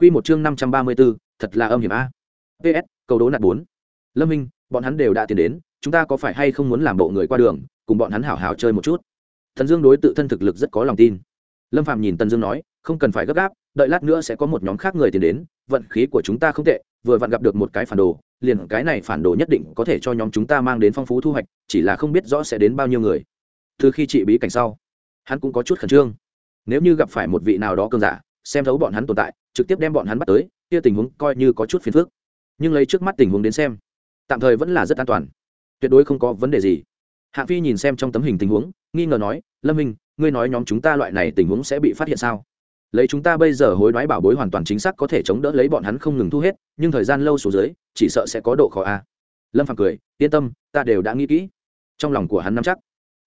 Quy một chương năm trăm ba mươi 534, thật là âm hiểm a. PS, cầu đố nạt 4. Lâm Minh, bọn hắn đều đã tiến đến, chúng ta có phải hay không muốn làm bộ người qua đường, cùng bọn hắn hảo hảo chơi một chút. Tần Dương đối tự thân thực lực rất có lòng tin. Lâm Phàm nhìn Tần Dương nói, không cần phải gấp gáp, đợi lát nữa sẽ có một nhóm khác người tiến đến, vận khí của chúng ta không tệ, vừa vặn gặp được một cái phản đồ, liền cái này phản đồ nhất định có thể cho nhóm chúng ta mang đến phong phú thu hoạch, chỉ là không biết rõ sẽ đến bao nhiêu người. Từ khi trị bí cảnh sau, hắn cũng có chút khẩn trương. Nếu như gặp phải một vị nào đó cường giả, xem thấu bọn hắn tồn tại, trực tiếp đem bọn hắn bắt tới, kia tình huống coi như có chút phiền phức. Nhưng lấy trước mắt tình huống đến xem, tạm thời vẫn là rất an toàn, tuyệt đối không có vấn đề gì. Hạng Phi nhìn xem trong tấm hình tình huống, nghi ngờ nói, "Lâm Minh, ngươi nói nhóm chúng ta loại này tình huống sẽ bị phát hiện sao?" lấy chúng ta bây giờ hối đoái bảo bối hoàn toàn chính xác có thể chống đỡ lấy bọn hắn không ngừng thu hết nhưng thời gian lâu xuống dưới chỉ sợ sẽ có độ khó a lâm phàm cười yên tâm ta đều đã nghĩ kỹ trong lòng của hắn nắm chắc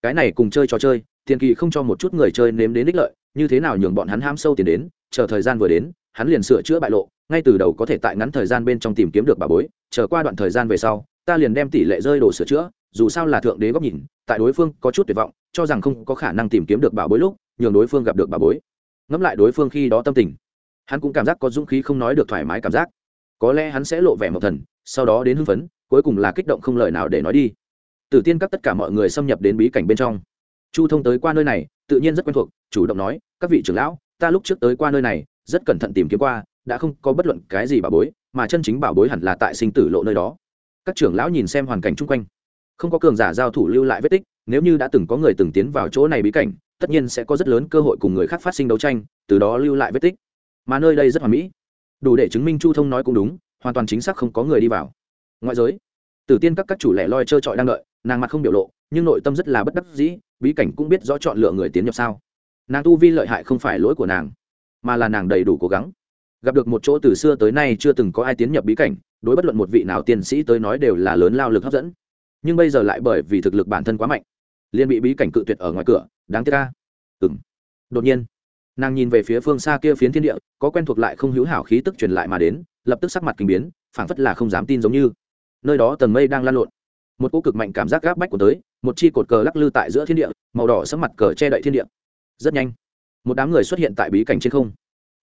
cái này cùng chơi trò chơi tiền kỳ không cho một chút người chơi nếm đến đích lợi như thế nào nhường bọn hắn ham sâu tiền đến chờ thời gian vừa đến, hắn liền sửa chữa bại lộ, ngay từ đầu có thể tại ngắn thời gian bên trong tìm kiếm được bà bối, chờ qua đoạn thời gian về sau, ta liền đem tỷ lệ rơi đồ sửa chữa, dù sao là thượng đế góc nhìn, tại đối phương có chút tuyệt vọng, cho rằng không có khả năng tìm kiếm được bà bối lúc, nhường đối phương gặp được bà bối. Ngẫm lại đối phương khi đó tâm tình, hắn cũng cảm giác có dũng khí không nói được thoải mái cảm giác. Có lẽ hắn sẽ lộ vẻ một thần, sau đó đến hưng phấn, cuối cùng là kích động không lời nào để nói đi. Tử tiên các tất cả mọi người xâm nhập đến bí cảnh bên trong. Chu thông tới qua nơi này, tự nhiên rất quen thuộc, chủ động nói, các vị trưởng lão ta lúc trước tới qua nơi này, rất cẩn thận tìm kiếm qua, đã không có bất luận cái gì bảo bối, mà chân chính bảo bối hẳn là tại sinh tử lộ nơi đó. Các trưởng lão nhìn xem hoàn cảnh chung quanh. Không có cường giả giao thủ lưu lại vết tích, nếu như đã từng có người từng tiến vào chỗ này bí cảnh, tất nhiên sẽ có rất lớn cơ hội cùng người khác phát sinh đấu tranh, từ đó lưu lại vết tích. Mà nơi đây rất hoàn mỹ. Đủ để chứng minh chu thông nói cũng đúng, hoàn toàn chính xác không có người đi vào. Ngoại giới, tử tiên các các chủ lẻ loi trơ trọi đang đợi, nàng mặt không biểu lộ, nhưng nội tâm rất là bất đắc dĩ, bí cảnh cũng biết rõ chọn lựa người tiến nhập sao nàng tu vi lợi hại không phải lỗi của nàng, mà là nàng đầy đủ cố gắng. Gặp được một chỗ từ xưa tới nay chưa từng có ai tiến nhập bí cảnh, đối bất luận một vị nào tiến sĩ tới nói đều là lớn lao lực hấp dẫn. Nhưng bây giờ lại bởi vì thực lực bản thân quá mạnh, liền bị bí cảnh cự tuyệt ở ngoài cửa, đáng tiếc ca ừng đột nhiên, nàng nhìn về phía phương xa kia phiến thiên địa, có quen thuộc lại không hữu hảo khí tức truyền lại mà đến, lập tức sắc mặt kinh biến, phảng phất là không dám tin giống như. Nơi đó tầng mây đang lan lộn. Một cỗ cực mạnh cảm giác gáp bách của tới, một chi cột cờ lắc lư tại giữa thiên địa, màu đỏ sẫm mặt cờ che đậy thiên địa rất nhanh. Một đám người xuất hiện tại bí cảnh trên không.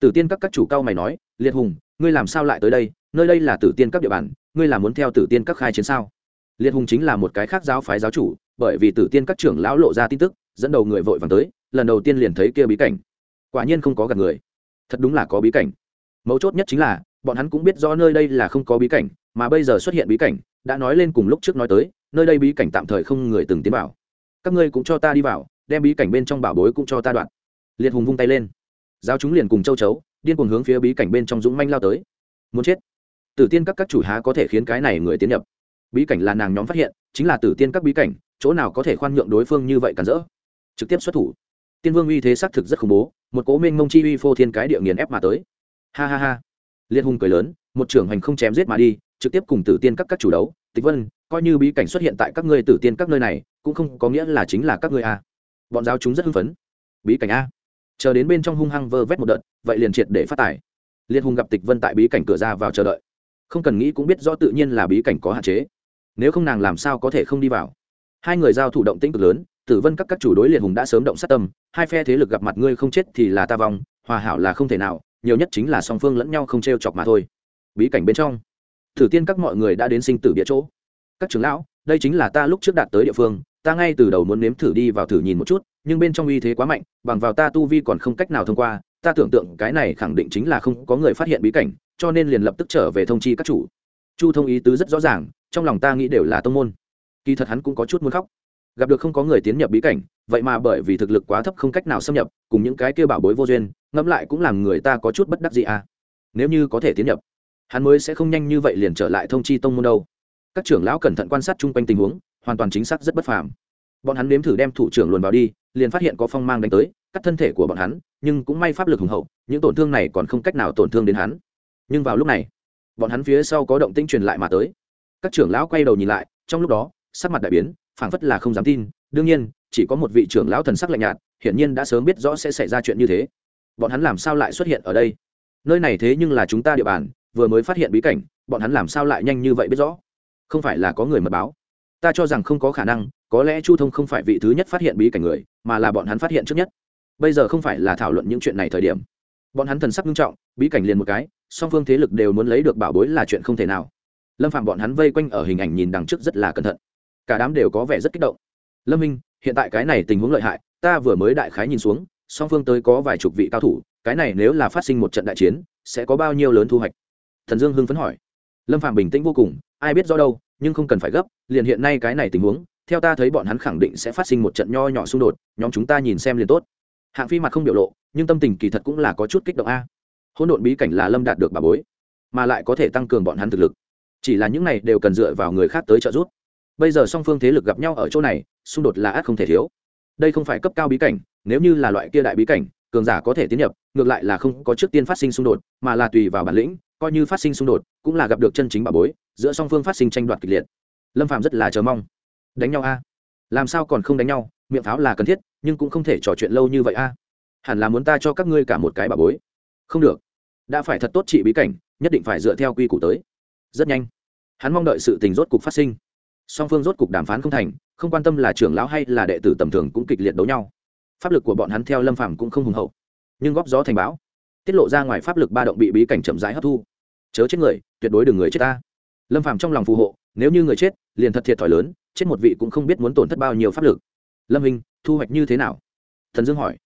Tử tiên các các chủ cao mày nói, liệt hùng, ngươi làm sao lại tới đây? Nơi đây là tử tiên các địa bàn, ngươi là muốn theo tử tiên các khai chiến sao? Liệt hùng chính là một cái khác giáo phái giáo chủ, bởi vì tử tiên các trưởng lão lộ ra tin tức, dẫn đầu người vội vàng tới, lần đầu tiên liền thấy kia bí cảnh. Quả nhiên không có gặp người. Thật đúng là có bí cảnh. Mấu chốt nhất chính là, bọn hắn cũng biết rõ nơi đây là không có bí cảnh, mà bây giờ xuất hiện bí cảnh, đã nói lên cùng lúc trước nói tới, nơi đây bí cảnh tạm thời không người từng tiến vào. Các ngươi cũng cho ta đi vào đem bí cảnh bên trong bảo bối cũng cho ta đoạn. Liệt hùng vung tay lên. Giáo chúng liền cùng châu chấu, điên cuồng hướng phía bí cảnh bên trong dũng manh lao tới. Muốn chết? Tử tiên các các chủ há có thể khiến cái này người tiến nhập? Bí cảnh là nàng nhóm phát hiện, chính là tử tiên các bí cảnh, chỗ nào có thể khoan nhượng đối phương như vậy cản rỡ? Trực tiếp xuất thủ. Tiên vương uy thế xác thực rất khủng bố, một cố minh mông chi uy phô thiên cái địa nghiền ép mà tới. Ha ha ha. Liệt hùng cười lớn, một trưởng hành không chém giết mà đi, trực tiếp cùng tử tiên các các chủ đấu. Tịch vân, coi như bí cảnh xuất hiện tại các ngươi tử tiên các nơi này, cũng không có nghĩa là chính là các ngươi a bọn giáo chúng rất hưng phấn. Bí cảnh a. Chờ đến bên trong hung hăng vơ vét một đợt, vậy liền triệt để phát tài. Liên hùng gặp tịch vân tại bí cảnh cửa ra vào chờ đợi. Không cần nghĩ cũng biết rõ tự nhiên là bí cảnh có hạn chế. Nếu không nàng làm sao có thể không đi vào? Hai người giao thủ động tĩnh cực lớn, tử vân các các chủ đối liệt hùng đã sớm động sát tâm, hai phe thế lực gặp mặt ngươi không chết thì là ta vong, hòa hảo là không thể nào, nhiều nhất chính là song phương lẫn nhau không t r e o chọc mà thôi. Bí cảnh bên trong, thử tiên các mọi người đã đến sinh tử địa chỗ. Các trưởng lão, đây chính là ta lúc trước đạt tới địa phương ta ngay từ đầu muốn nếm thử đi vào thử nhìn một chút, nhưng bên trong uy thế quá mạnh, bằng vào ta tu vi còn không cách nào thông qua, ta tưởng tượng cái này khẳng định chính là không có người phát hiện bí cảnh, cho nên liền lập tức trở về thông chi các chủ. Chu thông ý tứ rất rõ ràng, trong lòng ta nghĩ đều là tông môn. Kỳ thật hắn cũng có chút muốn khóc. Gặp được không có người tiến nhập bí cảnh, vậy mà bởi vì thực lực quá thấp không cách nào xâm nhập, cùng những cái kêu bảo bối vô duyên, ngẫm lại cũng làm người ta có chút bất đắc gì à. Nếu như có thể tiến nhập, hắn mới sẽ không nhanh như vậy liền trở lại thông chi tông môn đâu. Các trưởng lão cẩn thận quan sát chung quanh tình huống hoàn toàn chính xác rất bất phàm. Bọn hắn nếm thử đem thủ trưởng luồn vào đi, liền phát hiện có phong mang đánh tới, cắt thân thể của bọn hắn, nhưng cũng may pháp lực hùng hậu, những tổn thương này còn không cách nào tổn thương đến hắn. Nhưng vào lúc này, bọn hắn phía sau có động tĩnh truyền lại mà tới. Các trưởng lão quay đầu nhìn lại, trong lúc đó, sắc mặt đại biến, phảng phất là không dám tin. Đương nhiên, chỉ có một vị trưởng lão thần sắc lạnh nhạt, hiển nhiên đã sớm biết rõ sẽ xảy ra chuyện như thế. Bọn hắn làm sao lại xuất hiện ở đây? Nơi này thế nhưng là chúng ta địa bàn, vừa mới phát hiện bí cảnh, bọn hắn làm sao lại nhanh như vậy biết rõ? Không phải là có người mật báo ta cho rằng không có khả năng, có lẽ chu thông không phải vị thứ nhất phát hiện bí cảnh người, mà là bọn hắn phát hiện trước nhất. Bây giờ không phải là thảo luận những chuyện này thời điểm. Bọn hắn thần sắc nghiêm trọng, bí cảnh liền một cái, song phương thế lực đều muốn lấy được bảo bối là chuyện không thể nào. Lâm phạm bọn hắn vây quanh ở hình ảnh nhìn đằng trước rất là cẩn thận. Cả đám đều có vẻ rất kích động. Lâm minh, hiện tại cái này tình huống lợi hại, ta vừa mới đại khái nhìn xuống, song phương tới có vài chục vị cao thủ, cái này nếu là phát sinh một trận đại chiến, sẽ có bao nhiêu lớn thu hoạch? Thần dương hưng phấn hỏi. Lâm phạm bình tĩnh vô cùng, ai biết do đâu nhưng không cần phải gấp, liền hiện nay cái này tình huống, theo ta thấy bọn hắn khẳng định sẽ phát sinh một trận nho nhỏ xung đột, nhóm chúng ta nhìn xem liền tốt. Hạng phi mặt không biểu lộ, nhưng tâm tình kỳ thật cũng là có chút kích động a. Hỗn độn bí cảnh là lâm đạt được bà bối, mà lại có thể tăng cường bọn hắn thực lực. Chỉ là những này đều cần dựa vào người khác tới trợ giúp. Bây giờ song phương thế lực gặp nhau ở chỗ này, xung đột là ác không thể thiếu. Đây không phải cấp cao bí cảnh, nếu như là loại kia đại bí cảnh, cường giả có thể tiến nhập, ngược lại là không có trước tiên phát sinh xung đột, mà là tùy vào bản lĩnh, coi như phát sinh xung đột, cũng là gặp được chân chính bà bối giữa song phương phát sinh tranh đoạt kịch liệt. Lâm phạm rất là chờ mong. Đánh nhau a? Làm sao còn không đánh nhau? Miệng pháo là cần thiết, nhưng cũng không thể trò chuyện lâu như vậy a. Hẳn là muốn ta cho các ngươi cả một cái bà bối. Không được. Đã phải thật tốt trị bí cảnh, nhất định phải dựa theo quy củ tới. Rất nhanh. Hắn mong đợi sự tình rốt cục phát sinh. Song phương rốt cục đàm phán không thành, không quan tâm là trưởng lão hay là đệ tử tầm thường cũng kịch liệt đấu nhau. Pháp lực của bọn hắn theo lâm phàm cũng không hùng hậu. Nhưng góp gió thành báo tiết lộ ra ngoài pháp lực ba động bị bí cảnh chậm rãi hấp thu. Chớ chết người, tuyệt đối đừng người chết ta lâm phàm trong lòng phù hộ, nếu như người chết, liền thật thiệt thòi lớn, chết một vị cũng không biết muốn tổn thất bao nhiêu pháp lực. Lâm hình thu hoạch như thế nào? Thần dương hỏi.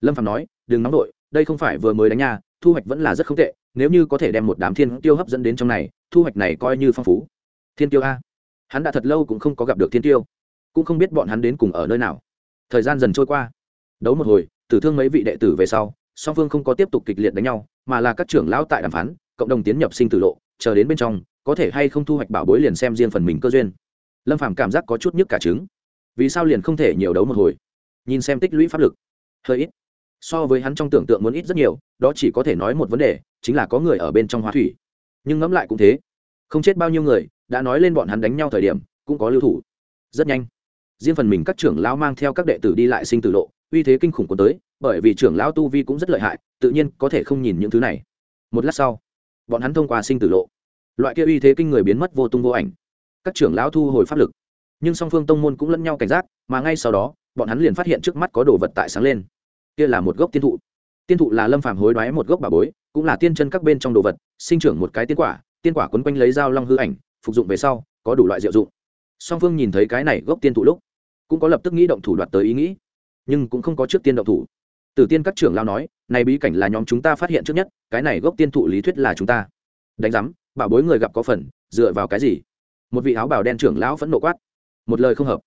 Lâm phàm nói, đừng nóng đội đây không phải vừa mới đánh nha, thu hoạch vẫn là rất không tệ, nếu như có thể đem một đám thiên tiêu hấp dẫn đến trong này, thu hoạch này coi như phong phú. Thiên tiêu a. Hắn đã thật lâu cũng không có gặp được thiên tiêu, cũng không biết bọn hắn đến cùng ở nơi nào. Thời gian dần trôi qua. Đấu một hồi, tử thương mấy vị đệ tử về sau, song phương không có tiếp tục kịch liệt đánh nhau, mà là các trưởng lão tại đàm phán, cộng đồng tiến nhập sinh tử lộ, chờ đến bên trong có thể hay không thu hoạch bảo bối liền xem riêng phần mình cơ duyên. Lâm phàm cảm giác có chút nhức cả trứng. Vì sao liền không thể nhiều đấu một hồi? Nhìn xem tích lũy pháp lực. Hơi ít. So với hắn trong tưởng tượng muốn ít rất nhiều, đó chỉ có thể nói một vấn đề, chính là có người ở bên trong hóa thủy. Nhưng ngẫm lại cũng thế. Không chết bao nhiêu người, đã nói lên bọn hắn đánh nhau thời điểm, cũng có lưu thủ. Rất nhanh. Riêng phần mình các trưởng lão mang theo các đệ tử đi lại sinh tử lộ, uy thế kinh khủng của tới, bởi vì trưởng lão tu vi cũng rất lợi hại, tự nhiên có thể không nhìn những thứ này. Một lát sau, bọn hắn thông qua sinh tử lộ loại kia uy thế kinh người biến mất vô tung vô ảnh. Các trưởng lão thu hồi pháp lực. Nhưng song phương tông môn cũng lẫn nhau cảnh giác, mà ngay sau đó, bọn hắn liền phát hiện trước mắt có đồ vật tại sáng lên. Kia là một gốc tiên thụ. Tiên thụ là lâm phàm hối đoái một gốc bà bối, cũng là tiên chân các bên trong đồ vật, sinh trưởng một cái tiên quả tiên quả quấn quanh lấy dao long hư ảnh, phục dụng về sau, có đủ loại diệu dụng. Song phương nhìn thấy cái này gốc tiên thụ lúc, cũng có lập tức nghĩ động thủ đoạt tới ý nghĩ, nhưng cũng không có trước tiên động thủ. Tử tiên các trưởng lao nói, này bí cảnh là nhóm chúng ta phát hiện trước nhất, cái này gốc tiên thụ lý thuyết là chúng ta đánh giám, bảo bối người gặp có phần, dựa vào cái gì? Một vị áo bào đen trưởng lão phẫn nộ quát. Một lời không hợp.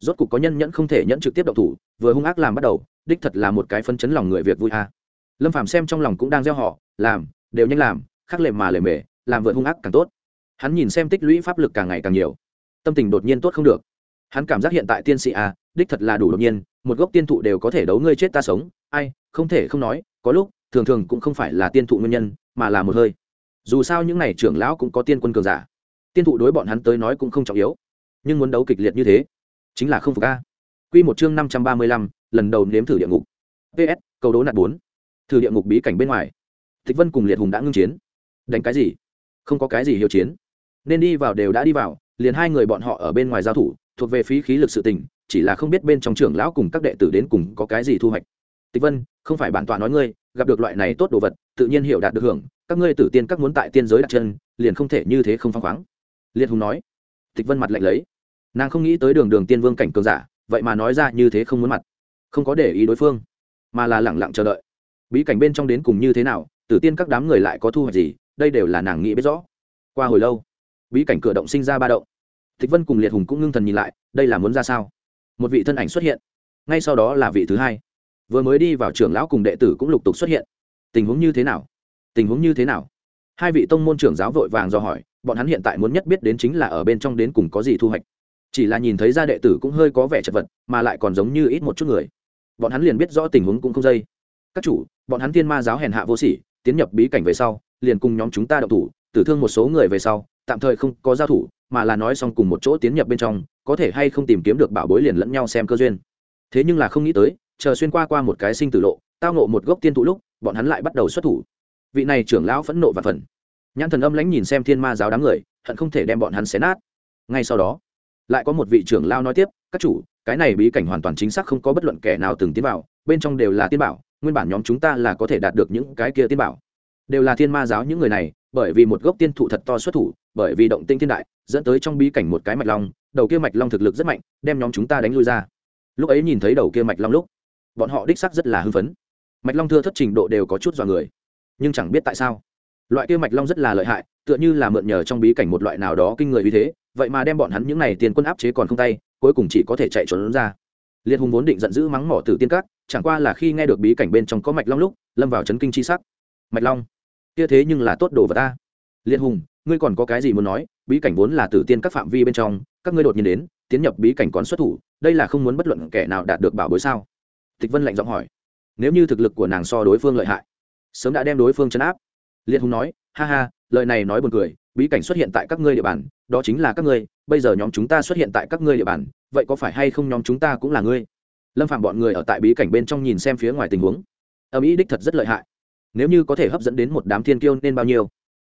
Rốt cục có nhân nhẫn không thể nhẫn trực tiếp động thủ, vừa hung ác làm bắt đầu, đích thật là một cái phân chấn lòng người việc vui a. Lâm phàm xem trong lòng cũng đang gieo họ, làm, đều nhanh làm khắc lệ mà lề mề, làm vượt hung ác càng tốt. Hắn nhìn xem tích lũy pháp lực càng ngày càng nhiều. Tâm tình đột nhiên tốt không được. Hắn cảm giác hiện tại tiên sĩ a, đích thật là đủ đột nhiên, một gốc tiên thụ đều có thể đấu ngươi chết ta sống. Ai, không thể không nói, có lúc, thường thường cũng không phải là tiên thụ nguyên nhân, mà là một hơi dù sao những n à y trưởng lão cũng có tiên quân cường giả. Tiên thụ đối bọn hắn tới nói cũng không trọng yếu, nhưng muốn đấu kịch liệt như thế, chính là không phục a. Q một chương năm trăm ba mươi lăm, lần đầu nếm thử địa ngục. Ps câu đố nạn bốn. Thử địa ngục bí cảnh bên ngoài. Thích vân cùng liệt hùng đã ngưng chiến. Đánh cái gì? Không có cái gì hiệu chiến. Nên đi vào đều đã đi vào, liền hai người bọn họ ở bên ngoài giao thủ, thuộc về phí khí lực sự tình, chỉ là không biết bên trong trưởng lão cùng các đệ tử đến cùng có cái gì thu hoạch. Tịch vân, không phải bản tọa nói ngươi gặp được loại này tốt đồ vật, tự nhiên hiểu đạt được hưởng, các ngươi tử tiên các muốn tại tiên giới đặt chân, liền không thể như thế không phăng khoáng. Liệt hùng nói. Tịch vân mặt lạnh lấy. Nàng không nghĩ tới đường đường tiên vương cảnh cường giả, vậy mà nói ra như thế không muốn mặt. Không có để ý đối phương, mà là lẳng lặng chờ đợi. Bí cảnh bên trong đến cùng như thế nào, tử tiên các đám người lại có thu hoạch gì, đây đều là nàng nghĩ biết rõ. Qua hồi lâu, bí cảnh cửa động sinh ra ba động. Tịch vân cùng liệt hùng cũng ngưng thần nhìn lại, đây là muốn ra sao? Một vị thân ảnh xuất hiện. Ngay sau đó là vị thứ hai vừa mới đi vào trưởng lão cùng đệ tử cũng lục tục xuất hiện. Tình huống như thế nào? Tình huống như thế nào? Hai vị tông môn trưởng giáo vội vàng do hỏi, bọn hắn hiện tại muốn nhất biết đến chính là ở bên trong đến cùng có gì thu hoạch. Chỉ là nhìn thấy ra đệ tử cũng hơi có vẻ chật vật, mà lại còn giống như ít một chút người. Bọn hắn liền biết rõ tình huống cũng không dây. Các chủ, bọn hắn thiên ma giáo hèn hạ vô sỉ, tiến nhập bí cảnh về sau, liền cùng nhóm chúng ta đậu thủ, tử thương một số người về sau, tạm thời không có giao thủ, mà là nói xong cùng một chỗ tiến nhập bên trong, có thể hay không tìm kiếm được bảo bối liền lẫn nhau xem cơ duyên. Thế nhưng là không nghĩ tới chờ xuyên qua qua một cái sinh tử lộ, tao nộ một gốc tiên thụ lúc, bọn hắn lại bắt đầu xuất thủ. Vị này trưởng lão phẫn nộ và phần. Nhãn thần âm lãnh nhìn xem thiên ma giáo đám người, hận không thể đem bọn hắn xé nát. Ngay sau đó, lại có một vị trưởng lao nói tiếp, các chủ, cái này bí cảnh hoàn toàn chính xác không có bất luận kẻ nào từng tiến vào, bên trong đều là tiên bảo, nguyên bản nhóm chúng ta là có thể đạt được những cái kia tiên bảo. Đều là thiên ma giáo những người này, bởi vì một gốc tiên thụ thật to xuất thủ, bởi vì động tinh thiên đại, dẫn tới trong bí cảnh một cái mạch long, đầu kia mạch long thực lực rất mạnh, đem nhóm chúng ta đánh lui ra. Lúc ấy nhìn thấy đầu kia mạch long lúc bọn họ đích sắc rất là hưng phấn. Mạch long thưa thất trình độ đều có chút dọa người. Nhưng chẳng biết tại sao, loại kia mạch long rất là lợi hại, tựa như là mượn nhờ trong bí cảnh một loại nào đó kinh người vì thế, vậy mà đem bọn hắn những n à y tiền quân áp chế còn không tay, cuối cùng chỉ có thể chạy trốn ra. Liệt hùng vốn định giận dữ mắng mỏ tử tiên cát chẳng qua là khi nghe được bí cảnh bên trong có mạch long lúc, lâm vào chấn kinh c h i sắc. Mạch long, kia thế nhưng là tốt đồ vật ta. Liệt hùng, ngươi còn có cái gì muốn nói? Bí cảnh vốn là tử tiên các phạm vi bên trong, các ngươi đột nhiên đến, tiến nhập bí cảnh còn xuất thủ, đây là không muốn bất luận kẻ nào đạt được bảo bối sao? Tịch vân lạnh giọng hỏi nếu như thực lực của nàng so đối phương lợi hại sớm đã đem đối phương chấn áp liệt hùng nói ha ha lời này nói buồn cười bí cảnh xuất hiện tại các ngươi địa bàn đó chính là các ngươi bây giờ nhóm chúng ta xuất hiện tại các ngươi địa bàn vậy có phải hay không nhóm chúng ta cũng là ngươi lâm phạm bọn người ở tại bí cảnh bên trong nhìn xem phía ngoài tình huống âm ý đích thật rất lợi hại nếu như có thể hấp dẫn đến một đám thiên kiêu nên bao nhiêu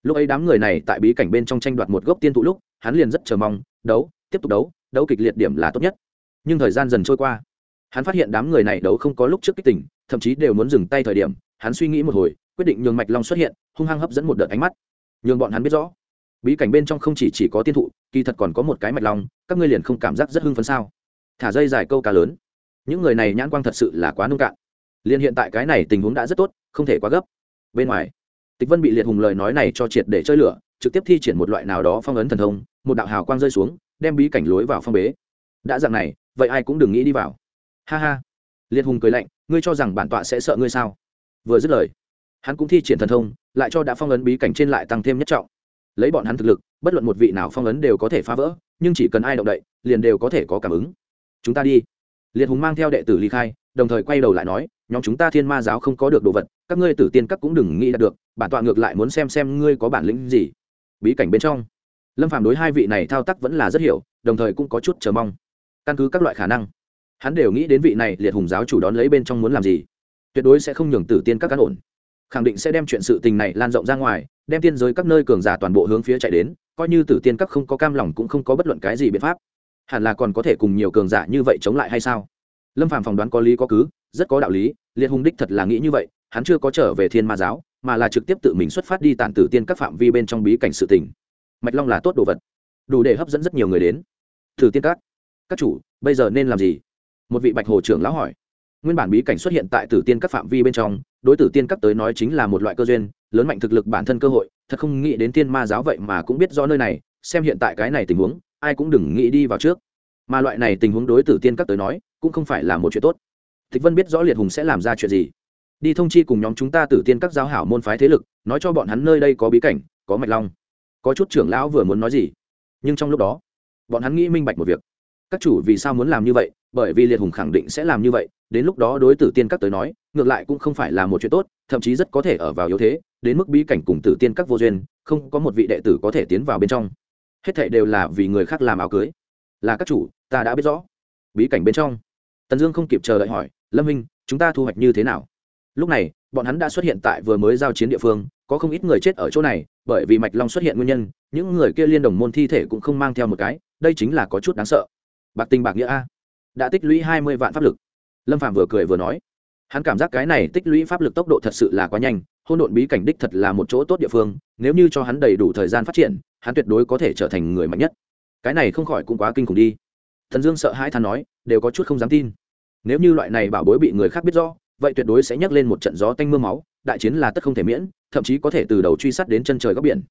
lúc ấy đám người này tại bí cảnh bên trong tranh đoạt một gốc tiên thụ lúc hắn liền rất chờ mong đấu tiếp tục đấu đấu kịch liệt điểm là tốt nhất nhưng thời gian dần trôi qua hắn phát hiện đám người này đấu không có lúc trước kích tỉnh thậm chí đều muốn dừng tay thời điểm hắn suy nghĩ một hồi quyết định nhường mạch long xuất hiện hung hăng hấp dẫn một đợt ánh mắt. Nhường bọn hắn biết rõ bí cảnh bên trong không chỉ, chỉ có tiên thụ kỳ thật còn có một cái mạch long các ngươi liền không cảm giác rất hưng phấn sao? Thả dây dài câu cá lớn. Những người này nhãn quang thật sự là quá nông cạn. Liền hiện tại cái này tình huống đã rất tốt không thể quá gấp. Bên ngoài tịch vân bị liệt hùng lời nói này cho triệt để chơi lửa trực tiếp thi triển một loại nào đó phong ấn thần thông một đạo hào quang rơi xuống đem bí cảnh lối vào phong bế. Đã dạng này vậy ai cũng đừng nghĩ đi vào ha ha. Liệt hùng cười lạnh, ngươi cho rằng bản tọa sẽ sợ ngươi sao? Vừa dứt lời, hắn cũng thi triển thần thông, lại cho đã phong ấn bí cảnh trên lại tăng thêm nhất trọng. Lấy bọn hắn thực lực, bất luận một vị nào phong ấn đều có thể phá vỡ, nhưng chỉ cần ai động đậy, liền đều có thể có cảm ứng. Chúng ta đi. Liệt hùng mang theo đệ tử ly khai, đồng thời quay đầu lại nói, nhóm chúng ta thiên ma giáo không có được đồ vật, các ngươi tử tiên các cũng đừng nghĩ đạt được, bản tọa ngược lại muốn xem xem ngươi có bản lĩnh gì. Bí cảnh bên trong, lâm phạm đối hai vị này thao tác vẫn là rất hiểu, đồng thời cũng có chút chờ mong. Căn cứ các loại khả năng hắn đều nghĩ đến vị này liệt hùng giáo chủ đón lấy bên trong muốn làm gì. Tuyệt đối sẽ không nhường tử tiên các cán ổn. Khẳng định sẽ đem chuyện sự tình này lan rộng ra ngoài, đem tiên giới các nơi cường giả toàn bộ hướng phía chạy đến, coi như tử tiên các không có cam lòng cũng không có bất luận cái gì biện pháp. Hẳn là còn có thể cùng nhiều cường giả như vậy chống lại hay sao? Lâm phàm phỏng đoán có lý có cứ, rất có đạo lý, liệt hùng đích thật là nghĩ như vậy, hắn chưa có trở về thiên ma giáo, mà là trực tiếp tự mình xuất phát đi tản tử tiên các phạm vi bên trong bí cảnh sự tình. Mạch long là tốt đồ vật, đủ để hấp dẫn rất nhiều người đến. Thử tiên các các chủ, bây giờ nên làm gì? Một vị bạch hồ trưởng lão hỏi. Nguyên bản bí cảnh xuất hiện tại tử tiên các phạm vi bên trong, đối tử tiên các tới nói chính là một loại cơ duyên, lớn mạnh thực lực bản thân cơ hội, thật không nghĩ đến tiên ma giáo vậy mà cũng biết rõ nơi này, xem hiện tại cái này tình huống, ai cũng đừng nghĩ đi vào trước. Mà loại này tình huống đối tử tiên các tới nói, cũng không phải là một chuyện tốt. Thích vân biết rõ liệt hùng sẽ làm ra chuyện gì. Đi thông chi cùng nhóm chúng ta tử tiên các giáo hảo môn phái thế lực, nói cho bọn hắn nơi đây có bí cảnh, có mạch long. Có chút trưởng lão vừa muốn nói gì. Nhưng trong lúc đó, bọn hắn nghĩ minh bạch một việc các chủ vì sao muốn làm như vậy, bởi vì liệt hùng khẳng định sẽ làm như vậy, đến lúc đó đối tử tiên các tới nói, ngược lại cũng không phải là một chuyện tốt, thậm chí rất có thể ở vào yếu thế, đến mức bí cảnh cùng tử tiên các vô duyên, không có một vị đệ tử có thể tiến vào bên trong. Hết thệ đều là vì người khác làm áo cưới. Là các chủ, ta đã biết rõ. Bí cảnh bên trong. Tần dương không kịp chờ đợi hỏi, lâm minh chúng ta thu hoạch như thế nào? Lúc này, bọn hắn đã xuất hiện tại vừa mới giao chiến địa phương, có không ít người chết ở chỗ này, bởi vì mạch long xuất hiện nguyên nhân, những người kia liên đồng môn thi thể cũng không mang theo một cái, đây chính là có chút đáng sợ bạc tình bạc nghĩa a. Đã tích lũy hai mươi vạn pháp lực. Lâm phạm vừa cười vừa nói. Hắn cảm giác cái này tích lũy pháp lực tốc độ thật sự là quá nhanh, hôn độn bí cảnh đích thật là một chỗ tốt địa phương, nếu như cho hắn đầy đủ thời gian phát triển, hắn tuyệt đối có thể trở thành người mạnh nhất. Cái này không khỏi cũng quá kinh khủng đi. Thần dương sợ hãi than nói, đều có chút không dám tin. Nếu như loại này bảo bối bị người khác biết rõ, vậy tuyệt đối sẽ nhắc lên một trận gió tanh m ư a máu, đại chiến là tất không thể miễn, thậm chí có thể từ đầu truy sát đến chân trời góc biển.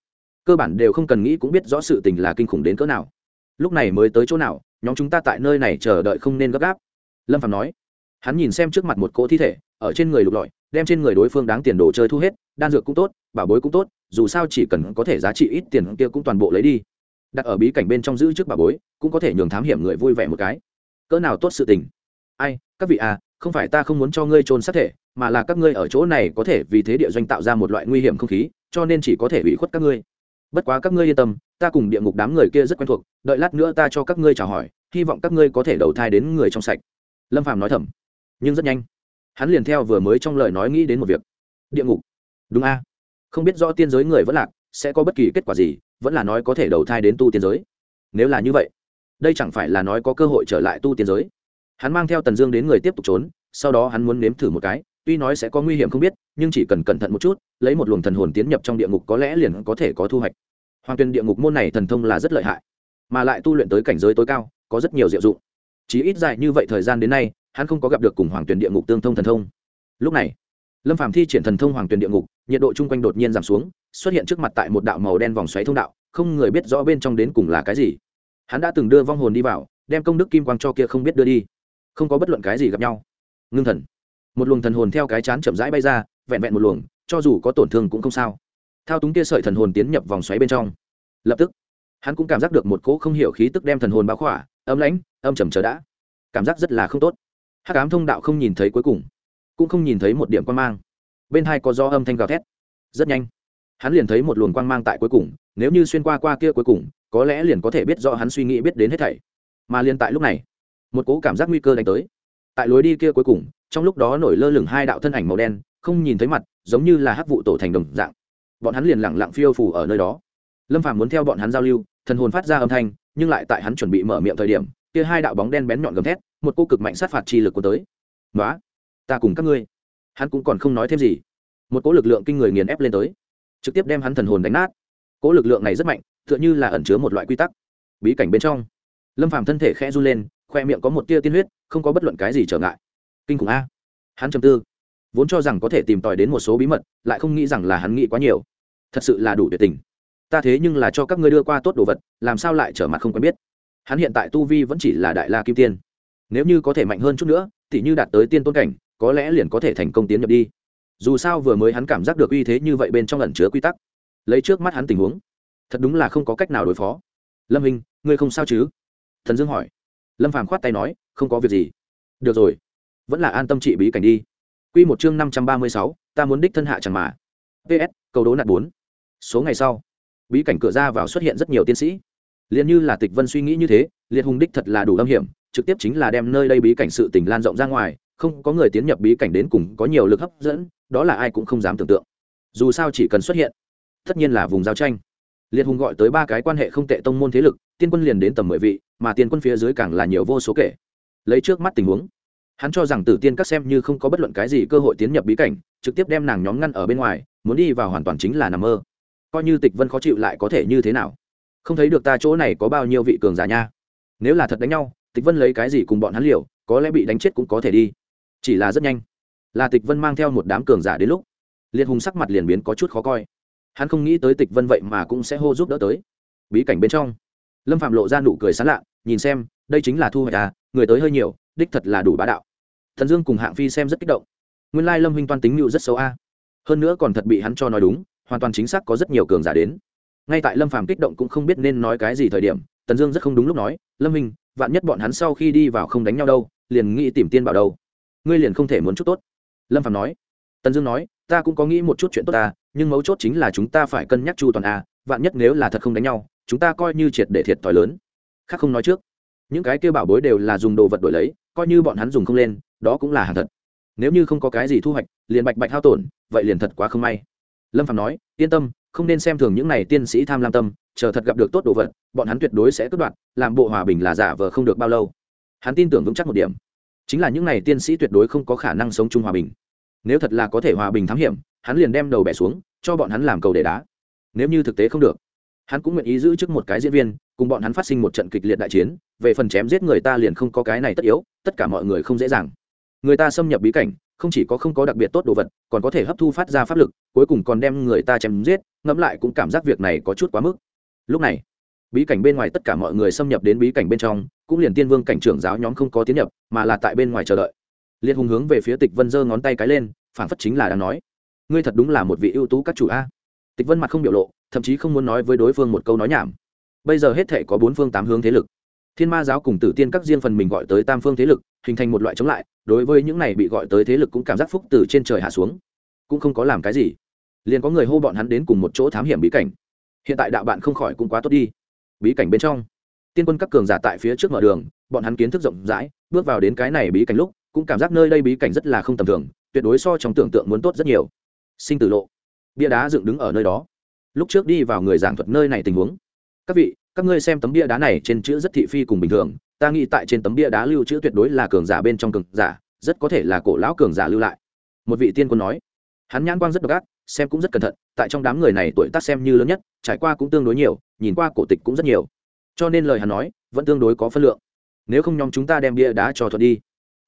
Cơ bản đều không cần nghĩ cũng biết rõ sự tình là kinh khủng đến cỡ nào. Lúc này mới tới chỗ nào nhóm chúng ta tại nơi này chờ đợi không nên gấp gáp. Lâm phạm nói. Hắn nhìn xem trước mặt một cỗ thi thể, ở trên người lục lọi, đem trên người đối phương đáng tiền đồ chơi thu hết, đan dược cũng tốt, bảo bối cũng tốt, dù sao chỉ cần có thể giá trị ít tiền kia cũng toàn bộ lấy đi. Đặt ở bí cảnh bên trong giữ trước bảo bối, cũng có thể nhường thám hiểm người vui vẻ một cái. Cỡ nào tốt sự tình. Ai, các vị à không phải ta không muốn cho ngươi trôn sát thể, mà là các ngươi ở chỗ này có thể vì thế địa doanh tạo ra một loại nguy hiểm không khí, cho nên chỉ có thể ủy khuất các ngươi bất quá các ngươi yên tâm, ta cùng địa ngục đám người kia rất quen thuộc, đợi lát nữa ta cho các ngươi chào hỏi, hy vọng các ngươi có thể đầu thai đến người trong sạch. Lâm phàm nói thầm. Nhưng rất nhanh, hắn liền theo vừa mới trong lời nói nghĩ đến một việc. Địa ngục. Đúng a. Không biết rõ tiên giới người vẫn lạc, sẽ có bất kỳ kết quả gì, vẫn là nói có thể đầu thai đến tu tiên giới. Nếu là như vậy, đây chẳng phải là nói có cơ hội trở lại tu tiên giới? Hắn mang theo tần dương đến người tiếp tục trốn, sau đó hắn muốn nếm thử một cái tuy nói sẽ có nguy hiểm không biết, nhưng chỉ cần cẩn thận một chút, lấy một luồng thần hồn tiến nhập trong địa ngục có lẽ liền có thể có thu hoạch. Hoàng tuyền địa ngục môn này thần thông là rất lợi hại, mà lại tu luyện tới cảnh giới tối cao, có rất nhiều diệu dụng. Chỉ ít dài như vậy thời gian đến nay, hắn không có gặp được cùng hoàng tuyền địa ngục tương thông thần thông. Lúc này, lâm phàm thi triển thần thông hoàng tuyền địa ngục, nhiệt độ chung quanh đột nhiên giảm xuống, xuất hiện trước mặt tại một đạo màu đen vòng xoáy thông đạo, không người biết rõ bên trong đến cùng là cái gì. Hắn đã từng đưa vong hồn đi vào, đem công đức kim quang cho kia không biết đưa đi. Không có bất luận cái gì gặp nhau. Ngưng thần một luồng thần hồn theo cái chán chậm rãi bay ra, vẹn vẹn một luồng, cho dù có tổn thương cũng không sao. Thao túng kia sợi thần hồn tiến nhập vòng xoáy bên trong. Lập tức, hắn cũng cảm giác được một cỗ không hiểu khí tức đem thần hồn báo khỏa, âm lãnh, âm trầm chờ đã. Cảm giác rất là không tốt. Hát cám thông đạo không nhìn thấy cuối cùng, cũng không nhìn thấy một điểm quan mang. Bên hai có do âm thanh gào thét, rất nhanh. Hắn liền thấy một luồng quang mang tại cuối cùng, nếu như xuyên qua qua kia cuối cùng, có lẽ liền có thể biết rõ hắn suy nghĩ biết đến hết thảy. Mà liền tại lúc này, một cỗ cảm giác nguy cơ đánh tới. Tại lối đi kia cuối cùng trong lúc đó nổi lơ lửng hai đạo thân ảnh màu đen, không nhìn thấy mặt, giống như là hắc vụ tổ thành đồng dạng. Bọn hắn liền lẳng lặng phiêu phủ ở nơi đó. Lâm phàm muốn theo bọn hắn giao lưu, thần hồn phát ra âm thanh, nhưng lại tại hắn chuẩn bị mở miệng thời điểm, kia hai đạo bóng đen bén nhọn gầm thét, một cô cực mạnh sát phạt chi lực của tới. Nói ta cùng các ngươi. Hắn cũng còn không nói thêm gì. Một cỗ lực lượng kinh người nghiền ép lên tới, trực tiếp đem hắn thần hồn đánh nát. Cỗ lực lượng này rất mạnh, tựa như là ẩn chứa một loại quy tắc. Bí cảnh bên trong, lâm phàm thân thể khẽ run lên, khoe miệng có một tia tiên huyết, không có bất luận cái gì trở ngại kinh khủng a. Hắn trầm tư, vốn cho rằng có thể tìm tòi đến một số bí mật, lại không nghĩ rằng là hắn nghĩ quá nhiều. Thật sự là đủ tuyệt tình. Ta thế nhưng là cho các ngươi đưa qua tốt đồ vật, làm sao lại trở mặt không quen biết? Hắn hiện tại tu vi vẫn chỉ là đại la kim tiên. Nếu như có thể mạnh hơn chút nữa thì như đạt tới tiên tôn cảnh, có lẽ liền có thể thành công tiến nhập đi. Dù sao vừa mới hắn cảm giác được uy thế như vậy bên trong ẩn chứa quy tắc. Lấy trước mắt hắn tình huống, thật đúng là không có cách nào đối phó. Lâm hình ngươi không sao chứ? Thần dương hỏi. Lâm phàm khoát tay nói, không có việc gì. Được rồi vẫn là an tâm trị bí cảnh đi. Quy một chương năm trăm ba mươi sáu, ta muốn đích thân hạ chẳng mà. Ps cầu đố nạt bốn. Số ngày sau, bí cảnh cửa ra vào xuất hiện rất nhiều tiến sĩ. Liền như là tịch vân suy nghĩ như thế, liệt hùng đích thật là đủ âm hiểm, trực tiếp chính là đem nơi đây bí cảnh sự tình lan rộng ra ngoài, không có người tiến nhập bí cảnh đến cùng có nhiều lực hấp dẫn, đó là ai cũng không dám tưởng tượng. Dù sao chỉ cần xuất hiện, tất nhiên là vùng giao tranh. Liệt hùng gọi tới ba cái quan hệ không tệ tông môn thế lực, tiên quân liền đến tầm mười vị, mà tiên quân phía dưới càng là nhiều vô số kể. Lấy trước mắt tình huống hắn cho rằng tử tiên các xem như không có bất luận cái gì cơ hội tiến nhập bí cảnh, trực tiếp đem nàng nhóm ngăn ở bên ngoài, muốn đi vào hoàn toàn chính là nằm mơ. Coi như tịch vân khó chịu lại có thể như thế nào? Không thấy được ta chỗ này có bao nhiêu vị cường giả nha. Nếu là thật đánh nhau, tịch vân lấy cái gì cùng bọn hắn liều, có lẽ bị đánh chết cũng có thể đi. Chỉ là rất nhanh, là tịch vân mang theo một đám cường giả đến lúc, liệt hùng sắc mặt liền biến có chút khó coi. Hắn không nghĩ tới tịch vân vậy mà cũng sẽ hô giúp đỡ tới. Bí cảnh bên trong, lâm phạm lộ ra nụ cười sán lạ, nhìn xem, đây chính là thu hoạch à người tới hơi nhiều đích thật là đủ bá đạo. Thần dương cùng hạng phi xem rất kích động. Nguyên lai lâm huynh toan tính mưu rất xấu a. Hơn nữa còn thật bị hắn cho nói đúng, hoàn toàn chính xác có rất nhiều cường giả đến. Ngay tại lâm phàm kích động cũng không biết nên nói cái gì thời điểm, tần dương rất không đúng lúc nói, lâm huynh, vạn nhất bọn hắn sau khi đi vào không đánh nhau đâu, liền nghĩ tìm tiên bảo đâu. Ngươi liền không thể muốn chút tốt. Lâm phàm nói. Tần dương nói, ta cũng có nghĩ một chút chuyện tốt ta, nhưng mấu chốt chính là chúng ta phải cân nhắc chu toàn a, vạn nhất nếu là thật không đánh nhau, chúng ta coi như triệt để thiệt thòi lớn. Khác không nói trước. Những cái kêu bảo bối đều là dùng đồ vật đổi lấy coi như bọn hắn dùng không lên, đó cũng là hàng thật. Nếu như không có cái gì thu hoạch, liền bạch bạch hao tổn, vậy liền thật quá không may. Lâm phạm nói, yên tâm, không nên xem thường những này tiên sĩ tham lam tâm, chờ thật gặp được tốt đồ vật, bọn hắn tuyệt đối sẽ cất đoạt làm bộ hòa bình là giả vờ không được bao lâu. Hắn tin tưởng vững chắc một điểm. Chính là những này tiên sĩ tuyệt đối không có khả năng sống chung hòa bình. Nếu thật là có thể hòa bình thám hiểm, hắn liền đem đầu bẻ xuống, cho bọn hắn làm cầu để đá. Nếu như thực tế không được, hắn cũng nguyện ý giữ chức một cái diễn viên cùng bọn hắn phát sinh một trận kịch liệt đại chiến, về phần chém giết người ta liền không có cái này tất yếu, tất cả mọi người không dễ dàng. Người ta xâm nhập bí cảnh, không chỉ có không có đặc biệt tốt đồ vật, còn có thể hấp thu phát ra pháp lực, cuối cùng còn đem người ta chém giết, ngẫm lại cũng cảm giác việc này có chút quá mức. Lúc này, bí cảnh bên ngoài tất cả mọi người xâm nhập đến bí cảnh bên trong, cũng liền tiên vương cảnh trưởng giáo nhóm không có tiến nhập, mà là tại bên ngoài chờ đợi. Liên hùng hướng về phía tịch vân giơ ngón tay cái lên phản phất chính là đang nói, ngươi thật đúng là một vị ưu tú các chủ a. Tịch vân mặt không biểu lộ, thậm chí không muốn nói với đối phương một câu nói nhảm bây giờ hết thể có bốn phương tám hướng thế lực. Thiên ma giáo cùng tử tiên các riêng phần mình gọi tới tam phương thế lực, hình thành một loại chống lại, đối với những này bị gọi tới thế lực cũng cảm giác phúc từ trên trời hạ xuống. Cũng không có làm cái gì. Liền có người hô bọn hắn đến cùng một chỗ thám hiểm bí cảnh. Hiện tại đạo bạn không khỏi cũng quá tốt đi. Bí cảnh bên trong, tiên quân các cường giả tại phía trước mở đường, bọn hắn kiến thức rộng rãi, bước vào đến cái này bí cảnh lúc, cũng cảm giác nơi đây bí cảnh rất là không tầm thường, tuyệt đối so trong tưởng tượng muốn tốt rất nhiều. Sinh tử lộ, bia đá dựng đứng ở nơi đó. Lúc trước đi vào người giảng thuật nơi này tình huống các vị, các ngươi xem tấm bia đá này trên chữ rất thị phi cùng bình thường, ta nghĩ tại trên tấm bia đá lưu chữ tuyệt đối là cường giả bên trong cường giả, rất có thể là cổ lão cường giả lưu lại. Một vị tiên quân nói. Hắn nhãn quang rất độc ác, xem cũng rất cẩn thận, tại trong đám người này tuổi tác xem như lớn nhất, trải qua cũng tương đối nhiều, nhìn qua cổ tịch cũng rất nhiều. Cho nên lời hắn nói, vẫn tương đối có phân lượng. Nếu không nhóm chúng ta đem bia đá cho thuận đi.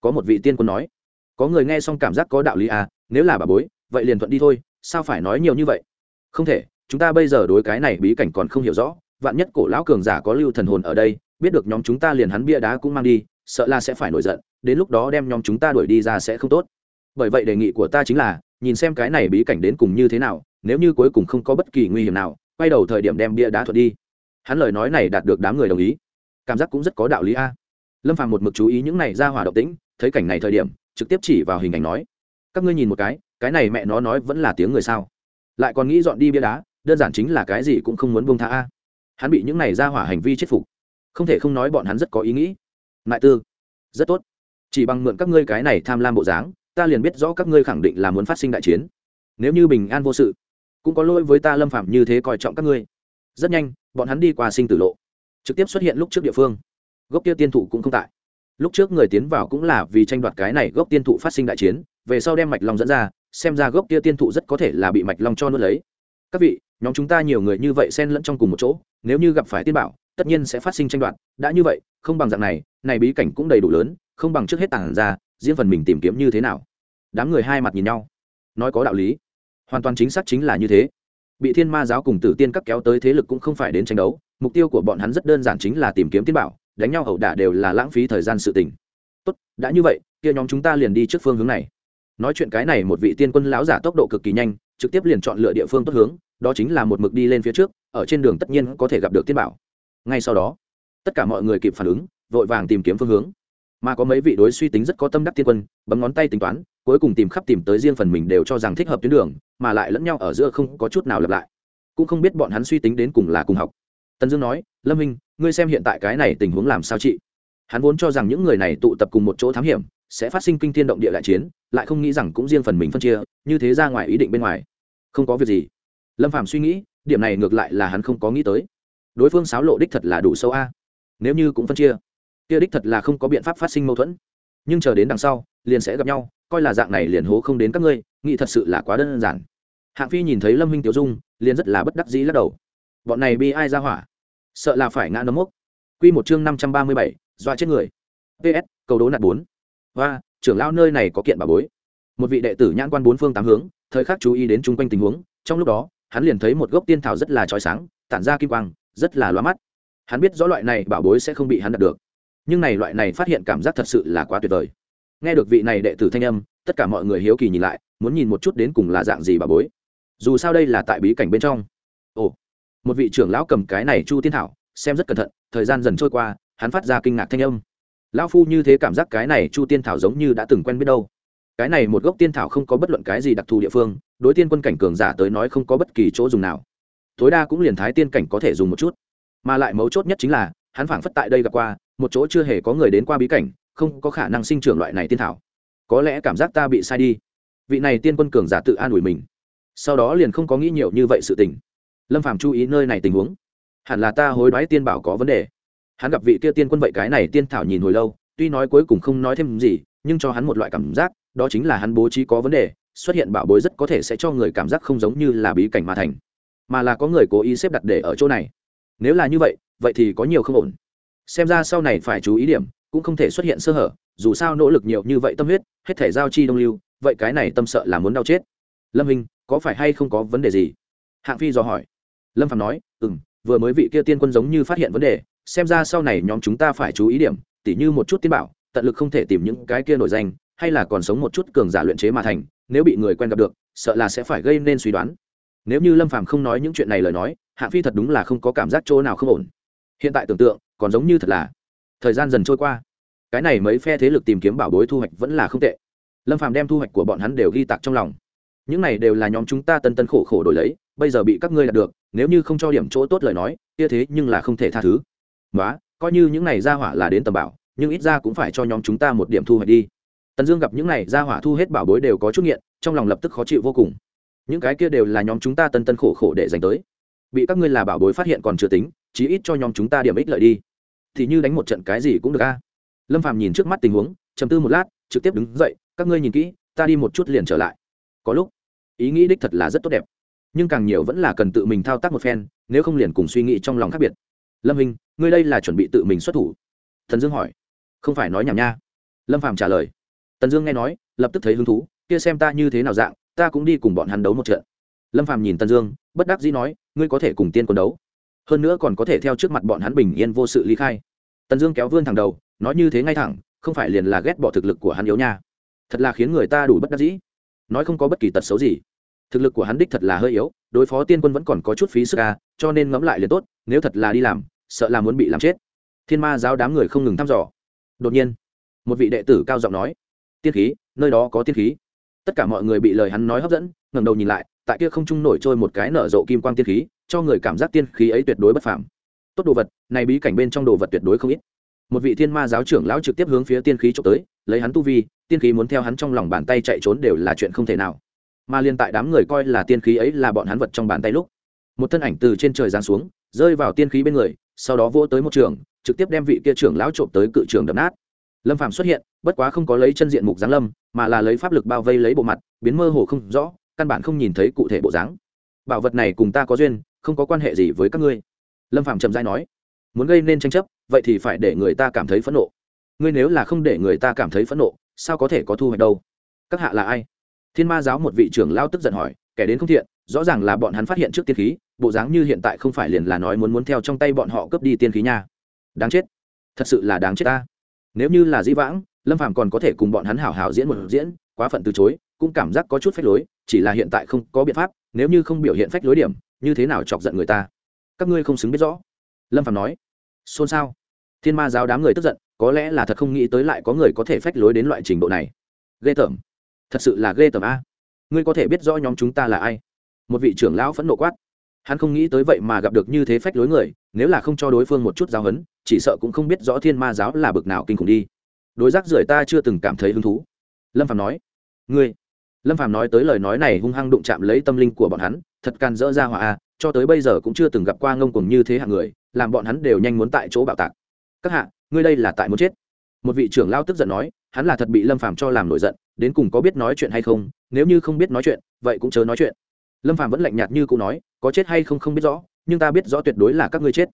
Có một vị tiên quân nói. Có người nghe xong cảm giác có đạo lý à nếu là bà bối, vậy liền thuận đi thôi, sao phải nói nhiều như vậy? Không thể, chúng ta bây giờ đối cái này bí cảnh còn không hiểu rõ vạn nhất cổ lão cường giả có lưu thần hồn ở đây, biết được nhóm chúng ta liền hắn bia đá cũng mang đi, sợ là sẽ phải nổi giận, đến lúc đó đem nhóm chúng ta đuổi đi ra sẽ không tốt. Bởi vậy đề nghị của ta chính là, nhìn xem cái này bí cảnh đến cùng như thế nào, nếu như cuối cùng không có bất kỳ nguy hiểm nào, quay đầu thời điểm đem bia đá thuật đi. Hắn lời nói này đạt được đám người đồng ý. Cảm giác cũng rất có đạo lý a. Lâm phàm một mực chú ý những này ra hỏa động tĩnh, thấy cảnh này thời điểm, trực tiếp chỉ vào hình ảnh nói, các ngươi nhìn một cái cái này mẹ nó nói vẫn là tiếng người sao? Lại còn nghĩ dọn đi bia đá, đơn giản chính là cái gì cũng không muốn buông tha a hắn bị những này ra hỏa hành vi chết phục. Không thể không nói bọn hắn rất có ý nghĩ. Mại tư, rất tốt. Chỉ bằng mượn các ngươi cái này tham lam bộ dáng, ta liền biết rõ các ngươi khẳng định là muốn phát sinh đại chiến. Nếu như bình an vô sự, cũng có lỗi với ta lâm phạm như thế coi trọng các ngươi. Rất nhanh, bọn hắn đi qua sinh tử lộ. Trực tiếp xuất hiện lúc trước địa phương. Gốc kia tiên thụ cũng không tại. Lúc trước người tiến vào cũng là vì tranh đoạt cái này gốc tiên thụ phát sinh đại chiến, về sau đem mạch long dẫn ra, xem ra gốc kia tiên thụ rất có thể là bị mạch long cho nuốt lấy. Các vị nhóm chúng ta nhiều người như vậy xen lẫn trong cùng một chỗ, nếu như gặp phải tiên bảo, tất nhiên sẽ phát sinh tranh đoạt. Đã như vậy, không bằng dạng này này bí cảnh cũng đầy đủ lớn, không bằng trước hết tảng ra, riêng phần mình tìm kiếm như thế nào. Đám người hai mặt nhìn nhau. Nói có đạo lý. Hoàn toàn chính xác chính là như thế. Bị thiên ma giáo cùng tử tiên các kéo tới thế lực cũng không phải đến tranh đấu, mục tiêu của bọn hắn rất đơn giản chính là tìm kiếm tiên bảo, đánh nhau ẩu đả đều là lãng phí thời gian sự tình. Tốt, đã như vậy, kia nhóm chúng ta liền đi trước phương hướng này. Nói chuyện cái này một vị tiên quân lão giả tốc độ cực kỳ nhanh, trực tiếp liền chọn lựa địa phương tốt hướng đó chính là một mực đi lên phía trước, ở trên đường tất nhiên có thể gặp được tiên bảo. Ngay sau đó, tất cả mọi người kịp phản ứng, vội vàng tìm kiếm phương hướng. Mà có mấy vị đối suy tính rất có tâm đắc tiên quân, bấm ngón tay tính toán, cuối cùng tìm khắp tìm tới riêng phần mình đều cho rằng thích hợp tuyến đường, mà lại lẫn nhau ở giữa không có chút nào lặp lại. Cũng không biết bọn hắn suy tính đến cùng là cùng học. Tần dương nói, lâm minh, ngươi xem hiện tại cái này tình huống làm sao chị? Hắn vốn cho rằng những người này tụ tập cùng một chỗ thám hiểm, sẽ phát sinh kinh thiên động địa đại chiến, lại không nghĩ rằng cũng riêng phần mình phân chia, như thế ra ngoài ý định bên ngoài. Không có việc gì lâm phàm suy nghĩ, điểm này ngược lại là hắn không có nghĩ tới. Đối phương sáo lộ đích thật là đủ sâu a. Nếu như cũng phân chia, kia đích thật là không có biện pháp phát sinh mâu thuẫn. Nhưng chờ đến đằng sau, liền sẽ gặp nhau, coi là dạng này liền hố không đến các ngươi, nghĩ thật sự là quá đơn giản. Hạng phi nhìn thấy lâm minh tiểu dung, liền rất là bất đắc dĩ lắc đầu. Bọn này bi ai ra hỏa? Sợ là phải ngã nấm mốc. Q một chương năm trăm ba mươi bảy, dọa chết người. Ps cầu đố nạt bốn. Và trưởng lao nơi này có kiện bà bối. Một vị đệ tử nhãn quan bốn phương tám hướng, thời khắc chú ý đến chung quanh tình huống, trong lúc đó hắn liền thấy một gốc tiên thảo rất là trói sáng, tản ra kim quang, rất là loa mắt. Hắn biết rõ loại này bảo bối sẽ không bị hắn đạt được. Nhưng này loại này phát hiện cảm giác thật sự là quá tuyệt vời. Nghe được vị này đệ tử thanh âm, tất cả mọi người hiếu kỳ nhìn lại, muốn nhìn một chút đến cùng là dạng gì bà bối. Dù sao đây là tại bí cảnh bên trong. Ồ, một vị trưởng lão cầm cái này chu tiên thảo, xem rất cẩn thận, thời gian dần trôi qua, hắn phát ra kinh ngạc thanh âm. Lão phu như thế cảm giác cái này chu tiên thảo giống như đã từng quen biết đâu. Cái này một gốc tiên thảo không có bất luận cái gì đặc thù địa phương đối tiên quân cảnh cường giả tới nói không có bất kỳ chỗ dùng nào. Tối đa cũng liền thái tiên cảnh có thể dùng một chút. Mà lại mấu chốt nhất chính là, hắn phảng phất tại đây gặp qua, một chỗ chưa hề có người đến qua bí cảnh, không có khả năng sinh trưởng loại này tiên thảo. Có lẽ cảm giác ta bị sai đi. Vị này tiên quân cường giả tự an ủi mình. Sau đó liền không có nghĩ nhiều như vậy sự tình. Lâm phàm chú ý nơi này tình huống. Hẳn là ta hối đoái tiên bảo có vấn đề. Hắn gặp vị kia tiên quân vậy cái này tiên thảo nhìn hồi lâu, tuy nói cuối cùng không nói thêm gì, nhưng cho hắn một loại cảm giác, đó chính là hắn bố trí có vấn đề xuất hiện bảo bối rất có thể sẽ cho người cảm giác không giống như là bí cảnh mà thành, mà là có người cố ý xếp đặt để ở chỗ này. Nếu là như vậy vậy thì có nhiều không ổn. Xem ra sau này phải chú ý điểm, cũng không thể xuất hiện sơ hở, dù sao nỗ lực nhiều như vậy tâm huyết, hết thể giao chi đông lưu, vậy cái này tâm sợ là muốn đau chết. Lâm hình có phải hay không có vấn đề gì? Hạng phi dò hỏi. Lâm phạm nói ừ m vừa mới vị kia tiên quân giống như phát hiện vấn đề, xem ra sau này nhóm chúng ta phải chú ý điểm, tỉ như một chút tiên bảo, tận lực không thể tìm những cái kia nổi danh, hay là còn sống một chút cường giả luyện chế mà thành nếu bị người quen gặp được, sợ là sẽ phải gây nên suy đoán. Nếu như lâm phàm không nói những chuyện này lời nói, hạ phi thật đúng là không có cảm giác chỗ nào không ổn. Hiện tại tưởng tượng, còn giống như thật là thời gian dần trôi qua. Cái này mấy phe thế lực tìm kiếm bảo bối thu hoạch vẫn là không tệ. Lâm phàm đem thu hoạch của bọn hắn đều ghi tạc trong lòng. Những này đều là nhóm chúng ta tân tân khổ khổ đổi lấy, bây giờ bị các ngươi đạt được, nếu như không cho điểm chỗ tốt lời nói, kia thế nhưng là không thể tha thứ. Nói coi như những này ra hỏa là đến tầm bảo, nhưng ít ra cũng phải cho nhóm chúng ta một điểm thu hoạch đi tần dương gặp những này ra hỏa thu hết bảo bối đều có chút nghiện, trong lòng lập tức khó chịu vô cùng. Những cái kia đều là nhóm chúng ta tân tân khổ khổ để dành tới. Bị các ngươi là bảo bối phát hiện còn chưa tính, chí ít cho nhóm chúng ta điểm ích lợi đi. Thì như đánh một trận cái gì cũng được a. Lâm phàm nhìn trước mắt tình huống chầm tư một lát, trực tiếp đứng dậy, các ngươi nhìn kỹ, ta đi một chút liền trở lại. Có lúc, ý nghĩ đích thật là rất tốt đẹp. Nhưng càng nhiều vẫn là cần tự mình thao tác một phen, nếu không liền cùng suy nghĩ trong lòng khác biệt. Lâm hình ngươi đây là chuẩn bị tự mình xuất thủ? Thần dương hỏi. Không phải nói nhảm nha. Lâm phàm trả lời tần dương nghe nói, lập tức thấy hứng thú, kia xem ta như thế nào dạng, ta cũng đi cùng bọn hắn đấu một trận. Lâm phàm nhìn tần dương, bất đắc dĩ nói, ngươi có thể cùng tiên quân đấu, hơn nữa còn có thể theo trước mặt bọn hắn bình yên vô sự ly khai. Tần dương kéo vươn thẳng đầu, nói như thế ngay thẳng, không phải liền là ghét bỏ thực lực của hắn yếu nha. Thật là khiến người ta đủ bất đắc dĩ. Nói không có bất kỳ tật xấu gì. Thực lực của hắn đích thật là hơi yếu, đối phó tiên quân vẫn còn có chút phí sức ca cho nên ngẫm lại liền tốt, nếu thật là đi làm, sợ là muốn bị làm chết. Thiên ma giáo đám người không ngừng thăm dò. Đột nhiên, một vị đệ tử cao giọng nói tiên khí, nơi đó có tiên khí. Tất cả mọi người bị lời hắn nói hấp dẫn, ngẩng đầu nhìn lại, tại kia không trung nổi trôi một cái nở rộ kim quang tiên khí, cho người cảm giác tiên khí ấy tuyệt đối bất phàm. Tốt đồ vật, này bí cảnh bên trong đồ vật tuyệt đối không ít. Một vị thiên ma giáo trưởng lão trực tiếp hướng phía tiên khí trộm tới, lấy hắn tu vi, tiên khí muốn theo hắn trong lòng bàn tay chạy trốn đều là chuyện không thể nào. Mà liên tại đám người coi là tiên khí ấy là bọn hắn vật trong bàn tay lúc, một thân ảnh từ trên trời giáng xuống, rơi vào tiên khí bên người, sau đó vỗ tới một trường, trực tiếp đem vị kia trưởng lão trộm tới cự trường đập nát lâm phạm xuất hiện, bất quá không có lấy chân diện mục giáng lâm, mà là lấy pháp lực bao vây lấy bộ mặt, biến mơ hồ không rõ, căn bản không nhìn thấy cụ thể bộ dáng. Bảo vật này cùng ta có duyên, không có quan hệ gì với các ngươi. Lâm phạm trầm dai nói, muốn gây nên tranh chấp, vậy thì phải để người ta cảm thấy phẫn nộ. Ngươi nếu là không để người ta cảm thấy phẫn nộ, sao có thể có thu hoạch đâu? Các hạ là ai? Thiên ma giáo một vị trưởng lao tức giận hỏi, kẻ đến không thiện, rõ ràng là bọn hắn phát hiện trước tiên khí, bộ dáng như hiện tại không phải liền là nói muốn muốn theo trong tay bọn họ cướp đi tiên khí nha. Đáng chết. Thật sự là đáng chết ta nếu như là dĩ vãng lâm phàm còn có thể cùng bọn hắn hảo hảo diễn một diễn quá phận từ chối cũng cảm giác có chút phách lối chỉ là hiện tại không có biện pháp nếu như không biểu hiện phách lối điểm như thế nào chọc giận người ta? Các ngươi không xứng biết rõ. Lâm phàm nói. Xôn xao. Thiên ma giáo đám người tức giận có lẽ là thật không nghĩ tới lại có người có thể phách lối đến loại trình độ này. Ghê tởm. Thật sự là ghê tởm a. Ngươi có thể biết rõ nhóm chúng ta là ai? Một vị trưởng lão phẫn nộ quát hắn không nghĩ tới vậy mà gặp được như thế phách lối người, nếu là không cho đối phương một chút giáo hấn, chỉ sợ cũng không biết rõ thiên ma giáo là bực nào kinh khủng đi. Đối giác rưởi ta chưa từng cảm thấy hứng thú. Lâm Phạm nói, ngươi. Lâm Phạm nói tới lời nói này hung hăng đụng chạm lấy tâm linh của bọn hắn, thật can dỡ ra hỏa a à, cho tới bây giờ cũng chưa từng gặp qua ngông cùng như thế hạng người, làm bọn hắn đều nhanh muốn tại chỗ bạo tạc. Các hạ, ngươi đây là tại muốn chết. Một vị trưởng lao tức giận nói, hắn là thật bị lâm phàm cho làm nổi giận, đến cùng có biết nói chuyện hay không? Nếu như không biết nói chuyện, vậy cũng chớ nói chuyện lâm Phạm vẫn lạnh nhạt như cũ nói, có chết hay không không biết rõ, nhưng ta biết rõ tuyệt đối là các ngươi chết.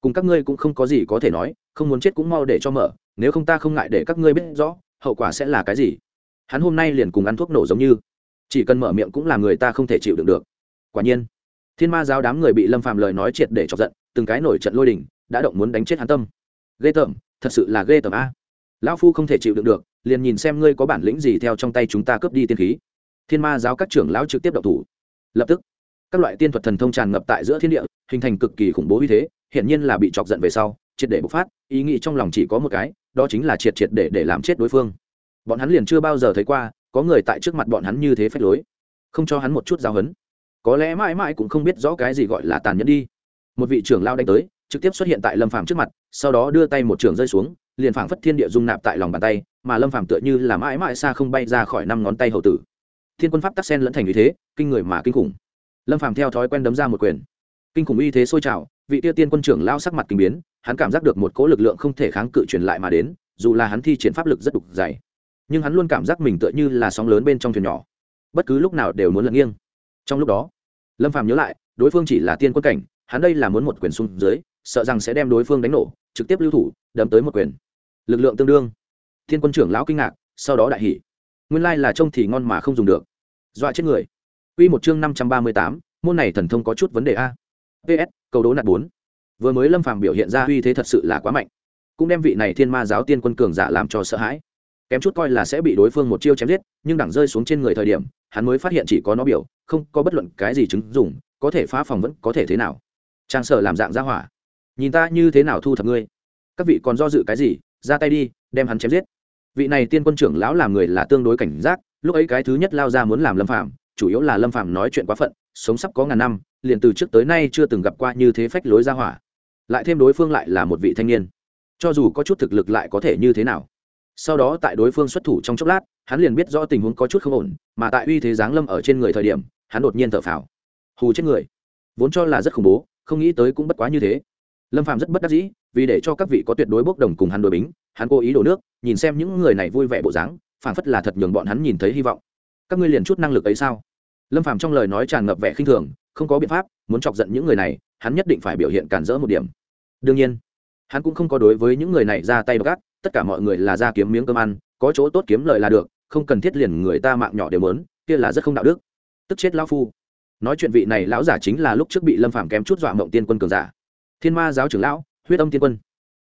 Cùng các ngươi cũng không có gì có thể nói, không muốn chết cũng mau để cho mở, nếu không ta không ngại để các ngươi biết rõ, hậu quả sẽ là cái gì. Hắn hôm nay liền cùng ăn thuốc nổ giống như. Chỉ cần mở miệng cũng là người ta không thể chịu đựng được. Quả nhiên, thiên ma giáo đám người bị lâm Phạm lời nói triệt để chọc giận, từng cái nổi trận lôi đình, đã động muốn đánh chết hắn tâm. Ghê tởm, thật sự là ghê tởm a. Lão phu không thể chịu đựng được, liền nhìn xem ngươi có bản lĩnh gì theo trong tay chúng ta cướp đi tiên khí. Thiên ma giáo các trưởng lão trực tiếp động thủ lập tức, các loại tiên thuật thần thông tràn ngập tại giữa thiên địa, hình thành cực kỳ khủng bố uy thế, hiển nhiên là bị chọc giận về sau, triệt để bộc phát, ý nghĩ trong lòng chỉ có một cái, đó chính là triệt triệt để để làm chết đối phương. Bọn hắn liền chưa bao giờ thấy qua, có người tại trước mặt bọn hắn như thế phách lối, không cho hắn một chút giao hấn. Có lẽ mãi mãi cũng không biết rõ cái gì gọi là tàn nhẫn đi. Một vị trưởng lao đánh tới, trực tiếp xuất hiện tại lâm phàm trước mặt, sau đó đưa tay một trường rơi xuống, liền phảng phất thiên địa dung nạp tại lòng bàn tay, mà lâm phàm tựa như là mãi mãi xa không bay ra khỏi năm ngón tay hậu tử thiên quân pháp tắc sen lẫn thành như thế, kinh người mà kinh khủng. Lâm phàm theo thói quen đấm ra một quyền. Kinh khủng uy thế sôi trào, vị tiêu tiên quân trưởng lao sắc mặt kinh biến, hắn cảm giác được một cỗ lực lượng không thể kháng cự truyền lại mà đến, dù là hắn thi triển pháp lực rất đục dày. Nhưng hắn luôn cảm giác mình tựa như là sóng lớn bên trong thuyền nhỏ. Bất cứ lúc nào đều muốn lật nghiêng. Trong lúc đó, lâm phàm nhớ lại, đối phương chỉ là tiên quân cảnh, hắn đây là muốn một quyền xung dưới, sợ rằng sẽ đem đối phương đánh nổ, trực tiếp lưu thủ, đấm tới một quyền. Lực lượng tương đương. Thiên quân trưởng lão kinh ngạc, sau đó đại hỉ. Nguyên lai là trông thì ngon mà không dùng được dọa chết người Quy một chương năm trăm ba mươi tám, môn này thần thông có chút vấn đề a. PS, cầu đố nạt 4. Vừa mới Lâm Phàm biểu hiện ra uy thế thật sự là quá mạnh, cũng đem vị này Thiên Ma giáo tiên quân cường giả làm cho sợ hãi. Kém chút coi là sẽ bị đối phương một chiêu chém giết, nhưng đẳng rơi xuống trên người thời điểm, hắn mới phát hiện chỉ có nó biểu, không có bất luận cái gì chứng dùng, có thể phá phòng vẫn có thể thế nào. Trang sở làm dạng ra hỏa. Nhìn ta như thế nào thu thập ngươi? Các vị còn do dự cái gì, ra tay đi, đem hắn chém giết. Vị này tiên quân trưởng lão làm người là tương đối cảnh giác, lúc ấy cái thứ nhất lao ra muốn làm Lâm phạm chủ yếu là lâm phạm nói chuyện quá phận, sống sắp có ngàn năm, liền từ trước tới nay chưa từng gặp qua như thế phách lối ra hỏa. Lại thêm đối phương lại là một vị thanh niên. Cho dù có chút thực lực lại có thể như thế nào. Sau đó tại đối phương xuất thủ trong chốc lát, hắn liền biết rõ tình huống có chút không ổn, mà tại uy thế giáng lâm ở trên người thời điểm, hắn đột nhiên thở phào. Hù chết người. Vốn cho là rất khủng bố, không nghĩ tới cũng bất quá như thế. Lâm phạm rất bất đắc dĩ, vì để cho các vị có tuyệt đối bốc đồng cùng hắn đối bính, hắn cố ý đổ nước, nhìn xem những người này vui vẻ bộ dáng phảng phất là thật nhường bọn hắn nhìn thấy hy vọng. Các ngươi liền chút năng lực ấy sao? Lâm phàm trong lời nói tràn ngập vẻ khinh thường không có biện pháp muốn chọc giận những người này hắn nhất định phải biểu hiện cản rỡ một điểm. Đương nhiên hắn cũng không có đối với những người này ra tay gắt tất cả mọi người là ra kiếm miếng cơm ăn có chỗ tốt kiếm lời là được không cần thiết liền người ta mạng nhỏ đều muốn, kia là rất không đạo đức. Tức chết lão phu. Nói chuyện vị này lão giả chính là lúc trước bị lâm phàm kém chút dọa mộng tiên quân cường giả. Thiên ma giáo trưởng lão huyết âm tiên quân.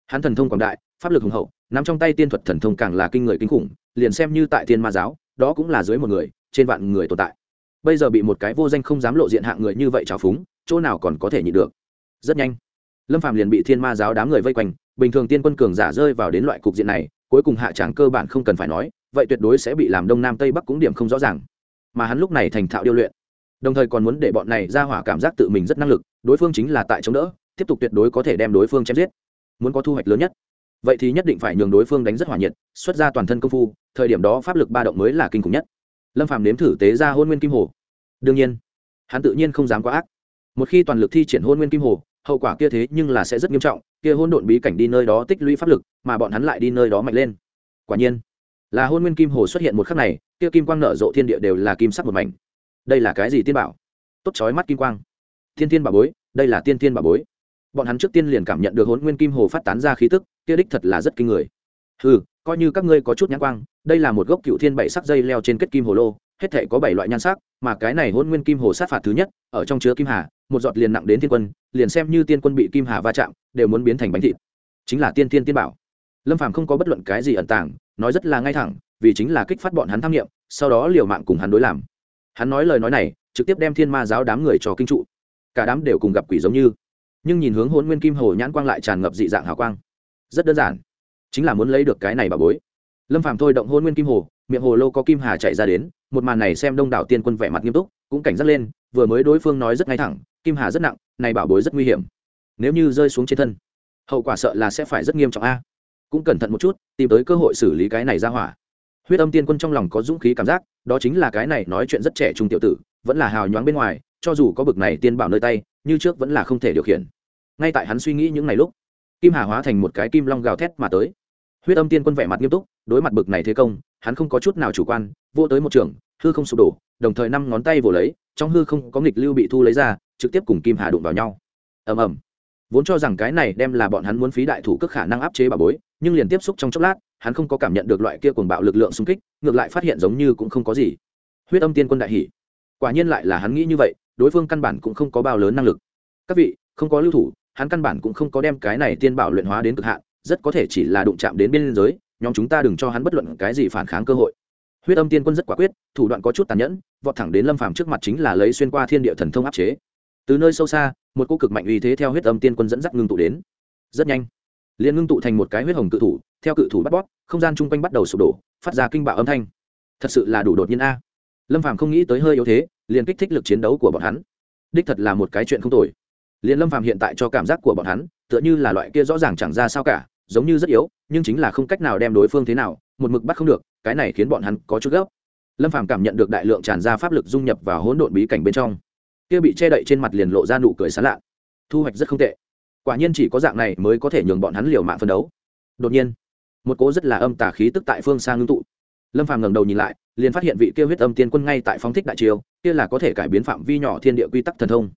Hắn thần thông quảng đại pháp lực hùng hậu nắm trong tay tiên thuật thần thông càng là kinh người kinh khủng, liền xem như tại thiên ma giáo, đó cũng là dưới một người, trên vạn người tồn tại. Bây giờ bị một cái vô danh không dám lộ diện hạng người như vậy trào phúng, chỗ nào còn có thể nhịn được. Rất nhanh, lâm phạm liền bị thiên ma giáo đám người vây quanh, bình thường tiên quân cường giả rơi vào đến loại cục diện này, cuối cùng hạ tràng cơ bản không cần phải nói, vậy tuyệt đối sẽ bị làm đông nam tây bắc cũng điểm không rõ ràng. Mà hắn lúc này thành thạo điêu luyện, đồng thời còn muốn để bọn này ra hỏa cảm giác tự mình rất năng lực, đối phương chính là tại chống đỡ, tiếp tục tuyệt đối có thể đem đối phương chém giết. Muốn có thu hoạch lớn nhất vậy thì nhất định phải nhường đối phương đánh rất hỏa nhiệt, xuất ra toàn thân công phu, thời điểm đó pháp lực ba động mới là kinh khủng nhất. Lâm phàm nếm thử tế ra hôn nguyên kim hồ. Đương nhiên, hắn tự nhiên không dám quá ác. Một khi toàn lực thi triển hôn nguyên kim hồ, hậu quả kia thế nhưng là sẽ rất nghiêm trọng, kia hôn độn bí cảnh đi nơi đó tích lũy pháp lực, mà bọn hắn lại đi nơi đó mạnh lên. Quả nhiên, là hôn nguyên kim hồ xuất hiện một khắc này, kia kim quang nở rộ thiên địa đều là kim sắc một mảnh. Đây là cái gì tiên bảo? Tốt chói mắt kim quang. Thiên thiên bảo bối, đây là tiên thiên bảo bối bọn hắn trước tiên liền cảm nhận được hôn nguyên kim hồ phát tán ra khí tức, kia đích thật là rất kinh người. Ừ coi như các ngươi có chút nhãn quang, đây là một gốc cựu thiên bảy sắc dây leo trên kết kim hồ lô, hết thể có bảy loại nhan sắc, mà cái này hôn nguyên kim hồ sát phạt thứ nhất, ở trong chứa kim hà, một giọt liền nặng đến thiên quân, liền xem như tiên quân bị kim hà va chạm, đều muốn biến thành bánh thịt. Chính là tiên tiên tiên bảo. Lâm phàm không có bất luận cái gì ẩn tàng, nói rất là ngay thẳng, vì chính là kích phát bọn hắn tham nghiệm, sau đó liều mạng cùng hắn đối làm. Hắn nói lời nói này, trực tiếp đem thiên ma giáo đám người cho kinh trụ. Cả đám đều cùng gặp quỷ giống như nhưng nhìn hướng hôn nguyên kim hồ nhãn quang lại tràn ngập dị dạng hào quang. Rất đơn giản. Chính là muốn lấy được cái này bà bối. Lâm phàm thôi động hôn nguyên kim hồ, miệng hồ lô có kim hà chạy ra đến, một màn này xem đông đảo tiên quân vẻ mặt nghiêm túc, cũng cảnh giác lên, vừa mới đối phương nói rất ngay thẳng, kim hà rất nặng, này bảo bối rất nguy hiểm. Nếu như rơi xuống trên thân, hậu quả sợ là sẽ phải rất nghiêm trọng a. Cũng cẩn thận một chút, tìm tới cơ hội xử lý cái này ra hỏa. Huyết âm tiên quân trong lòng có dũng khí cảm giác, đó chính là cái này nói chuyện rất trẻ trung tiểu tử, vẫn là hào nhoáng bên ngoài, cho dù có bực này tiên bảo nơi tay như trước vẫn là không thể điều khiển. Ngay tại hắn suy nghĩ những ngày lúc kim hà hóa thành một cái kim long gào thét mà tới. Huyết âm tiên quân vẻ mặt nghiêm túc đối mặt bực này thế công hắn không có chút nào chủ quan vô tới một trường hư không sụp đổ đồng thời năm ngón tay vồ lấy trong hư không có nghịch lưu bị thu lấy ra trực tiếp cùng kim hà đụng vào nhau. Ầm ầm. Vốn cho rằng cái này đem là bọn hắn muốn phí đại thủ cước khả năng áp chế bà bối nhưng liền tiếp xúc trong chốc lát hắn không có cảm nhận được loại kia cuồng bạo lực lượng xung kích ngược lại phát hiện giống như cũng không có gì. Huyết âm tiên quân đại hỉ, quả nhiên lại là hắn nghĩ như vậy đối phương căn bản cũng không có bao lớn năng lực. Các vị, không có lưu thủ, hắn căn bản cũng không có đem cái này tiên bảo luyện hóa đến cực hạn, rất có thể chỉ là đụng chạm đến biên giới, nhóm chúng ta đừng cho hắn bất luận cái gì phản kháng cơ hội. Huyết âm tiên quân rất quả quyết, thủ đoạn có chút tàn nhẫn, vọt thẳng đến lâm phàm trước mặt chính là lấy xuyên qua thiên địa thần thông áp chế. Từ nơi sâu xa, một cô cực mạnh uy thế theo huyết âm tiên quân dẫn dắt ngưng tụ đến. Rất nhanh, liền ngưng tụ thành một cái huyết hồng cự thủ, theo cự thủ bắt bóp, không gian chung quanh bắt đầu sụp đổ, phát ra kinh bạo âm thanh. Thật sự là đủ đột nhiên a lâm phàm không nghĩ tới hơi yếu thế, liền kích thích lực chiến đấu của bọn hắn. Đích thật là một cái chuyện không tồi. Liền lâm phàm hiện tại cho cảm giác của bọn hắn, tựa như là loại kia rõ ràng chẳng ra sao cả, giống như rất yếu, nhưng chính là không cách nào đem đối phương thế nào, một mực bắt không được, cái này khiến bọn hắn có chút gấp. Lâm phàm cảm nhận được đại lượng tràn ra pháp lực dung nhập vào hỗn độn bí cảnh bên trong. Kia bị che đậy trên mặt liền lộ ra nụ cười sán lạ. Thu hoạch rất không tệ. Quả nhiên chỉ có dạng này mới có thể nhường bọn hắn liều mạng phân đấu. Đột nhiên, một cố rất là âm tà khí tức tại phương xa ngưng tụ. Lâm phàm ngẩng đầu nhìn lại liền phát hiện vị kia huyết âm tiên quân ngay tại phóng thích đại triều kia là có thể cải biến phạm vi nhỏ thiên địa quy tắc thần thông.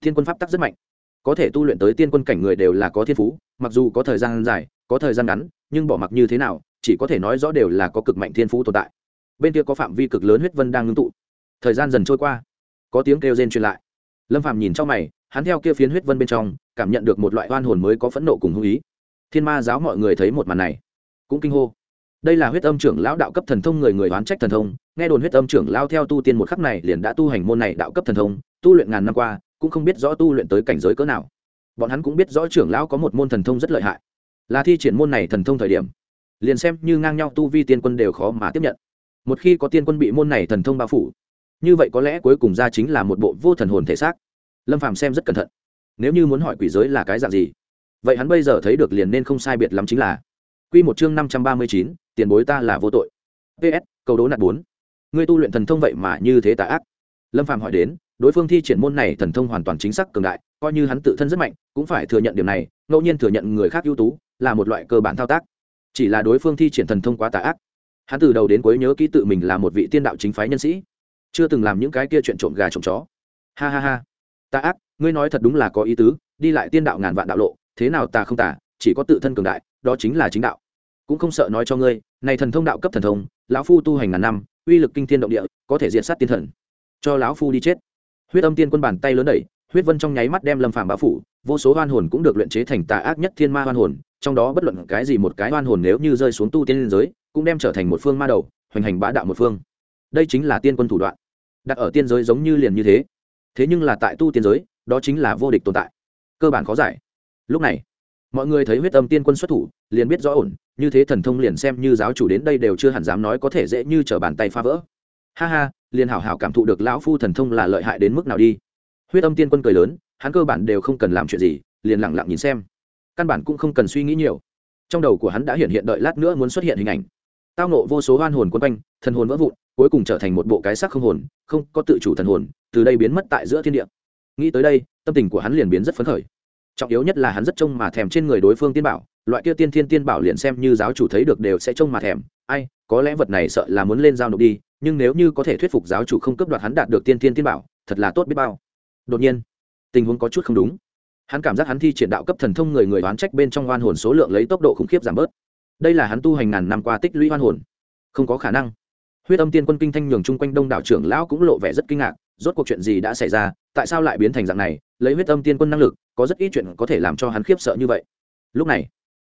Thiên quân pháp tắc rất mạnh. Có thể tu luyện tới tiên quân cảnh người đều là có thiên phú, mặc dù có thời gian dài, có thời gian ngắn, nhưng bỏ mặc như thế nào, chỉ có thể nói rõ đều là có cực mạnh thiên phú tồn tại. Bên kia có phạm vi cực lớn huyết vân đang ngưng tụ. Thời gian dần trôi qua. Có tiếng kêu rên truyền lại. Lâm phàm nhìn trong mày, hắn theo kia phiến huyết vân bên trong, cảm nhận được một loại oan hồn mới có phẫn nộ cùng hung ý. Thiên ma giáo mọi người thấy một màn này, cũng kinh hô đây là huyết âm trưởng lão đạo cấp thần thông người người oán trách thần thông, nghe đồn huyết âm trưởng lao theo tu tiên một khắc này liền đã tu hành môn này đạo cấp thần thông, tu luyện ngàn năm qua, cũng không biết rõ tu luyện tới cảnh giới cỡ nào. Bọn hắn cũng biết rõ trưởng lão có một môn thần thông rất lợi hại. Là thi triển môn này thần thông thời điểm, liền xem như ngang nhau tu vi tiên quân đều khó mà tiếp nhận. Một khi có tiên quân bị môn này thần thông bao phủ, như vậy có lẽ cuối cùng ra chính là một bộ vô thần hồn thể xác. Lâm phàm xem rất cẩn thận. Nếu như muốn hỏi quỷ giới là cái dạng gì, vậy hắn bây giờ thấy được liền nên không sai biệt lắm chính là Quy một chương năm trăm ba mươi chín tiền bối ta là vô tội. Ps cầu đố nạt bốn. Ngươi tu luyện thần thông vậy mà như thế tà ác. Lâm phàm hỏi đến đối phương thi triển môn này thần thông hoàn toàn chính xác cường đại coi như hắn tự thân rất mạnh cũng phải thừa nhận điểm này ngẫu nhiên thừa nhận người khác ưu tú là một loại cơ bản thao tác. Chỉ là đối phương thi triển thần thông quá tà ác. Hắn từ đầu đến cuối nhớ kỹ tự mình là một vị tiên đạo chính phái nhân sĩ chưa từng làm những cái kia chuyện trộm gà trộm chó. Ha ha ha. Tà ác ngươi nói thật đúng là có ý tứ đi lại tiên đạo ngàn vạn đạo lộ thế nào ta không tà, chỉ có tự thân cường đại đó chính là chính đạo. Cũng không sợ nói cho ngươi, này thần thông đạo cấp thần thông, lão phu tu hành ngàn năm, uy lực kinh thiên động địa, có thể diệt sát tiên thần. Cho lão phu đi chết. Huyết âm tiên quân bàn tay lớn đẩy, huyết vân trong nháy mắt đem lâm phàm bá phủ, vô số oan hồn cũng được luyện chế thành tà ác nhất thiên ma oan hồn, trong đó bất luận cái gì một cái oan hồn nếu như rơi xuống tu tiên liên giới, cũng đem trở thành một phương ma đầu, hoành hành bá đạo một phương. Đây chính là tiên quân thủ đoạn. Đặt ở tiên giới giống như liền như thế. Thế nhưng là tại tu tiên giới, đó chính là vô địch tồn tại. Cơ bản khó giải. Lúc này mọi người thấy huyết âm tiên quân xuất thủ, liền biết rõ ổn, như thế thần thông liền xem như giáo chủ đến đây đều chưa hẳn dám nói có thể dễ như t r ở bàn tay phá vỡ. Ha ha, liền hảo hảo cảm thụ được lão phu thần thông là lợi hại đến mức nào đi. Huyết âm tiên quân cười lớn, hắn cơ bản đều không cần làm chuyện gì, liền lẳng lặng nhìn xem. Căn bản cũng không cần suy nghĩ nhiều. Trong đầu của hắn đã hiện hiện đợi lát nữa muốn xuất hiện hình ảnh. Tao nộ vô số hoan hồn quân quanh, thần hồn vỡ vụn, cuối cùng trở thành một bộ cái sắc không hồn, không có tự chủ thần hồn, từ đây biến mất tại giữa thiên địa. Nghĩ tới đây, tâm tình của hắn liền biến rất phấn khởi trọng yếu nhất là hắn rất trông mà thèm trên người đối phương tiên bảo, loại kia tiên thiên tiên bảo liền xem như giáo chủ thấy được đều sẽ trông mà thèm. Ai, có lẽ vật này sợ là muốn lên giao nộp đi, nhưng nếu như có thể thuyết phục giáo chủ không cấp đoạt hắn đạt được tiên thiên tiên bảo, thật là tốt biết bao. Đột nhiên, tình huống có chút không đúng. Hắn cảm giác hắn thi triển đạo cấp thần thông người người oán trách bên trong oan hồn số lượng lấy tốc độ khủng khiếp giảm bớt. Đây là hắn tu hành ngàn năm qua tích lũy oan hồn. Không có khả năng. Huyết âm tiên quân kinh thanh nhường chung quanh đông đảo trưởng lão cũng lộ vẻ rất kinh ngạc, rốt cuộc chuyện gì đã xảy ra, tại sao lại biến thành dạng này, lấy huyết âm tiên quân năng lực có rất ít chuyện có thể làm cho hắn khiếp sợ như vậy. Lúc này,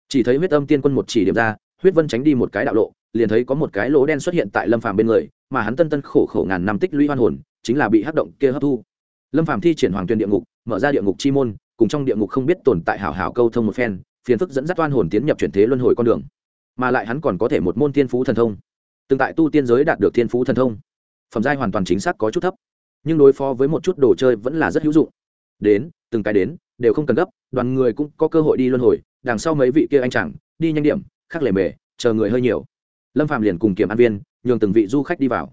chỉ thấy huyết âm tiên quân một chỉ điểm ra, huyết vân tránh đi một cái đạo lộ, liền thấy có một cái lỗ đen xuất hiện tại lâm phàm bên người, mà hắn tân tân khổ khổ ngàn năm tích lũy hoan hồn, chính là bị hắc động kia hấp thu. Lâm phàm thi triển hoàng tuyên địa ngục, mở ra địa ngục chi môn, cùng trong địa ngục không biết tồn tại hảo hảo câu thông một phen, phiền phức dẫn dắt oan hồn tiến nhập chuyển thế luân hồi con đường. Mà lại hắn còn có thể một môn thiên phú thần thông. Từng tại tu tiên giới đạt được thiên phú thần thông, phẩm giai hoàn toàn chính xác có chút thấp, nhưng đối phó với một chút đồ chơi vẫn là rất hữu dụng. Đến, từng cái đến đều không cần gấp, đoàn người cũng có cơ hội đi luân hồi, đằng sau mấy vị kia anh chẳng đi nhanh điểm khắc lề mề, chờ người hơi nhiều. Lâm phạm liền cùng kiểm an viên, nhường từng vị du khách đi vào.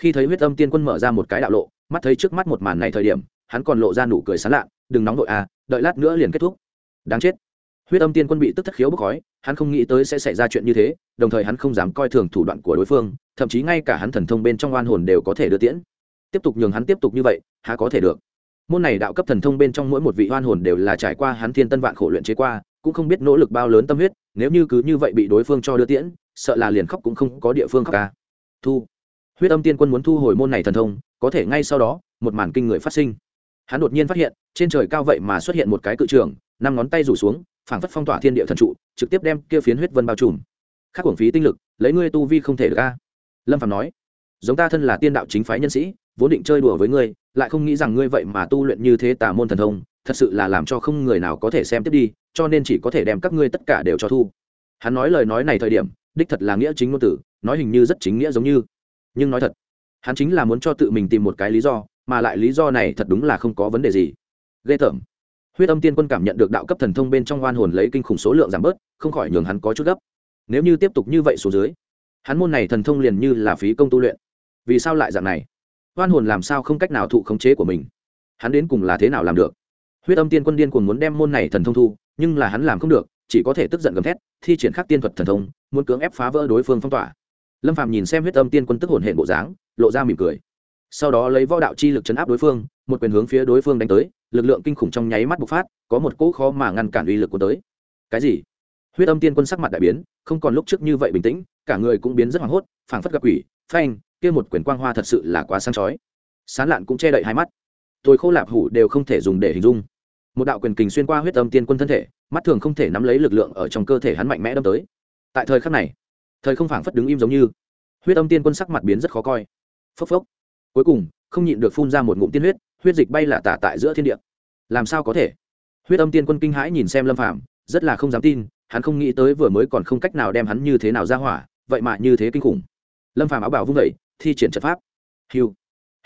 Khi thấy huyết âm tiên quân mở ra một cái đạo lộ, mắt thấy trước mắt một màn này thời điểm, hắn còn lộ ra nụ cười sán lạ, đừng nóng đội à đợi lát nữa liền kết thúc. Đáng chết. Huyết âm tiên quân bị tức thất khiếu bốc khói, hắn không nghĩ tới sẽ xảy ra chuyện như thế, đồng thời hắn không dám coi thường thủ đoạn của đối phương, thậm chí ngay cả hắn thần thông bên trong oan hồn đều có thể đưa tiễn. Tiếp tục nhường hắn tiếp tục như vậy, há có thể được môn này đạo cấp thần thông bên trong mỗi một vị hoan hồn đều là trải qua hắn thiên tân vạn khổ luyện chế qua, cũng không biết nỗ lực bao lớn tâm huyết, nếu như cứ như vậy bị đối phương cho đưa tiễn, sợ là liền khóc cũng không có địa phương khóc ca. Thu. Huyết âm tiên quân muốn thu hồi môn này thần thông, có thể ngay sau đó, một màn kinh người phát sinh. Hắn đột nhiên phát hiện, trên trời cao vậy mà xuất hiện một cái cự trường, năm ngón tay rủ xuống, phảng phất phong tỏa thiên địa thần trụ, trực tiếp đem kia phiến huyết vân bao trùm. Khắc quảng phí tinh lực, lấy ngươi tu vi không thể được ca lâm phạm nói, giống ta thân là tiên đạo chính phái nhân sĩ, vốn định chơi đùa với ngươi lại không nghĩ rằng ngươi vậy mà tu luyện như thế tà môn thần thông, thật sự là làm cho không người nào có thể xem tiếp đi, cho nên chỉ có thể đem các ngươi tất cả đều cho thu. Hắn nói lời nói này thời điểm, đích thật là nghĩa chính ngôn tử, nói hình như rất chính nghĩa giống như. Nhưng nói thật, hắn chính là muốn cho tự mình tìm một cái lý do, mà lại lý do này thật đúng là không có vấn đề gì. Ghê tởm. Huyết âm tiên quân cảm nhận được đạo cấp thần thông bên trong oan hồn lấy kinh khủng số lượng giảm bớt, không khỏi nhường hắn có chút gấp. Nếu như tiếp tục như vậy xuống dưới, hắn môn này thần thông liền như là phí công tu luyện. Vì sao lại dạng này? Oan hồn làm sao không cách nào thụ khống chế của mình? Hắn đến cùng là thế nào làm được? Huyết âm tiên quân điên cùng muốn đem môn này thần thông thu, nhưng là hắn làm không được, chỉ có thể tức giận gầm thét, thi triển khắc tiên thuật thần thông, muốn cưỡng ép phá vỡ đối phương phong tỏa. Lâm phàm nhìn xem huyết âm tiên quân tức hồn hệ bộ dáng, lộ ra mỉm cười. Sau đó lấy võ đạo chi lực chấn áp đối phương, một quyền hướng phía đối phương đánh tới, lực lượng kinh khủng trong nháy mắt bộc phát, có một cỗ khó mà ngăn cản uy lực của tới. Cái gì? Huyết âm tiên quân sắc mặt đại biến, không còn lúc trước như vậy bình tĩnh, cả người cũng biến rất hoảng hốt, phảng phất gặp quỷ, phanh kia một quyển quang hoa thật sự là quá sáng chói. Sán lạn cũng che đậy hai mắt. Tôi khô lạp hủ đều không thể dùng để hình dung. Một đạo quyền kình xuyên qua huyết âm tiên quân thân thể, mắt thường không thể nắm lấy lực lượng ở trong cơ thể hắn mạnh mẽ đâm tới. Tại thời khắc này, thời không phảng phất đứng im giống như. Huyết âm tiên quân sắc mặt biến rất khó coi. Phốc phốc. Cuối cùng, không nhịn được phun ra một ngụm tiên huyết huyết dịch bay lả tả tại giữa thiên địa. Làm sao có thể? Huyết âm tiên quân kinh hãi nhìn xem lâm phàm, rất là không dám tin, hắn không nghĩ tới vừa mới còn không cách nào đem hắn như thế nào ra hỏa, vậy mà như thế kinh khủng. Lâm phàm áo bảo vung vẩy thi triển trận pháp. Hiu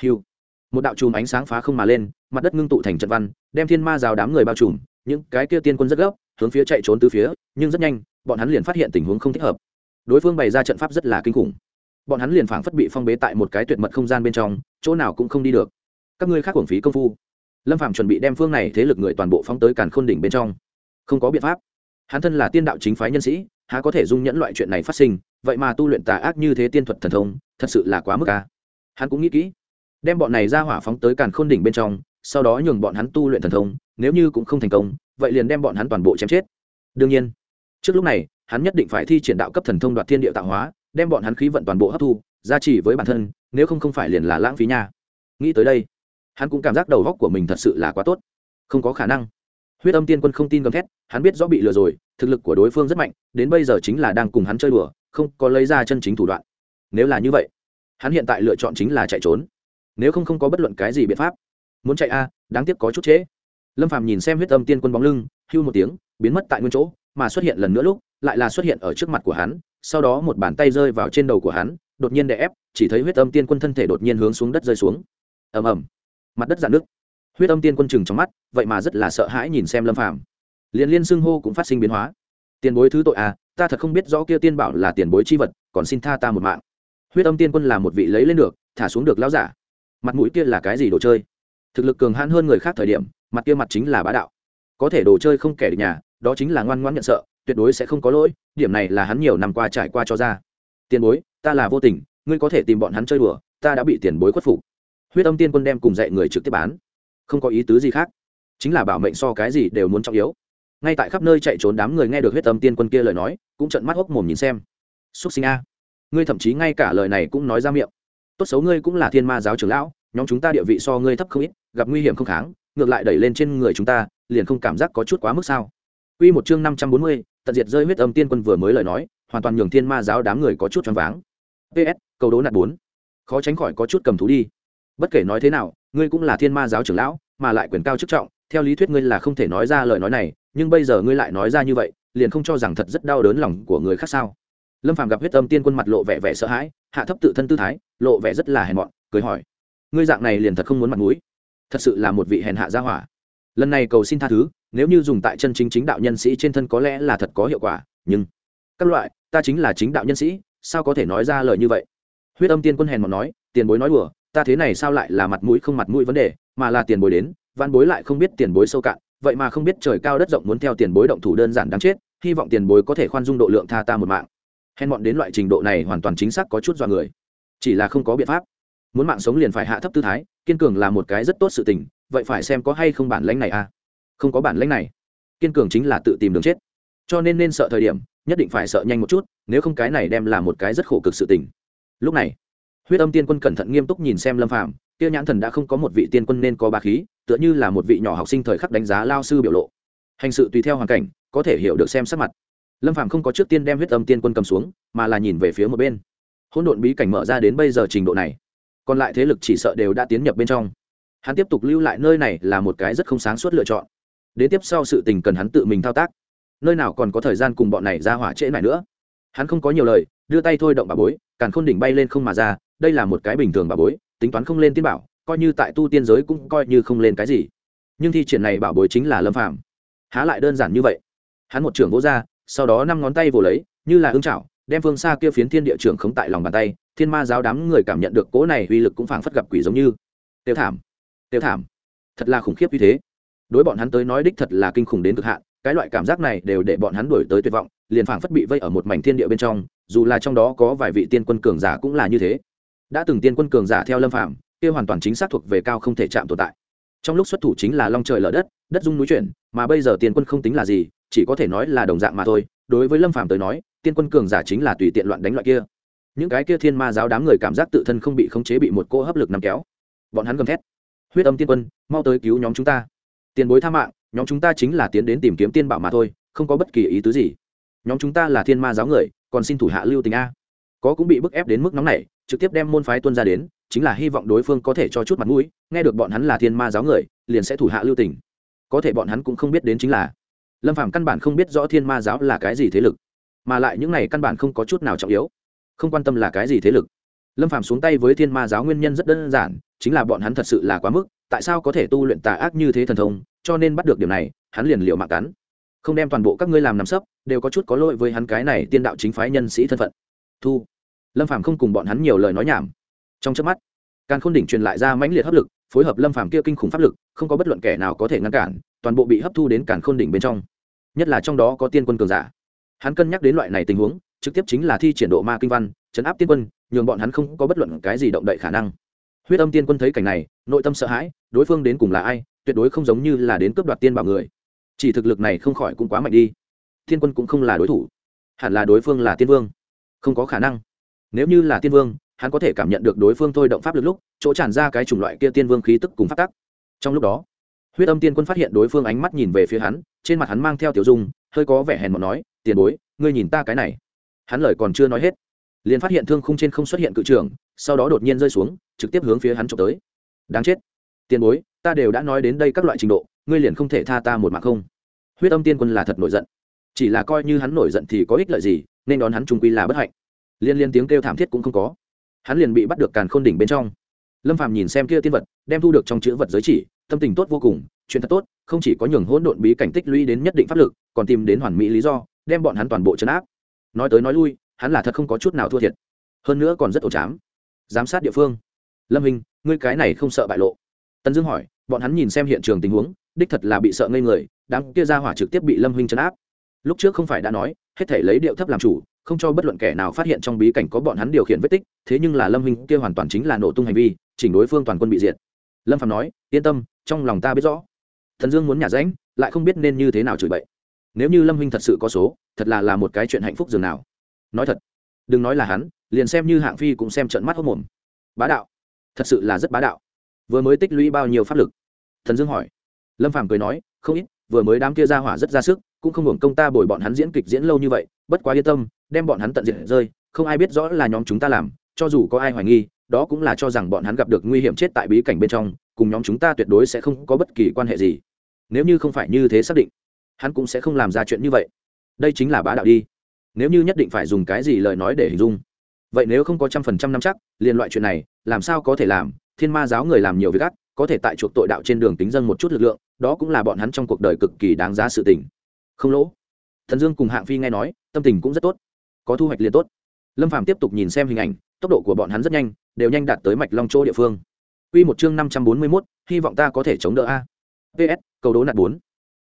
hiu. Một đạo chùm ánh sáng phá không mà lên, mặt đất ngưng tụ thành trận văn, đem thiên ma rào đám người bao trùm. Những cái kia tiên quân rất gấp, hướng phía chạy trốn từ phía, nhưng rất nhanh, bọn hắn liền phát hiện tình huống không thích hợp. Đối phương bày ra trận pháp rất là kinh khủng. Bọn hắn liền phảng phất bị phong bế tại một cái tuyệt mật không gian bên trong, chỗ nào cũng không đi được. Các ngươi khác hưởng phí công phu. Lâm phạm chuẩn bị đem phương này thế lực người toàn bộ phóng tới càn khôn đỉnh bên trong. Không có biện pháp. Hắn thân là tiên đạo chính phái nhân sĩ, há có thể dung nhẫn loại chuyện này phát sinh vậy mà tu luyện tà ác như thế tiên thuật thần thông, thật sự là quá mức ca hắn cũng nghĩ kỹ, đem bọn này ra hỏa phóng tới càn khôn đỉnh bên trong, sau đó nhường bọn hắn tu luyện thần thông, nếu như cũng không thành công, vậy liền đem bọn hắn toàn bộ chém chết. Đương nhiên, trước lúc này, hắn nhất định phải thi triển đạo cấp thần thông đoạt thiên địa tạo hóa, đem bọn hắn khí vận toàn bộ hấp thu, gia trì với bản thân, nếu không không phải liền là lãng phí nha. Nghĩ tới đây, hắn cũng cảm giác đầu góc của mình thật sự là quá tốt. Không có khả năng. Huyết âm tiên quân không tin gầm thét, hắn biết rõ bị lừa rồi, thực lực của đối phương rất mạnh, đến bây giờ chính là đang cùng hắn chơi đùa không có lấy ra chân chính thủ đoạn. Nếu là như vậy, hắn hiện tại lựa chọn chính là chạy trốn. Nếu không không có bất luận cái gì biện pháp. Muốn chạy a đáng tiếc có chút trễ. Lâm phàm nhìn xem huyết âm tiên quân bóng lưng, hưu một tiếng, biến mất tại nguyên chỗ, mà xuất hiện lần nữa lúc, lại là xuất hiện ở trước mặt của hắn, sau đó một bàn tay rơi vào trên đầu của hắn, đột nhiên đè ép, chỉ thấy huyết âm tiên quân thân thể đột nhiên hướng xuống đất rơi xuống. Ầm ầm. Mặt đất dạn nước huyết âm tiên quân chừng trong mắt, vậy mà rất là sợ hãi nhìn xem lâm phàm. Liền liên xưng hô cũng phát sinh biến hóa. Tiền bối thứ tội à ta thật không biết rõ kia tiên bảo là tiền bối chi vật, còn xin tha ta một mạng. Huyết âm tiên quân là một vị lấy lên được, thả xuống được lão giả. Mặt mũi kia là cái gì đồ chơi? Thực lực cường hãn hơn người khác thời điểm, mặt kia mặt chính là bá đạo. Có thể đồ chơi không kẻ được nhà, đó chính là ngoan ngoãn nhận sợ, tuyệt đối sẽ không có lỗi, điểm này là hắn nhiều năm qua trải qua cho ra. Tiền bối, ta là vô tình, ngươi có thể tìm bọn hắn chơi đùa, ta đã bị tiền bối khuất phục. Huyết âm tiên quân đem cùng dạy người trực tiếp bán. Không có ý tứ gì khác. Chính là bảo mệnh so cái gì đều muốn trọng yếu ngay tại khắp nơi chạy trốn đám người nghe được huyết âm tiên quân kia lời nói cũng trận mắt hốc mồm nhìn xem xúc sinh a ngươi thậm chí ngay cả lời này cũng nói ra miệng tốt xấu ngươi cũng là thiên ma giáo trưởng lão nhóm chúng ta địa vị so ngươi thấp không ít gặp nguy hiểm không kháng ngược lại đẩy lên trên người chúng ta liền không cảm giác có chút quá mức sao Quy một chương năm trăm bốn mươi, tận diệt rơi huyết âm tiên quân vừa mới lời nói, hoàn toàn nhường thiên ma giáo đám người có chút choáng váng. PS, câu đố nạt bốn, Khó tránh khỏi có chút cầm thú đi. Bất kể nói thế nào, ngươi cũng là thiên ma giáo trưởng lão, mà lại quyền cao chức trọng, theo lý thuyết ngươi là không thể nói ra lời nói này, nhưng bây giờ ngươi lại nói ra như vậy, liền không cho rằng thật rất đau đớn lòng của người khác sao? Lâm Phàm gặp huyết âm tiên quân mặt lộ vẻ vẻ sợ hãi, hạ thấp tự thân tư thái, lộ vẻ rất là hèn mọn, cười hỏi: "Ngươi dạng này liền thật không muốn mặt mũi, thật sự là một vị hèn hạ gia hỏa." Lần này cầu xin tha thứ, nếu như dùng tại chân chính chính đạo nhân sĩ trên thân có lẽ là thật có hiệu quả nhưng các loại ta chính là chính đạo nhân sĩ sao có thể nói ra lời như vậy huyết âm tiên quân hèn mọn nói tiền bối nói đùa ta thế này sao lại là mặt mũi không mặt mũi vấn đề mà là tiền bối đến văn bối lại không biết tiền bối sâu cạn vậy mà không biết trời cao đất rộng muốn theo tiền bối động thủ đơn giản đáng chết, hy vọng tiền bối có thể khoan dung độ lượng tha ta một mạng. Hèn bọn đến loại trình độ này hoàn toàn chính xác có chút dọa người. Chỉ là không có biện pháp. Muốn mạng sống liền phải hạ thấp tư thái, kiên cường là một cái rất tốt sự tình, vậy phải xem có hay không bản lãnh này à? Không có bản lĩnh này. Kiên cường chính là tự tìm đường chết. Cho nên nên sợ thời điểm, nhất định phải sợ nhanh một chút, nếu không cái này đem là một cái rất khổ cực sự tình. Lúc này, huyết âm tiên quân cẩn thận nghiêm túc nhìn xem lâm phàm, kia nhãn thần đã không có một vị tiên quân nên có ba khí tựa như là một vị nhỏ học sinh thời khắc đánh giá lao sư biểu lộ. Hành sự tùy theo hoàn cảnh, có thể hiểu được xem sắc mặt. Lâm phàm không có trước tiên đem huyết âm tiên quân cầm xuống, mà là nhìn về phía một bên. Hỗn độn bí cảnh mở ra đến bây giờ trình độ này, còn lại thế lực chỉ sợ đều đã tiến nhập bên trong. Hắn tiếp tục lưu lại nơi này là một cái rất không sáng suốt lựa chọn. Đến tiếp sau sự tình cần hắn tự mình thao tác. Nơi nào còn có thời gian cùng bọn này ra hỏa trễ này nữa. Hắn không có nhiều lời, đưa tay thôi động bà bối, càn khôn đỉnh bay lên không mà ra, đây là một cái bình thường bà bối, tính toán không lên tiên bảo coi như tại tu tiên giới cũng coi như không lên cái gì. Nhưng thi triển này bảo bối chính là lâm phàm. Há lại đơn giản như vậy? Hắn một trưởng vỗ ra, sau đó năm ngón tay vồ lấy, như là ương chảo, đem phương xa kia phiến thiên địa trưởng khống tại lòng bàn tay, thiên ma giáo đám người cảm nhận được cỗ này uy lực cũng phảng phất gặp quỷ giống như. Tiêu thảm tiêu thảm, thật là khủng khiếp như thế. Đối bọn hắn tới nói đích thật là kinh khủng đến cực hạn, cái loại cảm giác này đều để bọn hắn đuổi tới tuyệt vọng, liền phảng phất bị vây ở một mảnh thiên địa bên trong, dù là trong đó có vài vị tiên quân cường giả cũng là như thế. Đã từng tiên quân cường giả theo lâm phạm kia hoàn toàn chính xác thuộc về cao không thể chạm tồn tại. Trong lúc xuất thủ chính là long trời lở đất đất dung núi chuyển, mà bây giờ tiên quân không tính là gì, chỉ có thể nói là đồng dạng mà thôi. Đối với lâm phàm tới nói, tiên quân cường giả chính là tùy tiện loạn đánh loại kia. Những cái kia thiên ma giáo đám người cảm giác tự thân không bị khống chế bị một cô hấp lực nằm kéo. Bọn hắn gầm thét. Huyết âm tiên quân, mau tới cứu nhóm chúng ta. Tiền bối tha mạng, nhóm chúng ta chính là tiến đến tìm kiếm tiên bảo mà thôi, không có bất kỳ ý tứ gì. Nhóm chúng ta là thiên ma giáo người, còn xin thủ hạ lưu tình a. Có cũng bị bức ép đến mức nóng này trực tiếp đem môn phái tuân ra đến chính là hy vọng đối phương có thể cho chút mặt mũi, nghe được bọn hắn là thiên ma giáo người, liền sẽ thủ hạ lưu tình. Có thể bọn hắn cũng không biết đến chính là, lâm phạm căn bản không biết rõ thiên ma giáo là cái gì thế lực, mà lại những này căn bản không có chút nào trọng yếu, không quan tâm là cái gì thế lực. Lâm phạm xuống tay với thiên ma giáo nguyên nhân rất đơn giản, chính là bọn hắn thật sự là quá mức, tại sao có thể tu luyện tà ác như thế thần thông, cho nên bắt được điều này, hắn liền liệu mạng cắn. Không đem toàn bộ các ngươi làm nằm sấp, đều có chút có lỗi với hắn cái này tiên đạo chính phái nhân sĩ thân phận. Thu. Lâm phàm không cùng bọn hắn nhiều lời nói nhảm trong chớp mắt, càn khôn đỉnh truyền lại ra mãnh liệt hấp lực, phối hợp lâm phàm kia kinh khủng pháp lực, không có bất luận kẻ nào có thể ngăn cản, toàn bộ bị hấp thu đến càn khôn đỉnh bên trong. Nhất là trong đó có tiên quân cường giả. Hắn cân nhắc đến loại này tình huống, trực tiếp chính là thi triển độ ma kinh văn, chấn áp tiên quân, nhường bọn hắn không có bất luận cái gì động đậy khả năng. Huyết âm tiên quân thấy cảnh này, nội tâm sợ hãi, đối phương đến cùng là ai, tuyệt đối không giống như là đến cướp đoạt tiên bảo người. Chỉ thực lực này không khỏi cũng quá mạnh đi. Thiên quân cũng không là đối thủ. Hẳn là đối phương là tiên vương. Không có khả năng. Nếu như là tiên vương hắn có thể cảm nhận được đối phương thôi động pháp lực lúc, chỗ tràn ra cái chủng loại kia tiên vương khí tức cùng phát tắc. Trong lúc đó, huyết âm tiên quân phát hiện đối phương ánh mắt nhìn về phía hắn, trên mặt hắn mang theo tiểu dung, hơi có vẻ hèn một nói, tiền bối, ngươi nhìn ta cái này. Hắn lời còn chưa nói hết, liền phát hiện thương khung trên không xuất hiện cự trưởng, sau đó đột nhiên rơi xuống, trực tiếp hướng phía hắn trộm tới. Đáng chết. Tiền bối, ta đều đã nói đến đây các loại trình độ, ngươi liền không thể tha ta một mạng không? Huyết âm tiên quân là thật nổi giận. Chỉ là coi như hắn nổi giận thì có ích lợi gì, nên đón hắn trung quy là bất hạnh. Liên liên tiếng kêu thảm thiết cũng không có hắn liền bị bắt được càn khôn đỉnh bên trong. Lâm phàm nhìn xem kia tiên vật, đem thu được trong chữ vật giới chỉ, tâm tình tốt vô cùng, chuyện thật tốt, không chỉ có nhường hỗn độn bí cảnh tích lũy đến nhất định pháp lực, còn tìm đến hoàn mỹ lý do, đem bọn hắn toàn bộ chấn áp. Nói tới nói lui, hắn là thật không có chút nào thua thiệt. Hơn nữa còn rất ổ chám giám sát địa phương. Lâm hình, ngươi cái này không sợ bại lộ. Tân dương hỏi, bọn hắn nhìn xem hiện trường tình huống, đích thật là bị sợ ngây người, đám kia ra hỏa trực tiếp bị lâm huynh chấn áp. Lúc trước không phải đã nói, hết thể lấy điệu thấp làm chủ không cho bất luận kẻ nào phát hiện trong bí cảnh có bọn hắn điều khiển vết tích, thế nhưng là lâm huynh kia hoàn toàn chính là nổ tung hành vi, chỉnh đối phương toàn quân bị diệt. Lâm phạm nói, yên tâm, trong lòng ta biết rõ. Thần dương muốn nhả ránh lại không biết nên như thế nào chửi bậy. Nếu như lâm huynh thật sự có số, thật là là một cái chuyện hạnh phúc dường nào. Nói thật, đừng nói là hắn, liền xem như hạng phi cũng xem trận mắt hốc mồm. Bá đạo, thật sự là rất bá đạo. Vừa mới tích lũy bao nhiêu pháp lực? Thần dương hỏi. Lâm phàm cười nói, không ít, vừa mới đám kia ra hỏa rất ra sức, cũng không hưởng công ta bồi bọn hắn diễn kịch diễn lâu như vậy bất quá yên tâm, đem bọn hắn tận diệt rơi, không ai biết rõ là nhóm chúng ta làm, cho dù có ai hoài nghi, đó cũng là cho rằng bọn hắn gặp được nguy hiểm chết tại bí cảnh bên trong, cùng nhóm chúng ta tuyệt đối sẽ không có bất kỳ quan hệ gì. Nếu như không phải như thế xác định, hắn cũng sẽ không làm ra chuyện như vậy. Đây chính là bá đạo đi. Nếu như nhất định phải dùng cái gì lời nói để hình dung? Vậy nếu không có trăm phần trăm năm chắc, liền loại chuyện này, làm sao có thể làm? Thiên ma giáo người làm nhiều việc ác, có thể tại chuộc tội đạo trên đường tính dân một chút lực lượng, đó cũng là bọn hắn trong cuộc đời cực kỳ đáng giá sự tình. Không lỗ thần dương cùng hạng phi nghe nói tâm tình cũng rất tốt có thu hoạch liền tốt lâm phàm tiếp tục nhìn xem hình ảnh tốc độ của bọn hắn rất nhanh đều nhanh đạt tới mạch long châu địa phương Quy một chương năm trăm bốn mươi 541, hy vọng ta có thể chống đỡ a. PS, cầu đố nạt bốn.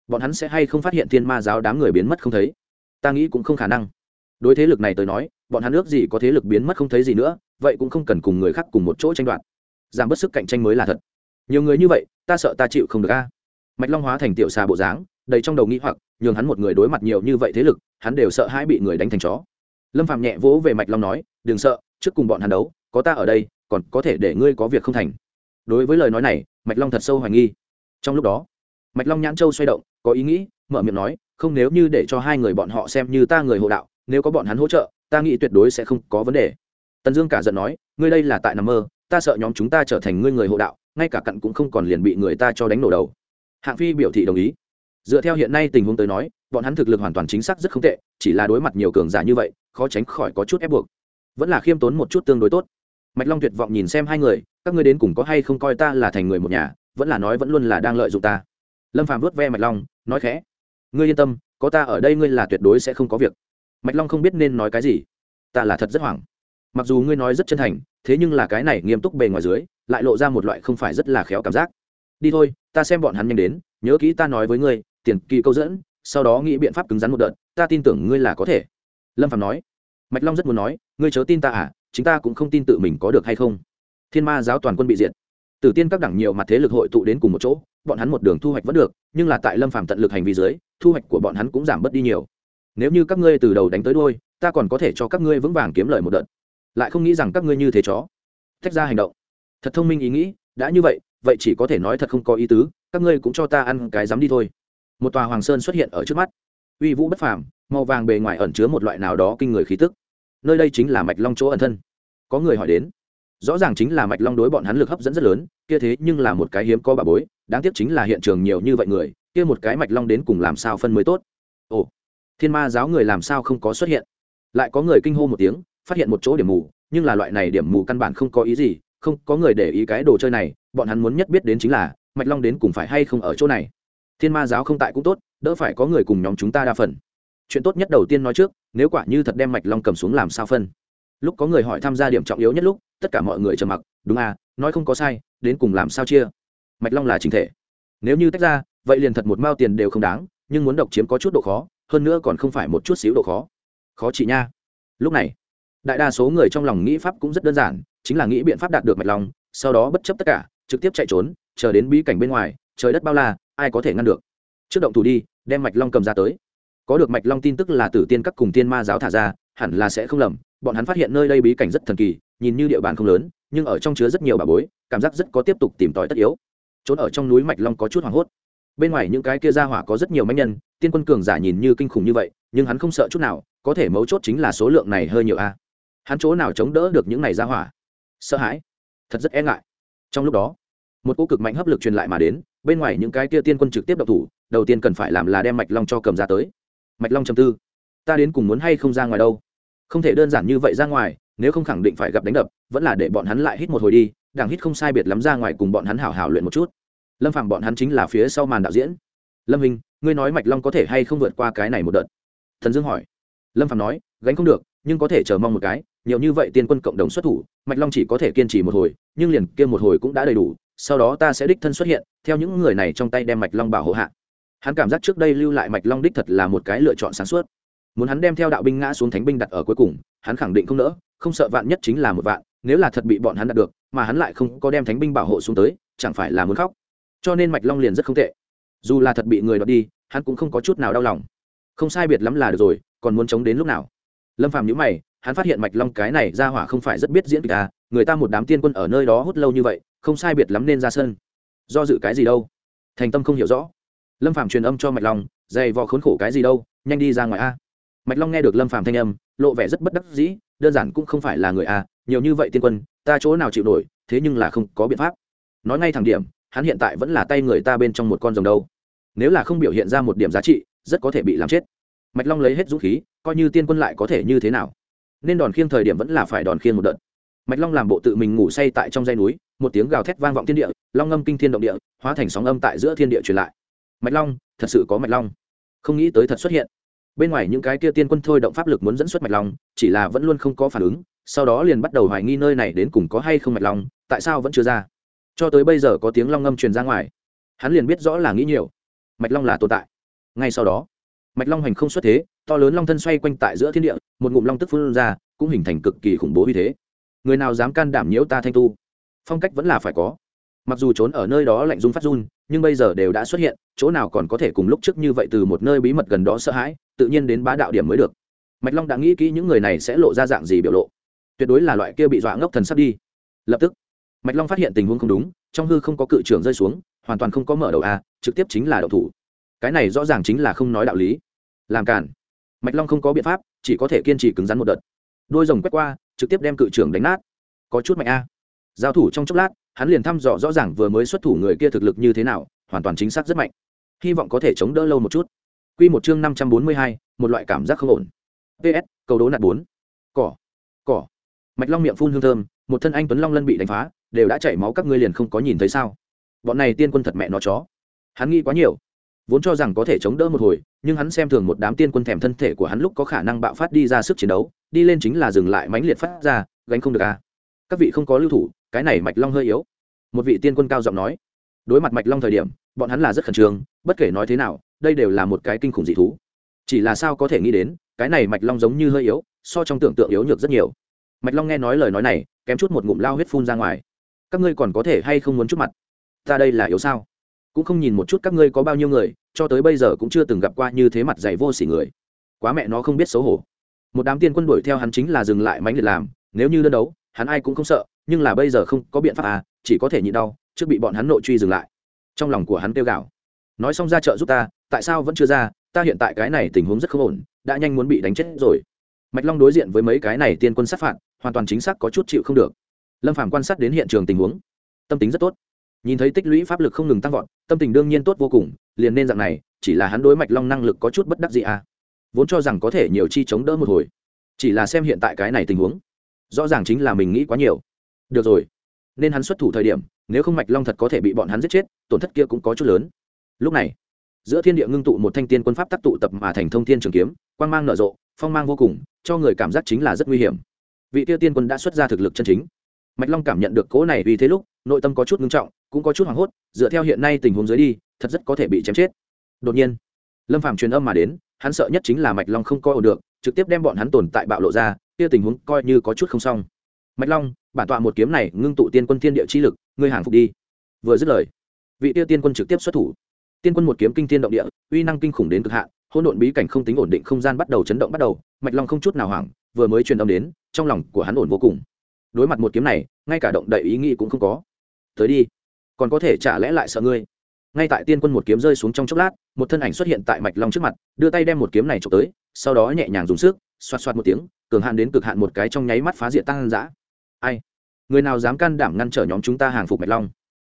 Bọn hắn sẽ hay không phát hiện thiên ma giáo đám người biến mất không thấy? Ta nghĩ cũng không khả năng. Đối thế lực này tới nói, bọn hắn ước gì có thế lực biến mất không thấy gì nữa, vậy cũng không cần cùng người khác cùng một chỗ tranh đoạt. Giảm bớt sức cạnh tranh mới là thật. Nhiều người như vậy, ta sợ ta chịu không được a. Mạch Long hóa thành tiểu xà bộ dáng, đầy trong đầu nghĩ hoặc, nhường hắn một người đối mặt nhiều như vậy thế lực, hắn đều sợ hãi bị người đánh thành chó. Lâm Phạm nhẹ vỗ về Mạch Long nói, đừng sợ, trước cùng bọn hắn đấu, có ta ở đây, còn có thể để ngươi có việc không thành. Đối với lời nói này mạch long thật sâu hoài nghi. Trong lúc đó mạch long nhãn châu xoay động có ý nghĩ mở miệng nói không nếu như để cho hai người bọn họ xem như ta người hộ đạo nếu có bọn hắn hỗ trợ ta nghĩ tuyệt đối sẽ không có vấn đề. Tần dương cả giận nói ngươi đây là tại nằm mơ ta sợ nhóm chúng ta trở thành ngươi người hộ đạo ngay cả cặn cũng không còn liền bị người ta cho đánh nổ đầu. Hạng phi biểu thị đồng ý dựa theo hiện nay tình huống tới nói, bọn hắn thực lực hoàn toàn chính xác rất không tệ, chỉ là đối mặt nhiều cường giả như vậy, khó tránh khỏi có chút ép buộc. Vẫn là khiêm tốn một chút tương đối tốt. Mạch long tuyệt vọng nhìn xem hai người, các ngươi đến cùng có hay không coi ta là thành người một nhà, vẫn là nói vẫn luôn là đang lợi dụng ta. Lâm phàm vớt ve mạch long, nói khẽ, ngươi yên tâm, có ta ở đây ngươi là tuyệt đối sẽ không có việc. Mạch long không biết nên nói cái gì. Ta là thật rất hoảng. Mặc dù ngươi nói rất chân thành, thế nhưng là cái này nghiêm túc bề ngoài dưới, lại lộ ra một loại không phải rất là khéo cảm giác. Đi thôi, ta xem bọn hắn nhanh đến, nhớ kỹ ta nói với ngươi tiền kỳ câu dẫn, sau đó nghĩ biện pháp cứng rắn một đợt, ta tin tưởng ngươi là có thể. Lâm phạm nói. Mạch long rất muốn nói, ngươi chớ tin ta à chính ta cũng không tin tự mình có được hay không. Thiên ma giáo toàn quân bị diệt. Tử tiên các đẳng nhiều mặt thế lực hội tụ đến cùng một chỗ, bọn hắn một đường thu hoạch vẫn được, nhưng là tại lâm Phạm tận lực hành vi dưới, thu hoạch của bọn hắn cũng giảm bớt đi nhiều. Nếu như các ngươi từ đầu đánh tới đôi ta còn có thể cho các ngươi vững vàng kiếm lời một đợt. Lại không nghĩ rằng các ngươi như thế chó. Tách ra hành động. Thật thông minh ý nghĩ, đã như vậy vậy chỉ có thể nói thật không có ý tứ, các ngươi cũng cho ta ăn cái dám đi thôi một tòa hoàng sơn xuất hiện ở trước mắt. Uy vũ bất phàm, màu vàng bề ngoài ẩn chứa một loại nào đó kinh người khí tức. Nơi đây chính là mạch long chỗ ẩn thân. Có người hỏi đến, rõ ràng chính là mạch long đối bọn hắn lực hấp dẫn rất lớn, kia thế nhưng là một cái hiếm có bà bối, đáng tiếc chính là hiện trường nhiều như vậy người, kia một cái mạch long đến cùng làm sao phân mới tốt? Ồ, thiên ma giáo người làm sao không có xuất hiện? Lại có người kinh hô một tiếng, phát hiện một chỗ điểm mù, nhưng là loại này điểm mù căn bản không có ý gì, không có người để ý cái đồ chơi này, bọn hắn muốn nhất biết đến chính là mạch long đến cùng phải hay không ở chỗ này thiên ma giáo không tại cũng tốt, đỡ phải có người cùng nhóm chúng ta đa phần. Chuyện tốt nhất đầu tiên nói trước, nếu quả như thật đem mạch long cầm xuống làm sao phân? Lúc có người hỏi tham gia điểm trọng yếu nhất lúc, tất cả mọi người trầm mặc, đúng à nói không có sai, đến cùng làm sao chia? Mạch long là chính thể. Nếu như tách ra, vậy liền thật một mao tiền đều không đáng, nhưng muốn độc chiếm có chút độ khó, hơn nữa còn không phải một chút xíu độ khó. Khó chị nha. Lúc này, đại đa số người trong lòng nghĩ pháp cũng rất đơn giản, chính là nghĩ biện pháp đạt được mạch long, sau đó bất chấp tất cả, trực tiếp chạy trốn, chờ đến bí cảnh bên ngoài, trời đất bao la ai có thể ngăn được. Trước động thủ đi, đem mạch long cầm ra tới. Có được mạch long tin tức là tử tiên các cùng tiên ma giáo thả ra, hẳn là sẽ không lầm, bọn hắn phát hiện nơi đây bí cảnh rất thần kỳ, nhìn như địa bàn không lớn, nhưng ở trong chứa rất nhiều bà bối, cảm giác rất có tiếp tục tìm tòi tất yếu. Trốn ở trong núi mạch long có chút hoảng hốt. Bên ngoài những cái kia ra hỏa có rất nhiều manh nhân, tiên quân cường giả nhìn như kinh khủng như vậy, nhưng hắn không sợ chút nào, có thể mấu chốt chính là số lượng này hơi nhiều a. Hắn chỗ nào chống đỡ được những này ra hỏa? Sợ hãi. Thật rất e ngại. Trong lúc đó, một cô cực mạnh hấp lực truyền lại mà đến bên ngoài những cái kia tiên quân trực tiếp đậu thủ, đầu tiên cần phải làm là đem mạch long cho cầm ra tới. Mạch long chầm tư. Ta đến cùng muốn hay không ra ngoài đâu? Không thể đơn giản như vậy ra ngoài, nếu không khẳng định phải gặp đánh đập, vẫn là để bọn hắn lại hít một hồi đi, đảng hít không sai biệt lắm ra ngoài cùng bọn hắn hảo hảo luyện một chút. Lâm phạm bọn hắn chính là phía sau màn đạo diễn. Lâm hình ngươi nói mạch long có thể hay không vượt qua cái này một đợt? Thần dương hỏi. Lâm phạm nói, gánh không được, nhưng có thể chờ mong một cái, nhiều như vậy tiên quân cộng đồng xuất thủ, mạch long chỉ có thể kiên trì một hồi, nhưng liền kia một hồi cũng đã đầy đủ sau đó ta sẽ đích thân xuất hiện, theo những người này trong tay đem mạch long bảo hộ hạ. Hắn cảm giác trước đây lưu lại mạch long đích thật là một cái lựa chọn sáng suốt. Muốn hắn đem theo đạo binh ngã xuống thánh binh đặt ở cuối cùng, hắn khẳng định không nỡ, không sợ vạn nhất chính là một vạn, nếu là thật bị bọn hắn đạt được, mà hắn lại không có đem thánh binh bảo hộ xuống tới, chẳng phải là muốn khóc. Cho nên mạch long liền rất không tệ. Dù là thật bị người đoạt đi, hắn cũng không có chút nào đau lòng. Không sai biệt lắm là được rồi, còn muốn chống đến lúc nào? Lâm phàm nhữ mày, hắn phát hiện mạch long cái này ra hỏa không phải rất biết diễn kịch à người ta một đám tiên quân ở nơi đó hút lâu như vậy, không sai biệt lắm nên ra sân. Do dự cái gì đâu? Thành tâm không hiểu rõ. Lâm Phạm truyền âm cho mạch long, dày vò khốn khổ cái gì đâu, nhanh đi ra ngoài a. Mạch long nghe được lâm Phạm thanh âm, lộ vẻ rất bất đắc dĩ, đơn giản cũng không phải là người a, nhiều như vậy tiên quân, ta chỗ nào chịu nổi, thế nhưng là không có biện pháp. Nói ngay thẳng điểm, hắn hiện tại vẫn là tay người ta bên trong một con rồng đâu. Nếu là không biểu hiện ra một điểm giá trị, rất có thể bị làm chết. Mạch long lấy hết dũng khí, coi như tiên quân lại có thể như thế nào. Nên đòn khiêng thời điểm vẫn là phải đòn khiêng một đợt mạch long làm bộ tự mình ngủ say tại trong dây núi, một tiếng gào thét vang vọng thiên địa, long ngâm kinh thiên động địa, hóa thành sóng âm tại giữa thiên địa truyền lại. Mạch long, thật sự có mạch long. Không nghĩ tới thật xuất hiện. Bên ngoài những cái kia tiên quân thôi động pháp lực muốn dẫn xuất mạch long, chỉ là vẫn luôn không có phản ứng, sau đó liền bắt đầu hoài nghi nơi này đến cùng có hay không mạch long, tại sao vẫn chưa ra. Cho tới bây giờ có tiếng long ngâm truyền ra ngoài, hắn liền biết rõ là nghĩ nhiều. Mạch long là tồn tại. Ngay sau đó, mạch long hành không xuất thế, to lớn long thân xoay quanh tại giữa thiên địa, một ngụm long tức phun ra, cũng hình thành cực kỳ khủng bố như thế người nào dám can đảm nhiễu ta thanh tu? Phong cách vẫn là phải có. Mặc dù trốn ở nơi đó lạnh run phát run, nhưng bây giờ đều đã xuất hiện, chỗ nào còn có thể cùng lúc trước như vậy từ một nơi bí mật gần đó sợ hãi, tự nhiên đến bá đạo điểm mới được. Mạch long đã nghĩ kỹ những người này sẽ lộ ra dạng gì biểu lộ. Tuyệt đối là loại kia bị dọa ngốc thần sắp đi. Lập tức, mạch long phát hiện tình huống không đúng, trong hư không có cự trưởng rơi xuống, hoàn toàn không có mở đầu a, trực tiếp chính là đậu thủ. Cái này rõ ràng chính là không nói đạo lý. Làm cản. Mạch long không có biện pháp, chỉ có thể kiên trì cứng rắn một đợt. Đôi rồng quét qua trực tiếp đem cự trưởng đánh nát. Có chút mạnh a. Giao thủ trong chốc lát, hắn liền thăm dò rõ ràng vừa mới xuất thủ người kia thực lực như thế nào, hoàn toàn chính xác rất mạnh. Hy vọng có thể chống đỡ lâu một chút. Q một chương năm trăm bốn mươi hai, một loại cảm giác không ổn. Ps cầu đố nạt bốn. Cỏ. Cỏ. Mạch long miệng phun hương thơm, một thân anh tuấn long lân bị đánh phá, đều đã chảy máu các ngươi liền không có nhìn thấy sao? Bọn này tiên quân thật mẹ nó chó. Hắn nghĩ quá nhiều, vốn cho rằng có thể chống đỡ một hồi nhưng hắn xem thường một đám tiên quân thèm thân thể của hắn lúc có khả năng bạo phát đi ra sức chiến đấu, đi lên chính là dừng lại mãnh liệt phát ra, gánh không được à. các vị không có lưu thủ, cái này mạch long hơi yếu. Một vị tiên quân cao giọng nói. Đối mặt mạch long thời điểm, bọn hắn là rất khẩn trương, bất kể nói thế nào, đây đều là một cái kinh khủng dị thú. Chỉ là sao có thể nghĩ đến, cái này mạch long giống như hơi yếu, so trong tưởng tượng yếu nhược rất nhiều. Mạch long nghe nói lời nói này, kém chút một ngụm lao huyết phun ra ngoài. Các ngươi còn có thể hay không muốn chút mặt? Ta đây là yếu sao? Cũng không nhìn một chút các ngươi có bao nhiêu người cho tới bây giờ cũng chưa từng gặp qua như thế mặt dày vô sỉ người. Quá mẹ nó không biết xấu hổ. Một đám tiên quân đuổi theo hắn chính là dừng lại mánh liệt làm, nếu như đơn đấu, hắn ai cũng không sợ, nhưng là bây giờ không có biện pháp à chỉ có thể nhịn đau, trước bị bọn hắn nội truy dừng lại. Trong lòng của hắn kêu gào. Nói xong ra chợ giúp ta, tại sao vẫn chưa ra, ta hiện tại cái này tình huống rất không ổn, đã nhanh muốn bị đánh chết rồi. Mạch long đối diện với mấy cái này tiên quân sát phạt, hoàn toàn chính xác có chút chịu không được. Lâm phàm quan sát đến hiện trường tình huống. Tâm tính rất tốt nhìn thấy tích lũy pháp lực không ngừng tăng vọt, tâm tình đương nhiên tốt vô cùng, liền nên dạng này, chỉ là hắn đối mạch long năng lực có chút bất đắc gì à. Vốn cho rằng có thể nhiều chi chống đỡ một hồi, chỉ là xem hiện tại cái này tình huống. Rõ ràng chính là mình nghĩ quá nhiều. Được rồi, nên hắn xuất thủ thời điểm, nếu không mạch long thật có thể bị bọn hắn giết chết, tổn thất kia cũng có chút lớn. Lúc này, giữa thiên địa ngưng tụ một thanh tiên quân pháp tác tụ tập mà thành thông thiên trường kiếm, quang mang nở rộ, phong mang vô cùng, cho người cảm giác chính là rất nguy hiểm. Vị tiêu tiên quân đã xuất ra thực lực chân chính. Mạch long cảm nhận được cố này vì thế lúc, nội tâm có chút ngưng trọng cũng có chút hoảng hốt, dựa theo hiện nay tình huống dưới đi, thật rất có thể bị chém chết. Đột nhiên, lâm phàm truyền âm mà đến, hắn sợ nhất chính là mạch long không coi ổn được, trực tiếp đem bọn hắn tồn tại bạo lộ ra, kia tình huống coi như có chút không xong. Mạch long, bản tọa một kiếm này ngưng tụ tiên quân thiên địa chi lực, ngươi hàng phục đi. Vừa dứt lời, vị tiêu tiên quân trực tiếp xuất thủ. Tiên quân một kiếm kinh thiên động địa, uy năng kinh khủng đến cực hạn, hỗn độn bí cảnh không tính ổn định không gian bắt đầu chấn động bắt đầu, mạch long không chút nào hoảng, vừa mới truyền âm đến, trong lòng của hắn ổn vô cùng. Đối mặt một kiếm này, ngay cả động đậy ý nghĩ cũng không có. Tới đi còn có thể trả lẽ lại sợ ngươi? Ngay tại tiên quân một kiếm rơi xuống trong chốc lát, một thân ảnh xuất hiện tại mạch long trước mặt, đưa tay đem một kiếm này trộm tới, sau đó nhẹ nhàng dùng sức, xoạt xoạt một tiếng, cường hạn đến cực hạn một cái trong nháy mắt phá diện tăng giã ai? Người nào dám can đảm ngăn trở nhóm chúng ta hàng phục mạch long?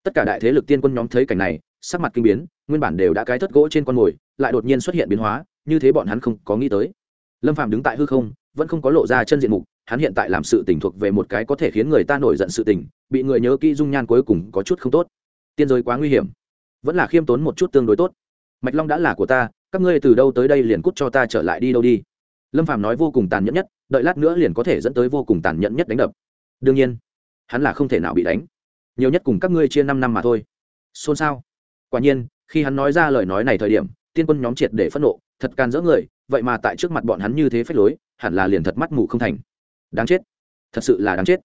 Tất cả đại thế lực tiên quân nhóm thấy cảnh này, sắc mặt kinh biến, nguyên bản đều đã cái thất gỗ trên con mồi, lại đột nhiên xuất hiện biến hóa, như thế bọn hắn không có nghĩ tới lâm phạm đứng tại hư không, vẫn không có lộ ra chân diện mục, hắn hiện tại làm sự tình thuộc về một cái có thể khiến người ta nổi giận sự tình, bị người nhớ kỹ dung nhan cuối cùng có chút không tốt. Tiên giới quá nguy hiểm, vẫn là khiêm tốn một chút tương đối tốt. Mạch long đã là của ta, các ngươi từ đâu tới đây liền cút cho ta trở lại đi đâu đi. Lâm phạm nói vô cùng tàn nhẫn nhất, đợi lát nữa liền có thể dẫn tới vô cùng tàn nhẫn nhất đánh đập. Đương nhiên, hắn là không thể nào bị đánh. Nhiều nhất cùng các ngươi chia năm năm mà thôi. Xôn xao. Quả nhiên, khi hắn nói ra lời nói này thời điểm, tiên quân nhóm triệt để phẫn nộ, thật can dỡ người vậy mà tại trước mặt bọn hắn như thế phách lối, hẳn là liền thật mắt mù không thành. Đáng chết. Thật sự là đáng chết.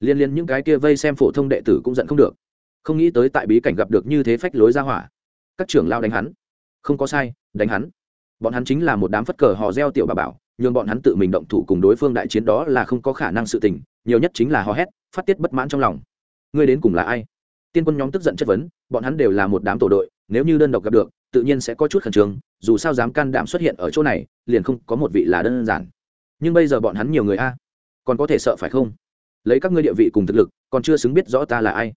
Liên liên những cái kia vây xem phổ thông đệ tử cũng giận không được. Không nghĩ tới tại bí cảnh gặp được như thế phách lối ra hỏa. Các trưởng lao đánh hắn. Không có sai, đánh hắn. Bọn hắn chính là một đám phất cờ hò reo tiểu bà bảo, nhường bọn hắn tự mình động thủ cùng đối phương đại chiến đó là không có khả năng sự tình, nhiều nhất chính là hò hét, phát tiết bất mãn trong lòng. Ngươi đến cùng là ai? Tiên quân nhóm tức giận chất vấn, bọn hắn đều là một đám tổ đội, nếu như đơn độc gặp được tự nhiên sẽ có chút khẩn trương, dù sao dám can đảm xuất hiện ở chỗ này, liền không có một vị là đơn giản. Nhưng bây giờ bọn hắn nhiều người a, còn có thể sợ phải không? Lấy các ngươi địa vị cùng thực lực, còn chưa xứng biết rõ ta là ai.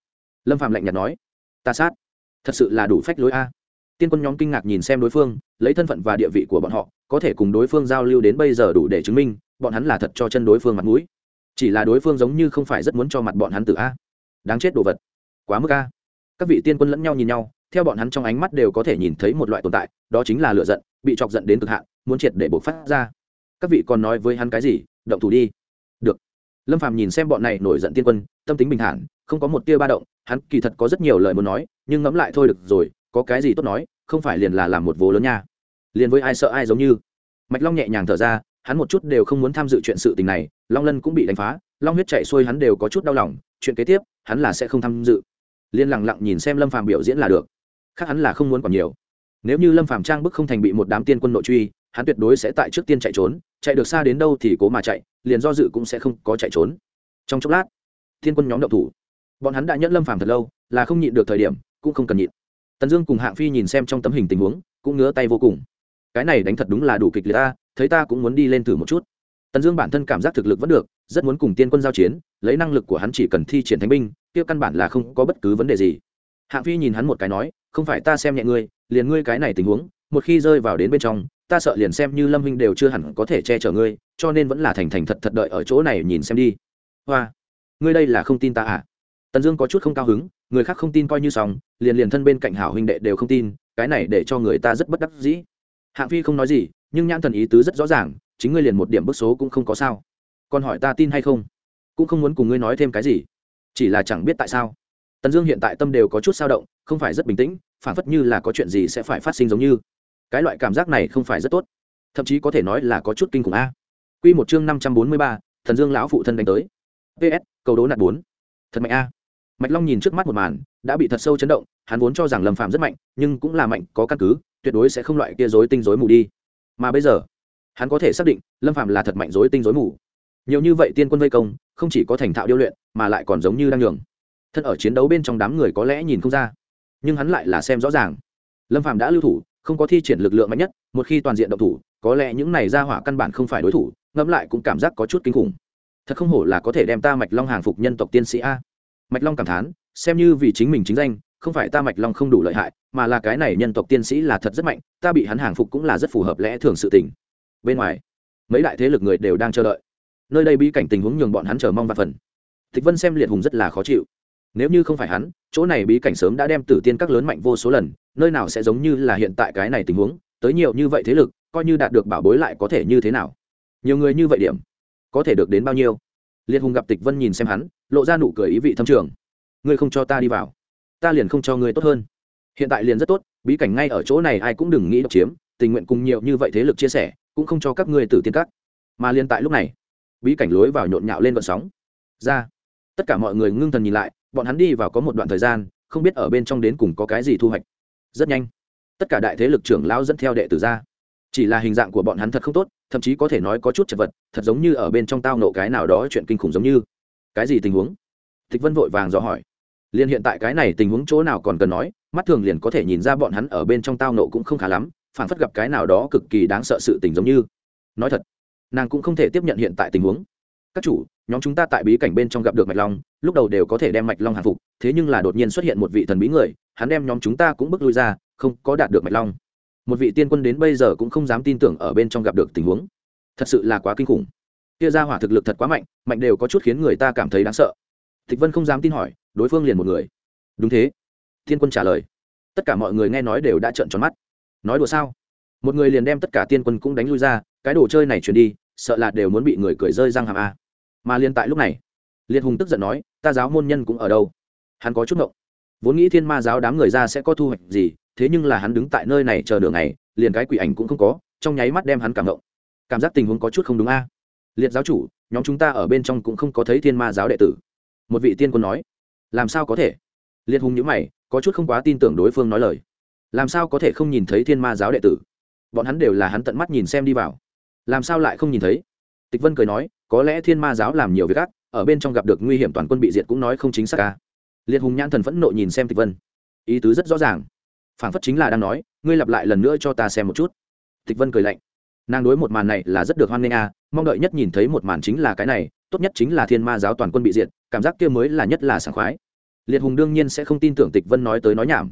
Lâm phạm lạnh nhạt nói, ta sát. Thật sự là đủ phách lối a. Tiên quân nhóm kinh ngạc nhìn xem đối phương, lấy thân phận và địa vị của bọn họ, có thể cùng đối phương giao lưu đến bây giờ đủ để chứng minh, bọn hắn là thật cho chân đối phương mặt mũi. Chỉ là đối phương giống như không phải rất muốn cho mặt bọn hắn tự a. Đáng chết đồ vật. Quá mức a. Các vị tiên quân lẫn nhau nhìn nhau theo bọn hắn trong ánh mắt đều có thể nhìn thấy một loại tồn tại, đó chính là lựa giận, bị chọc giận đến cực hạn, muốn triệt để bộc phát ra. Các vị còn nói với hắn cái gì? Động thủ đi. Được. Lâm phàm nhìn xem bọn này nổi giận tiên quân, tâm tính bình thản, không có một tia ba động, hắn kỳ thật có rất nhiều lời muốn nói, nhưng ngẫm lại thôi được rồi, có cái gì tốt nói, không phải liền là làm một vố lớn nha. Liền với ai sợ ai giống như. Mạch long nhẹ nhàng thở ra, hắn một chút đều không muốn tham dự chuyện sự tình này, long lân cũng bị đánh phá, long huyết chạy xuôi hắn đều có chút đau lòng, chuyện kế tiếp, hắn là sẽ không tham dự. Liên lặng lặng nhìn xem lâm phàm biểu diễn là được khác hắn là không muốn còn nhiều. Nếu như lâm phàm trang bức không thành bị một đám tiên quân nội truy, hắn tuyệt đối sẽ tại trước tiên chạy trốn, chạy được xa đến đâu thì cố mà chạy, liền do dự cũng sẽ không có chạy trốn. Trong chốc lát thiên quân nhóm động thủ. Bọn hắn đã nhẫn lâm phàm thật lâu, là không nhịn được thời điểm, cũng không cần nhịn. Tần dương cùng hạng phi nhìn xem trong tấm hình tình huống, cũng ngứa tay vô cùng. Cái này đánh thật đúng là đủ kịch liệt ta, thấy ta cũng muốn đi lên thử một chút. Tần dương bản thân cảm giác thực lực vẫn được, rất muốn cùng tiên quân giao chiến, lấy năng lực của hắn chỉ cần thi triển thánh binh, kia căn bản là không có bất cứ vấn đề gì. Hạng phi nhìn hắn một cái nói không phải ta xem nhẹ ngươi, liền ngươi cái này tình huống, một khi rơi vào đến bên trong, ta sợ liền xem như lâm huynh đều chưa hẳn có thể che chở ngươi, cho nên vẫn là thành thành thật thật đợi ở chỗ này nhìn xem đi. Hoa, ngươi đây là không tin ta à? Tần dương có chút không cao hứng, người khác không tin coi như xong, liền liền thân bên cạnh hảo huynh đệ đều không tin, cái này để cho người ta rất bất đắc dĩ. Hạng phi không nói gì, nhưng nhãn thần ý tứ rất rõ ràng, chính ngươi liền một điểm bức số cũng không có sao. Còn hỏi ta tin hay không? Cũng không muốn cùng ngươi nói thêm cái gì. Chỉ là chẳng biết tại sao. Tần dương hiện tại tâm đều có chút sao động, không phải rất bình tĩnh phản phất như là có chuyện gì sẽ phải phát sinh giống như. Cái loại cảm giác này không phải rất tốt. Thậm chí có thể nói là có chút kinh khủng a. Q một chương năm trăm bốn mươi ba, thần dương lão phụ thân đánh tới. Ps cầu đố nạt bốn. Thật mạnh a. Mạch long nhìn trước mắt một màn, đã bị thật sâu chấn động, hắn vốn cho rằng lâm phạm rất mạnh, nhưng cũng là mạnh, có căn cứ, tuyệt đối sẽ không loại kia dối tinh dối mù đi. Mà bây giờ, hắn có thể xác định, lâm phạm là thật mạnh dối tinh dối mù. Nhiều như vậy tiên quân vây công, không chỉ có thành thạo điêu luyện, mà lại còn giống như đang nhường. Thân ở chiến đấu bên trong đám người có lẽ nhìn không ra nhưng hắn lại là xem rõ ràng. Lâm phạm đã lưu thủ, không có thi triển lực lượng mạnh nhất, một khi toàn diện động thủ, có lẽ những này ra hỏa căn bản không phải đối thủ, ngẫm lại cũng cảm giác có chút kinh khủng. Thật không hổ là có thể đem ta mạch long hàng phục nhân tộc tiên sĩ a. Mạch long cảm thán, xem như vì chính mình chính danh, không phải ta mạch long không đủ lợi hại, mà là cái này nhân tộc tiên sĩ là thật rất mạnh, ta bị hắn hàng phục cũng là rất phù hợp lẽ thường sự tình. Bên ngoài, mấy đại thế lực người đều đang chờ đợi. Nơi đây bí cảnh tình huống nhường bọn hắn chờ mong và phần. Tịch vân xem liệt hùng rất là khó chịu nếu như không phải hắn, chỗ này bí cảnh sớm đã đem tử tiên các lớn mạnh vô số lần, nơi nào sẽ giống như là hiện tại cái này tình huống, tới nhiều như vậy thế lực, coi như đạt được bảo bối lại có thể như thế nào? Nhiều người như vậy điểm, có thể được đến bao nhiêu? Liệt hùng gặp tịch vân nhìn xem hắn, lộ ra nụ cười ý vị thâm trường. Ngươi không cho ta đi vào, ta liền không cho ngươi tốt hơn. Hiện tại liền rất tốt, bí cảnh ngay ở chỗ này ai cũng đừng nghĩ độc chiếm, tình nguyện cùng nhiều như vậy thế lực chia sẻ, cũng không cho các ngươi tử tiên các. Mà liền tại lúc này, bí cảnh lối vào nhộn nhạo lên vận sóng. Ra, tất cả mọi người ngưng thần nhìn lại bọn hắn đi vào có một đoạn thời gian, không biết ở bên trong đến cùng có cái gì thu hoạch. Rất nhanh, tất cả đại thế lực trưởng lão dẫn theo đệ tử ra. Chỉ là hình dạng của bọn hắn thật không tốt, thậm chí có thể nói có chút chật vật, thật giống như ở bên trong tao nộ cái nào đó chuyện kinh khủng giống như. Cái gì tình huống? Tịch vân vội vàng dò hỏi. Liền hiện tại cái này tình huống chỗ nào còn cần nói, mắt thường liền có thể nhìn ra bọn hắn ở bên trong tao nộ cũng không khá lắm phản phất gặp cái nào đó cực kỳ đáng sợ sự tình giống như. Nói thật, nàng cũng không thể tiếp nhận hiện tại tình huống các chủ, nhóm chúng ta tại bí cảnh bên trong gặp được mạch long, lúc đầu đều có thể đem mạch long hàng phục, thế nhưng là đột nhiên xuất hiện một vị thần bí người, hắn đem nhóm chúng ta cũng bước lui ra, không có đạt được mạch long. Một vị tiên quân đến bây giờ cũng không dám tin tưởng ở bên trong gặp được tình huống. Thật sự là quá kinh khủng. Kia ra hỏa thực lực thật quá mạnh mạnh đều có chút khiến người ta cảm thấy đáng sợ. Tịch vân không dám tin hỏi, đối phương liền một người. Đúng thế. Tiên quân trả lời. Tất cả mọi người nghe nói đều đã trợn tròn mắt. Nói đùa sao? Một người liền đem tất cả tiên quân cũng đánh lui ra, cái đồ chơi này chuyển đi, sợ là đều muốn bị người cười rơi răng hàm a mà liên tại lúc này, liệt hùng tức giận nói, ta giáo môn nhân cũng ở đâu? Hắn có chút ngộng. Vốn nghĩ thiên ma giáo đám người ra sẽ có thu hoạch gì, thế nhưng là hắn đứng tại nơi này chờ đường này liền cái quỷ ảnh cũng không có, trong nháy mắt đem hắn cảm động cảm giác tình huống có chút không đúng a. Liệt giáo chủ, nhóm chúng ta ở bên trong cũng không có thấy thiên ma giáo đệ tử. Một vị tiên quân nói, làm sao có thể? Liệt hùng nhữ mày, có chút không quá tin tưởng đối phương nói lời. Làm sao có thể không nhìn thấy thiên ma giáo đệ tử? Bọn hắn đều là hắn tận mắt nhìn xem đi vào. Làm sao lại không nhìn thấy? Tịch vân cười nói có lẽ thiên ma giáo làm nhiều việc ác, ở bên trong gặp được nguy hiểm toàn quân bị diệt cũng nói không chính xác ca liệt hùng nhãn thần phẫn nộ nhìn xem tịch vân. Ý tứ rất rõ ràng. Phản phất chính là đang nói, ngươi lặp lại lần nữa cho ta xem một chút. Tịch vân cười lạnh. Nàng đối một màn này là rất được hoan nghênh a mong đợi nhất nhìn thấy một màn chính là cái này, tốt nhất chính là thiên ma giáo toàn quân bị diệt, cảm giác kia mới là nhất là sảng khoái. Liệt hùng đương nhiên sẽ không tin tưởng tịch vân nói tới nói nhảm.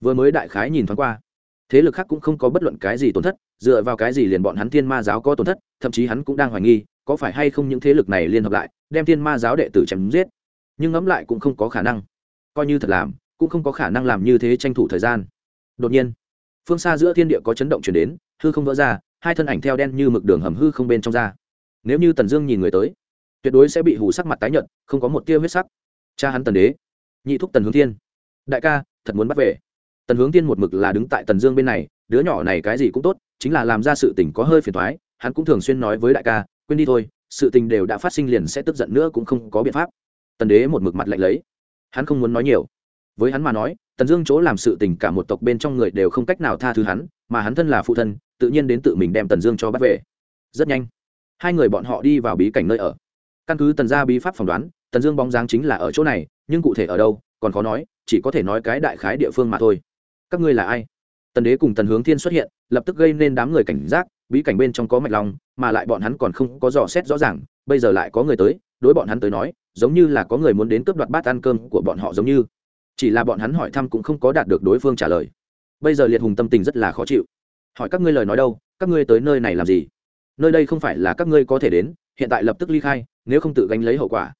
Vừa mới đại khái nhìn thoáng qua, thế lực khác cũng không có bất luận cái gì tổn thất, dựa vào cái gì liền bọn hắn thiên ma giáo có tổn thất, thậm chí hắn cũng đang hoài nghi có phải hay không những thế lực này liên hợp lại, đem thiên ma giáo đệ tử chém giết? Nhưng ngẫm lại cũng không có khả năng. Coi như thật làm, cũng không có khả năng làm như thế tranh thủ thời gian. Đột nhiên, phương xa giữa thiên địa có chấn động chuyển đến, hư không vỡ ra, hai thân ảnh theo đen như mực đường hầm hư không bên trong ra. Nếu như tần dương nhìn người tới, tuyệt đối sẽ bị hù sắc mặt tái nhợt, không có một tia huyết sắc. Cha hắn tần đế, nhị thúc tần hướng thiên. Đại ca, thật muốn bắt về. Tần hướng thiên một mực là đứng tại tần dương bên này, đứa nhỏ này cái gì cũng tốt, chính là làm ra sự tình có hơi phiền thoái hắn cũng thường xuyên nói với đại ca quên đi thôi, sự tình đều đã phát sinh liền sẽ tức giận nữa cũng không có biện pháp. Tần đế một mực mặt lạnh lấy. Hắn không muốn nói nhiều. Với hắn mà nói, tần dương chỗ làm sự tình cả một tộc bên trong người đều không cách nào tha thứ hắn, mà hắn thân là phụ thân, tự nhiên đến tự mình đem tần dương cho bắt về. Rất nhanh, hai người bọn họ đi vào bí cảnh nơi ở. Căn cứ tần gia bí pháp phỏng đoán, tần dương bóng dáng chính là ở chỗ này, nhưng cụ thể ở đâu, còn khó nói, chỉ có thể nói cái đại khái địa phương mà thôi. Các ngươi là ai? Tần đế cùng tần hướng thiên xuất hiện, lập tức gây nên đám người cảnh giác, bí cảnh bên trong có mạch lòng mà lại bọn hắn còn không có dò xét rõ ràng, bây giờ lại có người tới, đối bọn hắn tới nói, giống như là có người muốn đến cướp đoạt bát ăn cơm của bọn họ giống như. Chỉ là bọn hắn hỏi thăm cũng không có đạt được đối phương trả lời. Bây giờ liệt hùng tâm tình rất là khó chịu. Hỏi các ngươi lời nói đâu, các ngươi tới nơi này làm gì? Nơi đây không phải là các ngươi có thể đến, hiện tại lập tức ly khai, nếu không tự gánh lấy hậu quả.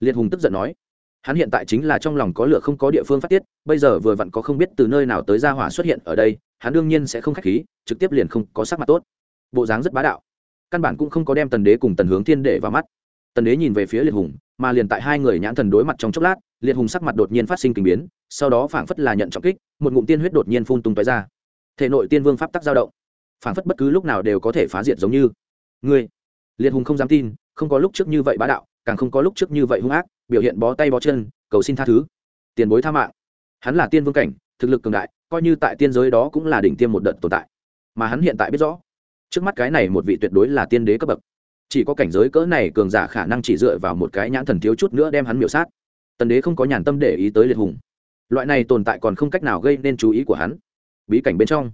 Liệt hùng tức giận nói. Hắn hiện tại chính là trong lòng có lửa không có địa phương phát tiết, bây giờ vừa vặn có không biết từ nơi nào tới ra hỏa xuất hiện ở đây, hắn đương nhiên sẽ không k h á c h khí, trực tiếp liền không có sắc mặt tốt. Bộ dáng rất bá đạo căn bản cũng không có đem tần đế cùng tần hướng thiên để vào mắt. Tần đế nhìn về phía liệt hùng, mà liền tại hai người nhãn thần đối mặt trong chốc lát, liệt hùng sắc mặt đột nhiên phát sinh kinh biến, sau đó phảng phất là nhận trọng kích, một ngụm tiên huyết đột nhiên phun tung tói ra. Thể nội tiên vương pháp tắc dao động, phảng phất bất cứ lúc nào đều có thể phá diệt giống như. Ngươi, liệt hùng không dám tin, không có lúc trước như vậy bá đạo, càng không có lúc trước như vậy hung ác, biểu hiện bó tay bó chân, cầu xin tha thứ. Tiền bối tha mạng. Hắn là tiên vương cảnh, thực lực cường đại, coi như tại tiên giới đó cũng là đỉnh tiêm một đợt tồn tại. Mà hắn hiện tại biết rõ trước mắt cái này một vị tuyệt đối là tiên đế cấp bậc. Chỉ có cảnh giới cỡ này cường giả khả năng chỉ dựa vào một cái nhãn thần thiếu chút nữa đem hắn miểu sát. Tần đế không có nhàn tâm để ý tới liệt hùng. Loại này tồn tại còn không cách nào gây nên chú ý của hắn. Bí cảnh bên trong,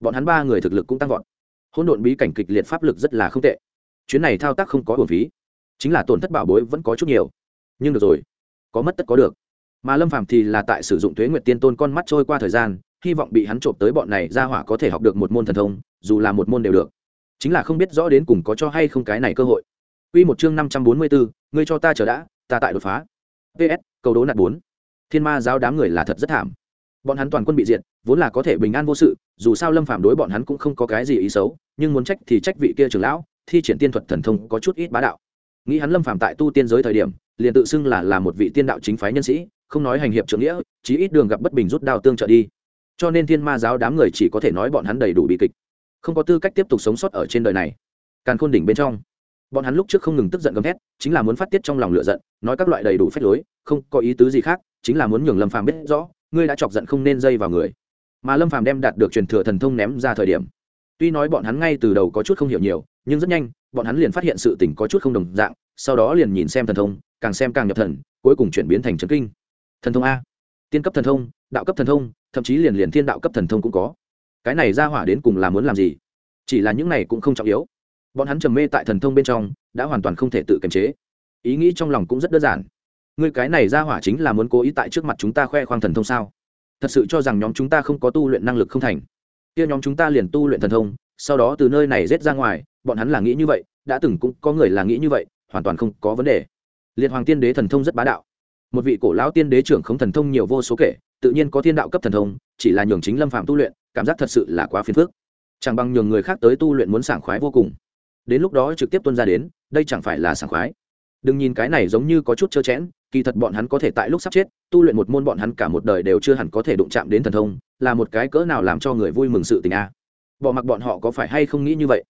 bọn hắn ba người thực lực cũng tăng vọt. Hỗn độn bí cảnh kịch liệt pháp lực rất là không tệ. Chuyến này thao tác không có hồn phí. Chính là tổn thất bảo bối vẫn có chút nhiều. Nhưng được rồi, có mất tất có được. Mà lâm phàm thì là tại sử dụng thuế nguyệt tiên tôn con mắt trôi qua thời gian, hy vọng bị hắn trộm tới bọn này ra hỏa có thể học được một môn thần thông, dù là một môn đều được chính là không biết rõ đến cùng có cho hay không cái này cơ hội Quy một chương năm trăm bốn mươi bốn, ngươi cho ta chờ đã, ta tại đột phá. PS, cầu đố nạt bốn. Thiên ma giáo đám người là thật rất thảm. Bọn hắn toàn quân bị diệt, vốn là có thể bình an vô sự, dù sao Lâm Phàm đối bọn hắn cũng không có cái gì ý xấu, nhưng muốn trách thì trách vị kia trưởng lão, thi triển tiên thuật thần thông có chút ít bá đạo. Nghĩ hắn Lâm Phàm tại tu tiên giới thời điểm, liền tự xưng là là một vị tiên đạo chính phái nhân sĩ, không nói hành hiệp trưởng nghĩa, chí ít đường gặp bất bình rút đao tương trợ đi. Cho nên Thiên Ma giáo đám người chỉ có thể nói bọn hắn đầy đủ bị kịch, không có tư cách tiếp tục sống sót ở trên đời này. Càn Khôn đỉnh bên trong, bọn hắn lúc trước không ngừng tức giận gầm thét chính là muốn phát tiết trong lòng lựa giận nói các loại đầy đủ phép lối không có ý tứ gì khác chính là muốn nhường lâm phàm biết rõ ngươi đã chọc giận không nên dây vào người. Mà lâm phàm đem đạt được truyền thừa thần thông ném ra thời điểm. Tuy nói bọn hắn ngay từ đầu có chút không hiểu nhiều nhưng rất nhanh bọn hắn liền phát hiện sự tình có chút không đồng dạng sau đó liền nhìn xem thần thông càng xem càng nhập thần cuối cùng chuyển biến thành trấn kinh. Thần thông a. Tiên cấp thần thông đạo cấp thần thông thậm chí liền liền thiên đạo cấp thần thông cũng có cái này ra hỏa đến cùng là muốn làm gì? Chỉ là những này cũng không trọng yếu. Bọn hắn trầm mê tại thần thông bên trong, đã hoàn toàn không thể tự kiềm chế. Ý nghĩ trong lòng cũng rất đơn giản. Ngươi cái này ra hỏa chính là muốn cố ý tại trước mặt chúng ta khoe khoang thần thông sao? Thật sự cho rằng nhóm chúng ta không có tu luyện năng lực không thành. Kia nhóm chúng ta liền tu luyện thần thông, sau đó từ nơi này rết ra ngoài, bọn hắn là nghĩ như vậy, đã từng cũng có người là nghĩ như vậy, hoàn toàn không có vấn đề. Liệt hoàng tiên đế thần thông rất bá đạo. Một vị cổ lão tiên đế trưởng không thần thông nhiều vô số kể, tự nhiên có thiên đạo cấp thần thông, chỉ là nhường chính lâm phạm tu luyện cảm giác thật sự là quá phiền phức. Chẳng bằng nhường người khác tới tu luyện muốn sảng khoái vô cùng. Đến lúc đó trực tiếp tuân ra đến, đây chẳng phải là sảng khoái. Đừng nhìn cái này giống như có chút trơ chẽn, kỳ thật bọn hắn có thể tại lúc sắp chết, tu luyện một môn bọn hắn cả một đời đều chưa hẳn có thể đụng chạm đến thần thông, là một cái cỡ nào làm cho người vui mừng sự tình a à. bỏ mặc bọn họ có phải hay không nghĩ như vậy?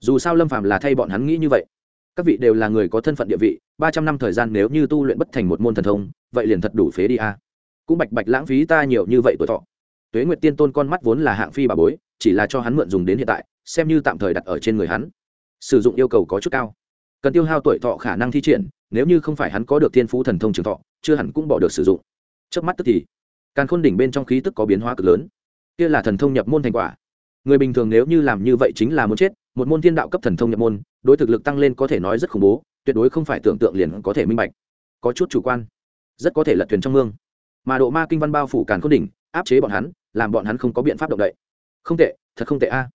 Dù sao lâm phàm là thay bọn hắn nghĩ như vậy. Các vị đều là người có thân phận địa vị, ba trăm năm thời gian nếu như tu luyện bất thành một môn thần thông, vậy liền thật đủ phế đi a à. cũng bạch bạch lãng phí ta nhiều như vậy tuổi thọ tuế nguyệt tiên tôn con mắt vốn là hạng phi bà bối, chỉ là cho hắn mượn dùng đến hiện tại, xem như tạm thời đặt ở trên người hắn. Sử dụng yêu cầu có chút cao. Cần tiêu hao tuổi thọ khả năng thi triển, nếu như không phải hắn có được thiên phú thần thông trường thọ, chưa hẳn cũng bỏ được sử dụng. Trước mắt tức thì càng khôn đỉnh bên trong khí tức có biến hóa cực lớn. Kia là thần thông nhập môn thành quả. Người bình thường nếu như làm như vậy chính là muốn chết, một môn thiên đạo cấp thần thông nhập môn, đối thực lực tăng lên có thể nói rất khủng bố, tuyệt đối không phải tưởng tượng liền có thể minh bạch. Có chút chủ quan, rất có thể lật thuyền trong mương. Mà độ ma kinh văn bao phủ càn khôn đỉnh, áp chế bọn hắn làm bọn hắn không có biện pháp động đậy. Không tệ, thật không tệ a.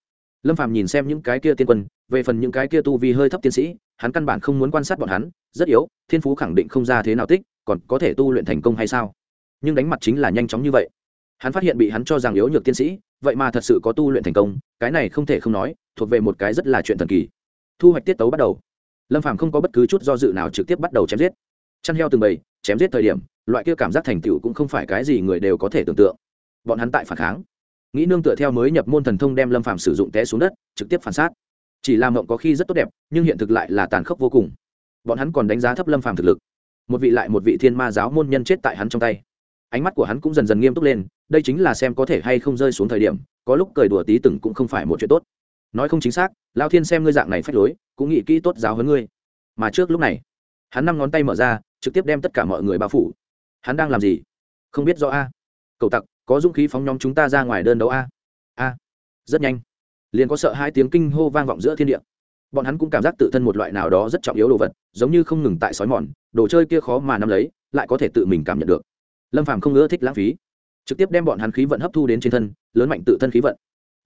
Lâm phàm nhìn xem những cái kia tiên quân, về phần những cái kia tu vi hơi thấp tiến sĩ, hắn căn bản không muốn quan sát bọn hắn, rất yếu, thiên phú khẳng định không ra thế nào tích, còn có thể tu luyện thành công hay sao? Nhưng đánh mặt chính là nhanh chóng như vậy. Hắn phát hiện bị hắn cho rằng yếu nhược tiên sĩ, vậy mà thật sự có tu luyện thành công, cái này không thể không nói, thuộc về một cái rất là chuyện thần kỳ. Thu hoạch tiết tấu bắt đầu. Lâm phàm không có bất cứ chút do dự nào trực tiếp bắt đầu chém giết. Chăn heo từng bầy, chém giết thời điểm, loại kia cảm giác thành tựu cũng không phải cái gì người đều có thể tưởng tượng bọn hắn tại phản kháng. Nghĩ nương tựa theo mới nhập môn thần thông đem lâm phàm sử dụng té xuống đất, trực tiếp phản sát. Chỉ làm mộng có khi rất tốt đẹp, nhưng hiện thực lại là tàn khốc vô cùng. Bọn hắn còn đánh giá thấp lâm phàm thực lực. Một vị lại một vị thiên ma giáo môn nhân chết tại hắn trong tay. Ánh mắt của hắn cũng dần dần nghiêm túc lên, đây chính là xem có thể hay không rơi xuống thời điểm, có lúc cười đùa tí từng cũng không phải một chuyện tốt. Nói không chính xác, lao thiên xem ngươi dạng này phách lối, cũng nghĩ kỹ tốt giáo hơn ngươi. Mà trước lúc này, hắn năm ngón tay mở ra, trực tiếp đem tất cả mọi người bao phủ. Hắn đang làm gì? Không biết rõ a. À. cậu tặc có dũng khí phóng nhóm chúng ta ra ngoài đơn đấu a? A. Rất nhanh. Liền có sợ hai tiếng kinh hô vang vọng giữa thiên địa. Bọn hắn cũng cảm giác tự thân một loại nào đó rất trọng yếu đồ vật, giống như không ngừng tại sói mòn, đồ chơi kia khó mà nắm lấy, lại có thể tự mình cảm nhận được. Lâm phàm không ưa thích lãng phí. Trực tiếp đem bọn hắn khí vận hấp thu đến trên thân, lớn mạnh tự thân khí vận.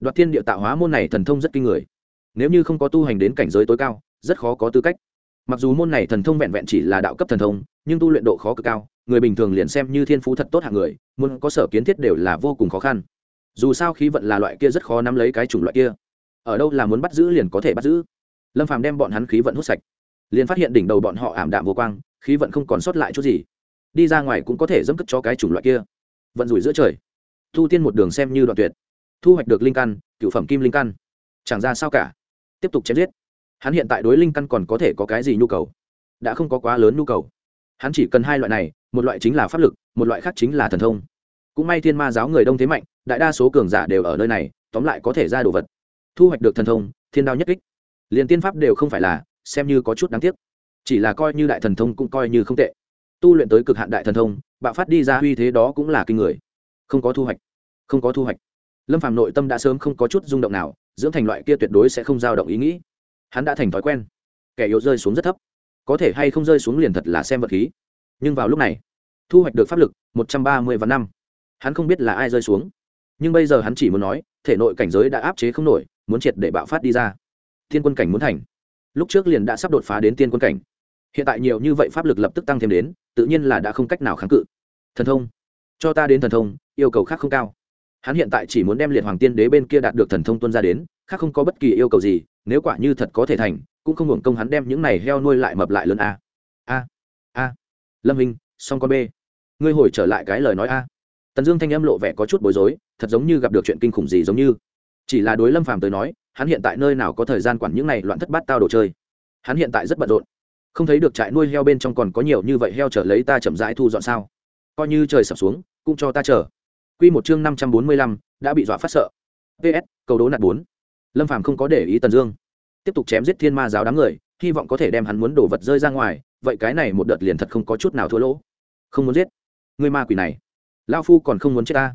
Đoạt thiên địa tạo hóa môn này thần thông rất kinh người. Nếu như không có tu hành đến cảnh giới tối cao, rất khó có tư cách. Mặc dù môn này thần thông vẹn vẹn chỉ là đạo cấp thần thông, nhưng tu luyện độ khó cực cao người bình thường liền xem như thiên phú thật tốt hạng người, muốn có sở kiến thiết đều là vô cùng khó khăn. Dù sao khí vận là loại kia rất khó nắm lấy cái chủng loại kia. Ở đâu là muốn bắt giữ liền có thể bắt giữ. Lâm phàm đem bọn hắn khí vận hút sạch. Liền phát hiện đỉnh đầu bọn họ ảm đạm vô quang, khí vận không còn sót lại chút gì. Đi ra ngoài cũng có thể dẫm cất cho cái chủng loại kia. Vận rủi giữa trời. Thu tiên một đường xem như đoạn tuyệt. Thu hoạch được linh căn, cựu phẩm kim linh căn. Chẳng ra sao cả. Tiếp tục chém giết. Hắn hiện tại đối linh căn còn có thể có cái gì nhu cầu? Đã không có quá lớn nhu cầu. Hắn chỉ cần hai loại này một loại chính là pháp lực, một loại khác chính là thần thông. Cũng may thiên ma giáo người đông thế mạnh, đại đa số cường giả đều ở nơi này, tóm lại có thể ra đồ vật. Thu hoạch được thần thông, thiên đao nhất kích. Liền tiên pháp đều không phải là, xem như có chút đáng tiếc. Chỉ là coi như đại thần thông cũng coi như không tệ. Tu luyện tới cực hạn đại thần thông, bạo phát đi ra uy thế đó cũng là kinh người. Không có thu hoạch. Không có thu hoạch. Lâm phạm nội tâm đã sớm không có chút rung động nào, dưỡng thành loại kia tuyệt đối sẽ không dao động ý nghĩ. Hắn đã thành thói quen. Kẻ yếu rơi xuống rất thấp. Có thể hay không rơi xuống liền thật là xem vật khí nhưng vào lúc này, thu hoạch được pháp lực một trăm ba mươi vạn năm. Hắn không biết là ai rơi xuống. Nhưng bây giờ hắn chỉ muốn nói, thể nội cảnh giới đã áp chế không nổi, muốn triệt để bạo phát đi ra. Thiên quân cảnh muốn thành. Lúc trước liền đã sắp đột phá đến tiên quân cảnh. Hiện tại nhiều như vậy pháp lực lập tức tăng thêm đến, tự nhiên là đã không cách nào kháng cự. Thần thông. Cho ta đến thần thông, yêu cầu khác không cao. Hắn hiện tại chỉ muốn đem liệt hoàng tiên đế bên kia đạt được thần thông tuân ra đến, khác không có bất kỳ yêu cầu gì, nếu quả như thật có thể thành, cũng không hưởng công hắn đem những này heo nuôi lại mập lại lớn a. A. A lâm hình song con b ngươi hồi trở lại cái lời nói a. Tần dương thanh âm lộ vẻ có chút bối rối, thật giống như gặp được chuyện kinh khủng gì giống như. Chỉ là đối lâm phàm tới nói, hắn hiện tại nơi nào có thời gian quản những này loạn thất bát tao đồ chơi. Hắn hiện tại rất bận rộn. Không thấy được trại nuôi heo bên trong còn có nhiều như vậy heo trở lấy ta chậm rãi thu dọn sao. Coi như trời sập xuống, cũng cho ta chờ. Q một chương năm trăm bốn mươi lăm, đã bị dọa phát sợ. Ps cầu đố nạt bốn. Lâm phàm không có để ý tần dương. Tiếp tục chém giết thiên ma giáo đám người hy vọng có thể đem hắn muốn đổ vật rơi ra ngoài, vậy cái này một đợt liền thật không có chút nào thua lỗ. Không muốn giết. Người ma quỷ này. Lao phu còn không muốn chết ta.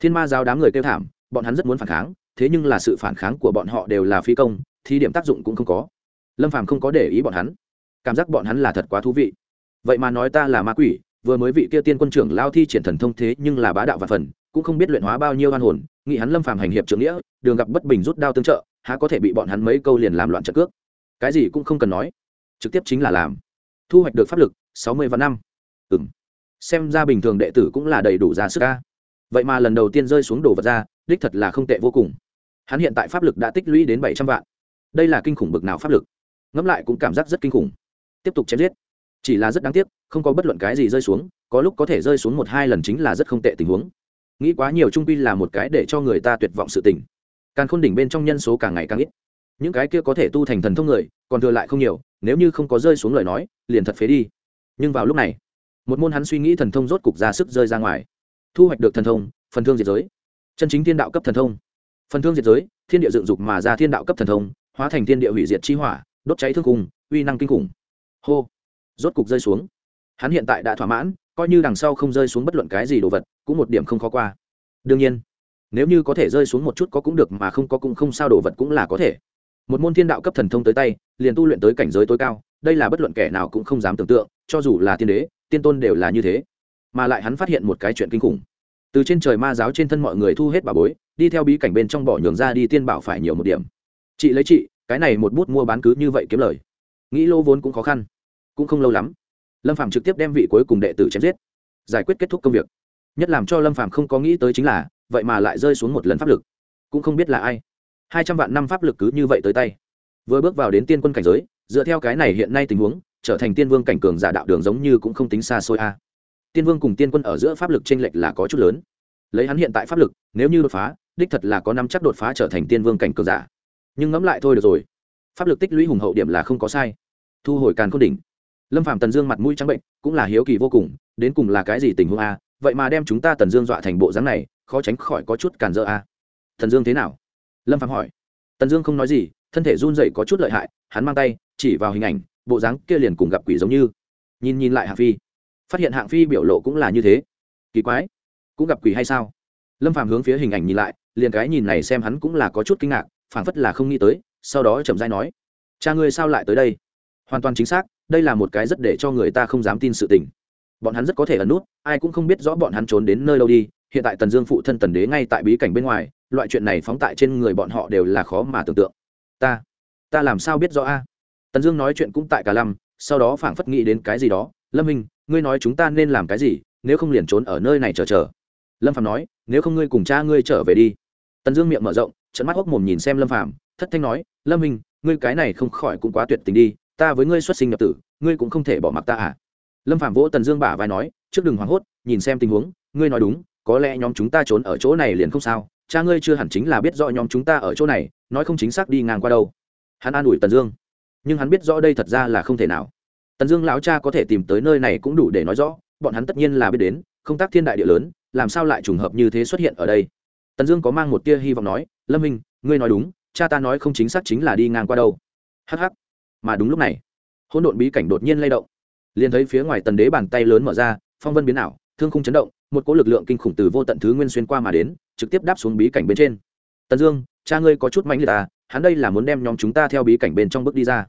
Thiên ma giáo đám người kêu thảm, bọn hắn rất muốn phản kháng, thế nhưng là sự phản kháng của bọn họ đều là phi công thì điểm tác dụng cũng không có. Lâm phàm không có để ý bọn hắn. Cảm giác bọn hắn là thật quá thú vị. Vậy mà nói ta là ma quỷ, vừa mới vị kia tiên quân trưởng lao thi triển thần thông thế nhưng là bá đạo và phần, cũng không biết luyện hóa bao nhiêu oan hồn, nghĩ hắn lâm phàm hành hiệp trưởng nghĩa, đường gặp bất bình rút đao tương trợ, há có thể bị bọn hắn mấy câu liền làm loạn trận cước cái gì cũng không cần nói. Trực tiếp chính là làm. Thu hoạch được pháp lực, sáu mươi vạn năm. Ừng xem ra bình thường đệ tử cũng là đầy đủ ra sức ca vậy mà lần đầu tiên rơi xuống đồ vật ra, đích thật là không tệ vô cùng. Hắn hiện tại pháp lực đã tích lũy đến bảy trăm vạn. Đây là kinh khủng bực nào pháp lực? Ngẫm lại cũng cảm giác rất kinh khủng. Tiếp tục chém giết. Chỉ là rất đáng tiếc, không có bất luận cái gì rơi xuống, có lúc có thể rơi xuống một hai lần chính là rất không tệ tình huống. Nghĩ quá nhiều trung quy là một cái để cho người ta tuyệt vọng sự tình. Càng khôn đỉnh bên trong nhân số càng ngày càng ít những cái kia có thể tu thành thần thông người, còn thừa lại không nhiều, nếu như không có rơi xuống lời nói, liền thật phế đi. Nhưng vào lúc này, một môn hắn suy nghĩ thần thông rốt cục ra sức rơi ra ngoài. Thu hoạch được thần thông, phần thương diệt giới. Chân chính thiên đạo cấp thần thông. Phần thương diệt giới, thiên địa dựng dục mà ra thiên đạo cấp thần thông, hóa thành thiên địa hủy diệt chi hỏa, đốt cháy thương cùng, uy năng kinh khủng. Hô! Rốt cục rơi xuống. Hắn hiện tại đã thỏa mãn, coi như đằng sau không rơi xuống bất luận cái gì đồ vật, cũng một điểm không khó qua. Đương nhiên, nếu như có thể rơi xuống một chút có cũng được mà không có cũng không sao, đồ vật cũng là có thể một môn thiên đạo cấp thần thông tới tay, liền tu luyện tới cảnh giới tối cao, đây là bất luận kẻ nào cũng không dám tưởng tượng, cho dù là tiên đế, tiên tôn đều là như thế. Mà lại hắn phát hiện một cái chuyện kinh khủng. Từ trên trời ma giáo trên thân mọi người thu hết bà bối, đi theo bí cảnh bên trong bỏ nhường ra đi tiên bảo phải nhiều một điểm. Chị lấy chị, cái này một bút mua bán cứ như vậy kiếm lời. Nghĩ lô vốn cũng khó khăn, cũng không lâu lắm, lâm phạm trực tiếp đem vị cuối cùng đệ tử chém giết. Giải quyết kết thúc công việc. Nhất làm cho lâm phạm không có nghĩ tới chính là, vậy mà lại rơi xuống một lần pháp lực. Cũng không biết là ai hai trăm vạn năm pháp lực cứ như vậy tới tay. Vừa bước vào đến tiên quân cảnh giới, dựa theo cái này hiện nay tình huống, trở thành tiên vương cảnh cường giả đạo đường giống như cũng không tính xa xôi a. Tiên vương cùng tiên quân ở giữa pháp lực t r ê n lệch là có chút lớn. Lấy hắn hiện tại pháp lực, nếu như đột phá, đích thật là có năm chắc đột phá trở thành tiên vương cảnh cường giả. Nhưng ngẫm lại thôi được rồi. Pháp lực tích lũy hùng hậu điểm là không có sai. Thu hồi càn k h ô n đỉnh. Lâm phạm tần dương mặt mũi trắng bệnh, cũng là hiếu kỳ vô cùng, đến cùng là cái gì tình huống a? Vậy mà đem chúng ta tần dương dọa thành bộ dáng này, khó tránh khỏi có chút càn dỡ a. Tần dương thế nào? Lâm phạm hỏi. Tần dương không nói gì, thân thể run dậy có chút lợi hại, hắn mang tay, chỉ vào hình ảnh, bộ dáng kia liền cùng gặp quỷ giống như. Nhìn nhìn lại hạng phi. Phát hiện hạng phi biểu lộ cũng là như thế. Kỳ quái. Cũng gặp quỷ hay sao? Lâm phàm hướng phía hình ảnh nhìn lại, liền cái nhìn này xem hắn cũng là có chút kinh ngạc, phảng phất là không nghĩ tới, sau đó chậm dai nói. Cha ngươi sao lại tới đây? Hoàn toàn chính xác, đây là một cái rất để cho người ta không dám tin sự tình. Bọn hắn rất có thể ẩn nút, ai cũng không biết rõ bọn hắn trốn đến nơi đâu đi, hiện tại tần dương phụ thân tần đế ngay tại bí cảnh bên ngoài loại chuyện này phóng tại trên người bọn họ đều là khó mà tưởng tượng. Ta ta làm sao biết rõ a? Tần dương nói chuyện cũng tại cả lâm sau đó phảng phất nghĩ đến cái gì đó. Lâm minh, ngươi nói chúng ta nên làm cái gì, nếu không liền trốn ở nơi này chờ chờ? Lâm phạm nói, nếu không ngươi cùng cha ngươi trở về đi. Tần dương miệng mở rộng trận mắt hốc mồm nhìn xem lâm phạm thất thanh nói, lâm minh, ngươi cái này không khỏi cũng quá tuyệt tình đi. Ta với ngươi xuất sinh nhập tử, ngươi cũng không thể bỏ mặc ta à? Lâm phạm vỗ tần dương bả vai nói, trước đừng hoảng hốt, nhìn xem tình huống, ngươi nói đúng, có lẽ nhóm chúng ta trốn ở chỗ này liền không sao cha ngươi chưa hẳn chính là biết rõ nhóm chúng ta ở chỗ này, nói không chính xác đi ngang qua đâu. Hắn an ủi tần dương. Nhưng hắn biết rõ đây thật ra là không thể nào. Tần dương lão cha có thể tìm tới nơi này cũng đủ để nói rõ, bọn hắn tất nhiên là biết đến, không tác thiên đại địa lớn, làm sao lại trùng hợp như thế xuất hiện ở đây? Tần dương có mang một tia hy vọng nói, lâm minh, ngươi nói đúng, cha ta nói không chính xác chính là đi ngang qua đâu. Hh mà đúng lúc này, hỗn độn bí cảnh đột nhiên lay động. Liền thấy phía ngoài tần đế bàn tay lớn mở ra, phong vân biến ảo, thương không chấn động một cỗ lực lượng kinh khủng từ vô tận thứ nguyên xuyên qua mà đến, trực tiếp đáp xuống bí cảnh bên trên. Tần dương, cha ngươi có chút mạnh liệt à hắn đây là muốn đem nhóm chúng ta theo bí cảnh bên trong bước đi ra.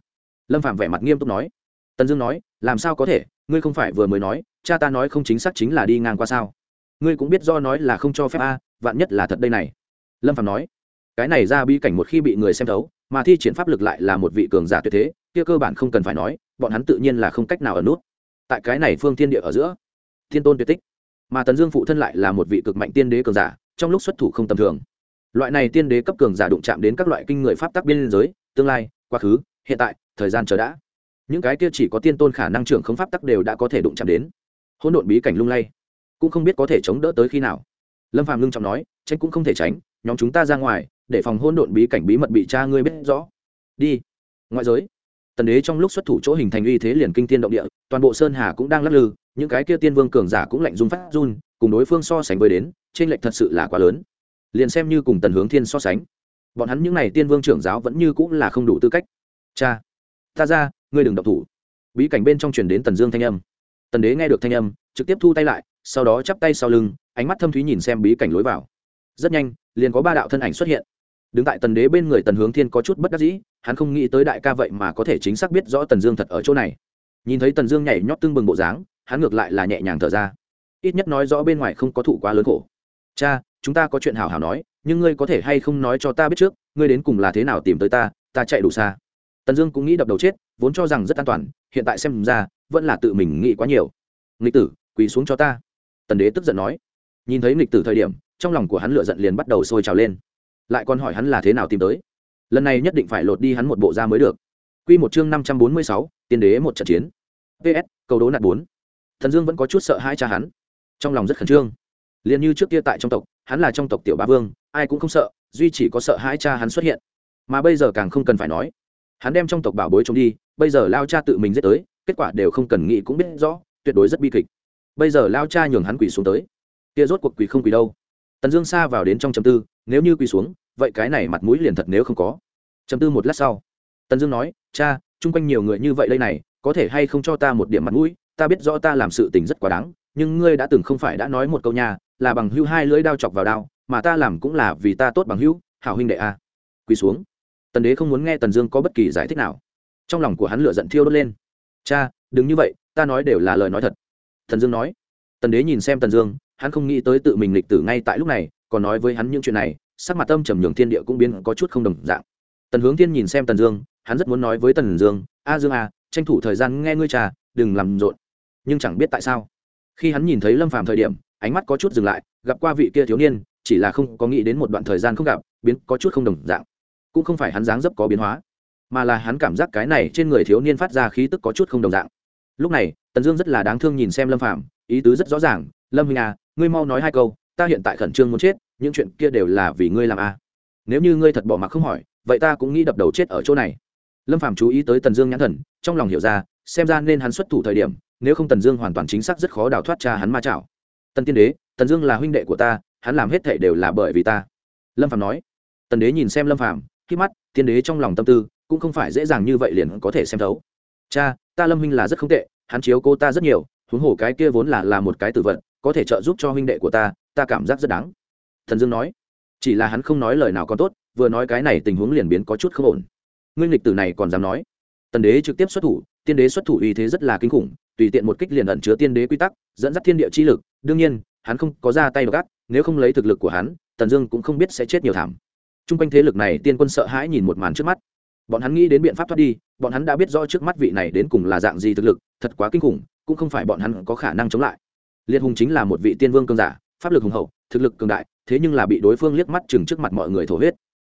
Lâm phạm vẻ mặt nghiêm túc nói. Tần dương nói, làm sao có thể, ngươi không phải vừa mới nói, cha ta nói không chính xác chính là đi ngang qua sao. Ngươi cũng biết do nói là không cho phép a, vạn nhất là thật đây này. Lâm phạm nói, cái này ra bí cảnh một khi bị người xem thấu, mà thi triển pháp lực lại là một vị cường giả tuyệt thế, kia cơ bản không cần phải nói, bọn hắn tự nhiên là không cách nào ở nút. Tại cái này phương thiên địa ở giữa, thiên tôn tuyệt tích mà tần dương phụ thân lại là một vị cực mạnh tiên đế cường giả, trong lúc xuất thủ không tầm thường. Loại này tiên đế cấp cường giả đụng chạm đến các loại kinh người pháp tắc biên giới, tương lai, quá khứ, hiện tại, thời gian chờ đã. Những cái kia chỉ có tiên tôn khả năng trưởng không pháp tắc đều đã có thể đụng chạm đến. Hỗn độn bí cảnh lung lay, cũng không biết có thể chống đỡ tới khi nào. Lâm phạm ngưng trọng nói, tránh cũng không thể tránh, nhóm chúng ta ra ngoài, để phòng hỗn độn bí cảnh bí mật bị cha ngươi biết rõ. Đi, ngoại giới tần đế trong lúc xuất thủ chỗ hình thành uy thế liền kinh tiên động địa, toàn bộ sơn hà cũng đang lắc lư, những cái kia tiên vương cường giả cũng lạnh run phát run, cùng đối phương so sánh với đến trên lệnh thật sự là quá lớn. Liền xem như cùng tần hướng thiên so sánh, bọn hắn những n à y tiên vương trưởng giáo vẫn như cũng là không đủ tư cách. Cha, ta ra, ngươi đừng độc thủ. Bí cảnh bên trong truyền đến tần dương thanh âm. Tần đế nghe được thanh âm, trực tiếp thu tay lại, sau đó chắp tay sau lưng, ánh mắt thâm thúy nhìn xem bí cảnh lối vào. Rất nhanh, liền có ba đạo thân ảnh xuất hiện. Đứng tại tần đế bên người tần hướng thiên có chút bất đắc dĩ hắn không nghĩ tới đại ca vậy mà có thể chính xác biết rõ tần dương thật ở chỗ này. Nhìn thấy tần dương nhảy nhót tưng bừng bộ dáng, hắn ngược lại là nhẹ nhàng thở ra. Ít nhất nói rõ bên ngoài không có thụ quá lớn khổ. Cha, chúng ta có chuyện hào hào nói, nhưng ngươi có thể hay không nói cho ta biết trước, ngươi đến cùng là thế nào tìm tới ta ta chạy đủ xa. Tần dương cũng nghĩ đập đầu chết, vốn cho rằng rất an toàn, hiện tại xem ra, vẫn là tự mình nghĩ quá nhiều. Nghịch tử, quỳ xuống cho ta. Tần đế tức giận nói. Nhìn thấy nghịch tử thời điểm, trong lòng của hắn lựa giận liền bắt đầu sôi trào lên. Lại còn hỏi hắn là thế nào tìm tới lần này nhất định phải lột đi hắn một bộ da mới được. Q một chương năm trăm bốn mươi sáu, tiên đế một trận chiến. Ps cầu đố nạt bốn. Thần dương vẫn có chút sợ hai cha hắn. Trong lòng rất khẩn trương. Liền như trước kia tại trong tộc, hắn là trong tộc tiểu ba vương, ai cũng không sợ, duy chỉ có sợ hai cha hắn xuất hiện. Mà bây giờ càng không cần phải nói. Hắn đem trong tộc bảo bối trốn đi, bây giờ lao cha tự mình giết tới, kết quả đều không cần nghĩ cũng biết rõ, tuyệt đối rất bi kịch. Bây giờ lao cha nhường hắn quỳ xuống tới. Kia rốt cuộc quỳ không quỳ đâu. Tần dương xa vào đến trong chầm tư, nếu như quỳ xuống vậy cái này mặt mũi liền thật nếu không có. Chấm tư một lát sau, tần dương nói, cha, chung quanh nhiều người như vậy đây này, có thể hay không cho ta một điểm mặt mũi? Ta biết rõ ta làm sự tình rất quá đáng, nhưng ngươi đã từng không phải đã nói một câu nhà là bằng hưu hai lưỡi đao chọc vào đao, mà ta làm cũng là vì ta tốt bằng hưu hảo huynh đệ a. Quỳ xuống. Tần đế không muốn nghe tần dương có bất kỳ giải thích nào. Trong lòng của hắn lửa giận thiêu đốt lên. Cha, đừng như vậy, ta nói đều là lời nói thật. Thần dương nói. Tần đế nhìn xem tần dương, hắn không nghĩ tới tự mình lịch tử ngay tại lúc này, còn nói với hắn những chuyện này sắc mặt tâm trầm nhường thiên địa cũng biến có chút không đồng dạng. Tần hướng thiên nhìn xem tần dương, hắn rất muốn nói với tần dương, a dương a tranh thủ thời gian nghe ngươi trà, đừng làm rộn. Nhưng chẳng biết tại sao. Khi hắn nhìn thấy lâm phàm thời điểm, ánh mắt có chút dừng lại, gặp qua vị kia thiếu niên, chỉ là không có nghĩ đến một đoạn thời gian không gặp, biến có chút không đồng dạng. Cũng không phải hắn dáng dấp có biến hóa, mà là hắn cảm giác cái này trên người thiếu niên phát ra khí tức có chút không đồng dạng. Lúc này, tần dương rất là đáng thương nhìn xem lâm phàm, ý tứ rất rõ ràng, lâm huynh à ngươi mau nói hai câu, ta hiện tại khẩn trương muốn chết những chuyện kia đều là vì ngươi làm a. À. nếu như ngươi thật bỏ mặc không hỏi, vậy ta cũng nghĩ đập đầu chết ở chỗ này. Lâm phàm chú ý tới tần dương nhãn thần, trong lòng hiểu ra, xem ra nên hắn xuất thủ thời điểm, nếu không tần dương hoàn toàn chính xác rất khó đào thoát cha hắn ma chảo. Tần tiên đế, tần dương là huynh đệ của ta, hắn làm hết thệ đều là bởi vì ta. Lâm phàm nói. Tần đế nhìn xem lâm phàm, khi mắt, tiên đế trong lòng tâm tư, cũng không phải dễ dàng như vậy liền có thể xem thấu. Cha, ta lâm huynh là rất không tệ, hắn chiếu cô ta rất nhiều, huống hồ cái kia vốn là là một cái tử vận có thể trợ giúp cho huynh đệ của ta ta cảm giác rất đáng thần dương nói. Chỉ là hắn không nói lời nào còn tốt, vừa nói cái này tình huống liền biến có chút không ổn. Nguyên lịch tử này còn dám nói? Tần đế trực tiếp xuất thủ, tiên đế xuất thủ uy thế rất là kinh khủng, tùy tiện một kích liền ẩn chứa tiên đế quy tắc, dẫn dắt thiên địa chi lực. Đương nhiên, hắn không có ra tay gắt nếu không lấy thực lực của hắn, tần dương cũng không biết sẽ chết nhiều thảm. T r u n g quanh thế lực này, tiên quân sợ hãi nhìn một màn trước mắt. Bọn hắn nghĩ đến biện pháp thoát đi, bọn hắn đã biết rõ trước mắt vị này đến cùng là dạng gì thực lực, thật quá kinh khủng, cũng không phải bọn hắn có khả năng chống lại. Liệt hùng chính là một vị tiên vương cương giả, pháp lực hùng hậu, thực lực cường đại thế nhưng là bị đối phương liếc mắt chừng trước mặt mọi người thổ huyết.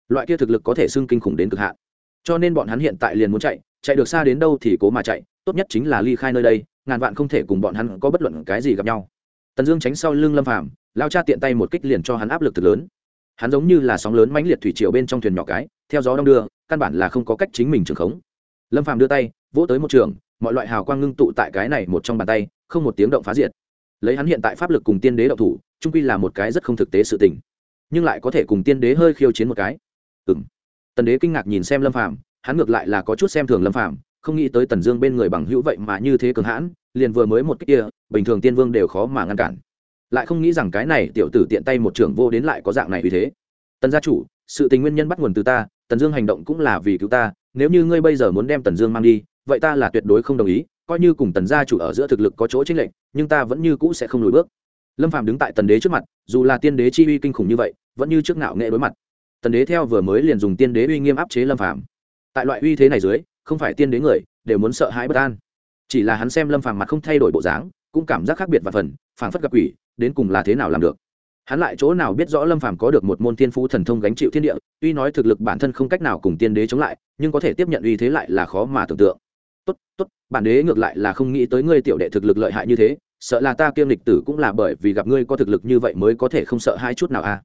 Loại kia thực lực có thể xưng kinh khủng đến cực hạn. Cho nên bọn hắn hiện tại liền muốn chạy chạy được xa đến đâu thì cố mà chạy, tốt nhất chính là ly khai nơi đây, ngàn vạn không thể cùng bọn hắn có bất luận cái gì gặp nhau. Tần dương tránh sau lưng lâm phàm, lao cha tiện tay một kích liền cho hắn áp lực thực lớn. Hắn giống như là sóng lớn mãnh liệt thủy triều bên trong thuyền nhỏ cái, theo gió đông đưa, căn bản là không có cách chính mình trường khống. Lâm phàm đưa tay, vỗ tới một trường, mọi loại hào quang ngưng tụ tại cái này một trong bàn tay, không một tiếng động phá diệt lấy hắn hiện tại pháp lực cùng tiên đế đậu thủ, trung quy là một cái rất không thực tế sự tình. Nhưng lại có thể cùng tiên đế hơi khiêu chiến một cái. Ừng tần đế kinh ngạc nhìn xem lâm phàm, hắn ngược lại là có chút xem thường lâm phàm, không nghĩ tới tần dương bên người bằng hữu vậy mà như thế cường hãn, liền vừa mới một cách kia, bình thường tiên vương đều khó mà ngăn cản. Lại không nghĩ rằng cái này tiểu tử tiện tay một trưởng vô đến lại có dạng này vì thế. Tần gia chủ, sự tình nguyên nhân bắt nguồn từ ta, tần dương hành động cũng là vì cứu ta, nếu như ngươi bây giờ muốn đem tần dương mang đi, vậy ta là tuyệt đối không đồng ý coi như cùng tần gia chủ ở giữa thực lực có chỗ chênh lệch, nhưng ta vẫn như cũ sẽ không lùi bước. Lâm Phàm đứng tại tần đế trước mặt, dù là tiên đế chi uy kinh khủng như vậy, vẫn như trước ngạo nghệ đối mặt. Tần đế theo vừa mới liền dùng tiên đế uy nghiêm áp chế lâm Phàm. tại loại uy thế này dưới, không phải tiên đế người, đều muốn sợ hãi bất an. Chỉ là hắn xem lâm phàm mặt không thay đổi bộ dáng, cũng cảm giác khác biệt và phần, phảng phất gặp quỷ, đến cùng là thế nào làm được. Hắn lại chỗ nào biết rõ lâm phàm có được một môn thiên phú thần thông gánh chịu thiên địa, tuy nói thực lực bản thân không cách nào cùng tiên đế chống lại, nhưng có thể tiếp nhận uy thế lại là khó mà tưởng tượng tốt tốt, bản đế ngược lại là không nghĩ tới ngươi tiểu đệ thực lực lợi hại như thế, sợ là ta kiêm lịch tử cũng là bởi vì gặp ngươi có thực lực như vậy mới có thể không sợ hai chút nào à.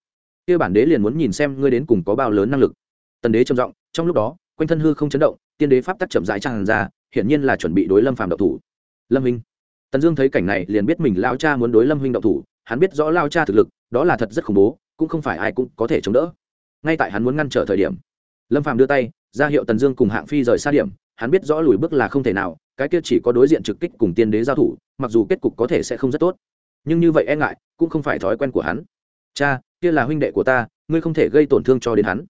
Kia bản đế liền muốn nhìn xem ngươi đến cùng có bao lớn năng lực. Tần đế trầm giọng, trong lúc đó, quanh thân hư không chấn động, tiên đế pháp tắc chậm rãi tràn ra, hiển nhiên là chuẩn bị đối lâm phàm độc thủ. Lâm minh tần dương thấy cảnh này liền biết mình lao cha muốn đối lâm huynh độc thủ, hắn biết rõ lao cha thực lực, đó là thật rất khủng bố, cũng không phải ai cũng có thể chống đỡ. Ngay tại hắn muốn ngăn trở thời điểm, lâm phàm đưa tay, ra hiệu tần dương cùng hạng phi rời xa điểm hắn biết rõ lùi bước là không thể nào, cái kia chỉ có đối diện trực kích cùng tiên đế giao thủ, mặc dù kết cục có thể sẽ không rất tốt. Nhưng như vậy e ngại, cũng không phải thói quen của hắn. Cha, kia là huynh đệ của ta, ngươi không thể gây tổn thương cho đến hắn.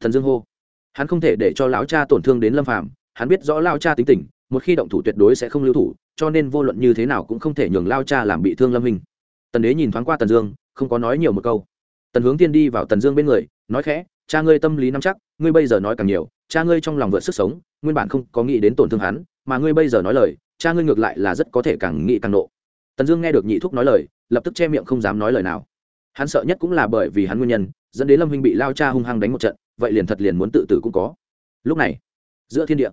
Thần dương hô. Hắn không thể để cho lão cha tổn thương đến lâm phàm, hắn biết rõ lao cha tính tình, một khi động thủ tuyệt đối sẽ không lưu thủ, cho nên vô luận như thế nào cũng không thể nhường lao cha làm bị thương lâm hình tần đế nhìn thoáng qua tần dương, không có nói nhiều một câu. Tần hướng tiên đi vào tần dương bên người, nói khẽ cha ngươi tâm lý nắm chắc, ngươi bây giờ nói càng nhiều, cha ngươi trong lòng vượt sức sống, nguyên bản không có nghĩ đến tổn thương hắn, mà ngươi bây giờ nói lời, cha ngươi ngược lại là rất có thể càng nghĩ càng nộ. Tần dương nghe được nhị thúc nói lời, lập tức che miệng không dám nói lời nào. Hắn sợ nhất cũng là bởi vì hắn nguyên nhân, dẫn đến lâm huynh bị lao cha hung hăng đánh một trận, vậy liền thật liền muốn tự tử cũng có. Lúc này, giữa thiên địa,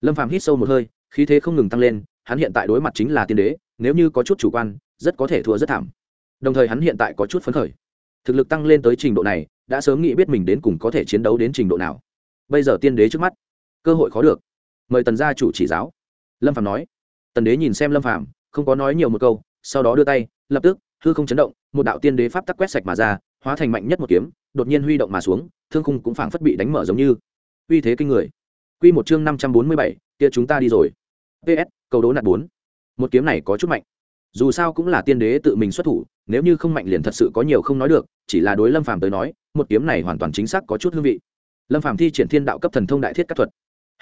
lâm phàm hít sâu một hơi, khí thế không ngừng tăng lên, hắn hiện tại đối mặt chính là tiên đế, nếu như có chút chủ quan, rất có thể thua rất thảm. Đồng thời hắn hiện tại có chút phấn khởi thực lực tăng lên tới trình độ này, đã sớm nghĩ biết mình đến cùng có thể chiến đấu đến trình độ nào. Bây giờ tiên đế trước mắt, cơ hội khó được. Mời tần gia chủ chỉ giáo. Lâm phạm nói. Tần đế nhìn xem lâm phạm không có nói nhiều một câu, sau đó đưa tay, lập tức, hư không chấn động, một đạo tiên đế pháp tắc quét sạch mà ra, hóa thành mạnh nhất một kiếm, đột nhiên huy động mà xuống, thương khung cũng phảng phất bị đánh mở giống như. Uy thế kinh người. Quy một chương năm trăm bốn mươi bảy, kia chúng ta đi rồi. Ps cầu đố nạt bốn. Một kiếm này có chút mạnh dù sao cũng là tiên đế tự mình xuất thủ, nếu như không mạnh liền thật sự có nhiều không nói được, chỉ là đối lâm phàm tới nói, một kiếm này hoàn toàn chính xác có chút hương vị. Lâm phàm thi triển thiên đạo cấp thần thông đại thiết các thuật.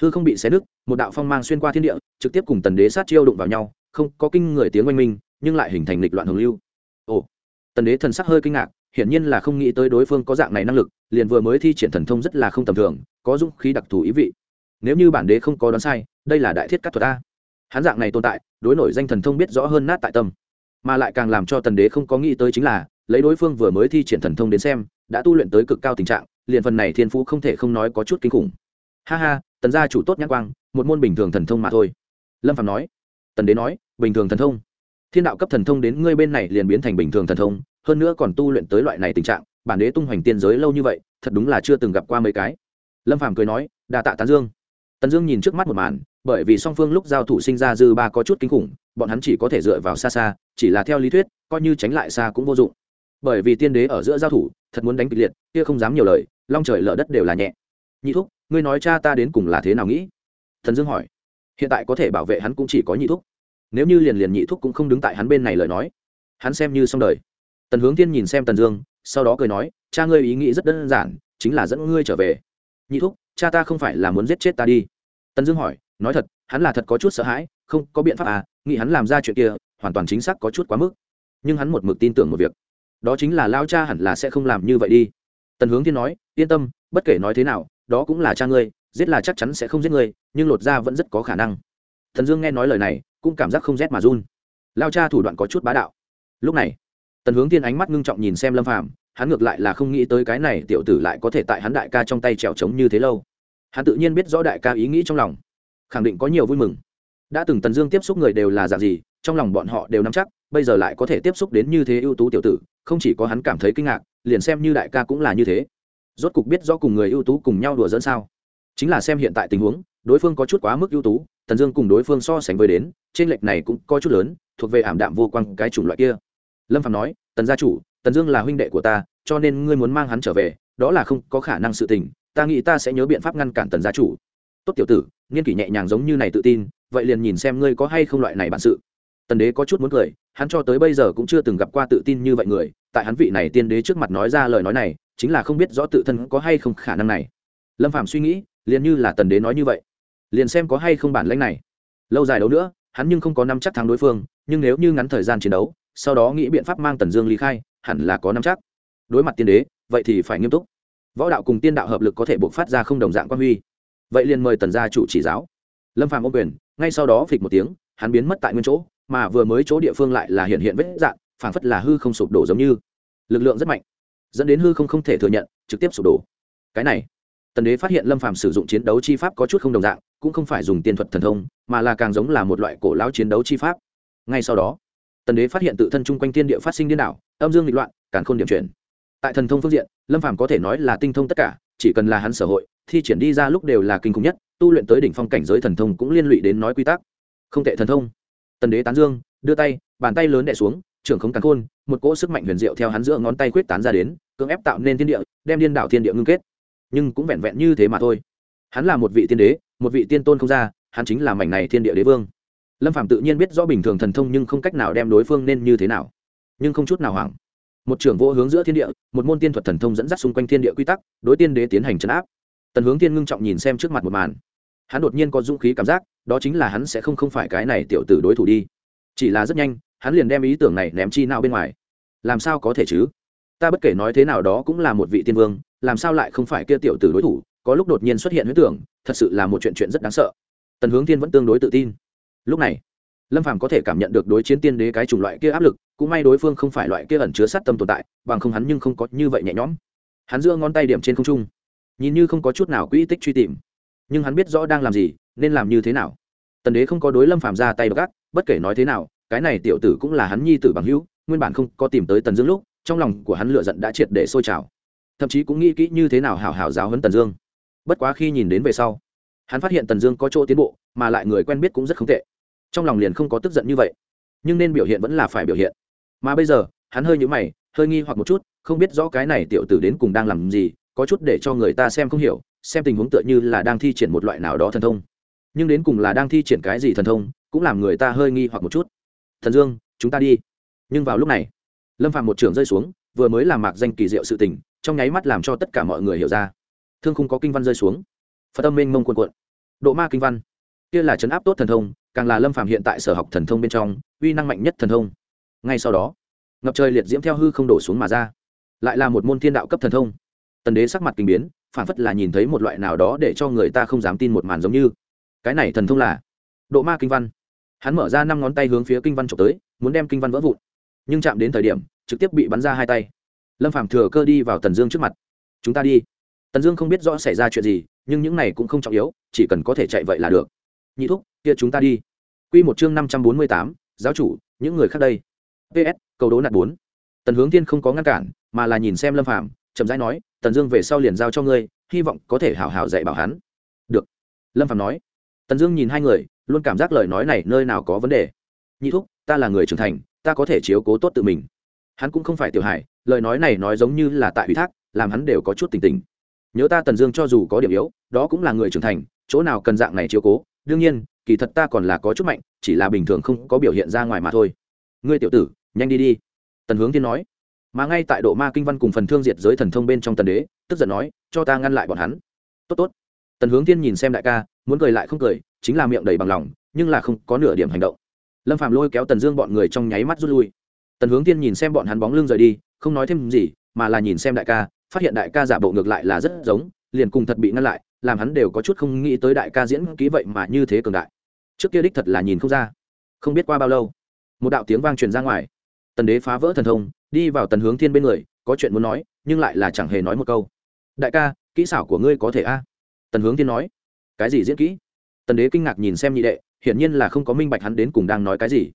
Hư không bị xé nứt, một đạo phong mang xuyên qua thiên địa, trực tiếp cùng tần đế sát chiêu đụng vào nhau, không có kinh người tiếng oanh minh, nhưng lại hình thành lịch loạn hồng lưu. Ồ, tần đế thần sắc hơi kinh ngạc, hiển nhiên là không nghĩ tới đối phương có dạng này năng lực, liền vừa mới thi triển thần thông rất là không tầm thường, có dũng khí đặc thù ý vị. Nếu như bản đế không có đoán sai, đây là đại thiết các thuật a hắn dạng này tồn tại, đối nổi danh thần thông biết rõ hơn nát tại tâm, mà lại càng làm cho tần đế không có nghĩ tới chính là, lấy đối phương vừa mới thi triển thần thông đến xem, đã tu luyện tới cực cao tình trạng, liền phần này thiên phú không thể không nói có chút kinh khủng. Ha ha, tần gia chủ tốt nhãn quang, một môn bình thường thần thông mà thôi. Lâm phạm nói, tần đế nói, bình thường thần thông. Thiên đạo cấp thần thông đến ngươi bên này liền biến thành bình thường thần thông, hơn nữa còn tu luyện tới loại này tình trạng, bản đế tung hoành tiên giới lâu như vậy, thật đúng là chưa từng gặp qua mấy cái. Lâm phạm cười nói đà tạ tán dương. Tần dương nhìn trước mắt một màn bởi vì song phương lúc giao thủ sinh ra dư ba có chút kinh khủng, bọn hắn chỉ có thể dựa vào xa xa, chỉ là theo lý thuyết, coi như tránh lại xa cũng vô dụng. Bởi vì tiên đế ở giữa giao thủ, thật muốn đánh kịch liệt, kia không dám nhiều lời, long trời lở đất đều là nhẹ. Nhị thúc, ngươi nói cha ta đến cùng là thế nào nghĩ? Thần dương hỏi. Hiện tại có thể bảo vệ hắn cũng chỉ có nhị thúc. Nếu như liền liền nhị thúc cũng không đứng tại hắn bên này lời nói, hắn xem như xong đời. Tần hướng tiên nhìn xem tần dương, sau đó cười nói, cha ngươi ý nghĩ rất đơn giản, chính là dẫn ngươi trở về. Nhị thúc, cha ta không phải là muốn giết chết ta đi. Tần dương hỏi nói thật, hắn là thật có chút sợ hãi, không, có biện pháp à nghĩ hắn làm ra chuyện kia, hoàn toàn chính xác có chút quá mức. Nhưng hắn một mực tin tưởng một việc. Đó chính là lao cha hẳn là sẽ không làm như vậy đi. Tần hướng thiên nói, yên tâm, bất kể nói thế nào, đó cũng là cha ngươi, giết là chắc chắn sẽ không giết ngươi, nhưng lột ra vẫn rất có khả năng. Thần dương nghe nói lời này, cũng cảm giác không rét mà run. Lao cha thủ đoạn có chút bá đạo. Lúc này, tần hướng thiên ánh mắt ngưng trọng nhìn xem lâm phàm, hắn ngược lại là không nghĩ tới cái này tiểu tử lại có thể tại hắn đại ca trong tay trèo trống như thế lâu. Hắn tự nhiên biết rõ đại ca ý nghĩ trong lòng khẳng định có nhiều vui mừng. Đã từng tần dương tiếp xúc người đều là dạng gì, trong lòng bọn họ đều nắm chắc, bây giờ lại có thể tiếp xúc đến như thế ưu tú tiểu tử, không chỉ có hắn cảm thấy kinh ngạc, liền xem như đại ca cũng là như thế. Rốt cục biết rõ cùng người ưu tú cùng nhau đùa dẫn sao? Chính là xem hiện tại tình huống, đối phương có chút quá mức ưu tú, tần dương cùng đối phương so sánh với đến, trên lệch này cũng có chút lớn, thuộc về ảm đạm vô quang cái chủng loại kia. Lâm phạm nói, tần gia chủ, tần dương là huynh đệ của ta, cho nên ngươi muốn mang hắn trở về, đó là không có khả năng sự tình, ta nghĩ ta sẽ nhớ biện pháp ngăn cản tần gia chủ. Tốt tiểu tử nghiên kỷ nhẹ nhàng giống như này tự tin, vậy liền nhìn xem ngươi có hay không loại này bản sự. Tần đế có chút muốn cười, hắn cho tới bây giờ cũng chưa từng gặp qua tự tin như vậy người, tại hắn vị này tiên đế trước mặt nói ra lời nói này, chính là không biết rõ tự thân có hay không khả năng này. Lâm phạm suy nghĩ, liền như là tần đế nói như vậy. Liền xem có hay không bản lãnh này. Lâu dài đấu nữa, hắn nhưng không có năm chắc thắng đối phương, nhưng nếu như ngắn thời gian chiến đấu, sau đó nghĩ biện pháp mang tần dương ly khai, hẳn là có năm chắc. Đối mặt tiên đế, vậy thì phải nghiêm túc. Võ đạo cùng tiên đạo hợp lực có thể buộc phát ra không đồng dạng quan huy vậy liền mời tần gia chủ chỉ giáo. Lâm phàm ô quyền, ngay sau đó phịch một tiếng, hắn biến mất tại nguyên chỗ, mà vừa mới chỗ địa phương lại là hiện hiện vết dạng phảng phất là hư không sụp đổ giống như. Lực lượng rất mạnh, dẫn đến hư không không thể thừa nhận, trực tiếp sụp đổ. Cái này, tần đế phát hiện lâm phàm sử dụng chiến đấu chi pháp có chút không đồng dạng, cũng không phải dùng tiên thuật thần thông, mà là càng giống là một loại cổ lão chiến đấu chi pháp. Ngay sau đó, tần đế phát hiện tự thân chung quanh thiên địa phát sinh điên đảo, âm dương nghịch loạn, càn khôn điểm chuyển. Tại thần thông phương diện, lâm phàm có thể nói là tinh thông tất cả chỉ cần là hắn sở hội, thi triển đi ra lúc đều là kinh khủng nhất, tu luyện tới đỉnh phong cảnh giới thần thông cũng liên lụy đến nói quy tắc. Không tệ thần thông. Tần đế tán dương, đưa tay, bàn tay lớn đẻ xuống, trưởng khống cắn khôn, một cỗ sức mạnh huyền diệu theo hắn giữa ngón tay quyết tán ra đến, cưỡng ép tạo nên thiên địa, đem điên đảo thiên địa ngưng kết. Nhưng cũng vẹn vẹn như thế mà thôi. Hắn là một vị tiên đế, một vị tiên tôn không ra, hắn chính là mảnh này thiên địa đế vương. Lâm phạm tự nhiên biết rõ bình thường thần thông nhưng không cách nào đem đối phương nên như thế nào. Nhưng không chút nào hoảng một trưởng vô hướng giữa thiên địa, một môn tiên thuật thần thông dẫn dắt xung quanh thiên địa quy tắc, đối tiên đế tiến hành chấn áp. Tần hướng tiên ngưng trọng nhìn xem trước mặt một màn. Hắn đột nhiên có dũng khí cảm giác, đó chính là hắn sẽ không không phải cái này tiểu tử đối thủ đi. Chỉ là rất nhanh, hắn liền đem ý tưởng này ném chi nào bên ngoài. Làm sao có thể chứ? Ta bất kể nói thế nào đó cũng là một vị tiên vương, làm sao lại không phải kia tiểu tử đối thủ? Có lúc đột nhiên xuất hiện huyết tưởng, thật sự là một chuyện chuyện rất đáng sợ. Tần hướng tiên vẫn tương đối tự tin. Lúc này, lâm phàm có thể cảm nhận được đối chiến tiên đế cái chủng loại kia áp lực cũng may đối phương không phải loại kia ẩn chứa sát tâm tồn tại, bằng không hắn nhưng không có như vậy nhẹ nhõm. Hắn giữa ngón tay điểm trên không trung, nhìn như không có chút nào quỹ tích truy tìm. Nhưng hắn biết rõ đang làm gì, nên làm như thế nào. Tần đế không có đối lâm phàm ra tay gác bất kể nói thế nào, cái này tiểu tử cũng là hắn nhi tử bằng hữu, nguyên bản không có tìm tới tần dương lúc, trong lòng của hắn lựa giận đã triệt để sôi trào. Thậm chí cũng nghĩ kỹ như thế nào hào hào giáo hấn tần dương. Bất quá khi nhìn đến về sau, hắn phát hiện tần dương có chỗ tiến bộ, mà lại người quen biết cũng rất không tệ. Trong lòng liền không có tức giận như vậy. Nhưng nên biểu hiện vẫn là phải biểu hiện mà bây giờ, hắn hơi nhũ mày, hơi nghi hoặc một chút, không biết rõ cái này tiểu tử đến cùng đang làm gì, có chút để cho người ta xem không hiểu, xem tình huống tựa như là đang thi triển một loại nào đó thần thông. Nhưng đến cùng là đang thi triển cái gì thần thông, cũng làm người ta hơi nghi hoặc một chút. Thần dương, chúng ta đi. Nhưng vào lúc này, lâm phạm một trường rơi xuống, vừa mới làm mạc danh kỳ diệu sự tình, trong nháy mắt làm cho tất cả mọi người hiểu ra. Thương không có kinh văn rơi xuống. Phật tâm minh mông quần quận độ ma kinh văn. Kia là chấn áp tốt thần thông, càng là lâm phạm hiện tại sở học thần thông bên trong, uy năng mạnh nhất thần thông ngay sau đó, ngập trời liệt diễm theo hư không đổ xuống mà ra. Lại là một môn thiên đạo cấp thần thông. Tần đế sắc mặt kinh biến, phản phất là nhìn thấy một loại nào đó để cho người ta không dám tin một màn giống như. Cái này thần thông là độ ma kinh văn. Hắn mở ra năm ngón tay hướng phía kinh văn trộm tới, muốn đem kinh văn vỡ vụn. Nhưng chạm đến thời điểm, trực tiếp bị bắn ra hai tay. Lâm phạm thừa cơ đi vào tần dương trước mặt. Chúng ta đi. Tần dương không biết rõ xảy ra chuyện gì, nhưng những này cũng không trọng yếu, chỉ cần có thể chạy vậy là được. Nhị thúc, kia chúng ta đi. Q một chương năm trăm bốn mươi tám, giáo chủ, những người khác đây ps cầu đố nạt bốn. Tần hướng tiên không có ngăn cản, mà là nhìn xem lâm phạm chậm rãi nói, tần dương về sau liền giao cho ngươi, hy vọng có thể hảo hảo dạy bảo hắn. Được. Lâm phạm nói. Tần dương nhìn hai người, luôn cảm giác lời nói này nơi nào có vấn đề. Nhị thúc, ta là người trưởng thành, ta có thể chiếu cố tốt tự mình. Hắn cũng không phải tiểu hải lời nói này nói giống như là tại ủy thác, làm hắn đều có chút tình tình nhớ ta tần dương cho dù có điểm yếu, đó cũng là người trưởng thành, chỗ nào cần dạng này chiếu cố, đương nhiên, kỳ thật ta còn là có chút mạnh, chỉ là bình thường không có biểu hiện ra ngoài mà thôi. Ngươi tiểu tử nhanh đi đi. Tần hướng tiên nói. Mà ngay tại độ ma kinh văn cùng phần thương diệt giới thần thông bên trong tần đế, tức giận nói, cho ta ngăn lại bọn hắn. Tốt tốt. Tần hướng tiên nhìn xem đại ca, muốn cười lại không cười, chính là miệng đầy bằng lòng, nhưng là không có nửa điểm hành động. Lâm phạm lôi kéo tần dương bọn người trong nháy mắt rút lui. Tần hướng tiên nhìn xem bọn hắn bóng lưng rời đi, không nói thêm gì, mà là nhìn xem đại ca, phát hiện đại ca giả bộ ngược lại là rất giống, liền cùng thật bị ngăn lại, làm hắn đều có chút không nghĩ tới đại ca diễn ký vậy mà như thế cường đại. Trước kia đích thật là nhìn không ra, không biết qua bao lâu, một đạo tiếng vang truyền ra ngoài tần đế phá vỡ thần thông, đi vào tần hướng thiên bên người, có chuyện muốn nói, nhưng lại là chẳng hề nói một câu. Đại ca, kỹ xảo của ngươi có thể a? Tần hướng thiên nói. Cái gì diễn kỹ? Tần đế kinh ngạc nhìn xem nhị đệ, hiển nhiên là không có minh bạch hắn đến cùng đang nói cái gì.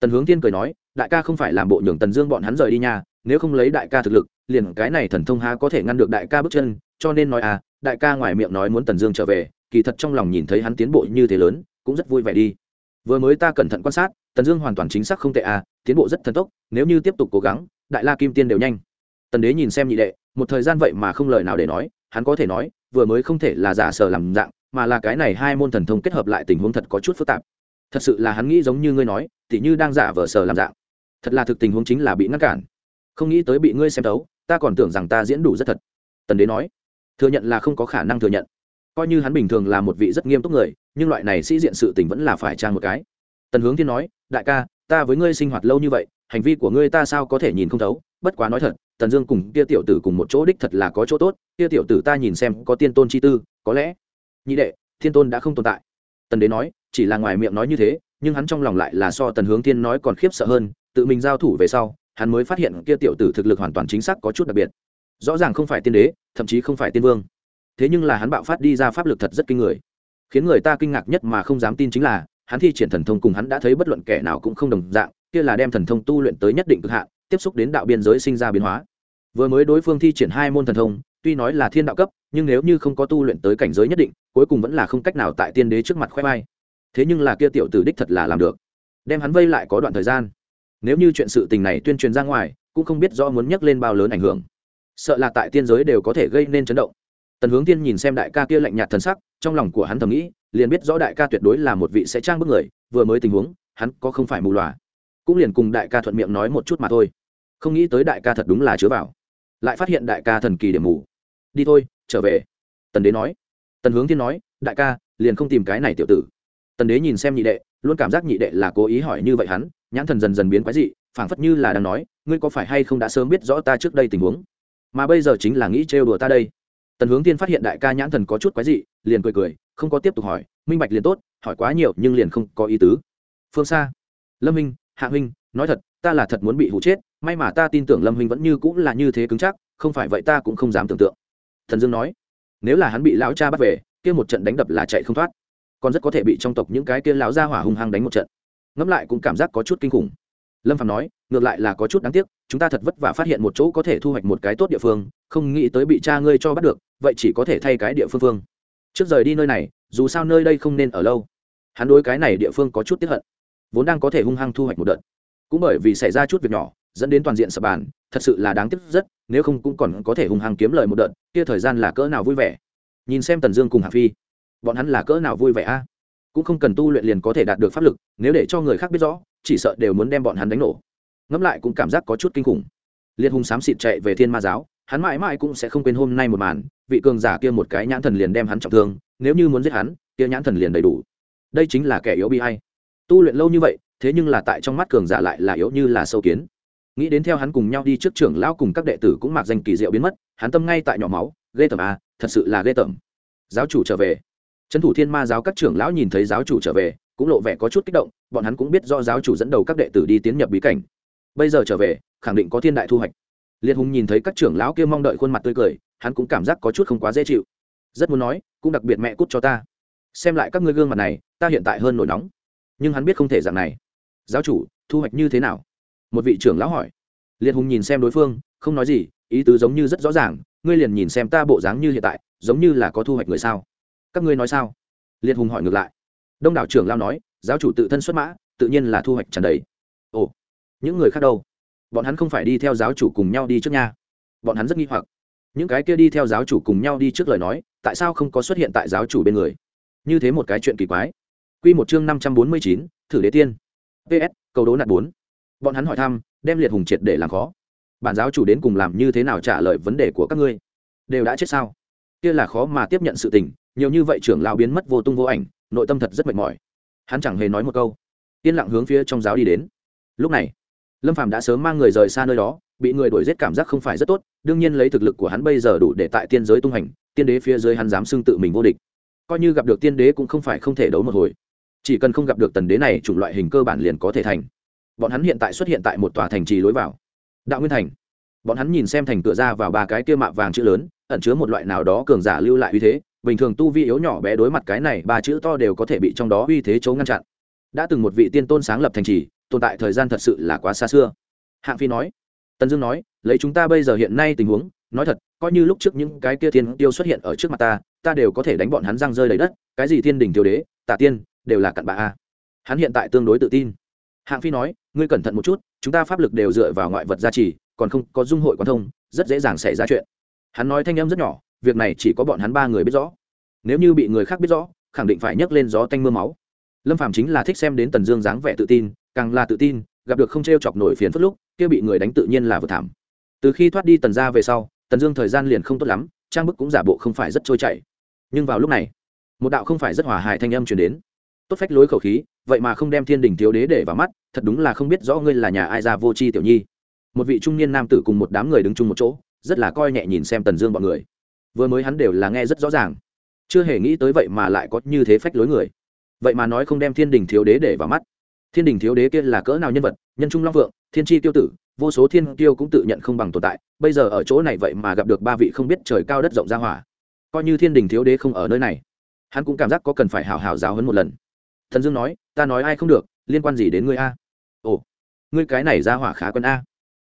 Tần hướng thiên cười nói, đại ca không phải làm bộ nhường tần dương bọn hắn rời đi nhà nếu không lấy đại ca thực lực, liền cái này thần thông há có thể ngăn được đại ca bước chân, cho nên nói à đại ca ngoài miệng nói muốn tần dương trở về, kỳ thật trong lòng nhìn thấy hắn tiến bộ như thế lớn, cũng rất vui vẻ đi. Vừa mới ta cẩn thận quan sát tần dương hoàn toàn chính xác không tệ à tiến bộ rất thần tốc, nếu như tiếp tục cố gắng, đại la kim tiên đều nhanh. Tần đế nhìn xem nhị đệ, một thời gian vậy mà không lời nào để nói, hắn có thể nói, vừa mới không thể là giả sờ làm dạng, mà là cái này hai môn thần thông kết hợp lại tình huống thật có chút phức tạp. Thật sự là hắn nghĩ giống như ngươi nói, tỉ như đang giả vờ sờ làm dạng. Thật là thực tình huống chính là bị ngăn cản. Không nghĩ tới bị ngươi xem tấu ta còn tưởng rằng ta diễn đủ rất thật. Tần đế nói, thừa nhận là không có khả năng thừa nhận. Coi như hắn bình thường là một vị rất nghiêm túc người, nhưng loại này sĩ diện sự tình vẫn là phải trang một cái tần hướng thiên nói, đại ca, ta với ngươi sinh hoạt lâu như vậy, hành vi của ngươi ta sao có thể nhìn không thấu? Bất quá nói thật, tần dương cùng kia tiểu tử cùng một chỗ đích thật là có chỗ tốt, kia tiểu tử ta nhìn xem có tiên tôn chi tư, có lẽ nhị đệ, thiên tôn đã không tồn tại. Tần đế nói, chỉ là ngoài miệng nói như thế, nhưng hắn trong lòng lại là so tần hướng thiên nói còn khiếp sợ hơn, tự mình giao thủ về sau, hắn mới phát hiện kia tiểu tử thực lực hoàn toàn chính xác có chút đặc biệt. Rõ ràng không phải tiên đế, thậm chí không phải tiên vương. Thế nhưng là hắn bạo phát đi ra pháp lực thật rất kinh người. Khiến người ta kinh ngạc nhất mà không dám tin chính là hắn thi triển thần thông cùng hắn đã thấy bất luận kẻ nào cũng không đồng dạng, kia là đem thần thông tu luyện tới nhất định cực hạn, tiếp xúc đến đạo biên giới sinh ra biến hóa. Vừa mới đối phương thi triển hai môn thần thông, tuy nói là thiên đạo cấp, nhưng nếu như không có tu luyện tới cảnh giới nhất định, cuối cùng vẫn là không cách nào tại tiên đế trước mặt khoe mai thế nhưng là kia tiểu tử đích thật là làm được. Đem hắn vây lại có đoạn thời gian. Nếu như chuyện sự tình này tuyên truyền ra ngoài, cũng không biết rõ muốn nhắc lên bao lớn ảnh hưởng. Sợ là tại tiên giới đều có thể gây nên chấn động. Tần hướng tiên nhìn xem đại ca kia lạnh nhạt thần sắc trong lòng của hắn thầm nghĩ, liền biết rõ đại ca tuyệt đối là một vị sẽ trang bức người, vừa mới tình huống, hắn có không phải mù loà. Cũng liền cùng đại ca thuận miệng nói một chút mà thôi. Không nghĩ tới đại ca thật đúng là chứa vào. Lại phát hiện đại ca thần kỳ điểm mù. Đi thôi, trở về. Tần đế nói. Tần hướng thiên nói, đại ca, liền không tìm cái này tiểu tử. Tần đế nhìn xem nhị đệ, luôn cảm giác nhị đệ là cố ý hỏi như vậy hắn, nhãn thần dần dần biến quái dị, phảng phất như là đang nói, ngươi có phải hay không đã sớm biết rõ ta trước đây tình huống? Mà bây giờ chính là nghĩ trêu đùa ta đây tần hướng tiên phát hiện đại ca nhãn thần có chút quái dị, liền cười cười, không có tiếp tục hỏi, minh bạch liền tốt, hỏi quá nhiều nhưng liền không có ý tứ. Phương xa lâm minh, hạ huynh nói thật, ta là thật muốn bị hụ chết, may mà ta tin tưởng lâm huynh vẫn như cũng là như thế cứng chắc, không phải vậy ta cũng không dám tưởng tượng. Thần dương nói, nếu là hắn bị lão cha bắt về, kia một trận đánh đập là chạy không thoát, còn rất có thể bị trong tộc những cái kia lão gia hỏa hung hăng đánh một trận. Ngẫm lại cũng cảm giác có chút kinh khủng lâm phạm nói, ngược lại là có chút đáng tiếc, chúng ta thật vất vả phát hiện một chỗ có thể thu hoạch một cái tốt địa phương, không nghĩ tới bị cha ngươi cho bắt được, vậy chỉ có thể thay cái địa phương phương. Trước rời đi nơi này, dù sao nơi đây không nên ở lâu. Hắn đối cái này địa phương có chút tiếp hận, vốn đang có thể hung hăng thu hoạch một đợt. Cũng bởi vì xảy ra chút việc nhỏ, dẫn đến toàn diện sập bàn, thật sự là đáng tiếc rất, nếu không cũng còn có thể hung hăng kiếm lời một đợt, kia thời gian là cỡ nào vui vẻ. Nhìn xem tần dương cùng Hà phi, bọn hắn là cỡ nào vui vẻ a? Cũng không cần tu luyện liền có thể đạt được pháp lực, nếu để cho người khác biết rõ, chỉ sợ đều muốn đem bọn hắn đánh nổ. Ngẫm lại cũng cảm giác có chút kinh khủng. Liệt hùng xám xịt chạy về thiên ma giáo, hắn mãi mãi cũng sẽ không quên hôm nay một màn, vị cường giả kia một cái nhãn thần liền đem hắn trọng thương, nếu như muốn giết hắn, kia nhãn thần liền đầy đủ. Đây chính là kẻ yếu bi hay tu luyện lâu như vậy, thế nhưng là tại trong mắt cường giả lại là yếu như là sâu kiến. Nghĩ đến theo hắn cùng nhau đi trước trưởng lão cùng các đệ tử cũng mặc danh kỳ diệu biến mất, hắn tâm ngay tại nhỏ máu, ghê tởm a thật sự là ghê tởm. Giáo chủ trở về trấn thủ thiên ma giáo các trưởng lão nhìn thấy giáo chủ trở về, cũng lộ vẻ có chút kích động, bọn hắn cũng biết do giáo chủ dẫn đầu các đệ tử đi tiến nhập bí cảnh. Bây giờ trở về, khẳng định có thiên đại thu hoạch. Liệt hùng nhìn thấy các trưởng lão kia mong đợi khuôn mặt tươi cười, hắn cũng cảm giác có chút không quá dễ chịu. Rất muốn nói, cũng đặc biệt mẹ cút cho ta. Xem lại các ngươi gương mặt này, ta hiện tại hơn nổi nóng. Nhưng hắn biết không thể dạng này. Giáo chủ, thu hoạch như thế nào? Một vị trưởng lão hỏi. Liệt hùng nhìn xem đối phương, không nói gì, ý tứ giống như rất rõ ràng, ngươi liền nhìn xem ta bộ dáng như hiện tại, giống như là có thu hoạch người sao? Các ngươi nói sao? Liệt hùng hỏi ngược lại. Đông đảo trưởng lao nói, giáo chủ tự thân xuất mã, tự nhiên là thu hoạch tràn đầy. Ồ, những người khác đâu? Bọn hắn không phải đi theo giáo chủ cùng nhau đi trước nha. Bọn hắn rất nghi hoặc. Những cái kia đi theo giáo chủ cùng nhau đi trước lời nói, tại sao không có xuất hiện tại giáo chủ bên người? Như thế một cái chuyện kỳ quái. Q một chương năm trăm bốn mươi chín, thử đế tiên. Ps câu đố nạt bốn. Bọn hắn hỏi thăm, đem liệt hùng triệt để làm khó. Bản giáo chủ đến cùng làm như thế nào trả lời vấn đề của các ngươi? Đều đã chết sao? Kia là khó mà tiếp nhận sự tình nhiều như vậy trưởng lão biến mất vô tung vô ảnh, nội tâm thật rất mệt mỏi. Hắn chẳng hề nói một câu. Yên lặng hướng phía trong giáo đi đến. Lúc này, lâm phàm đã sớm mang người rời xa nơi đó, bị người đuổi giết cảm giác không phải rất tốt, đương nhiên lấy thực lực của hắn bây giờ đủ để tại tiên giới tung hành, tiên đế phía dưới hắn dám xưng tự mình vô địch. Coi như gặp được tiên đế cũng không phải không thể đấu một hồi. Chỉ cần không gặp được tần đế này, chủng loại hình cơ bản liền có thể thành. Bọn hắn hiện tại xuất hiện tại một tòa thành trì lối vào. Đạo nguyên thành. Bọn hắn nhìn xem thành cửa ra vào ba cái kia mạ vàng chữ lớn, ẩn chứa một loại nào đó cường giả lưu lại uy thế bình thường tu vi yếu nhỏ bé đối mặt cái này, ba chữ to đều có thể bị trong đó uy thế chấu ngăn chặn. Đã từng một vị tiên tôn sáng lập thành trì, tồn tại thời gian thật sự là quá xa xưa. Hạng phi nói, tần dương nói, lấy chúng ta bây giờ hiện nay tình huống, nói thật, coi như lúc trước những cái kia thiên tiêu xuất hiện ở trước mặt ta ta đều có thể đánh bọn hắn răng rơi đầy đất, cái gì thiên đình tiêu đế tả tiên, đều là cặn bạ a. Hắn hiện tại tương đối tự tin. Hạng phi nói, ngươi cẩn thận một chút, chúng ta pháp lực đều dựa vào ngoại vật gia trì, còn không có dung hội quan thông, rất dễ dàng xảy ra chuyện. Hắn nói thanh âm rất nhỏ việc này chỉ có bọn hắn ba người biết rõ. Nếu như bị người khác biết rõ, khẳng định phải nhấc lên gió tanh mưa máu. Lâm Phạm chính là thích xem đến tần dương dáng vẻ tự tin, càng là tự tin, gặp được không t r e o chọc nổi phiền phất lúc, kia bị người đánh tự nhiên là vừa thảm. Từ khi thoát đi tần ra về sau, tần dương thời gian liền không tốt lắm, trang bức cũng giả bộ không phải rất trôi chảy. Nhưng vào lúc này, một đạo không phải rất hòa hài thanh âm chuyển đến. Tốt phách lối khẩu khí, vậy mà không đem thiên đình thiếu đế để vào mắt, thật đúng là không biết rõ ngươi là nhà ai ra vô c h i tiểu nhi. Một vị trung niên nam tử cùng một đám người đứng chung một chỗ, rất là coi nhẹ nhìn xem tần dương b ọ n người vừa mới hắn đều là nghe rất rõ ràng. Chưa hề nghĩ tới vậy mà lại có như thế phách lối người. Vậy mà nói không đem thiên đình thiếu đế để vào mắt. Thiên đình thiếu đế kia là cỡ nào nhân vật? Nhân trung long vượng, thiên tri tiêu tử, vô số thiên tiêu cũng tự nhận không bằng tồn tại. Bây giờ ở chỗ này vậy mà gặp được ba vị không biết trời cao đất rộng ra hỏa. Coi như thiên đình thiếu đế không ở nơi này, hắn cũng cảm giác có cần phải hào hào giáo hấn một lần. Thần dương nói, ta nói ai không được, liên quan gì đến ngươi a? Ồ, ngươi cái này ra hỏa khá quân a.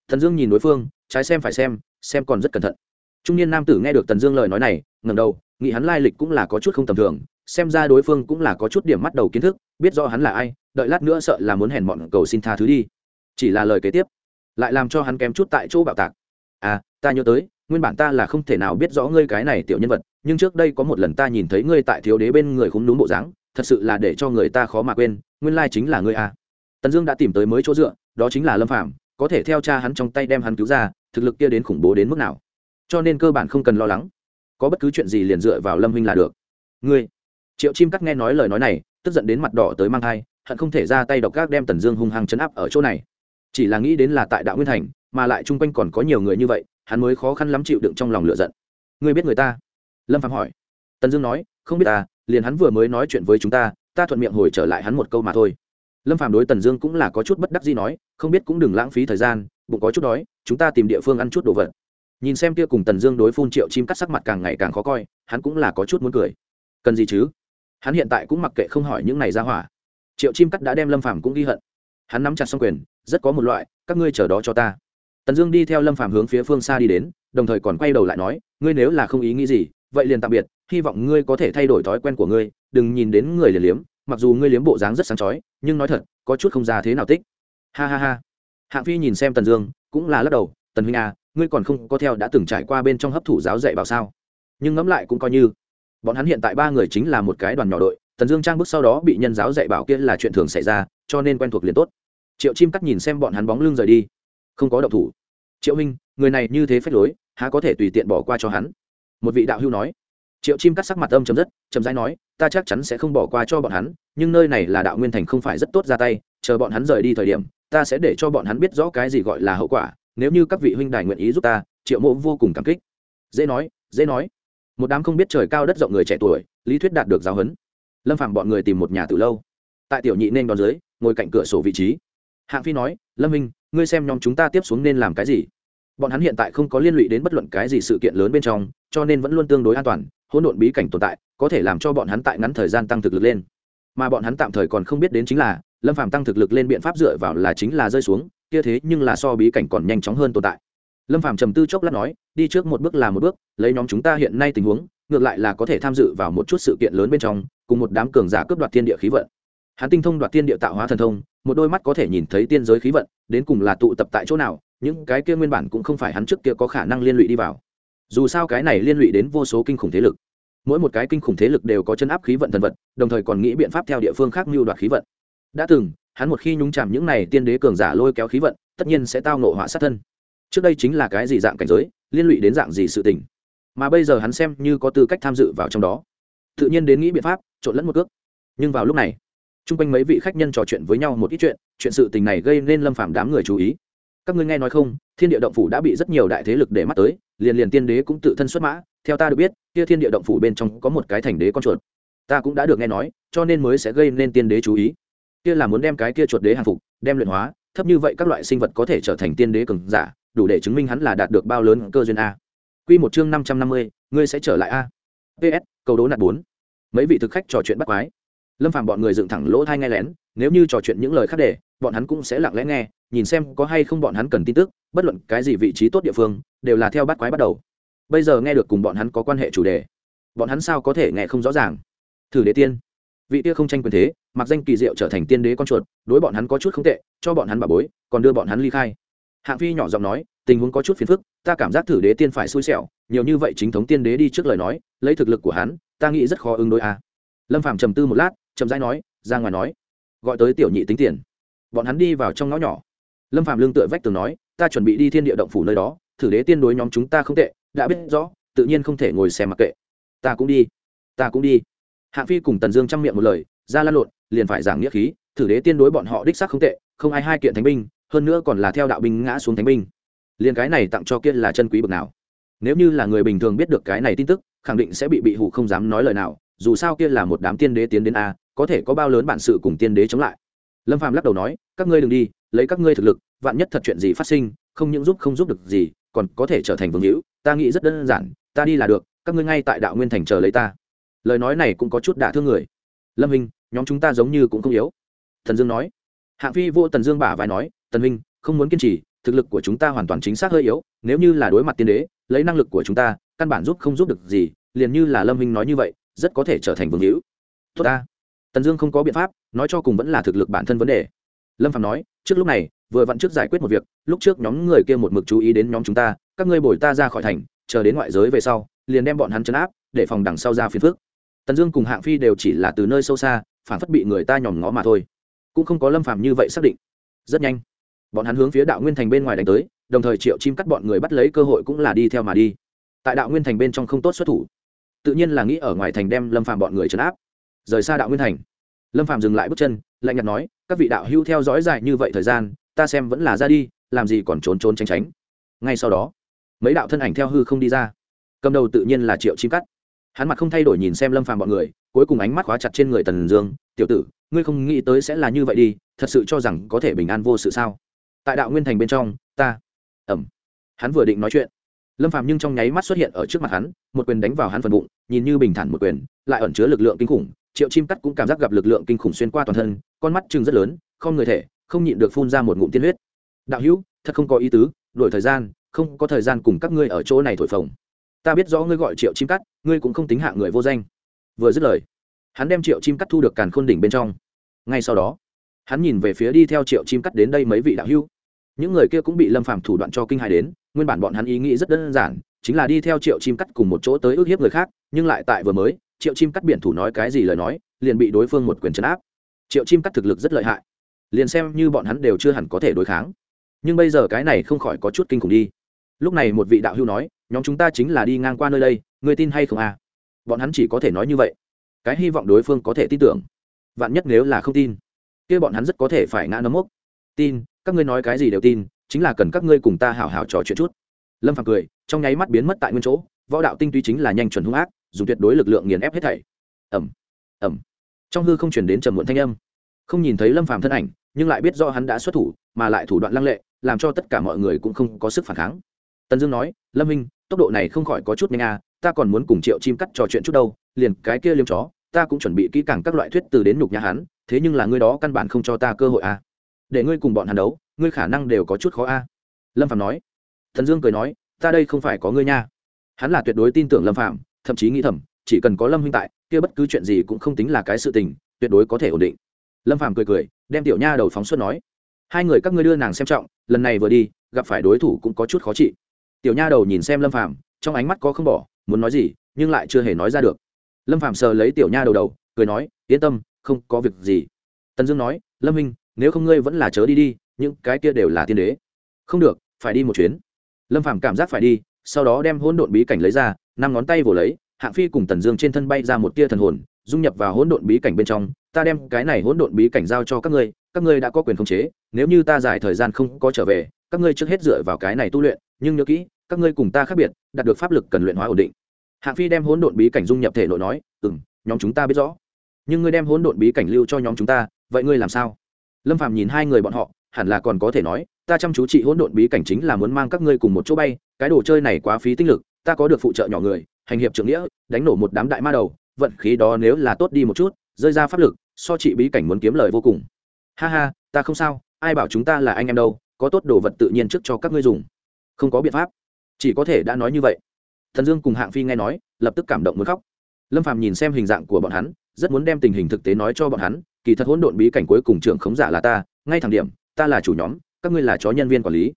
Thần dương nhìn đối phương, trái xem phải xem xem còn rất cẩn thận trung niên nam tử nghe được tần dương lời nói này ngầm đầu, nghĩ hắn lai lịch cũng là có chút không tầm thường, xem ra đối phương cũng là có chút điểm mắt đầu kiến thức, biết rõ hắn là ai, đợi lát nữa sợ là muốn hèn mọn cầu xin tha thứ đi. Chỉ là lời kế tiếp, lại làm cho hắn kém chút tại chỗ bạo tạc. À ta nhớ tới, nguyên bản ta là không thể nào biết rõ ngươi cái này tiểu nhân vật, nhưng trước đây có một lần ta nhìn thấy ngươi tại thiếu đế bên người không đúng bộ dáng, thật sự là để cho người ta khó mà quên, nguyên lai chính là ngươi à. tần dương đã tìm tới mới chỗ dựa, đó chính là lâm phạm có thể theo cha hắn trong tay đem hắn cứu ra, thực lực kia đến khủng bố đến mức nào? Cho nên cơ bản không cần lo lắng. Có bất cứ chuyện gì liền dựa vào lâm huynh là được. Ngươi, triệu chim cắt nghe nói lời nói này, tức giận đến mặt đỏ tới mang thai, hận không thể ra tay độc gác đem tần dương hung hăng chấn áp ở chỗ này. Chỉ là nghĩ đến là tại đạo nguyên thành, mà lại chung quanh còn có nhiều người như vậy, hắn mới khó khăn lắm chịu đựng trong lòng lựa giận. Ngươi biết người ta? Lâm phạm hỏi. Tần dương nói, không biết ta liền hắn vừa mới nói chuyện với chúng ta ta thuận miệng hồi trở lại hắn một câu mà thôi. Lâm phạm đối tần dương cũng là có chút bất đắc gì nói, không biết cũng đừng lãng phí thời gian, bụng có chút đói, chúng ta tìm địa phương ăn chút đồ vật nhìn xem kia cùng tần dương đối phun triệu chim cắt sắc mặt càng ngày càng khó coi, hắn cũng là có chút muốn cười. Cần gì chứ? Hắn hiện tại cũng mặc kệ không hỏi những này ra hỏa. Triệu chim cắt đã đem lâm phàm cũng ghi hận. Hắn nắm chặt xong quyền, rất có một loại, các ngươi chờ đó cho ta. Tần dương đi theo lâm phàm hướng phía phương xa đi đến, đồng thời còn quay đầu lại nói, ngươi nếu là không ý nghĩ gì, vậy liền tạm biệt, hy vọng ngươi có thể thay đổi thói quen của ngươi, đừng nhìn đến người liền liếm, mặc dù ngươi liếm bộ dáng rất sáng chói, nhưng nói thật, có chút không ra thế nào tích. Ha ha ha. Hạng phi nhìn xem tần dương, cũng là lắc đầu, tần huynh à ngươi còn không có theo đã từng trải qua bên trong hấp thụ giáo dạy bảo sao? Nhưng ngẫm lại cũng coi như. Bọn hắn hiện tại ba người chính là một cái đoàn nhỏ đội, tần dương trang bước sau đó bị nhân giáo dạy bảo kia là chuyện thường xảy ra, cho nên quen thuộc liền tốt. Triệu chim cắt nhìn xem bọn hắn bóng lưng rời đi. Không có động thủ. Triệu minh, người này như thế phép lối, há có thể tùy tiện bỏ qua cho hắn? Một vị đạo hưu nói. Triệu chim cắt sắc mặt âm chấm dứt chấm dãi nói, ta chắc chắn sẽ không bỏ qua cho bọn hắn, nhưng nơi này là đạo nguyên thành không phải rất tốt ra tay, chờ bọn hắn rời đi thời điểm, ta sẽ để cho bọn hắn biết rõ cái gì gọi là hậu quả nếu như các vị huynh đài nguyện ý giúp ta, triệu mộ vô cùng cảm kích. Dễ nói dễ nói. Một đám không biết trời cao đất rộng người trẻ tuổi, lý thuyết đạt được giáo huấn. Lâm phạm bọn người tìm một nhà từ lâu. Tại tiểu nhị nên đón dưới, ngồi cạnh cửa sổ vị trí. Hạng phi nói, lâm minh ngươi xem nhóm chúng ta tiếp xuống nên làm cái gì? Bọn hắn hiện tại không có liên lụy đến bất luận cái gì sự kiện lớn bên trong, cho nên vẫn luôn tương đối an toàn, hỗn độn bí cảnh tồn tại, có thể làm cho bọn hắn tại ngắn thời gian tăng thực lực lên. Mà bọn hắn tạm thời còn không biết đến chính là, lâm phàm tăng thực lực lên biện pháp dựa vào là chính là rơi xuống kia thế nhưng là so bí cảnh còn nhanh chóng hơn tồn tại. Lâm phàm trầm tư chốc lát nói, đi trước một bước là một bước, lấy nhóm chúng ta hiện nay tình huống, ngược lại là có thể tham dự vào một chút sự kiện lớn bên trong, cùng một đám cường giả cướp đoạt thiên địa khí vận. Hắn tinh thông đoạt thiên địa tạo hóa thần thông, một đôi mắt có thể nhìn thấy tiên giới khí vận, đến cùng là tụ tập tại chỗ nào, những cái kia nguyên bản cũng không phải hắn trước kia có khả năng liên lụy đi vào. Dù sao cái này liên lụy đến vô số kinh khủng thế lực. Mỗi một cái kinh khủng thế lực đều có chân áp khí vận thần vật, đồng thời còn nghĩ biện pháp theo địa phương khác mưu đoạt khí vận. Đã từng hắn một khi nhúng chạm những này tiên đế cường giả lôi kéo khí vận, tất nhiên sẽ tao nộ họa sát thân. Trước đây chính là cái gì dạng cảnh giới, liên lụy đến dạng gì sự tình. Mà bây giờ hắn xem như có tư cách tham dự vào trong đó. Tự nhiên đến nghĩ biện pháp, trộn lẫn một cước. Nhưng vào lúc này, chung quanh mấy vị khách nhân trò chuyện với nhau một ít chuyện chuyện sự tình này gây nên lâm phạm đám người chú ý. Các ngươi nghe nói không, thiên địa động phủ đã bị rất nhiều đại thế lực để mắt tới, liền liền tiên đế cũng tự thân xuất mã. Theo ta được biết, kia thiên địa động phủ bên trong có một cái thành đế con chuột. Ta cũng đã được nghe nói, cho nên mới sẽ gây nên tiên đế chú ý kia là muốn đem cái kia chuột đế hàng phục, đem luyện hóa, thấp như vậy các loại sinh vật có thể trở thành tiên đế cường giả, đủ để chứng minh hắn là đạt được bao lớn cơ duyên a. Quy một chương năm trăm năm mươi, ngươi sẽ trở lại a. Ps câu đố nạt bốn. Mấy vị thực khách trò chuyện bắt quái. Lâm phàm bọn người dựng thẳng lỗ thai nghe lén, nếu như trò chuyện những lời khác để, bọn hắn cũng sẽ lặng lẽ nghe, nhìn xem có hay không bọn hắn cần tin tức, bất luận cái gì vị trí tốt địa phương, đều là theo bắt quái bắt đầu. Bây giờ nghe được cùng bọn hắn có quan hệ chủ đề, bọn hắn sao có thể nghe không rõ ràng? Thử đế tiên vị tia không tranh quyền thế, mặc danh kỳ diệu trở thành tiên đế con chuột, đối bọn hắn có chút không tệ, cho bọn hắn bà bối, còn đưa bọn hắn ly khai. Hạng phi nhỏ giọng nói, tình huống có chút phiền phức, ta cảm giác thử đế tiên phải xui xẻo, nhiều như vậy chính thống tiên đế đi trước lời nói, lấy thực lực của hắn, ta nghĩ rất khó ứng đối a. À. lâm phạm trầm tư một lát, chậm rãi nói, ra ngoài nói, gọi tới tiểu nhị tính tiền. Bọn hắn đi vào trong ngõ nhỏ. Lâm phạm lương tựa vách tường nói, ta chuẩn bị đi thiên địa động phủ nơi đó, thử đế tiên đối nhóm chúng ta không tệ, đã biết rõ, tự nhiên không thể ngồi xem mặc kệ. Ta cũng đi, ta cũng đi hạng phi cùng tần dương chăm miệng một lời, ra lan lộn, liền phải giảng nghĩa khí, thử đế tiên đối bọn họ đích xác không tệ, không ai hai kiện thánh binh, hơn nữa còn là theo đạo binh ngã xuống thánh binh. Liền cái này tặng cho kia là chân quý bực nào? Nếu như là người bình thường biết được cái này tin tức, khẳng định sẽ bị bị hủ không dám nói lời nào, dù sao kia là một đám tiên đế tiến đến a, có thể có bao lớn bản sự cùng tiên đế chống lại. Lâm phàm lắc đầu nói, các ngươi đừng đi, lấy các ngươi thực lực, vạn nhất thật chuyện gì phát sinh, không những giúp không giúp được gì, còn có thể trở thành vương hữu, ta nghĩ rất đơn giản, ta đi là được, các ngươi ngay tại đạo nguyên thành chờ lấy ta lời nói này cũng có chút đả thương người. Lâm hình nhóm chúng ta giống như cũng không yếu. Thần dương nói. Hạng phi vô tần dương bả vai nói, tần huynh, không muốn kiên trì, thực lực của chúng ta hoàn toàn chính xác hơi yếu, nếu như là đối mặt tiên đế, lấy năng lực của chúng ta, căn bản giúp không giúp được gì, liền như là lâm minh nói như vậy, rất có thể trở thành vương hữu. Tốt ta. Tần dương không có biện pháp, nói cho cùng vẫn là thực lực bản thân vấn đề. Lâm phạm nói, trước lúc này, vừa vặn trước giải quyết một việc, lúc trước nhóm người kia một mực chú ý đến nhóm chúng ta, các ngươi bồi ta ra khỏi thành, chờ đến ngoại giới về sau, liền đem bọn hắn chấn áp, để phòng đằng sau ra phiền phước tần dương cùng hạng phi đều chỉ là từ nơi sâu xa phản phất bị người ta nhòm ngó mà thôi. Cũng không có lâm phạm như vậy xác định. Rất nhanh, bọn hắn hướng phía đạo nguyên thành bên ngoài đánh tới, đồng thời triệu chim cắt bọn người bắt lấy cơ hội cũng là đi theo mà đi. Tại đạo nguyên thành bên trong không tốt xuất thủ, tự nhiên là nghĩ ở ngoài thành đem lâm phạm bọn người trấn áp. Rời xa đạo nguyên thành, lâm phạm dừng lại bước chân, lạnh nhạt nói, các vị đạo hưu theo dõi dài như vậy thời gian, ta xem vẫn là ra đi, làm gì còn trốn trốn tránh tránh. Ngay sau đó, mấy đạo thân ảnh theo hư không đi ra. Cầm đầu tự nhiên là triệu chim cắt hắn mặt không thay đổi nhìn xem lâm phàm bọn người, cuối cùng ánh mắt khóa chặt trên người tần dương, tiểu tử, ngươi không nghĩ tới sẽ là như vậy đi, thật sự cho rằng có thể bình an vô sự sao? Tại đạo nguyên thành bên trong, ta ẩm hắn vừa định nói chuyện, lâm phàm nhưng trong nháy mắt xuất hiện ở trước mặt hắn, một quyền đánh vào hắn phần bụng, nhìn như bình thản một quyền, lại ẩn chứa lực lượng kinh khủng, triệu chim cắt cũng cảm giác gặp lực lượng kinh khủng xuyên qua toàn thân, con mắt chừng rất lớn, không người thể, không nhịn được phun ra một ngụm tiên huyết. Đạo hữu, thật không có ý tứ, đổi thời gian, không có thời gian cùng các ngươi ở chỗ này thổi phồng ta biết rõ ngươi gọi triệu chim cắt, ngươi cũng không tính hạ người vô danh. Vừa dứt lời, hắn đem triệu chim cắt thu được càn khôn đỉnh bên trong. Ngay sau đó, hắn nhìn về phía đi theo triệu chim cắt đến đây mấy vị đạo hưu những người kia cũng bị lâm phàm thủ đoạn cho kinh hài đến, nguyên bản bọn hắn ý nghĩ rất đơn giản, chính là đi theo triệu chim cắt cùng một chỗ tới ước hiếp người khác, nhưng lại tại vừa mới, triệu chim cắt biển thủ nói cái gì lời nói, liền bị đối phương một quyền chấn áp. Triệu chim cắt thực lực rất lợi hại, liền xem như bọn hắn đều chưa hẳn có thể đối kháng. Nhưng bây giờ cái này không khỏi có chút kinh khủng đi. Lúc này một vị đạo hưu nói nhóm chúng ta chính là đi ngang qua nơi đây người tin hay không à? Bọn hắn chỉ có thể nói như vậy. Cái hy vọng đối phương có thể tin tưởng. Vạn nhất nếu là không tin, kia bọn hắn rất có thể phải ngã nấm mốc. Tin, các ngươi nói cái gì đều tin, chính là cần các ngươi cùng ta hào hào trò chuyện chút. Lâm phàm cười, trong nháy mắt biến mất tại nguyên chỗ, võ đạo tinh túy chính là nhanh chuẩn hung ác, dùng tuyệt đối lực lượng nghiền ép hết thảy. Ẩm ẩm trong hư không chuyển đến trầm muộn thanh âm. Không nhìn thấy lâm phàm thân ảnh, nhưng lại biết do hắn đã xuất thủ, mà lại thủ đoạn lăng lệ, làm cho tất cả mọi người cũng không có sức phản kháng. Tần dương nói, lâm minh tốc độ này không khỏi có chút nhanh à ta còn muốn cùng triệu chim cắt trò chuyện chút đâu, liền cái kia liêm chó, ta cũng chuẩn bị kỹ càng các loại thuyết từ đến nhục nhà hắn, thế nhưng là ngươi đó căn bản không cho ta cơ hội à để ngươi cùng bọn hắn đấu, ngươi khả năng đều có chút khó a. Lâm phạm nói. Thần dương cười nói, ta đây không phải có ngươi nha. Hắn là tuyệt đối tin tưởng lâm phạm thậm chí nghĩ thầm, chỉ cần có lâm huynh tại, kia bất cứ chuyện gì cũng không tính là cái sự tình, tuyệt đối có thể ổn định. Lâm phạm cười cười, đem tiểu nha đầu phóng xuất nói, hai người các ngươi đưa nàng xem trọng, lần này vừa đi, gặp phải đối thủ cũng có chút khó trị tiểu nha đầu nhìn xem lâm Phàm, trong ánh mắt có không bỏ muốn nói gì nhưng lại chưa hề nói ra được. Lâm Phàm sờ lấy tiểu nha đầu đầu cười nói yên tâm không có việc gì. Tần dương nói lâm minh nếu không ngươi vẫn là chớ đi đi những cái kia đều là tiên đế. Không được phải đi một chuyến. Lâm phàm cảm giác phải đi sau đó đem hỗn độn bí cảnh lấy ra năm ngón tay vồ lấy hạng phi cùng tần dương trên thân bay ra một tia thần hồn dung nhập vào hỗn độn bí cảnh bên trong. Ta đem cái này hỗn độn bí cảnh giao cho các ngươi các ngươi đã có quyền khống chế nếu như ta dài thời gian không có trở về các ngươi trước hết dựa vào cái này tu luyện, nhưng nhớ kỹ, các ngươi cùng ta khác biệt, đạt được pháp lực cần luyện hóa ổn định. Hạng phi đem hỗn độn bí cảnh dung nhập thể nội nói ừ m nhóm chúng ta biết rõ. Nhưng ngươi đem hỗn độn bí cảnh lưu cho nhóm chúng ta, vậy ngươi làm sao? Lâm Phạm nhìn hai người bọn họ, hẳn là còn có thể nói, ta chăm chú trị hỗn độn bí cảnh chính là muốn mang các ngươi cùng một chỗ bay, cái đồ chơi này quá phí tinh lực, ta có được phụ trợ nhỏ người, hành hiệp trưởng nghĩa, đánh nổ một đám đại ma đầu, vận khí đó nếu là tốt đi một chút, rơi ra pháp lực, so trị bí cảnh muốn kiếm lời vô cùng. Ha ha, ta không sao, ai bảo chúng ta là anh em đâu có tốt đồ vật tự nhiên trước cho các ngươi dùng. Không có biện pháp. Chỉ có thể đã nói như vậy. Thần dương cùng hạng phi nghe nói, lập tức cảm động muốn khóc. Lâm phàm nhìn xem hình dạng của bọn hắn, rất muốn đem tình hình thực tế nói cho bọn hắn, kỳ thật hỗn độn bí cảnh cuối cùng trưởng khống giả là ta, ngay thẳng điểm, ta là chủ nhóm, các ngươi là chó nhân viên quản lý.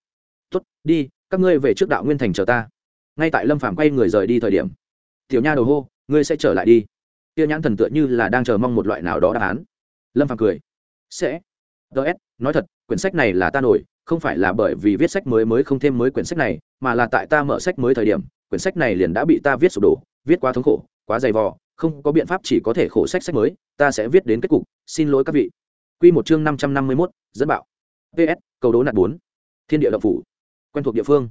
Tốt, đi, các ngươi về trước đạo nguyên thành chờ ta. Ngay tại lâm phàm quay người rời đi thời điểm, tiểu nha đầu hô, ngươi sẽ trở lại đi. Tiêu nhãn thần tựa như là đang chờ mong một loại nào đó đáp án. Lâm phàm cười, sẽ. Ts nói thật, quyển sách này là ta nổi không phải là bởi vì viết sách mới mới không thêm mới quyển sách này, mà là tại ta mở sách mới thời điểm, quyển sách này liền đã bị ta viết sụp đổ, viết quá thống khổ, quá dày vò, không có biện pháp chỉ có thể khổ sách sách mới, ta sẽ viết đến kết cục. Xin lỗi các vị. Q một chương năm trăm năm mươi mốt, dẫn bạo. Ps Cầu đố nạn bốn. Thiên địa động phủ. Quen thuộc địa phương.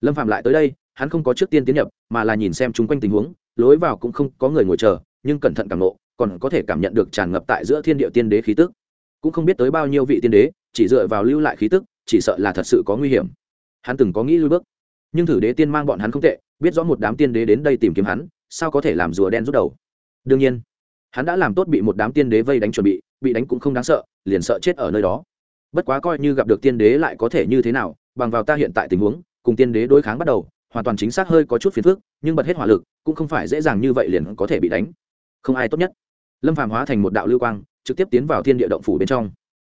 Lâm phạm lại tới đây, hắn không có trước tiên tiến nhập, mà là nhìn xem chung quanh tình huống, lối vào cũng không có người ngồi chờ, nhưng cẩn thận cảm nộ còn có thể cảm nhận được tràn ngập tại giữa thiên địa tiên đế khí tức. Cũng không biết tới bao nhiêu vị tiên đế, chỉ dựa vào lưu lại khí tức chỉ sợ là thật sự có nguy hiểm. Hắn từng có nghĩ lui bước, nhưng thử đế tiên mang bọn hắn không tệ, biết rõ một đám tiên đế đến đây tìm kiếm hắn, sao có thể làm rùa đen rút đầu? Đương nhiên, hắn đã làm tốt bị một đám tiên đế vây đánh chuẩn bị bị đánh cũng không đáng sợ, liền sợ chết ở nơi đó. Bất quá coi như gặp được tiên đế lại có thể như thế nào, bằng vào ta hiện tại tình huống, cùng tiên đế đối kháng bắt đầu, hoàn toàn chính xác hơi có chút phiền phức, nhưng bật hết hỏa lực, cũng không phải dễ dàng như vậy liền có thể bị đánh. Không ai tốt nhất. Lâm phàm hóa thành một đạo lưu quang, trực tiếp tiến vào thiên địa động phủ bên trong.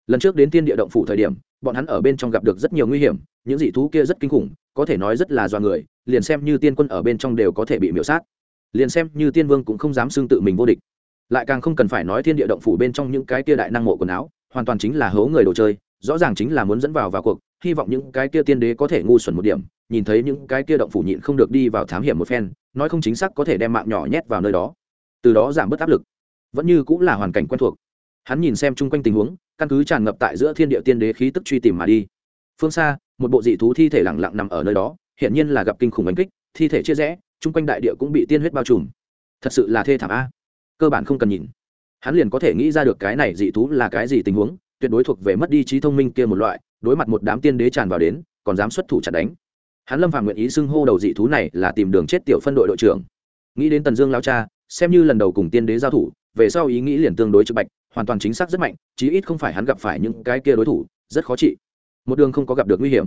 Lần trước đến thiên địa động phủ thời điểm bọn hắn ở bên trong gặp được rất nhiều nguy hiểm, những dị thú kia rất kinh khủng, có thể nói rất là do người, liền xem như tiên quân ở bên trong đều có thể bị miễu sát. Liền xem như tiên vương cũng không dám xưng tự mình vô địch. Lại càng không cần phải nói thiên địa động phủ bên trong những cái kia đại năng mộ quần áo, hoàn toàn chính là hố người đồ chơi, rõ ràng chính là muốn dẫn vào vào cuộc, hy vọng những cái kia tiên đế có thể ngu xuẩn một điểm, nhìn thấy những cái kia động phủ nhịn không được đi vào thám hiểm một phen, nói không chính xác có thể đem mạng nhỏ nhét vào nơi đó. Từ đó giảm bớt áp lực. Vẫn như cũng là hoàn cảnh quen thuộc. Hắn nhìn xem chung quanh tình huống căn cứ tràn ngập tại giữa thiên địa tiên đế khí tức truy tìm mà đi. Phương xa, một bộ dị thú thi thể lẳng lặng nằm ở nơi đó, hiển nhiên là gặp kinh khủng đánh kích, thi thể chia rẽ, chung quanh đại địa cũng bị tiên huyết bao trùm. Thật sự là thê thảm a. Cơ bản không cần nhìn. Hắn liền có thể nghĩ ra được cái này dị thú là cái gì tình huống, tuyệt đối thuộc về mất đi trí thông minh kia một loại, đối mặt một đám tiên đế tràn vào đến, còn dám xuất thủ chặt đánh. Hắn lâm phàm nguyện ý xưng hô đầu dị thú này là tìm đường chết tiểu phân đội đội trưởng. Nghĩ đến tần dương lao cha, xem như lần đầu cùng tiên đế giao thủ về sau ý nghĩ liền tương đối trực bạch, hoàn toàn chính xác rất mạnh, chí ít không phải hắn gặp phải những cái kia đối thủ, rất khó trị. Một đường không có gặp được nguy hiểm.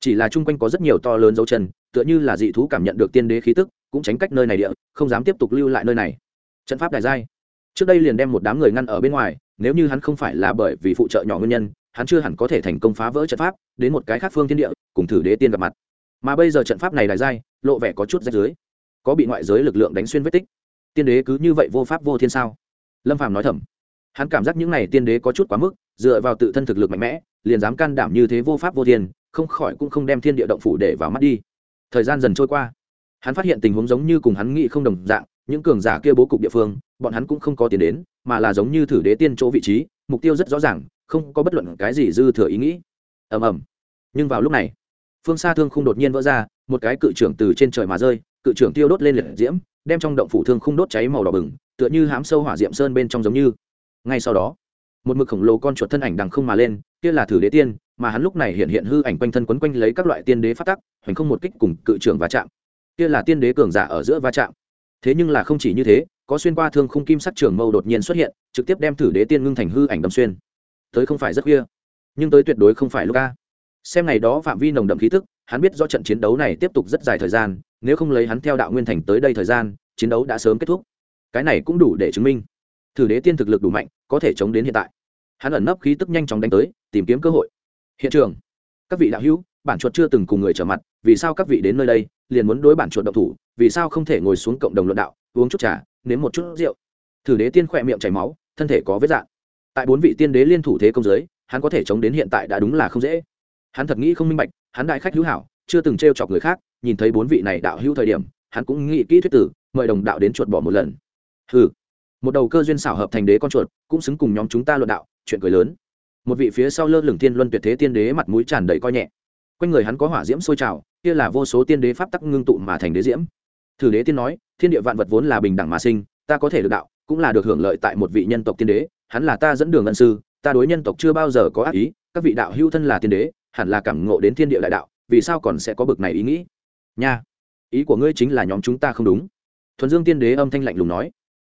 Chỉ là chung quanh có rất nhiều to lớn dấu chân, tựa như là dị thú cảm nhận được tiên đế khí tức, cũng tránh cách nơi này địa, không dám tiếp tục lưu lại nơi này. Trận pháp đại giai. Trước đây liền đem một đám người ngăn ở bên ngoài, nếu như hắn không phải là bởi vì phụ trợ nhỏ nguyên nhân, hắn chưa hẳn có thể thành công phá vỡ trận pháp, đến một cái khác phương thiên địa, cùng thử đế tiên gặp mặt. Mà bây giờ trận pháp này đại giai, lộ vẻ có chút rách dưới có bị ngoại giới lực lượng đánh xuyên vết tích. Tiên đế cứ như vậy vô pháp vô thiên sao? Lâm phàm nói thầm. Hắn cảm giác những này tiên đế có chút quá mức, dựa vào tự thân thực lực mạnh mẽ, liền dám can đảm như thế vô pháp vô thiên, không khỏi cũng không đem thiên địa động phủ để vào mắt đi. Thời gian dần trôi qua. Hắn phát hiện tình huống giống như cùng hắn nghĩ không đồng dạng, những cường giả kia bố cục địa phương, bọn hắn cũng không có tiền đến, mà là giống như thử đế tiên chỗ vị trí, mục tiêu rất rõ ràng, không có bất luận cái gì dư thừa ý nghĩ. Ầm ầm. Nhưng vào lúc này, phương xa thương không đột nhiên vỡ ra, một cái cự trưởng từ trên trời mà rơi, cự trưởng tiêu đốt lên liệt diễm đem trong động phủ thương không đốt cháy màu đỏ bừng, tựa như hám sâu hỏa diệm sơn bên trong giống như. Ngay sau đó, một mực khổng lồ con chuột thân ảnh đằng không mà lên, kia là thử đế tiên, mà hắn lúc này hiện hiện hư ảnh quanh thân quấn quanh lấy các loại tiên đế phát tắc, hoành không một kích cùng cự trưởng va chạm. Kia là tiên đế cường giả ở giữa va chạm. Thế nhưng là không chỉ như thế, có xuyên qua thương khung kim sắc trường mâu đột nhiên xuất hiện, trực tiếp đem thử đế tiên ngưng thành hư ảnh đâm xuyên. Tới không phải rất khuya, nhưng tới tuyệt đối không phải lúc ca xem ngày đó phạm vi nồng đậm khí thức hắn biết do trận chiến đấu này tiếp tục rất dài thời gian nếu không lấy hắn theo đạo nguyên thành tới đây thời gian, chiến đấu đã sớm kết thúc. Cái này cũng đủ để chứng minh. Thử đế tiên thực lực đủ mạnh, có thể chống đến hiện tại. Hắn ẩn nấp khí tức nhanh chóng đánh tới, tìm kiếm cơ hội. Hiện trường. Các vị đạo hữu, bản chuột chưa từng cùng người trở mặt, vì sao các vị đến nơi đây, liền muốn đối bản chuột độc thủ, vì sao không thể ngồi xuống cộng đồng luận đạo, uống chút trà, nếm một chút rượu? Thử đế tiên khỏe miệng chảy máu, thân thể có vết dạn tại bốn vị tiên đế liên thủ thế công giới hắn có thể chống đến hiện tại đã đúng là không dễ. Hắn thật nghĩ không minh bạch, hắn đại khách hữu hảo chưa từng t r e o chọc người khác, nhìn thấy bốn vị này đạo hữu thời điểm, hắn cũng nghĩ kỹ thuyết tử, mời đồng đạo đến chuột bỏ một lần. Ừ một đầu cơ duyên xảo hợp thành đế con chuột, cũng xứng cùng nhóm chúng ta luận đạo, chuyện cười lớn. Một vị phía sau lơ lửng thiên luân tuyệt thế tiên đế mặt mũi tràn đầy coi nhẹ. Quanh người hắn có hỏa diễm sôi trào, kia là vô số tiên đế pháp tắc ngưng tụ mà thành đế diễm. Thử đế tiên nói, thiên địa vạn vật vốn là bình đẳng mà sinh, ta có thể được đạo, cũng là được hưởng lợi tại một vị nhân tộc tiên đế, hắn là ta dẫn đường ân sư, ta đối nhân tộc chưa bao giờ có ác ý, các vị đạo hữu thân là tiên đế, hẳn là cảm ngộ đến thiên địa đại đạo vì sao còn sẽ có bực này ý nghĩ? Nha, ý của ngươi chính là nhóm chúng ta không đúng. Thuần dương tiên đế âm thanh lạnh lùng nói.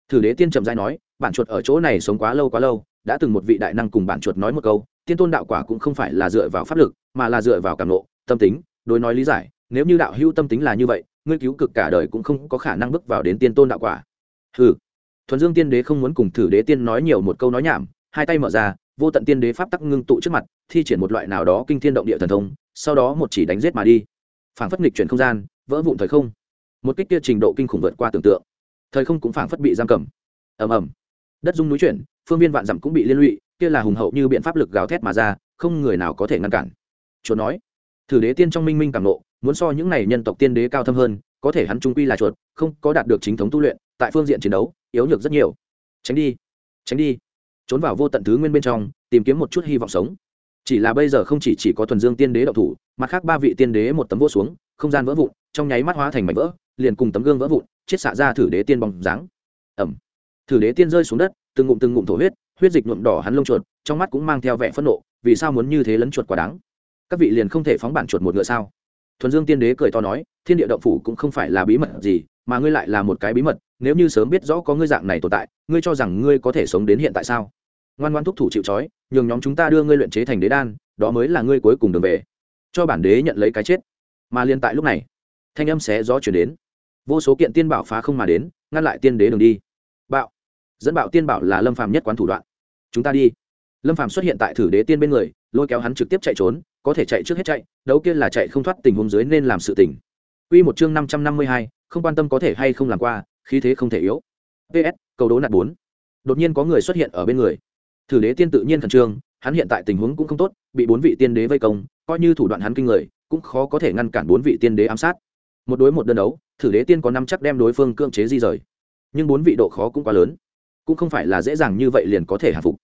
Thử đế tiên trầm giai nói, bản chuột ở chỗ này sống quá lâu quá lâu, đã từng một vị đại năng cùng bản chuột nói một câu, tiên tôn đạo quả cũng không phải là dựa vào pháp lực, mà là dựa vào cảm nộ, tâm tính, đối nói lý giải. Nếu như đạo hữu tâm tính là như vậy, ngươi cứu cực cả đời cũng không có khả năng bước vào đến tiên tôn đạo quả. Hừ. Thuần dương tiên đế không muốn cùng thử đế tiên nói nhiều một câu nói nhảm, hai tay mở ra, vô tận tiên đế pháp tắc ngưng tụ trước mặt, thi triển một loại nào đó kinh thiên động địa thần thông sau đó một chỉ đánh giết mà đi. Phảng phất nghịch chuyển không gian, vỡ vụn thời không. Một kích kia trình độ kinh khủng vượt qua tưởng tượng. Thời không cũng phảng phất bị giam cầm. Ầm ầm. Đất dung núi chuyển, phương viên vạn dặm cũng bị liên lụy, kia là hùng hậu như biện pháp lực gào thét mà ra, không người nào có thể ngăn cản. Chuột nói, thử đế tiên trong minh minh càng nộ muốn so những này nhân tộc tiên đế cao thâm hơn, có thể hắn trung quy là chuột, không có đạt được chính thống tu luyện, tại phương diện chiến đấu, yếu nhược rất nhiều. Tránh đi tránh đi. Trốn vào vô tận thứ nguyên bên trong, tìm kiếm một chút hy vọng sống chỉ là bây giờ không chỉ chỉ có thuần dương tiên đế đậu thủ, mặt khác ba vị tiên đế một tấm vỗ xuống, không gian vỡ vụn, trong nháy mắt hóa thành mảnh vỡ, liền cùng tấm gương vỡ vụn chiết xạ ra thử đế tiên bóng dáng. Ẩm thử đế tiên rơi xuống đất, từng ngụm từng ngụm thổ huyết huyết dịch nhuộm đỏ hắn lông chuột, trong mắt cũng mang theo vẻ phẫn nộ, vì sao muốn như thế lấn chuột quá đáng? Các vị liền không thể phóng bản chuột một ngựa sao? Thuần dương tiên đế cười to nói, thiên địa động phủ cũng không phải là bí mật gì, mà ngươi lại là một cái bí mật, nếu như sớm biết rõ có ngươi dạng này tồn tại, ngươi cho rằng ngươi có thể sống đến hiện tại sao? Ngoan ngoan thúc thủ chịu trói nhường nhóm chúng ta đưa ngươi luyện chế thành đế đan đó mới là ngươi cuối cùng đường về. Cho bản đế nhận lấy cái chết. Mà liên tại lúc này thanh âm xé gió chuyển đến. Vô số kiện tiên bảo phá không mà đến ngăn lại tiên đế đường đi. Bạo. Dẫn bạo tiên bảo là lâm phàm nhất quán thủ đoạn. Chúng ta đi. Lâm phàm xuất hiện tại thử đế tiên bên người lôi kéo hắn trực tiếp chạy trốn có thể chạy trước hết chạy đấu kia là chạy không thoát tình huống dưới nên làm sự tình. Quy một chương năm trăm năm mươi hai, không quan tâm có thể hay không làm qua khí thế không thể yếu. Ps cầu đố nạt bốn. Đột nhiên có người xuất hiện ở bên người thử đế tiên tự nhiên khẩn trương, hắn hiện tại tình huống cũng không tốt, bị bốn vị tiên đế vây công, coi như thủ đoạn hắn kinh người, cũng khó có thể ngăn cản bốn vị tiên đế ám sát. Một đối một đơn đấu, thử đế tiên có năm chắc đem đối phương cưỡng chế di rời. Nhưng bốn vị độ khó cũng quá lớn, cũng không phải là dễ dàng như vậy liền có thể hạ phục.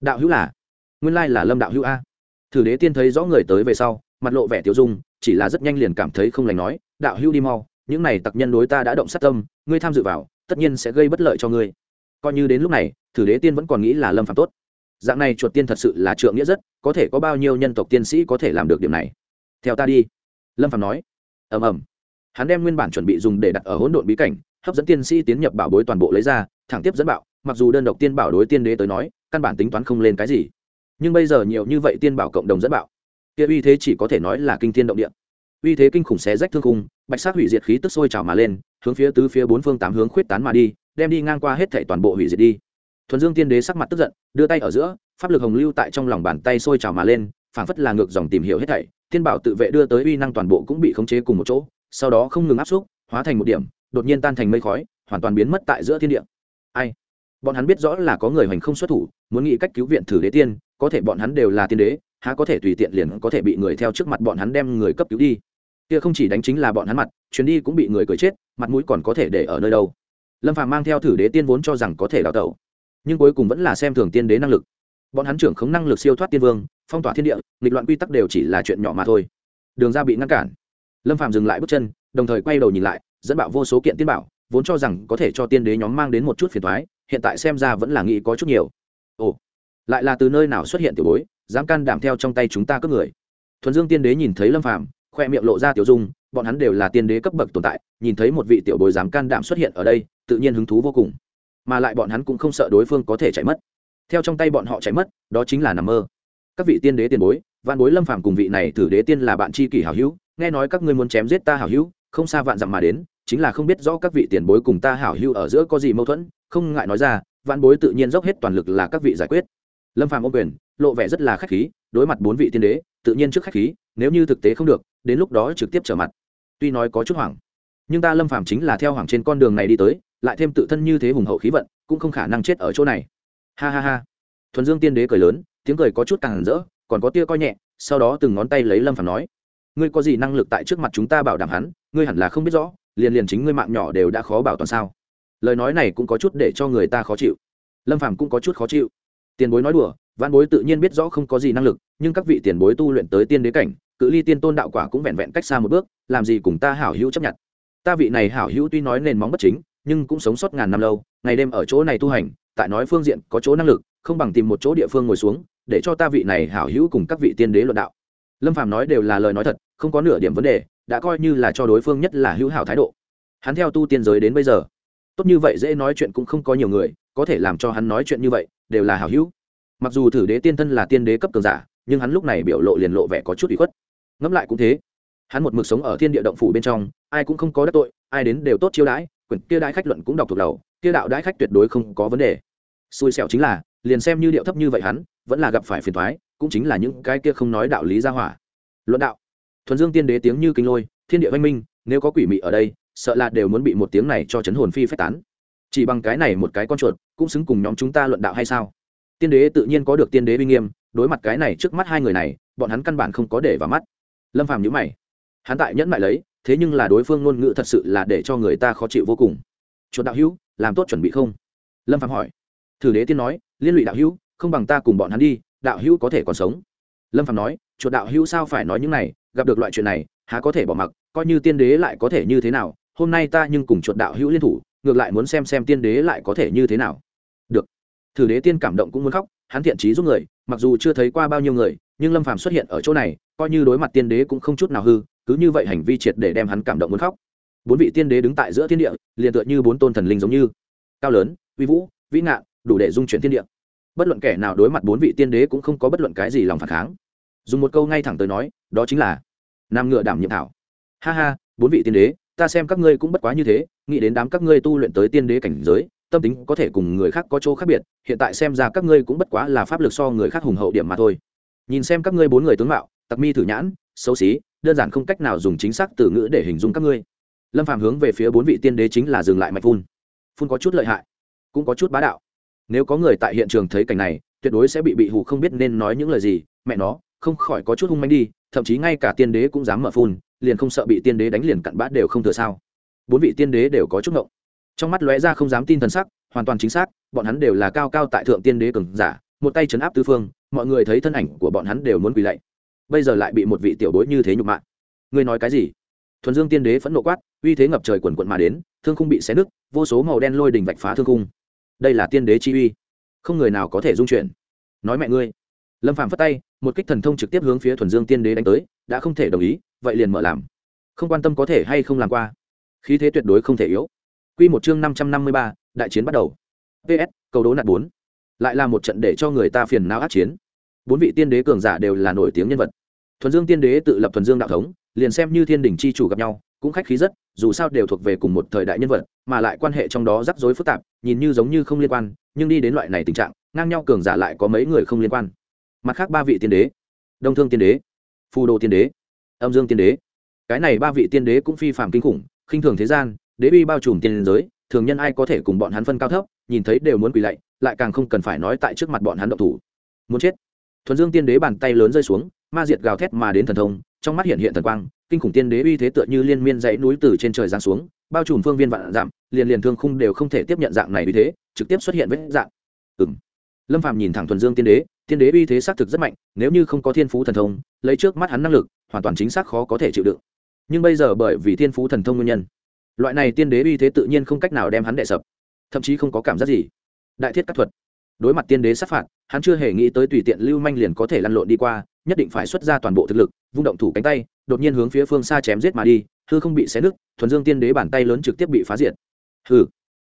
Đạo hữu là, nguyên lai là lâm đạo hữu a. Thử đế tiên thấy rõ người tới về sau, mặt lộ vẻ tiêu dung, chỉ là rất nhanh liền cảm thấy không lành nói, đạo hữu đi mau, những này tặc nhân đối ta đã động sát tâm, ngươi tham dự vào, tất nhiên sẽ gây bất lợi cho ngươi. Coi như đến lúc này, thử đế tiên vẫn còn nghĩ là lâm phạm tốt dạng này chuột tiên thật sự là trượng nghĩa rất, có thể có bao nhiêu nhân tộc tiên sĩ có thể làm được điểm này? Theo ta đi. Lâm phạm nói. Ầm ầm. Hắn đem nguyên bản chuẩn bị dùng để đặt ở hỗn độn bí cảnh, hấp dẫn tiên sĩ tiến nhập bảo bối toàn bộ lấy ra, thẳng tiếp dẫn bạo, mặc dù đơn độc tiên bảo đối tiên đế tới nói, căn bản tính toán không lên cái gì. Nhưng bây giờ nhiều như vậy tiên bảo cộng đồng dẫn bạo, kia uy thế chỉ có thể nói là kinh thiên động địa. Uy thế kinh khủng xé rách thương khung, bạch sát hủy diệt khí tức sôi trào mà lên, hướng phía tứ phía bốn phương tám hướng khuyết tán mà đi, đem đi ngang qua hết thảy toàn bộ hủy diệt đi thuần dương tiên đế sắc mặt tức giận, đưa tay ở giữa, pháp lực hồng lưu tại trong lòng bàn tay sôi trào mà lên, phảng phất là ngược dòng tìm hiểu hết thảy. Thiên bảo tự vệ đưa tới uy năng toàn bộ cũng bị khống chế cùng một chỗ, sau đó không ngừng áp xúc, hóa thành một điểm, đột nhiên tan thành mây khói, hoàn toàn biến mất tại giữa thiên địa. Ai? Bọn hắn biết rõ là có người hoành không xuất thủ, muốn nghĩ cách cứu viện thử đế tiên, có thể bọn hắn đều là tiên đế, há có thể tùy tiện liền có thể bị người theo trước mặt bọn hắn đem người cấp cứu đi. Kia không chỉ đánh chính là bọn hắn mặt, chuyến đi cũng bị người cười chết, mặt mũi còn có thể để ở nơi đâu. Lâm phàm mang theo thử đế tiên vốn cho rằng có thể đào tẩu nhưng cuối cùng vẫn là xem thường tiên đế năng lực. Bọn hắn trưởng khống năng lực siêu thoát tiên vương, phong tỏa thiên địa, nghịch loạn quy tắc đều chỉ là chuyện nhỏ mà thôi. Đường ra bị ngăn cản. Lâm phạm dừng lại bước chân, đồng thời quay đầu nhìn lại, dẫn bạo vô số kiện tiên bảo, vốn cho rằng có thể cho tiên đế nhóm mang đến một chút phiền thoái hiện tại xem ra vẫn là nghĩ có chút nhiều. Ồ, lại là từ nơi nào xuất hiện tiểu bối, dám can đảm theo trong tay chúng ta cướp người. Thuần dương tiên đế nhìn thấy lâm phạm khoe miệng lộ ra tiểu dung, bọn hắn đều là tiên đế cấp bậc tồn tại, nhìn thấy một vị tiểu bối dám can đảm xuất hiện ở đây, tự nhiên hứng thú vô cùng mà lại bọn hắn cũng không sợ đối phương có thể chạy mất. Theo trong tay bọn họ chạy mất, đó chính là nằm mơ. Các vị tiên đế tiền bối, vạn bối lâm phàm cùng vị này thử đế tiên là bạn tri kỷ hảo hữu, nghe nói các ngươi muốn chém giết ta hảo hữu, không xa vạn dặm mà đến, chính là không biết rõ các vị tiền bối cùng ta hảo hữu ở giữa có gì mâu thuẫn, không ngại nói ra, vạn bối tự nhiên dốc hết toàn lực là các vị giải quyết. Lâm phàm ô quyền, lộ vẻ rất là khách khí, đối mặt bốn vị tiên đế, tự nhiên trước khách khí, nếu như thực tế không được, đến lúc đó trực tiếp trở mặt. Tuy nói có chút hoảng, nhưng ta lâm phàm chính là theo hoàng trên con đường này đi tới lại thêm tự thân như thế hùng hậu khí vận, cũng không khả năng chết ở chỗ này. Ha ha ha. Thuần dương tiên đế cười lớn, tiếng cười có chút càng rỡ, còn có tia coi nhẹ, sau đó từng ngón tay lấy lâm phàm nói, ngươi có gì năng lực tại trước mặt chúng ta bảo đảm hắn, ngươi hẳn là không biết rõ, liền liền chính ngươi mạng nhỏ đều đã khó bảo toàn sao? Lời nói này cũng có chút để cho người ta khó chịu. Lâm phàm cũng có chút khó chịu. Tiền bối nói đùa văn bối tự nhiên biết rõ không có gì năng lực, nhưng các vị tiền bối tu luyện tới tiên đế cảnh, cự ly tiên tôn đạo quả cũng vẹn vẹn cách xa một bước, làm gì cùng ta hảo hữu chấp nhận. Ta vị này hảo hữu tuy nói nền móng bất chính nhưng cũng sống sót ngàn năm lâu, ngày đêm ở chỗ này tu hành, tại nói phương diện có chỗ năng lực, không bằng tìm một chỗ địa phương ngồi xuống, để cho ta vị này hảo hữu cùng các vị tiên đế luận đạo. Lâm phàm nói đều là lời nói thật, không có nửa điểm vấn đề, đã coi như là cho đối phương nhất là hữu hảo thái độ. Hắn theo tu tiên giới đến bây giờ, tốt như vậy dễ nói chuyện cũng không có nhiều người, có thể làm cho hắn nói chuyện như vậy, đều là hảo hữu. Mặc dù thử đế tiên thân là tiên đế cấp cường giả, nhưng hắn lúc này biểu lộ liền lộ vẻ có chút bị khuất. Ngẫm lại cũng thế. Hắn một mực sống ở thiên địa động phủ bên trong, ai cũng không có đắc tội, ai đến đều tốt chiêu đãi quyển kia đãi khách luận cũng đọc thuộc đầu, kia đạo đãi khách tuyệt đối không có vấn đề. Xui xẻo chính là, liền xem như điệu thấp như vậy hắn, vẫn là gặp phải phiền thoái cũng chính là những cái kia không nói đạo lý ra hỏa. Luận đạo. Thuần dương tiên đế tiếng như kinh lôi, thiên địa văn minh, nếu có quỷ mị ở đây, sợ là đều muốn bị một tiếng này cho chấn hồn phi phách tán. Chỉ bằng cái này một cái con chuột, cũng xứng cùng nhóm chúng ta luận đạo hay sao? Tiên đế tự nhiên có được tiên đế uy nghiêm, đối mặt cái này trước mắt hai người này, bọn hắn căn bản không có để vào mắt. Lâm phàm nhữ mày. Hắn tại nhẫn mại lấy thế nhưng là đối phương ngôn ngữ thật sự là để cho người ta khó chịu vô cùng. Chuột đạo hữu, làm tốt chuẩn bị không? Lâm phàm hỏi. Thử đế tiên nói, liên lụy đạo hữu, không bằng ta cùng bọn hắn đi, đạo hữu có thể còn sống. Lâm phàm nói, chuột đạo hữu sao phải nói những này, gặp được loại chuyện này, há có thể bỏ mặc, coi như tiên đế lại có thể như thế nào, hôm nay ta nhưng cùng chuột đạo hữu liên thủ, ngược lại muốn xem xem tiên đế lại có thể như thế nào. Được. Thử đế tiên cảm động cũng muốn khóc, hắn thiện trí giúp người, mặc dù chưa thấy qua bao nhiêu người, nhưng lâm phàm xuất hiện ở chỗ này, coi như đối mặt tiên đế cũng không chút nào hư cứ như vậy hành vi triệt để đem hắn cảm động muốn khóc. Bốn vị tiên đế đứng tại giữa thiên địa, liền tựa như bốn tôn thần linh giống như. Cao lớn, uy vũ, vĩ ngạn, đủ để dung chuyển thiên địa. Bất luận kẻ nào đối mặt bốn vị tiên đế cũng không có bất luận cái gì lòng phản kháng. Dùng một câu ngay thẳng tới nói, đó chính là nam ngựa đảm nhiệm thảo. Ha ha, bốn vị tiên đế, ta xem các ngươi cũng bất quá như thế, nghĩ đến đám các ngươi tu luyện tới tiên đế cảnh giới, tâm tính có thể cùng người khác có chỗ khác biệt, hiện tại xem ra các ngươi cũng bất quá là pháp lực so người khác hùng hậu điểm mà thôi. Nhìn xem các ngươi bốn người tướng mạo, tặc mi thử nhãn xấu xí, đơn giản không cách nào dùng chính xác từ ngữ để hình dung các ngươi. Lâm phàm hướng về phía bốn vị tiên đế chính là dừng lại mạch phun. Phun có chút lợi hại, cũng có chút bá đạo. Nếu có người tại hiện trường thấy cảnh này, tuyệt đối sẽ bị bị hù không biết nên nói những lời gì, mẹ nó, không khỏi có chút hung manh đi, thậm chí ngay cả tiên đế cũng dám mở phun, liền không sợ bị tiên đế đánh liền cặn bã đều không thừa sao. Bốn vị tiên đế đều có chút ngộng. Trong mắt lóe ra không dám tin thần sắc, hoàn toàn chính xác, bọn hắn đều là cao cao tại thượng tiên đế cường giả, một tay chấn áp tư phương, mọi người thấy thân ảnh của bọn hắn đều muốn quỳ lạy bây giờ lại bị một vị tiểu bối như thế nhục mạ. Ngươi nói cái gì? Thuần dương tiên đế phẫn nộ quát, uy thế ngập trời quần quận mà đến, thương không bị xé nứt, vô số màu đen lôi đình vạch phá thương khung. Đây là tiên đế chi uy. Không người nào có thể dung chuyển nói mẹ ngươi. Lâm phạm phất tay, một kích thần thông trực tiếp hướng phía thuần dương tiên đế đánh tới, đã không thể đồng ý, vậy liền mở làm. Không quan tâm có thể hay không làm qua. Khí thế tuyệt đối không thể yếu. Quy một chương năm trăm năm mươi ba, đại chiến bắt đầu. Ps cầu đố nạt bốn. Lại là một trận để cho người ta phiền não át chiến. Bốn vị tiên đế cường giả đều là nổi tiếng nhân vật thuần dương tiên đế tự lập thuần dương đạo thống, liền xem như thiên đình chi chủ gặp nhau, cũng khách khí rất, dù sao đều thuộc về cùng một thời đại nhân vật, mà lại quan hệ trong đó rắc rối phức tạp, nhìn như giống như không liên quan, nhưng đi đến loại này tình trạng, ngang nhau cường giả lại có mấy người không liên quan. Mặt khác ba vị tiên đế, đông thương tiên đế, phù đồ tiên đế, âm dương tiên đế. Cái này ba vị tiên đế cũng phi phạm kinh khủng, khinh thường thế gian, đế uy bao trùm tiên giới, thường nhân ai có thể cùng bọn hắn phân cao thấp, nhìn thấy đều muốn quỳ lạy, lại càng không cần phải nói tại trước mặt bọn hắn động thủ. Muốn chết. Thuần dương tiên đế bàn tay lớn rơi xuống ma diệt gào thét mà đến thần thông, trong mắt hiện hiện thần quang, kinh khủng tiên đế uy thế tựa như liên miên dãy núi từ trên trời giáng xuống, bao trùm phương viên vạn giảm liền liền thương khung đều không thể tiếp nhận dạng này uy thế, trực tiếp xuất hiện vết dạng. Ừng lâm phạm nhìn thẳng thuần dương tiên đế tiên đế uy thế xác thực rất mạnh, nếu như không có thiên phú thần thông, lấy trước mắt hắn năng lực, hoàn toàn chính xác khó có thể chịu đựng. Nhưng bây giờ bởi vì thiên phú thần thông nguyên nhân, loại này tiên đế uy thế tự nhiên không cách nào đem hắn đệ sập, thậm chí không có cảm giác gì. Đại thiết các thuật. Đối mặt tiên đế sát phạt, hắn chưa hề nghĩ tới tùy tiện lưu manh liền có thể lăn lộn đi qua nhất định phải xuất ra toàn bộ thực lực, vung động thủ cánh tay, đột nhiên hướng phía phương xa chém giết mà đi, hư không bị xé nứt, thuần dương tiên đế bàn tay lớn trực tiếp bị phá diệt. Hư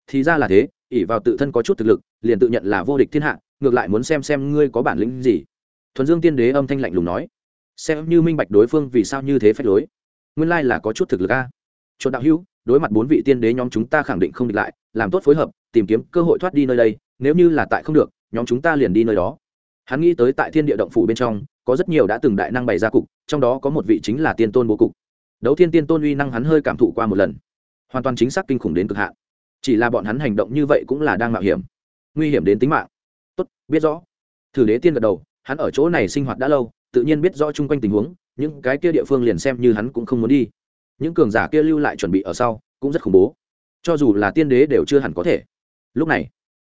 thì ra là thế ỉ vào tự thân có chút thực lực, liền tự nhận là vô địch thiên hạ, ngược lại muốn xem xem ngươi có bản lĩnh gì. Thuần dương tiên đế âm thanh lạnh lùng nói, xem như minh bạch đối phương vì sao như thế phép lối, nguyên lai là có chút thực lực a. Chuột đạo hữu, đối mặt bốn vị tiên đế nhóm chúng ta khẳng định không địch lại, làm tốt phối hợp, tìm kiếm cơ hội thoát đi nơi đây, nếu như là tại không được, nhóm chúng ta liền đi nơi đó. Hắn nghĩ tới tại thiên địa động phủ bên trong có rất nhiều đã từng đại năng bày ra cục, trong đó có một vị chính là tiên tôn bố cục. Đấu thiên tiên tôn uy năng hắn hơi cảm thụ qua một lần. Hoàn toàn chính xác kinh khủng đến cực hạn. Chỉ là bọn hắn hành động như vậy cũng là đang mạo hiểm. Nguy hiểm đến tính mạng. Tốt, biết rõ. Thử đế tiên gật đầu, hắn ở chỗ này sinh hoạt đã lâu, tự nhiên biết rõ chung quanh tình huống, những cái kia địa phương liền xem như hắn cũng không muốn đi. Những cường giả kia lưu lại chuẩn bị ở sau, cũng rất khủng bố. Cho dù là tiên đế đều chưa hẳn có thể. Lúc này,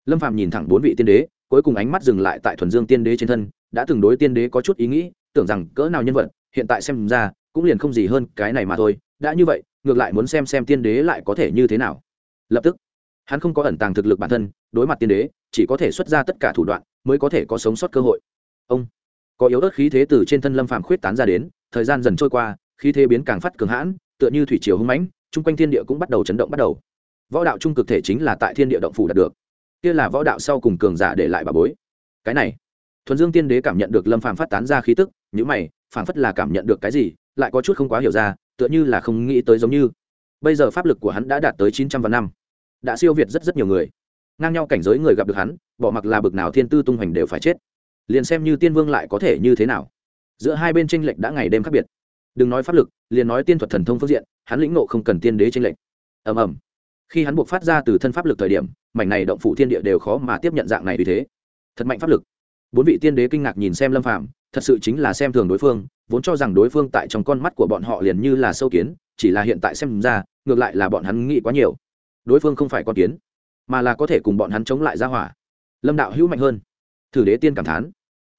lâm phàm nhìn thẳng bốn vị tiên đế cuối cùng ánh mắt dừng lại tại thuần dương tiên đế trên thân, đã từng đối tiên đế có chút ý nghĩ, tưởng rằng cỡ nào nhân vật, hiện tại xem ra, cũng liền không gì hơn cái này mà thôi, đã như vậy, ngược lại muốn xem xem tiên đế lại có thể như thế nào. Lập tức, hắn không có ẩn tàng thực lực bản thân, đối mặt tiên đế, chỉ có thể xuất ra tất cả thủ đoạn, mới có thể có sống sót cơ hội. Ông, có yếu ớt khí thế từ trên thân lâm phàm khuyết tán ra đến, thời gian dần trôi qua, khí thế biến càng phát cường hãn, tựa như thủy triều hưng mãnh, chung quanh thiên địa cũng bắt đầu chấn động bắt đầu. Võ đạo trung cực thể chính là tại thiên địa động phủ đạt được kia là võ đạo sau cùng cường giả để lại bà bối. Cái này, thuần dương tiên đế cảm nhận được lâm phàm phát tán ra khí tức nhữ mày, phảng phất là cảm nhận được cái gì, lại có chút không quá hiểu ra, tựa như là không nghĩ tới giống như. Bây giờ pháp lực của hắn đã đạt tới chín trăm vạn năm, đã siêu việt rất rất nhiều người. Ngang nhau cảnh giới người gặp được hắn, bỏ mặc là bực nào thiên tư tung hoành đều phải chết. Liền xem như tiên vương lại có thể như thế nào? Giữa hai bên tranh lệch đã ngày đêm khác biệt. Đừng nói pháp lực, liền nói tiên thuật thần thông phương diện, hắn lĩnh nộ không cần tiên đế tranh lệch. Ầm ầm khi hắn buộc phát ra từ thân pháp lực thời điểm, mảnh này động phủ thiên địa đều khó mà tiếp nhận dạng này vì thế. Thật mạnh pháp lực. Bốn vị tiên đế kinh ngạc nhìn xem lâm phạm thật sự chính là xem thường đối phương, vốn cho rằng đối phương tại trong con mắt của bọn họ liền như là sâu kiến, chỉ là hiện tại xem ra, ngược lại là bọn hắn nghĩ quá nhiều. Đối phương không phải con kiến, mà là có thể cùng bọn hắn chống lại ra hỏa. Lâm đạo hữu mạnh hơn. Thử đế tiên cảm thán.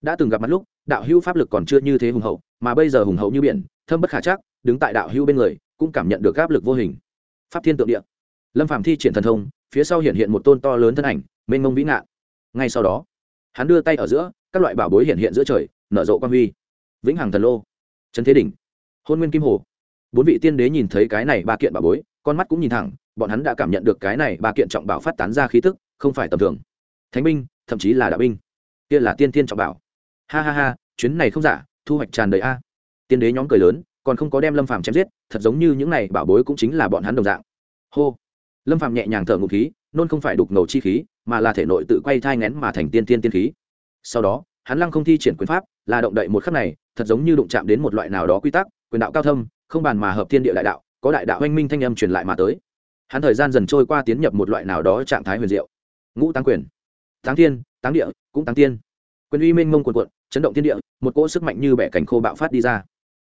Đã từng gặp mặt lúc, đạo hữu pháp lực còn chưa như thế hùng hậu, mà bây giờ hùng hậu như biển, thâm bất khả chắc, đứng tại đạo hữu bên người, cũng cảm nhận được áp lực vô hình. Pháp thiên tượng địa lâm phạm thi triển thần thông, phía sau hiện hiện một tôn to lớn thân ảnh, mênh mông vĩ ngạn. Ngay sau đó, hắn đưa tay ở giữa, các loại bảo bối hiện hiện giữa trời, nở rộ quan huy. Vĩnh hằng thần lô. Trấn thế đỉnh. Hôn nguyên kim hồ. Bốn vị tiên đế nhìn thấy cái này ba kiện bảo bối, con mắt cũng nhìn thẳng, bọn hắn đã cảm nhận được cái này ba kiện trọng bảo phát tán ra khí tức, không phải tầm thường. Thánh binh, thậm chí là đạo binh. Kia là tiên tiên trọng bảo. Ha ha ha, chuyến này không giả, thu hoạch tràn đầy a. Tiên đế nhóm cười lớn, còn không có đem lâm phàm chém giết, thật giống như những này bảo bối cũng chính là bọn hắn đồng dạng. Hô lâm phàm nhẹ nhàng thở ngụ khí, nôn không phải đục ngầu chi khí, mà là thể nội tự quay thai ngén mà thành tiên tiên tiên khí. Sau đó, hắn lăng không thi triển quyền pháp, là động đậy một khắc này, thật giống như đụng chạm đến một loại nào đó quy tắc, quyền đạo cao thâm, không bàn mà hợp thiên địa đại đạo, có đại đạo oanh minh thanh âm truyền lại mà tới. Hắn thời gian dần trôi qua tiến nhập một loại nào đó trạng thái huyền diệu. Ngũ tăng quyền. Táng thiên, táng địa, cũng táng tiên. Quyền uy minh mông quần quận chấn động thiên địa, một cỗ sức mạnh như bẻ cảnh khô bạo phát đi ra.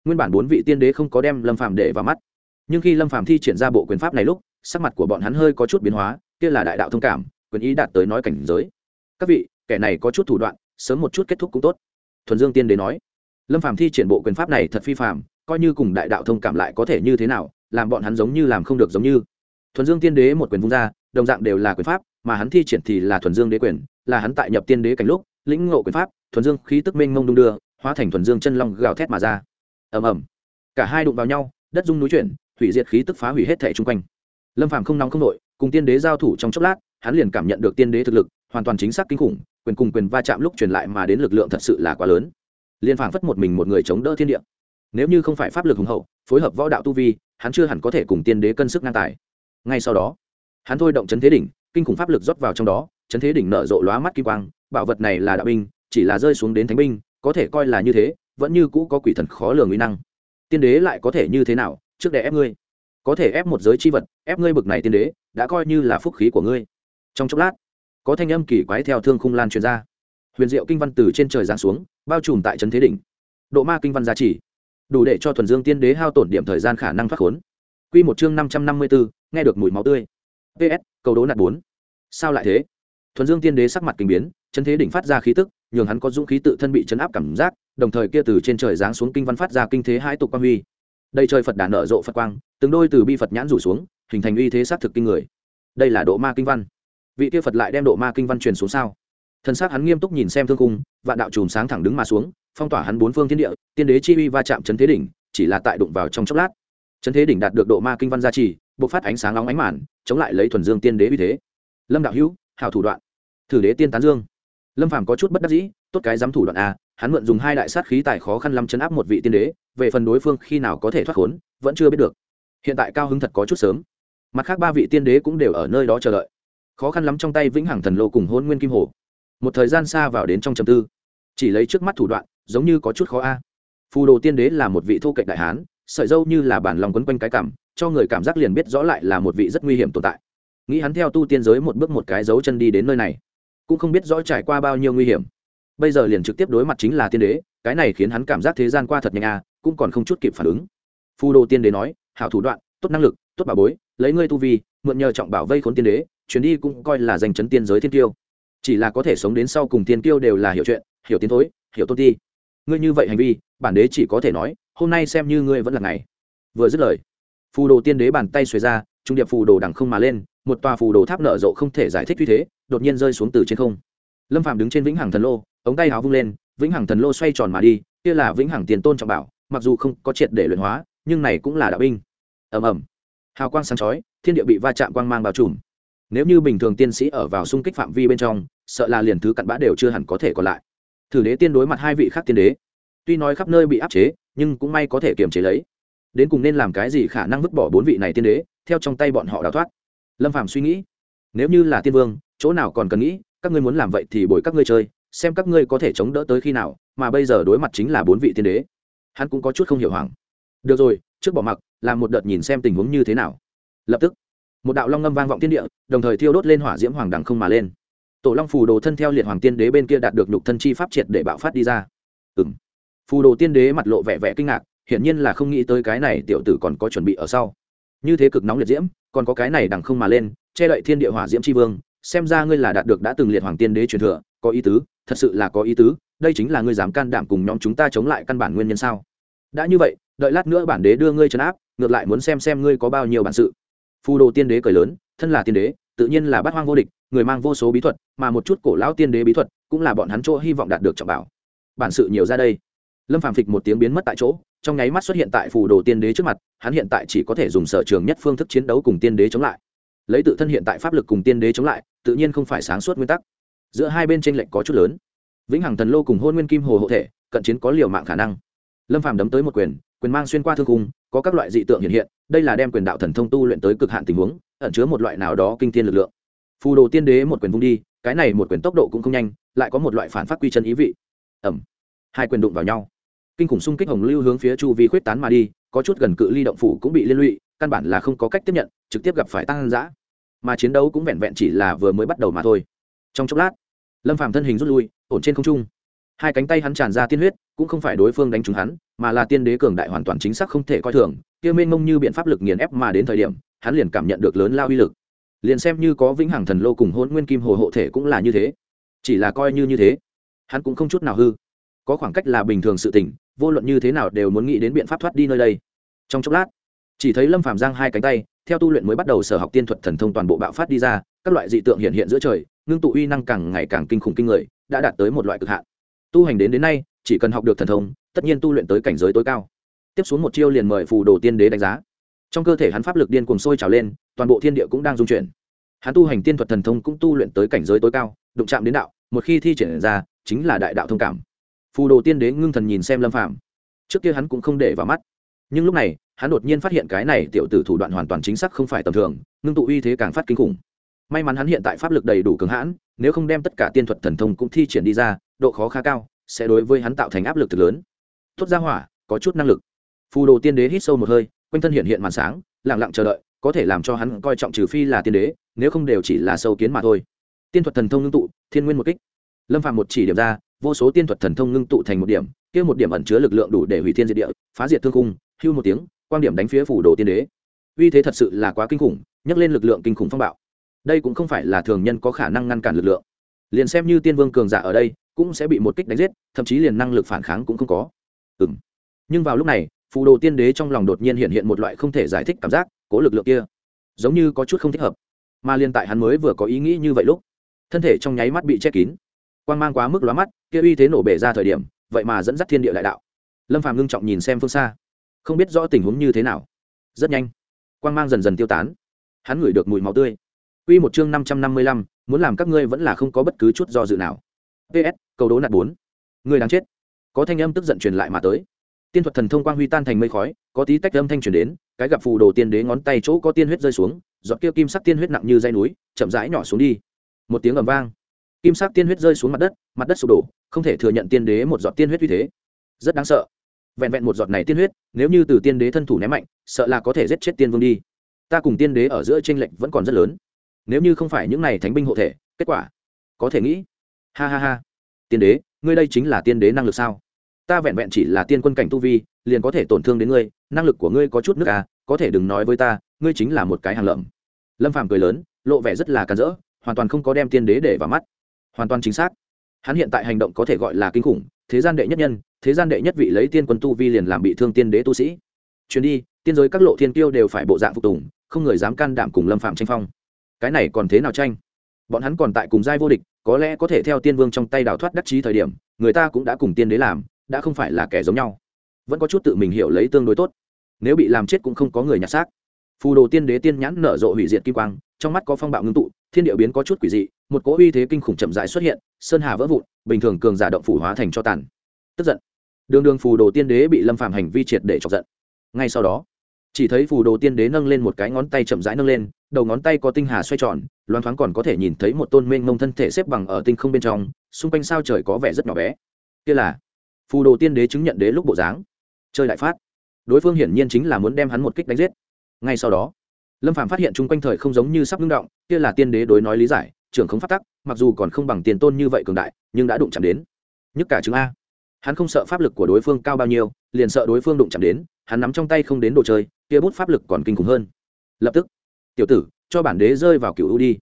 Nguyên bản bốn vị tiên đế không có đem lâm phàm để vào mắt. Nhưng khi lâm phàm thi triển ra bộ quyền pháp này lúc sắc mặt của bọn hắn hơi có chút biến hóa, kia là đại đạo thông cảm, quyền ý đạt tới nói cảnh giới. Các vị, kẻ này có chút thủ đoạn, sớm một chút kết thúc cũng tốt. Thuần dương tiên đế nói, lâm phàm thi triển bộ quyền pháp này thật phi phàm, coi như cùng đại đạo thông cảm lại có thể như thế nào, làm bọn hắn giống như làm không được giống như. Thuần dương tiên đế một quyền vung ra, đồng dạng đều là quyền pháp, mà hắn thi triển thì là thuần dương đế quyền, là hắn tại nhập tiên đế cảnh lúc, lĩnh ngộ quyền pháp, thuần dương khí tức mênh mông đung đưa, hóa thành thuần dương chân long gào thét mà ra. Ầm ầm. Cả hai đụng vào nhau, đất dung núi chuyển, hủy diệt khí tức phá hủy hết thể chung quanh lâm phàm không nóng không nội, cùng tiên đế giao thủ trong chốc lát, hắn liền cảm nhận được tiên đế thực lực, hoàn toàn chính xác kinh khủng, quyền cùng quyền va chạm lúc truyền lại mà đến lực lượng thật sự là quá lớn. Liên phảng phất một mình một người chống đỡ thiên địa. Nếu như không phải pháp lực hùng hậu, phối hợp võ đạo tu vi, hắn chưa hẳn có thể cùng tiên đế cân sức ngang tài. Ngay sau đó, hắn thôi động chấn thế đỉnh, kinh khủng pháp lực rót vào trong đó, chấn thế đỉnh nở rộ lóa mắt kim quang, bảo vật này là đạo binh, chỉ là rơi xuống đến thánh binh, có thể coi là như thế, vẫn như cũ có quỷ thần khó lường uy năng. Tiên đế lại có thể như thế nào, trước đẻ ép ngươi? Có thể ép một giới chi vật, ép ngươi bực này tiên đế, đã coi như là phúc khí của ngươi. Trong chốc lát, có thanh âm kỳ quái theo thương khung lan truyền ra. Huyền diệu kinh văn từ trên trời giáng xuống, bao trùm tại trấn thế đỉnh. Độ ma kinh văn giá trị đủ để cho thuần dương tiên đế hao tổn điểm thời gian khả năng thoát khốn. Quy một chương năm trăm năm mươi bốn, nghe được mùi máu tươi. Ps cầu đố nạt bốn. Sao lại thế? Thuần dương tiên đế sắc mặt kinh biến, trấn thế đỉnh phát ra khí tức, nhường hắn có dũng khí tự thân bị chấn áp cảm giác, đồng thời kia từ trên trời giáng xuống kinh văn phát ra kinh thế hai tục quan huy đây trời phật đàn nở rộ phật quang, từng đôi từ bi phật nhãn rủ xuống, hình thành uy thế sát thực kinh người. Đây là độ ma kinh văn. Vị kia phật lại đem độ ma kinh văn truyền xuống sao? Thân xác hắn nghiêm túc nhìn xem thương cung vạn đạo chùm sáng thẳng đứng mà xuống, phong tỏa hắn bốn phương thiên địa, tiên đế chi uy va chạm chấn thế đỉnh, chỉ là tại đụng vào trong chốc lát. Chấn thế đỉnh đạt được độ ma kinh văn gia trì, bộc phát ánh sáng nóng ánh màn, chống lại lấy thuần dương tiên đế uy thế. Lâm đạo hữu hào thủ đoạn. Thử đế tiên tán dương lâm phàm có chút bất đắc dĩ, tốt cái dám thủ đoạn a hắn mượn dùng hai đại sát khí tài khó khăn lâm chấn áp một vị tiên đế, về phần đối phương khi nào có thể thoát khốn, vẫn chưa biết được. Hiện tại cao hứng thật có chút sớm. Mặt khác ba vị tiên đế cũng đều ở nơi đó chờ đợi. Khó khăn lắm trong tay vĩnh hằng thần lô cùng hôn nguyên kim hồ. Một thời gian xa vào đến trong trầm tư. Chỉ lấy trước mắt thủ đoạn, giống như có chút khó a. Phù đồ tiên đế là một vị thô cạnh đại hán, sợi dâu như là bản lòng quấn quanh cái cảm, cho người cảm giác liền biết rõ lại là một vị rất nguy hiểm tồn tại. Nghĩ hắn theo tu tiên giới một bước một cái dấu chân đi đến nơi này cũng không biết rõ trải qua bao nhiêu nguy hiểm. Bây giờ liền trực tiếp đối mặt chính là tiên đế, cái này khiến hắn cảm giác thế gian qua thật nhanh a cũng còn không chút kịp phản ứng. Phù đồ tiên đế nói, hảo thủ đoạn, tốt năng lực, tốt bà bối, lấy ngươi tu vi, mượn nhờ trọng bảo vây khốn tiên đế, chuyến đi cũng coi là danh chấn tiên giới thiên tiêu chỉ là có thể sống đến sau cùng tiên tiêu đều là hiểu chuyện, hiểu tiến thối, hiểu tôn ti. Ngươi như vậy hành vi, bản đế chỉ có thể nói, hôm nay xem như ngươi vẫn là ngày. Vừa dứt lời, phù đồ tiên đế bàn tay xuề ra, trung điệp phù đồ đằng không mà lên một tòa phù đồ tháp nở rộ không thể giải thích như thế, đột nhiên rơi xuống từ trên không. Lâm phạm đứng trên vĩnh hằng thần lô, ống tay háo vung lên, vĩnh hằng thần lô xoay tròn mà đi, kia là vĩnh hằng tiền tôn trọng bảo, mặc dù không có triệt để luyện hóa, nhưng này cũng là đạo binh. Ầm ầm. Hào quang sáng chói, thiên địa bị va chạm quang mang bao trùm. Nếu như bình thường tiên sĩ ở vào xung kích phạm vi bên trong, sợ là liền thứ cặn bã đều chưa hẳn có thể còn lại. Thử đế tiên đối mặt hai vị khác tiên đế. Tuy nói khắp nơi bị áp chế, nhưng cũng may có thể kiềm chế lấy. Đến cùng nên làm cái gì khả năng vứt bỏ bốn vị này tiên đế, theo trong tay bọn họ đào thoát lâm phạm suy nghĩ, nếu như là tiên vương, chỗ nào còn cần nghĩ, các ngươi muốn làm vậy thì bồi các ngươi chơi, xem các ngươi có thể chống đỡ tới khi nào, mà bây giờ đối mặt chính là bốn vị tiên đế. Hắn cũng có chút không hiểu hoảng. Được rồi, trước bỏ mặc, làm một đợt nhìn xem tình huống như thế nào. Lập tức, một đạo long ngâm vang vọng thiên địa, đồng thời thiêu đốt lên hỏa diễm hoàng đằng không mà lên. Tổ long phù đồ thân theo liệt hoàng tiên đế bên kia đạt được nhục thân chi pháp triệt để bạo phát đi ra. Ừ m phù đồ tiên đế mặt lộ vẻ vẻ kinh ngạc, hiển nhiên là không nghĩ tới cái này tiểu tử còn có chuẩn bị ở sau như thế cực nóng liệt diễm, còn có cái này đằng không mà lên, che đậy thiên địa hỏa diễm c h i vương, xem ra ngươi là đạt được đã từng liệt hoàng tiên đế truyền thừa, có ý tứ, thật sự là có ý tứ, đây chính là ngươi dám can đảm cùng nhóm chúng ta chống lại căn bản nguyên nhân sao? Đã như vậy, đợi lát nữa bản đế đưa ngươi trấn áp, ngược lại muốn xem xem ngươi có bao nhiêu bản sự. Phù đồ tiên đế cười lớn, thân là tiên đế, tự nhiên là bát hoang vô địch, người mang vô số bí thuật, mà một chút cổ lão tiên đế bí thuật, cũng là bọn hắn chỗ hy vọng đạt được trọng bảo. Bản sự nhiều ra đây. Lâm phàm phịch một tiếng biến mất tại chỗ trong nháy mắt xuất hiện tại phù đồ tiên đế trước mặt, hắn hiện tại chỉ có thể dùng sở trường nhất phương thức chiến đấu cùng tiên đế chống lại. Lấy tự thân hiện tại pháp lực cùng tiên đế chống lại, tự nhiên không phải sáng suốt nguyên tắc. Giữa hai bên tranh lệch có chút lớn. Vĩnh hằng thần lô cùng hôn nguyên kim hồ hộ thể, cận chiến có liều mạng khả năng. Lâm phàm đấm tới một quyền quyền mang xuyên qua thương cung có các loại dị tượng hiện hiện, đây là đem quyền đạo thần thông tu luyện tới cực hạn tình huống, ẩn chứa một loại nào đó kinh thiên lực lượng. Phù đồ tiên đế một quyền vung đi, cái này một quyền tốc độ cũng không nhanh, lại có một loại phản phát quy chân ý vị. Ẩm hai quyền đụng vào nhau kinh khủng xung kích hồng lưu hướng phía chu vi khuyết tán mà đi, có chút gần cự ly động phủ cũng bị liên lụy, căn bản là không có cách tiếp nhận, trực tiếp gặp phải tăng giã mà chiến đấu cũng vẹn vẹn chỉ là vừa mới bắt đầu mà thôi. Trong chốc lát, lâm phàm thân hình rút lui, ổn trên không trung. Hai cánh tay hắn tràn ra tiên huyết, cũng không phải đối phương đánh trúng hắn, mà là tiên đế cường đại hoàn toàn chính xác không thể coi thường, kia mênh mông như biện pháp lực nghiền ép mà đến thời điểm, hắn liền cảm nhận được lớn lao uy lực. Liền xem như có vĩnh hằng thần lô cùng hôn nguyên kim hồ hộ thể cũng là như thế. Chỉ là coi như như thế, hắn cũng không chút nào hư. Có khoảng cách là bình thường sự tình vô luận như thế nào đều muốn nghĩ đến biện pháp thoát đi nơi đây. Trong chốc lát, chỉ thấy lâm phàm giang hai cánh tay, theo tu luyện mới bắt đầu sở học tiên thuật thần thông toàn bộ bạo phát đi ra, các loại dị tượng hiện hiện giữa trời, ngưng tụ uy năng càng ngày càng kinh khủng kinh người, đã đạt tới một loại cực hạn. Tu hành đến đến nay, chỉ cần học được thần thông, tất nhiên tu luyện tới cảnh giới tối cao. Tiếp xuống một chiêu liền mời phù đồ tiên đế đánh giá. Trong cơ thể hắn pháp lực điên cuồng sôi trào lên, toàn bộ thiên địa cũng đang dung chuyển. Hắn tu hành tiên thuật thần thông cũng tu luyện tới cảnh giới tối cao, đụng chạm đến đạo, một khi thi triển ra, chính là đại đạo thông cảm phù đồ tiên đế ngưng thần nhìn xem lâm phạm trước kia hắn cũng không để vào mắt. Nhưng lúc này, hắn đột nhiên phát hiện cái này tiểu tử thủ đoạn hoàn toàn chính xác không phải tầm thường, ngưng tụ uy thế càng phát kinh khủng. May mắn hắn hiện tại pháp lực đầy đủ cường hãn, nếu không đem tất cả tiên thuật thần thông cũng thi triển đi ra, độ khó khá cao, sẽ đối với hắn tạo thành áp lực thực lớn. Tốt ra hỏa, có chút năng lực. Phù đồ tiên đế hít sâu một hơi, quanh thân hiện hiện màn sáng lẳng lặng chờ đợi, có thể làm cho hắn coi trọng trừ phi là tiên đế, nếu không đều chỉ là sâu kiến mà thôi. Tiên thuật thần thông ngưng tụ, thiên nguyên một kích. Lâm phạm một chỉ điểm ra vô số tiên thuật thần thông ngưng tụ thành một điểm, kia một điểm ẩn chứa lực lượng đủ để hủy thiên diệt địa, phá diệt thương cung hưu một tiếng quan điểm đánh phía phủ đồ tiên đế. Uy thế thật sự là quá kinh khủng nhắc lên lực lượng kinh khủng phong bạo. Đây cũng không phải là thường nhân có khả năng ngăn cản lực lượng. Liền xem như tiên vương cường giả ở đây, cũng sẽ bị một kích đánh giết, thậm chí liền năng lực phản kháng cũng không có. Ừ m nhưng vào lúc này phù đồ tiên đế trong lòng đột nhiên hiện hiện một loại không thể giải thích cảm giác, cố lực lượng kia, giống như có chút không thích hợp. Mà liên tại hắn mới vừa có ý nghĩ như vậy lúc, thân thể trong nháy mắt bị che kín quan g mang quá mức lóa mắt, kia uy thế nổ bể ra thời điểm, vậy mà dẫn dắt thiên địa đại đạo. Lâm phàm ngưng trọng nhìn xem phương xa, không biết rõ tình huống như thế nào. Rất nhanh quan g mang dần dần tiêu tán. Hắn ngửi được mùi máu tươi. Quy một chương năm trăm năm mươi lăm, muốn làm các ngươi vẫn là không có bất cứ chút do dự nào. Ps cầu đố nạt bốn. Người đáng chết. Có thanh âm tức giận truyền lại mà tới. Tiên thuật thần thông quang huy tan thành mây khói, có tí tách âm thanh truyền đến, cái gặp phù đồ tiên đế ngón tay chỗ có tiên huyết rơi xuống, giọt kia kim sắc tiên huyết nặng như dây núi, chậm rãi nhỏ xuống đi. Một tiếng ầm vang kim sắc tiên huyết rơi xuống mặt đất mặt đất sụp đổ, không thể thừa nhận tiên đế một giọt tiên huyết như thế. Rất đáng sợ. Vẹn vẹn một giọt này tiên huyết, nếu như từ tiên đế thân thủ ném mạnh, sợ là có thể giết chết tiên vương đi. Ta cùng tiên đế ở giữa tranh lệch vẫn còn rất lớn. Nếu như không phải những này thánh binh hộ thể, kết quả? Có thể nghĩ. Ha ha ha. Tiên đế, ngươi đây chính là tiên đế năng lực sao? Ta vẹn vẹn chỉ là tiên quân cảnh tu vi, liền có thể tổn thương đến ngươi, năng lực của ngươi có chút nước à có thể đừng nói với ta, ngươi chính là một cái hàng lợm. Lâm phàm cười lớn, lộ vẻ rất là càn rỡ, hoàn toàn không có đem tiên đế để vào mắt hoàn toàn chính xác. Hắn hiện tại hành động có thể gọi là kinh khủng, thế gian đệ nhất nhân, thế gian đệ nhất vị lấy tiên quân tu vi liền làm bị thương tiên đế tu sĩ. Chuyến đi, tiên giới các lộ thiên tiêu đều phải bộ dạng phục tùng, không người dám can đảm cùng lâm phạm tranh phong. Cái này còn thế nào tranh? Bọn hắn còn tại cùng giai vô địch, có lẽ có thể theo tiên vương trong tay đào thoát đắc chí thời điểm, người ta cũng đã cùng tiên đế làm, đã không phải là kẻ giống nhau. Vẫn có chút tự mình hiểu lấy tương đối tốt. Nếu bị làm chết cũng không có người nhặt xác. Phù đồ tiên đế tiên nhãn nở rộ hủy diệt kim quang, trong mắt có phong bạo ngưng tụ, thiên địa biến có chút quỷ dị một cỗ uy thế kinh khủng chậm rãi xuất hiện, sơn hà vỡ vụn, bình thường cường giả động phủ hóa thành cho tàn. Tức giận. Đường đường phù đồ tiên đế bị lâm phạm hành vi triệt để chọc giận. Ngay sau đó, chỉ thấy phù đồ tiên đế nâng lên một cái ngón tay chậm rãi nâng lên, đầu ngón tay có tinh hà xoay tròn, loan thoáng còn có thể nhìn thấy một tôn mênh mông thân thể xếp bằng ở tinh không bên trong, xung quanh sao trời có vẻ rất nhỏ bé. Kia là, phù đồ tiên đế chứng nhận đế lúc bộ dáng. Chơi đại phát. Đối phương hiển nhiên chính là muốn đem hắn một kích đánh giết. Ngay sau đó, lâm phạm phát hiện chung quanh thời không giống như sắp ngưng động, kia là tiên đế đối nói lý giải trưởng không phát tắc, mặc dù còn không bằng tiền tôn như vậy cường đại, nhưng đã đụng chạm đến. Nhất cả chứng a. Hắn không sợ pháp lực của đối phương cao bao nhiêu, liền sợ đối phương đụng chạm đến, hắn nắm trong tay không đến đồ chơi, kia bút pháp lực còn kinh khủng hơn. Lập tức, tiểu tử, cho bản đế rơi vào cựu u đi.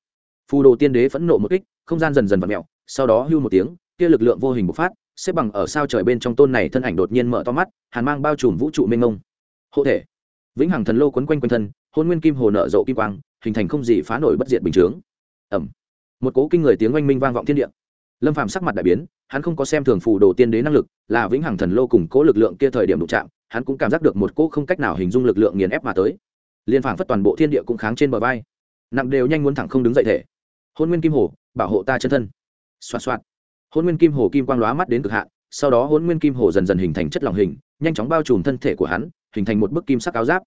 Phù đồ tiên đế phẫn nộ một kích, không gian dần dần vặn mẹo sau đó hưu một tiếng, kia lực lượng vô hình bộc phát, xếp bằng ở sao trời bên trong tôn này thân ảnh đột nhiên mở to mắt, hàn mang bao trùm vũ trụ mênh mông. Hộ thể. Vĩnh hằng thần lô quấn quanh quanh thân, hôn nguyên kim hồ nợ rộ kim quang, hình thành không gì phá nổi bất diệt bình chướng. Ẩm một cố kinh người tiếng oanh minh vang vọng thiên địa. Lâm phàm sắc mặt đại biến, hắn không có xem thường phù đồ tiên đế năng lực, là vĩnh hằng thần lô cùng cố lực lượng kia thời điểm đụng chạm, hắn cũng cảm giác được một cỗ không cách nào hình dung lực lượng nghiền ép mà tới. Liên phản phất toàn bộ thiên địa cũng kháng trên bờ vai. Nặng đều nhanh muốn thẳng không đứng dậy thể. Hôn nguyên kim hồ, bảo hộ ta chân thân. Xoạt xoạt. Hôn nguyên kim hồ kim quang lóa mắt đến cực hạn, sau đó hôn nguyên kim hồ dần dần hình thành chất lỏng hình, nhanh chóng bao trùm thân thể của hắn, hình thành một bức kim sắc áo giáp.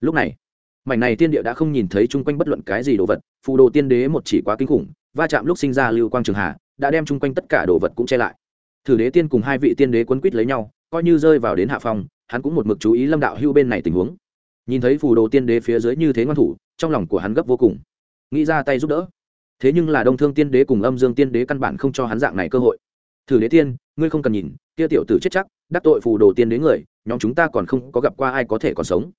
Lúc này, mảnh này tiên địa đã không nhìn thấy chung quanh bất luận cái gì đồ vật, phù đồ tiên đế một chỉ quá kinh khủng va chạm lúc sinh ra lưu quang trường hà, đã đem chung quanh tất cả đồ vật cũng che lại. Thử đế tiên cùng hai vị tiên đế quấn quýt lấy nhau, coi như rơi vào đến hạ phòng hắn cũng một mực chú ý lâm đạo hưu bên này tình huống. Nhìn thấy phù đồ tiên đế phía dưới như thế ngoan thủ, trong lòng của hắn gấp vô cùng. Nghĩ ra tay giúp đỡ. Thế nhưng là đông thương tiên đế cùng âm dương tiên đế căn bản không cho hắn dạng này cơ hội. Thử đế tiên, ngươi không cần nhìn, kia tiểu tử chết chắc, đắc tội phù đồ tiên đế người, nhóm chúng ta còn không có gặp qua ai có thể còn sống.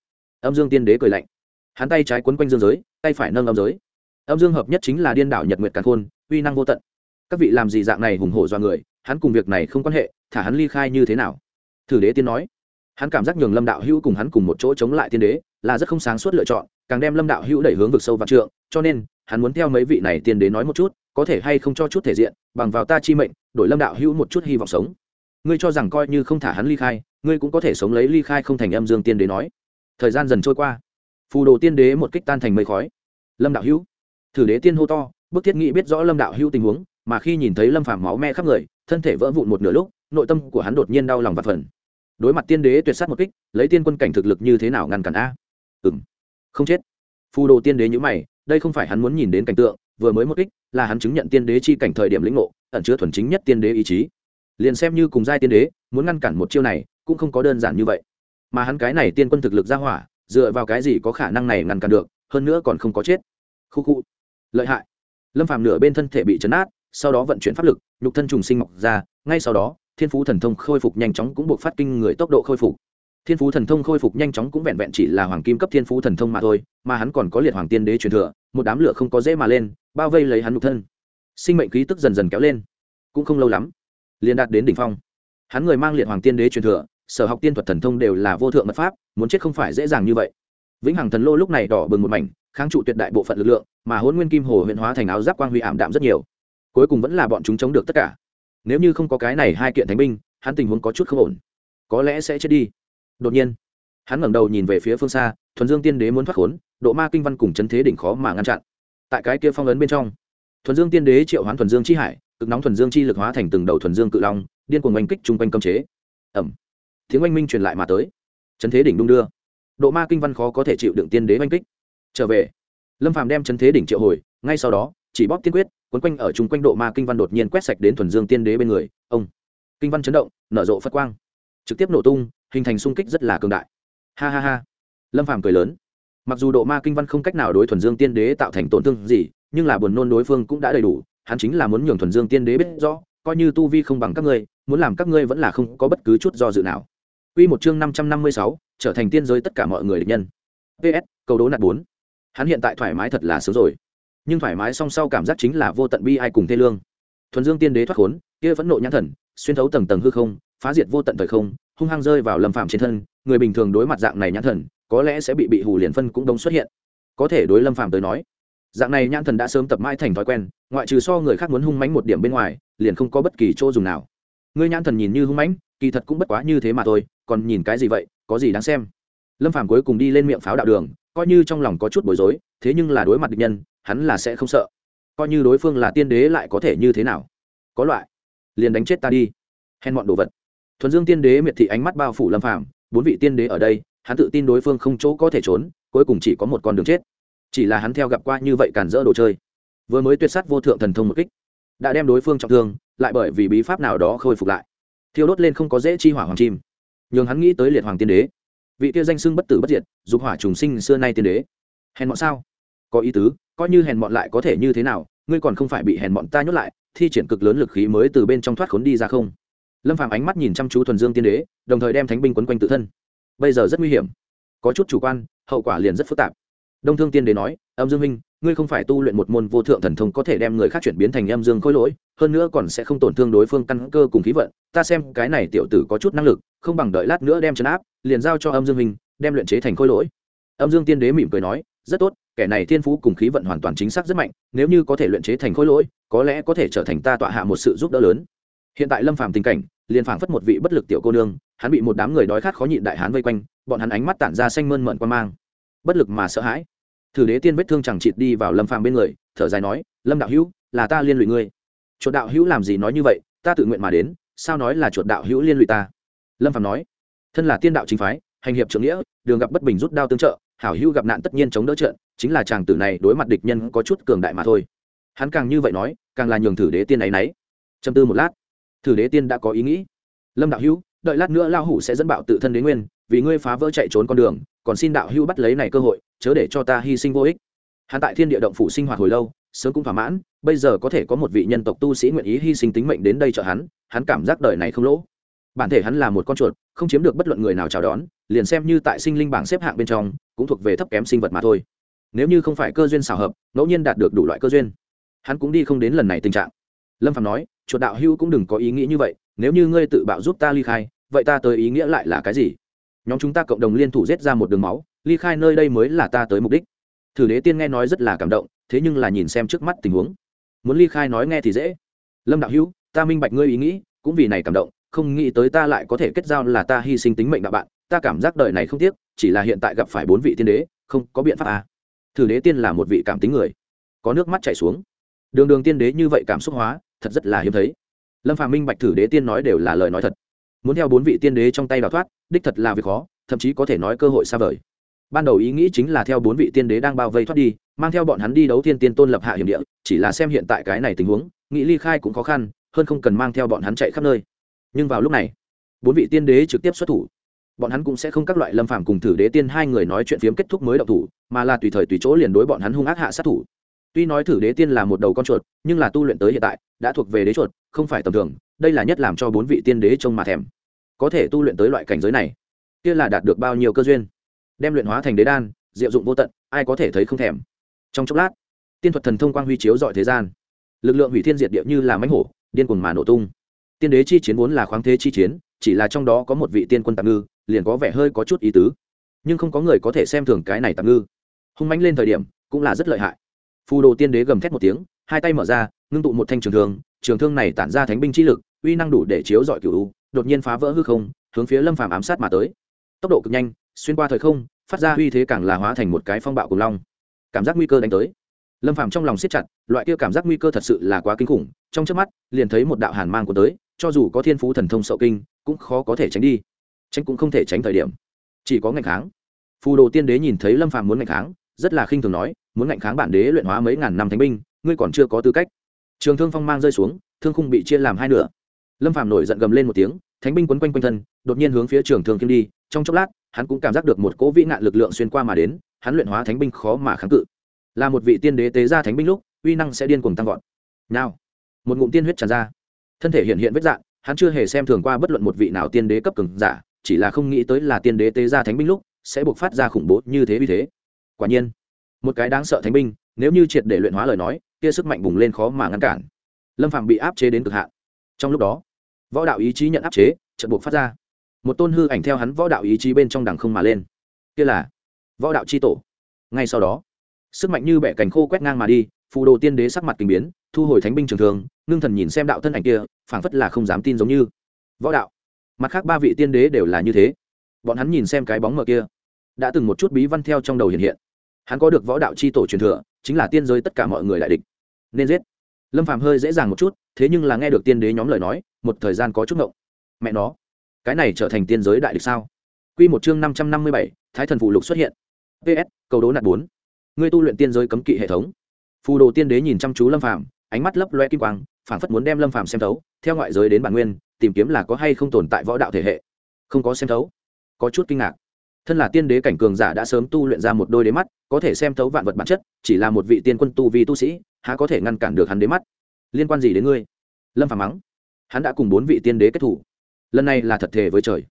Âm dương tiên đế cười lạnh. Hắn tay trái quấn quanh dương giới, tay phải nâng âm giới âm dương hợp nhất chính là điên đảo nhật nguyệt càn khôn, uy năng vô tận. Các vị làm gì dạng này hùng hổ do người, hắn cùng việc này không quan hệ, thả hắn ly khai như thế nào? Thử đế tiên nói. Hắn cảm giác nhường lâm đạo hữu cùng hắn cùng một chỗ chống lại tiên đế, là rất không sáng suốt lựa chọn, càng đem lâm đạo hữu đẩy hướng vực sâu vạn trượng, cho nên, hắn muốn theo mấy vị này tiên đế nói một chút, có thể hay không cho chút thể diện, bằng vào ta chi mệnh, đổi lâm đạo hữu một chút hy vọng sống. Ngươi cho rằng coi như không thả hắn ly khai, ngươi cũng có thể sống lấy ly khai không thành âm dương tiên đế nói. Thời gian dần trôi qua. Phù đồ tiên đế một kích tan thành mây khói. Lâm đạo hữu thử đế tiên hô to, bức thiết nghĩ biết rõ lâm đạo hữu tình huống, mà khi nhìn thấy lâm phàm máu me khắp người, thân thể vỡ vụn một nửa lúc, nội tâm của hắn đột nhiên đau lòng và phần đối mặt tiên đế tuyệt sát một kích, lấy tiên quân cảnh thực lực như thế nào ngăn cản a? Ừng không chết. Phù đồ tiên đế nhữ mày, đây không phải hắn muốn nhìn đến cảnh tượng, vừa mới một kích, là hắn chứng nhận tiên đế chi cảnh thời điểm lĩnh ngộ, ẩn chứa thuần chính nhất tiên đế ý chí. Liền xem như cùng giai tiên đế, muốn ngăn cản một chiêu này, cũng không có đơn giản như vậy. Mà hắn cái này tiên quân thực lực ra hỏa, dựa vào cái gì có khả năng này ngăn cản được, hơn nữa còn không có chết. Khu khu lợi hại. Lâm phàm nửa bên thân thể bị chấn át sau đó vận chuyển pháp lực, nhục thân trùng sinh mọc ra, ngay sau đó, thiên phú thần thông khôi phục nhanh chóng cũng buộc phát kinh người tốc độ khôi phục. Thiên phú thần thông khôi phục nhanh chóng cũng vẹn vẹn chỉ là hoàng kim cấp thiên phú thần thông mà thôi, mà hắn còn có liệt hoàng tiên đế truyền thừa, một đám lửa không có dễ mà lên, bao vây lấy hắn nhục thân. Sinh mệnh khí tức dần dần kéo lên, cũng không lâu lắm, liền đạt đến đỉnh phong. Hắn người mang liệt hoàng tiên đế truyền thừa, sở học tiên thuật thần thông đều là vô thượng mật pháp, muốn chết không phải dễ dàng như vậy. Vĩnh hằng thần lô lúc này đỏ bừng một mảnh kháng trụ tuyệt đại bộ phận lực lượng, mà hôn nguyên kim hồ huyện hóa thành áo giáp quang huy ảm đạm rất nhiều. Cuối cùng vẫn là bọn chúng chống được tất cả. Nếu như không có cái này hai kiện thánh binh, hắn tình huống có chút không ổn. Có lẽ sẽ chết đi. Đột nhiên, hắn ngẩng đầu nhìn về phía phương xa, thuần dương tiên đế muốn thoát khốn, độ ma kinh văn cùng chấn thế đỉnh khó mà ngăn chặn. Tại cái kia phong ấn bên trong, thuần dương tiên đế triệu hoán thuần dương chi hải, cực nóng thuần dương chi lực hóa thành từng đầu thuần dương cự long, điên cuồng oanh kích chung quanh cấm chế. Ẩm tiếng oanh minh truyền lại mà tới. Chấn thế đỉnh đung đưa. Độ ma kinh văn khó có thể chịu đựng tiên đế oanh kích trở về. Lâm phàm đem chấn thế đỉnh triệu hồi ngay sau đó chỉ bóp tiên quyết quấn quanh ở chung quanh độ ma kinh văn đột nhiên quét sạch đến thuần dương tiên đế bên người ông. Kinh văn chấn động nở rộ phất quang. Trực tiếp nổ tung hình thành sung kích rất là cường đại. Ha ha ha. Lâm phàm cười lớn. Mặc dù độ ma kinh văn không cách nào đối thuần dương tiên đế tạo thành tổn thương gì nhưng là buồn nôn đối phương cũng đã đầy đủ hắn chính là muốn nhường thuần dương tiên đế biết rõ coi như tu vi không bằng các ngươi muốn làm các ngươi vẫn là không có bất cứ chút do dự nào. Quy một chương 556, trở thành tiên giới tất cả mọi người địch nhân. PS, câu đố nạt bốn. Hắn hiện tại thoải mái thật là sướng rồi. Nhưng thoải mái song sau cảm giác chính là vô tận bi ai cùng thê lương. Thuần Dương Tiên Đế thoát khốn, kia vẫn nộ nhãn thần, xuyên thấu tầng tầng hư không, phá diệt vô tận thời không, hung hăng rơi vào Lâm Phàm trên thân, người bình thường đối mặt dạng này nhãn thần, có lẽ sẽ bị bị hù liền phân cũng đông xuất hiện. Có thể đối Lâm Phàm tới nói, dạng này nhãn thần đã sớm tập mãi thành thói quen, ngoại trừ so người khác muốn hung mãnh một điểm bên ngoài, liền không có bất kỳ chỗ dùng nào. Ngươi nhãn thần nhìn như hung mãnh, kỳ thật cũng bất quá như thế mà thôi, còn nhìn cái gì vậy có gì đáng xem lâm phàm cuối cùng đi lên miệng pháo đạo đường coi như trong lòng có chút bối rối, thế nhưng là đối mặt địch nhân, hắn là sẽ không sợ. Coi như đối phương là tiên đế lại có thể như thế nào? Có loại, liền đánh chết ta đi. Hèn mọn đồ vật. Thuần dương tiên đế miệt thị ánh mắt bao phủ lâm phàm, bốn vị tiên đế ở đây, hắn tự tin đối phương không chỗ có thể trốn, cuối cùng chỉ có một con đường chết. Chỉ là hắn theo gặp qua như vậy cản rỡ đồ chơi. Vừa mới tuyệt sát vô thượng thần thông một kích, đã đem đối phương trọng thương, lại bởi vì bí pháp nào đó khôi phục lại. Thiêu đốt lên không có dễ chi hỏa hoàng chim. Nhường hắn nghĩ tới liệt hoàng tiên đế vị kia danh xưng bất tử bất diệt, dục hỏa trùng sinh xưa nay tiên đế. Hèn bọn sao? Có ý tứ, coi như hèn bọn lại có thể như thế nào, ngươi còn không phải bị hèn bọn ta nhốt lại, thi triển cực lớn lực khí mới từ bên trong thoát khốn đi ra không? Lâm phàm ánh mắt nhìn chăm chú thuần dương tiên đế, đồng thời đem thánh binh quấn quanh tự thân. Bây giờ rất nguy hiểm. Có chút chủ quan, hậu quả liền rất phức tạp. Đông thương tiên đế nói, âm dương minh ngươi không phải tu luyện một môn vô thượng thần thông có thể đem người khác chuyển biến thành âm dương khối lỗi, hơn nữa còn sẽ không tổn thương đối phương căn cơ cùng khí vận. Ta xem cái này tiểu tử có chút năng lực, không bằng đợi lát nữa đem chấn áp, liền giao cho âm dương hình đem luyện chế thành khối lỗi. Âm dương tiên đế mỉm cười nói, rất tốt, kẻ này thiên phú cùng khí vận hoàn toàn chính xác rất mạnh, nếu như có thể luyện chế thành khối lỗi, có lẽ có thể trở thành ta tọa hạ một sự giúp đỡ lớn. Hiện tại lâm phàm tình cảnh, liền phảng phất một vị bất lực tiểu cô nương, hắn bị một đám người đói khát khó nhịn đại hán vây quanh, bọn hắn ánh mắt tản ra xanh mơn mận quan mang. Bất lực mà sợ hãi thử đế tiên vết thương chẳng chịt đi vào lâm phàm bên người, thở dài nói, lâm đạo hữu, là ta liên lụy ngươi. Chuột đạo hữu làm gì nói như vậy, ta tự nguyện mà đến, sao nói là chuột đạo hữu liên lụy ta? Lâm phàm nói, thân là tiên đạo chính phái, hành hiệp trưởng nghĩa, đường gặp bất bình rút đao tương trợ, hảo hữu gặp nạn tất nhiên chống đỡ trận, chính là chàng tử này đối mặt địch nhân có chút cường đại mà thôi. Hắn càng như vậy nói, càng là nhường thử đế tiên ấy nấy châm tư một lát, thử đế tiên đã có ý nghĩ. Lâm đạo hữu, đợi lát nữa lao hủ sẽ dẫn bạo tự thân đế nguyên, vì ngươi phá vỡ chạy trốn con đường, còn xin đạo hữu bắt lấy này cơ hội chớ để cho ta hy sinh vô ích. Hắn tại thiên địa động phủ sinh hoạt hồi lâu, sớm cũng thỏa mãn, bây giờ có thể có một vị nhân tộc tu sĩ nguyện ý hy sinh tính mệnh đến đây trợ hắn hắn cảm giác đời này không lỗ. Bản thể hắn là một con chuột, không chiếm được bất luận người nào chào đón, liền xem như tại sinh linh bảng xếp hạng bên trong, cũng thuộc về thấp kém sinh vật mà thôi. Nếu như không phải cơ duyên xảo hợp, ngẫu nhiên đạt được đủ loại cơ duyên, hắn cũng đi không đến lần này tình trạng. Lâm phạm nói, chuột đạo hưu cũng đừng có ý nghĩ như vậy, nếu như ngươi tự bạo giúp ta ly khai, vậy ta tới ý nghĩa lại là cái gì? Nhóm chúng ta cộng đồng liên thủ giết ra một đường máu ly khai nơi đây mới là ta tới mục đích. Thử đế tiên nghe nói rất là cảm động, thế nhưng là nhìn xem trước mắt tình huống. Muốn ly khai nói nghe thì dễ. Lâm đạo hữu, ta minh bạch ngươi ý nghĩ, cũng vì này cảm động, không nghĩ tới ta lại có thể kết giao là ta hy sinh tính mệnh đạo bạn, ta cảm giác đời này không tiếc, chỉ là hiện tại gặp phải bốn vị tiên đế, không có biện pháp à. thử đế tiên là một vị cảm tính người. Có nước mắt chảy xuống. Đường đường tiên đế như vậy cảm xúc hóa, thật rất là hiếm thấy. Lâm phà minh bạch thử đế tiên nói đều là lời nói thật. Muốn theo bốn vị tiên đế trong tay đào thoát, đích thật là việc khó, thậm chí có thể nói cơ hội xa vời ban đầu ý nghĩ chính là theo bốn vị tiên đế đang bao vây thoát đi, mang theo bọn hắn đi đấu thiên tiên tôn lập hạ hiểm địa, chỉ là xem hiện tại cái này tình huống, nghĩ ly khai cũng khó khăn, hơn không cần mang theo bọn hắn chạy khắp nơi. Nhưng vào lúc này, bốn vị tiên đế trực tiếp xuất thủ. Bọn hắn cũng sẽ không các loại lâm phàm cùng thử đế tiên hai người nói chuyện phiếm kết thúc mới động thủ, mà là tùy thời tùy chỗ liền đối bọn hắn hung ác hạ sát thủ. Tuy nói thử đế tiên là một đầu con chuột, nhưng là tu luyện tới hiện tại, đã thuộc về đế chuột, không phải tầm thường, đây là nhất làm cho bốn vị tiên đế trông mà thèm. Có thể tu luyện tới loại cảnh giới này, kia là đạt được bao nhiêu cơ duyên? Đem luyện hóa thành đế đan, diệu dụng vô tận, ai có thể thấy không thèm. Trong chốc lát, tiên thuật thần thông quang huy chiếu dọi thế gian. Lực lượng hủy thiên diệt địa như là mánh hổ, điên cuồng mà nổ tung. Tiên đế chi chiến vốn là khoáng thế chi chiến, chỉ là trong đó có một vị tiên quân tạm ngư, liền có vẻ hơi có chút ý tứ. Nhưng không có người có thể xem thường cái này tạm ngư. Hung mánh lên thời điểm, cũng là rất lợi hại. Phù đồ tiên đế gầm thét một tiếng, hai tay mở ra, ngưng tụ một thanh trường thương trường thương này tản ra thánh binh chi lực, uy năng đủ để chiếu dọi cựu đột nhiên phá vỡ hư không, hướng phía lâm phàm ám sát mà tới. Tốc độ cực nhanh, xuyên qua thời không phát ra uy thế càng là hóa thành một cái phong bạo cùng long. Cảm giác nguy cơ đánh tới. Lâm phàm trong lòng siết chặt, loại kia cảm giác nguy cơ thật sự là quá kinh khủng, trong trước mắt, liền thấy một đạo hàn mang của tới, cho dù có thiên phú thần thông sậu kinh, cũng khó có thể tránh đi. Tránh cũng không thể tránh thời điểm. Chỉ có ngạnh kháng. Phù đồ tiên đế nhìn thấy lâm phàm muốn ngạnh kháng, rất là khinh thường nói, muốn ngạnh kháng bản đế luyện hóa mấy ngàn năm thánh binh, ngươi còn chưa có tư cách. Trường thương phong mang rơi xuống, thương khung bị chia làm hai nửa. Lâm phàm nổi giận gầm lên một tiếng, thánh binh quấn quanh quanh thân, đột nhiên hướng phía trường thương kiếm đi trong chốc lát, hắn cũng cảm giác được một cỗ vĩ nạn lực lượng xuyên qua mà đến, hắn luyện hóa thánh binh khó mà kháng cự. Là một vị tiên đế tế ra thánh binh lúc, uy năng sẽ điên cuồng tăng vọt. Nào, một ngụm tiên huyết tràn ra. Thân thể hiện hiện vết dạng, hắn chưa hề xem thường qua bất luận một vị nào tiên đế cấp cường giả, chỉ là không nghĩ tới là tiên đế tế ra thánh binh lúc, sẽ buộc phát ra khủng bố như thế vì thế. Quả nhiên, một cái đáng sợ thánh binh, nếu như triệt để luyện hóa lời nói, kia sức mạnh bùng lên khó mà ngăn cản. Lâm phạm bị áp chế đến cực hạn. Trong lúc đó, võ đạo ý chí nhận áp chế trận buộc phát ra một tôn hư ảnh theo hắn võ đạo ý chí bên trong đằng không mà lên. Kia là võ đạo c h i tổ. Ngay sau đó, sức mạnh như bẻ cành khô quét ngang mà đi, phù đồ tiên đế sắc mặt kinh biến, thu hồi thánh binh trường thường, ngưng thần nhìn xem đạo thân ảnh kia, phảng phất là không dám tin giống như. Võ đạo. Mặt khác ba vị tiên đế đều là như thế. Bọn hắn nhìn xem cái bóng mờ kia, đã từng một chút bí văn theo trong đầu hiện hiện. Hắn có được võ đạo c h i tổ truyền thừa, chính là tiên giới tất cả mọi người đại địch. Nên giết. Lâm phàm hơi dễ dàng một chút, thế nhưng là nghe được tiên đế nhóm lời nói, một thời gian có chút ngộng. Mẹ nó cái này trở thành tiên giới đại địch sao? Q một chương năm trăm năm mươi bảy, thái thần phụ lục xuất hiện. Ps cầu đố nạn bốn. Ngươi tu luyện tiên giới cấm kỵ hệ thống. Phù đồ tiên đế nhìn chăm chú lâm phàm, ánh mắt lấp loe kim quang, phảng phất muốn đem lâm phàm xem thấu, theo ngoại giới đến bản nguyên, tìm kiếm là có hay không tồn tại võ đạo thể hệ. Không có xem thấu. Có chút kinh ngạc. Thân là tiên đế cảnh cường giả đã sớm tu luyện ra một đôi đế mắt, có thể xem thấu vạn vật bản chất, chỉ là một vị tiên quân tu vi tu sĩ, há có thể ngăn cản được hắn đế mắt? Liên quan gì đến ngươi? Lâm phàm mắng. Hắn đã cùng bốn vị tiên đế kết thủ lần này là thật thề với trời.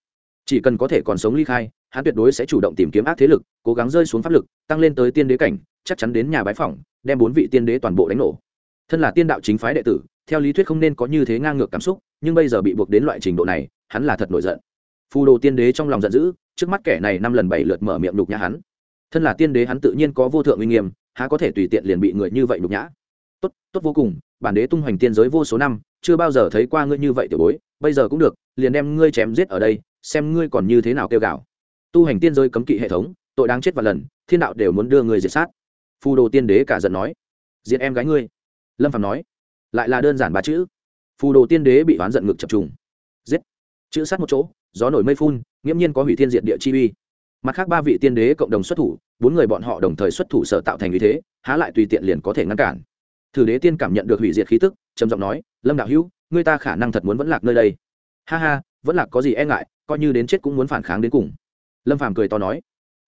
Chỉ cần có thể còn sống ly khai, hắn tuyệt đối sẽ chủ động tìm kiếm ác thế lực, cố gắng rơi xuống pháp lực, tăng lên tới tiên đế cảnh, chắc chắn đến nhà bái phỏng, đem bốn vị tiên đế toàn bộ đánh nổ. Thân là tiên đạo chính phái đệ tử, theo lý thuyết không nên có như thế ngang ngược cảm xúc, nhưng bây giờ bị buộc đến loại trình độ này, hắn là thật nổi giận. Phù đồ tiên đế trong lòng giận dữ, trước mắt kẻ này năm lần bảy lượt mở miệng nhục nhã hắn. Thân là tiên đế hắn tự nhiên có vô thượng uy nghiêm, há có thể tùy tiện liền bị người như vậy nhục nhã? Tốt tốt vô cùng, bản đế tung hoành tiên giới vô số năm, chưa bao giờ thấy qua ngươi như vậy tiểu bối bây giờ cũng được liền đem ngươi chém giết ở đây xem ngươi còn như thế nào kêu gào. Tu hành tiên giới cấm kỵ hệ thống tội đáng chết và lần thiên đạo đều muốn đưa người diệt sát. Phù đồ tiên đế cả giận nói. Diệt em gái ngươi. Lâm phạm nói. Lại là đơn giản ba chữ. Phù đồ tiên đế bị oán giận ngực chập trùng. Giết, chữ sát một chỗ gió nổi mây phun nghiễm nhiên có hủy thiên diện địa chi uy. Mặt khác ba vị tiên đế cộng đồng xuất thủ bốn người bọn họ đồng thời xuất thủ sở tạo thành như thế há lại tùy tiện liền có thể ngăn cản thử đế tiên cảm nhận được hủy diệt khí tức, trầm giọng nói, lâm đạo hữu người ta khả năng thật muốn vẫn lạc nơi đây. Ha ha, vẫn lạc có gì e ngại, coi như đến chết cũng muốn phản kháng đến cùng. Lâm phàm cười to nói.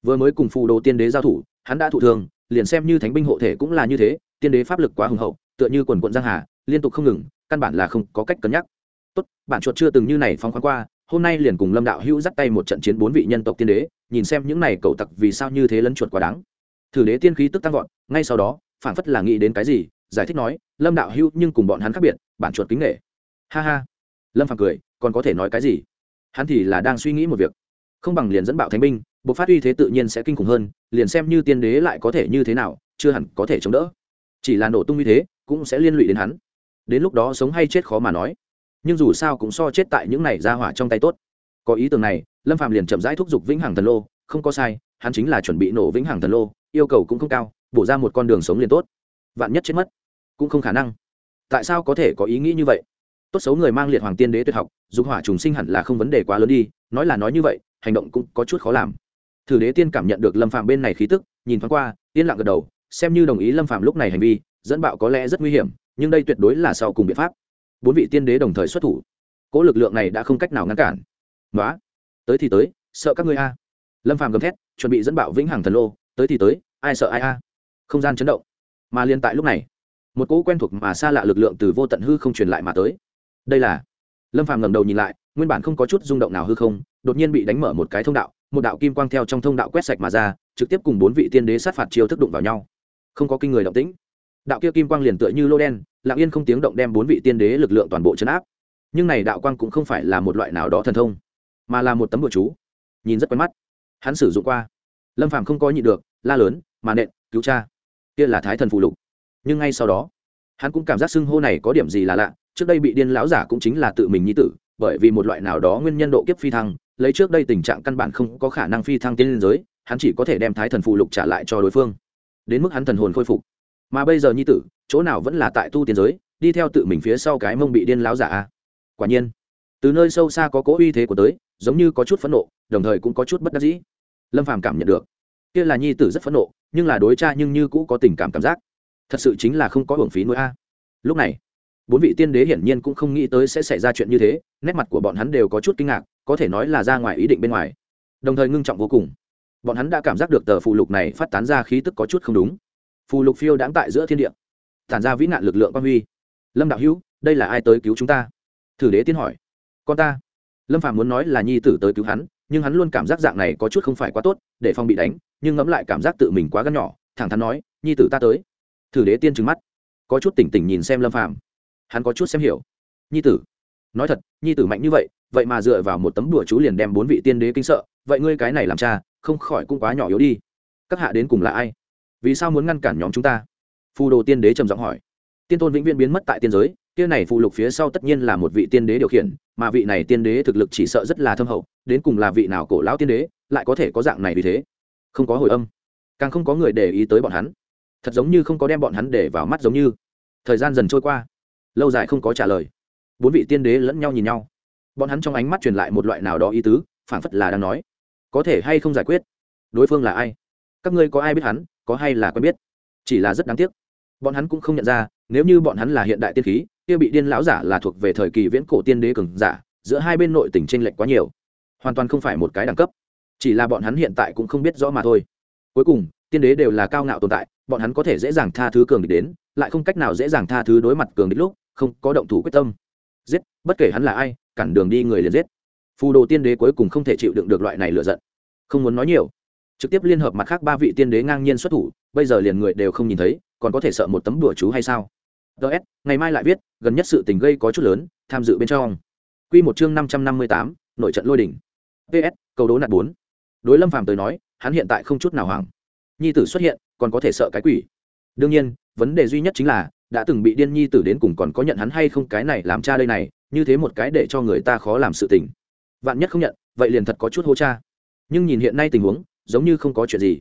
Vừa mới cùng phù đồ tiên đế giao thủ, hắn đã thụ thường liền xem như thánh binh hộ thể cũng là như thế, tiên đế pháp lực quá hùng hậu, tựa như quần quận giang hà, liên tục không ngừng, căn bản là không có cách cân nhắc. Tốt, bản chuột chưa từng như này phóng khoáng qua, hôm nay liền cùng lâm đạo hữu dắt tay một trận chiến bốn vị nhân tộc tiên đế, nhìn xem những này cậu tặc vì sao như thế lấn chuột quá đáng. Thử đế tiên khí tức tăng vọt, ngay sau đó phản phất là nghĩ đến cái gì giải thích nói, lâm đạo hữu, nhưng cùng bọn hắn khác biệt, bản chuột kính nghệ ha ha. Lâm phàm cười, còn có thể nói cái gì? Hắn thì là đang suy nghĩ một việc. Không bằng liền dẫn bạo thánh binh bộ phát uy thế tự nhiên sẽ kinh khủng hơn, liền xem như tiên đế lại có thể như thế nào, chưa hẳn có thể chống đỡ. Chỉ là nổ tung uy thế, cũng sẽ liên lụy đến hắn. Đến lúc đó sống hay chết khó mà nói. Nhưng dù sao cũng so chết tại những này ra hỏa trong tay tốt. Có ý tưởng này, lâm phạm liền chậm rãi thúc giục vĩnh hằng thần lô, không có sai, hắn chính là chuẩn bị nổ vĩnh hằng thần lô, yêu cầu cũng không cao, bổ ra một con đường sống liền tốt. Vạn nhất chết mất cũng không khả năng. Tại sao có thể có ý nghĩ như vậy? Tốt xấu người mang liệt hoàng tiên đế tuyệt học, dục hỏa trùng sinh hẳn là không vấn đề quá lớn đi, nói là nói như vậy, hành động cũng có chút khó làm. Thử đế tiên cảm nhận được lâm phạm bên này khí tức, nhìn thoáng qua, yên lặng gật đầu, xem như đồng ý lâm phạm lúc này hành vi, dẫn bạo có lẽ rất nguy hiểm, nhưng đây tuyệt đối là sau cùng biện pháp. Bốn vị tiên đế đồng thời xuất thủ. Cỗ lực lượng này đã không cách nào ngăn cản. Nói tới thì tới, sợ các ngươi a. Lâm phàm gầm thét, chuẩn bị dẫn bạo vĩnh hằng thần lô, tới thì tới, ai sợ ai a. Không gian chấn động. Mà liên tại lúc này một cỗ quen thuộc mà xa lạ lực lượng từ vô tận hư không truyền lại mà tới. Đây là, lâm phàm ngẩng đầu nhìn lại, nguyên bản không có chút rung động nào hư không, đột nhiên bị đánh mở một cái thông đạo, một đạo kim quang theo trong thông đạo quét sạch mà ra, trực tiếp cùng bốn vị tiên đế sát phạt chiêu thức đụng vào nhau. Không có kinh người động tĩnh. Đạo kia kim quang liền tựa như lô đen, lặng yên không tiếng động đem bốn vị tiên đế lực lượng toàn bộ chấn áp. Nhưng này đạo quang cũng không phải là một loại nào đó thần thông, mà là một tấm bùa chú. Nhìn rất quen mắt. Hắn sử dụng qua. Lâm phàm không có nhịn được, la lớn, mà nện, cứu cha. Kia là thái thần phụ lục nhưng ngay sau đó, hắn cũng cảm giác xưng hô này có điểm gì là lạ, trước đây bị điên lão giả cũng chính là tự mình nhi tử, bởi vì một loại nào đó nguyên nhân độ kiếp phi thăng, lấy trước đây tình trạng căn bản không có khả năng phi thăng tiên lên giới, hắn chỉ có thể đem thái thần phụ lục trả lại cho đối phương. Đến mức hắn thần hồn khôi phục. Mà bây giờ nhi tử, chỗ nào vẫn là tại tu tiên giới, đi theo tự mình phía sau cái mông bị điên lão giả a. Quả nhiên, từ nơi sâu xa có cố uy thế của tới, giống như có chút phẫn nộ, đồng thời cũng có chút bất đắc dĩ. Lâm phàm cảm nhận được, kia là nhi tử rất phẫn nộ, nhưng là đối cha nhưng như cũ có tình cảm cảm giác thật sự chính là không có hưởng phí nuôi a. Lúc này, bốn vị tiên đế hiển nhiên cũng không nghĩ tới sẽ xảy ra chuyện như thế, nét mặt của bọn hắn đều có chút kinh ngạc, có thể nói là ra ngoài ý định bên ngoài. Đồng thời ngưng trọng vô cùng. Bọn hắn đã cảm giác được tờ phù lục này phát tán ra khí tức có chút không đúng. Phù lục phiêu đáng tại giữa thiên địa, tản ra vĩ nạn lực lượng quan huy. Lâm đạo hữu, đây là ai tới cứu chúng ta? Thử đế tiên hỏi. Con ta. Lâm phạm muốn nói là nhi tử tới cứu hắn, nhưng hắn luôn cảm giác dạng này có chút không phải quá tốt, để phong bị đánh, nhưng ngẫm lại cảm giác tự mình quá gắn nhỏ, thẳng thắn nói, nhi tử ta tới thử đế tiên trừng mắt. Có chút tỉnh tỉnh nhìn xem lâm Phàm, hắn có chút xem hiểu. Nhi tử. Nói thật nhi tử mạnh như vậy vậy mà dựa vào một tấm đùa chú liền đem bốn vị tiên đế kinh sợ vậy ngươi cái này làm cha không khỏi cũng quá nhỏ yếu đi. Các hạ đến cùng là ai? Vì sao muốn ngăn cản nhóm chúng ta? Phù đồ tiên đế trầm giọng hỏi. Tiên tôn vĩnh viễn biến mất tại tiên giới kia này phụ lục phía sau tất nhiên là một vị tiên đế điều khiển mà vị này tiên đế thực lực chỉ sợ rất là thâm hậu đến cùng là vị nào cổ lão tiên đế lại có thể có dạng này vì thế? Không có hồi âm. Càng không có người để ý tới bọn hắn thật giống như không có đem bọn hắn để vào mắt giống như. Thời gian dần trôi qua. Lâu dài không có trả lời. Bốn vị tiên đế lẫn nhau nhìn nhau. Bọn hắn trong ánh mắt truyền lại một loại nào đó ý tứ, phảng phất là đang nói. Có thể hay không giải quyết? Đối phương là ai? Các ngươi có ai biết hắn, có hay là quen biết? Chỉ là rất đáng tiếc. Bọn hắn cũng không nhận ra, nếu như bọn hắn là hiện đại tiên khí, kia bị điên lão giả là thuộc về thời kỳ viễn cổ tiên đế cường giả, giữa hai bên nội tình tranh lệch quá nhiều. Hoàn toàn không phải một cái đẳng cấp. Chỉ là bọn hắn hiện tại cũng không biết rõ mà thôi. Cuối cùng tiên đế đều là cao ngạo tồn tại, bọn hắn có thể dễ dàng tha thứ cường địch đến, lại không cách nào dễ dàng tha thứ đối mặt cường địch lúc, không có động thủ quyết tâm. Giết, bất kể hắn là ai, cản đường đi người liền giết. Phù đồ tiên đế cuối cùng không thể chịu đựng được loại này lựa giận. Không muốn nói nhiều. Trực tiếp liên hợp mặt khác ba vị tiên đế ngang nhiên xuất thủ, bây giờ liền người đều không nhìn thấy, còn có thể sợ một tấm đùa chú hay sao? Ts ngày mai lại viết, gần nhất sự tình gây có chút lớn, tham dự bên trong. Q một chương năm trăm năm mươi tám, nội trận lôi đỉnh. Ps cầu đố nạt bốn. Đối lâm phàm tới nói, hắn hiện tại không chút nào hoảng nhi tử xuất hiện, còn có thể sợ cái quỷ. Đương nhiên, vấn đề duy nhất chính là, đã từng bị điên nhi tử đến cùng còn có nhận hắn hay không cái này làm cha đây này, như thế một cái để cho người ta khó làm sự tình. Vạn nhất không nhận, vậy liền thật có chút hô cha. Nhưng nhìn hiện nay tình huống, giống như không có chuyện gì.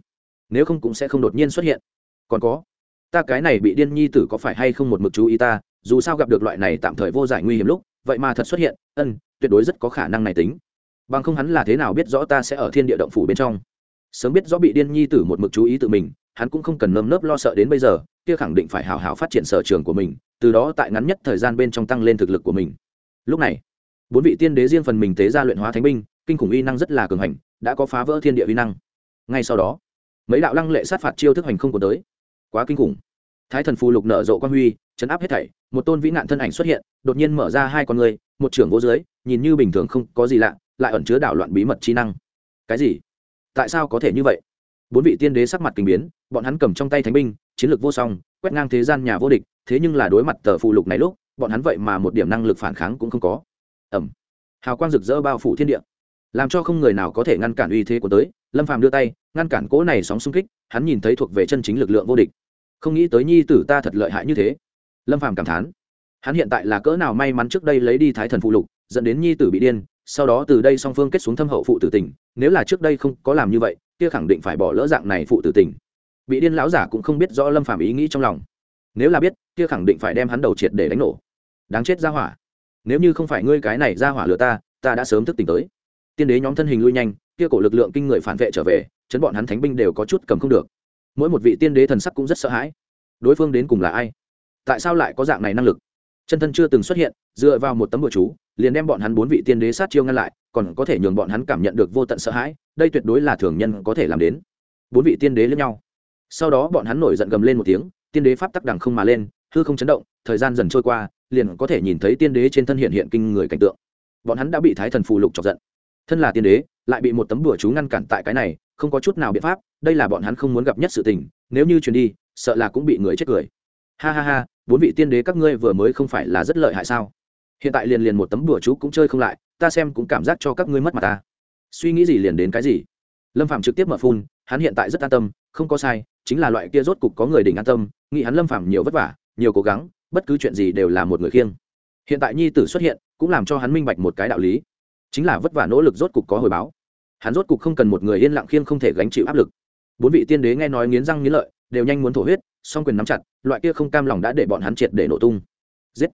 Nếu không cũng sẽ không đột nhiên xuất hiện. Còn có, ta cái này bị điên nhi tử có phải hay không một mực chú ý ta, dù sao gặp được loại này tạm thời vô giải nguy hiểm lúc, vậy mà thật xuất hiện, ân, tuyệt đối rất có khả năng này tính. Bằng không hắn là thế nào biết rõ ta sẽ ở thiên địa động phủ bên trong sớm biết rõ bị điên nhi tử một mực chú ý tự mình, hắn cũng không cần nơm nớp lo sợ đến bây giờ, kia khẳng định phải hào hào phát triển sở trường của mình, từ đó tại ngắn nhất thời gian bên trong tăng lên thực lực của mình. Lúc này, bốn vị tiên đế riêng phần mình tế ra luyện hóa thánh binh, kinh khủng uy năng rất là cường hành, đã có phá vỡ thiên địa uy năng. Ngay sau đó, mấy đạo lăng lệ sát phạt chiêu thức hành không của tới. Quá kinh khủng. Thái thần phù lục nở rộ quan huy, chấn áp hết thảy, một tôn vĩ nạn thân ảnh xuất hiện, đột nhiên mở ra hai con người, một trưởng vô dưới, nhìn như bình thường không có gì lạ, lại ẩn chứa đảo loạn bí mật trí năng. Cái gì? Tại sao có thể như vậy? Bốn vị tiên đế sắc mặt kinh biến, bọn hắn cầm trong tay thánh binh, chiến lược vô song, quét ngang thế gian nhà vô địch, thế nhưng là đối mặt tờ phụ lục này lúc, bọn hắn vậy mà một điểm năng lực phản kháng cũng không có. Ẩm hào quang rực rỡ bao phủ thiên địa. Làm cho không người nào có thể ngăn cản uy thế của tới, lâm phàm đưa tay, ngăn cản cỗ này sóng xung kích, hắn nhìn thấy thuộc về chân chính lực lượng vô địch. Không nghĩ tới nhi tử ta thật lợi hại như thế. Lâm phàm cảm thán. Hắn hiện tại là cỡ nào may mắn trước đây lấy đi thái thần phụ lục, dẫn đến nhi tử bị điên sau đó từ đây song phương kết xuống thâm hậu phụ tử tình, nếu là trước đây không có làm như vậy, kia khẳng định phải bỏ lỡ dạng này phụ tử tình. Bị điên lão giả cũng không biết rõ lâm phàm ý nghĩ trong lòng. Nếu là biết, kia khẳng định phải đem hắn đầu triệt để đánh nổ. Đáng chết ra hỏa. Nếu như không phải ngươi cái này ra hỏa lừa ta ta đã sớm thức tỉnh tới. Tiên đế nhóm thân hình lui nhanh, kia cổ lực lượng kinh người phản vệ trở về, chấn bọn hắn thánh binh đều có chút cầm không được. Mỗi một vị tiên đế thần sắc cũng rất sợ hãi. Đối phương đến cùng là ai? Tại sao lại có dạng này năng lực? Chân thân chưa từng xuất hiện, dựa vào một tấm bừa chú liền đem bọn hắn bốn vị tiên đế sát chiêu ngăn lại, còn có thể nhường bọn hắn cảm nhận được vô tận sợ hãi, đây tuyệt đối là thường nhân có thể làm đến. Bốn vị tiên đế lẫn nhau. Sau đó bọn hắn nổi giận gầm lên một tiếng, tiên đế pháp tắc đằng không mà lên, hư không chấn động, thời gian dần trôi qua, liền có thể nhìn thấy tiên đế trên thân hiện hiện kinh người cảnh tượng. Bọn hắn đã bị thái thần phù lục chọc giận. Thân là tiên đế, lại bị một tấm bửa chú ngăn cản tại cái này, không có chút nào biện pháp, đây là bọn hắn không muốn gặp nhất sự tình, nếu như truyền đi, sợ là cũng bị người chết cười. Ha ha ha, bốn vị tiên đế các ngươi vừa mới không phải là rất lợi hại sao? Hiện tại liền liền một tấm bùa chú cũng chơi không lại, ta xem cũng cảm giác cho các ngươi mất mặt ta. Suy nghĩ gì liền đến cái gì. Lâm phạm trực tiếp mở phun, hắn hiện tại rất an tâm, không có sai, chính là loại kia rốt cục có người đỉnh an tâm, nghĩ hắn lâm phạm nhiều vất vả, nhiều cố gắng, bất cứ chuyện gì đều là một người khiêng. Hiện tại nhi tử xuất hiện, cũng làm cho hắn minh bạch một cái đạo lý. Chính là vất vả nỗ lực rốt cục có hồi báo. Hắn rốt cục không cần một người yên lặng khiêng không thể gánh chịu áp lực. Bốn vị tiên đế nghe nói nghiến răng nghiến lợi, đều nhanh muốn thổ huyết, song quyền nắm chặt, loại kia không cam lòng đã để bọn hắn triệt để nổ tung. Giết!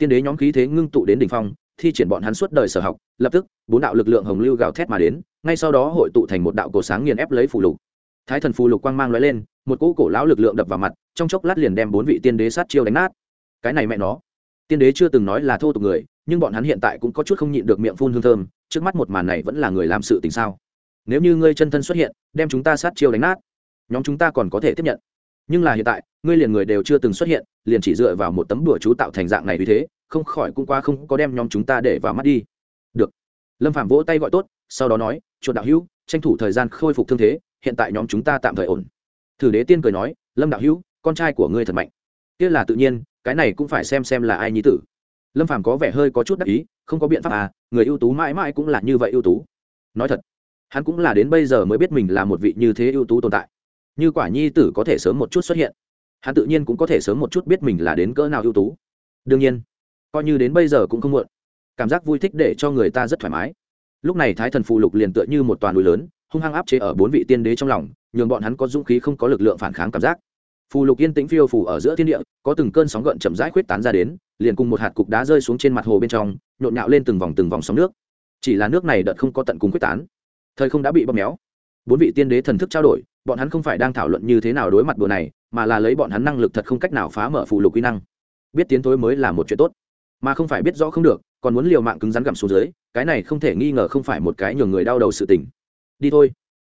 Tiên đế nhóm khí thế ngưng tụ đến đỉnh phong, thi triển bọn hắn suốt đời sở học, lập tức, bốn đạo lực lượng hồng lưu gào thét mà đến, ngay sau đó hội tụ thành một đạo cổ sáng nghiền ép lấy phù lục. Thái thần phù lục quang mang lóe lên, một cỗ cổ lão lực lượng đập vào mặt, trong chốc lát liền đem bốn vị tiên đế sát chiêu đánh nát. Cái này mẹ nó. Tiên đế chưa từng nói là thô tục người, nhưng bọn hắn hiện tại cũng có chút không nhịn được miệng phun hương thơm, trước mắt một màn này vẫn là người làm sự tình sao? Nếu như ngươi chân thân xuất hiện, đem chúng ta sát chiêu đánh nát, nhóm chúng ta còn có thể tiếp nhận nhưng là hiện tại, ngươi liền người đều chưa từng xuất hiện, liền chỉ dựa vào một tấm đùa chú tạo thành dạng này vì thế, không khỏi cũng qua không có đem nhóm chúng ta để vào mắt đi. Được. Lâm phạm vỗ tay gọi tốt, sau đó nói, chuột đạo hữu, tranh thủ thời gian khôi phục thương thế, hiện tại nhóm chúng ta tạm thời ổn. Thử đế tiên cười nói, lâm đạo hữu, con trai của ngươi thật mạnh. Kia là tự nhiên, cái này cũng phải xem xem là ai nhi tử. Lâm phàm có vẻ hơi có chút đắc ý, không có biện pháp à người ưu tú mãi mãi cũng là như vậy ưu tú. Nói thật, hắn cũng là đến bây giờ mới biết mình là một vị như thế ưu tú tồn tại như quả nhi tử có thể sớm một chút xuất hiện. Hắn tự nhiên cũng có thể sớm một chút biết mình là đến cỡ nào ưu tú. Đương nhiên, coi như đến bây giờ cũng không muộn. Cảm giác vui thích để cho người ta rất thoải mái. Lúc này thái thần phù lục liền tựa như một toàn núi lớn, hung hăng áp chế ở bốn vị tiên đế trong lòng, nhường bọn hắn có dũng khí không có lực lượng phản kháng cảm giác. Phù lục yên tĩnh phiêu phù ở giữa thiên địa, có từng cơn sóng gợn chậm rãi khuyết tán ra đến, liền cùng một hạt cục đá rơi xuống trên mặt hồ bên trong, nhộn nhạo lên từng vòng từng vòng sóng nước. Chỉ là nước này đợt không có tận cùng khuyết tán. Thời không đã bị bóp méo. Bốn vị tiên đế thần thức trao đổi bọn hắn không phải đang thảo luận như thế nào đối mặt bữa này, mà là lấy bọn hắn năng lực thật không cách nào phá mở phụ lục quy năng. Biết tiến thối mới là một chuyện tốt, mà không phải biết rõ không được, còn muốn liều mạng cứng rắn gặm xuống dưới, cái này không thể nghi ngờ không phải một cái nhường người đau đầu sự tình. Đi thôi.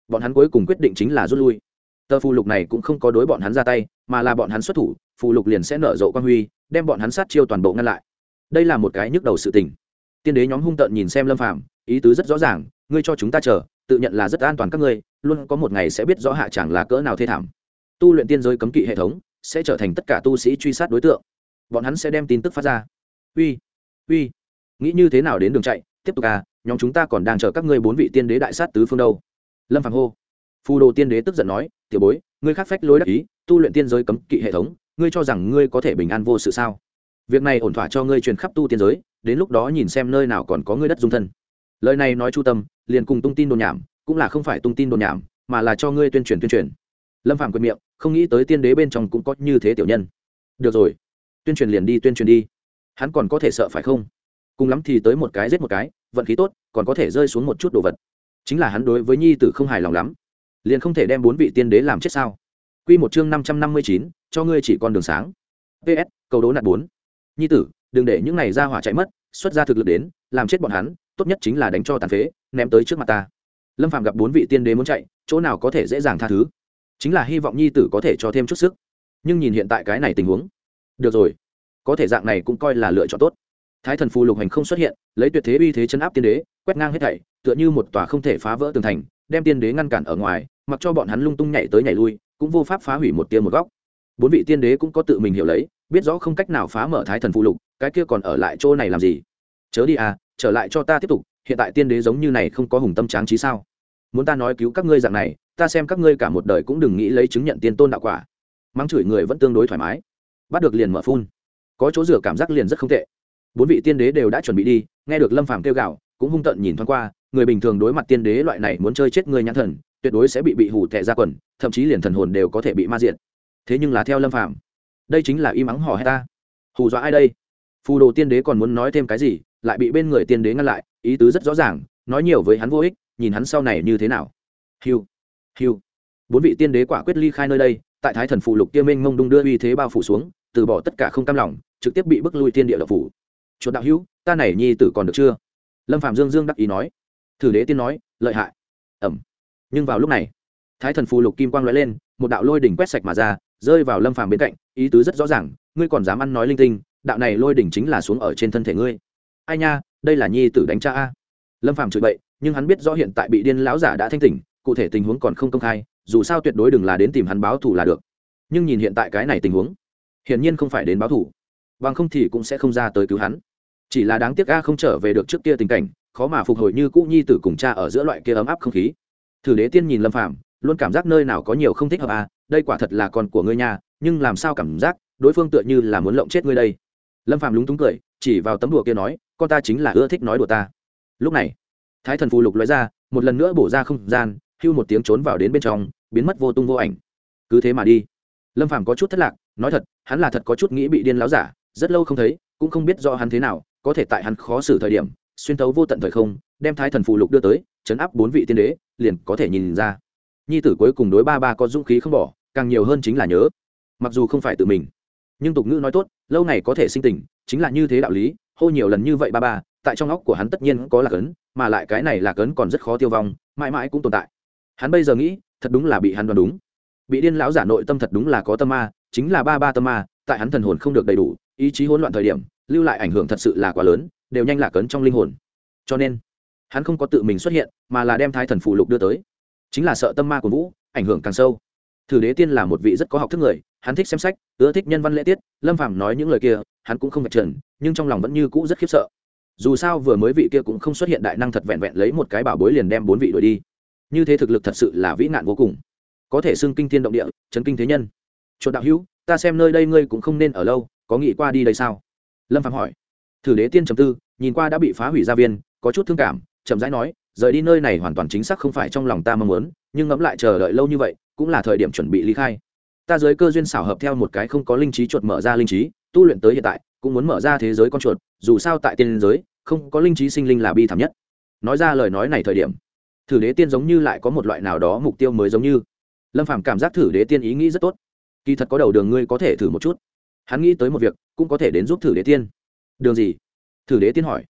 Bọn hắn cuối cùng quyết định chính là rút lui. Tờ phù lục này cũng không có đối bọn hắn ra tay, mà là bọn hắn xuất thủ phù lục liền sẽ nở rộ quan huy, đem bọn hắn sát chiêu toàn bộ ngăn lại. Đây là một cái nhức đầu sự tình. Tiên đế nhóm hung tợn nhìn xem lâm phàm, ý tứ rất rõ ràng, ngươi cho chúng ta chờ tự nhận là rất an toàn các ngươi, luôn có một ngày sẽ biết rõ hạ chẳng là cỡ nào thê thảm. Tu luyện tiên giới cấm kỵ hệ thống sẽ trở thành tất cả tu sĩ truy sát đối tượng. Bọn hắn sẽ đem tin tức phát ra. Uy uy, nghĩ như thế nào đến đường chạy? Tiếp tục à nhóm chúng ta còn đang chờ các ngươi bốn vị tiên đế đại sát tứ phương đâu. Lâm phạm hô. Phù đồ tiên đế tức giận nói, tiểu bối, ngươi khác phách lối đắc ý, tu luyện tiên giới cấm kỵ hệ thống, ngươi cho rằng ngươi có thể bình an vô sự sao? Việc này ổn thỏa cho ngươi truyền khắp tu tiên giới, đến lúc đó nhìn xem nơi nào còn có ngươi đất dung thân lời này nói chu tâm, liền cùng tung tin đồn nhảm, cũng là không phải tung tin đồn nhảm, mà là cho ngươi tuyên truyền tuyên truyền. Lâm phạm quyền miệng, không nghĩ tới tiên đế bên trong cũng có như thế tiểu nhân. Được rồi, tuyên truyền liền đi, tuyên truyền đi. Hắn còn có thể sợ phải không? Cùng lắm thì tới một cái giết một cái, vận khí tốt, còn có thể rơi xuống một chút đồ vật. Chính là hắn đối với nhi tử không hài lòng lắm. Liền không thể đem bốn vị tiên đế làm chết sao? Q một chương năm trăm năm mươi chín, cho ngươi chỉ con đường sáng. Ps cầu đố nạt bốn. Nhi tử, đừng để những này ra hỏa chạy mất, xuất ra thực lực đến, làm chết bọn hắn tốt nhất chính là đánh cho tàn phế, ném tới trước mặt ta. Lâm phạm gặp bốn vị tiên đế muốn chạy, chỗ nào có thể dễ dàng tha thứ? Chính là hy vọng nhi tử có thể cho thêm chút sức. Nhưng nhìn hiện tại cái này tình huống, được rồi, có thể dạng này cũng coi là lựa chọn tốt. Thái thần phù lục hành không xuất hiện, lấy tuyệt thế uy thế chấn áp tiên đế, quét ngang hết thảy, tựa như một tòa không thể phá vỡ tường thành, đem tiên đế ngăn cản ở ngoài, mặc cho bọn hắn lung tung nhảy tới nhảy lui, cũng vô pháp phá hủy một tiên một góc. Bốn vị tiên đế cũng có tự mình hiểu lấy, biết rõ không cách nào phá mở thái thần phù lục, cái kia còn ở lại chỗ này làm gì? Chớ đi à trở lại cho ta tiếp tục, hiện tại tiên đế giống như này không có hùng tâm tráng trí sao? Muốn ta nói cứu các ngươi dạng này, ta xem các ngươi cả một đời cũng đừng nghĩ lấy chứng nhận tiên tôn đạo quả. Mắng chửi người vẫn tương đối thoải mái. Bắt được liền mở phun. Có chỗ rửa cảm giác liền rất không tệ. Bốn vị tiên đế đều đã chuẩn bị đi, nghe được lâm phàm kêu gào, cũng hung tận nhìn thoáng qua, người bình thường đối mặt tiên đế loại này muốn chơi chết người nhãn thần, tuyệt đối sẽ bị bị hủ tệ ra quần, thậm chí liền thần hồn đều có thể bị ma diện thế nhưng là theo lâm phàm, đây chính là y mắng hò hay ta. Hù dọa ai đây? Phù đồ tiên đế còn muốn nói thêm cái gì lại bị bên người tiên đế ngăn lại, ý tứ rất rõ ràng, nói nhiều với hắn vô ích, nhìn hắn sau này như thế nào. Hiu hiu. Bốn vị tiên đế quả quyết ly khai nơi đây, tại thái thần phụ lục kia minh mông đung đưa uy thế bao phủ xuống, từ bỏ tất cả không cam lòng, trực tiếp bị bức lui tiên địa độc phủ. Chuột đạo hữu, ta này nhi tử còn được chưa? Lâm phạm dương dương đắc ý nói. Thử đế tiên nói, lợi hại. Ẩm. Nhưng vào lúc này, thái thần phù lục kim quang l lên, một đạo lôi đỉnh quét sạch mà ra, rơi vào lâm phàm bên cạnh, ý tứ rất rõ ràng, ngươi còn dám ăn nói linh tinh, đạo này lôi đỉnh chính là xuống ở trên thân thể ngươi ai nha, đây là nhi tử đánh cha a. Lâm phàm chửi bậy, nhưng hắn biết rõ hiện tại bị điên lão giả đã thanh tỉnh, cụ thể tình huống còn không công khai, dù sao tuyệt đối đừng là đến tìm hắn báo thù là được. Nhưng nhìn hiện tại cái này tình huống, hiển nhiên không phải đến báo thù. Bằng không thì cũng sẽ không ra tới cứu hắn. Chỉ là đáng tiếc a không trở về được trước kia tình cảnh, khó mà phục hồi như cũ nhi tử cùng cha ở giữa loại kia ấm áp không khí. Thử đế tiên nhìn lâm phàm, luôn cảm giác nơi nào có nhiều không thích hợp a, đây quả thật là con của ngươi nha, nhưng làm sao cảm giác đối phương tựa như là muốn lộng chết ngươi đây. Lâm phàm lúng túng cười, chỉ vào tấm đùa kia nói con ta chính là ưa thích nói đùa ta. Lúc này, thái thần phù lục nói ra, một lần nữa bổ ra không gian, hưu một tiếng trốn vào đến bên trong, biến mất vô tung vô ảnh. Cứ thế mà đi. Lâm phàm có chút thất lạc, nói thật, hắn là thật có chút nghĩ bị điên láo giả, rất lâu không thấy, cũng không biết do hắn thế nào, có thể tại hắn khó xử thời điểm, xuyên tấu vô tận thời không, đem thái thần phù lục đưa tới chấn áp bốn vị tiên đế, liền có thể nhìn ra. Nhi tử cuối cùng đối ba ba có dũng khí không bỏ, càng nhiều hơn chính là nhớ. Mặc dù không phải tự mình, nhưng tục ngữ nói tốt, lâu này có thể sinh tình, chính là như thế đạo lý hô nhiều lần như vậy ba ba, tại trong óc của hắn tất nhiên có lạc ấn, mà lại cái này lạc ấn còn rất khó tiêu vong, mãi mãi cũng tồn tại. Hắn bây giờ nghĩ, thật đúng là bị hắn đoán đúng. Bị điên lão giả nội tâm thật đúng là có tâm ma, chính là ba ba tâm ma, tại hắn thần hồn không được đầy đủ, ý chí hỗn loạn thời điểm, lưu lại ảnh hưởng thật sự là quá lớn, đều nhanh lạc ấn trong linh hồn. Cho nên, hắn không có tự mình xuất hiện, mà là đem thái thần phụ lục đưa tới. Chính là sợ tâm ma của vũ, ảnh hưởng càng sâu. Thử đế tiên là một vị rất có học thức người hắn thích xem sách, ưa thích nhân văn lễ tiết, lâm phàm nói những lời kia, hắn cũng không vạch trần, nhưng trong lòng vẫn như cũ rất khiếp sợ. Dù sao vừa mới vị kia cũng không xuất hiện đại năng thật vẹn vẹn lấy một cái bảo bối liền đem bốn vị đuổi đi. Như thế thực lực thật sự là vĩ nạn vô cùng. Có thể xưng kinh thiên động địa, chấn kinh thế nhân. Chuột đạo hữu, ta xem nơi đây ngươi cũng không nên ở lâu, có nghĩ qua đi đây sao? Lâm phạm hỏi. Thử đế tiên trầm tư, nhìn qua đã bị phá hủy gia viên, có chút thương cảm, chậm rãi nói, rời đi nơi này hoàn toàn chính xác không phải trong lòng ta mong muốn, nhưng ngẫm lại chờ đợi lâu như vậy, cũng là thời điểm chuẩn bị ly khai ta giới cơ duyên xảo hợp theo một cái không có linh trí chuột mở ra linh trí, tu luyện tới hiện tại, cũng muốn mở ra thế giới con chuột, dù sao tại tiên giới, không có linh trí sinh linh là bi thảm nhất. Nói ra lời nói này thời điểm, thử đế tiên giống như lại có một loại nào đó mục tiêu mới giống như. Lâm phàm cảm giác thử đế tiên ý nghĩ rất tốt. Kỳ thật có đầu đường ngươi có thể thử một chút. Hắn nghĩ tới một việc, cũng có thể đến giúp thử đế tiên. Đường gì? Thử đế tiên hỏi.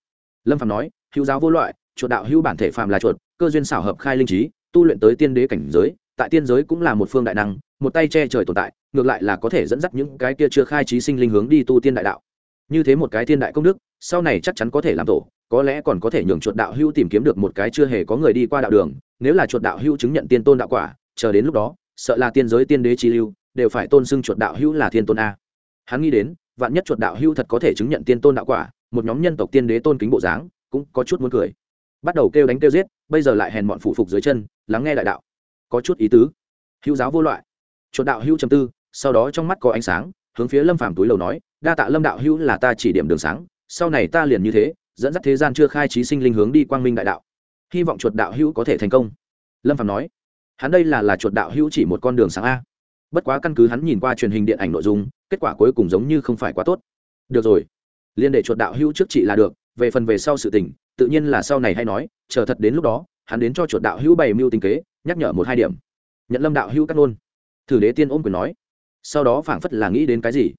Lâm phàm nói, hữu giáo vô loại, chuột đạo hữu bản thể phàm là chuột, cơ duyên xảo hợp khai linh trí, tu luyện tới tiên đế cảnh giới, tại tiên giới cũng là một phương đại năng một tay che trời tồn tại, ngược lại là có thể dẫn dắt những cái kia chưa khai trí sinh linh hướng đi tu tiên đại đạo. Như thế một cái thiên đại công đức, sau này chắc chắn có thể làm tổ, có lẽ còn có thể nhường chuột đạo hưu tìm kiếm được một cái chưa hề có người đi qua đạo đường, nếu là chuột đạo hưu chứng nhận tiên tôn đạo quả, chờ đến lúc đó, sợ là tiên giới tiên đế chi lưu, đều phải tôn xưng chuột đạo hưu là thiên tôn a. Hắn nghĩ đến, vạn nhất chuột đạo hưu thật có thể chứng nhận tiên tôn đạo quả, một nhóm nhân tộc tiên đế tôn kính bộ dáng, cũng có chút muốn cười. Bắt đầu kêu đánh kêu giết, bây giờ lại hèn bọn phụ phục dưới chân, lắng nghe đại đạo. Có chút ý tứ. Hữu giáo vô loại chuột đạo hữu chấm tư, sau đó trong mắt có ánh sáng, hướng phía lâm phàm túi lầu nói, đa tạ lâm đạo hữu là ta chỉ điểm đường sáng, sau này ta liền như thế, dẫn dắt thế gian chưa khai trí sinh linh hướng đi quang minh đại đạo. Hy vọng chuột đạo hữu có thể thành công. Lâm phàm nói, hắn đây là là chuột đạo hữu chỉ một con đường sáng a. Bất quá căn cứ hắn nhìn qua truyền hình điện ảnh nội dung, kết quả cuối cùng giống như không phải quá tốt. Được rồi, liên để chuột đạo hữu trước chị là được, về phần về sau sự tình, tự nhiên là sau này hay nói, chờ thật đến lúc đó, hắn đến cho chuột đạo hữu bày mưu tình kế, nhắc nhở một hai điểm. Nhận lâm đạo hữu cắt luôn thử đế tiên ôm quyền nói. Sau đó phảng phất là nghĩ đến cái gì.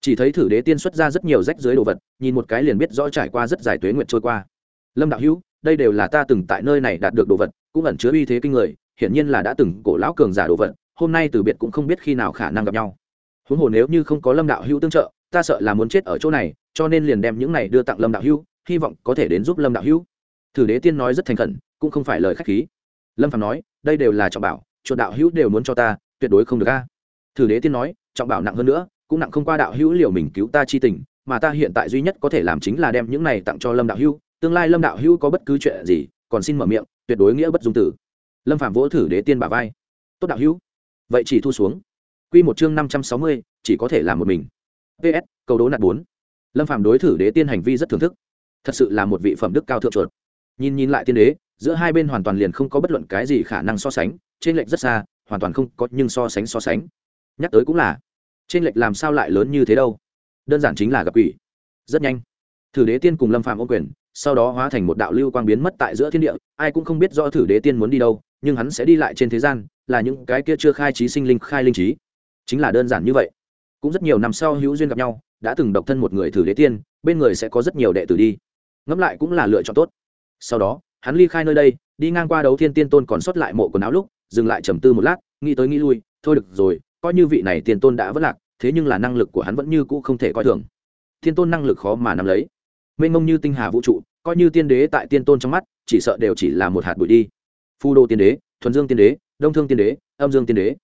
Chỉ thấy thử đế tiên xuất ra rất nhiều rách dưới đồ vật, nhìn một cái liền biết rõ trải qua rất dài tuế nguyện trôi qua. Lâm đạo hữu, đây đều là ta từng tại nơi này đạt được đồ vật, cũng ẩn chứa uy thế kinh người, hiển nhiên là đã từng cổ lão cường giả đồ vật, hôm nay từ biệt cũng không biết khi nào khả năng gặp nhau. Huống hồ nếu như không có lâm đạo hữu tương trợ, ta sợ là muốn chết ở chỗ này, cho nên liền đem những này đưa tặng lâm đạo hữu, hy vọng có thể đến giúp lâm đạo hữu. Thử đế tiên nói rất thành khẩn, cũng không phải lời khách khí. Lâm phạm nói, đây đều là trọng bảo, chuột đạo hữu đều muốn cho ta tuyệt đối không được a. Thử đế tiên nói, trọng bảo nặng hơn nữa, cũng nặng không qua đạo hữu liều mình cứu ta chi tình, mà ta hiện tại duy nhất có thể làm chính là đem những này tặng cho lâm đạo hữu, tương lai lâm đạo hữu có bất cứ chuyện gì, còn xin mở miệng, tuyệt đối nghĩa bất dung tử. Lâm phạm vỗ thử đế tiên bà vai. Tốt đạo hữu. Vậy chỉ thu xuống. Quy một chương năm trăm sáu mươi, chỉ có thể làm một mình. Ps câu đố nạt bốn. Lâm phạm đối thử đế tiên hành vi rất thưởng thức. Thật sự là một vị phẩm đức cao thượng chuột. Nhìn nhìn lại tiên đế, giữa hai bên hoàn toàn liền không có bất luận cái gì khả năng so sánh trên lệnh rất xa hoàn toàn không có nhưng so sánh so sánh. Nhắc tới cũng là, trên lệch làm sao lại lớn như thế đâu? Đơn giản chính là gặp quỷ. Rất nhanh, thử đế tiên cùng lâm phạm ô quyền, sau đó hóa thành một đạo lưu quang biến mất tại giữa thiên địa, ai cũng không biết do thử đế tiên muốn đi đâu, nhưng hắn sẽ đi lại trên thế gian, là những cái kia chưa khai trí sinh linh khai linh trí. Chính là đơn giản như vậy. Cũng rất nhiều năm sau hữu duyên gặp nhau, đã từng độc thân một người thử đế tiên, bên người sẽ có rất nhiều đệ tử đi. Ngẫm lại cũng là lựa chọn tốt. Sau đó, hắn ly khai nơi đây, đi ngang qua đấu thiên tiên tôn còn sót lại mộ quần áo lúc dừng lại trầm tư một lát, nghĩ tới nghĩ lui, thôi được rồi, coi như vị này tiền tôn đã vất lạc, thế nhưng là năng lực của hắn vẫn như cũ không thể coi thường. Thiên tôn năng lực khó mà nắm lấy. Mênh mông như tinh hà vũ trụ, coi như tiên đế tại tiên tôn trong mắt, chỉ sợ đều chỉ là một hạt bụi đi. Phu đô tiên đế, thuần dương tiên đế, đông thương tiên đế, âm dương tiên đế.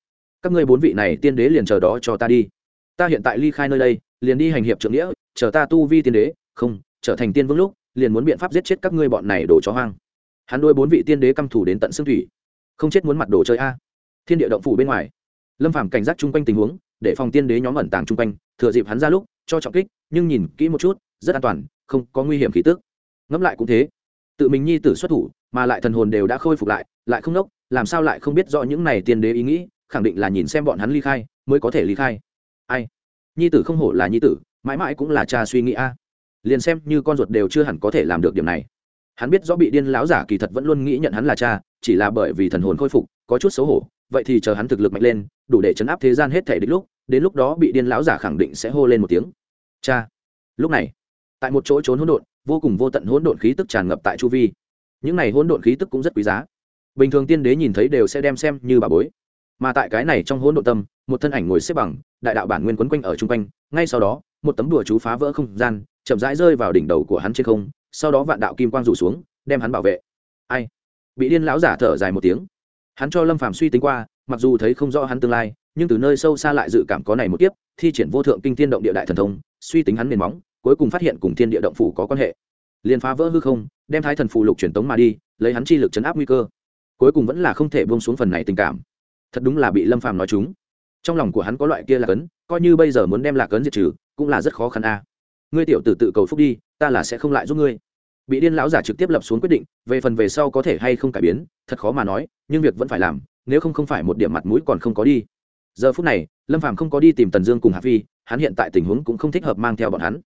Các ngươi bốn vị này tiên đế liền chờ đó cho ta đi. Ta hiện tại ly khai nơi đây, liền đi hành hiệp trưởng nghĩa, chờ ta tu vi tiên đế. Không, trở thành tiên vương lúc, liền muốn biện pháp giết chết các ngươi bọn này đổ chó hoang. Hắn đôi bốn vị tiên đế căm thủ đến tận xương thủy không chết muốn mặt đồ chơi a. Thiên địa động phủ bên ngoài, lâm phàm cảnh giác chung quanh tình huống, để phòng tiên đế nhóm ẩn tàng chung quanh, thừa dịp hắn ra lúc, cho trọng kích, nhưng nhìn kỹ một chút, rất an toàn, không có nguy hiểm khí tức. Ngẫm lại cũng thế. Tự mình nhi tử xuất thủ, mà lại thần hồn đều đã khôi phục lại lại không nốc, làm sao lại không biết rõ những này tiên đế ý nghĩ, khẳng định là nhìn xem bọn hắn ly khai, mới có thể ly khai. Ai? Nhi tử không hổ là nhi tử, mãi mãi cũng là cha suy nghĩ a. Liền xem như con ruột đều chưa hẳn có thể làm được điểm này hắn biết rõ bị điên lão giả kỳ thật vẫn luôn nghĩ nhận hắn là cha, chỉ là bởi vì thần hồn khôi phục, có chút xấu hổ, vậy thì chờ hắn thực lực mạnh lên, đủ để chấn áp thế gian hết thể đến lúc đến lúc đó bị điên lão giả khẳng định sẽ hô lên một tiếng. Cha! Lúc này, tại một chỗ trốn hỗn độn, vô cùng vô tận hỗn độn khí tức tràn ngập tại chu vi. Những này hỗn độn khí tức cũng rất quý giá. Bình thường tiên đế nhìn thấy đều sẽ đem xem như bà bối. Mà tại cái này trong hỗn độn tâm, một thân ảnh ngồi xếp bằng, đại đạo bản nguyên quấn quanh ở chung quanh, ngay sau đó, một tấm đùa chú phá vỡ không gian, chậm rãi rơi vào đỉnh đầu của hắn trên không sau đó vạn đạo kim quang rủ xuống, đem hắn bảo vệ. Ai? Bị điên lão giả thở dài một tiếng. Hắn cho lâm phàm suy tính qua, mặc dù thấy không rõ hắn tương lai, nhưng từ nơi sâu xa lại dự cảm có này một kiếp, thi triển vô thượng kinh thiên động địa đại thần thông, suy tính hắn nền móng, cuối cùng phát hiện cùng thiên địa động phủ có quan hệ. Liền phá vỡ hư không, đem thái thần phù lục truyền tống mà đi, lấy hắn chi lực chấn áp nguy cơ. Cuối cùng vẫn là không thể buông xuống phần này tình cảm. Thật đúng là bị lâm phàm nói chúng. Trong lòng của hắn có loại kia là cấn, coi như bây giờ muốn đem lạc cấn diệt trừ, cũng là rất khó khăn a ngươi tiểu tử tự cầu phúc đi, ta là sẽ không lại giúp ngươi. Bị điên lão giả trực tiếp lập xuống quyết định, về phần về sau có thể hay không cải biến, thật khó mà nói, nhưng việc vẫn phải làm, nếu không không phải một điểm mặt mũi còn không có đi. Giờ phút này, lâm phàm không có đi tìm tần dương cùng hạ phi, hắn hiện tại tình huống cũng không thích hợp mang theo bọn hắn.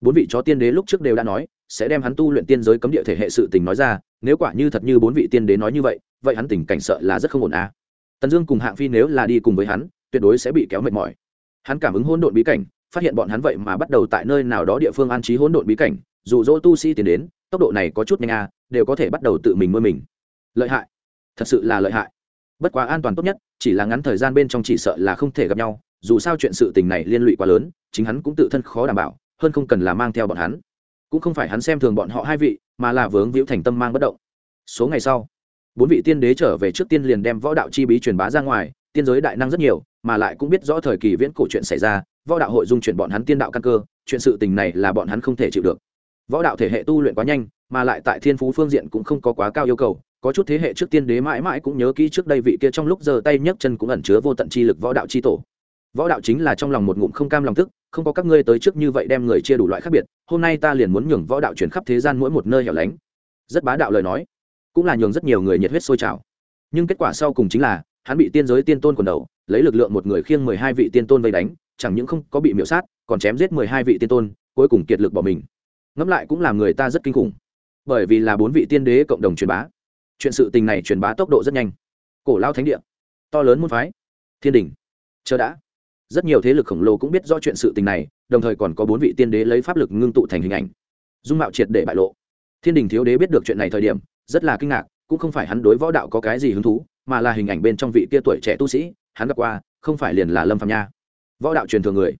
Bốn vị chó tiên đế lúc trước đều đã nói, sẽ đem hắn tu luyện tiên giới cấm địa thể hệ sự tình nói ra, nếu quả như thật như bốn vị tiên đế nói như vậy vậy hắn tình cảnh sợ là rất không ổn à. tần dương cùng hạng phi nếu là đi cùng với hắn, tuyệt đối sẽ bị kéo mệt mỏi. Hắn cảm ứng hỗn độn bí cảnh phát hiện bọn hắn vậy mà bắt đầu tại nơi nào đó địa phương an trí hỗn độn bí cảnh, dù dỗ tu sĩ tiến đến, tốc độ này có chút nhanh à đều có thể bắt đầu tự mình mơ mình. Lợi hại. Thật sự là lợi hại. Bất quá an toàn tốt nhất, chỉ là ngắn thời gian bên trong chỉ sợ là không thể gặp nhau, dù sao chuyện sự tình này liên lụy quá lớn, chính hắn cũng tự thân khó đảm bảo, hơn không cần là mang theo bọn hắn. Cũng không phải hắn xem thường bọn họ hai vị, mà là vướng víu thành tâm mang bất động. Số ngày sau, bốn vị tiên đế trở về trước tiên liền đem võ đạo chi bí truyền bá ra ngoài, tiên giới đại năng rất nhiều mà lại cũng biết rõ thời kỳ viễn cổ chuyện xảy ra, võ đạo hội dung chuyển bọn hắn tiên đạo căn cơ, chuyện sự tình này là bọn hắn không thể chịu được. Võ đạo thể hệ tu luyện quá nhanh, mà lại tại thiên phú phương diện cũng không có quá cao yêu cầu, có chút thế hệ trước tiên đế mãi mãi cũng nhớ kỹ trước đây vị kia trong lúc giơ tay nhấc chân cũng ẩn chứa vô tận chi lực võ đạo chi tổ. Võ đạo chính là trong lòng một ngụm không cam lòng tức, không có các ngươi tới trước như vậy đem người chia đủ loại khác biệt, hôm nay ta liền muốn nhường võ đạo chuyển khắp thế gian mỗi một nơi hẻo lánh. Rất bá đạo lời nói, cũng là nhường rất nhiều người nhiệt huyết sôi trào. Nhưng kết quả sau cùng chính là, hắn bị tiên giới tiên tôn quần đầu lấy lực lượng một người khiêng mười hai vị tiên tôn vây đánh, chẳng những không có bị miễu sát, còn chém giết mười hai vị tiên tôn, cuối cùng kiệt lực bỏ mình. Ngẫm lại cũng làm người ta rất kinh khủng. Bởi vì là bốn vị tiên đế cộng đồng truyền bá. Chuyện sự tình này truyền bá tốc độ rất nhanh. Cổ lao thánh địa. To lớn môn phái. Thiên đình chờ đã. Rất nhiều thế lực khổng lồ cũng biết rõ chuyện sự tình này, đồng thời còn có bốn vị tiên đế lấy pháp lực ngưng tụ thành hình ảnh. Dung mạo triệt để bại lộ. Thiên đình thiếu đế biết được chuyện này thời điểm, rất là kinh ngạc, cũng không phải hắn đối võ đạo có cái gì hứng thú, mà là hình ảnh bên trong vị kia tuổi trẻ tu sĩ hắn gặp qua, không phải liền là lâm phạm nha. Võ đạo truyền thừa người.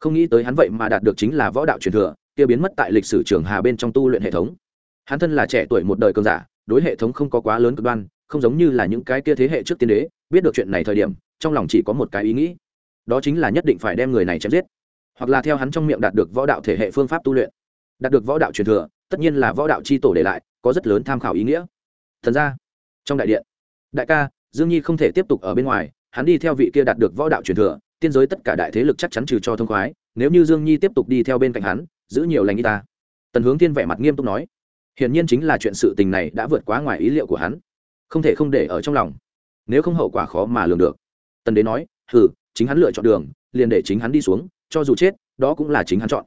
Không nghĩ tới hắn vậy mà đạt được chính là võ đạo truyền thừa, kia biến mất tại lịch sử trường hà bên trong tu luyện hệ thống. Hắn thân là trẻ tuổi một đời cường giả, đối hệ thống không có quá lớn cực đoan, không giống như là những cái kia thế hệ trước tiên đế, biết được chuyện này thời điểm, trong lòng chỉ có một cái ý nghĩ. Đó chính là nhất định phải đem người này chém giết, hoặc là theo hắn trong miệng đạt được võ đạo thể hệ phương pháp tu luyện. Đạt được võ đạo truyền thừa, tất nhiên là võ đạo c h i tổ để lại, có rất lớn tham khảo ý nghĩa. Thật ra trong đại điện, đại ca, dương nhi không thể tiếp tục ở bên ngoài hắn đi theo vị kia đạt được võ đạo truyền thừa, tiên giới tất cả đại thế lực chắc chắn trừ cho thông khoái, nếu như dương nhi tiếp tục đi theo bên cạnh hắn, giữ nhiều lành y ta. Tần hướng tiên vẻ mặt nghiêm túc nói, hiển nhiên chính là chuyện sự tình này đã vượt quá ngoài ý liệu của hắn, không thể không để ở trong lòng, nếu không hậu quả khó mà lường được. Tần đế nói, hừ, chính hắn lựa chọn đường, liền để chính hắn đi xuống, cho dù chết, đó cũng là chính hắn chọn.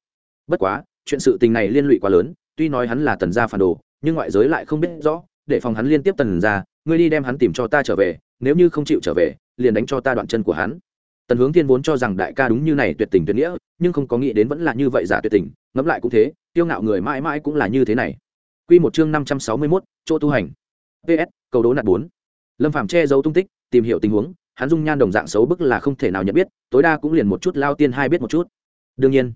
Bất quá, chuyện sự tình này liên lụy quá lớn, tuy nói hắn là tần gia phản đồ, nhưng ngoại giới lại không biết rõ, để phòng hắn liên tiếp tần ra ngươi đi đem hắn tìm cho ta trở về, nếu như không chịu trở về liền đánh cho ta đoạn chân của hắn tần hướng thiên vốn cho rằng đại ca đúng như này tuyệt tình tuyệt nghĩa nhưng không có nghĩ đến vẫn là như vậy giả tuyệt tình ngẫm lại cũng thế tiêu ngạo người mãi mãi cũng là như thế này Quy một chương năm trăm sáu mươi 561, chỗ tu hành. PS, cầu đố nạt bốn. Lâm Phàm che giấu tung tích, tìm hiểu tình huống, hắn dung nhan đồng dạng xấu bức là không thể nào nhận biết, tối đa cũng liền một chút lao tiên hai biết một chút. Đương nhiên,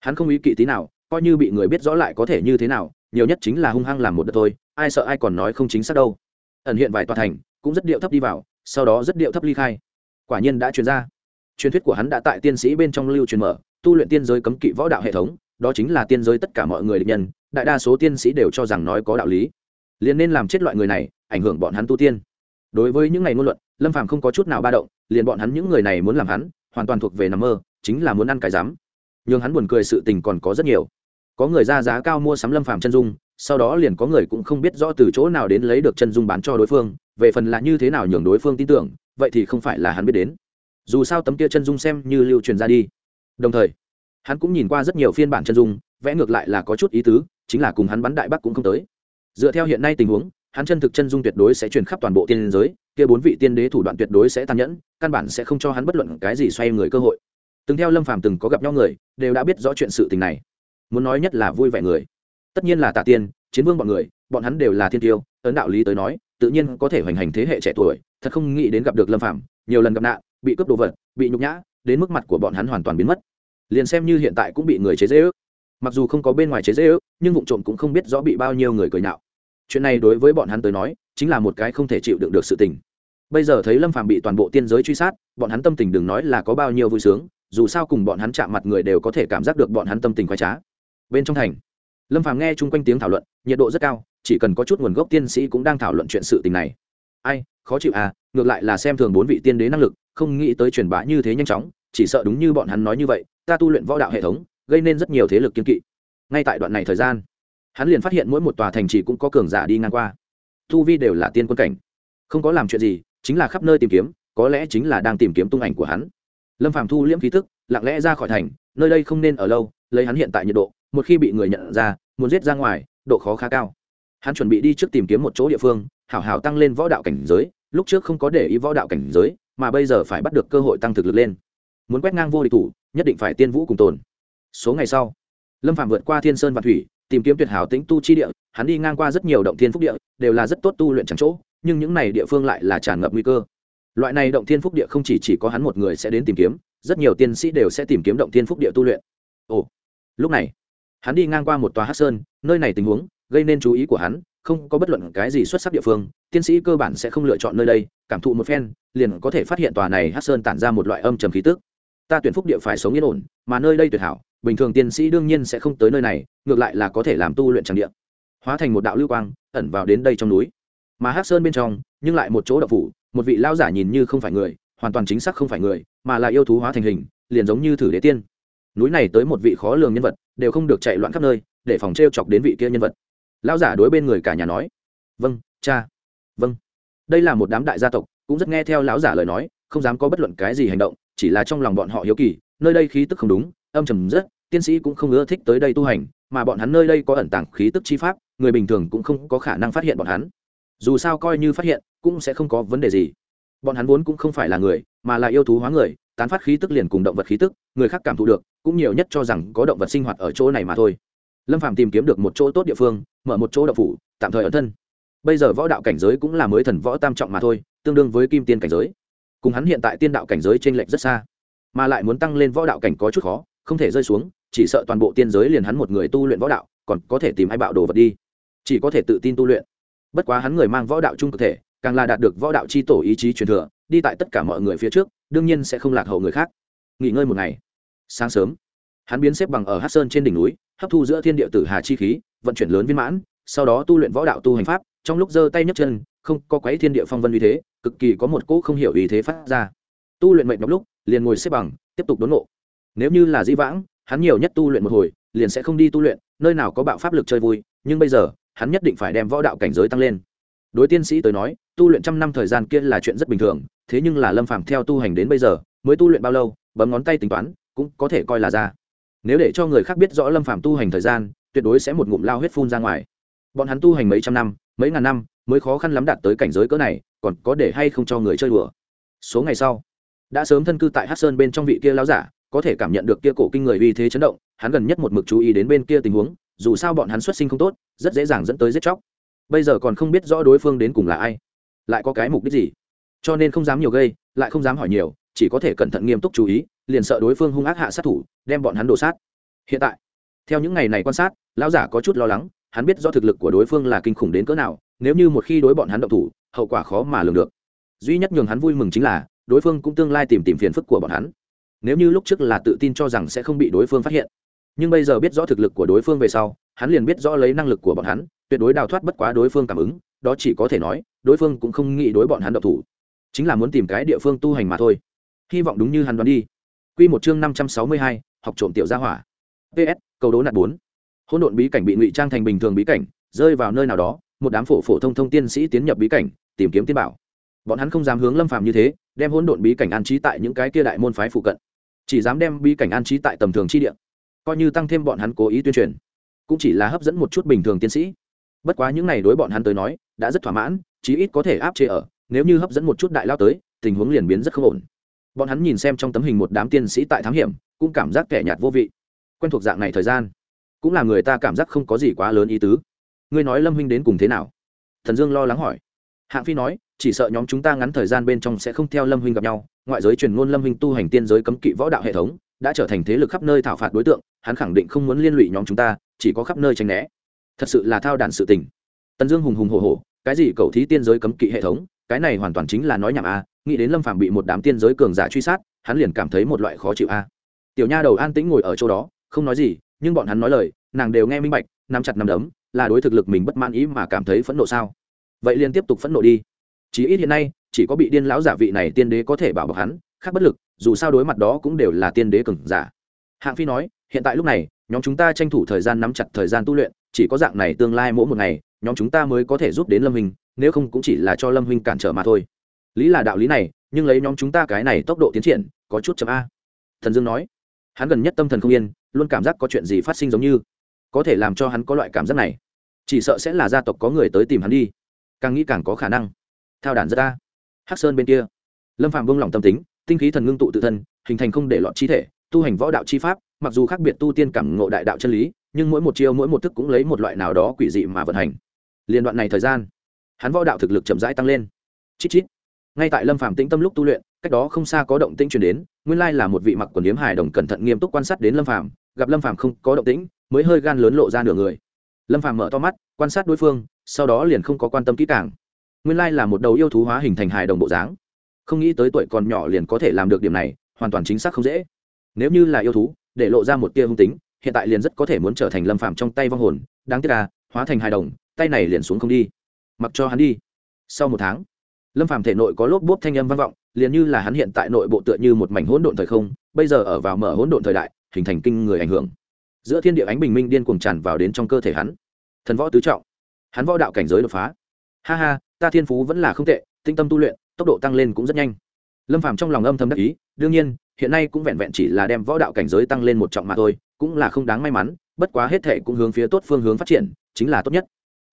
hắn không ý kỵ tí nào, coi như bị người biết rõ lại có thể như thế nào, nhiều nhất chính là hung hăng làm một đợt thôi, ai sợ ai còn nói không chính xác đâu. Ẩn hiện vài tòa thành, cũng rất điệu thấp đi vào, sau đó rất điệu thấp ly khai. Quả nhiên đã truyền ra. Truyền thuyết của hắn đã tại tiên sĩ bên trong lưu truyền mở, tu luyện tiên giới cấm kỵ võ đạo hệ thống, đó chính là tiên giới tất cả mọi người địch nhân, đại đa số tiên sĩ đều cho rằng nói có đạo lý liền nên làm chết loại người này ảnh hưởng bọn hắn tu tiên đối với những ngày ngôn luận lâm phàm không có chút nào ba động liền bọn hắn những người này muốn làm hắn hoàn toàn thuộc về nằm mơ chính là muốn ăn cái dám nhưng hắn buồn cười sự tình còn có rất nhiều có người ra giá cao mua sắm lâm phàm chân dung sau đó liền có người cũng không biết rõ từ chỗ nào đến lấy được chân dung bán cho đối phương về phần là như thế nào nhường đối phương tin tưởng, vậy thì không phải là hắn biết đến. Dù sao tấm kia chân dung xem như lưu truyền ra đi. Đồng thời, hắn cũng nhìn qua rất nhiều phiên bản chân dung, vẽ ngược lại là có chút ý tứ, chính là cùng hắn bắn đại bắc cũng không tới. Dựa theo hiện nay tình huống, hắn chân thực chân dung tuyệt đối sẽ truyền khắp toàn bộ tiên giới, kia bốn vị tiên đế thủ đoạn tuyệt đối sẽ tàn nhẫn, căn bản sẽ không cho hắn bất luận cái gì xoay người cơ hội. Từng theo lâm phàm từng có gặp nhau người, đều đã biết rõ chuyện sự tình này. Muốn nói nhất là vui vẻ người. Tất nhiên là tạ tiên, chiến vương bọn người, bọn hắn đều là thiên tiêu, ấn đạo lý tới nói tự nhiên có thể hoành hành thế hệ trẻ tuổi thật không nghĩ đến gặp được lâm Phạm, nhiều lần gặp nạn bị cướp đồ vật bị nhục nhã đến mức mặt của bọn hắn hoàn toàn biến mất. Liền xem như hiện tại cũng bị người chế dễ ước mặc dù không có bên ngoài chế dễ ước nhưng vụ trộm cũng không biết rõ bị bao nhiêu người cười nhạo. Chuyện này đối với bọn hắn tới nói chính là một cái không thể chịu đựng được sự tình. Bây giờ thấy lâm phàm bị toàn bộ tiên giới truy sát bọn hắn tâm tình đừng nói là có bao nhiêu vui sướng dù sao cùng bọn hắn chạm mặt người đều có thể cảm giác được bọn hắn tâm tình khoái trá. Bên trong thành lâm phàm nghe chung quanh tiếng thảo luận nhiệt độ rất cao chỉ cần có chút nguồn gốc tiên sĩ cũng đang thảo luận chuyện sự tình này. Ai, khó chịu à ngược lại là xem thường bốn vị tiên đế năng lực, không nghĩ tới truyền bá như thế nhanh chóng, chỉ sợ đúng như bọn hắn nói như vậy, ta tu luyện võ đạo hệ thống, gây nên rất nhiều thế lực kiên kỵ. Ngay tại đoạn này thời gian, hắn liền phát hiện mỗi một tòa thành trì cũng có cường giả đi ngang qua. Thu vi đều là tiên quân cảnh. Không có làm chuyện gì, chính là khắp nơi tìm kiếm, có lẽ chính là đang tìm kiếm tung ảnh của hắn. Lâm phàm thu liễm khí thức lặng lẽ ra khỏi thành, nơi đây không nên ở lâu, lấy hắn hiện tại nhiệt độ, một khi bị người nhận ra, muốn giết ra ngoài, độ khó khá cao hắn chuẩn bị đi trước tìm kiếm một chỗ địa phương hảo hảo tăng lên võ đạo cảnh giới lúc trước không có để ý võ đạo cảnh giới mà bây giờ phải bắt được cơ hội tăng thực lực lên. Muốn quét ngang vô địch thủ nhất định phải tiên vũ cùng tồn. Số ngày sau lâm phạm vượt qua thiên sơn và thủy tìm kiếm tuyệt hảo tính tu chi địa hắn đi ngang qua rất nhiều động thiên phúc địa đều là rất tốt tu luyện chẳng chỗ nhưng những này địa phương lại là tràn ngập nguy cơ. Loại này động thiên phúc địa không chỉ, chỉ có hắn một người sẽ đến tìm kiếm rất nhiều tiên sĩ đều sẽ tìm kiếm động thiên phúc địa tu luyện. Ồ lúc này hắn đi ngang qua một tòa hát sơn nơi này tình huống gây nên chú ý của hắn, không có bất luận cái gì xuất sắc địa phương, tiên sĩ cơ bản sẽ không lựa chọn nơi đây, cảm thụ một phen, liền có thể phát hiện tòa này hát sơn tản ra một loại âm trầm khí tức. Ta tuyển phúc địa phải sống yên ổn, mà nơi đây tuyệt hảo, bình thường tiên sĩ đương nhiên sẽ không tới nơi này, ngược lại là có thể làm tu luyện tràng địa. Hóa thành một đạo lưu quang, ẩn vào đến đây trong núi. Mà hắc sơn bên trong, nhưng lại một chỗ đậu phủ, một vị lao giả nhìn như không phải người, hoàn toàn chính xác không phải người, mà là yêu thú hóa thành hình, liền giống như thử đế tiên. Núi này tới một vị khó lường nhân vật, đều không được chạy loạn khắp nơi, để phòng t r e o chọc đến vị kia nhân vật lão giả đối bên người cả nhà nói vâng cha. Vâng. Đây là một đám đại gia tộc, cũng rất nghe theo lão giả lời nói, không dám có bất luận cái gì hành động, chỉ là trong lòng bọn họ hiếu kỳ, nơi đây khí tức không đúng, âm trầm rất, tiên sĩ cũng không ưa thích tới đây tu hành, mà bọn hắn nơi đây có ẩn tàng khí tức chi pháp, người bình thường cũng không có khả năng phát hiện bọn hắn. Dù sao coi như phát hiện, cũng sẽ không có vấn đề gì. Bọn hắn vốn cũng không phải là người, mà là yêu thú hóa người, tán phát khí tức liền cùng động vật khí tức, người khác cảm thụ được, cũng nhiều nhất cho rằng có động vật sinh hoạt ở chỗ này mà thôi lâm phàm tìm kiếm được một chỗ tốt địa phương, mở một chỗ đậu phủ, tạm thời ở thân. Bây giờ võ đạo cảnh giới cũng là mới thần võ tam trọng mà thôi, tương đương với kim tiên cảnh giới. Cùng hắn hiện tại tiên đạo cảnh giới t r ê n lệch rất xa, mà lại muốn tăng lên võ đạo cảnh có chút khó, không thể rơi xuống, chỉ sợ toàn bộ tiên giới liền hắn một người tu luyện võ đạo, còn có thể tìm ai bạo đồ vật đi. Chỉ có thể tự tin tu luyện. Bất quá hắn người mang võ đạo chung cơ thể, càng là đạt được võ đạo c h i tổ ý chí truyền thừa, đi tại tất cả mọi người phía trước, đương nhiên sẽ không lạc hậu người khác. Nghỉ ngơi một ngày. Sáng sớm, hắn biến xếp bằng ở hát sơn trên đỉnh núi hấp thu giữa thiên địa tử hà chi khí, vận chuyển lớn viên mãn, sau đó tu luyện võ đạo tu hành pháp, trong lúc giơ tay nhấc chân, không có quấy thiên địa phong vân uy thế, cực kỳ có một cỗ không hiểu ý thế phát ra. Tu luyện mệnh nhọc lúc, liền ngồi xếp bằng, tiếp tục đốn ngộ. Nếu như là di vãng, hắn nhiều nhất tu luyện một hồi, liền sẽ không đi tu luyện, nơi nào có bạo pháp lực chơi vui, nhưng bây giờ, hắn nhất định phải đem võ đạo cảnh giới tăng lên. Đối tiên sĩ tới nói, tu luyện trăm năm thời gian kia là chuyện rất bình thường, thế nhưng là lâm phàm theo tu hành đến bây giờ, mới tu luyện bao lâu, bấm ngón tay tính toán, cũng có thể coi là ra nếu để cho người khác biết rõ lâm phàm tu hành thời gian, tuyệt đối sẽ một ngụm lao huyết phun ra ngoài. Bọn hắn tu hành mấy trăm năm, mấy ngàn năm mới khó khăn lắm đạt tới cảnh giới cỡ này, còn có để hay không cho người chơi đùa? Số ngày sau, đã sớm thân cư tại hát sơn bên trong vị kia lao giả, có thể cảm nhận được kia cổ kinh người uy thế chấn động, hắn gần nhất một mực chú ý đến bên kia tình huống, dù sao bọn hắn xuất sinh không tốt, rất dễ dàng dẫn tới giết chóc. Bây giờ còn không biết rõ đối phương đến cùng là ai, lại có cái mục đích gì? Cho nên không dám nhiều gây, lại không dám hỏi nhiều chỉ có thể cẩn thận nghiêm túc chú ý, liền sợ đối phương hung ác hạ sát thủ, đem bọn hắn đổ sát. Hiện tại, theo những ngày này quan sát, lão giả có chút lo lắng, hắn biết do thực lực của đối phương là kinh khủng đến cỡ nào, nếu như một khi đối bọn hắn động thủ, hậu quả khó mà lường được. Duy nhất nhường hắn vui mừng chính là, đối phương cũng tương lai tìm tìm phiền phức của bọn hắn. Nếu như lúc trước là tự tin cho rằng sẽ không bị đối phương phát hiện, nhưng bây giờ biết rõ thực lực của đối phương về sau, hắn liền biết rõ lấy năng lực của bọn hắn, tuyệt đối đào thoát bất quá đối phương cảm ứng, đó chỉ có thể nói, đối phương cũng không nghĩ đối bọn hắn độc thủ, chính là muốn tìm cái địa phương tu hành mà thôi hy vọng đúng như hắn đoán đi. Q một chương năm trăm sáu mươi hai, học trộm tiểu gia hỏa. Ps câu đố nạt bốn. Hỗn độn bí cảnh bị ngụy trang thành bình thường bí cảnh, rơi vào nơi nào đó, một đám phổ phổ thông thông tiên sĩ tiến nhập bí cảnh, tìm kiếm tiên bảo. Bọn hắn không dám hướng lâm phàm như thế, đem hỗn độn bí cảnh an trí tại những cái kia đại môn phái phụ cận. Chỉ dám đem bí cảnh an trí tại tầm thường chi địa. Coi như tăng thêm bọn hắn cố ý tuyên truyền, cũng chỉ là hấp dẫn một chút bình thường tiến sĩ. Bất quá những này đối bọn hắn tới nói, đã rất thỏa mãn, chí ít có thể áp chế ở, nếu như hấp dẫn một chút đại lao tới, tình huống liền biến rất không ổn bọn hắn nhìn xem trong tấm hình một đám tiên sĩ tại thám hiểm, cũng cảm giác kẻ nhạt vô vị. Quen thuộc dạng này thời gian, cũng là người ta cảm giác không có gì quá lớn ý tứ. Ngươi nói lâm huynh đến cùng thế nào? Thần dương lo lắng hỏi. Hạng phi nói, chỉ sợ nhóm chúng ta ngắn thời gian bên trong sẽ không theo lâm huynh gặp nhau, ngoại giới truyền ngôn lâm huynh tu hành tiên giới cấm kỵ võ đạo hệ thống, đã trở thành thế lực khắp nơi thảo phạt đối tượng, hắn khẳng định không muốn liên lụy nhóm chúng ta, chỉ có khắp nơi tranh né. Thật sự là thao đàn sự tình. Tần dương hùng hùng hồ hồ cái gì cầu thí tiên giới cấm kỵ hệ thống, cái này hoàn toàn chính là nói nhảm a nghĩ đến lâm phàm bị một đám tiên giới cường giả truy sát, hắn liền cảm thấy một loại khó chịu a. Tiểu nha đầu an tĩnh ngồi ở chỗ đó, không nói gì, nhưng bọn hắn nói lời, nàng đều nghe minh bạch, nắm chặt nắm đấm, là đối thực lực mình bất mãn ý mà cảm thấy phẫn nộ sao? Vậy liền tiếp tục phẫn nộ đi. Chí ít hiện nay, chỉ có bị điên lão giả vị này tiên đế có thể bảo bọc hắn, khác bất lực, dù sao đối mặt đó cũng đều là tiên đế cường giả. Hạng phi nói, hiện tại lúc này, nhóm chúng ta tranh thủ thời gian nắm chặt thời gian tu luyện, chỉ có dạng này tương lai mỗi một ngày, nhóm chúng ta mới có thể giúp đến lâm hình nếu không cũng chỉ là cho lâm huynh cản trở mà thôi lý là đạo lý này, nhưng lấy nhóm chúng ta cái này tốc độ tiến triển, có chút chậm a. Thần dương nói. Hắn gần nhất tâm thần không yên, luôn cảm giác có chuyện gì phát sinh giống như. Có thể làm cho hắn có loại cảm giác này. Chỉ sợ sẽ là gia tộc có người tới tìm hắn đi. Càng nghĩ càng có khả năng. Thao đản rất ta hắc sơn bên kia. Lâm phạm vung lòng tâm tính, tinh khí thần ngưng tụ tự thân, hình thành không để lọt chi thể, tu hành võ đạo chi pháp, mặc dù khác biệt tu tiên cảm ngộ đại đạo chân lý, nhưng mỗi một chiêu mỗi một thức cũng lấy một loại nào đó quỷ dị mà vận hành. Liên đoạn này thời gian, hắn võ đạo thực lực chậm rãi tăng lên. Chít chít ngay tại lâm phạm tĩnh tâm lúc tu luyện, cách đó không xa có động tĩnh truyền đến, nguyên lai là một vị mặc quần yếm hài đồng cẩn thận nghiêm túc quan sát đến lâm phạm gặp lâm phạm không có động tĩnh, mới hơi gan lớn lộ ra nửa người. Lâm phàm mở to mắt, quan sát đối phương, sau đó liền không có quan tâm kỹ càng. Nguyên lai là một đầu yêu thú hóa hình thành hài đồng bộ dáng. Không nghĩ tới tuổi còn nhỏ liền có thể làm được điểm này, hoàn toàn chính xác không dễ. Nếu như là yêu thú, để lộ ra một tia hung tính, hiện tại liền rất có thể muốn trở thành lâm phàm trong tay vong hồn, đáng tiếc là, hóa thành hài đồng, tay này liền xuống không đi. Mặc cho hắn đi. Sau một tháng lâm phàm thể nội có lốp bốp thanh âm vang vọng, liền như là hắn hiện tại nội bộ tựa như một mảnh hỗn độn thời không, bây giờ ở vào mở hỗn độn thời đại, hình thành kinh người ảnh hưởng. Giữa thiên địa ánh bình minh điên cuồng tràn vào đến trong cơ thể hắn. Thần võ tứ trọng. Hắn võ đạo cảnh giới đột phá. Ha ha, ta thiên phú vẫn là không tệ, tinh tâm tu luyện, tốc độ tăng lên cũng rất nhanh. Lâm phàm trong lòng âm thầm đắc ý, đương nhiên, hiện nay cũng vẹn vẹn chỉ là đem võ đạo cảnh giới tăng lên một trọng mà thôi, cũng là không đáng may mắn, bất quá hết thệ cũng hướng phía tốt phương hướng phát triển, chính là tốt nhất.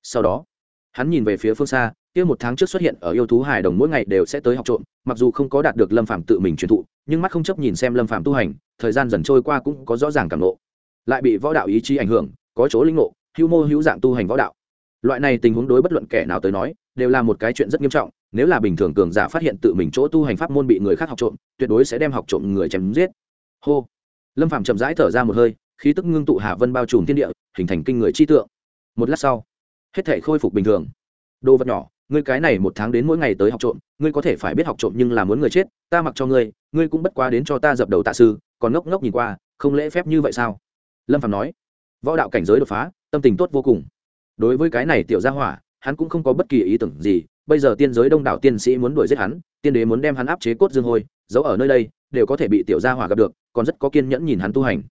Sau đó, hắn nhìn về phía phương xa kia một tháng trước xuất hiện ở yêu thú hài đồng mỗi ngày đều sẽ tới học trộm, mặc dù không có đạt được lâm phạm tự mình truyền thụ, nhưng mắt không chấp nhìn xem lâm phạm tu hành, thời gian dần trôi qua cũng có rõ ràng cảm lộ lại bị võ đạo ý chí ảnh hưởng, có chỗ linh ngộ hữu mô hữu dạng tu hành võ đạo. Loại này tình huống đối bất luận kẻ nào tới nói, đều là một cái chuyện rất nghiêm trọng, nếu là bình thường cường giả phát hiện tự mình chỗ tu hành pháp môn bị người khác học trộm, tuyệt đối sẽ đem học trộm người chém giết. Hô. Lâm phạm chậm rãi thở ra một hơi, khí tức ngưng tụ hạ vân bao trùm thiên địa, hình thành kinh người chi tượng. Một lát sau, hết thể khôi phục bình thường. Đồ vật nhỏ ngươi cái này một tháng đến mỗi ngày tới học trộm, ngươi có thể phải biết học trộm nhưng là muốn người chết, ta mặc cho ngươi ngươi cũng bất quá đến cho ta dập đầu tạ sư, còn ngốc ngốc nhìn qua, không lễ phép như vậy sao? Lâm phạm nói. Võ đạo cảnh giới đột phá, tâm tình tốt vô cùng. Đối với cái này tiểu gia hỏa, hắn cũng không có bất kỳ ý tưởng gì, bây giờ tiên giới đông đảo tiên sĩ muốn đuổi giết hắn, tiên đế muốn đem hắn áp chế cốt dương hôi, giấu ở nơi đây, đều có thể bị tiểu gia hỏa gặp được, còn rất có kiên nhẫn nhìn hắn tu hành.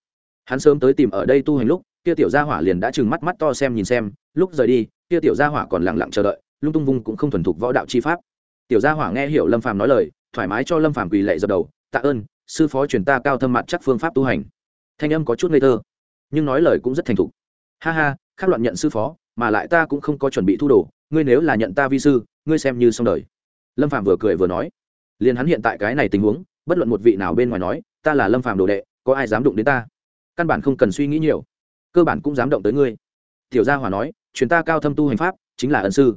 Hắn sớm tới tìm ở đây tu hành lúc, kia tiểu gia hỏa liền đã trừng mắt mắt to xem nhìn xem, lúc rời đi, kia tiểu gia hỏa còn lặng lặng chờ đợi lung tung vung cũng không thuần thục võ đạo chi pháp. Tiểu gia hỏa nghe hiểu lâm phàm nói lời, thoải mái cho lâm phàm quỳ lệ dập đầu, tạ ơn, sư phó truyền ta cao thâm mặt chắc phương pháp tu hành. Thanh âm có chút ngây thơ, nhưng nói lời cũng rất thành thục. Ha ha, khác loạn nhận sư phó, mà lại ta cũng không có chuẩn bị thu đồ, ngươi nếu là nhận ta vi sư, ngươi xem như xong đời. Lâm phàm vừa cười vừa nói. Liền hắn hiện tại cái này tình huống, bất luận một vị nào bên ngoài nói, ta là lâm phàm đồ đệ, có ai dám đụng đến ta? Căn bản không cần suy nghĩ nhiều. Cơ bản cũng dám động tới ngươi. Tiểu gia hỏa nói chuyến ta cao thâm tu hành pháp, chính là ân sư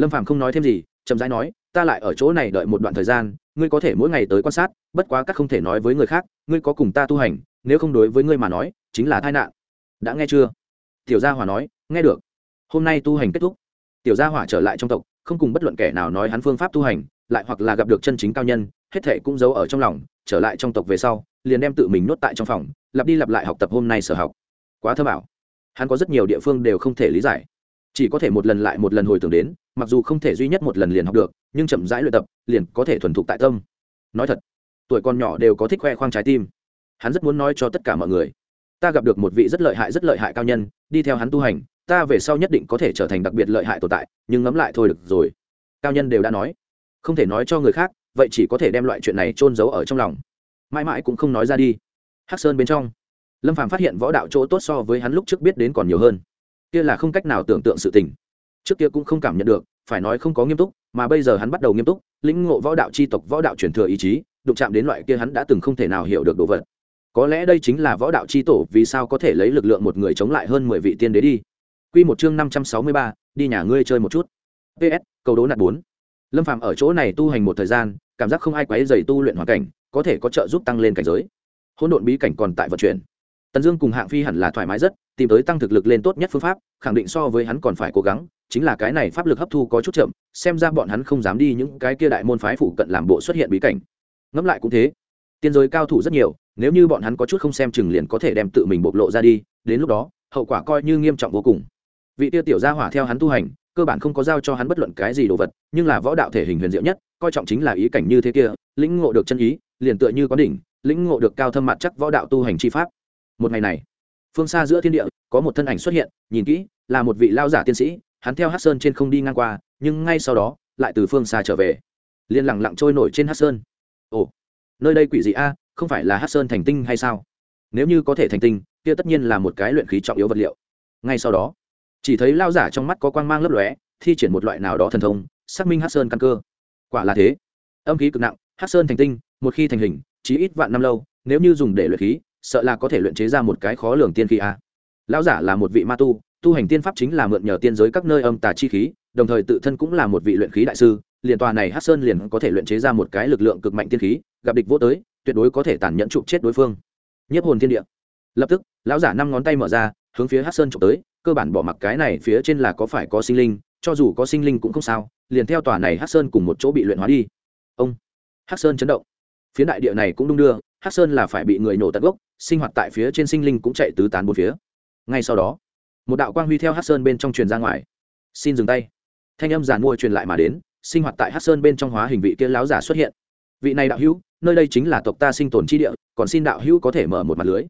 lâm phạm không nói thêm gì, chậm rãi nói, ta lại ở chỗ này đợi một đoạn thời gian, ngươi có thể mỗi ngày tới quan sát, bất quá các không thể nói với người khác, ngươi có cùng ta tu hành, nếu không đối với ngươi mà nói, chính là tai nạn. Đã nghe chưa? Tiểu gia hỏa nói, nghe được. Hôm nay tu hành kết thúc. Tiểu gia hỏa trở lại trong tộc, không cùng bất luận kẻ nào nói hắn phương pháp tu hành, lại hoặc là gặp được chân chính cao nhân, hết thệ cũng giấu ở trong lòng, trở lại trong tộc về sau, liền đem tự mình nốt tại trong phòng, lặp đi lặp lại học tập hôm nay sở học. Quá thơ bảo. Hắn có rất nhiều địa phương đều không thể lý giải. Chỉ có thể một lần lại một lần hồi tưởng đến mặc dù không thể duy nhất một lần liền học được, nhưng chậm rãi luyện tập, liền có thể thuần thục tại tâm. Nói thật, tuổi con nhỏ đều có thích khoe khoang trái tim. Hắn rất muốn nói cho tất cả mọi người, ta gặp được một vị rất lợi hại, rất lợi hại cao nhân, đi theo hắn tu hành, ta về sau nhất định có thể trở thành đặc biệt lợi hại tồn tại, nhưng ngẫm lại thôi được rồi. Cao nhân đều đã nói, không thể nói cho người khác, vậy chỉ có thể đem loại chuyện này trôn giấu ở trong lòng. Mãi mãi cũng không nói ra đi. Hắc sơn bên trong, lâm phàm phát hiện võ đạo chỗ tốt so với hắn lúc trước biết đến còn nhiều hơn. Kia là không cách nào tưởng tượng sự tình trước kia cũng không cảm nhận được, phải nói không có nghiêm túc, mà bây giờ hắn bắt đầu nghiêm túc, lĩnh ngộ võ đạo c h i tộc, võ đạo truyền thừa ý chí, đụng chạm đến loại kia hắn đã từng không thể nào hiểu được đồ vật. Có lẽ đây chính là võ đạo c h i tổ, vì sao có thể lấy lực lượng một người chống lại hơn mười vị tiên đế đi? Q một chương năm trăm sáu mươi ba, đi nhà ngươi chơi một chút. Ps câu đố nạt bốn. Lâm phạm ở chỗ này tu hành một thời gian, cảm giác không ai quáy dày tu luyện hoàn cảnh, có thể có trợ giúp tăng lên cảnh giới. Hỗn độn bí cảnh còn tại vận chuyển tần dương cùng hạng phi hẳn là thoải mái rất, tìm tới tăng thực lực lên tốt nhất phương pháp, khẳng định so với hắn còn phải cố gắng, chính là cái này pháp lực hấp thu có chút chậm, xem ra bọn hắn không dám đi những cái kia đại môn phái phủ cận làm bộ xuất hiện bí cảnh. Ngẫm lại cũng thế, tiên giới cao thủ rất nhiều, nếu như bọn hắn có chút không xem chừng liền có thể đem tự mình bộc lộ ra đi, đến lúc đó, hậu quả coi như nghiêm trọng vô cùng. Vị tiêu tiểu gia hỏa theo hắn tu hành, cơ bản không có giao cho hắn bất luận cái gì đồ vật, nhưng là võ đạo thể hình huyền diệu nhất, coi trọng chính là ý cảnh như thế kia, lĩnh ngộ được chân ý, liền tựa như có đỉnh, lĩnh ngộ được cao thâm mặt chắc võ đạo tu hành chi pháp một ngày này, phương xa giữa thiên địa, có một thân ảnh xuất hiện, nhìn kỹ, là một vị lao giả tiên sĩ, hắn theo hát sơn trên không đi ngang qua, nhưng ngay sau đó, lại từ phương xa trở về. Liền lẳng lặng trôi nổi trên hát sơn. Ồ, nơi đây quỷ dị a, không phải là hát sơn thành tinh hay sao? Nếu như có thể thành tinh, kia tất nhiên là một cái luyện khí trọng yếu vật liệu. Ngay sau đó, chỉ thấy lao giả trong mắt có quang mang lấp lóe, thi triển một loại nào đó thần thông, xác minh hát sơn căn cơ. Quả là thế. Âm khí cực nặng hát sơn thành tinh, một khi thành hình, chí ít vạn năm lâu, nếu như dùng để luyện khí sợ là có thể luyện chế ra một cái khó lường tiên khí a. Lão giả là một vị ma tu tu hành tiên pháp chính là mượn nhờ tiên giới các nơi âm tà chi khí, đồng thời tự thân cũng là một vị luyện khí đại sư, liền tòa này hát sơn liền có thể luyện chế ra một cái lực lượng cực mạnh tiên khí, gặp địch vô tới, tuyệt đối có thể tàn nhẫn trụ chết đối phương. Nhất hồn thiên địa. Lập tức, lão giả năm ngón tay mở ra, hướng phía hát sơn chụp tới, cơ bản bỏ mặc cái này phía trên là có phải có sinh linh, cho dù có sinh linh cũng không sao, liền theo tòa này hát sơn cùng một chỗ bị luyện hóa đi. Ông. Hát sơn chấn động phía đại địa này cũng đung đưa hát sơn là phải bị người nổ tận gốc, sinh hoạt tại phía trên sinh linh cũng chạy tứ tán bốn phía. Ngay sau đó, một đạo quang huy theo hát sơn bên trong truyền ra ngoài. Xin dừng tay. Thanh âm giàn mua truyền lại mà đến, sinh hoạt tại hát sơn bên trong hóa hình vị kia láo giả xuất hiện. Vị này đạo hữu, nơi đây chính là tộc ta sinh tồn chi địa, còn xin đạo hữu có thể mở một mặt lưới.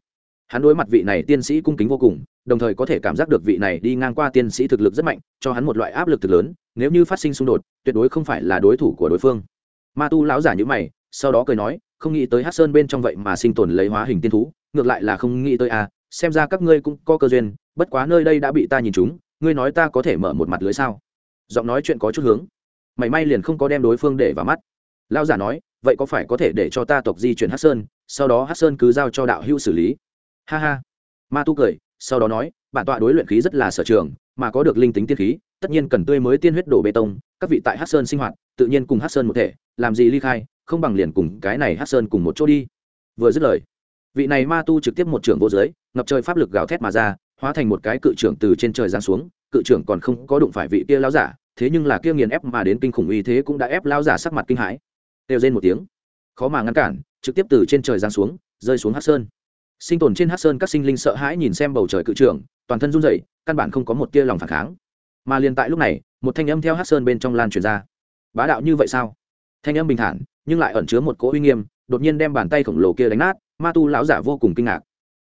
Hắn đối mặt vị này tiên sĩ cung kính vô cùng, đồng thời có thể cảm giác được vị này đi ngang qua tiên sĩ thực lực rất mạnh, cho hắn một loại áp lực thực lớn, nếu như phát sinh xung đột, tuyệt đối không phải là đối thủ của đối phương. Ma tu lão giả như mày sau đó cười nói, không nghĩ tới hát sơn bên trong vậy mà sinh tồn lấy hóa hình tiên thú, ngược lại là không nghĩ tới a xem ra các ngươi cũng có cơ duyên, bất quá nơi đây đã bị ta nhìn chúng, ngươi nói ta có thể mở một mặt lưới sao? Giọng nói chuyện có chút hướng. Mảy may liền không có đem đối phương để vào mắt. Lao giả nói, vậy có phải có thể để cho ta tộc di chuyển hát sơn, sau đó hát sơn cứ giao cho đạo hữu xử lý? Ha ha. Ma tu cười, sau đó nói, bản tọa đối luyện khí rất là sở trường, mà có được linh tính tiên khí, tất nhiên cần tươi mới tiên huyết đổ bê tông, các vị tại hát sơn sinh hoạt, tự nhiên cùng hát sơn một thể, làm gì ly khai không bằng liền cùng cái này hát sơn cùng một chỗ đi. Vừa dứt lời, vị này ma tu trực tiếp một trưởng vô giới ngập trời pháp lực gào thét mà ra, hóa thành một cái cự trưởng từ trên trời giáng xuống, cự trưởng còn không có đụng phải vị kia lão giả, thế nhưng là kia nghiền ép mà đến kinh khủng uy thế cũng đã ép lão giả sắc mặt kinh hãi. Kêu rên một tiếng, khó mà ngăn cản, trực tiếp từ trên trời giáng xuống, rơi xuống hát sơn. Sinh tồn trên hát sơn các sinh linh sợ hãi nhìn xem bầu trời cự trưởng, toàn thân run rẩy, căn bản không có một tia lòng phản kháng. Mà liền tại lúc này, một thanh âm theo hát sơn bên trong lan truyền ra. Bá đạo như vậy sao? Thanh âm bình thản nhưng lại ẩn chứa một cỗ uy nghiêm, đột nhiên đem bàn tay khổng lồ kia đánh nát, ma tu lão giả vô cùng kinh ngạc.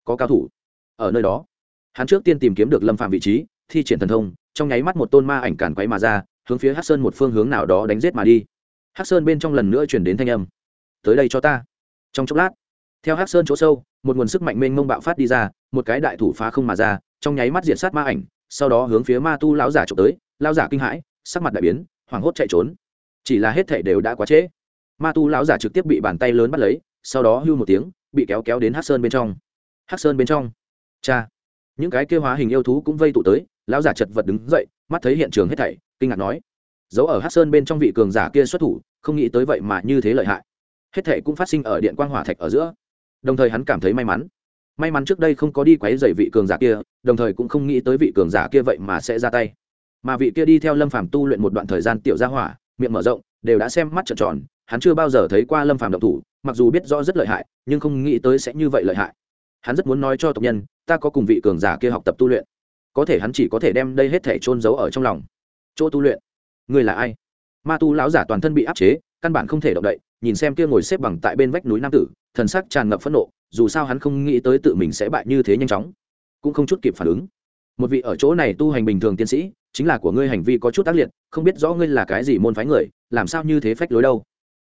Có cao thủ ở nơi đó. Hắn trước tiên tìm kiếm được lâm phạm vị trí, thi triển thần thông, trong nháy mắt một tôn ma ảnh càn quấy mà ra, hướng phía hát sơn một phương hướng nào đó đánh g i ế t mà đi. Hát sơn bên trong lần nữa chuyển đến thanh âm. Tới đây cho ta. Trong chốc lát, theo hát sơn chỗ sâu, một nguồn sức mạnh mênh mông bạo phát đi ra, một cái đại thủ phá không mà ra, trong nháy mắt diện sát ma ảnh, sau đó hướng phía ma tu lão giả trộm tới, lão giả kinh hãi, sắc mặt đại biến, hoảng hốt chạy trốn. Chỉ là hết thể đều đã quá trễ ma tu lão giả trực tiếp bị bàn tay lớn bắt lấy, sau đó hưu một tiếng, bị kéo kéo đến hát sơn bên trong. Hát sơn bên trong. Cha. Những cái kêu hóa hình yêu thú cũng vây tụ tới, lão giả chật vật đứng dậy, mắt thấy hiện trường hết thảy, kinh ngạc nói giấu ở hát sơn bên trong vị cường giả kia xuất thủ, không nghĩ tới vậy mà như thế lợi hại. Hết thảy cũng phát sinh ở điện quang hỏa thạch ở giữa. Đồng thời hắn cảm thấy may mắn. May mắn trước đây không có đi quấy dày vị cường giả kia, đồng thời cũng không nghĩ tới vị cường giả kia vậy mà sẽ ra tay. Mà vị kia đi theo lâm phàm tu luyện một đoạn thời gian tiểu gia hỏa, miệng mở rộng, đều đã xem mắt trợn tròn hắn chưa bao giờ thấy qua lâm phàm động thủ, mặc dù biết rõ rất lợi hại, nhưng không nghĩ tới sẽ như vậy lợi hại. Hắn rất muốn nói cho tộc nhân, ta có cùng vị cường giả kia học tập tu luyện. Có thể hắn chỉ có thể đem đây hết thể trôn giấu ở trong lòng. Chỗ tu luyện. Người là ai? Ma tu lão giả toàn thân bị áp chế, căn bản không thể động đậy, nhìn xem kia ngồi xếp bằng tại bên vách núi nam tử, thần sắc tràn ngập phẫn nộ, dù sao hắn không nghĩ tới tự mình sẽ bại như thế nhanh chóng. Cũng không chút kịp phản ứng. Một vị ở chỗ này tu hành bình thường tiến sĩ, chính là của ngươi hành vi có chút tác liệt, không biết rõ ngươi là cái gì môn phái người, làm sao như thế phách lối đâu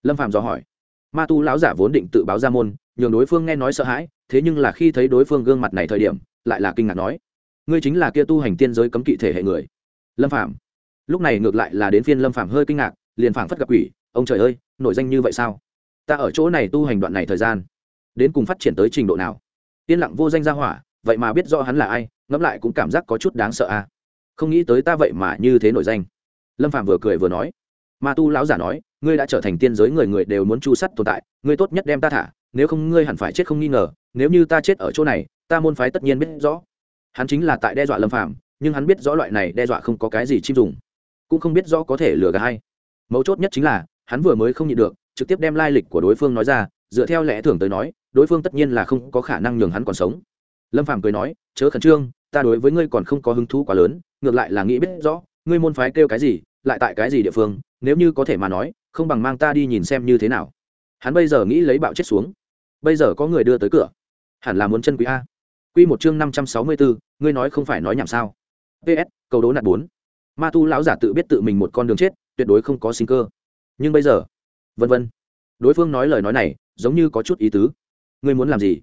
lâm phạm dò hỏi. Ma tu lão giả vốn định tự báo ra môn, nhường đối phương nghe nói sợ hãi, thế nhưng là khi thấy đối phương gương mặt này thời điểm, lại là kinh ngạc nói, ngươi chính là kia tu hành tiên giới cấm kỵ thể hệ người. Lâm phạm lúc này ngược lại là đến phiên lâm phạm hơi kinh ngạc, liền phảng phất gặp quỷ, ông trời ơi, nổi danh như vậy sao? Ta ở chỗ này tu hành đoạn này thời gian, đến cùng phát triển tới trình độ nào? Yên lặng vô danh ra hỏa, vậy mà biết rõ hắn là ai, ngẫm lại cũng cảm giác có chút đáng sợ à. Không nghĩ tới ta vậy mà như thế nổi danh. Lâm phạm vừa cười vừa nói ma tu lão giả nói, ngươi đã trở thành tiên giới người người đều muốn chu sắt tồn tại, ngươi tốt nhất đem ta thả, nếu không ngươi hẳn phải chết không nghi ngờ, nếu như ta chết ở chỗ này, ta môn phái tất nhiên biết rõ. Hắn chính là tại đe dọa lâm phạm nhưng hắn biết rõ loại này đe dọa không có cái gì chim dùng, cũng không biết rõ có thể lừa gạt hay. Mấu chốt nhất chính là, hắn vừa mới không nhịn được, trực tiếp đem lai lịch của đối phương nói ra, dựa theo lẽ thường tới nói, đối phương tất nhiên là không có khả năng nhường hắn còn sống. Lâm phạm cười nói, chớ khẩn trương, ta đối với ngươi còn không có hứng thú quá lớn, ngược lại là nghĩ biết rõ, ngươi môn phái kêu cái gì lại tại cái gì địa phương, nếu như có thể mà nói, không bằng mang ta đi nhìn xem như thế nào. Hắn bây giờ nghĩ lấy bạo chết xuống. Bây giờ có người đưa tới cửa. Hẳn là muốn chân quý a. Q một chương năm trăm sáu mươi bốn ngươi nói không phải nói nhảm sao. Ps câu đố nạt bốn. Ma tu lão giả tự biết tự mình một con đường chết, tuyệt đối không có sinh cơ. Nhưng bây giờ, vân vân. Đối phương nói lời nói này, giống như có chút ý tứ. Ngươi muốn làm gì?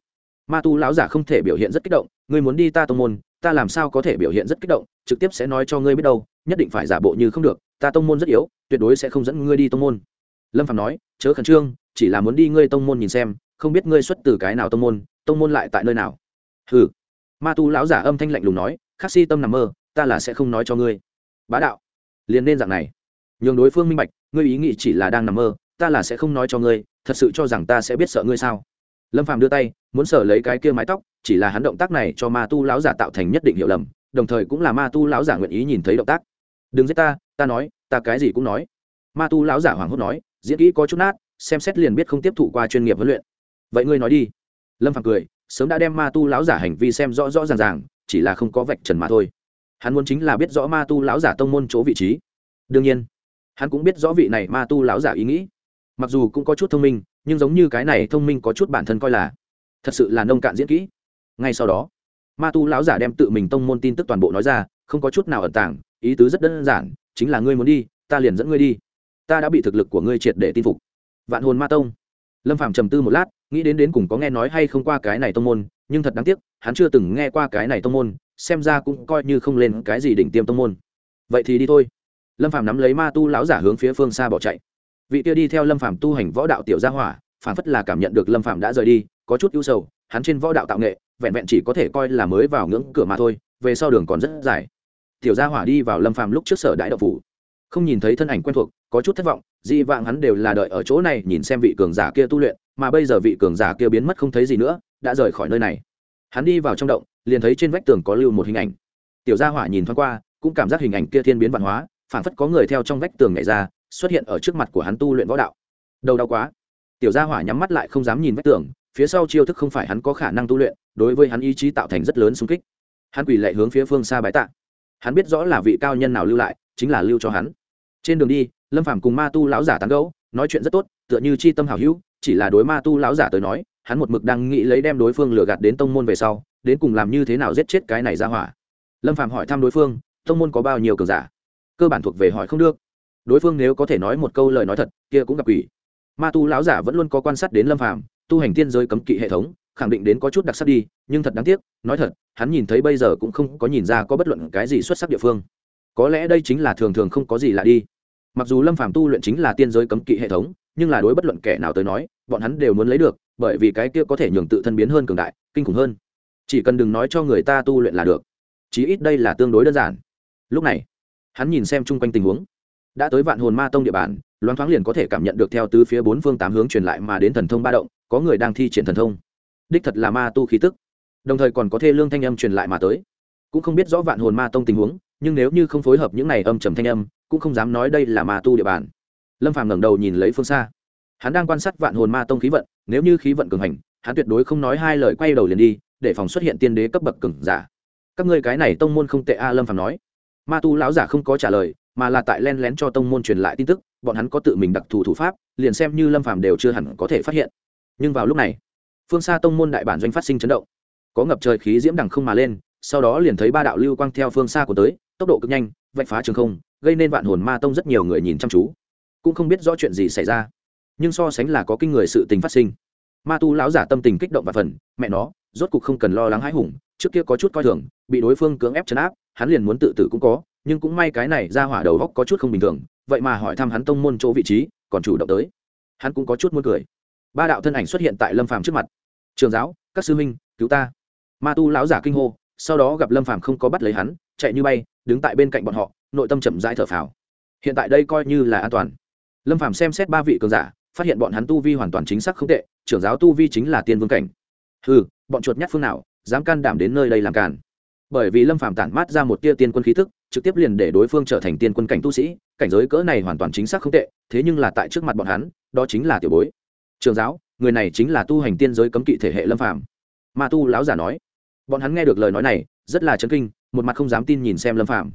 Ma tu lão giả không thể biểu hiện rất kích động, ngươi muốn đi ta tông môn ta làm sao có thể biểu hiện rất kích động, trực tiếp sẽ nói cho ngươi biết đâu, nhất định phải giả bộ như không được, ta tông môn rất yếu, tuyệt đối sẽ không dẫn ngươi đi tông môn. Lâm phạm nói, chớ khẩn trương, chỉ là muốn đi ngươi tông môn nhìn xem, không biết ngươi xuất từ cái nào tông môn tông môn lại tại nơi nào. Hừ. Ma tu lão giả âm thanh lạnh lùng nói, khắc si tâm nằm mơ, ta là sẽ không nói cho ngươi. Bá đạo. Liền nên dạng này. Nhường đối phương minh bạch, ngươi ý nghĩ chỉ là đang nằm mơ, ta là sẽ không nói cho ngươi, thật sự cho rằng ta sẽ biết sợ ngươi sao. Lâm phàm đưa tay, muốn sở lấy cái kia mái tóc chỉ là hắn động tác này cho ma tu lão giả tạo thành nhất định hiểu lầm, đồng thời cũng là ma tu lão giả nguyện ý nhìn thấy động tác. Đừng giết ta ta nói, ta cái gì cũng nói. Ma tu lão giả hoảng hốt nói, diễn kỹ có chút nát, xem xét liền biết không tiếp thụ qua chuyên nghiệp huấn luyện. Vậy ngươi nói đi. Lâm phàm cười, sớm đã đem ma tu lão giả hành vi xem rõ rõ ràng ràng, chỉ là không có vạch trần mà thôi. Hắn muốn chính là biết rõ ma tu lão giả tông môn chỗ vị trí. Đương nhiên, hắn cũng biết rõ vị này ma tu lão giả ý nghĩ. Mặc dù cũng có chút thông minh, nhưng giống như cái này thông minh có chút bản thân coi là thật sự là nông cạn diễn kỹ ngay sau đó. Ma tu lão giả đem tự mình tông môn tin tức toàn bộ nói ra, không có chút nào ẩn tàng, ý tứ rất đơn giản, chính là ngươi muốn đi, ta liền dẫn ngươi đi. Ta đã bị thực lực của ngươi triệt để tin phục. Vạn hồn ma tông. Lâm phàm trầm tư một lát, nghĩ đến đến cùng có nghe nói hay không qua cái này tông môn, nhưng thật đáng tiếc, hắn chưa từng nghe qua cái này tông môn, xem ra cũng coi như không lên cái gì đỉnh tiêm tông môn. Vậy thì đi thôi. Lâm phàm nắm lấy ma tu lão giả hướng phía phương xa bỏ chạy. Vị kia đi theo lâm phàm tu hành võ đạo tiểu gia hỏa phản phất là cảm nhận được lâm phàm đã rời đi có chút ưu sầu, hắn trên võ đạo tạo nghệ, vẹn vẹn chỉ có thể coi là mới vào ngưỡng cửa mà thôi, về sau đường còn rất dài. Tiểu gia hỏa đi vào lâm phàm lúc trước sở đại đậu phủ. Không nhìn thấy thân ảnh quen thuộc, có chút thất vọng di vạng hắn đều là đợi ở chỗ này nhìn xem vị cường giả kia tu luyện, mà bây giờ vị cường giả kia biến mất không thấy gì nữa, đã rời khỏi nơi này. Hắn đi vào trong động, liền thấy trên vách tường có lưu một hình ảnh. Tiểu gia hỏa nhìn thoáng qua, cũng cảm giác hình ảnh kia thiên biến văn hóa phản phất có người theo trong vách tường nhảy ra, xuất hiện ở trước mặt của hắn tu luyện võ đạo. Đầu đau quá. Tiểu gia hỏa nhắm mắt lại không dám nhìn vách tường phía sau chiêu thức không phải hắn có khả năng tu luyện, đối với hắn ý chí tạo thành rất lớn xung kích. Hắn quỳ lệ hướng phía phương xa bái tạ. Hắn biết rõ là vị cao nhân nào lưu lại, chính là lưu cho hắn. Trên đường đi, lâm phàm cùng ma tu lão giả tán gẫu, nói chuyện rất tốt, tựa như chi tâm hảo hữu, chỉ là đối ma tu lão giả tới nói, hắn một mực đang nghĩ lấy đem đối phương lừa gạt đến tông môn về sau, đến cùng làm như thế nào giết chết cái này ra hỏa. Lâm phàm hỏi thăm đối phương, tông môn có bao nhiêu cường giả? Cơ bản thuộc về hỏi không được. Đối phương nếu có thể nói một câu lời nói thật, kia cũng gặp quỷ. Ma tu lão giả vẫn luôn có quan sát đến lâm phàm tu hành tiên giới cấm kỵ hệ thống, khẳng định đến có chút đặc sắc đi, nhưng thật đáng tiếc, nói thật, hắn nhìn thấy bây giờ cũng không có nhìn ra có bất luận cái gì xuất sắc địa phương. Có lẽ đây chính là thường thường không có gì lạ đi. Mặc dù lâm phàm tu luyện chính là tiên giới cấm kỵ hệ thống, nhưng là đối bất luận kẻ nào tới nói, bọn hắn đều muốn lấy được, bởi vì cái kia có thể nhường tự thân biến hơn cường đại, kinh khủng hơn. Chỉ cần đừng nói cho người ta tu luyện là được. Chí ít đây là tương đối đơn giản. Lúc này, hắn nhìn xem chung quanh tình huống. Đã tới vạn hồn ma tông địa bàn, loáng thoáng liền có thể cảm nhận được theo tứ phía bốn phương tám hướng truyền lại mà đến thần thông ba động có người đang thi triển thần thông. Đích thật là ma tu khí tức. Đồng thời còn có thê lương thanh âm truyền lại mà tới. Cũng không biết rõ vạn hồn ma tông tình huống, nhưng nếu như không phối hợp những này âm trầm thanh âm, cũng không dám nói đây là ma tu địa bàn. Lâm phàm ngẩng đầu nhìn lấy phương xa. Hắn đang quan sát vạn hồn ma tông khí vận, nếu như khí vận cường hành, hắn tuyệt đối không nói hai lời quay đầu liền đi, để phòng xuất hiện tiên đế cấp bậc cường giả. Các ngươi cái này tông môn không tệ a, lâm phàm nói. Ma tu lão giả không có trả lời, mà là tại len lén cho tông môn truyền lại tin tức, bọn hắn có tự mình đặc thù thủ pháp, liền xem như lâm phàm đều chưa hẳn có thể phát hiện nhưng vào lúc này, phương xa tông môn đại bản doanh phát sinh chấn động. Có ngập trời khí diễm đằng không mà lên, sau đó liền thấy ba đạo lưu quang theo phương xa của tới, tốc độ cực nhanh, vạch phá trường không, gây nên vạn hồn ma tông rất nhiều người nhìn chăm chú. Cũng không biết rõ chuyện gì xảy ra, nhưng so sánh là có kinh người sự tình phát sinh. Ma tu lão giả tâm tình kích động và phần, mẹ nó, rốt cục không cần lo lắng hãi hùng, trước kia có chút coi thường, bị đối phương cưỡng ép chấn áp, hắn liền muốn tự tử cũng có, nhưng cũng may cái này ra hỏa đầu góc có chút không bình thường, vậy mà hỏi thăm hắn tông môn chỗ vị trí, còn chủ động tới. Hắn cũng có chút muốn cười ba đạo thân ảnh xuất hiện tại lâm phàm trước mặt trường giáo các sư minh cứu ta ma tu lão giả kinh hô sau đó gặp lâm phàm không có bắt lấy hắn chạy như bay đứng tại bên cạnh bọn họ nội tâm chậm rãi thở phào hiện tại đây coi như là an toàn lâm phàm xem xét ba vị cường giả phát hiện bọn hắn tu vi hoàn toàn chính xác không tệ trưởng giáo tu vi chính là tiên vương cảnh Hừ, bọn chuột nhát phương nào dám can đảm đến nơi đây làm càn bởi vì lâm phàm tản mát ra một tia tiên quân khí thức trực tiếp liền để đối phương trở thành tiên quân cảnh tu sĩ cảnh giới cỡ này hoàn toàn chính xác không tệ thế nhưng là tại trước mặt bọn hắn đó chính là tiểu bối trường giáo, người này chính là tu hành tiên giới cấm kỵ thể hệ lâm phàm. Ma tu lão giả nói. Bọn hắn nghe được lời nói này, rất là chấn kinh, một mặt không dám tin nhìn xem lâm phàm.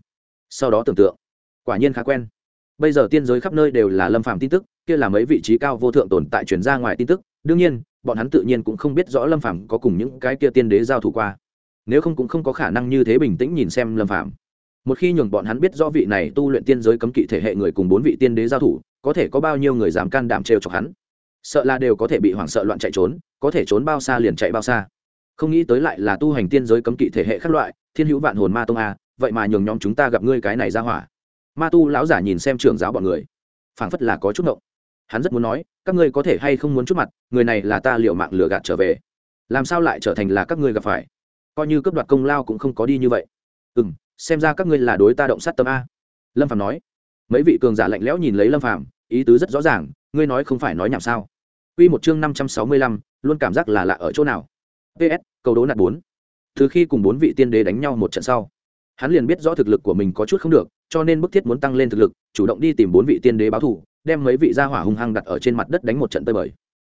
Sau đó tưởng tượng, quả nhiên khá quen. Bây giờ tiên giới khắp nơi đều là lâm phàm tin tức, kia là mấy vị trí cao vô thượng tồn tại truyền ra ngoài tin tức. Đương nhiên, bọn hắn tự nhiên cũng không biết rõ lâm phàm có cùng những cái kia tiên đế giao thủ qua. Nếu không cũng không có khả năng như thế bình tĩnh nhìn xem lâm phàm. Một khi nhường bọn hắn biết rõ vị này tu luyện tiên giới cấm kỵ thể hệ người cùng bốn vị tiên đế giao thủ, có thể có bao nhiêu người dám can đảm trêu chọc hắn? Sợ là đều có thể bị hoảng sợ loạn chạy trốn, có thể trốn bao xa liền chạy bao xa. Không nghĩ tới lại là tu hành tiên giới cấm kỵ thể hệ các loại, thiên hữu vạn hồn ma tông a, vậy mà nhường nhóm chúng ta gặp ngươi cái này ra hỏa. Ma tu lão giả nhìn xem trưởng giáo bọn người, phảng phất là có chút ngộng. Hắn rất muốn nói, các ngươi có thể hay không muốn chút mặt, người này là ta liệu mạng lừa gạt trở về. Làm sao lại trở thành là các ngươi gặp phải? Coi như cướp đoạt công lao cũng không có đi như vậy. Ừ m xem ra các ngươi là đối ta động sát tâm a. Lâm phạm nói. Mấy vị cường giả lạnh lẽo nhìn lấy lâm phạm ý tứ rất rõ ràng, ngươi nói không phải nói nhảm sao? Quy một chương năm trăm sáu mươi lăm, luôn cảm giác là lạ ở chỗ nào? Ps cầu đố nạt bốn. Từ khi cùng bốn vị tiên đế đánh nhau một trận sau, hắn liền biết rõ thực lực của mình có chút không được, cho nên bức thiết muốn tăng lên thực lực, chủ động đi tìm bốn vị tiên đế báo thù, đem mấy vị gia hỏa hung hăng đặt ở trên mặt đất đánh một trận tơi bời.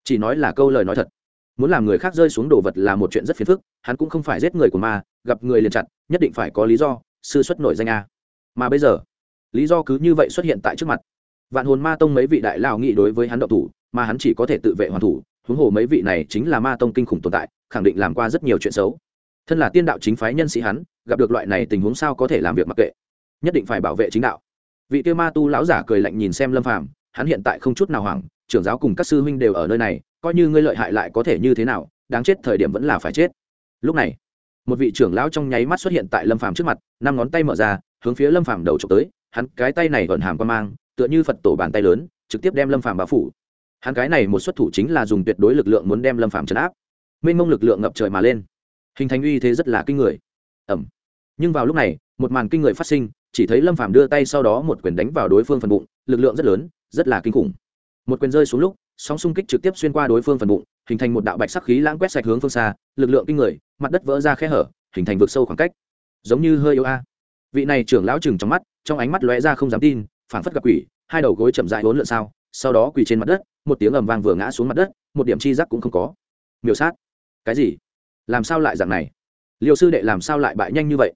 Chỉ nói là câu lời nói thật. Muốn làm người khác rơi xuống đồ vật là một chuyện rất phiền phức, hắn cũng không phải giết người của ma, gặp người liền chặt, nhất định phải có lý do, sư xuất nổi danh a. Mà bây giờ, lý do cứ như vậy xuất hiện tại trước mặt. Vạn hồn ma tông mấy vị đại lão nghị đối với hắn động thủ mà hắn chỉ có thể tự vệ hoàn thủ, huống hồ mấy vị này chính là ma tông kinh khủng tồn tại, khẳng định làm qua rất nhiều chuyện xấu. Thân là tiên đạo chính phái nhân sĩ hắn, gặp được loại này tình huống sao có thể làm việc mặc kệ. Nhất định phải bảo vệ chính đạo. Vị tiêu ma tu lão giả cười lạnh nhìn xem lâm phàm, hắn hiện tại không chút nào hoảng, trưởng giáo cùng các sư huynh đều ở nơi này, coi như ngươi lợi hại lại có thể như thế nào, đáng chết thời điểm vẫn là phải chết. Lúc này, một vị trưởng lão trong nháy mắt xuất hiện tại lâm phàm trước mặt, năm ngón tay mở ra, hướng phía lâm phàm đầu trộm tới, hắn cái tay này còn hàm quan mang, tựa như phật tổ bàn tay lớn, trực tiếp đem lâm phàm bao phủ hắn cái này một xuất thủ chính là dùng tuyệt đối lực lượng muốn đem lâm phàm chấn áp. Mênh mông lực lượng ngập trời mà lên. Hình thành uy thế rất là kinh người. Ẩm. Nhưng vào lúc này, một màn kinh người phát sinh, chỉ thấy lâm phàm đưa tay sau đó một quyền đánh vào đối phương phần bụng, lực lượng rất lớn, rất là kinh khủng. Một quyền rơi xuống lúc, sóng xung kích trực tiếp xuyên qua đối phương phần bụng, hình thành một đạo bạch sắc khí lãng quét sạch hướng phương xa, lực lượng kinh người, mặt đất vỡ ra khe hở, hình thành vực sâu khoảng cách. Giống như hơi yếu a. Vị này trưởng lão chừng trong mắt, trong ánh mắt lóe ra không dám tin, phảng phất gặp quỷ, hai đầu gối chậm dại hỗn lượn sao sau đó quỳ trên mặt đất, một tiếng ầm vang vừa ngã xuống mặt đất, một điểm chi giác cũng không có. Miêu sát. Cái gì? Làm sao lại dạng này? Liêu sư đệ làm sao lại bại nhanh như vậy?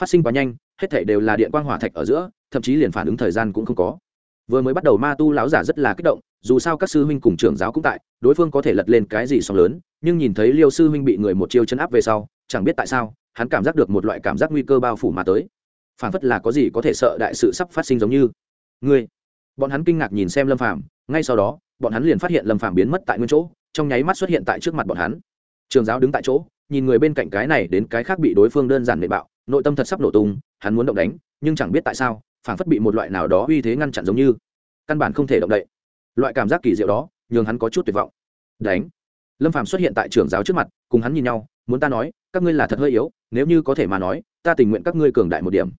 Phát sinh quá nhanh, hết thảy đều là điện quang hỏa thạch ở giữa, thậm chí liền phản ứng thời gian cũng không có. Vừa mới bắt đầu ma tu lão giả rất là kích động, dù sao các sư huynh cùng trưởng giáo cũng tại, đối phương có thể lật lên cái gì song lớn, nhưng nhìn thấy liêu sư huynh bị người một chiêu chấn áp về sau, chẳng biết tại sao, hắn cảm giác được một loại cảm giác nguy cơ bao phủ mà tới. Phản phất là có gì có thể sợ đại sự sắp phát sinh giống như. Ngươi bọn hắn kinh ngạc nhìn xem lâm phàm, ngay sau đó, bọn hắn liền phát hiện lâm phàm biến mất tại nguyên chỗ, trong nháy mắt xuất hiện tại trước mặt bọn hắn. Trường giáo đứng tại chỗ, nhìn người bên cạnh cái này đến cái khác bị đối phương đơn giản nệ bạo, nội tâm thật sắp nổ tung, hắn muốn động đánh, nhưng chẳng biết tại sao phản phất bị một loại nào đó uy thế ngăn chặn giống như. Căn bản không thể động đậy. Loại cảm giác kỳ diệu đó, nhường hắn có chút tuyệt vọng. Đánh. Lâm phàm xuất hiện tại trường giáo trước mặt, cùng hắn nhìn nhau, muốn ta nói, các ngươi là thật hơi yếu, nếu như có thể mà nói, ta tình nguyện các ngươi cường đại một điểm.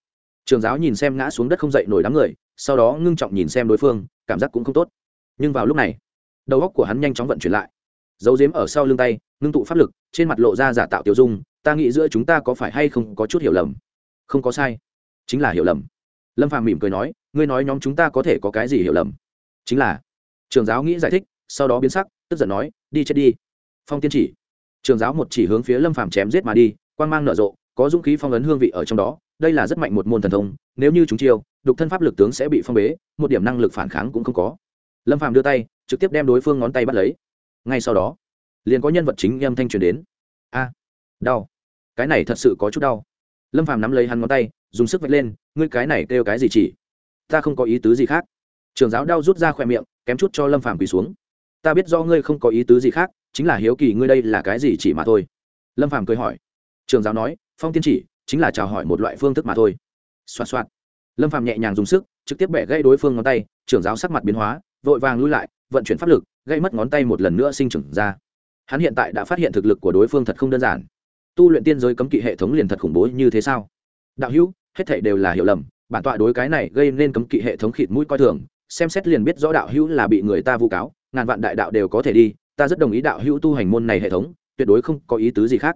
Trường giáo nhìn xem ngã xuống đất không dậy nổi đám người sau đó ngưng trọng nhìn xem đối phương, cảm giác cũng không tốt. Nhưng vào lúc này, đầu óc của hắn nhanh chóng vận chuyển lại. Dấu dếm ở sau lưng tay, ngưng tụ pháp lực, trên mặt lộ ra giả tạo tiêu dung, ta nghĩ giữa chúng ta có phải hay không có chút hiểu lầm? Không có sai. Chính là hiểu lầm. Lâm phàm mỉm cười nói, ngươi nói nhóm chúng ta có thể có cái gì hiểu lầm? Chính là. Trường giáo nghĩ giải thích, sau đó biến sắc, tức giận nói, đi chết đi. Phong tiên chỉ. Trường giáo một chỉ hướng phía lâm phàm chém giết mà đi, quang mang nở rộ, có dũng khí phong ấn hương vị ở trong đó đây là rất mạnh một môn thần thông, nếu như chúng chiêu đục thân pháp lực tướng sẽ bị phong bế, một điểm năng lực phản kháng cũng không có. Lâm phàm đưa tay, trực tiếp đem đối phương ngón tay bắt lấy. Ngay sau đó, liền có nhân vật chính âm thanh truyền đến. A, đau. Cái này thật sự có chút đau. Lâm phàm nắm lấy hắn ngón tay, dùng sức vạch lên, ngươi cái này kêu cái gì chỉ? Ta không có ý tứ gì khác. Trường giáo đau rút ra khỏe miệng, kém chút cho lâm phàm quỳ xuống. Ta biết do ngươi không có ý tứ gì khác, chính là hiếu kỳ ngươi đây là cái gì chỉ mà thôi. Lâm phàm cười hỏi. Trường giáo nói, phong tiên chỉ chính là chào hỏi một loại phương thức mà thôi. Xoa xoa lâm phàm nhẹ nhàng dùng sức, trực tiếp bẻ gãy đối phương ngón tay, trưởng giáo sắc mặt biến hóa, vội vàng lui lại, vận chuyển pháp lực gây mất ngón tay một lần nữa sinh trưởng ra. Hắn hiện tại đã phát hiện thực lực của đối phương thật không đơn giản. Tu luyện tiên giới cấm kỵ hệ thống liền thật khủng bố như thế sao? Đạo hữu, hết thảy đều là hiểu lầm, bản tọa đối cái này gây nên cấm kỵ hệ thống khịt mũi coi thường, xem xét liền biết rõ đạo hữu là bị người ta vu cáo, ngàn vạn đại đạo đều có thể đi, ta rất đồng ý đạo hữu tu hành môn này hệ thống, tuyệt đối không có ý tứ gì khác.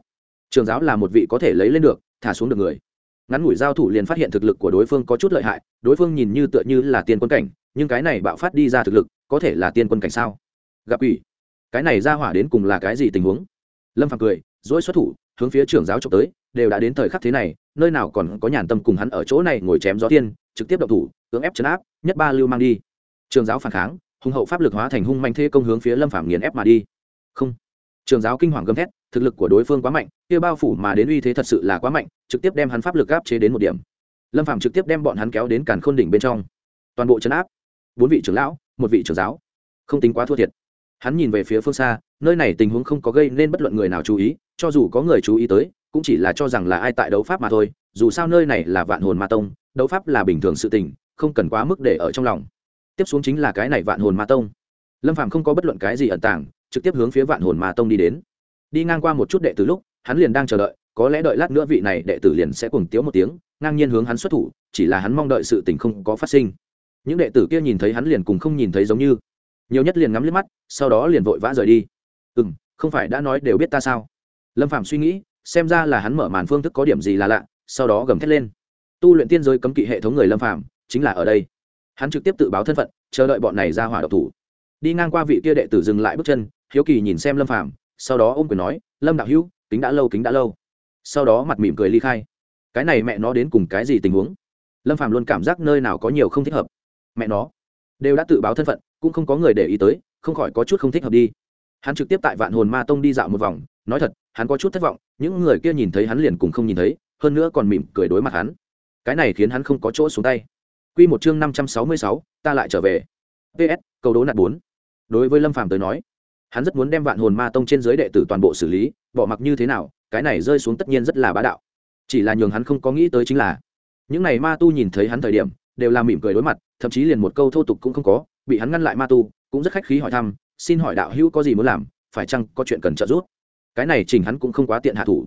Trường giáo là một vị có thể lấy lên được thả xuống được người. Ngắn ngủi giao thủ liền phát hiện thực lực của đối phương có chút lợi hại, đối phương nhìn như tựa như là tiên quân cảnh, nhưng cái này bạo phát đi ra thực lực, có thể là tiên quân cảnh sao? Gặp ủy cái này ra hỏa đến cùng là cái gì tình huống? Lâm phàm cười dỗi xuất thủ, hướng phía trưởng giáo trộm tới, đều đã đến thời khắc thế này, nơi nào còn có nhàn tâm cùng hắn ở chỗ này ngồi chém gió tiên, trực tiếp động thủ, cưỡng ép chấn áp, nhất ba lưu mang đi. Trường giáo phản kháng hùng hậu pháp lực hóa thành hung manh thế công hướng phía lâm phàm nghiền ép mà đi. Không. Trường giáo kinh hoàng gầm thét thực lực của đối phương quá mạnh, kia bao phủ mà đến uy thế thật sự là quá mạnh, trực tiếp đem hắn pháp lực áp chế đến một điểm. Lâm phạm trực tiếp đem bọn hắn kéo đến càn khôn đỉnh bên trong. Toàn bộ chấn áp. Bốn vị trưởng lão, một vị trưởng giáo. Không tính quá thua thiệt. Hắn nhìn về phía phương xa, nơi này tình huống không có gây nên bất luận người nào chú ý, cho dù có người chú ý tới, cũng chỉ là cho rằng là ai tại đấu pháp mà thôi, dù sao nơi này là vạn hồn ma tông, đấu pháp là bình thường sự tình, không cần quá mức để ở trong lòng. Tiếp xuống chính là cái này vạn hồn ma tông. Lâm phạm không có bất luận cái gì ẩn tàng, trực tiếp hướng phía vạn hồn ma tông đi đến đi ngang qua một chút đệ tử lúc, hắn liền đang chờ đợi, có lẽ đợi lát nữa vị này đệ tử liền sẽ cùng tiếu một tiếng, ngang nhiên hướng hắn xuất thủ, chỉ là hắn mong đợi sự tình không có phát sinh. Những đệ tử kia nhìn thấy hắn liền cùng không nhìn thấy giống như. Nhiều nhất liền ngắm liếc mắt, sau đó liền vội vã rời đi. Ừ m không phải đã nói đều biết ta sao? Lâm phạm suy nghĩ, xem ra là hắn mở màn phương thức có điểm gì là lạ, sau đó gầm thét lên. Tu luyện tiên giới cấm kỵ hệ thống người lâm phạm chính là ở đây. Hắn trực tiếp tự báo thân phận, chờ đợi bọn này ra hỏa độc thủ. Đi ngang qua vị kia đệ tử dừng lại bước chân, hiếu kỳ nhìn xem lâm phạm sau đó ô m quyền nói, lâm đạo hữu, kính đã lâu, kính đã lâu. Sau đó mặt mỉm cười ly khai. Cái này mẹ nó đến cùng cái gì tình huống? Lâm phạm luôn cảm giác nơi nào có nhiều không thích hợp. Mẹ nó, đều đã tự báo thân phận, cũng không có người để ý tới, không khỏi có chút không thích hợp đi. Hắn trực tiếp tại vạn hồn ma tông đi dạo một vòng, nói thật, hắn có chút thất vọng, những người kia nhìn thấy hắn liền cùng không nhìn thấy, hơn nữa còn mỉm cười đối mặt hắn. Cái này khiến hắn không có chỗ xuống tay. Q một chương năm trăm sáu mươi sáu, ta lại trở về. Ps câu đố nạt bốn. Đối với lâm phàm tới nói hắn rất muốn đem vạn hồn ma tông trên giới đệ tử toàn bộ xử lý, bỏ mặc như thế nào, cái này rơi xuống tất nhiên rất là bá đạo. Chỉ là nhường hắn không có nghĩ tới chính là, những này ma tu nhìn thấy hắn thời điểm, đều là mỉm cười đối mặt, thậm chí liền một câu thô tục cũng không có, bị hắn ngăn lại ma tu, cũng rất khách khí hỏi thăm, xin hỏi đạo hữu có gì muốn làm, phải chăng có chuyện cần trợ giúp? Cái này chỉnh hắn cũng không quá tiện hạ thủ.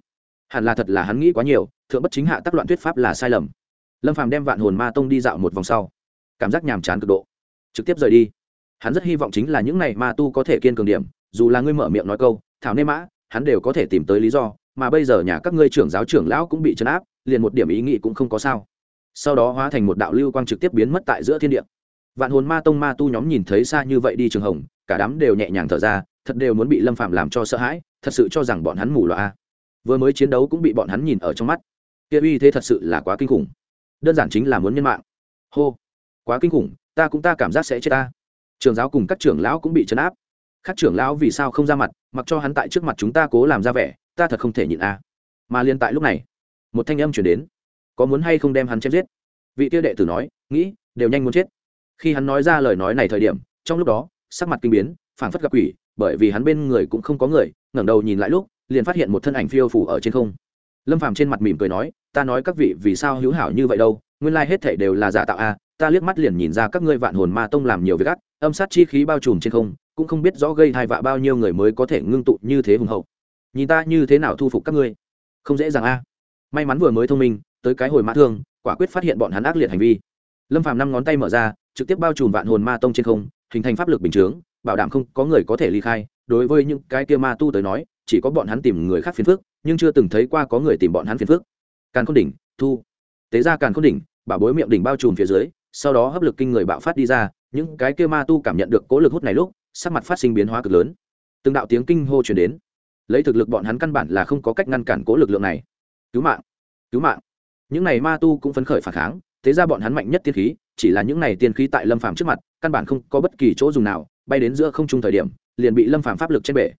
Hẳn là thật là hắn nghĩ quá nhiều, thượng bất chính hạ tác loạn thuyết pháp là sai lầm. Lâm phàm đem vạn hồn ma tông đi dạo một vòng sau, cảm giác nhàm chán cực độ, trực tiếp rời đi. Hắn rất hy vọng chính là những này ma tu có thể kiên cường điểm dù là ngươi mở miệng nói câu, thảo nê mã, hắn đều có thể tìm tới lý do, mà bây giờ nhà các ngươi trưởng giáo trưởng lão cũng bị chấn áp, liền một điểm ý nghĩ cũng không có sao. Sau đó hóa thành một đạo lưu quang trực tiếp biến mất tại giữa thiên địa. Vạn hồn ma tông ma tu nhóm nhìn thấy xa như vậy đi trường hồng, cả đám đều nhẹ nhàng thở ra, thật đều muốn bị lâm phạm làm cho sợ hãi, thật sự cho rằng bọn hắn mù loà. Vừa mới chiến đấu cũng bị bọn hắn nhìn ở trong mắt. Kia uy thế thật sự là quá kinh khủng. Đơn giản chính là muốn nhân mạng. Hô, quá kinh khủng, ta cũng ta cảm giác sẽ chết ta. Trường giáo cùng các trưởng lão cũng bị chấn áp các trưởng lão vì sao không ra mặt, mặc cho hắn tại trước mặt chúng ta cố làm ra vẻ, ta thật không thể nhịn a. Mà liên tại lúc này, một thanh âm chuyển đến. Có muốn hay không đem hắn chém giết? Vị tiêu đệ tử nói, nghĩ, đều nhanh muốn chết. Khi hắn nói ra lời nói này thời điểm, trong lúc đó, sắc mặt kinh biến, phảng phất gặp quỷ, bởi vì hắn bên người cũng không có người, ngẩng đầu nhìn lại lúc, liền phát hiện một thân ảnh phiêu phủ ở trên không. Lâm phàm trên mặt mỉm cười nói, ta nói các vị vì sao hữu hảo như vậy đâu, nguyên lai hết thể đều là giả tạo a, ta liếc mắt liền nhìn ra các ngươi vạn hồn ma tông làm nhiều việc ác, âm sát chi khí bao trùm trên không cũng không biết rõ gây thai vạ bao nhiêu người mới có thể ngưng tụ như thế hùng hậu. Nhìn ta như thế nào thu phục các ngươi? Không dễ dàng a. May mắn vừa mới thông minh, tới cái hồi mã thương, quả quyết phát hiện bọn hắn ác liệt hành vi. Lâm phàm năm ngón tay mở ra, trực tiếp bao trùm vạn hồn ma tông trên không, hình thành pháp lực bình chướng, bảo đảm không có người có thể ly khai. Đối với những cái kia ma tu tới nói, chỉ có bọn hắn tìm người khác phiền phức, nhưng chưa từng thấy qua có người tìm bọn hắn phiền phức. Càn khôn đỉnh, thu. Tế ra càn khôn đỉnh, bảo bối miệng đỉnh bao trùm phía dưới, sau đó hấp lực kinh người bạo phát đi ra, những cái kia ma tu cảm nhận được cố lực hút này lúc sắc mặt phát sinh biến hóa cực lớn. Từng đạo tiếng kinh hô chuyển đến. Lấy thực lực bọn hắn căn bản là không có cách ngăn cản cố lực lượng này. Cứu mạng! Cứu mạng! Những này ma tu cũng phấn khởi phản kháng, thế ra bọn hắn mạnh nhất tiên khí, chỉ là những này tiên khí tại lâm phàm trước mặt, căn bản không có bất kỳ chỗ dùng nào, bay đến giữa không trung thời điểm, liền bị lâm phàm pháp lực trên bể.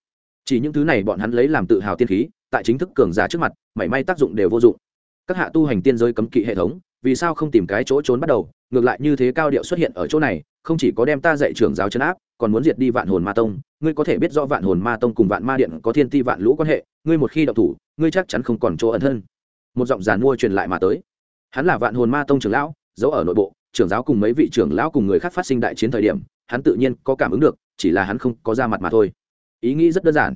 Chỉ những thứ này bọn hắn lấy làm tự hào tiên khí, tại chính thức cường giả trước mặt, mảy may tác dụng đều vô dụng. Các hạ tu hành tiên giới cấm kỵ hệ thống, vì sao không tìm cái chỗ trốn bắt đầu? Ngược lại như thế cao điệu xuất hiện ở chỗ này không chỉ có đem ta dạy trưởng giáo chấn áp, còn muốn diệt đi vạn hồn ma tông. Ngươi có thể biết rõ vạn hồn ma tông cùng vạn ma điện có thiên ti vạn lũ quan hệ, ngươi một khi đậu thủ, ngươi chắc chắn không còn chỗ ẩn thân. Một giọng giàn mua truyền lại mà tới. Hắn là vạn hồn ma tông trưởng lão, giấu ở nội bộ, trưởng giáo cùng mấy vị trưởng lão cùng người khác phát sinh đại chiến thời điểm, hắn tự nhiên có cảm ứng được, chỉ là hắn không có ra mặt mà thôi. Ý nghĩ rất đơn giản.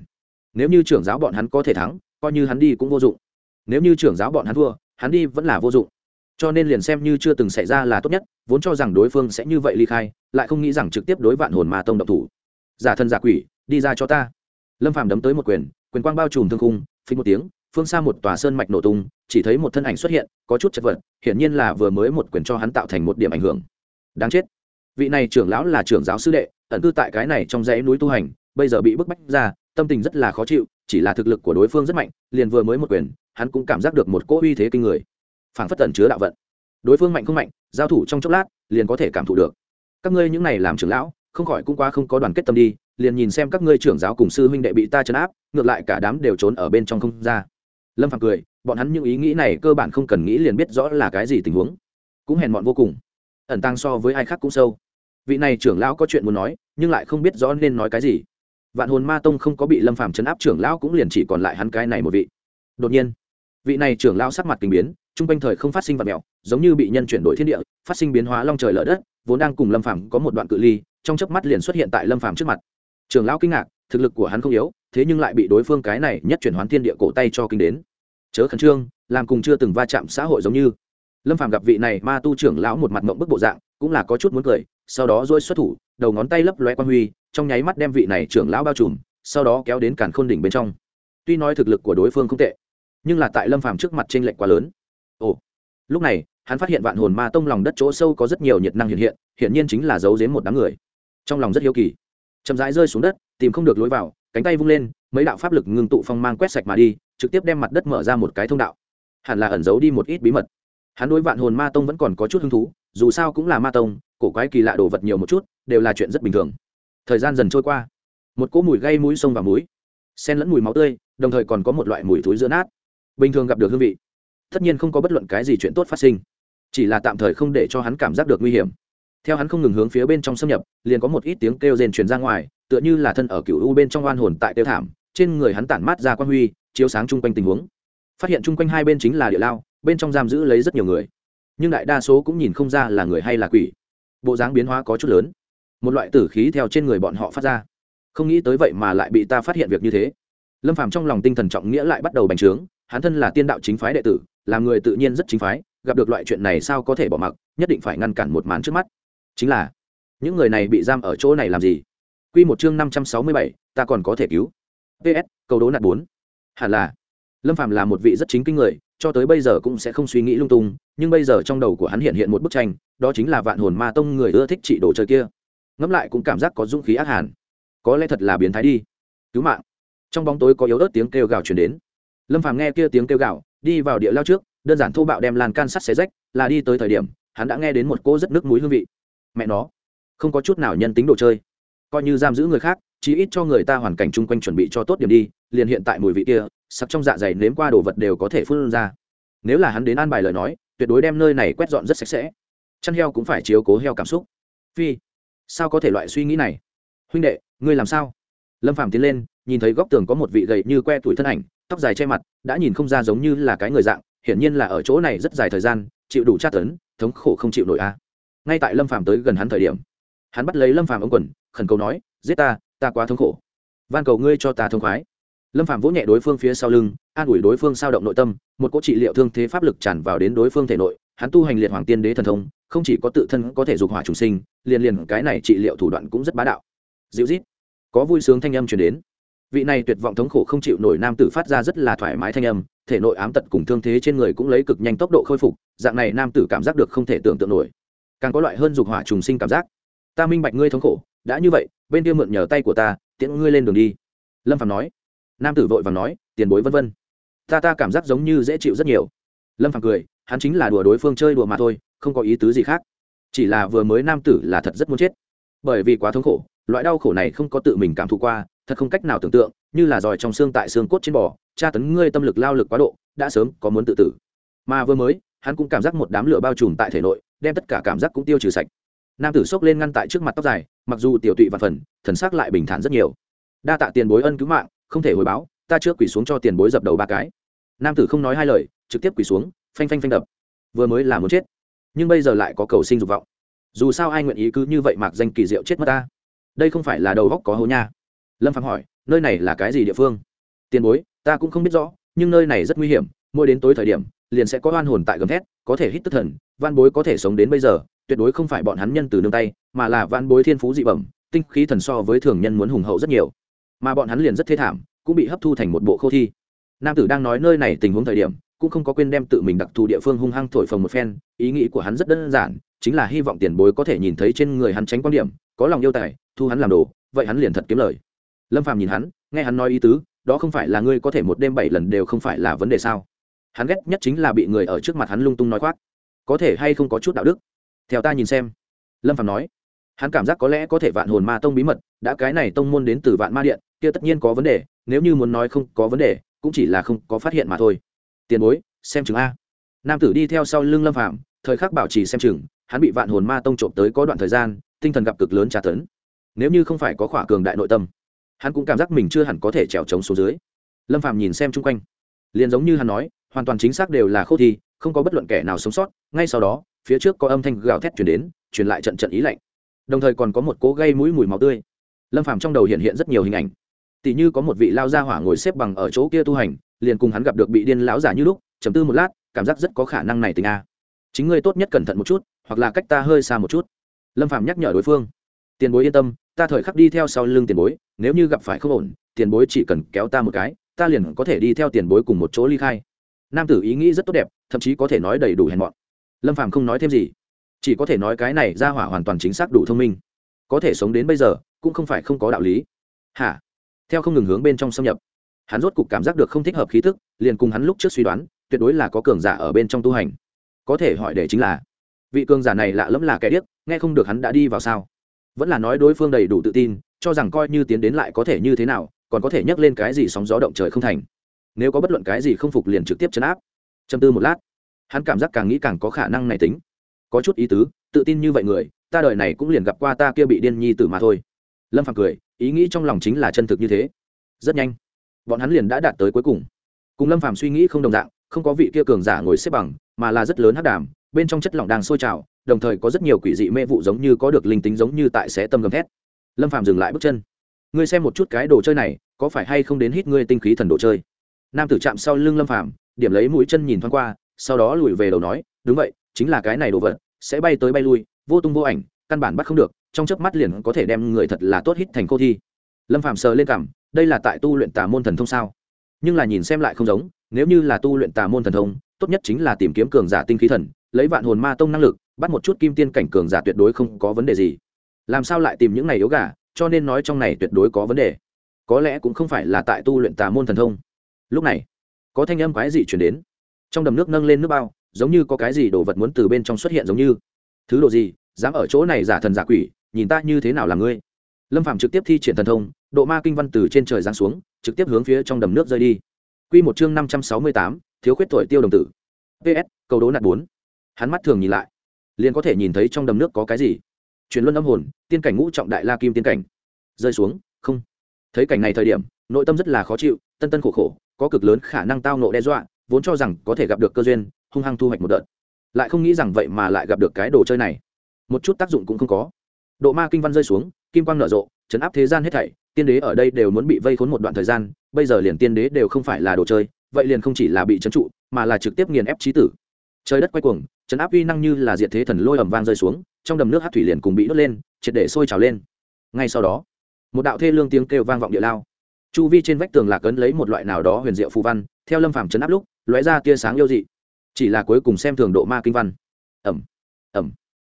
Nếu như trưởng giáo bọn hắn có thể thắng, coi như hắn đi cũng vô dụng. Nếu như trưởng giáo bọn hắn thua, hắn đi vẫn là vô dụng cho nên liền xem như chưa từng xảy ra là tốt nhất, vốn cho rằng đối phương sẽ như vậy ly khai, lại không nghĩ rằng trực tiếp đối vạn hồn ma tông độc thủ. Giả thân giả quỷ, đi ra cho ta. Lâm phàm đấm tới một quyền quyền quang bao trùm thương khung phình một tiếng, phương xa một tòa sơn mạch nổ tung, chỉ thấy một thân ảnh xuất hiện, có chút chật vật, hiển nhiên là vừa mới một quyền cho hắn tạo thành một điểm ảnh hưởng. Đáng chết. Vị này trưởng lão là trưởng giáo sư đệ, ẩn cư tại cái này trong dãy núi tu hành, bây giờ bị bức bách ra, tâm tình rất là khó chịu, chỉ là thực lực của đối phương rất mạnh, liền vừa mới một quyền, hắn cũng cảm giác được một cỗ uy thế kinh người phảng phất tẩn chứa đạo vận. Đối phương mạnh không mạnh, giao thủ trong chốc lát, liền có thể cảm thụ được. Các ngươi những này làm trưởng lão, không khỏi cũng quá không có đoàn kết tâm đi, liền nhìn xem các ngươi trưởng giáo cùng sư huynh đệ bị ta chấn áp, ngược lại cả đám đều trốn ở bên trong không ra. Lâm phàm cười, bọn hắn những ý nghĩ này cơ bản không cần nghĩ liền biết rõ là cái gì tình huống. Cũng hèn mọn vô cùng. Ẩn tăng so với ai khác cũng sâu. Vị này trưởng lão có chuyện muốn nói, nhưng lại không biết rõ nên nói cái gì. Vạn hồn ma tông không có bị lâm phàm chấn áp trưởng lão cũng liền chỉ còn lại hắn cái này một vị. Đột nhiên, vị này trưởng lão sắc mặt kinh biến trung quanh thời không phát sinh vật mèo, giống như bị nhân chuyển đổi thiên địa, phát sinh biến hóa long trời lở đất, vốn đang cùng lâm phàm có một đoạn cự ly, trong chớp mắt liền xuất hiện tại lâm phàm trước mặt. Trường lão kinh ngạc, thực lực của hắn không yếu, thế nhưng lại bị đối phương cái này nhất chuyển hoán thiên địa cổ tay cho kinh đến. Chớ khẩn trương, làm cùng chưa từng va chạm xã hội giống như. Lâm phàm gặp vị này ma tu trưởng lão một mặt mộng bức bộ dạng, cũng là có chút muốn cười, sau đó dôi xuất thủ, đầu ngón tay lấp loe quan huy, trong nháy mắt đem vị này trưởng lão bao trùm, sau đó kéo đến càn khôn đỉnh bên trong. Tuy nói thực lực của đối phương không tệ, nhưng là tại lâm phàm trước mặt trên lệch quá lớn ồ. Lúc này, hắn phát hiện vạn hồn ma tông lòng đất chỗ sâu có rất nhiều nhiệt năng hiện hiện hiện nhiên chính là giấu giếm một đám người. Trong lòng rất hiếu kỳ. Chậm rãi rơi xuống đất, tìm không được lối vào, cánh tay vung lên, mấy đạo pháp lực ngưng tụ phong mang quét sạch mà đi, trực tiếp đem mặt đất mở ra một cái thông đạo. Hẳn là ẩn giấu đi một ít bí mật. Hắn đối vạn hồn ma tông vẫn còn có chút hứng thú, dù sao cũng là ma tông, cổ quái kỳ lạ đồ vật nhiều một chút, đều là chuyện rất bình thường. Thời gian dần trôi qua. Một cỗ mùi gây mũi sông và muối xen lẫn mùi máu tươi, đồng thời còn có một loại mùi thối giữa nát. Bình thường gặp được hương vị tất nhiên không có bất luận cái gì chuyện tốt phát sinh. Chỉ là tạm thời không để cho hắn cảm giác được nguy hiểm. Theo hắn không ngừng hướng phía bên trong xâm nhập, liền có một ít tiếng kêu rền truyền ra ngoài, tựa như là thân ở cựu u bên trong oan hồn tại tiêu thảm, trên người hắn tản mát ra quan huy, chiếu sáng chung quanh tình huống. Phát hiện chung quanh hai bên chính là địa lao, bên trong giam giữ lấy rất nhiều người. Nhưng đại đa số cũng nhìn không ra là người hay là quỷ. Bộ dáng biến hóa có chút lớn. Một loại tử khí theo trên người bọn họ phát ra. Không nghĩ tới vậy mà lại bị ta phát hiện việc như thế. Lâm phàm trong lòng tinh thần trọng nghĩa lại bắt đầu bành trướng, hắn thân là tiên đạo chính phái đệ tử là người tự nhiên rất chính phái gặp được loại chuyện này sao có thể bỏ mặc nhất định phải ngăn cản một màn trước mắt chính là những người này bị giam ở chỗ này làm gì Quy một chương năm trăm sáu mươi bảy, ta còn có thể cứu. PS, câu đố nạt bốn. Hẳn là, Lâm Phàm là một vị rất chính kinh người, cho tới bây giờ cũng sẽ không suy nghĩ lung tung, nhưng bây giờ trong đầu của hắn hiện hiện một bức tranh, đó chính là Vạn Hồn Ma Tông người ưa thích trị đồ chơi kia. Ngẫm lại cũng cảm giác có dũng khí ác hàn. Có lẽ thật là biến thái đi. Cứu mạng. Trong bóng tối có yếu ớt tiếng kêu gào truyền đến. Lâm Phàm nghe kia tiếng kêu gào, đi vào địa lao trước, đơn giản thô bạo đem lan can sắt xé rách, là đi tới thời điểm, hắn đã nghe đến một cô rất nước muối hương vị. Mẹ nó, không có chút nào nhân tính đồ chơi. Coi như giam giữ người khác chí ít cho người ta hoàn cảnh chung quanh chuẩn bị cho tốt điểm đi liền hiện tại mùi vị kia sặc trong dạ dày nếm qua đồ vật đều có thể phun ra. Nếu là hắn đến an bài lời nói tuyệt đối đem nơi này quét dọn rất sạch sẽ. Chăn heo cũng phải chiếu cố heo cảm xúc. Phi sao có thể loại suy nghĩ này? Huynh đệ ngươi làm sao? Lâm phàm tiến lên nhìn thấy góc tường có một vị gầy như que tuổi thân ảnh tóc dài che mặt, đã nhìn không ra giống như là cái người dạng, hiển nhiên là ở chỗ này rất dài thời gian, chịu đủ tra tấn, thống khổ không chịu nổi a. Ngay tại lâm phàm tới gần hắn thời điểm, hắn bắt lấy lâm phàm ống quần, khẩn cầu nói, giết ta ta quá thống khổ. Van cầu ngươi cho ta thông khoái. Lâm phạm vỗ nhẹ đối phương phía sau lưng, an ủi đối phương sao động nội tâm, một cỗ trị liệu thương thế pháp lực tràn vào đến đối phương thể nội, hắn tu hành liệt hoàng tiên đế thần thông, không chỉ có tự thân có thể dục hỏa trùng sinh, liền liền cái này trị liệu thủ đoạn cũng rất bá đạo. Dịu rít có vui sướng thanh âm truyền đến vị này tuyệt vọng thống khổ không chịu nổi nam tử phát ra rất là thoải mái thanh âm, thể nội ám tật cùng thương thế trên người cũng lấy cực nhanh tốc độ khôi phục, dạng này nam tử cảm giác được không thể tưởng tượng nổi. Càng có loại hơn dục hỏa trùng sinh cảm giác. Ta minh bạch ngươi thống khổ, đã như vậy, bên kia mượn nhờ tay của ta, tiễn ngươi lên đường đi. Lâm phạm nói. Nam tử vội vàng nói, tiền bối vân vân. Ta ta cảm giác giống như dễ chịu rất nhiều. Lâm phạm cười, hắn chính là đùa đối phương chơi đùa mà thôi, không có ý tứ gì khác. Chỉ là vừa mới nam tử là thật rất muốn chết. Bởi vì quá thống khổ, loại đau khổ này không có tự mình cảm thụ qua thật không cách nào tưởng tượng, như là giỏi trong xương tại xương cốt trên bò, tra tấn ngươi tâm lực lao lực quá độ, đã sớm có muốn tự tử. Mà vừa mới, hắn cũng cảm giác một đám lửa bao trùm tại thể nội, đem tất cả cảm giác cũng tiêu trừ sạch. Nam tử xốc lên ngăn tại trước mặt tóc dài, mặc dù tiểu tụy và phần, thần sắc lại bình thản rất nhiều. Đa tạ tiền bối ân cứu mạng, không thể hồi báo, ta trước quỳ xuống cho tiền bối dập đầu ba cái. Nam tử không nói hai lời, trực tiếp quỳ xuống, phanh phanh phanh đập. Vừa mới là muốn chết, nhưng bây giờ lại có cầu sinh dục vọng. Dù sao ai nguyện ý cứ như vậy mặc danh kỳ diệu chết mất ta. Đây không phải là đầu góc có hố nha lâm phạm hỏi, nơi này là cái gì địa phương? Tiền bối, ta cũng không biết rõ, nhưng nơi này rất nguy hiểm, mỗi đến tối thời điểm, liền sẽ có oan hồn tại gầm thét, có thể hít tức thần van bối có thể sống đến bây giờ, tuyệt đối không phải bọn hắn nhân từ nương tay, mà là van bối thiên phú dị bẩm, tinh khí thần so với thường nhân muốn hùng hậu rất nhiều. Mà bọn hắn liền rất thê thảm, cũng bị hấp thu thành một bộ khô thi. Nam tử đang nói nơi này tình huống thời điểm, cũng không có quên đem tự mình đặc thù địa phương hung hăng thổi phồng một phen, ý nghĩ của hắn rất đơn giản, chính là hy vọng tiền bối có thể nhìn thấy trên người hắn tránh quan điểm, có lòng yêu tài, thu hắn làm đồ, vậy hắn liền thật kiếm lời lâm phàm nhìn hắn, nghe hắn nói ý tứ, đó không phải là ngươi có thể một đêm bảy lần đều không phải là vấn đề sao? Hắn ghét nhất chính là bị người ở trước mặt hắn lung tung nói khoác. Có thể hay không có chút đạo đức? Theo ta nhìn xem. Lâm phạm nói. Hắn cảm giác có lẽ có thể vạn hồn ma tông bí mật, đã cái này tông môn đến từ vạn ma điện, kia tất nhiên có vấn đề, nếu như muốn nói không có vấn đề, cũng chỉ là không có phát hiện mà thôi. Tiền bối, xem chừng a. Nam tử đi theo sau lưng lâm phạm thời khắc bảo trì xem chừng, hắn bị vạn hồn ma tông trộm tới có đoạn thời gian, tinh thần gặp cực lớn tra tấn. Nếu như không phải có khỏa cường đại nội tâm hắn cũng cảm giác mình chưa hẳn có thể trèo trống xuống dưới. Lâm phạm nhìn xem chung quanh, liền giống như hắn nói, hoàn toàn chính xác đều là khô thi không có bất luận kẻ nào sống sót. Ngay sau đó, phía trước có âm thanh gào thét chuyển đến, truyền lại trận trận ý lạnh. Đồng thời còn có một cố gây mũi mùi máu tươi. Lâm phàm trong đầu hiện hiện rất nhiều hình ảnh. Tỷ như có một vị lao gia hỏa ngồi xếp bằng ở chỗ kia tu hành, liền cùng hắn gặp được bị điên lão giả như lúc chấm tư một lát, cảm giác rất có khả năng này tình a. Chính ngươi tốt nhất cẩn thận một chút, hoặc là cách ta hơi xa một chút. Lâm phàm nhắc nhở đối phương. Tiền bối yên tâm ta thời khắc đi theo sau lưng tiền bối, nếu như gặp phải không ổn, tiền bối chỉ cần kéo ta một cái, ta liền có thể đi theo tiền bối cùng một chỗ ly khai. Nam tử ý nghĩ rất tốt đẹp, thậm chí có thể nói đầy đủ hèn mọn. Lâm phàm không nói thêm gì. Chỉ có thể nói cái này ra hỏa hoàn toàn chính xác đủ thông minh. Có thể sống đến bây giờ, cũng không phải không có đạo lý. Hả? Theo không ngừng hướng bên trong xâm nhập. Hắn rốt cục cảm giác được không thích hợp khí thức, liền cùng hắn lúc trước suy đoán, tuyệt đối là có cường giả ở bên trong tu hành. Có thể hỏi để chính là, vị cường giả này lạ lẫm là kẻ điếc, nghe không được hắn đã đi vào sao? Vẫn là nói đối phương đầy đủ tự tin, cho rằng coi như tiến đến lại có thể như thế nào, còn có thể nhắc lên cái gì sóng gió động trời không thành. Nếu có bất luận cái gì không phục liền trực tiếp chấn áp. Châm tư một lát, hắn cảm giác càng nghĩ càng có khả năng này tính. Có chút ý tứ, tự tin như vậy người, ta đời này cũng liền gặp qua ta kia bị điên nhi tử mà thôi. Lâm phàm cười, ý nghĩ trong lòng chính là chân thực như thế. Rất nhanh, bọn hắn liền đã đạt tới cuối cùng. Cùng lâm phàm suy nghĩ không đồng dạng, không có vị kia cường giả ngồi xếp bằng, mà là rất lớn hắc đàm, bên trong chất lỏng đang sôi trào đồng thời có rất nhiều quỷ dị mê vụ giống như có được linh tính giống như tại xé tâm gầm thét. Lâm phàm dừng lại bước chân. Ngươi xem một chút cái đồ chơi này, có phải hay không đến hít ngươi tinh khí thần đồ chơi? Nam tử chạm sau lưng lâm phàm, điểm lấy mũi chân nhìn thoáng qua, sau đó lùi về đầu nói, đúng vậy, chính là cái này đồ vật, sẽ bay tới bay lui, vô tung vô ảnh, căn bản bắt không được, trong chớp mắt liền có thể đem người thật là tốt hít thành cô thi. Lâm phàm sờ lên cảm đây là tại tu luyện tà môn thần thông sao? Nhưng là nhìn xem lại không giống, nếu như là tu luyện tà môn thần thông, tốt nhất chính là tìm kiếm cường giả tinh khí thần lấy vạn hồn ma tông năng lực, bắt một chút kim tiên cảnh cường giả tuyệt đối không có vấn đề gì. Làm sao lại tìm những này yếu gà, cho nên nói trong này tuyệt đối có vấn đề. Có lẽ cũng không phải là tại tu luyện tà môn thần thông. Lúc này, có thanh âm quái dị chuyển đến. Trong đầm nước nâng lên nước bao, giống như có cái gì đồ vật muốn từ bên trong xuất hiện giống như. Thứ đồ gì, dám ở chỗ này giả thần giả quỷ, nhìn ta như thế nào là ngươi? Lâm phạm trực tiếp thi triển thần thông, độ ma kinh văn từ trên trời giáng xuống, trực tiếp hướng phía trong đầm nước rơi đi. Q một chương năm trăm sáu mươi tám, thiếu khuyết tuổi tiêu đồng tử. Ps cầu đố nạt bốn hắn mắt thường nhìn lại, liền có thể nhìn thấy trong đầm nước có cái gì. Truyền luân âm hồn, tiên cảnh ngũ trọng đại la kim tiên cảnh. Rơi xuống, không. Thấy cảnh này thời điểm, nội tâm rất là khó chịu, tân tân khổ khổ, có cực lớn khả năng tao nộ đe dọa, vốn cho rằng có thể gặp được cơ duyên, hung hăng thu hoạch một đợt. Lại không nghĩ rằng vậy mà lại gặp được cái đồ chơi này. Một chút tác dụng cũng không có. Độ ma kinh văn rơi xuống, kim quang nở rộ, chấn áp thế gian hết thảy, tiên đế ở đây đều muốn bị vây khốn một đoạn thời gian, bây giờ liền tiên đế đều không phải là đồ chơi, vậy liền không chỉ là bị trấn trụ, mà là trực tiếp nghiền ép trí tử trời đất quay cuồng trấn áp uy năng như là diện thế thần lôi ẩm vang rơi xuống, trong đầm nước hát thủy liền cùng bị đốt lên, triệt để sôi trào lên. Ngay sau đó, một đạo thê lương tiếng kêu vang vọng địa lao. Chu vi trên vách tường lạc ấn lấy một loại nào đó huyền diệu phù văn, theo lâm phàm chấn áp lúc, lóe ra tia sáng yêu dị. Chỉ là cuối cùng xem thường độ ma kinh văn. Ẩm ẩm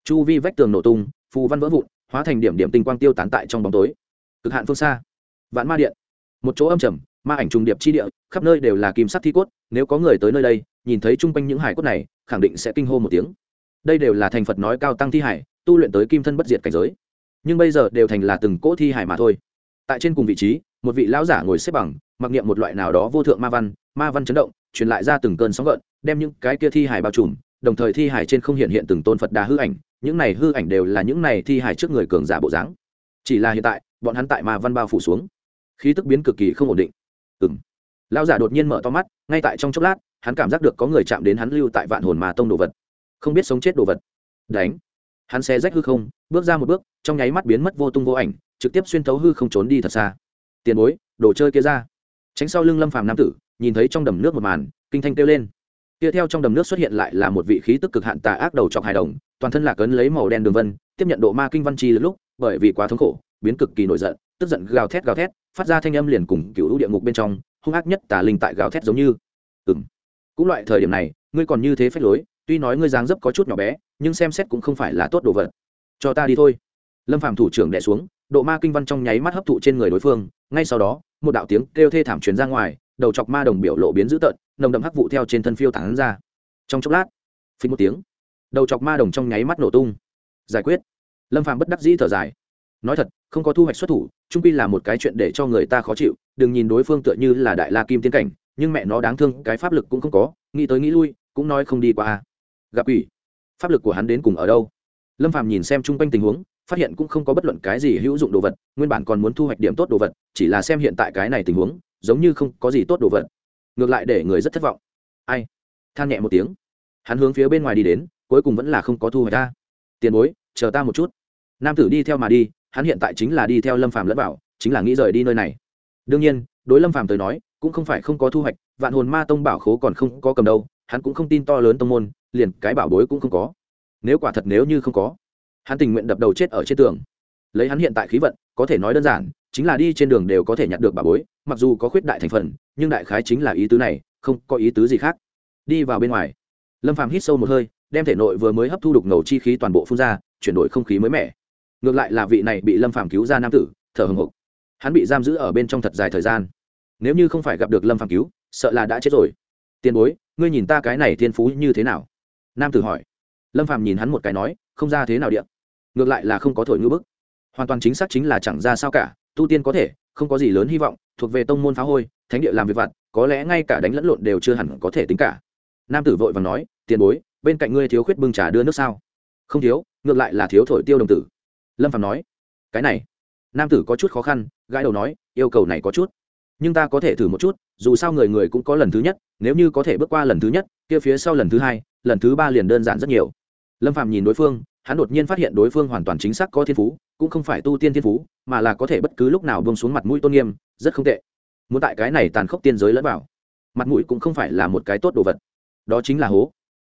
chu vi vách tường nổ tung, phù văn vỡ vụn, hóa thành điểm điểm tinh quang tiêu tán tại trong bóng tối. Cực hạn phương xa. Vạn ma điện. Một chỗ âm trầm, ma ảnh trùng điệp chi địa, khắp nơi đều là kim sắc thi cốt, nếu có người tới nơi đây, nhìn thấy chung quanh những hải cốt này khẳng định sẽ kinh hô một tiếng. Đây đều là thành phật nói cao tăng thi hải, tu luyện tới kim thân bất diệt cảnh giới. Nhưng bây giờ đều thành là từng cỗ thi hải mà thôi. Tại trên cùng vị trí, một vị lão giả ngồi xếp bằng, mặc niệm một loại nào đó vô thượng ma văn ma văn chấn động, truyền lại ra từng cơn sóng gợn, đem những cái kia thi hải bao trùm, đồng thời thi hải trên không hiện hiện từng tôn phật đà hư ảnh, những này hư ảnh đều là những này thi hải trước người cường giả bộ dáng. Chỉ là hiện tại, bọn hắn tại ma văn bao phủ xuống. Khí tức biến cực kỳ không ổn định. Ừng lão giả đột nhiên mở to mắt, ngay tại trong chốc lát hắn cảm giác được có người chạm đến hắn lưu tại vạn hồn mà tông đồ vật. Không biết sống chết đồ vật. Đánh. Hắn xe rách hư không, bước ra một bước, trong nháy mắt biến mất vô tung vô ảnh, trực tiếp xuyên thấu hư không trốn đi thật xa. Tiền bối, đồ chơi kia ra. Tránh sau lưng lâm phàm nam tử, nhìn thấy trong đầm nước một màn, kinh thanh kêu lên. Kia theo trong đầm nước xuất hiện lại là một vị khí tức cực hạn tà ác đầu trọc hài đồng, toàn thân lạc ấn lấy màu đen đường vân, tiếp nhận độ ma kinh văn chi lúc, bởi vì quá thống khổ, biến cực kỳ nổi giận, tức giận gào thét gào thét, phát ra thanh âm liền cùng cựu địa ngục bên trong, hung ác nhất tà linh tại gào thét giống như. Ừng cũng loại thời điểm này, ngươi còn như thế phép lối, tuy nói ngươi dáng dấp có chút nhỏ bé, nhưng xem xét cũng không phải là tốt đồ vật. Cho ta đi thôi. Lâm phạm thủ trưởng đẻ xuống, độ ma kinh văn trong nháy mắt hấp thụ trên người đối phương, ngay sau đó, một đạo tiếng kêu thê thảm truyền ra ngoài, đầu chọc ma đồng biểu lộ biến dữ tợn, nồng đậm hắc vụ theo trên thân phiêu thẳng ra. Trong chốc lát, phí một tiếng, đầu chọc ma đồng trong nháy mắt nổ tung. Giải quyết. Lâm phạm bất đắc dĩ thở dài. Nói thật, không có thu hoạch xuất thủ trung pi là một cái chuyện để cho người ta khó chịu, đừng nhìn đối phương tựa như là đại la kim tiến cảnh nhưng mẹ nó đáng thương, cái pháp lực cũng không có, nghĩ tới nghĩ lui, cũng nói không đi qua. Gặp ủy pháp lực của hắn đến cùng ở đâu? Lâm phàm nhìn xem chung quanh tình huống, phát hiện cũng không có bất luận cái gì hữu dụng đồ vật, nguyên bản còn muốn thu hoạch điểm tốt đồ vật, chỉ là xem hiện tại cái này tình huống, giống như không có gì tốt đồ vật. Ngược lại để người rất thất vọng. Ai? Than nhẹ một tiếng. Hắn hướng phía bên ngoài đi đến, cuối cùng vẫn là không có thu hoạch ta tiền bối, chờ ta một chút. Nam tử đi theo mà đi, hắn hiện tại chính là đi theo lâm phàm lẫn vào, chính là nghĩ rời đi nơi này. Đương nhiên đối lâm phàm tới nói, cũng không phải không có thu hoạch, vạn hồn ma tông bảo khố còn không có cầm đâu, hắn cũng không tin to lớn tông môn, liền cái bảo bối cũng không có. Nếu quả thật nếu như không có, hắn tình nguyện đập đầu chết ở trên tường. Lấy hắn hiện tại khí vận, có thể nói đơn giản, chính là đi trên đường đều có thể nhặt được bảo bối, mặc dù có khuyết đại thành phần, nhưng đại khái chính là ý tứ này, không có ý tứ gì khác. Đi vào bên ngoài, lâm phàm hít sâu một hơi, đem thể nội vừa mới hấp thu đục ngầu chi khí toàn bộ phun ra, chuyển đổi không khí mới mẻ. Ngược lại là vị này bị lâm phàm cứu ra nam tử, thở hồng hộc hắn bị giam giữ ở bên trong thật dài thời gian. Nếu như không phải gặp được lâm phàm cứu, sợ là đã chết rồi. Tiền bối, ngươi nhìn ta cái này thiên phú như thế nào? Nam tử hỏi. Lâm phàm nhìn hắn một cái nói, không ra thế nào điện ngược lại là không có thổi ngữ bức. Hoàn toàn chính xác chính là chẳng ra sao cả, tu tiên có thể, không có gì lớn hy vọng, thuộc về tông môn phá hôi, thánh địa làm việc vặt, có lẽ ngay cả đánh lẫn lộn đều chưa hẳn có thể tính cả. Nam tử vội và nói, tiền bối, bên cạnh ngươi thiếu khuyết bưng trà đưa nước sao? Không thiếu, ngược lại là thiếu thổi tiêu đồng tử. Lâm phàm nói, cái này nam tử có chút khó khăn, gãi đầu nói, yêu cầu này có chút, nhưng ta có thể thử một chút, dù sao người người cũng có lần thứ nhất, nếu như có thể bước qua lần thứ nhất, kia phía sau lần thứ hai, lần thứ ba liền đơn giản rất nhiều. Lâm phạm nhìn đối phương, hắn đột nhiên phát hiện đối phương hoàn toàn chính xác có thiên phú, cũng không phải tu tiên thiên phú, mà là có thể bất cứ lúc nào bông xuống mặt mũi tôn nghiêm, rất không tệ. Muốn tại cái này tàn khốc tiên giới lẫn vào, mặt mũi cũng không phải là một cái tốt đồ vật. Đó chính là hố.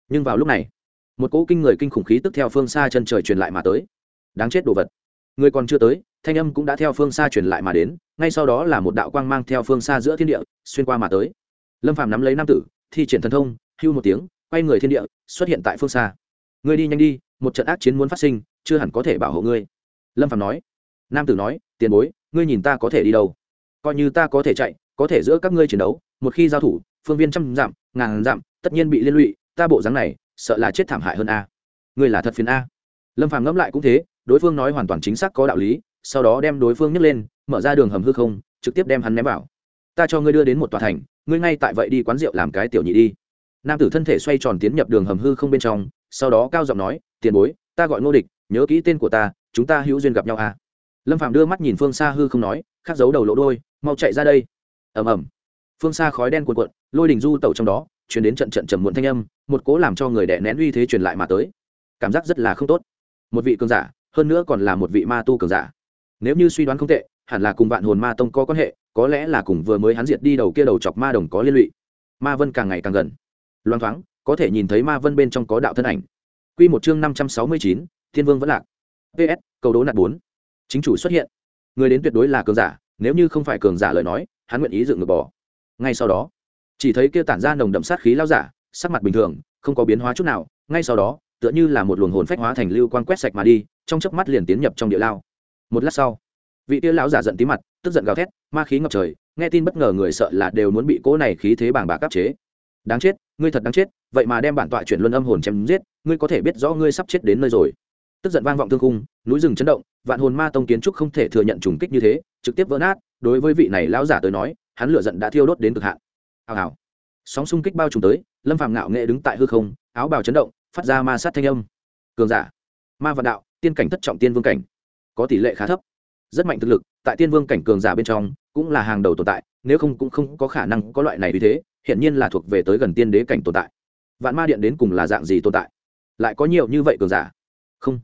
Nhưng vào lúc này, một cỗ kinh người kinh khủng khí tức theo phương xa chân trời truyền lại mà tới. Đáng chết đồ vật. Người còn chưa tới thanh âm cũng đã theo phương xa truyền lại mà đến, ngay sau đó là một đạo quang mang theo phương xa giữa thiên địa, xuyên qua mà tới. Lâm phàm nắm lấy nam tử, thi triển thần thông, hưu một tiếng, quay người thiên địa, xuất hiện tại phương xa. Ngươi đi nhanh đi, một trận ác chiến muốn phát sinh, chưa hẳn có thể bảo hộ ngươi. Lâm phàm nói. Nam tử nói, tiền bối, ngươi nhìn ta có thể đi đâu? Coi như ta có thể chạy, có thể giữa các ngươi chiến đấu, một khi giao thủ, phương viên trăm dặm, ngàn dặm, tất nhiên bị liên lụy, ta bộ dáng này, sợ là chết thảm hại hơn a. Ngươi là thật phiền a. Lâm phàm ngẫm lại cũng thế, đối phương nói hoàn toàn chính xác có đạo lý sau đó đem đối phương nhấc lên, mở ra đường hầm hư không, trực tiếp đem hắn ném vào. Ta cho ngươi đưa đến một tòa thành, ngươi ngay tại vậy đi quán rượu làm cái tiểu nhị đi. Nam tử thân thể xoay tròn tiến nhập đường hầm hư không bên trong, sau đó cao giọng nói, tiền bối, ta gọi ngô địch, nhớ kỹ tên của ta, chúng ta hữu duyên gặp nhau à. lâm phạm đưa mắt nhìn phương xa hư không nói, khắc giấu đầu lỗ đôi, mau chạy ra đây. Ầm ầm. Phương xa khói đen cuộn cuộn, lôi đình du tẩu trong đó chuyển đến trận trận trầm muộn thanh âm, một cố làm cho người đẻ nén uy thế truyền lại mà tới. Cảm giác rất là không tốt. Một vị cường giả, hơn nữa còn là một vị ma tu cường giả nếu như suy đoán không tệ, hẳn là cùng vạn hồn ma tông có quan hệ, có lẽ là cùng vừa mới hắn diệt đi đầu kia đầu chọc ma đồng có liên lụy. Ma vân càng ngày càng gần. Loang thoáng, có thể nhìn thấy ma vân bên trong có đạo thân ảnh. Q một chương năm trăm sáu mươi chín, thiên vương vẫn lạc. Ps cầu đố nạt bốn. Chính chủ xuất hiện. Người đến tuyệt đối là cường giả, nếu như không phải cường giả lời nói, hắn nguyện ý dựng ngược bỏ. Ngay sau đó, chỉ thấy kia tản ra nồng đậm sát khí lao giả, sắc mặt bình thường, không có biến hóa chút nào, ngay sau đó, tựa như là một luồng hồn phách hóa thành lưu quan quét sạch mà đi, trong chớp mắt liền tiến nhập trong địa lao một lát sau, vị tia lão giả giận tí mặt, tức giận gào thét, ma khí ngập trời, nghe tin bất ngờ người sợ là đều muốn bị cỗ này khí thế bảng bạc áp chế. Đáng chết, ngươi thật đáng chết, vậy mà đem bản tọa chuyển luân âm hồn chém giết, ngươi có thể biết rõ ngươi sắp chết đến nơi rồi. Tức giận vang vọng thương cung núi rừng chấn động, vạn hồn ma tông kiến trúc không thể thừa nhận trùng kích như thế, trực tiếp vỡ nát, đối với vị này lão giả tới nói, hắn lửa giận đã thiêu đốt đến cực hạn. Hào hào. Sóng xung kích bao trùm tới, lâm phàm ngạo nghệ đứng tại hư không, áo bào chấn động, phát ra ma sát thanh âm. Cường giả, ma vạn đạo, tiên cảnh thất trọng tiên vương cảnh có tỷ lệ khá thấp. Rất mạnh thực lực, tại tiên vương cảnh cường giả bên trong, cũng là hàng đầu tồn tại, nếu không cũng không có khả năng có loại này vì thế hiện nhiên là thuộc về tới gần tiên đế cảnh tồn tại. Vạn ma điện đến cùng là dạng gì tồn tại? Lại có nhiều như vậy cường giả? Không.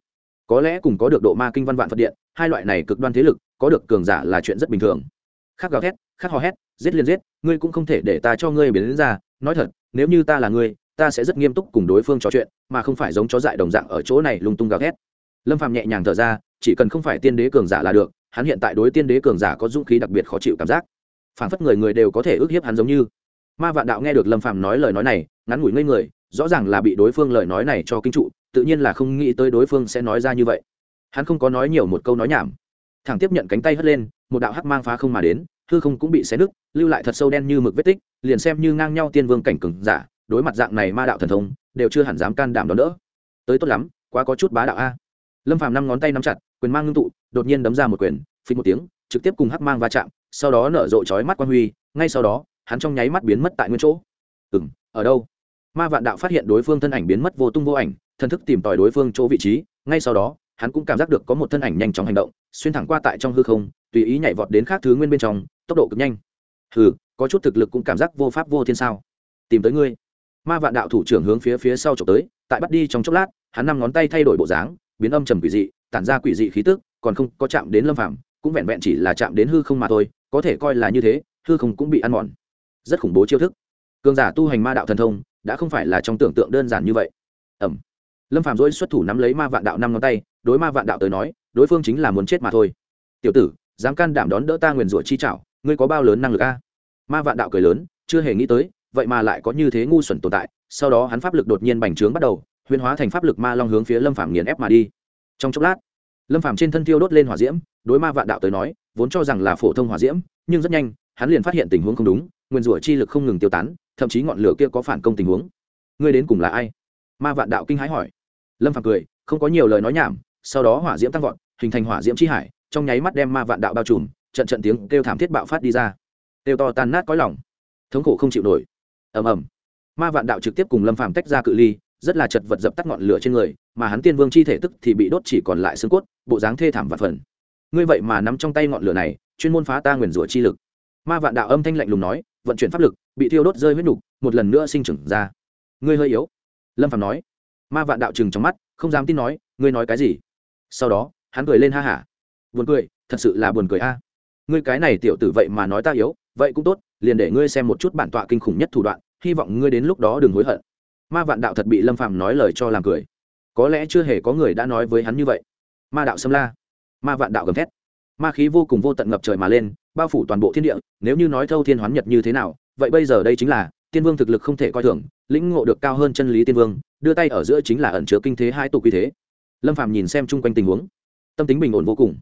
Có lẽ cùng có được độ ma kinh văn vạn phật điện, hai loại này cực đoan thế lực, có được cường giả là chuyện rất bình thường. Khác gào thét khác hò hét, giết liền giết, ngươi cũng không thể để ta cho ngươi biến đến ra. Nói thật, nếu như ta là ngươi, ta sẽ rất nghiêm túc cùng đối phương trò chuyện, mà không phải giống chó dại đồng dạng ở chỗ này lung tung gào thét lâm phạm nhẹ nhàng thở ra, chỉ cần không phải tiên đế cường giả là được, hắn hiện tại đối tiên đế cường giả có dũng khí đặc biệt khó chịu cảm giác. Phản phất người người đều có thể ức hiếp hắn giống như. Ma vạn đạo nghe được lâm phạm nói lời nói này, ngắn ngủi ngây người, rõ ràng là bị đối phương lời nói này cho kinh trụ, tự nhiên là không nghĩ tới đối phương sẽ nói ra như vậy. Hắn không có nói nhiều một câu nói nhảm. Thẳng tiếp nhận cánh tay hất lên, một đạo hắc mang phá không mà đến, hư không cũng bị xé nứt, lưu lại thật sâu đen như mực vết tích, liền xem như ngang nhau tiên vương cảnh cường giả, đối mặt dạng này ma đạo thần thông, đều chưa hẳn dám can đảm đó nữa. tới tốt lắm, quá có chút bá đạo a lâm phàm năm ngón tay nắm chặt, quyền mang ngưng tụ, đột nhiên đấm ra một quyền phí một tiếng, trực tiếp cùng hắc mang va chạm, sau đó nở rộ chói mắt quan huy, ngay sau đó, hắn trong nháy mắt biến mất tại nguyên chỗ. Ừ ở đâu? Ma vạn đạo phát hiện đối phương thân ảnh biến mất vô tung vô ảnh thân thức tìm tòi đối phương chỗ vị trí, ngay sau đó, hắn cũng cảm giác được có một thân ảnh nhanh chóng hành động, xuyên thẳng qua tại trong hư không, tùy ý nhảy vọt đến khác thứ nguyên bên trong, tốc độ cực nhanh. Hừ, có chút thực lực cũng cảm giác vô pháp vô thiên sao? Tìm tới ngươi. Ma vạn đạo thủ trưởng hướng phía phía sau trộm tới, tại bắt đi trong chốc lát, hắn năm ngón tay thay đổi bộ dáng biến âm trầm quỷ dị, tản ra quỷ dị khí tức, còn không có chạm đến lâm phạm cũng vẹn vẹn chỉ là chạm đến hư không mà thôi, có thể coi là như thế, hư không cũng bị ăn mòn. Rất khủng bố chiêu thức. Cường giả tu hành ma đạo thần thông, đã không phải là trong tưởng tượng đơn giản như vậy. Ẩm lâm phạm dỗi xuất thủ nắm lấy ma vạn đạo năm ngón tay, đối ma vạn đạo tới nói, đối phương chính là muốn chết mà thôi. Tiểu tử, dám can đảm đón đỡ ta nguyền rủa chi chảo ngươi có bao lớn năng lực a? Ma vạn đạo cười lớn, chưa hề nghĩ tới, vậy mà lại có như thế ngu xuẩn tồn tại, sau đó hắn pháp lực đột nhiên bành trướng bắt đầu huyên hóa thành pháp lực ma long hướng phía lâm phàm nghiền ép mà đi. Trong chốc lát, lâm phàm trên thân thiêu đốt lên hỏa diễm, đối ma vạn đạo tới nói, vốn cho rằng là phổ thông hỏa diễm, nhưng rất nhanh, hắn liền phát hiện tình huống không đúng, nguyên rủa chi lực không ngừng tiêu tán, thậm chí ngọn lửa kia có phản công tình huống. Ngươi đến cùng là ai? Ma vạn đạo kinh hãi hỏi. Lâm phàm cười, không có nhiều lời nói nhảm, sau đó hỏa diễm tăng vọt, hình thành hỏa diễm chi hải, trong nháy mắt đem ma vạn đạo bao trùm, trận trận tiếng kêu thảm thiết bạo phát đi ra. Kêu to tan nát cõi lòng. Thống khổ không chịu nổi. Ầm ầm. Ma vạn đạo trực tiếp cùng lâm phàm tách ra cự ly rất là chật vật dập tắt ngọn lửa trên người, mà hắn tiên vương chi thể tức thì bị đốt chỉ còn lại xương cốt, bộ dáng thê thảm và phần. Ngươi vậy mà nắm trong tay ngọn lửa này, chuyên môn phá ta nguyền rủa chi lực. Ma vạn đạo âm thanh lạnh lùng nói, vận chuyển pháp lực, bị thiêu đốt rơi huyết nục, một lần nữa sinh trưởng ra. Ngươi hơi yếu. Lâm phạm nói. Ma vạn đạo chừng trong mắt, không dám tin nói, ngươi nói cái gì? Sau đó, hắn cười lên ha hả. Buồn cười, thật sự là buồn cười a. Ngươi cái này tiểu tử vậy mà nói ta yếu, vậy cũng tốt, liền để ngươi xem một chút bản tọa kinh khủng nhất thủ đoạn, hy vọng ngươi đến lúc đó đừng hối hận ma vạn đạo thật bị lâm Phàm nói lời cho làm cười. Có lẽ chưa hề có người đã nói với hắn như vậy. Ma đạo xâm la, ma vạn đạo gầm thét. Ma khí vô cùng vô tận ngập trời mà lên, bao phủ toàn bộ thiên địa, nếu như nói thâu thiên hoán nhật như thế nào, vậy bây giờ đây chính là, tiên vương thực lực không thể coi thường, lĩnh ngộ được cao hơn chân lý tiên vương, đưa tay ở giữa chính là ẩn chứa kinh thế hai tục quy thế. Lâm phàm nhìn xem chung quanh tình huống, tâm tính bình ổn vô cùng.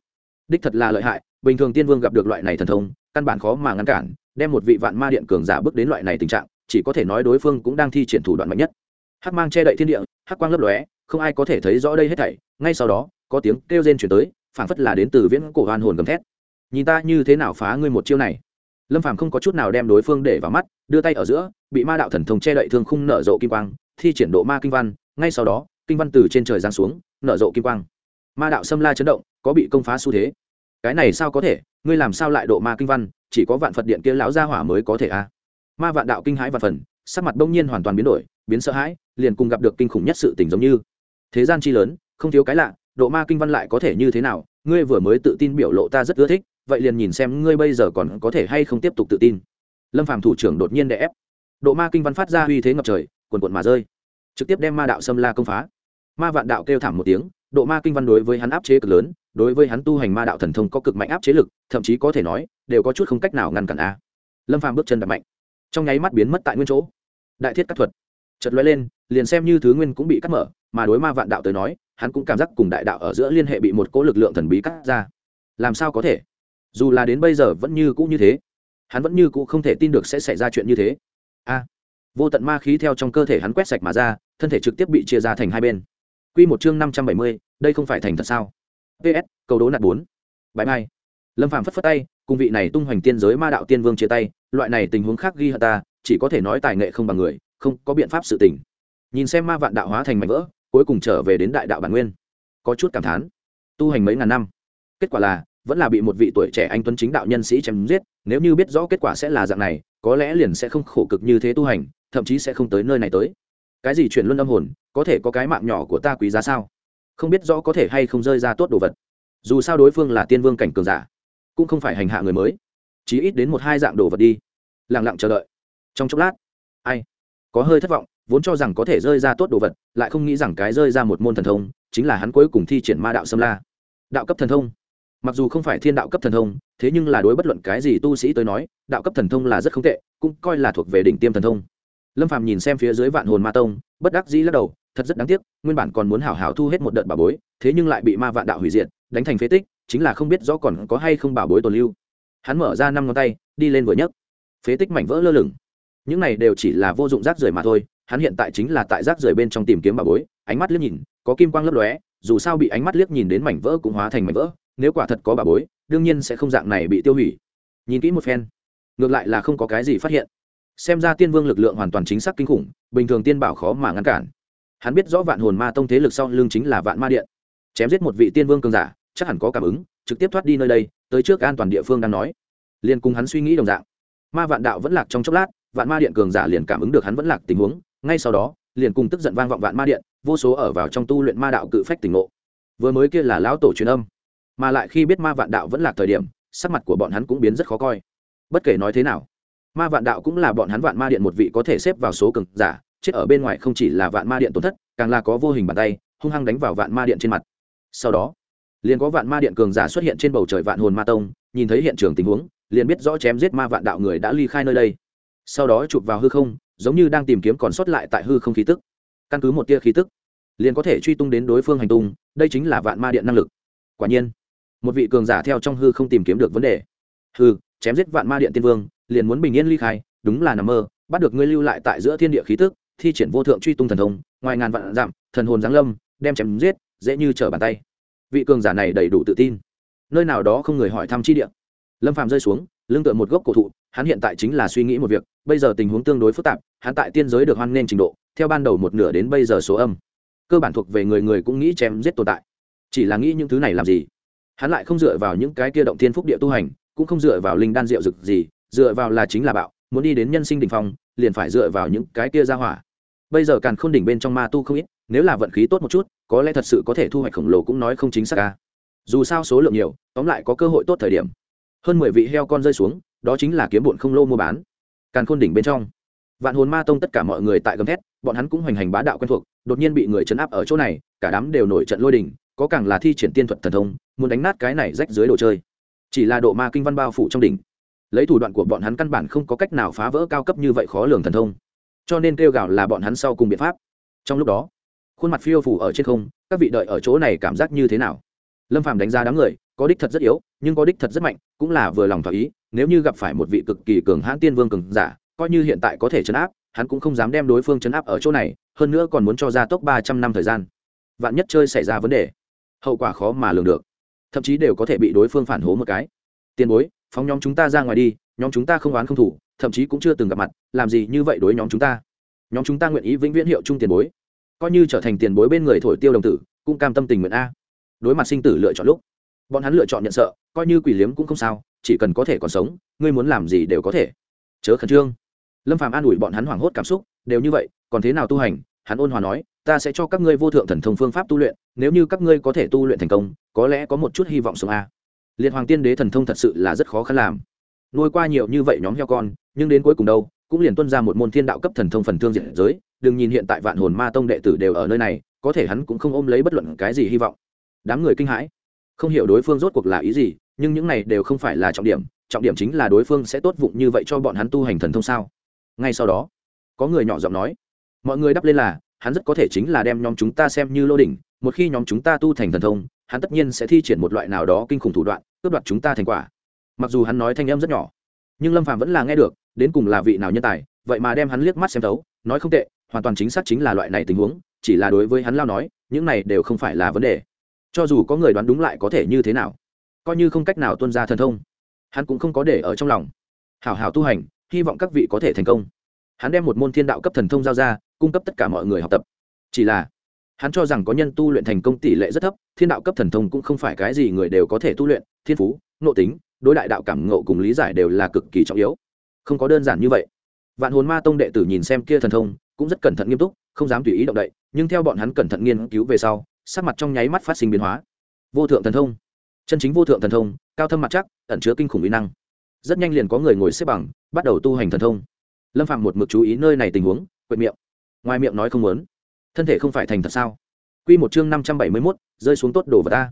Đích thật là lợi hại, bình thường tiên vương gặp được loại này thần thông, căn bản khó mà ngăn cản, đem một vị vạn ma điện cường giả bước đến loại này tình trạng chỉ có thể nói đối phương cũng đang thi triển thủ đoạn mạnh nhất. Hắc mang che đậy thiên địa, hắc quang lấp lóe, không ai có thể thấy rõ đây hết thảy. Ngay sau đó, có tiếng kêu rên chuyển tới, phảng phất là đến từ viễn cổ hoan hồn gầm thét. Nhìn ta như thế nào phá ngươi một chiêu này? Lâm phàm không có chút nào đem đối phương để vào mắt, đưa tay ở giữa, bị ma đạo thần thông che đậy thương khung nở rộ kim quang, thi triển độ ma kinh văn. Ngay sau đó, kinh văn từ trên trời giáng xuống, nở rộ kim quang. Ma đạo xâm la chấn động, có bị công phá xu thế. Cái này sao có thể? Ngươi làm sao lại độ ma kinh văn? Chỉ có vạn phật điện kia lão gia hỏa mới có thể a. à? Ma vạn đạo kinh hãi và phần, sắc mặt bỗng nhiên hoàn toàn biến đổi, biến sợ hãi, liền cùng gặp được kinh khủng nhất sự tình giống như. Thế gian chi lớn, không thiếu cái lạ, độ ma kinh văn lại có thể như thế nào, ngươi vừa mới tự tin biểu lộ ta rất ưa thích, vậy liền nhìn xem ngươi bây giờ còn có thể hay không tiếp tục tự tin. Lâm phàm thủ trưởng đột nhiên đè ép. Độ ma kinh văn phát ra uy thế ngập trời quần quần mà rơi. Trực tiếp đem ma đạo xâm la công phá. Ma vạn đạo kêu thảm một tiếng, độ ma kinh văn đối với hắn áp chế cực lớn, đối với hắn tu hành ma đạo thần thông có cực mạnh áp chế lực, thậm chí có thể nói, đều có chút không cách nào ngăn cản a. Lâm phàm bước chân đập mạnh trong nháy mắt biến mất tại nguyên chỗ. Đại thiết cắt thuật. Chật lóe lên, liền xem như thứ nguyên cũng bị cắt mở, mà đối ma vạn đạo tới nói, hắn cũng cảm giác cùng đại đạo ở giữa liên hệ bị một cỗ lực lượng thần bí cắt ra. Làm sao có thể? Dù là đến bây giờ vẫn như cũ như thế, hắn vẫn như cũ không thể tin được sẽ xảy ra chuyện như thế. A. À, vô tận ma khí theo trong cơ thể hắn quét sạch mà ra, thân thể trực tiếp bị chia ra thành hai bên. Q một chương năm trăm bảy mươi, đây không phải thành thật sao? Ps cầu đố nạt bốn. Bãi mai. Lâm phàm phất phất tay cùng vị này tung hoành tiên giới ma đạo tiên vương chia tay, loại này tình huống khác ghi hận ta, chỉ có thể nói tài nghệ không bằng người, không có biện pháp sự tình. Nhìn xem ma vạn đạo hóa thành mảnh vỡ, cuối cùng trở về đến đại đạo bản nguyên. Có chút cảm thán. Tu hành mấy ngàn năm. Kết quả là, vẫn là bị một vị tuổi trẻ anh tuấn chính đạo nhân sĩ chém giết, nếu như biết rõ kết quả sẽ là dạng này, có lẽ liền sẽ không khổ cực như thế tu hành, thậm chí sẽ không tới nơi này tới. Cái gì chuyển luân âm hồn, có thể có cái mạng nhỏ của ta quý giá sao? Không biết rõ có thể hay không rơi ra tốt đồ vật. Dù sao đối phương là tiên vương cảnh cường giả cũng không phải hành hạ người mới chí ít đến một hai dạng đồ vật đi. Lẳng lặng chờ đợi. Trong chốc lát, ai? Có hơi thất vọng, vốn cho rằng có thể rơi ra tốt đồ vật, lại không nghĩ rằng cái rơi ra một môn thần thông, chính là hắn cuối cùng thi triển ma đạo xâm la. Đạo cấp thần thông. Mặc dù không phải thiên đạo cấp thần thông, thế nhưng là đối bất luận cái gì tu sĩ tới nói, đạo cấp thần thông là rất không tệ, cũng coi là thuộc về đỉnh tiêm thần thông. Lâm phàm nhìn xem phía dưới vạn hồn ma tông, bất đắc dĩ lắc đầu, thật rất đáng tiếc, nguyên bản còn muốn hảo hảo thu hết một đợt bà bối, thế nhưng lại bị ma vạn đạo hủy diệt, đánh thành phế tích chính là không biết rõ còn có hay không bảo bối tồn lưu. Hắn mở ra năm ngón tay, đi lên vừa nhấc. Phế tích mảnh vỡ lơ lửng. Những này đều chỉ là vô dụng rác rưởi mà thôi, hắn hiện tại chính là tại rác rưởi bên trong tìm kiếm bảo bối, ánh mắt liếc nhìn, có kim quang lấp lóe, dù sao bị ánh mắt liếc nhìn đến mảnh vỡ cũng hóa thành mảnh vỡ, nếu quả thật có bảo bối, đương nhiên sẽ không dạng này bị tiêu hủy. Nhìn kỹ một phen, ngược lại là không có cái gì phát hiện. Xem ra tiên vương lực lượng hoàn toàn chính xác kinh khủng, bình thường tiên bảo khó mà ngăn cản. Hắn biết rõ vạn hồn ma tông thế lực sau lưng chính là vạn ma điện. Chém giết một vị tiên vương cường giả chắc hẳn có cảm ứng, trực tiếp thoát đi nơi đây, tới trước an toàn địa phương đang nói. Liền cùng hắn suy nghĩ đồng dạng. Ma vạn đạo vẫn lạc trong chốc lát, vạn ma điện cường giả liền cảm ứng được hắn vẫn lạc tình huống, ngay sau đó, liền cùng tức giận vang vọng vạn ma điện, vô số ở vào trong tu luyện ma đạo cự phách tỉnh ngộ. Vừa mới kia là lão tổ truyền âm, mà lại khi biết ma vạn đạo vẫn là thời điểm, sắc mặt của bọn hắn cũng biến rất khó coi. Bất kể nói thế nào, ma vạn đạo cũng là bọn hắn vạn ma điện một vị có thể xếp vào số cường giả, chết ở bên ngoài không chỉ là vạn ma điện tổn thất, càng là có vô hình bàn tay, hung hăng đánh vào vạn ma điện trên mặt. Sau đó liền có vạn ma điện cường giả xuất hiện trên bầu trời vạn hồn ma tông, nhìn thấy hiện trường tình huống, liền biết rõ chém giết ma vạn đạo người đã ly khai nơi đây. Sau đó chụp vào hư không, giống như đang tìm kiếm còn sót lại tại hư không khí tức. Căn cứ một tia khí tức, liền có thể truy tung đến đối phương hành tung, đây chính là vạn ma điện năng lực. Quả nhiên, một vị cường giả theo trong hư không tìm kiếm được vấn đề. Hư chém giết vạn ma điện tiên vương, liền muốn bình yên ly khai, đúng là nằm mơ, bắt được ngươi lưu lại tại giữa thiên địa khí tức, thi triển vô thượng truy tung thần thông, ngoài ngàn vạn giảm thần hồn giáng lâm, đem chém giết, dễ như trở bàn tay vị cường giả này đầy đủ tự tin. Nơi nào đó không người hỏi thăm chi địa. Lâm phàm rơi xuống, lưng tựa một gốc cổ thụ, hắn hiện tại chính là suy nghĩ một việc, bây giờ tình huống tương đối phức tạp, hắn tại tiên giới được hoan nghênh trình độ, theo ban đầu một nửa đến bây giờ số âm. Cơ bản thuộc về người người cũng nghĩ chém giết tồn tại. Chỉ là nghĩ những thứ này làm gì? Hắn lại không dựa vào những cái kia động thiên phúc địa tu hành, cũng không dựa vào linh đan rượu rực gì, dựa vào là chính là bạo, muốn đi đến nhân sinh đỉnh phong, liền phải dựa vào những cái kia ra hỏa. Bây giờ càn khôn đỉnh bên trong ma tu không ít nếu là vận khí tốt một chút có lẽ thật sự có thể thu hoạch khổng lồ cũng nói không chính xác ca dù sao số lượng nhiều tóm lại có cơ hội tốt thời điểm. Hơn mười vị heo con rơi xuống đó chính là kiếm bụn không lô mua bán. Càn khôn đỉnh bên trong. Vạn hồn ma tông tất cả mọi người tại gầm thét bọn hắn cũng hoành hành bá đạo quen thuộc đột nhiên bị người chấn áp ở chỗ này cả đám đều nổi trận lôi đình, có càng là thi triển tiên thuật thần thông muốn đánh nát cái này rách dưới đồ chơi. Chỉ là độ ma kinh văn bao phủ trong đỉnh. Lấy thủ đoạn của bọn hắn căn bản không có cách nào phá vỡ cao cấp như vậy khó lường thần thông. Cho nên kêu gào là bọn hắn sau cùng biện pháp. Trong lúc đó khuôn mặt phiêu phủ ở trên không, các vị đợi ở chỗ này cảm giác như thế nào? Lâm phàm đánh giá đám người, có đích thật rất yếu, nhưng có đích thật rất mạnh, cũng là vừa lòng thỏa ý, nếu như gặp phải một vị cực kỳ cường hãn tiên vương cường giả, coi như hiện tại có thể chấn áp, hắn cũng không dám đem đối phương chấn áp ở chỗ này, hơn nữa còn muốn cho ra tốc ba trăm năm thời gian. Vạn nhất chơi xảy ra vấn đề, hậu quả khó mà lường được. Thậm chí đều có thể bị đối phương phản hố một cái. Tiền bối, phóng nhóm chúng ta ra ngoài đi, nhóm chúng ta không oán không thủ, thậm chí cũng chưa từng gặp mặt, làm gì như vậy đối nhóm chúng ta? Nhóm chúng ta nguyện ý vĩnh viễn hiệu chung tiền bối coi như trở thành tiền bối bên người thổi tiêu đồng tử, cũng cam tâm tình nguyện a. Đối mặt sinh tử lựa chọn lúc, bọn hắn lựa chọn nhận sợ, coi như quỷ liếm cũng không sao, chỉ cần có thể còn sống, ngươi muốn làm gì đều có thể. Chớ khẩn trương. Lâm phàm an ủi bọn hắn hoảng hốt cảm xúc, đều như vậy, còn thế nào tu hành? Hắn ôn hòa nói, ta sẽ cho các ngươi vô thượng thần thông phương pháp tu luyện, nếu như các ngươi có thể tu luyện thành công, có lẽ có một chút hy vọng sống a. Liệt hoàng tiên đế thần thông thật sự là rất khó khăn làm. Nuôi qua nhiều như vậy nhóm heo con, nhưng đến cuối cùng đâu, cũng liền tuân ra một môn thiên đạo cấp thần thông phần thương diện giới đừng nhìn hiện tại vạn hồn ma tông đệ tử đều ở nơi này, có thể hắn cũng không ôm lấy bất luận cái gì hy vọng. Đám người kinh hãi. Không hiểu đối phương rốt cuộc là ý gì, nhưng những này đều không phải là trọng điểm trọng điểm chính là đối phương sẽ tốt vụng như vậy cho bọn hắn tu hành thần thông sao? Ngay sau đó, có người nhỏ giọng nói, mọi người đắp lên là, hắn rất có thể chính là đem nhóm chúng ta xem như lô đỉnh, một khi nhóm chúng ta tu thành thần thông, hắn tất nhiên sẽ thi triển một loại nào đó kinh khủng thủ đoạn, cướp đoạt chúng ta thành quả. Mặc dù hắn nói thanh âm rất nhỏ nhưng lâm phạm vẫn là nghe được, đến cùng là vị nào nhân tài, vậy mà đem hắn liếc mắt xem thấu, nói không tệ, hoàn toàn chính xác chính là loại này tình huống, chỉ là đối với hắn lao nói, những này đều không phải là vấn đề. Cho dù có người đoán đúng lại có thể như thế nào, coi như không cách nào tuân ra thần thông, hắn cũng không có để ở trong lòng. Hảo hảo tu hành, hy vọng các vị có thể thành công. Hắn đem một môn thiên đạo cấp thần thông giao ra, cung cấp tất cả mọi người học tập. Chỉ là, hắn cho rằng có nhân tu luyện thành công tỷ lệ rất thấp, thiên đạo cấp thần thông cũng không phải cái gì người đều có thể tu luyện, thiên phú nộ tính đối đại đạo cảm ngộ cùng lý giải đều là cực kỳ trọng yếu. Không có đơn giản như vậy. Vạn hồn ma tông đệ tử nhìn xem kia thần thông, cũng rất cẩn thận nghiêm túc, không dám tùy ý động đậy, nhưng theo bọn hắn cẩn thận nghiên cứu về sau, sắc mặt trong nháy mắt phát sinh biến hóa. Vô thượng thần thông. Chân chính vô thượng thần thông, cao thâm mặt chắc, ẩn chứa kinh khủng mỹ năng. Rất nhanh liền có người ngồi xếp bằng, bắt đầu tu hành thần thông. Lâm phạm một mực chú ý nơi này tình huống, quệt miệng. Ngoài miệng nói không muốn. Thân thể không phải thành thật sao? Q một chương năm trăm bảy mươi mốt, rơi xuống tốt đồ vật ta.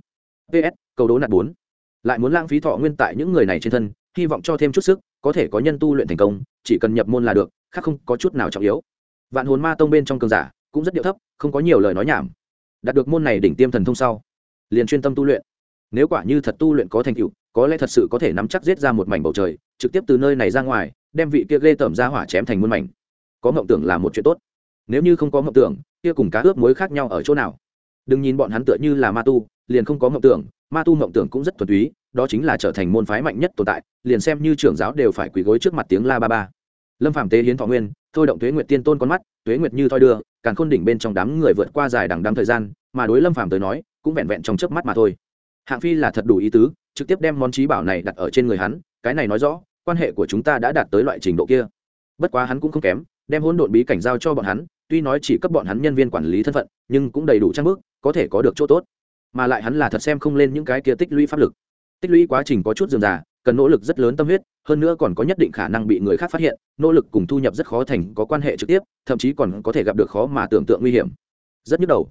Ps cầu đố nạt bốn lại muốn lãng phí thọ nguyên tại những người này trên thân, hy vọng cho thêm chút sức, có thể có nhân tu luyện thành công, chỉ cần nhập môn là được, khác không có chút nào trọng yếu. Vạn hồn ma tông bên trong cường giả cũng rất điệu thấp, không có nhiều lời nói nhảm. Đạt được môn này đỉnh tiêm thần thông sau, liền chuyên tâm tu luyện. Nếu quả như thật tu luyện có thành tựu, có lẽ thật sự có thể nắm chắc giết ra một mảnh bầu trời, trực tiếp từ nơi này ra ngoài, đem vị kia ghê tởm ra hỏa chém thành muôn mảnh. Có mộng tưởng là một chuyện tốt. Nếu như không có mộng tưởng, kia cùng cá ướp muối khác nhau ở chỗ nào? Đừng nhìn bọn hắn tựa như là ma tu, liền không có mộng tưởng ma tu mộng tưởng cũng rất thuần túy, đó chính là trở thành môn phái mạnh nhất tồn tại, liền xem như trưởng giáo đều phải quỳ gối trước mặt tiếng la ba ba. Lâm phạm tế hiến thọ nguyên, thôi động tuế nguyệt tiên tôn con mắt, tuế nguyệt như thoi đưa càng khôn đỉnh bên trong đám người vượt qua dài đằng đăng thời gian, mà đối lâm phạm tới nói, cũng vẹn vẹn trong chớp mắt mà thôi. Hạng phi là thật đủ ý tứ, trực tiếp đem món trí bảo này đặt ở trên người hắn, cái này nói rõ, quan hệ của chúng ta đã đạt tới loại trình độ kia. Bất quá hắn cũng không kém, đem hỗn độn bí cảnh giao cho bọn hắn, tuy nói chỉ cấp bọn hắn nhân viên quản lý thân phận, nhưng cũng đầy đủ trang bức, có thể có được chỗ tốt mà lại hắn là thật xem không lên những cái kia tích lũy pháp lực. Tích lũy quá trình có chút dườm già, cần nỗ lực rất lớn tâm huyết, hơn nữa còn có nhất định khả năng bị người khác phát hiện, nỗ lực cùng thu nhập rất khó thành có quan hệ trực tiếp, thậm chí còn có thể gặp được khó mà tưởng tượng nguy hiểm. Rất nhức đầu,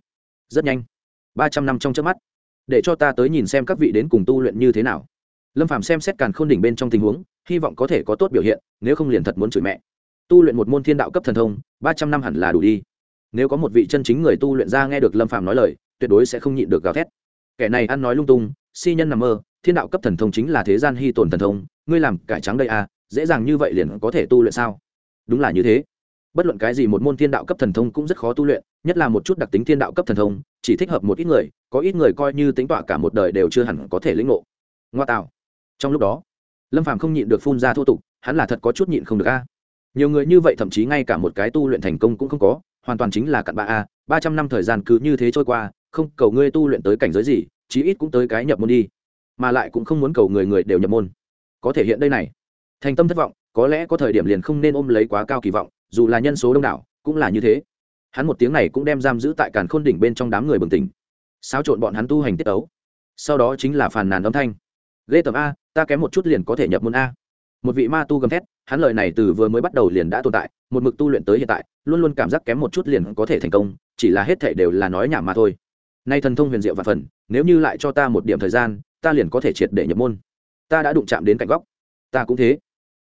rất nhanh. Ba trăm năm trong trước mắt. Để cho ta tới nhìn xem các vị đến cùng tu luyện như thế nào. Lâm phạm xem xét càn k h ô n đỉnh bên trong tình huống, hy vọng có thể có tốt biểu hiện, nếu không liền thật muốn chửi mẹ. Tu luyện một môn thiên đạo cấp thần thông, ba trăm năm hẳn là đủ đi. Nếu có một vị chân chính người tu luyện ra nghe được lâm phạm nói lời tuyệt đối sẽ không nhịn được gào thét. Kẻ này ăn nói lung tung, si nhân nằm mơ, thiên đạo cấp thần thông chính là thế gian hy tồn thần thông, ngươi làm cải trắng đây à dễ dàng như vậy liền có thể tu luyện sao? Đúng là như thế. Bất luận cái gì một môn thiên đạo cấp thần thông cũng rất khó tu luyện, nhất là một chút đặc tính thiên đạo cấp thần thông, chỉ thích hợp một ít người, có ít người coi như tính tọa cả một đời đều chưa hẳn có thể lĩnh ngộ. Ngoa tạo. Trong lúc đó, lâm phàm không nhịn được phun ra thô tục, hắn là thật có chút nhịn không được a. Nhiều người như vậy thậm chí ngay cả một cái tu luyện thành công cũng không có, hoàn toàn chính là cặn bã a, ba trăm năm thời gian cứ như thế trôi qua không cầu ngươi tu luyện tới cảnh giới gì, chí ít cũng tới cái nhập môn đi. Mà lại cũng không muốn cầu người người đều nhập môn. Có thể hiện đây này. Thành tâm thất vọng, có lẽ có thời điểm liền không nên ôm lấy quá cao kỳ vọng, dù là nhân số đông đảo, cũng là như thế. Hắn một tiếng này cũng đem giam giữ tại càn khôn đỉnh bên trong đám người bừng tỉnh. Xáo trộn bọn hắn tu hành tiết ấu sau đó chính là phàn nàn âm thanh. Ghê tầm a, ta kém một chút liền có thể nhập môn a. Một vị ma tu gầm thét, hắn lời này từ vừa mới bắt đầu liền đã tồn tại, một mực tu luyện tới hiện tại, luôn luôn cảm giác kém một chút liền có thể thành công, chỉ là hết thể đều là nói nhảm mà thôi nay thần thông huyền diệu và phần, nếu như lại cho ta một điểm thời gian, ta liền có thể triệt để nhập môn. Ta đã đụng chạm đến cạnh góc. Ta cũng thế.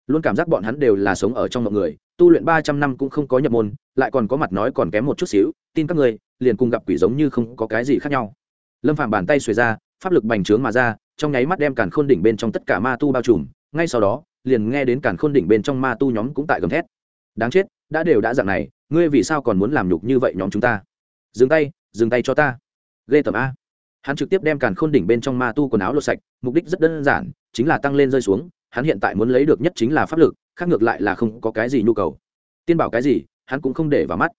Luôn cảm giác bọn hắn đều là sống ở trong mọi người, tu luyện ba trăm năm cũng không có nhập môn, lại còn có mặt nói còn kém một chút xíu, tin các người liền cùng gặp quỷ giống như không có cái gì khác nhau. Lâm phàm bàn tay xuề ra, pháp lực bành trướng mà ra, trong nháy mắt đem càn khôn đỉnh bên trong tất cả ma tu bao trùm, ngay sau đó, liền nghe đến càn khôn đỉnh bên trong ma tu nhóm cũng tại gầm thét. Đáng chết, đã đều đã dạng này, ngươi vì sao còn muốn làm nhục như vậy nhóm chúng ta? Dừng tay dừng tay cho ta ghê tầm a. Hắn trực tiếp đem càn khôn đỉnh bên trong ma tu quần áo lột sạch, mục đích rất đơn giản, chính là tăng lên rơi xuống, hắn hiện tại muốn lấy được nhất chính là pháp lực, khác ngược lại là không có cái gì nhu cầu. Tiên bảo cái gì, hắn cũng không để vào mắt.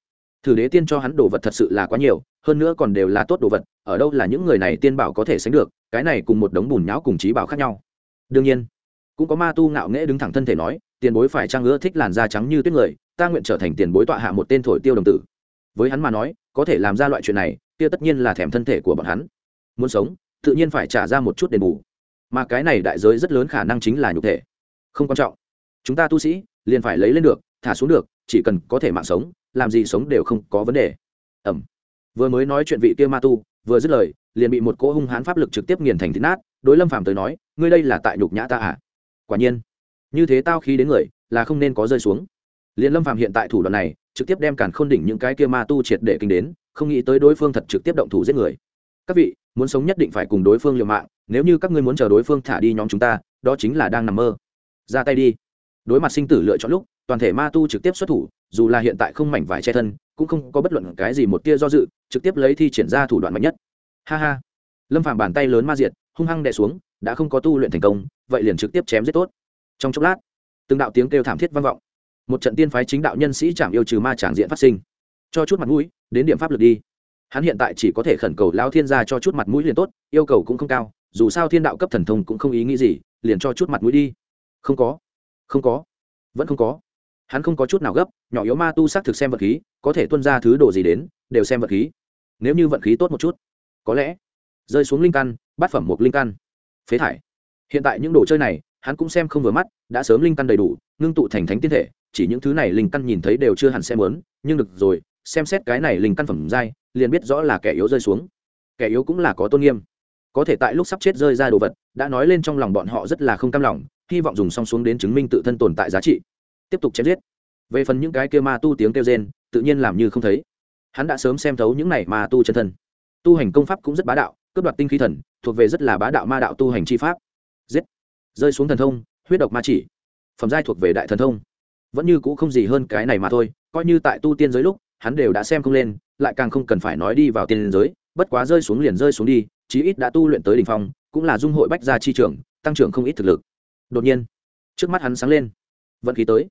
Thử đế tiên cho hắn đồ vật thật sự là quá nhiều, hơn nữa còn đều là tốt đồ vật, ở đâu là những người này tiên bảo có thể sánh được, cái này cùng một đống bùn nhão cùng trí bảo khác nhau. Đương nhiên, cũng có ma tu ngạo nghễ đứng thẳng thân thể nói, tiền bối phải trang ưa thích làn da trắng như tuyết người, ta nguyện trở thành tiền bối tọa hạ một tên thổi tiêu đồng tử. Với hắn mà nói, có thể làm ra loại chuyện này kia tất nhiên là thèm thân thể của bọn hắn. Muốn sống, tự nhiên phải trả ra một chút đền bù. Mà cái này đại giới rất lớn khả năng chính là nhục thể. Không quan trọng. Chúng ta tu sĩ, liền phải lấy lên được, thả xuống được, chỉ cần có thể mạng sống, làm gì sống đều không có vấn đề. Ẩm. Vừa mới nói chuyện vị kia ma tu, vừa dứt lời, liền bị một cỗ hung hãn pháp lực trực tiếp nghiền thành thịt nát, đối lâm phàm tới nói, ngươi đây là tại nhục nhã ta à? Quả nhiên, như thế tao khí đến người, là không nên có rơi xuống. Liền lâm phàm hiện tại thủ đoạn này, trực tiếp đem cản khôn đỉnh những cái kia ma tu triệt để kinh đến không nghĩ tới đối phương thật trực tiếp động thủ giết người. Các vị, muốn sống nhất định phải cùng đối phương liều mạng, nếu như các ngươi muốn chờ đối phương thả đi nhóm chúng ta, đó chính là đang nằm mơ. Ra tay đi. Đối mặt sinh tử lựa chọn lúc, toàn thể ma tu trực tiếp xuất thủ, dù là hiện tại không mảnh vải che thân, cũng không có bất luận cái gì một tia do dự, trực tiếp lấy thi triển ra thủ đoạn mạnh nhất. Ha ha. Lâm phàm bàn tay lớn ma diệt, hung hăng đè xuống, đã không có tu luyện thành công, vậy liền trực tiếp chém giết tốt. Trong chốc lát, từng đạo tiếng kêu thảm thiết vang vọng. Một trận tiên phái chính đạo nhân sĩ chạm yêu trừ ma tràng diện phát sinh. Cho chút mặt mũi đến điểm pháp lực đi. Hắn hiện tại chỉ có thể khẩn cầu lao thiên gia cho chút mặt mũi liền tốt, yêu cầu cũng không cao, dù sao thiên đạo cấp thần thông cũng không ý nghĩ gì, liền cho chút mặt mũi đi. Không có. Không có. Vẫn không có. Hắn không có chút nào gấp, nhỏ yếu ma tu xác thực xem vật khí, có thể tuân ra thứ đồ gì đến, đều xem vật khí. Nếu như vận khí tốt một chút, có lẽ rơi xuống linh căn, bát phẩm một linh căn, phế thải. Hiện tại những đồ chơi này, hắn cũng xem không vừa mắt, đã sớm linh căn đầy đủ, ngưng tụ thành thánh tiên thể, chỉ những thứ này linh căn nhìn thấy đều chưa hẳn xem lớn nhưng được rồi xem xét cái này linh căn phẩm dai liền biết rõ là kẻ yếu rơi xuống. Kẻ yếu cũng là có tôn nghiêm. Có thể tại lúc sắp chết rơi ra đồ vật, đã nói lên trong lòng bọn họ rất là không cam lòng, hy vọng dùng song xuống đến chứng minh tự thân tồn tại giá trị. Tiếp tục chém giết. Về phần những cái kia ma tu tiếng kêu rên, tự nhiên làm như không thấy. Hắn đã sớm xem thấu những này ma tu chân thân. Tu hành công pháp cũng rất bá đạo, cướp đoạt tinh khí thần, thuộc về rất là bá đạo ma đạo tu hành chi pháp. Giết. Rơi xuống thần thông, huyết độc ma chỉ. Phẩm giai thuộc về đại thần thông. Vẫn như cũ không gì hơn cái này mà thôi, coi như tại tu tiên giới lúc hắn đều đã xem không lên, lại càng không cần phải nói đi vào tiên giới, bất quá rơi xuống liền rơi xuống đi, chí ít đã tu luyện tới đ ỉ n h phong, cũng là dung hội bách gia chi trưởng, tăng trưởng không ít thực lực. Đột nhiên, trước mắt hắn sáng lên. Vận khí tới.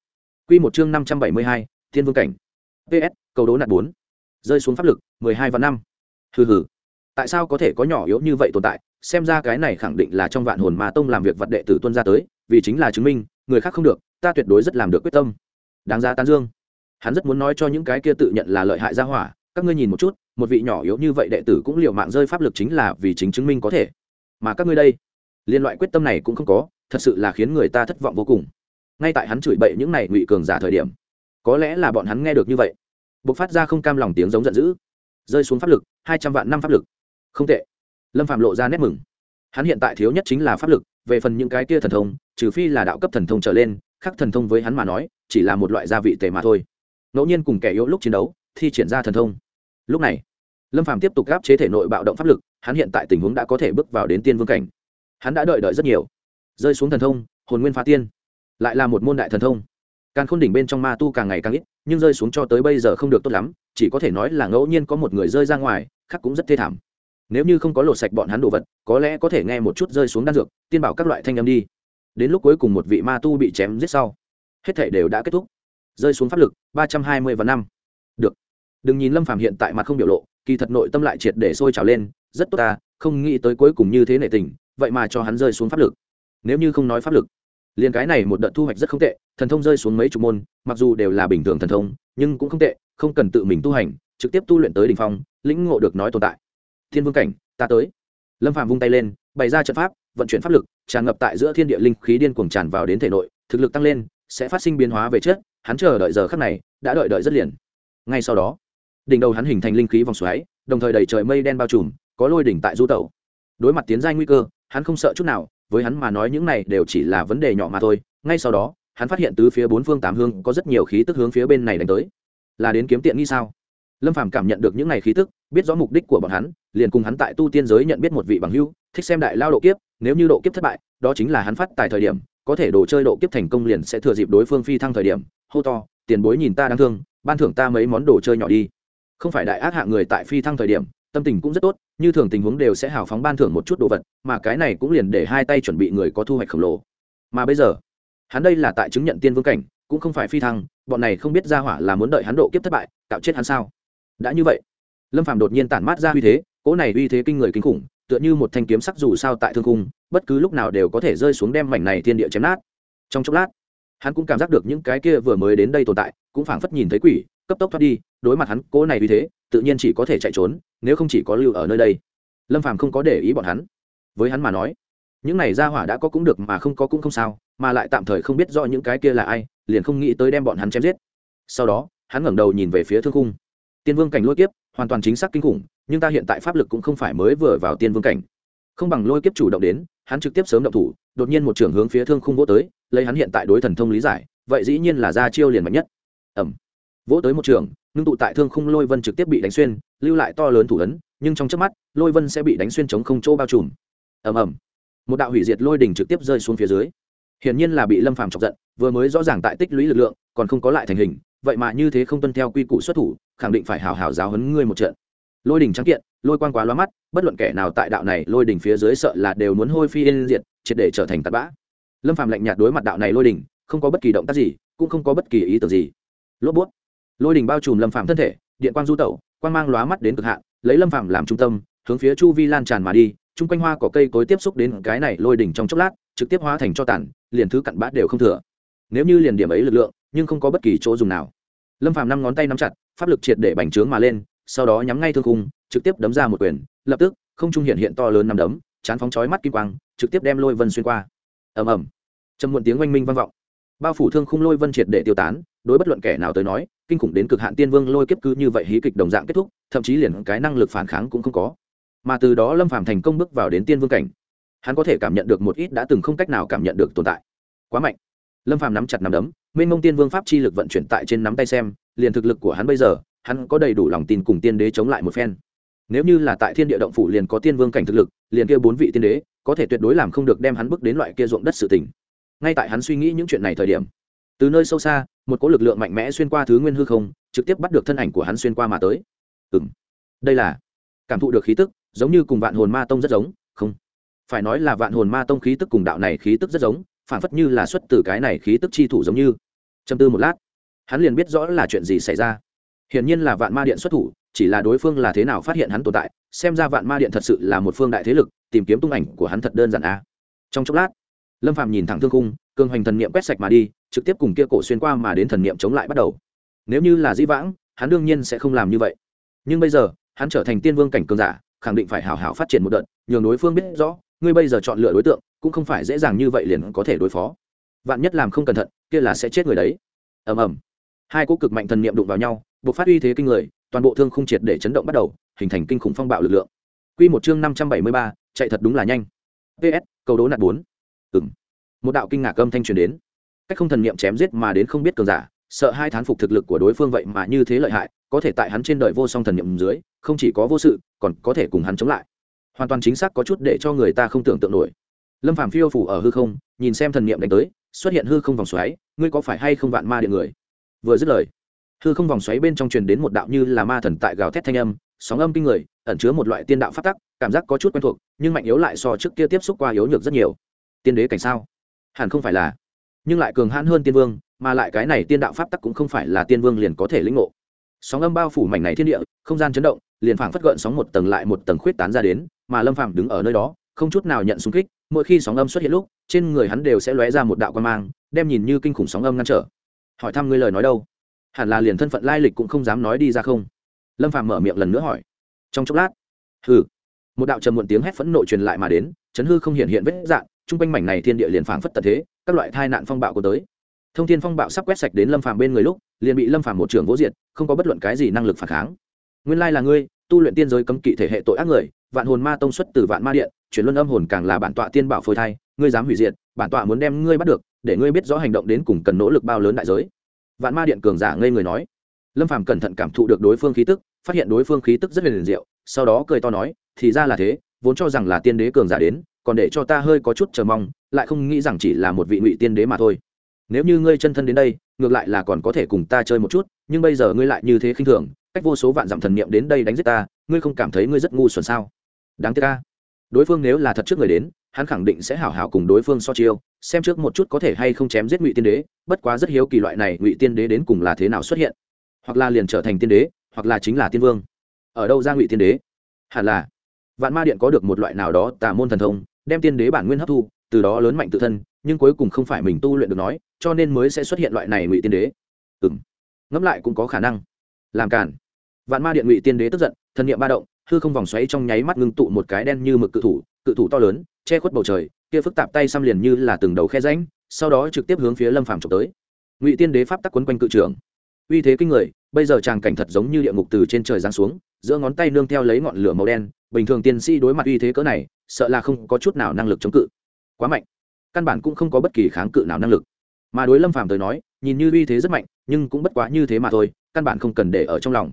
Q một chương năm trăm bảy mươi hai, thiên vương cảnh. Ps cầu đố nạt bốn. Rơi xuống pháp lực, mười hai và năm. Hừ hừ. Tại sao có thể có nhỏ yếu như vậy tồn tại? Xem ra cái này khẳng định là trong vạn hồn ma tông làm việc vật đệ tử tuân ra tới, vì chính là chứng minh, người khác không được, ta tuyệt đối rất làm được quyết tâm. Đáng ra tán dương hắn rất muốn nói cho những cái kia tự nhận là lợi hại ra hỏa, các ngươi nhìn một chút, một vị nhỏ yếu như vậy đệ tử cũng liều mạng rơi pháp lực chính là vì chính chứng minh có thể. Mà các ngươi đây, liên loại quyết tâm này cũng không có, thật sự là khiến người ta thất vọng vô cùng. Ngay tại hắn chửi bậy những này ngụy cường giả thời điểm, có lẽ là bọn hắn nghe được như vậy, bộc phát ra không cam lòng tiếng giống giận dữ. Rơi xuống pháp lực, hai trăm vạn năm pháp lực. Không tệ. Lâm phạm lộ ra nét mừng. Hắn hiện tại thiếu nhất chính là pháp lực, về phần những cái kia thần thông, trừ phi là đạo cấp thần thông trở lên, khác thần thông với hắn mà nói, chỉ là một loại gia vị tề mà thôi ngẫu nhiên cùng kẻ yếu lúc chiến đấu, thi triển ra thần thông. Lúc này, lâm Phàm tiếp tục gáp chế thể nội bạo động pháp lực, hắn hiện tại tình huống đã có thể bước vào đến tiên vương cảnh. Hắn đã đợi đợi rất nhiều. Rơi xuống thần thông, hồn nguyên phá tiên. Lại là một môn đại thần thông. Càng khôn đỉnh bên trong ma tu càng ngày càng ít, nhưng rơi xuống cho tới bây giờ không được tốt lắm, chỉ có thể nói là ngẫu nhiên có một người rơi ra ngoài, khác cũng rất thê thảm. Nếu như không có lột sạch bọn hắn đồ vật, có lẽ có thể nghe một chút rơi xuống đan dược, tiên bảo các loại thanh âm đi. Đến lúc cuối cùng một vị ma tu bị chém giết sau, hết thể đều đã kết thúc rơi xuống pháp lực, ba trăm hai mươi và năm. Được. Đừng nhìn lâm phàm hiện tại mặt không biểu lộ, kỳ thật nội tâm lại triệt để sôi trào lên, rất tốt ta, không nghĩ tới cuối cùng như thế nệ tình, vậy mà cho hắn rơi xuống pháp lực. Nếu như không nói pháp lực, liền cái này một đợt thu hoạch rất không tệ, thần thông rơi xuống mấy chục môn, mặc dù đều là bình thường thần thông, nhưng cũng không tệ, không cần tự mình tu hành, trực tiếp tu luyện tới đ ỉ n h phong, lĩnh ngộ được nói tồn tại. Thiên vương cảnh, ta tới. Lâm phạm vung tay lên, bày ra trận pháp, vận chuyển pháp lực, tràn ngập tại giữa thiên địa linh khí điên cuồng tràn vào đến thể nội, thực lực tăng lên, sẽ phát sinh biến hóa về chất hắn chờ đợi giờ khắc này, đã đợi đợi rất liền. Ngay sau đó, đỉnh đầu hắn hình thành linh khí vòng xoáy, đồng thời đầy trời mây đen bao trùm, có lôi đỉnh tại du tẩu. Đối mặt tiến giai nguy cơ, hắn không sợ chút nào, với hắn mà nói những này đều chỉ là vấn đề nhỏ mà thôi. Ngay sau đó, hắn phát hiện từ phía bốn phương tám hương có rất nhiều khí tức hướng phía bên này đánh tới. Là đến kiếm tiện nghi sao? Lâm phàm cảm nhận được những này khí tức, biết rõ mục đích của bọn hắn, liền cùng hắn tại tu tiên giới nhận biết một vị bằng hưu thích xem đại lao độ kiếp, nếu như độ kiếp thất bại, đó chính là hắn phát tại thời điểm, có thể đồ chơi độ kiếp thành công liền sẽ thừa dịp đối phương phi thăng thời điểm hô to, tiền bối nhìn ta đáng thương, ban thưởng ta mấy món đồ chơi nhỏ đi. Không phải đại ác hạ người tại phi thăng thời điểm, tâm tình cũng rất tốt, như thường tình huống đều sẽ hào phóng ban thưởng một chút đồ vật, mà cái này cũng liền để hai tay chuẩn bị người có thu hoạch khổng lồ. Mà bây giờ, hắn đây là tại chứng nhận tiên vương cảnh, cũng không phải phi thăng, bọn này không biết ra hỏa là muốn đợi hắn độ kiếp thất bại tạo chết hắn sao? Đã như vậy, lâm phàm đột nhiên tản mát ra uy thế, cỗ này uy thế kinh người kinh khủng, tựa như một thanh kiếm sắc dù sao tại thương cung bất cứ lúc nào đều có thể rơi xuống đem mảnh này thiên địa chém nát. Trong chốc lát hắn cũng cảm giác được những cái kia vừa mới đến đây tồn tại, cũng phảng phất nhìn thấy quỷ, cấp tốc thoát đi, đối mặt hắn cố này vì thế, tự nhiên chỉ có thể chạy trốn, nếu không chỉ có lưu ở nơi đây. Lâm phàm không có để ý bọn hắn. Với hắn mà nói, những này ra hỏa đã có cũng được mà không có cũng không sao, mà lại tạm thời không biết rõ những cái kia là ai, liền không nghĩ tới đem bọn hắn chém giết. Sau đó, hắn ngẩng đầu nhìn về phía thương cung tiên vương cảnh lôi kiếp, hoàn toàn chính xác kinh khủng, nhưng ta hiện tại pháp lực cũng không phải mới vừa vào tiên vương cảnh. Không bằng lôi kiếp chủ động đến, hắn trực tiếp sớm động thủ đột nhiên một trưởng hướng phía thương khung vỗ tới, lấy hắn hiện tại đối thần thông lý giải, vậy dĩ nhiên là ra chiêu liền mạnh nhất. Ẩm vỗ tới một trường ngưng tụ tại thương khung lôi vân trực tiếp bị đánh xuyên, lưu lại to lớn thủ ấn, nhưng trong trước mắt, lôi vân sẽ bị đánh xuyên chống không chỗ bao trùm. Ẩm ẩm một đạo hủy diệt lôi đỉnh trực tiếp rơi xuống phía dưới. Hiển nhiên là bị lâm phàm chọc giận, vừa mới rõ ràng tại tích lũy lực lượng, còn không có lại thành hình, vậy mà như thế không tuân theo quy củ xuất thủ, khẳng định phải hào hào giáo hấn ngươi một trận lôi đỉnh trắng kiện, lôi quang quá loa mắt, bất luận kẻ nào tại đạo này lôi đỉnh phía dưới sợ là đều muốn hôi phi yên diệt, triệt để trở thành tạt bã. Lâm phàm lạnh nhạt đối mặt đạo này lôi đỉnh, không có bất kỳ động tác gì, cũng không có bất kỳ ý tưởng gì. Lốp bút. Lôi đỉnh bao trùm lâm phàm thân thể, điện quang du tẩu, quang mang lóa mắt đến cực hạn, lấy lâm phàm làm trung tâm, hướng phía chu vi lan tràn mà đi, chung quanh hoa cỏ cây cối tiếp xúc đến cái này lôi đỉnh trong chốc lát, trực tiếp hóa thành cho tàn, liền thứ cặn bã đều không thừa. Nếu như liền điểm ấy lực lượng, nhưng không có bất kỳ chỗ dùng nào. Lâm phàm năm ngón tay nắm chặt, pháp lực triệt để bành trướng mà lên sau đó nhắm ngay thương khung, trực tiếp đấm ra một quyền, lập tức, không trung hiện hiện to lớn nằm đấm, chán phóng chói mắt kim quang, trực tiếp đem lôi vân xuyên qua. Ầm ầm. Trầm muộn tiếng oanh minh vang vọng. Bao phủ thương khung lôi vân triệt để tiêu tán, đối bất luận kẻ nào tới nói, kinh khủng đến cực hạn tiên vương lôi kiếp cứ như vậy hí kịch đồng dạng kết thúc, thậm chí liền cái năng lực phản kháng cũng không có. Mà từ đó lâm phàm thành công bước vào đến tiên vương cảnh. Hắn có thể cảm nhận được một ít đã từng không cách nào cảm nhận được tồn tại. Quá mạnh. Lâm phàm nắm chặt nắm đấm, mênh mông tiên vương pháp chi lực vận chuyển tại trên nắm tay xem, liền thực lực của hắn bây giờ hắn có đầy đủ lòng tin cùng tiên đế chống lại một phen. Nếu như là tại thiên địa động phủ liền có tiên vương cảnh thực lực, liền kia bốn vị tiên đế, có thể tuyệt đối làm không được đem hắn bước đến loại kia ruộng đất sự tình. Ngay tại hắn suy nghĩ những chuyện này thời điểm, từ nơi sâu xa, một cỗ lực lượng mạnh mẽ xuyên qua thứ nguyên hư không, trực tiếp bắt được thân ảnh của hắn xuyên qua mà tới. Ừ m đây là cảm thụ được khí tức, giống như cùng vạn hồn ma tông rất giống, không. Phải nói là vạn hồn ma tông khí tức cùng đạo này khí tức rất giống, phản phất như là xuất từ cái này khí tức chi thủ giống như. Châm tư một lát, hắn liền biết rõ là chuyện gì xảy ra hiển nhiên là vạn ma điện xuất thủ, chỉ là đối phương là thế nào phát hiện hắn tồn tại, xem ra vạn ma điện thật sự là một phương đại thế lực, tìm kiếm tung ảnh của hắn thật đơn giản a à. trong chốc lát, lâm phạm nhìn thẳng thương cung cường hoành thần niệm quét sạch mà đi, trực tiếp cùng kia cổ xuyên qua mà đến thần niệm chống lại bắt đầu. Nếu như là dĩ vãng, hắn đương nhiên sẽ không làm như vậy. Nhưng bây giờ, hắn trở thành tiên vương cảnh cường giả, khẳng định phải hào hào phát triển một đợt, nhường đối phương biết rõ, ngươi bây giờ chọn lựa đối tượng, cũng không phải dễ dàng như vậy liền có thể đối phó. Vạn nhất làm không cẩn thận, kia là sẽ chết người đấy. Ầm ầm. Hai cỗ cực mạnh thần niệm đụng vào nhau buộc phát uy thế kinh người toàn bộ thương không triệt để chấn động bắt đầu hình thành kinh khủng phong bạo lực lượng Quy một chương năm trăm bảy mươi ba, chạy thật đúng là nhanh. PS, cầu đố nạt bốn. Ừm. Một đạo kinh ngạc âm thanh truyền đến. Cách không thần niệm chém giết mà đến không biết cường giả, sợ hai thán phục thực lực của đối phương vậy mà như thế lợi hại, có thể tại hắn trên đời vô song thần niệm dưới, không chỉ có vô sự, còn có thể cùng hắn chống lại. Hoàn toàn chính xác có chút để cho người ta không tưởng tượng nổi. Lâm Phàm phiêu phủ ở hư không, nhìn xem thần niệm đánh tới, xuất hiện hư không vòng xoáy, ngươi có phải hay không vạn ma điện người? Vừa dứt lời, hư không vòng xoáy bên trong truyền đến một đạo như là ma thần tại gào thét thanh âm, sóng âm kinh người, ẩn chứa một loại tiên đạo phát tắc, cảm giác có chút quen thuộc, nhưng mạnh yếu lại so trước kia tiếp xúc qua yếu nhược rất nhiều. Tiên đế cảnh sao? Hẳn không phải là. Nhưng lại cường hãn hơn tiên vương, mà lại cái này tiên đạo pháp tắc cũng không phải là tiên vương liền có thể lĩnh ngộ. Sóng âm bao phủ mảnh này thiên địa, không gian chấn động, liền phảng phất gợn sóng một tầng lại một tầng khuyết tán ra đến, mà lâm phàm đứng ở nơi đó, không chút nào nhận xung kích, mỗi khi sóng âm xuất hiện lúc, trên người hắn đều sẽ lóe ra một đạo quan mang, đem nhìn như kinh khủng sóng âm ngăn trở. Hỏi thăm ngươi lời nói đâu? Hẳn là liền thân phận lai lịch cũng không dám nói đi ra không? Lâm phàm mở miệng lần nữa hỏi. Trong chốc lát, hừ, một đạo trầm muộn tiếng hét phẫn nộ truyền lại mà đến, chấn hư không hiện hiện vết dạng, chung quanh mảnh này thiên địa liền phảng phất tật thế, các loại tai nạn phong bạo có tới. Thông thiên phong bạo sắp quét sạch đến lâm phàm bên người lúc, liền bị lâm phàm một trường vỗ diệt, không có bất luận cái gì năng lực phản kháng. Nguyên lai là ngươi, tu luyện tiên giới cấm kỵ thể hệ tội ác người, vạn hồn ma tông xuất từ vạn ma điện, chuyển luân âm hồn càng là bản tọa tiên bảo phôi thai, ngươi dám hủy diệt, bản tọa muốn đem ngươi bắt được, để ngươi biết rõ hành động đến cùng cần nỗ lực bao lớn đại giới vạn ma điện cường giả ngây người nói. Lâm phàm cẩn thận cảm thụ được đối phương khí tức, phát hiện đối phương khí tức rất liền diệu, sau đó cười to nói, thì ra là thế, vốn cho rằng là tiên đế cường giả đến, còn để cho ta hơi có chút chờ mong, lại không nghĩ rằng chỉ là một vị ngụy tiên đế mà thôi. Nếu như ngươi chân thân đến đây, ngược lại là còn có thể cùng ta chơi một chút, nhưng bây giờ ngươi lại như thế khinh thường, cách vô số vạn dặm thần niệm đến đây đánh giết ta, ngươi không cảm thấy ngươi rất ngu xuẩn sao? Đáng tiếc ca đối phương nếu là thật trước người đến hắn khẳng định sẽ hảo hảo cùng đối phương so chiêu, xem trước một chút có thể hay không chém giết ngụy tiên đế, bất quá rất hiếu kỳ loại này ngụy tiên đế đến cùng là thế nào xuất hiện. Hoặc là liền trở thành tiên đế, hoặc là chính là tiên vương. Ở đâu ra ngụy tiên đế? Hẳn là vạn ma điện có được một loại nào đó tà môn thần thông, đem tiên đế bản nguyên hấp thu, từ đó lớn mạnh tự thân, nhưng cuối cùng không phải mình tu luyện được nói, cho nên mới sẽ xuất hiện loại này ngụy tiên đế. Ừ m ngẫm lại cũng có khả năng. Làm cản vạn ma điện ngụy tiên đế tức giận thần nghiệm ba động, hư không vòng xoáy trong nháy mắt ngưng tụ một cái đen như mực cự thủ cự thủ to lớn che khuất bầu trời, kia phức tạp tay xăm liền như là từng đầu khe ránh sau đó trực tiếp hướng phía lâm phàm trộm tới. Ngụy tiên đế pháp tắc quấn quanh cự trưởng. Uy thế kinh người, bây giờ tràng cảnh thật giống như địa ngục từ trên trời giáng xuống, giữa ngón tay nương theo lấy ngọn lửa màu đen, bình thường tiên sĩ đối mặt uy thế cỡ này, sợ là không có chút nào năng lực chống cự. Quá mạnh. Căn bản cũng không có bất kỳ kháng cự nào năng lực. Mà đối lâm phàm tới nói, nhìn như uy thế rất mạnh, nhưng cũng bất quá như thế mà thôi, căn bản không cần để ở trong lòng.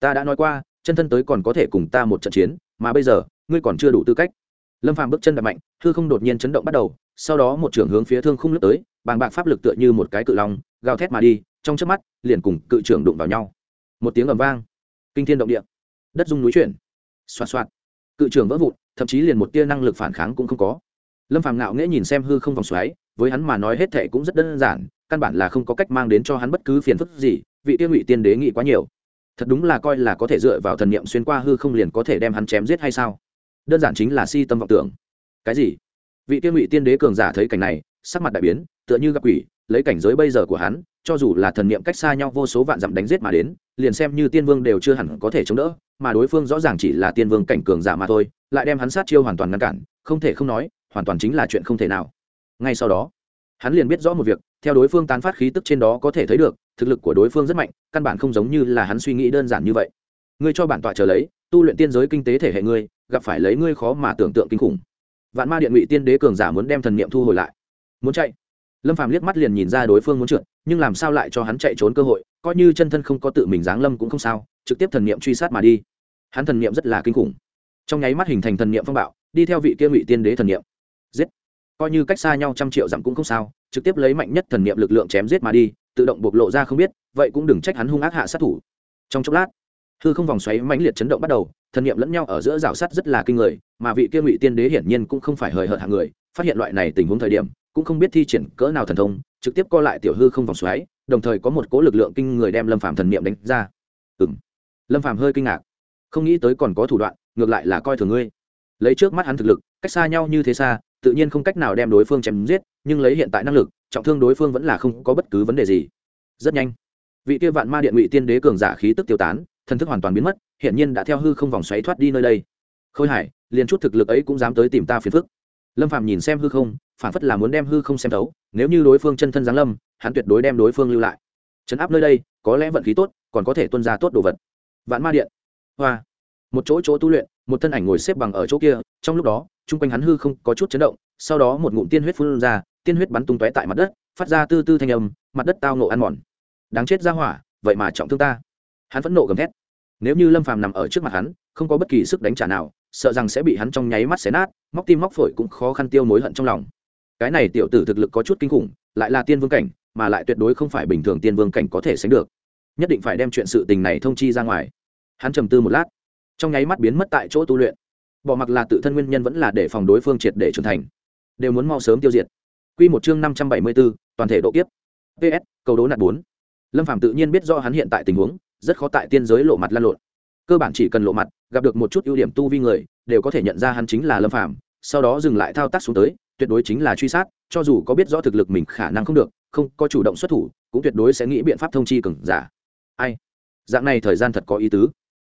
Ta đã nói qua, chân thân tới còn có thể cùng ta một trận chiến, mà bây giờ, ngươi còn chưa đủ tư cách lâm phàm bước chân đập mạnh, hư không đột nhiên chấn động bắt đầu, sau đó một trưởng hướng phía thương không lướt tới, bàng bạc pháp lực tựa như một cái cự long, gào thét mà đi, trong chớp mắt, liền cùng cự trưởng đụng vào nhau. Một tiếng ầm vang. Kinh thiên động địa. Đất rung núi chuyển. Xoạt xoạt. Cự trưởng vỡ vụn, thậm chí liền một tia năng lực phản kháng cũng không có. Lâm phàm ngạo nghễ nhìn xem hư không vòng xoáy, với hắn mà nói hết thệ cũng rất đơn giản, căn bản là không có cách mang đến cho hắn bất cứ phiền phức gì, vị tiêu ngụy tiên đế nghĩ quá nhiều. Thật đúng là coi là có thể dựa vào thần niệm xuyên qua hư không liền có thể đem hắn chém giết hay sao? Đơn giản chính là si tâm vọng tưởng. Cái gì? Vị tiên ngụy tiên đế cường giả thấy cảnh này, sắc mặt đại biến, tựa như gặp quỷ, lấy cảnh giới bây giờ của hắn, cho dù là thần niệm cách xa nhau vô số vạn dặm đánh giết mà đến, liền xem như tiên vương đều chưa hẳn có thể chống đỡ, mà đối phương rõ ràng chỉ là tiên vương cảnh cường giả mà thôi, lại đem hắn sát chiêu hoàn toàn ngăn cản, không thể không nói, hoàn toàn chính là chuyện không thể nào. Ngay sau đó, hắn liền biết rõ một việc, theo đối phương tán phát khí tức trên đó có thể thấy được, thực lực của đối phương rất mạnh, căn bản không giống như là hắn suy nghĩ đơn giản như vậy. Ngươi cho bản tọa chờ lấy tu luyện tiên giới kinh tế thể hệ ngươi, gặp phải lấy ngươi khó mà tưởng tượng kinh khủng. Vạn ma điện ngụy tiên đế cường giả muốn đem thần niệm thu hồi lại. Muốn chạy. Lâm phàm liếc mắt liền nhìn ra đối phương muốn trượt, nhưng làm sao lại cho hắn chạy trốn cơ hội, coi như chân thân không có tự mình giáng lâm cũng không sao, trực tiếp thần niệm truy sát mà đi. Hắn thần niệm rất là kinh khủng. Trong nháy mắt hình thành thần niệm phong bạo, đi theo vị kia ngụy tiên đế thần niệm. Giết. Coi như cách xa nhau trăm triệu dặm cũng không sao, trực tiếp lấy mạnh nhất thần niệm lực lượng chém giết mà đi, tự động bộc lộ ra không biết, vậy cũng đừng trách hắn hung ác hạ sát thủ. Trong chốc lát hư không vòng xoáy mãnh liệt chấn động bắt đầu, thần niệm lẫn nhau ở giữa rào sắt rất là kinh người, mà vị kia ngụy tiên đế hiển nhiên cũng không phải hời hợt hạng người, phát hiện loại này tình huống thời điểm, cũng không biết thi triển cỡ nào thần thông, trực tiếp co lại tiểu hư không vòng xoáy, đồng thời có một cố lực lượng kinh người đem lâm phàm thần niệm đánh ra. Ừng lâm phàm hơi kinh ngạc. Không nghĩ tới còn có thủ đoạn, ngược lại là coi thường ngươi. Lấy trước mắt hắn thực lực, cách xa nhau như thế xa, tự nhiên không cách nào đem đối phương chém giết, nhưng lấy hiện tại năng lực, trọng thương đối phương vẫn là không có bất cứ vấn đề gì. Rất nhanh. Vị kia vạn ma điện ngụy tiên đế cường giả khí tức tiêu tán thần thức hoàn toàn biến mất hiện nhiên đã theo hư không vòng xoáy thoát đi nơi đây. Khôi hải, liền chút thực lực ấy cũng dám tới tìm ta phiền phức. Lâm phạm nhìn xem hư không, phản phất là muốn đem hư không xem thấu, nếu như đối phương chân thân giáng lâm, hắn tuyệt đối đem đối phương lưu lại. Trấn áp nơi đây, có lẽ vận khí tốt, còn có thể tuân ra tốt đồ vật. Vạn ma điện. Hoa. Một chỗ chỗ tu luyện, một thân ảnh ngồi xếp bằng ở chỗ kia, trong lúc đó, chung quanh hắn hư không có chút chấn động, sau đó một ngụm tiên huyết phun ra, tiên huyết bắn tung tóe tại mặt đất, phát ra tư tư thanh âm, mặt đất tao nộ ăn mòn. Đáng chết ra hỏa, vậy mà trọng thương ta hắn phẫn nộ gầm thét. Nếu như lâm phàm nằm ở trước mặt hắn không có bất kỳ sức đánh trả nào sợ rằng sẽ bị hắn trong nháy mắt xé nát móc tim móc phổi cũng khó khăn tiêu mối hận trong lòng. Cái này tiểu tử thực lực có chút kinh khủng lại là tiên vương cảnh mà lại tuyệt đối không phải bình thường tiên vương cảnh có thể sánh được. Nhất định phải đem chuyện sự tình này thông chi ra ngoài. Hắn trầm tư một lát trong nháy mắt biến mất tại chỗ tu luyện. Bỏ mặc là tự thân nguyên nhân vẫn là để phòng đối phương triệt để trưởng thành. Đều muốn mau sớm tiêu diệt. Quy một chương năm trăm bảy mươi 574, toàn thể độ kiếp. Ps Cầu đố nạn bốn. Lâm phạm tự nhiên biết do hắn hiện tại tình huống rất khó tại tiên giới lộ mặt lan lộn. Cơ bản chỉ cần lộ mặt, gặp được một chút ưu điểm tu vi người, đều có thể nhận ra hắn chính là lâm phạm sau đó dừng lại thao tác xuống tới, tuyệt đối chính là truy sát, cho dù có biết rõ thực lực mình khả năng không được, không có chủ động xuất thủ, cũng tuyệt đối sẽ nghĩ biện pháp thông chi cừng giả. Ai? Dạng này thời gian thật có ý tứ.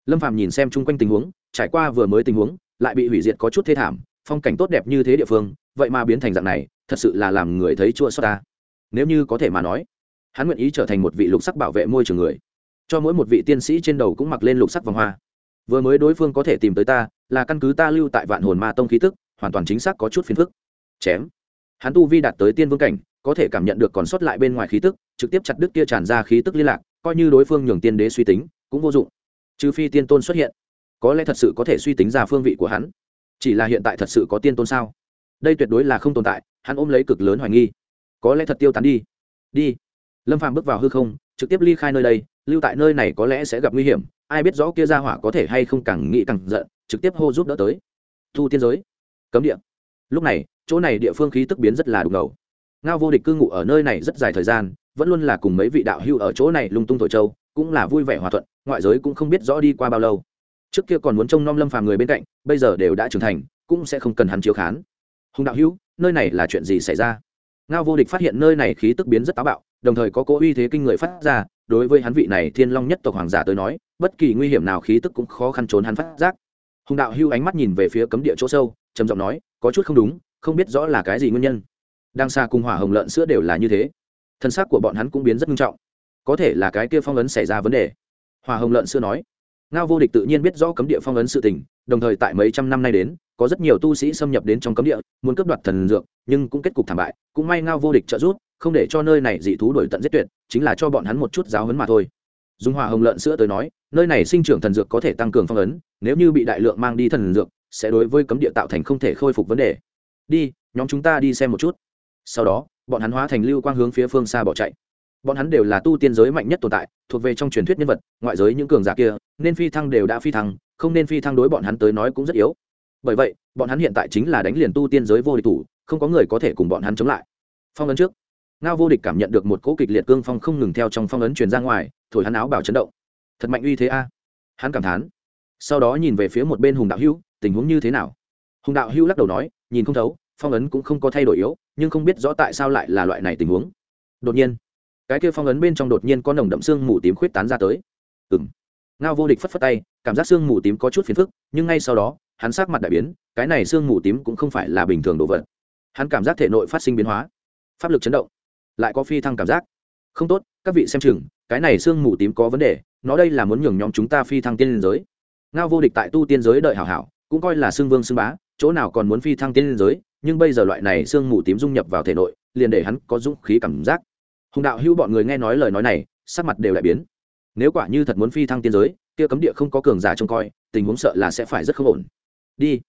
Lâm phạm nhìn xem chung quanh tình huống, trải qua vừa mới tình huống, lại bị hủy diệt có chút thê thảm, phong cảnh tốt đẹp như thế địa phương, vậy mà biến thành dạng này, thật sự là làm người thấy chua xót ta. Nếu như có thể mà nói, hắn nguyện ý trở thành một vị lục sắc bảo vệ môi trường người cho mỗi một vị tiên sĩ trên đầu cũng mặc lên lục sắc vòng hoa. Vừa mới đối phương có thể tìm tới ta, là căn cứ ta lưu tại vạn hồn ma tông khí tức, hoàn toàn chính xác có chút phiền phức. Chém. Hắn tu vi đạt tới tiên vương cảnh, có thể cảm nhận được còn sót lại bên ngoài khí tức, trực tiếp chặt đứt kia tràn ra khí tức liên lạc, coi như đối phương nhường tiên đế suy tính, cũng vô dụng. Trừ phi tiên tôn xuất hiện. Có lẽ thật sự có thể suy tính ra phương vị của hắn. Chỉ là hiện tại thật sự có tiên tôn sao? Đây tuyệt đối là không tồn tại, hắn ôm lấy cực lớn hoài nghi. Có lẽ thật tiêu tán đi. Đi. Lâm phàm bước vào hư không, trực tiếp ly khai nơi đây lưu tại nơi này có lẽ sẽ gặp nguy hiểm, ai biết rõ kia ra hỏa có thể hay không càng nghĩ càng giận, trực tiếp hô giúp đỡ tới. Thu tiên giới. Cấm địa. Lúc này, chỗ này địa phương khí tức biến rất là đục ngầu. Ngao vô địch cư ngụ ở nơi này rất dài thời gian, vẫn luôn là cùng mấy vị đạo hưu ở chỗ này lung tung thổi châu cũng là vui vẻ hòa thuận, ngoại giới cũng không biết rõ đi qua bao lâu. Trước kia còn muốn trông nom lâm phàm người bên cạnh, bây giờ đều đã trưởng thành, cũng sẽ không cần hắn chiếu khán. Hùng đạo hữu, nơi này là chuyện gì xảy ra? Ngao vô địch phát hiện nơi này khí tức biến rất táo bạo, đồng thời có cố uy thế kinh người phát ra đối với hắn vị này thiên long nhất tộc hoàng giả tới nói, bất kỳ nguy hiểm nào khí tức cũng khó khăn trốn hắn phát giác. Hùng đạo hưu ánh mắt nhìn về phía cấm địa chỗ sâu, trầm giọng nói, có chút không đúng, không biết rõ là cái gì nguyên nhân. Đang xa cùng hỏa hồng lợn sữa đều là như thế. Thân xác của bọn hắn cũng biến rất nghiêm trọng. Có thể là cái kia phong ấn xảy ra vấn đề. Hỏa hồng lợn sữa nói, ngao vô địch tự nhiên biết rõ cấm địa phong ấn sự tình, đồng thời tại mấy trăm năm nay đến, có rất nhiều tu sĩ xâm nhập đến trong cấm địa, muốn cướp đoạt thần dược, nhưng cũng kết cục thảm bại, cũng may ngao vô địch trợ giúp không để cho nơi này dị thú đổi tận giết tuyệt, chính là cho bọn hắn một chút giáo hấn mà thôi. Dùng hỏa hồng lợn sữa tới nói, nơi này sinh trưởng thần dược có thể tăng cường phong ấn, nếu như bị đại lượng mang đi thần dược, sẽ đối với cấm địa tạo thành không thể khôi phục vấn đề. Đi, nhóm chúng ta đi xem một chút. Sau đó, bọn hắn hóa thành lưu quang hướng phía phương xa bỏ chạy. Bọn hắn đều là tu tiên giới mạnh nhất tồn tại, thuộc về trong truyền thuyết nhân vật, ngoại giới những cường giả kia, nên phi thăng đều đã phi thăng, không nên phi thăng đối bọn hắn tới nói cũng rất yếu. Bởi vậy, bọn hắn hiện tại chính là đánh liền tu tiên giới vô địch thủ, không có người có thể cùng bọn hắn chống lại. Phong ấn trước ngao vô địch cảm nhận được một cỗ kịch liệt cương phong không ngừng theo trong phong ấn truyền ra ngoài, thổi hắn áo bảo chấn động. Thật mạnh uy thế a. Hắn cảm thán. Sau đó nhìn về phía một bên hùng đạo hữu, tình huống như thế nào? Hùng đạo hữu lắc đầu nói, nhìn không thấu, phong ấn cũng không có thay đổi yếu, nhưng không biết rõ tại sao lại là loại này tình huống. Đột nhiên, cái kia phong ấn bên trong đột nhiên có nồng đậm xương mù tím khuyết tán ra tới. Ừng ngao vô địch phất phất tay, cảm giác xương mù tím có chút phiền phức, nhưng ngay sau đó, hắn sắc mặt đại biến, cái này xương mù tím cũng không phải là bình thường đồ vật. Hắn cảm giác thể nội phát sinh biến hóa. Pháp lực chấn động lại có phi thăng cảm giác. Không tốt, các vị xem chừng, cái này xương mù tím có vấn đề, nó đây là muốn nhường nhóm chúng ta phi thăng tiên liên giới. Ngao vô địch tại tu tiên giới đợi hảo hảo, cũng coi là xương vương xương bá, chỗ nào còn muốn phi thăng tiên liên giới, nhưng bây giờ loại này xương mù tím dung nhập vào thể nội, liền để hắn có dũng khí cảm giác. Hùng đạo hữu bọn người nghe nói lời nói này, sắc mặt đều lại biến. Nếu quả như thật muốn phi thăng tiên giới, kia cấm địa không có cường giả trông coi, tình huống sợ là sẽ phải rất không ổn. Đi.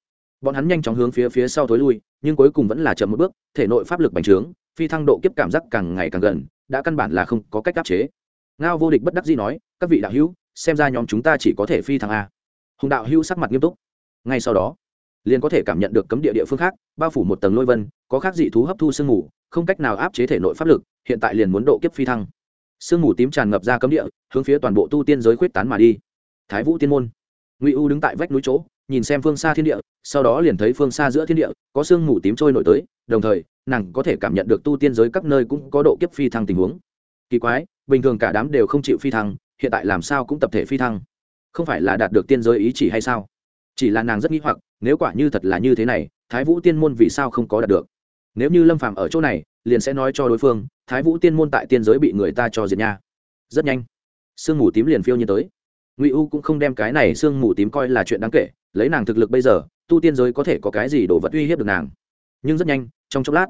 Bọn hắn nhanh chóng hướng phía phía sau thối lui, nhưng cuối cùng vẫn là chậm một bước, thể nội pháp lực bành trướng phi thăng độ kiếp cảm giác càng ngày càng gần, đã căn bản là không có cách áp chế. Ngao vô địch bất đắc dĩ nói, các vị đạo hữu, xem ra nhóm chúng ta chỉ có thể phi thăng a. Hùng đạo hữu sắc mặt nghiêm túc. Ngay sau đó, liền có thể cảm nhận được cấm địa địa phương khác, bao phủ một tầng lôi vân, có khác dị thú hấp thu sương mù, không cách nào áp chế thể nội pháp lực, hiện tại liền muốn độ kiếp phi thăng. Sương mù tím tràn ngập ra cấm địa, hướng phía toàn bộ tu tiên giới khuyết tán mà đi. Thái vũ tiên môn. Ngụy u đứng tại vách núi chỗ, nhìn xem phương xa thiên địa, sau đó liền thấy phương xa giữa thiên địa, có sương mù tím trôi nổi tới, đồng thời nàng có thể cảm nhận được tu tiên giới các nơi cũng có độ kiếp phi thăng tình huống. Kỳ quái, bình thường cả đám đều không chịu phi thăng, hiện tại làm sao cũng tập thể phi thăng. Không phải là đạt được tiên giới ý chỉ hay sao? Chỉ là nàng rất nghĩ hoặc, nếu quả như thật là như thế này, thái vũ tiên môn vì sao không có đạt được? Nếu như lâm phàm ở chỗ này, liền sẽ nói cho đối phương, thái vũ tiên môn tại tiên giới bị người ta cho diệt nha. Rất nhanh, sương mù tím liền phiêu như tới. Ngụy u cũng không đem cái này sương mù tím coi là chuyện đáng kể, lấy nàng thực lực bây giờ, tu tiên giới có thể có cái gì đổ vật uy hiếp được nàng? Nhưng rất nhanh, trong chốc lát,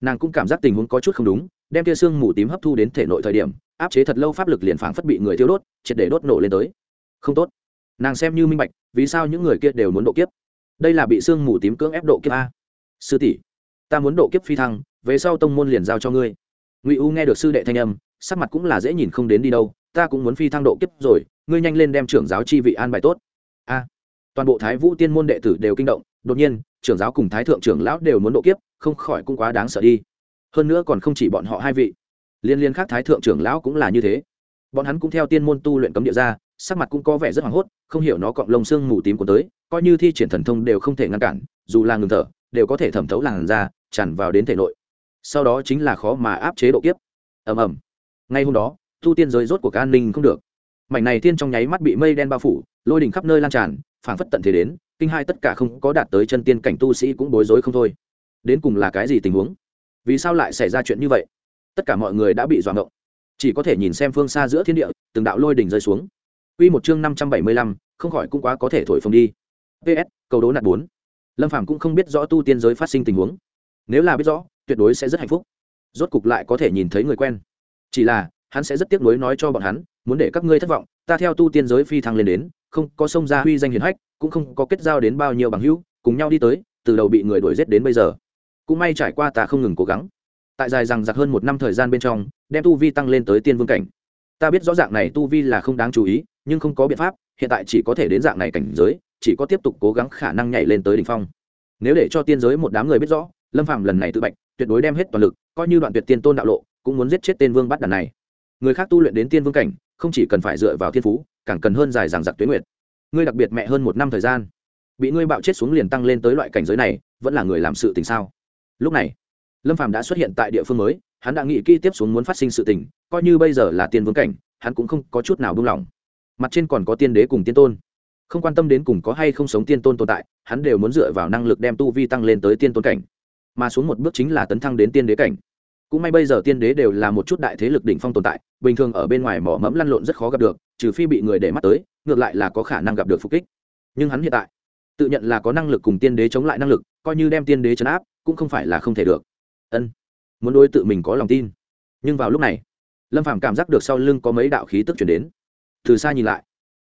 nàng cũng cảm giác tình huống có chút không đúng, đem tia xương mù tím hấp thu đến thể nội thời điểm, áp chế thật lâu pháp lực liền phảng phất bị người thiêu đốt, triệt để đốt nổ lên tới. Không tốt. Nàng xem như minh bạch, vì sao những người kia đều muốn độ kiếp. Đây là bị xương mù tím cưỡng ép độ kiếp a. Sư tỷ, ta muốn độ kiếp phi thăng, về sau tông môn liền giao cho ngươi. Ngụy u nghe được sư đệ thanh âm, sắc mặt cũng là dễ nhìn không đến đi đâu, ta cũng muốn phi thăng độ kiếp rồi, ngươi nhanh lên đem trưởng giáo chi vị an bài tốt. A. Toàn bộ thái vũ tiên môn đệ tử đều kinh động đột nhiên, trưởng giáo cùng thái thượng trưởng lão đều muốn độ kiếp, không khỏi cũng quá đáng sợ đi. Hơn nữa còn không chỉ bọn họ hai vị. Liên liên khác thái thượng trưởng lão cũng là như thế. Bọn hắn cũng theo tiên môn tu luyện cấm địa ra, sắc mặt cũng có vẻ rất hoảng hốt, không hiểu nó cọng lông xương mù tím của tới, coi như thi triển thần thông đều không thể ngăn cản, dù là ngừng thở, đều có thể thẩm thấu làn ra tràn vào đến thể nội. Sau đó chính là khó mà áp chế độ kiếp. Ầm ầm. Ngay hôm đó, tu tiên giới rốt của an ninh không được. Mảnh này tiên trong nháy mắt bị mây đen bao phủ, lôi đỉnh khắp nơi lan tràn, phảng phất tận thế đến kinh hai tất cả không có đạt tới chân tiên cảnh tu sĩ cũng bối rối không thôi đến cùng là cái gì tình huống vì sao lại xảy ra chuyện như vậy tất cả mọi người đã bị dọa ngộng chỉ có thể nhìn xem phương xa giữa thiên địa từng đạo lôi đỉnh rơi xuống Quy một chương năm trăm bảy mươi lăm, không khỏi cũng quá có thể thổi phồng đi. PS, cầu đố nạt bốn. Lâm Phàm cũng không biết rõ tu tiên giới phát sinh tình huống. Nếu là biết rõ, tuyệt đối sẽ rất hạnh phúc. Rốt cục lại có thể nhìn thấy người quen. Chỉ là, hắn sẽ rất tiếc nuối nói cho bọn hắn, muốn để các ngươi thất vọng, ta theo tu tiên giới phi thăng lên đến, không có sông ra huy danh hiển hách, cũng không có kết giao đến bao nhiêu bằng hữu, cùng nhau đi tới, từ đầu bị người đuổi giết đến bây giờ. Cũng may trải qua ta không ngừng cố gắng. Tại dài rằng giặc hơn một năm thời gian bên trong, đem tu vi tăng lên tới tiên vương cảnh. Ta biết rõ dạng này tu vi là không đáng chú ý, nhưng không có biện pháp hiện tại chỉ có thể đến dạng này cảnh giới chỉ có tiếp tục cố gắng khả năng nhảy lên tới đỉnh phong nếu để cho tiên giới một đám người biết rõ lâm phạm lần này tự bạch tuyệt đối đem hết toàn lực coi như đoạn tuyệt tiên tôn đạo lộ cũng muốn giết chết tên vương bắt đàn này người khác tu luyện đến tiên vương cảnh không chỉ cần phải dựa vào thiên phú càng cần hơn dài dằng dặc tuyến nguyệt. Ngươi đặc biệt mẹ hơn một năm thời gian. Bị ngươi bạo chết xuống liền tăng lên tới loại cảnh giới này, vẫn là người làm sự tình sao? Lúc này, lâm Phàm đã xuất hiện tại địa phương mới, hắn đã nghĩ kỹ tiếp xuống muốn phát sinh sự tình, coi như bây giờ là tiên vương cảnh, hắn cũng không có chút nào buông lỏng. Mặt trên còn có tiên đế cùng tiên tôn. Không quan tâm đến cùng có hay không sống tiên tôn tồn tại, hắn đều muốn dựa vào năng lực đem tu vi tăng lên tới tiên tôn cảnh. Mà xuống một bước chính là tấn thăng đến tiên đế cảnh cũng may bây giờ tiên đế đều là một chút đại thế lực đỉnh phong tồn tại, bình thường ở bên ngoài mỏ mẫm lăn lộn rất khó gặp được, trừ phi bị người để mắt tới, ngược lại là có khả năng gặp được phục kích. Nhưng hắn hiện tại, tự nhận là có năng lực cùng tiên đế chống lại năng lực, coi như đem tiên đế chấn áp, cũng không phải là không thể được. Ân, muốn đôi tự mình có lòng tin. Nhưng vào lúc này, lâm phàm cảm giác được sau lưng có mấy đạo khí tức chuyển đến. Từ xa nhìn lại,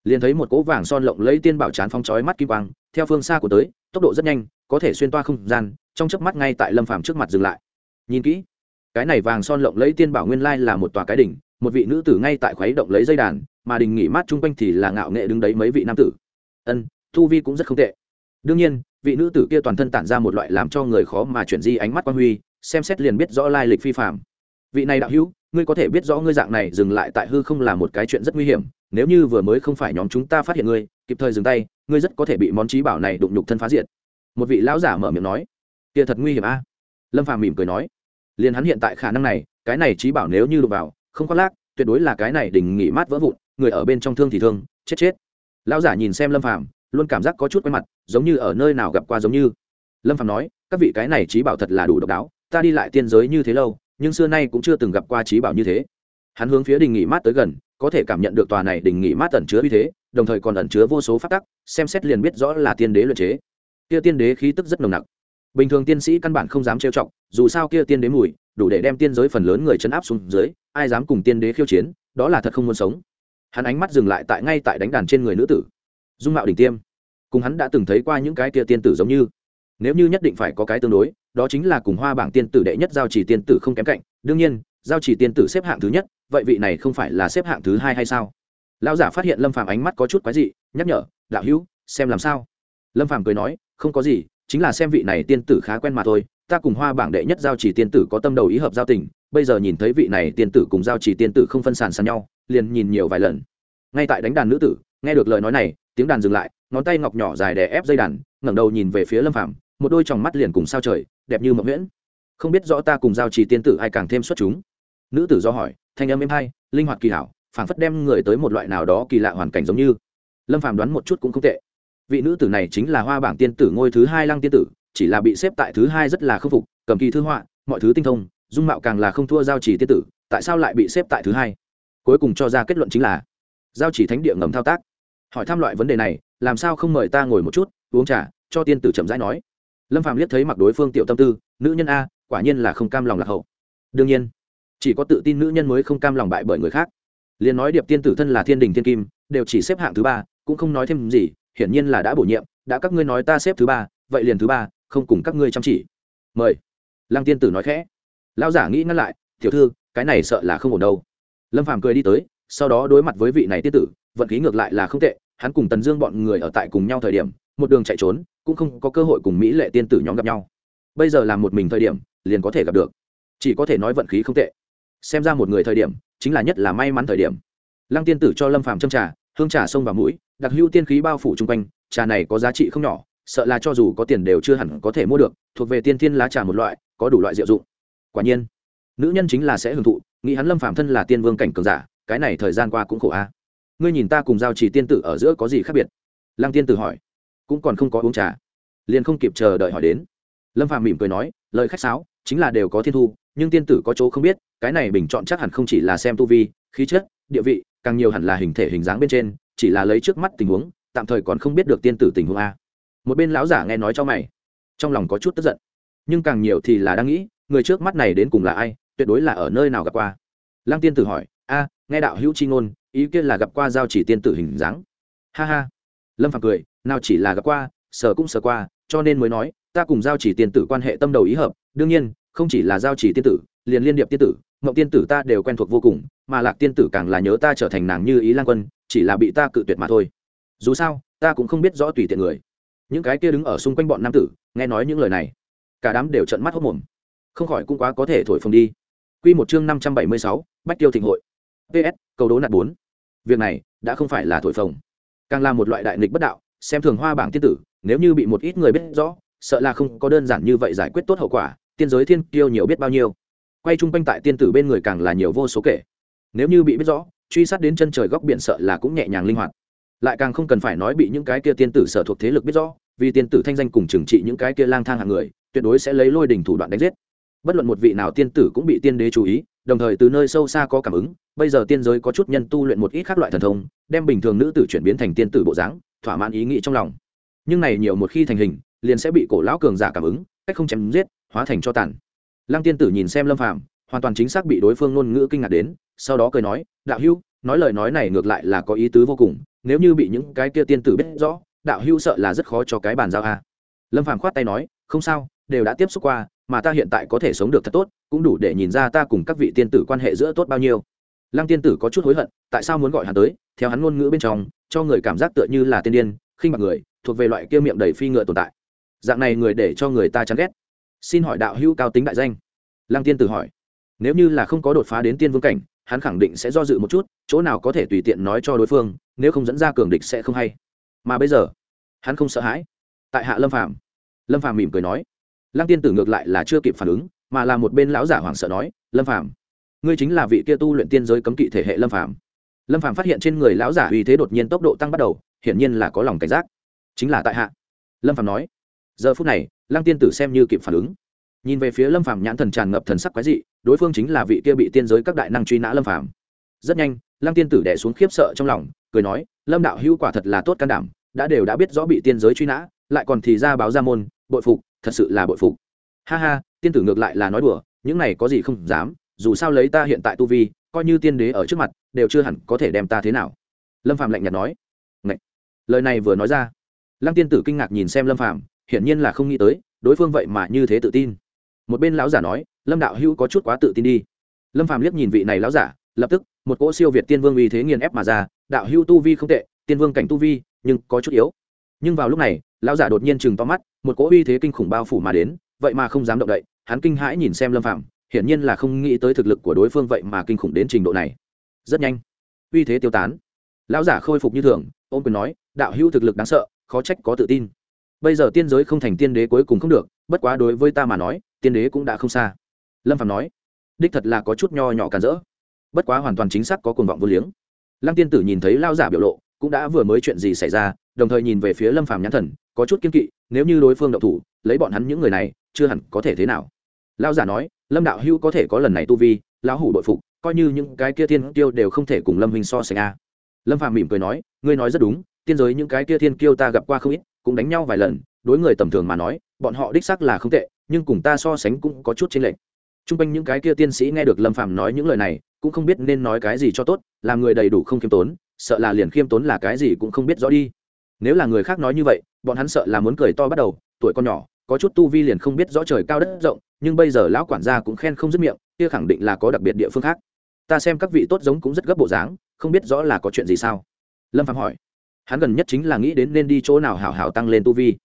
liền thấy một cỗ vàng son lộng lấy tiên bảo chán phong chói mắt kim quang, theo phương xa của tới, tốc độ rất nhanh, có thể xuyên toa không gian, trong chớp mắt ngay tại lâm phàm trước mặt dừng lại. Nhìn kỹ cái này vàng son lộng lấy tiên bảo nguyên lai là một tòa cái đỉnh, một vị nữ tử ngay tại khuấy động lấy dây đàn, mà đình nghỉ mát chung quanh thì là ngạo nghệ đứng đấy mấy vị nam tử. Ân, thu vi cũng rất không tệ. Đương nhiên, vị nữ tử kia toàn thân tản ra một loại làm cho người khó mà chuyển di ánh mắt quan huy, xem xét liền biết rõ lai lịch phi phạm vị này đạo hữu, ngươi có thể biết rõ ngươi dạng này dừng lại tại hư không là một cái chuyện rất nguy hiểm, nếu như vừa mới không phải nhóm chúng ta phát hiện ngươi, kịp thời dừng tay, ngươi rất có thể bị món trí bảo này đụng nhục thân phá diệt. Một vị lão giả mở miệng nói, kia thật nguy hiểm a. Lâm phàm mỉm cười nói liền hắn hiện tại khả năng này, cái này trí bảo nếu như đụng vào, không khoác lác, tuyệt đối là cái này đình nghỉ mát vỡ vụn, người ở bên trong thương thì thương, chết chết. Lão giả nhìn xem lâm phàm, luôn cảm giác có chút quen mặt, giống như ở nơi nào gặp qua giống như. Lâm phàm nói, các vị cái này trí bảo thật là đủ độc đáo, ta đi lại tiên giới như thế lâu, nhưng xưa nay cũng chưa từng gặp qua trí bảo như thế. Hắn hướng phía đình nghỉ mát tới gần, có thể cảm nhận được tòa này đình nghỉ mát ẩn chứa uy thế, đồng thời còn ẩn chứa vô số phát tắc, xem xét liền biết rõ là tiên đế luyện chế. Kia tiên đế khí tức rất nồng nặc bình thường tiên sĩ căn bản không dám trêu chọc, dù sao kia tiên đế mùi, đủ để đem tiên giới phần lớn người chấn áp xuống dưới, ai dám cùng tiên đế khiêu chiến, đó là thật không muốn sống. Hắn ánh mắt dừng lại tại ngay tại đánh đàn trên người nữ tử. Dung mạo đỉnh tiêm. Cùng hắn đã từng thấy qua những cái kia tiên tử giống như. Nếu như nhất định phải có cái tương đối, đó chính là cùng hoa bảng tiên tử đệ nhất giao chỉ tiên tử không kém cạnh. Đương nhiên, giao chỉ tiên tử xếp hạng thứ nhất, vậy vị này không phải là xếp hạng thứ hai hay sao? Lão giả phát hiện lâm phàm ánh mắt có chút quái dị, nhắc nhở, đạo hữu, xem làm sao? Lâm phàm cười nói, không có gì chính là xem vị này tiên tử khá quen mà thôi, ta cùng hoa bảng đệ nhất giao chỉ tiên tử có tâm đầu ý hợp giao tình, bây giờ nhìn thấy vị này tiên tử cùng giao chỉ tiên tử không phân sàn sàn nhau, liền nhìn nhiều vài lần. Ngay tại đánh đàn nữ tử, nghe được lời nói này, tiếng đàn dừng lại, ngón tay ngọc nhỏ dài đè ép dây đàn, ngẩng đầu nhìn về phía lâm phàm, một đôi tròng mắt liền cùng sao trời, đẹp như mộng nguyễn không biết rõ ta cùng giao trì tiên tử ai càng thêm xuất chúng. Nữ tử do hỏi, thanh âm êm hay, linh hoạt kỳ hảo, phảng phất đem người tới một loại nào đó kỳ lạ hoàn cảnh giống như. Lâm phàm đoán một chút cũng không tệ vị nữ tử này chính là hoa bảng tiên tử ngôi thứ hai lăng tiên tử, chỉ là bị xếp tại thứ hai rất là khâm phục, cầm kỳ thư họa, mọi thứ tinh thông, dung mạo càng là không thua giao trì tiên tử, tại sao lại bị xếp tại thứ hai? Cuối cùng cho ra kết luận chính là, giao chỉ thánh địa ngầm thao tác. Hỏi thăm loại vấn đề này, làm sao không mời ta ngồi một chút, uống trà, cho tiên tử chậm rãi nói. Lâm phàm liếc thấy mặc đối phương tiểu tâm tư, nữ nhân a, quả nhiên là không cam lòng lạc hậu. Đương nhiên, chỉ có tự tin nữ nhân mới không cam lòng bại bởi người khác. Liền nói điệp tiên tử thân là thiên đình thiên kim, đều chỉ xếp hạng thứ ba, cũng không nói thêm gì hiển nhiên là đã bổ nhiệm, đã các ngươi nói ta xếp thứ ba, vậy liền thứ ba, không cùng các ngươi chăm chỉ. Mời. Lăng tiên tử nói khẽ. Lão giả nghĩ ngăn lại, tiểu thư, cái này sợ là không ổn đâu. Lâm phàm cười đi tới, sau đó đối mặt với vị này tiên tử, vận khí ngược lại là không tệ, hắn cùng tần dương bọn người ở tại cùng nhau thời điểm, một đường chạy trốn, cũng không có cơ hội cùng mỹ lệ tiên tử nhóm gặp nhau. Bây giờ làm một mình thời điểm, liền có thể gặp được. Chỉ có thể nói vận khí không tệ. Xem ra một người thời điểm, chính là nhất là may mắn thời điểm. Lăng tiên tử cho lâm phàm châm trà, hương trà xông vào mũi đặc hữu tiên khí bao phủ chung quanh, trà này có giá trị không nhỏ, sợ là cho dù có tiền đều chưa hẳn có thể mua được, thuộc về tiên thiên lá trà một loại, có đủ loại diệu dụng. Quả nhiên, nữ nhân chính là sẽ hưởng thụ, nghĩ hắn lâm phạm thân là tiên vương cảnh cường giả, cái này thời gian qua cũng khổ a. Ngươi nhìn ta cùng giao chỉ tiên tử ở giữa có gì khác biệt? Lăng tiên tử hỏi. Cũng còn không có uống trà. Liền không kịp chờ đợi hỏi đến. Lâm phạm mỉm cười nói, lời khách sáo, chính là đều có thiên thu, nhưng tiên tử có chỗ không biết, cái này bình chọn chắc hẳn không chỉ là xem tu vi, khí chất, địa vị, càng nhiều hẳn là hình thể hình dáng bên trên chỉ là lấy trước mắt tình huống, tạm thời còn không biết được tiên tử tình huống a. Một bên lão giả nghe nói cho mày, trong lòng có chút tức giận. Nhưng càng nhiều thì là đang nghĩ, người trước mắt này đến cùng là ai, tuyệt đối là ở nơi nào gặp qua. Lăng tiên tử hỏi, a, nghe đạo hữu chi ngôn, ý kiến là gặp qua giao chỉ tiên tử hình dáng? Ha ha. Lâm phạm cười, nào chỉ là gặp qua sở cũng sở qua, cho nên mới nói, ta cùng giao chỉ tiên tử quan hệ tâm đầu ý hợp, đương nhiên, không chỉ là giao chỉ tiên tử, liền liên điệp tiên tử mộng tiên tử ta đều quen thuộc vô cùng mà lạc tiên tử càng là nhớ ta trở thành nàng như ý lan quân chỉ là bị ta cự tuyệt mà thôi dù sao ta cũng không biết rõ tùy tiện người những cái kia đứng ở xung quanh bọn nam tử nghe nói những lời này cả đám đều trận mắt hốc mồm không khỏi cũng quá có thể thổi phồng đi Quy một chương năm trăm bảy mươi sáu, Bách Tiêu Thịnh hội. PS, câu đố nạt bốn. Việc này đã không phải là thổi phồng, càng là một loại đại nghịch bất đạo, xem thường hoa bảng tiên tử, nếu như bị một ít người biết rõ, sợ là không có đơn giản như vậy giải quyết tốt hậu quả, tiên giới thiên kiêu nhiều biết bao nhiêu. Quay chung quanh tại tiên tử bên người càng là nhiều vô số kể. Nếu như bị biết rõ, truy sát đến chân trời góc biển sợ là cũng nhẹ nhàng linh hoạt. Lại càng không cần phải nói bị những cái kia tiên tử sở thuộc thế lực biết rõ, vì tiên tử thanh danh cùng trừng trị những cái kia lang thang hạng người, tuyệt đối sẽ lấy lôi đỉnh thủ đoạn đánh giết bất luận một vị nào tiên tử cũng bị tiên đế chú ý đồng thời từ nơi sâu xa có cảm ứng bây giờ tiên giới có chút nhân tu luyện một ít khác loại thần thông đem bình thường nữ tử chuyển biến thành tiên tử bộ dáng thỏa mãn ý nghĩ trong lòng nhưng này nhiều một khi thành hình liền sẽ bị cổ lão cường giả cảm ứng cách không chém giết hóa thành cho tàn lăng tiên tử nhìn xem lâm phàm, hoàn toàn chính xác bị đối phương ngôn ngữ kinh ngạc đến, sau đó cười nói, đạo hữu, nói lời nói này ngược lại là có ý tứ vô cùng, nếu như bị những cái kia tiên tử biết rõ, đạo hữu sợ là rất khó cho cái bàn giao a. Lâm phàm khoát tay nói, không sao, đều đã tiếp xúc qua, mà ta hiện tại có thể sống được thật tốt, cũng đủ để nhìn ra ta cùng các vị tiên tử quan hệ giữa tốt bao nhiêu. Lăng tiên tử có chút hối hận, tại sao muốn gọi hắn tới, theo hắn ngôn ngữ bên trong, cho người cảm giác tựa như là tiên điên, khinh bạc người, thuộc về loại kia miệng đầy phi ngựa tồn tại. Dạng này người để cho người ta chán ghét xin hỏi đạo hữu cao tính đại danh. Lăng tiên tử hỏi. Nếu như là không có đột phá đến tiên vương cảnh, hắn khẳng định sẽ do dự một chút, chỗ nào có thể tùy tiện nói cho đối phương, nếu không dẫn ra cường địch sẽ không hay. Mà bây giờ, hắn không sợ hãi. Tại hạ lâm phàm lâm phàm mỉm cười nói. Lăng tiên tử ngược lại là chưa kịp phản ứng, mà là một bên lão giả hoảng sợ nói, lâm phàm, ngươi chính là vị kia tu luyện tiên giới cấm kỵ thể hệ lâm phàm. Lâm phàm phát hiện trên người lão giả uy thế đột nhiên tốc độ tăng bắt đầu, hiển nhiên là có lòng cảnh giác. Chính là tại hạ. Lâm phàm nói giờ phút này, lăng tiên tử xem như kịp phản ứng. Nhìn về phía lâm phàm nhãn thần tràn ngập thần sắc quái dị, đối phương chính là vị kia bị tiên giới các đại năng truy nã lâm phàm. Rất nhanh, lăng tiên tử đẻ xuống khiếp sợ trong lòng, cười nói, lâm đạo hữu quả thật là tốt can đảm, đã đều đã biết rõ bị tiên giới truy nã, lại còn thì ra báo ra môn, bội phục, thật sự là bội phục. Ha ha, tiên tử ngược lại là nói đùa, những này có gì không dám, dù sao lấy ta hiện tại tu vi, coi như tiên đế ở trước mặt, đều chưa hẳn có thể đem ta thế nào. Lâm phạm lạnh nhạt nói. Ngậy! lời này vừa nói ra, lăng tiên tử kinh ngạc nhìn xem lâm phạm hiển nhiên là không nghĩ tới, đối phương vậy mà như thế tự tin. Một bên lão giả nói, lâm đạo hữu có chút quá tự tin đi. Lâm phạm liếc nhìn vị này lão giả, lập tức, một cỗ siêu việt tiên vương uy thế nghiền ép mà ra, đạo hữu tu vi không tệ, tiên vương cảnh tu vi, nhưng có chút yếu. Nhưng vào lúc này, lão giả đột nhiên chừng to mắt, một cỗ uy thế kinh khủng bao phủ mà đến, vậy mà không dám động đậy, hắn kinh hãi nhìn xem lâm phạm hiển nhiên là không nghĩ tới thực lực của đối phương vậy mà kinh khủng đến trình độ này. Rất nhanh, uy thế tiêu tán. Lão giả khôi phục như thường ôm quyền nói, đạo hữu thực lực đáng sợ, khó trách có tự tin bây giờ tiên giới không thành tiên đế cuối cùng không được, bất quá đối với ta mà nói, tiên đế cũng đã không xa. Lâm phạm nói, đích thật là có chút nho nhỏ càn rỡ. Bất quá hoàn toàn chính xác có cuồng vọng vô liếng. Lăng tiên tử nhìn thấy lao giả biểu lộ, cũng đã vừa mới chuyện gì xảy ra, đồng thời nhìn về phía lâm phàm nhãn thần, có chút kiên kỵ, nếu như đối phương động thủ, lấy bọn hắn những người này, chưa hẳn có thể thế nào. Lao giả nói, lâm đạo hữu có thể có lần này tu vi, lão hủ bội phục, coi như những cái kia thiên kiêu đều không thể cùng lâm huynh so sánh a. Lâm phàm mỉm cười nói, ngươi nói rất đúng, tiên giới những cái kia thiên kiêu ta gặp qua không ít cũng đánh nhau vài lần đối người tầm thường mà nói bọn họ đích xác là không tệ nhưng cùng ta so sánh cũng có chút chênh lệch. Trung quanh những cái kia tiên sĩ nghe được Lâm Phàm nói những lời này, cũng không biết nên nói cái gì cho tốt, làm người đầy đủ không khiêm tốn, sợ là liền khiêm tốn là cái gì cũng không biết rõ đi. Nếu là người khác nói như vậy bọn hắn sợ là muốn cười to bắt đầu tuổi con nhỏ có chút tu vi liền không biết rõ trời cao đất rộng nhưng bây giờ lão quản gia cũng khen không dứt miệng kia khẳng định là có đặc biệt địa phương khác. Ta xem các vị tốt giống cũng rất gấp bộ dáng không biết rõ là có chuyện gì sao? Lâm phạm hỏi hắn gần nhất chính là nghĩ đến nên đi chỗ nào hảo hảo tăng lên tu vi.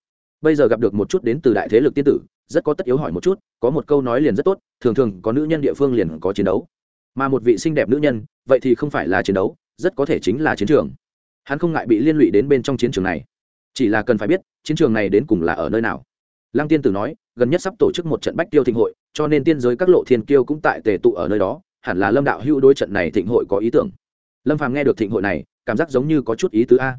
Bây giờ gặp được một chút đến từ đại thế lực tiên tử, rất có tất yếu hỏi một chút, có một câu nói liền rất tốt, thường thường có nữ nhân địa phương liền có chiến đấu. Mà một vị xinh đẹp nữ nhân, vậy thì không phải là chiến đấu, rất có thể chính là chiến trường. Hắn không ngại bị liên lụy đến bên trong chiến trường này. Chỉ là cần phải biết, chiến trường này đến cùng là ở nơi nào. Lăng tiên tử nói, gần nhất sắp tổ chức một trận bách tiêu thịnh hội, cho nên tiên giới các lộ thiên kiêu cũng tại tề tụ ở nơi đó, hẳn là lâm đạo hữu đối trận này thịnh hội có ý tưởng. Lâm phàm nghe được thịnh hội này, cảm giác giống như có chút ý tứ a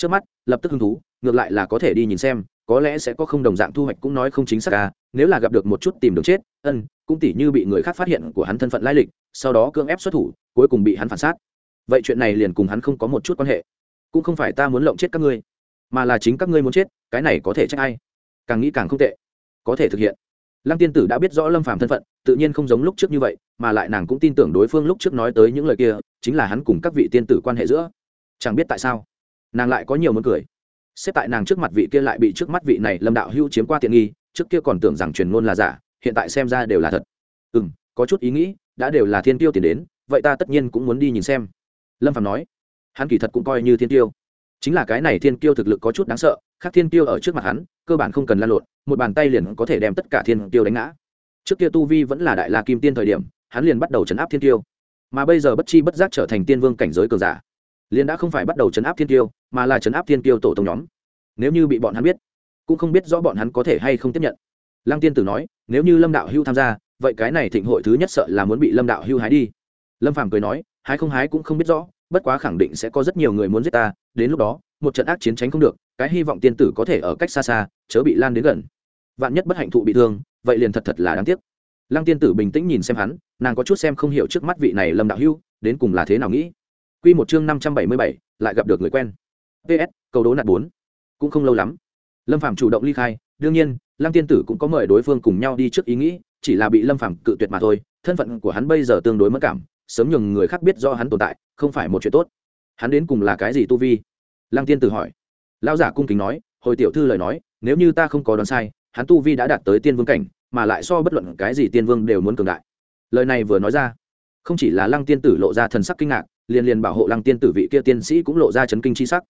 trước mắt, lập tức hứng thú, ngược lại là có thể đi nhìn xem, có lẽ sẽ có không đồng dạng thu hoạch cũng nói không chính xác à nếu là gặp được một chút tìm đường chết, ân, cũng tỉ như bị người khác phát hiện của hắn thân phận lai lịch, sau đó cưỡng ép xuất thủ, cuối cùng bị hắn phản sát vậy chuyện này liền cùng hắn không có một chút quan hệ. Cũng không phải ta muốn lộng chết các ngươi, mà là chính các ngươi muốn chết, cái này có thể trách ai? Càng nghĩ càng không tệ. Có thể thực hiện. Lăng tiên tử đã biết rõ lâm phàm thân phận, tự nhiên không giống lúc trước như vậy, mà lại nàng cũng tin tưởng đối phương lúc trước nói tới những lời kia, chính là hắn cùng các vị tiên tử quan hệ giữa. Chẳng biết tại sao nàng lại có nhiều muốn cười. Xếp tại nàng trước mặt vị kia lại bị trước mắt vị này lâm đạo hữu chiếm qua tiện nghi, trước kia còn tưởng rằng truyền ngôn là giả, hiện tại xem ra đều là thật. Ừ m có chút ý nghĩ, đã đều là thiên tiêu tiền đến, vậy ta tất nhiên cũng muốn đi nhìn xem. Lâm phạm nói. Hắn kỳ thật cũng coi như thiên tiêu. Chính là cái này thiên tiêu thực lực có chút đáng sợ, khác thiên tiêu ở trước mặt hắn, cơ bản không cần lan lộn, một bàn tay liền có thể đem tất cả thiên tiêu đánh ngã. Trước kia tu vi vẫn là đại la kim tiên thời điểm, hắn liền bắt đầu chấn áp thiên tiêu. Mà bây giờ bất chi bất giác trở thành tiên vương cảnh giới cường giả liền đã không phải bắt đầu chấn áp thiên tiêu mà là chấn áp thiên tiêu tổ tông nhóm. Nếu như bị bọn hắn biết, cũng không biết rõ bọn hắn có thể hay không tiếp nhận. Lăng tiên tử nói, nếu như lâm đạo hưu tham gia, vậy cái này thịnh hội thứ nhất sợ là muốn bị lâm đạo hưu hái đi. Lâm phàm cười nói, hái không hái cũng không biết rõ, bất quá khẳng định sẽ có rất nhiều người muốn giết ta, đến lúc đó, một trận ác chiến tránh không được, cái hy vọng tiên tử có thể ở cách xa xa, chớ bị lan đến gần. Vạn nhất bất hạnh thụ bị thương, vậy liền thật thật là đáng tiếc. Lăng tiên tử bình tĩnh nhìn xem hắn, nàng có chút xem không hiểu trước mắt vị này lâm đạo hưu, đến cùng là thế nào nghĩ. Quy một chương năm trăm bảy mươi bảy, lại gặp được người quen. Ps cầu đố nạt bốn. Cũng không lâu lắm. Lâm Phàm chủ động ly khai, đương nhiên, lăng tiên tử cũng có mời đối phương cùng nhau đi trước ý nghĩ, chỉ là bị lâm Phàm cự tuyệt mà thôi, thân phận của hắn bây giờ tương đối mất cảm, sớm nhường người khác biết do hắn tồn tại, không phải một chuyện tốt. Hắn đến cùng là cái gì tu vi? Lăng tiên tử hỏi. Lão giả cung kính nói, hồi tiểu thư lời nói, nếu như ta không có đoán sai, hắn tu vi đã đạt tới tiên vương cảnh, mà lại so bất luận cái gì tiên vương đều muốn cường đại. Lời này vừa nói ra, không chỉ là lăng tiên tử lộ ra thần sắc kinh ngạc liền liền bảo hộ lăng tiên tử vị kia tiên sĩ cũng lộ ra chấn kinh chi sắc.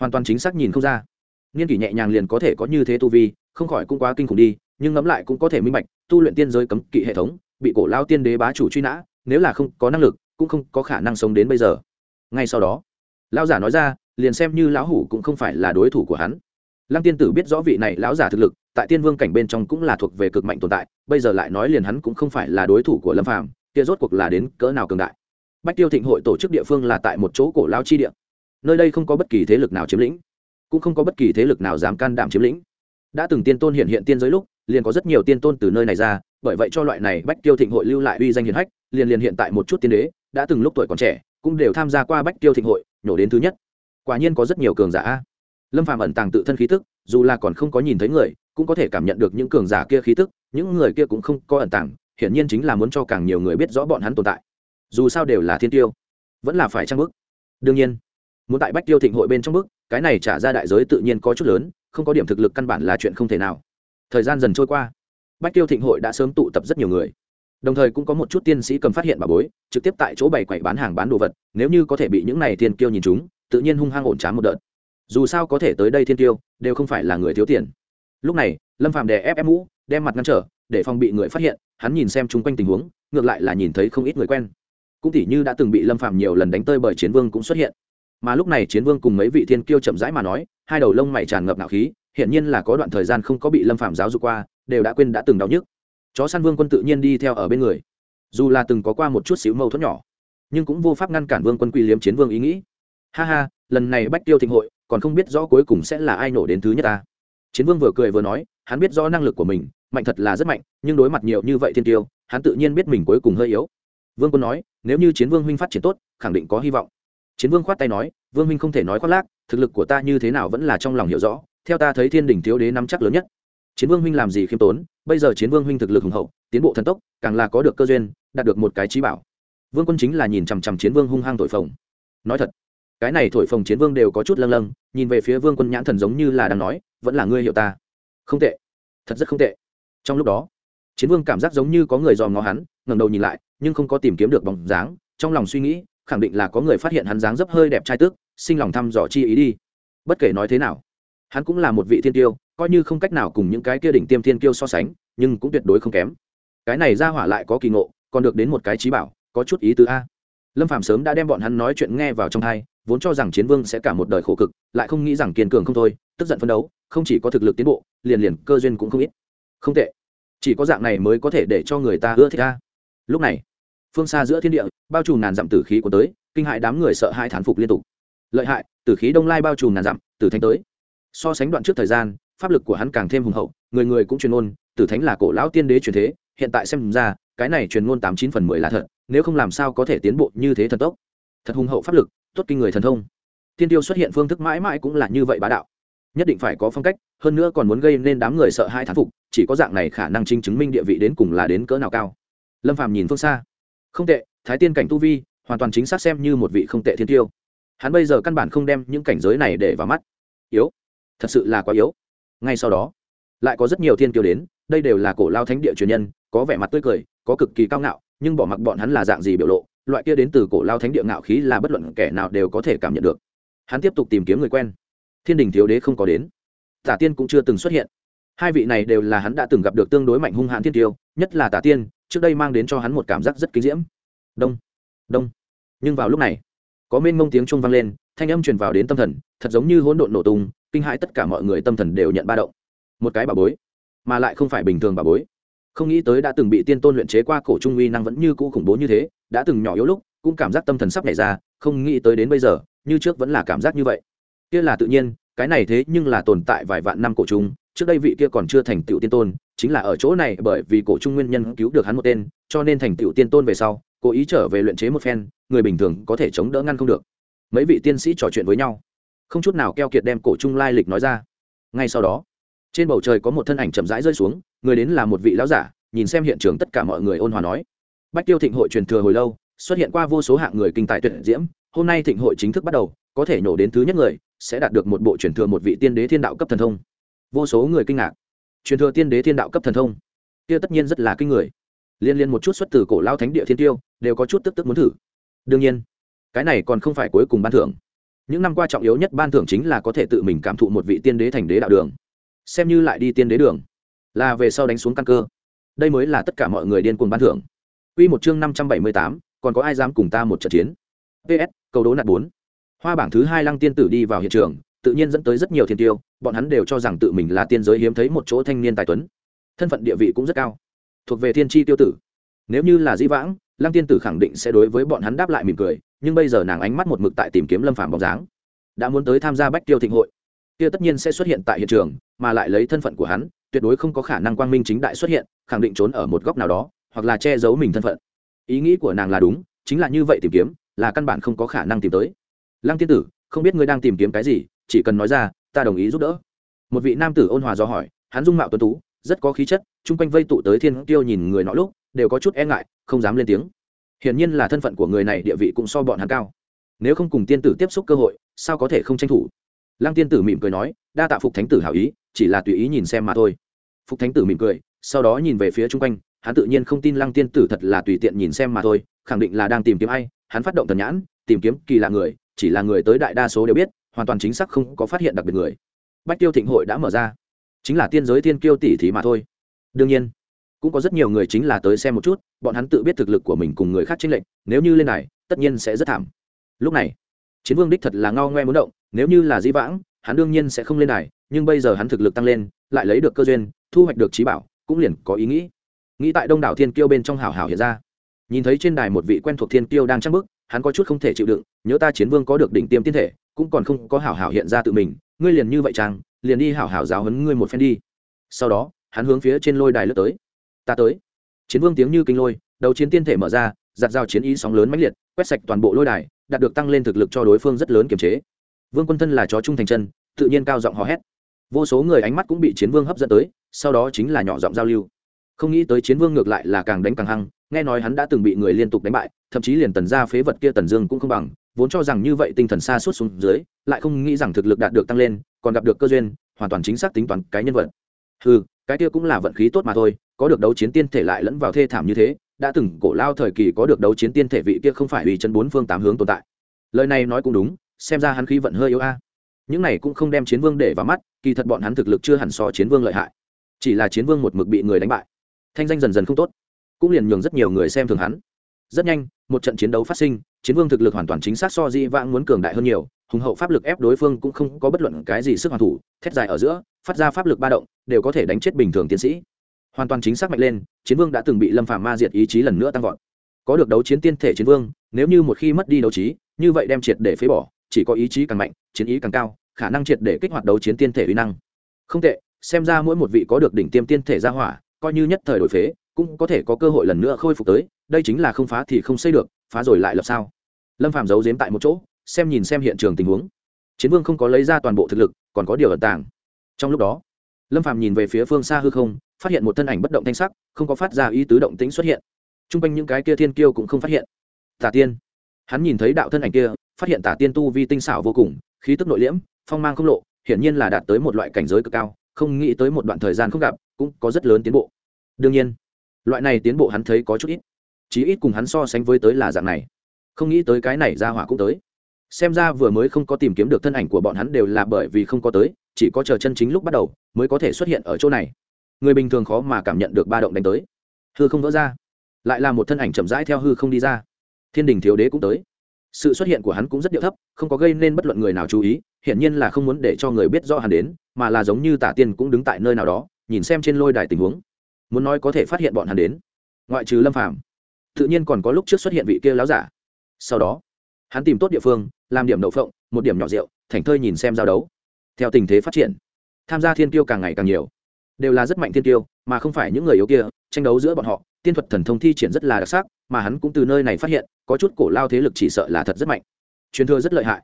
Hoàn toàn chính xác nhìn không ra. Nghiên kỷ nhẹ nhàng liền có thể có như thế tu vi, không khỏi cũng quá kinh khủng đi, nhưng ngẫm lại cũng có thể minh bạch, tu luyện tiên giới cấm kỵ hệ thống, bị cổ lao tiên đế bá chủ truy nã, nếu là không có năng lực, cũng không có khả năng sống đến bây giờ. Ngay sau đó, lão giả nói ra, liền xem như lão hủ cũng không phải là đối thủ của hắn. Lăng tiên tử biết rõ vị này lão giả thực lực, tại tiên vương cảnh bên trong cũng là thuộc về cực mạnh tồn tại, bây giờ lại nói liền hắn cũng không phải là đối thủ của lâm phàm, kia rốt cuộc là đến cỡ nào cường đại bách tiêu thịnh hội tổ chức địa phương là tại một chỗ cổ lao chi địa. Nơi đây không có bất kỳ thế lực nào chiếm lĩnh, cũng không có bất kỳ thế lực nào dám can đảm chiếm lĩnh. Đã từng tiên tôn hiện hiện tiên giới lúc, liền có rất nhiều tiên tôn từ nơi này ra, bởi vậy cho loại này bách tiêu thịnh hội lưu lại uy danh hiền hách, liền liền hiện tại một chút tiên đế, đã từng lúc tuổi còn trẻ, cũng đều tham gia qua bách tiêu thịnh hội, nhổ đến thứ nhất. Quả nhiên có rất nhiều cường giả lâm phàm ẩn tàng tự thân khí tức, dù là còn không có nhìn thấy người, cũng có thể cảm nhận được những cường giả kia khí tức, những người kia cũng không có ẩn tàng, hiển nhiên chính là muốn cho càng nhiều người biết rõ bọn hắn tồn tại dù sao đều là thiên tiêu, vẫn là phải trang bức đương nhiên, muốn tại bách tiêu thịnh hội bên trong bức cái này trả ra đại giới tự nhiên có chút lớn, không có điểm thực lực căn bản là chuyện không thể nào. Thời gian dần trôi qua, bách tiêu thịnh hội đã sớm tụ tập rất nhiều người. Đồng thời cũng có một chút tiên sĩ cầm phát hiện bà bối, trực tiếp tại chỗ bày quậy bán hàng bán đồ vật, nếu như có thể bị những này thiên kiêu nhìn chúng, tự nhiên hung hăng ổn trá một đợt. Dù sao có thể tới đây thiên kiêu, đều không phải là người thiếu tiền. Lúc này, lâm phàm đè ép ép mũ, đem mặt ngăn trở, để phòng bị người phát hiện, hắn nhìn xem chung quanh tình huống, ngược lại là nhìn thấy không ít người quen cũng tỉ như đã từng bị lâm Phạm nhiều lần đánh tơi bởi chiến vương cũng xuất hiện. Mà lúc này chiến vương cùng mấy vị thiên kiêu chậm rãi mà nói, hai đầu lông mày tràn ngập nạo khí, hiển nhiên là có đoạn thời gian không có bị lâm Phạm giáo dục qua, đều đã quên đã từng đau nhức. Chó săn vương quân tự nhiên đi theo ở bên người. Dù là từng có qua một chút xíu mâu thuẫn nhỏ, nhưng cũng vô pháp ngăn cản vương quân quy liếm chiến vương ý nghĩ. Ha ha, lần này bách tiêu thịnh hội, còn không biết rõ cuối cùng sẽ là ai nổ đến thứ nhất ta. Chiến vương vừa cười vừa nói, hắn biết rõ năng lực của mình, mạnh thật là rất mạnh, nhưng đối mặt nhiều như vậy thiên tiêu hắn tự nhiên biết mình cuối cùng hơi yếu vương quân nói, nếu như chiến vương huynh phát triển tốt, khẳng định có hy vọng. Chiến vương khoát tay nói, vương huynh không thể nói khoác lác, thực lực của ta như thế nào vẫn là trong lòng hiểu rõ, theo ta thấy thiên đình thiếu đế nắm chắc lớn nhất. Chiến vương huynh làm gì khiêm tốn, bây giờ chiến vương huynh thực lực hùng hậu, tiến bộ thần tốc, càng là có được cơ duyên, đạt được một cái trí bảo. Vương quân chính là nhìn chằm chằm chiến vương hung hăng thổi phồng. Nói thật, cái này thổi phồng chiến vương đều có chút lâng lâng, nhìn về phía vương quân nhãn thần giống như là đang nói, vẫn là ngươi hiệu ta. Không tệ, thật rất không tệ. Trong lúc đó chiến vương cảm giác giống như có người dòm ngó hắn, ngẩng đầu nhìn lại, nhưng không có tìm kiếm được bóng dáng, trong lòng suy nghĩ, khẳng định là có người phát hiện hắn dáng dấp hơi đẹp trai tước, sinh lòng thăm dò chi ý đi. Bất kể nói thế nào, hắn cũng là một vị thiên tiêu, coi như không cách nào cùng những cái kia đỉnh tiêm thiên tiêu so sánh, nhưng cũng tuyệt đối không kém. Cái này ra hỏa lại có kỳ ngộ, còn được đến một cái trí bảo, có chút ý tứ a. Lâm phạm sớm đã đem bọn hắn nói chuyện nghe vào trong thai vốn cho rằng chiến vương sẽ cả một đời khổ cực, lại không nghĩ rằng kiên cường không thôi, tức giận phấn đấu, không chỉ có thực lực tiến bộ, liền liền cơ duyên cũng không ít. Không tệ chỉ có dạng này mới có thể để cho người ta ưa thích ta. Lúc này, phương xa giữa thiên địa, bao trùm ngàn dặm tử khí của tới, kinh hại đám người sợ hai thán phục liên tục. Lợi hại, tử khí đông lai bao trùm ngàn dặm, tử thánh tới. So sánh đoạn trước thời gian, pháp lực của hắn càng thêm hùng hậu, người người cũng truyền ôn tử thánh là cổ lão tiên đế truyền thế, hiện tại xem ra, cái này truyền ngôn tám chín phần mười là thật, nếu không làm sao có thể tiến bộ như thế thần tốc. Thật hùng hậu pháp lực, tốt kinh người thần thông. Thiên tiêu xuất hiện phương thức mãi mãi cũng là như vậy bá đạo. Nhất định phải có phong cách, hơn nữa còn muốn gây nên đám người sợ hai thán phục chỉ có dạng này khả năng chính chứng minh địa vị đến cùng là đến cỡ nào cao. Lâm phàm nhìn phương xa. Không tệ, thái tiên cảnh tu vi, hoàn toàn chính xác xem như một vị không tệ thiên tiêu. Hắn bây giờ căn bản không đem những cảnh giới này để vào mắt. Yếu. Thật sự là quá yếu. Ngay sau đó, lại có rất nhiều thiên tiêu đến, đây đều là cổ lao thánh địa truyền nhân, có vẻ mặt tươi cười, có cực kỳ cao ngạo, nhưng bỏ mặc bọn hắn là dạng gì biểu lộ, loại kia đến từ cổ lao thánh địa ngạo khí là bất luận kẻ nào đều có thể cảm nhận được. Hắn tiếp tục tìm kiếm người quen. Thiên đình thiếu đế không có đến. Tả tiên cũng chưa từng xuất hiện hai vị này đều là hắn đã từng gặp được tương đối mạnh hung hãn thiên tiêu, nhất là tả tiên, trước đây mang đến cho hắn một cảm giác rất kinh diễm. Đông đông. Nhưng vào lúc này, có mênh mông tiếng trung vang lên, thanh âm truyền vào đến tâm thần, thật giống như hỗn độn nổ tung, kinh hãi tất cả mọi người tâm thần đều nhận ba động. Một cái bà bối, mà lại không phải bình thường bà bối. Không nghĩ tới đã từng bị tiên tôn luyện chế qua cổ trung uy năng vẫn như cũ khủng bố như thế, đã từng nhỏ yếu lúc, cũng cảm giác tâm thần sắp nảy ra, không nghĩ tới đến bây giờ, như trước vẫn là cảm giác như vậy. Kia là tự nhiên, cái này thế nhưng là tồn tại vài vạn năm cổ trung trước đây vị kia còn chưa thành tựu tiên tôn, chính là ở chỗ này bởi vì cổ trung nguyên nhân cứu được hắn một tên, cho nên thành tựu tiên tôn về sau, cố ý trở về luyện chế một phen, người bình thường có thể chống đỡ ngăn không được. Mấy vị tiên sĩ trò chuyện với nhau, không chút nào keo kiệt đem cổ trung lai lịch nói ra. Ngay sau đó, trên bầu trời có một thân ảnh chậm rãi rơi xuống, người đến là một vị lão giả, nhìn xem hiện trường tất cả mọi người ôn hòa nói. Bách tiêu thịnh hội truyền thừa hồi lâu, xuất hiện qua vô số hạng người kinh tài tuyệt diễm, hôm nay thịnh hội chính thức bắt đầu, có thể nổ đến thứ nhất người, sẽ đạt được một bộ truyền thừa một vị tiên đế thiên đạo cấp thần thông vô số người kinh ngạc. Truyền thừa tiên đế thiên đạo cấp thần thông. Kia tất nhiên rất là kinh người. Liên liên một chút xuất từ cổ lao thánh địa thiên tiêu đều có chút tức tức muốn thử. Đương nhiên cái này còn không phải cuối cùng ban thưởng. Những năm qua trọng yếu nhất ban thưởng chính là có thể tự mình cảm thụ một vị tiên đế thành đế đạo đường. Xem như lại đi tiên đế đường là về sau đánh xuống căn cơ. Đây mới là tất cả mọi người điên cuồng ban thưởng. Quy một chương năm trăm bảy mươi tám, còn có ai dám cùng ta một trận chiến? PS, cầu đố nạt bốn. Hoa bảng thứ hai Lăng Tiên tử đi vào hiện trường, tự nhiên dẫn tới rất nhiều thiên tiêu, bọn hắn đều cho rằng tự mình là tiên giới hiếm thấy một chỗ thanh niên tài tuấn. Thân phận địa vị cũng rất cao, thuộc về thiên chi tiêu tử. Nếu như là Di Vãng, Lăng Tiên tử khẳng định sẽ đối với bọn hắn đáp lại mỉm cười, nhưng bây giờ nàng ánh mắt một mực tại tìm kiếm Lâm Phàm bóng dáng. Đã muốn tới tham gia Bách Tiêu Thịnh hội, kia tất nhiên sẽ xuất hiện tại hiện trường, mà lại lấy thân phận của hắn, tuyệt đối không có khả năng quang minh chính đại xuất hiện, khẳng định trốn ở một góc nào đó, hoặc là che giấu mình thân phận. Ý nghĩ của nàng là đúng, chính là như vậy tìm kiếm, là căn bản không có khả năng tìm tới. Lăng Tiên tử, không biết ngươi đang tìm kiếm cái gì, chỉ cần nói ra, ta đồng ý giúp đỡ. Một vị nam tử ôn hòa do hỏi, hắn dung mạo tuấn tú, rất có khí chất, chung quanh vây tụ tới thiên tiêu nhìn người nọ lúc, đều có chút e ngại, không dám lên tiếng. Hiển nhiên là thân phận của người này địa vị cũng so bọn hắn cao. Nếu không cùng tiên tử tiếp xúc cơ hội sao có thể không tranh thủ? Lăng tiên tử mỉm cười nói đa tạ phục thánh tử hảo ý chỉ là tùy ý nhìn xem mà thôi. Phục thánh tử mỉm cười sau đó nhìn về phía chung quanh hắn tự nhiên không tin lăng tiên tử thật là tùy tiện nhìn xem mà thôi khẳng định là đang tìm kiếm ai hắn phát động thần nhãn tìm kiếm kỳ lạ người chỉ là người tới đại đa số đều biết hoàn toàn chính xác không có phát hiện đặc biệt người. Bách tiêu thịnh hội đã mở ra. Chính là tiên giới tiên kiêu tỷ thí mà thôi. Đương nhiên, cũng có rất nhiều người chính là tới xem một chút, bọn hắn tự biết thực lực của mình cùng người khác chênh lệch, nếu như lên này, tất nhiên sẽ rất thảm. Lúc này, chiến vương đích thật là ngao ngoe muốn động, nếu như là di vãng, hắn đương nhiên sẽ không lên này, nhưng bây giờ hắn thực lực tăng lên, lại lấy được cơ duyên, thu hoạch được trí bảo, cũng liền có ý nghĩ. Nghĩ tại đông đảo thiên kiêu bên trong hào hào hiện ra. Nhìn thấy trên đài một vị quen thuộc thiên kiêu đang trăng bức hắn có chút không thể chịu đựng, nhớ ta chiến vương có được đỉnh tiêm tiên thể cũng còn không có hảo hảo hiện ra tự mình, ngươi liền như vậy chàng liền đi hảo hảo giáo hấn ngươi một phen đi. Sau đó, hắn hướng phía trên lôi đài lướt tới. Ta tới. Chiến vương tiếng như kinh lôi, đầu chiến tiên thể mở ra giặt dao chiến ý sóng lớn mãnh liệt, quét sạch toàn bộ lôi đài, đạt được tăng lên thực lực cho đối phương rất lớn kiềm chế. Vương quân thân là chó trung thành chân, tự nhiên cao giọng hò hét. Vô số người ánh mắt cũng bị chiến vương hấp dẫn tới, sau đó chính là nhỏ giọng giao lưu. Không nghĩ tới chiến vương ngược lại là càng đánh càng hăng, nghe nói hắn đã từng bị người liên tục đánh bại, thậm chí liền tần ra phế vật kia tần dương cũng không bằng vốn cho rằng như vậy tinh thần xa suốt xuống dưới, lại không nghĩ rằng thực lực đạt được tăng lên, còn gặp được cơ duyên, hoàn toàn chính xác tính toán cái nhân vật. Ừ cái kia cũng là vận khí tốt mà thôi, có được đấu chiến tiên thể lại lẫn vào thê thảm như thế, đã từng cổ lao thời kỳ có được đấu chiến tiên thể vị kia không phải vì chân bốn phương tám hướng tồn tại. Lời này nói cũng đúng, xem ra hắn khí vận hơi yếu a. Những này cũng không đem chiến vương để vào mắt, kỳ thật bọn hắn thực lực chưa hẳn so chiến vương lợi hại. Chỉ là chiến vương một mực bị người đánh bại. Thanh danh dần dần không tốt, cũng liền nhường rất nhiều người xem thường hắn. Rất nhanh một trận chiến đấu phát sinh, chiến vương thực lực hoàn toàn chính xác so di vãng muốn cường đại hơn nhiều, hùng hậu pháp lực ép đối phương cũng không có bất luận cái gì sức hoàn thủ, thét dài ở giữa, phát ra pháp lực ba động, đều có thể đánh chết bình thường tiến sĩ. Hoàn toàn chính xác mạnh lên, chiến vương đã từng bị lâm phàm ma diệt ý chí lần nữa tăng vọt. Có được đấu chiến tiên thể chiến vương, nếu như một khi mất đi đấu trí, như vậy đem triệt để phế bỏ, chỉ có ý chí càng mạnh, chiến ý càng cao, khả năng triệt để kích hoạt đấu chiến tiên thể uy năng. Không tệ, xem ra mỗi một vị có được đỉnh tiêm tiên thể ra hỏa, coi như nhất thời đổi phế cũng có thể có cơ hội lần nữa khôi phục tới, đây chính là không phá thì không xây được, phá rồi lại lập sao? Lâm Phàm giấu giếm tại một chỗ, xem nhìn xem hiện trường tình huống. Chiến vương không có lấy ra toàn bộ thực lực, còn có điều ẩn tàng. Trong lúc đó, lâm Phàm nhìn về phía phương xa hư không, phát hiện một thân ảnh bất động thanh sắc, không có phát ra ý tứ động tính xuất hiện. T r u n g quanh những cái kia thiên kiêu cũng không phát hiện. Tả tiên. Hắn nhìn thấy đạo thân ảnh kia, phát hiện tả tiên tu vi tinh xảo vô cùng, khí tức nội liễm, phong mang không lộ, hiển nhiên là đạt tới một loại cảnh giới cực cao, không nghĩ tới một đoạn thời gian không gặp, cũng có rất lớn tiến bộ. Đương nhiên loại này tiến bộ hắn thấy có chút ít. Chí ít cùng hắn so sánh với tới là dạng này. Không nghĩ tới cái này ra hỏa cũng tới. Xem ra vừa mới không có tìm kiếm được thân ảnh của bọn hắn đều là bởi vì không có tới, chỉ có chờ chân chính lúc bắt đầu mới có thể xuất hiện ở chỗ này. Người bình thường khó mà cảm nhận được ba động đánh tới. Hư không vỡ ra. Lại là một thân ảnh chậm rãi theo hư không đi ra. Thiên đình thiếu đế cũng tới. Sự xuất hiện của hắn cũng rất điệu thấp, không có gây nên bất luận người nào chú ý, hiển nhiên là không muốn để cho người biết rõ hắn đến, mà là giống như tả tiên cũng đứng tại nơi nào đó, nhìn xem trên lôi đài tình huống muốn nói có thể phát hiện bọn hắn đến. Ngoại trừ lâm phàm, tự nhiên còn có lúc trước xuất hiện vị kia láo giả. Sau đó, hắn tìm tốt địa phương, làm điểm đậu phộng, một điểm nhỏ rượu, thành thơi nhìn xem giao đấu. Theo tình thế phát triển, tham gia thiên tiêu càng ngày càng nhiều. Đều là rất mạnh thiên tiêu mà không phải những người yếu kia, tranh đấu giữa bọn họ, tiên thuật thần thông thi triển rất là đặc sắc, mà hắn cũng từ nơi này phát hiện, có chút cổ lao thế lực chỉ sợ là thật rất mạnh. Truyền thừa rất lợi hại.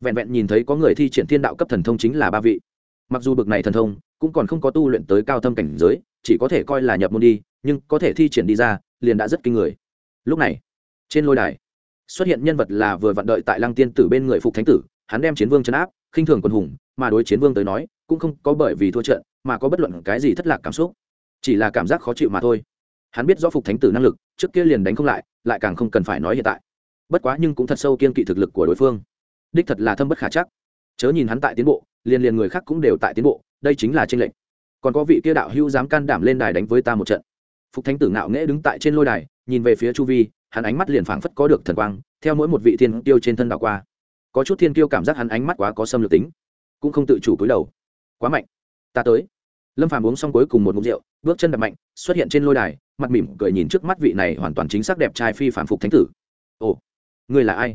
Vẹn vẹn nhìn thấy có người thi triển thiên đạo cấp thần thông chính là ba vị. Mặc dù bực này thần thông cũng còn không có tu luyện tới cao thâm cảnh giới, chỉ có thể coi là nhập môn đi, nhưng có thể thi triển đi ra, liền đã rất kinh người. Lúc này, trên lôi đài, xuất hiện nhân vật là vừa vặn đợi tại lăng tiên tử bên người phục thánh tử, hắn đem chiến vương chấn áp, khinh thường quân hùng, mà đối chiến vương tới nói, cũng không có bởi vì thua trận, mà có bất luận cái gì thất lạc cảm xúc. Chỉ là cảm giác khó chịu mà thôi. Hắn biết do phục thánh tử năng lực, trước kia liền đánh không lại lại càng không cần phải nói hiện tại. Bất quá nhưng cũng thật sâu kiên kỵ thực lực của đối phương. Đích thật là thâm bất khả chắc. Chớ nhìn hắn tại tiến bộ, liền liền người khác cũng đều tại tiến bộ đây chính là tranh lệch. Còn có vị kia đạo hữu dám can đảm lên đài đánh với ta một trận. Phục thánh tử ngạo nghễ đứng tại trên lôi đài, nhìn về phía chu vi, hắn ánh mắt liền phảng phất có được thần quang, theo mỗi một vị thiên tiêu trên thân đảo qua. Có chút thiên tiêu cảm giác hắn ánh mắt quá có xâm lược tính, cũng không tự chủ cúi đầu. Quá mạnh. Ta tới. Lâm phàm uống xong cuối cùng một ngụm rượu, bước chân đập mạnh, xuất hiện trên lôi đài, mặt mỉm cười nhìn trước mắt vị này hoàn toàn chính xác đẹp trai phi phản phục thánh tử. Ồ, người là ai?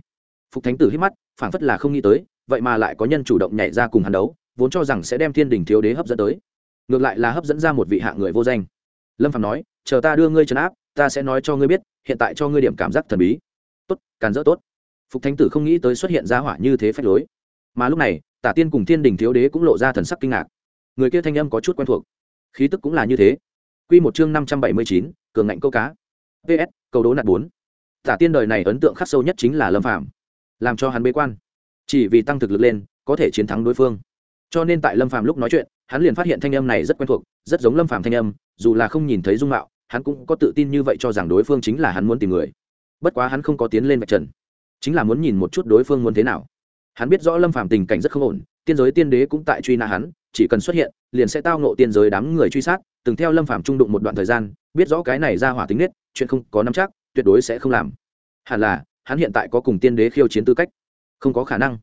Phục thánh tử hít mắt, phảng phất là không nghĩ tới, vậy mà lại có nhân chủ động nhảy ra cùng hắn đấu vốn cho rằng sẽ đem thiên đình thiếu đế hấp dẫn tới. Ngược lại là hấp dẫn ra một vị hạ người vô danh. Lâm phàm nói, chờ ta đưa ngươi trấn áp, ta sẽ nói cho ngươi biết, hiện tại cho ngươi điểm cảm giác thần bí. Tốt, càn dỡ tốt. Phục thánh tử không nghĩ tới xuất hiện ra hỏa như thế phách lối. Mà lúc này, tả tiên cùng thiên đình thiếu đế cũng lộ ra thần sắc kinh ngạc. Người kia thanh âm có chút quen thuộc. Khí tức cũng là như thế. Q một chương năm trăm bảy mươi chín, cường ngạnh câu cá. Ps câu đố nạt bốn. Tả tiên đời này ấn tượng khắc sâu nhất chính là lâm phạm làm cho hắn bế quan. Chỉ vì tăng thực lực lên, có thể chiến thắng đối phương cho nên tại lâm Phàm lúc nói chuyện, hắn liền phát hiện thanh âm này rất quen thuộc, rất giống lâm Phàm thanh âm, dù là không nhìn thấy dung mạo, hắn cũng có tự tin như vậy cho rằng đối phương chính là hắn muốn tìm người. Bất quá hắn không có tiến lên vạch trần, chính là muốn nhìn một chút đối phương muốn thế nào. Hắn biết rõ lâm phàm tình cảnh rất không ổn, tiên giới tiên đế cũng tại truy nã hắn, chỉ cần xuất hiện, liền sẽ tao nộ tiên giới đám người truy sát, từng theo lâm phàm trung đụng một đoạn thời gian, biết rõ cái này ra hỏa tính nết, chuyện không có nắm chắc, tuyệt đối sẽ không làm. Hẳn là, hắn hiện tại có cùng tiên đế khiêu chiến tư cách. Không có khả năng.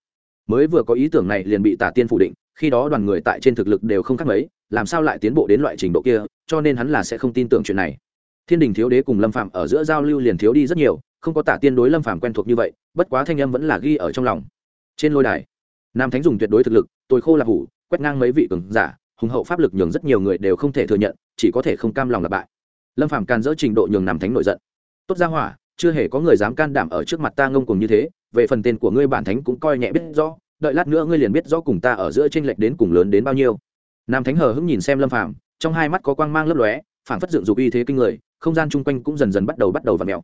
Mới vừa có ý tưởng này liền bị tả tiên phủ định khi đó đoàn người tại trên thực lực đều không khác mấy, làm sao lại tiến bộ đến loại trình độ kia, cho nên hắn là sẽ không tin tưởng chuyện này. Thiên đình thiếu đế cùng lâm phạm ở giữa giao lưu liền thiếu đi rất nhiều, không có tả tiên đối lâm phạm quen thuộc như vậy, bất quá thanh âm vẫn là ghi ở trong lòng. Trên lôi đài, nam thánh dùng tuyệt đối thực lực, tôi khô là hủ, quét ngang mấy vị cường giả, hùng hậu pháp lực nhường rất nhiều người đều không thể thừa nhận, chỉ có thể không cam lòng là bại. Lâm phạm can dỡ trình độ nhường nam thánh nổi giận. Tốt ra hỏa, chưa hề có người dám can đảm ở trước mặt ta ngông cùng như thế, về phần tên của ngươi bản thánh cũng coi nhẹ biết rõ đợi lát nữa ngươi liền biết rõ cùng ta ở giữa tranh lệch đến cùng lớn đến bao nhiêu. Nam thánh hờ hững nhìn xem lâm Phàm, trong hai mắt có quang mang lấp lóe phảng phất dựng dục uy thế kinh người không gian chung quanh cũng dần dần bắt đầu bắt đầu và mèo.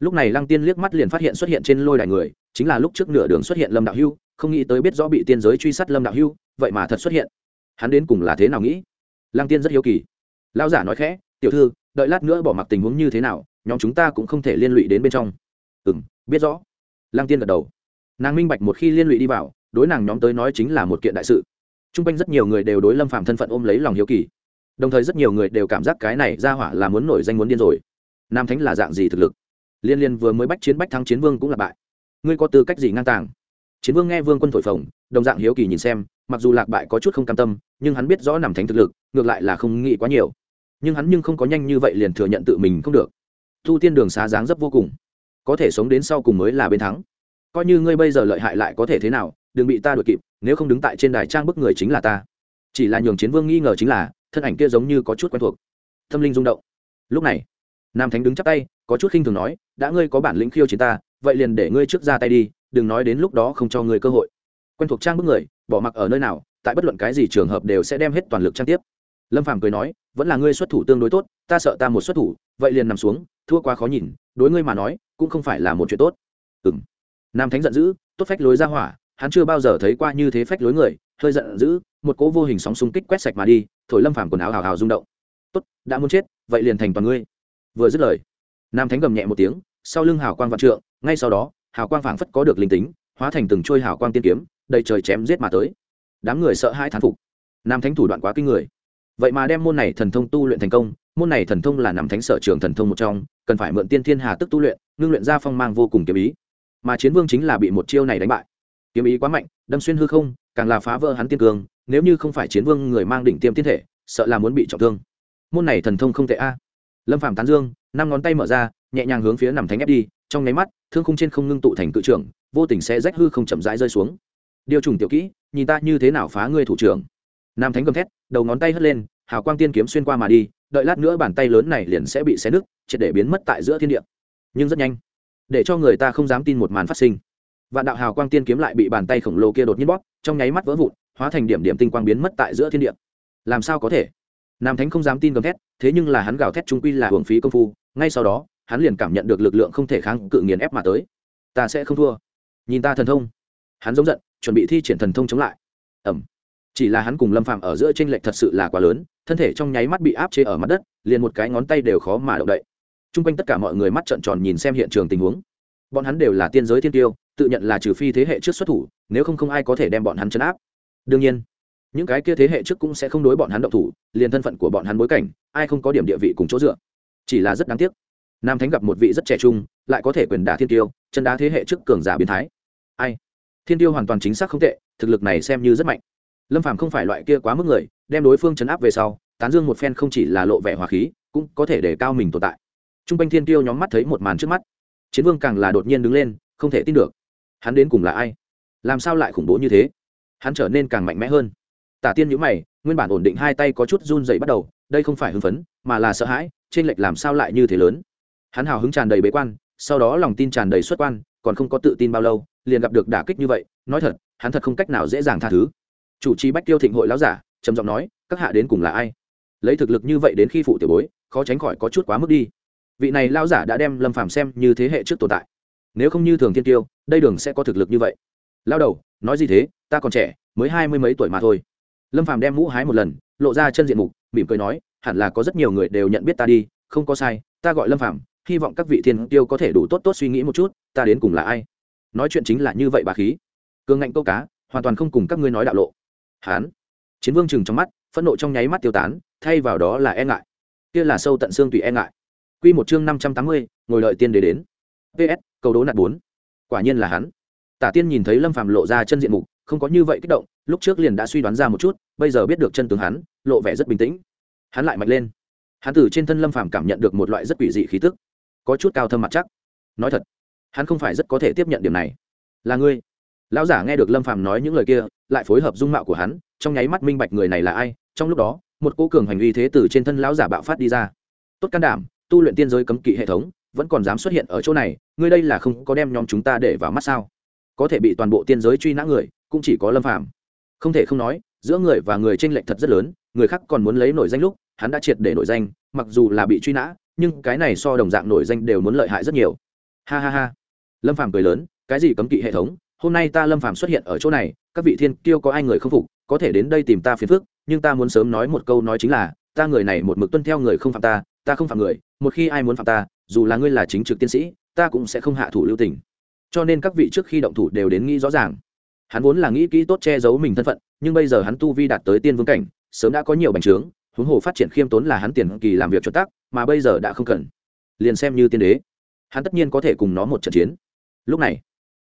Lúc này lăng tiên liếc mắt liền phát hiện xuất hiện trên lôi đài người chính là lúc trước nửa đường xuất hiện lâm đạo hưu không nghĩ tới biết rõ bị tiên giới truy sát lâm đạo hưu vậy mà thật xuất hiện. Hắn đến cùng là thế nào nghĩ? Lăng tiên rất hiếu kỳ. Lao giả nói khẽ tiểu thư đợi lát nữa bỏ mặc tình huống như thế nào nhóm chúng ta cũng không thể liên lụy đến bên trong. Ừ m biết rõ. Lăng tiên gật đầu. Nàng minh bạch một khi liên lụy đi vào đối nàng nhóm tới nói chính là một kiện đại sự. T r u n g quanh rất nhiều người đều đối lâm phạm thân phận ôm lấy lòng hiếu kỳ. Đồng thời rất nhiều người đều cảm giác cái này ra hỏa là muốn nổi danh muốn điên rồi. Nam thánh là dạng gì thực lực? Liên liên vừa mới bách chiến bách thắng chiến vương cũng là bại. Ngươi có tư cách gì ngang tàng? Chiến vương nghe vương quân thổi phồng, đồng dạng hiếu kỳ nhìn xem, mặc dù lạc bại có chút không cam tâm, nhưng hắn biết rõ nằm thánh thực lực, ngược lại là không nghĩ quá nhiều. Nhưng hắn nhưng không có nhanh như vậy liền thừa nhận tự mình không được. Thu tiên đường xá dáng dấp vô cùng. Có thể sống đến sau cùng mới là bên thắng. Coi như ngươi bây giờ lợi hại lại có thể thế nào đừng bị ta đuổi kịp nếu không đứng tại trên đài trang bức người chính là ta. Chỉ là nhường chiến vương nghi ngờ chính là thân ảnh kia giống như có chút quen thuộc. Tâm linh rung động. Lúc này nam thánh đứng chắp tay có chút khinh thường nói đã ngươi có bản lĩnh khiêu chiến ta vậy liền để ngươi trước ra tay đi đừng nói đến lúc đó không cho ngươi cơ hội. Quen thuộc trang bức người bỏ mặc ở nơi nào tại bất luận cái gì trường hợp đều sẽ đem hết toàn lực trang tiếp. Lâm phàm cười nói vẫn là ngươi xuất thủ tương đối tốt ta sợ ta một xuất thủ vậy liền nằm xuống thua quá khó nhìn đối ngươi mà nói cũng không phải là một chuyện tốt. Ừm, nam thánh giận dữ tốt phách lối ra hỏa hắn chưa bao giờ thấy qua như thế phách lối người, hơi giận dữ, một cỗ vô hình sóng xung kích quét sạch mà đi, thổi lâm phàm quần áo hào hào rung động. Tốt, đã muốn chết, vậy liền thành toàn ngươi. Vừa dứt lời, nam thánh gầm nhẹ một tiếng, sau lưng hào quang vạn trượng, ngay sau đó, hào quang phảng phất có được linh tính, hóa thành từng trôi hào quang tiên kiếm, đầy trời chém giết mà tới. Đám người sợ hãi thán phục. Nam thánh thủ đoạn quá kinh người. Vậy mà đem môn này thần thông tu luyện thành công, môn này thần thông là nằm thánh sở trường thần thông một trong, cần phải mượn tiên thiên hà tức tu luyện, ngưng luyện ra phong mang vô cùng kiếm ý. Mà chiến vương chính là bị một chiêu này đánh bại kiếm ý quá mạnh, đâm xuyên hư không, càng là phá vỡ hắn tiên cường, nếu như không phải chiến vương người mang đỉnh tiêm tiên thể, sợ là muốn bị trọng thương. Môn này thần thông không tệ a. Lâm phạm tán dương, năm ngón tay mở ra, nhẹ nhàng hướng phía nằm thánh ép đi, trong nháy mắt, thương khung trên không ngưng tụ thành cự trưởng, vô tình sẽ rách hư không chậm rãi rơi xuống. Điều trùng tiểu kỹ, nhìn ta như thế nào phá ngươi thủ trưởng. Nam thánh gầm thét, đầu ngón tay hất lên, hào quang tiên kiếm xuyên qua mà đi, đợi lát nữa bàn tay lớn này liền sẽ bị xé nứt, triệt để biến mất tại giữa thiên địa. Nhưng rất nhanh, để cho người ta không dám tin một màn phát sinh vạn đạo hào quang tiên kiếm lại bị bàn tay khổng lồ kia đột nhiên bóp, trong nháy mắt vỡ vụn, hóa thành điểm điểm tinh quang biến mất tại giữa thiên địa. Làm sao có thể? Nam thánh không dám tin gầm thét, thế nhưng là hắn gào thét trung quy là hưởng phí công phu, ngay sau đó, hắn liền cảm nhận được lực lượng không thể kháng cự nghiền ép mà tới. Ta sẽ không thua. Nhìn ta thần thông. Hắn giống giận, chuẩn bị thi triển thần thông chống lại. Ẩm chỉ là hắn cùng lâm phạm ở giữa tranh lệch thật sự là quá lớn, thân thể trong nháy mắt bị áp chế ở mặt đất, liền một cái ngón tay đều khó mà động đậy. T r u n g quanh tất cả mọi người mắt trợn tròn nhìn xem hiện trường tình huống bọn hắn đều là tiên giới thiên tiêu, tự nhận là trừ phi thế hệ trước xuất thủ, nếu không không ai có thể đem bọn hắn chấn áp. Đương nhiên, những cái kia thế hệ trước cũng sẽ không đối bọn hắn động thủ, liền thân phận của bọn hắn bối cảnh, ai không có điểm địa vị cùng chỗ dựa. Chỉ là rất đáng tiếc, nam thánh gặp một vị rất trẻ trung, lại có thể quyền đả thiên tiêu, chân đá thế hệ trước cường giả biến thái. Ai? Thiên tiêu hoàn toàn chính xác không tệ, thực lực này xem như rất mạnh. Lâm phàm không phải loại kia quá mức người, đem đối phương chấn áp về sau, tán dương một phen không chỉ là lộ vẻ hòa khí, cũng có thể để cao mình tồn tại. T r u n g quanh thiên tiêu nhóm mắt thấy một màn trước mắt chiến vương càng là đột nhiên đứng lên, không thể tin được. Hắn đến cùng là ai? Làm sao lại khủng bố như thế? Hắn trở nên càng mạnh mẽ hơn. Tả tiên nhữ mày, nguyên bản ổn định hai tay có chút run dậy bắt đầu, đây không phải hưng phấn, mà là sợ hãi, trên lệch làm sao lại như thế lớn? Hắn hào hứng tràn đầy bế quan, sau đó lòng tin tràn đầy xuất quan, còn không có tự tin bao lâu, liền gặp được đả kích như vậy, nói thật, hắn thật không cách nào dễ dàng tha thứ. Chủ trì bách tiêu thịnh hội láo giả, trầm giọng nói, các hạ đến cùng là ai? Lấy thực lực như vậy đến khi phụ tiểu bối, khó tránh khỏi có chút quá mức đi vị này lão giả đã đem lâm phàm xem như thế hệ trước tồn tại nếu không như thường thiên tiêu đây đường sẽ có thực lực như vậy lao đầu nói gì thế ta còn trẻ mới hai mươi mấy tuổi mà thôi lâm phàm đem mũ hái một lần lộ ra chân diện mục mỉm cười nói hẳn là có rất nhiều người đều nhận biết ta đi không có sai ta gọi lâm phàm hy vọng các vị thiên tiêu có thể đủ tốt tốt suy nghĩ một chút ta đến cùng là ai nói chuyện chính là như vậy bà khí cường ngạnh câu cá hoàn toàn không cùng các ngươi nói đạo lộ hán chiến vương chừng trong mắt phẫn nộ trong nháy mắt tiêu tán thay vào đó là e ngại kia là sâu tận xương tùy e ngại Quy một chương năm trăm tám mươi, ngồi đợi tiên đế đến. Ps cầu đố nạt bốn. Quả nhiên là hắn. Tả tiên nhìn thấy lâm phàm lộ ra chân diện mục, không có như vậy kích động, lúc trước liền đã suy đoán ra một chút, bây giờ biết được chân tướng hắn, lộ vẻ rất bình tĩnh. Hắn lại mạnh lên. Hắn từ trên thân lâm phàm cảm nhận được một loại rất quỷ dị khí tức. Có chút cao thâm mặt chắc. Nói thật, hắn không phải rất có thể tiếp nhận điểm này. Là ngươi. Lão giả nghe được lâm phàm nói những lời kia, lại phối hợp dung mạo của hắn, trong nháy mắt minh bạch người này là ai. Trong lúc đó, một cỗ cường hành uy thế từ trên thân lão giả bạo phát đi ra. Tốt can đảm tu luyện tiên giới cấm kỵ hệ thống, vẫn còn dám xuất hiện ở chỗ này, ngươi đây là không có đem nhóm chúng ta để vào mắt sao? Có thể bị toàn bộ tiên giới truy nã người, cũng chỉ có lâm phàm. Không thể không nói, giữa người và người tranh lệch thật rất lớn, người khác còn muốn lấy nổi danh lúc, hắn đã triệt để nổi danh, mặc dù là bị truy nã, nhưng cái này so đồng dạng nổi danh đều muốn lợi hại rất nhiều. Ha ha ha. Lâm phàm cười lớn, cái gì cấm kỵ hệ thống? Hôm nay ta lâm phàm xuất hiện ở chỗ này, các vị thiên kiêu có ai người không phục, có thể đến đây tìm ta phiền phức, nhưng ta muốn sớm nói một câu nói chính là, ta người này một mực tuân theo người không phạm ta ta không phạm người, một khi ai muốn phạm ta, dù là ngươi là chính trực tiến sĩ, ta cũng sẽ không hạ thủ lưu tình. Cho nên các vị trước khi động thủ đều đến nghĩ rõ ràng. Hắn vốn là nghĩ kỹ tốt che giấu mình thân phận, nhưng bây giờ hắn tu vi đạt tới tiên vương cảnh, sớm đã có nhiều bành trướng, huống hồ phát triển khiêm tốn là hắn tiền kỳ làm việc cho tác mà bây giờ đã không cần. Liền xem như tiên đế, hắn tất nhiên có thể cùng nó một trận chiến. Lúc này,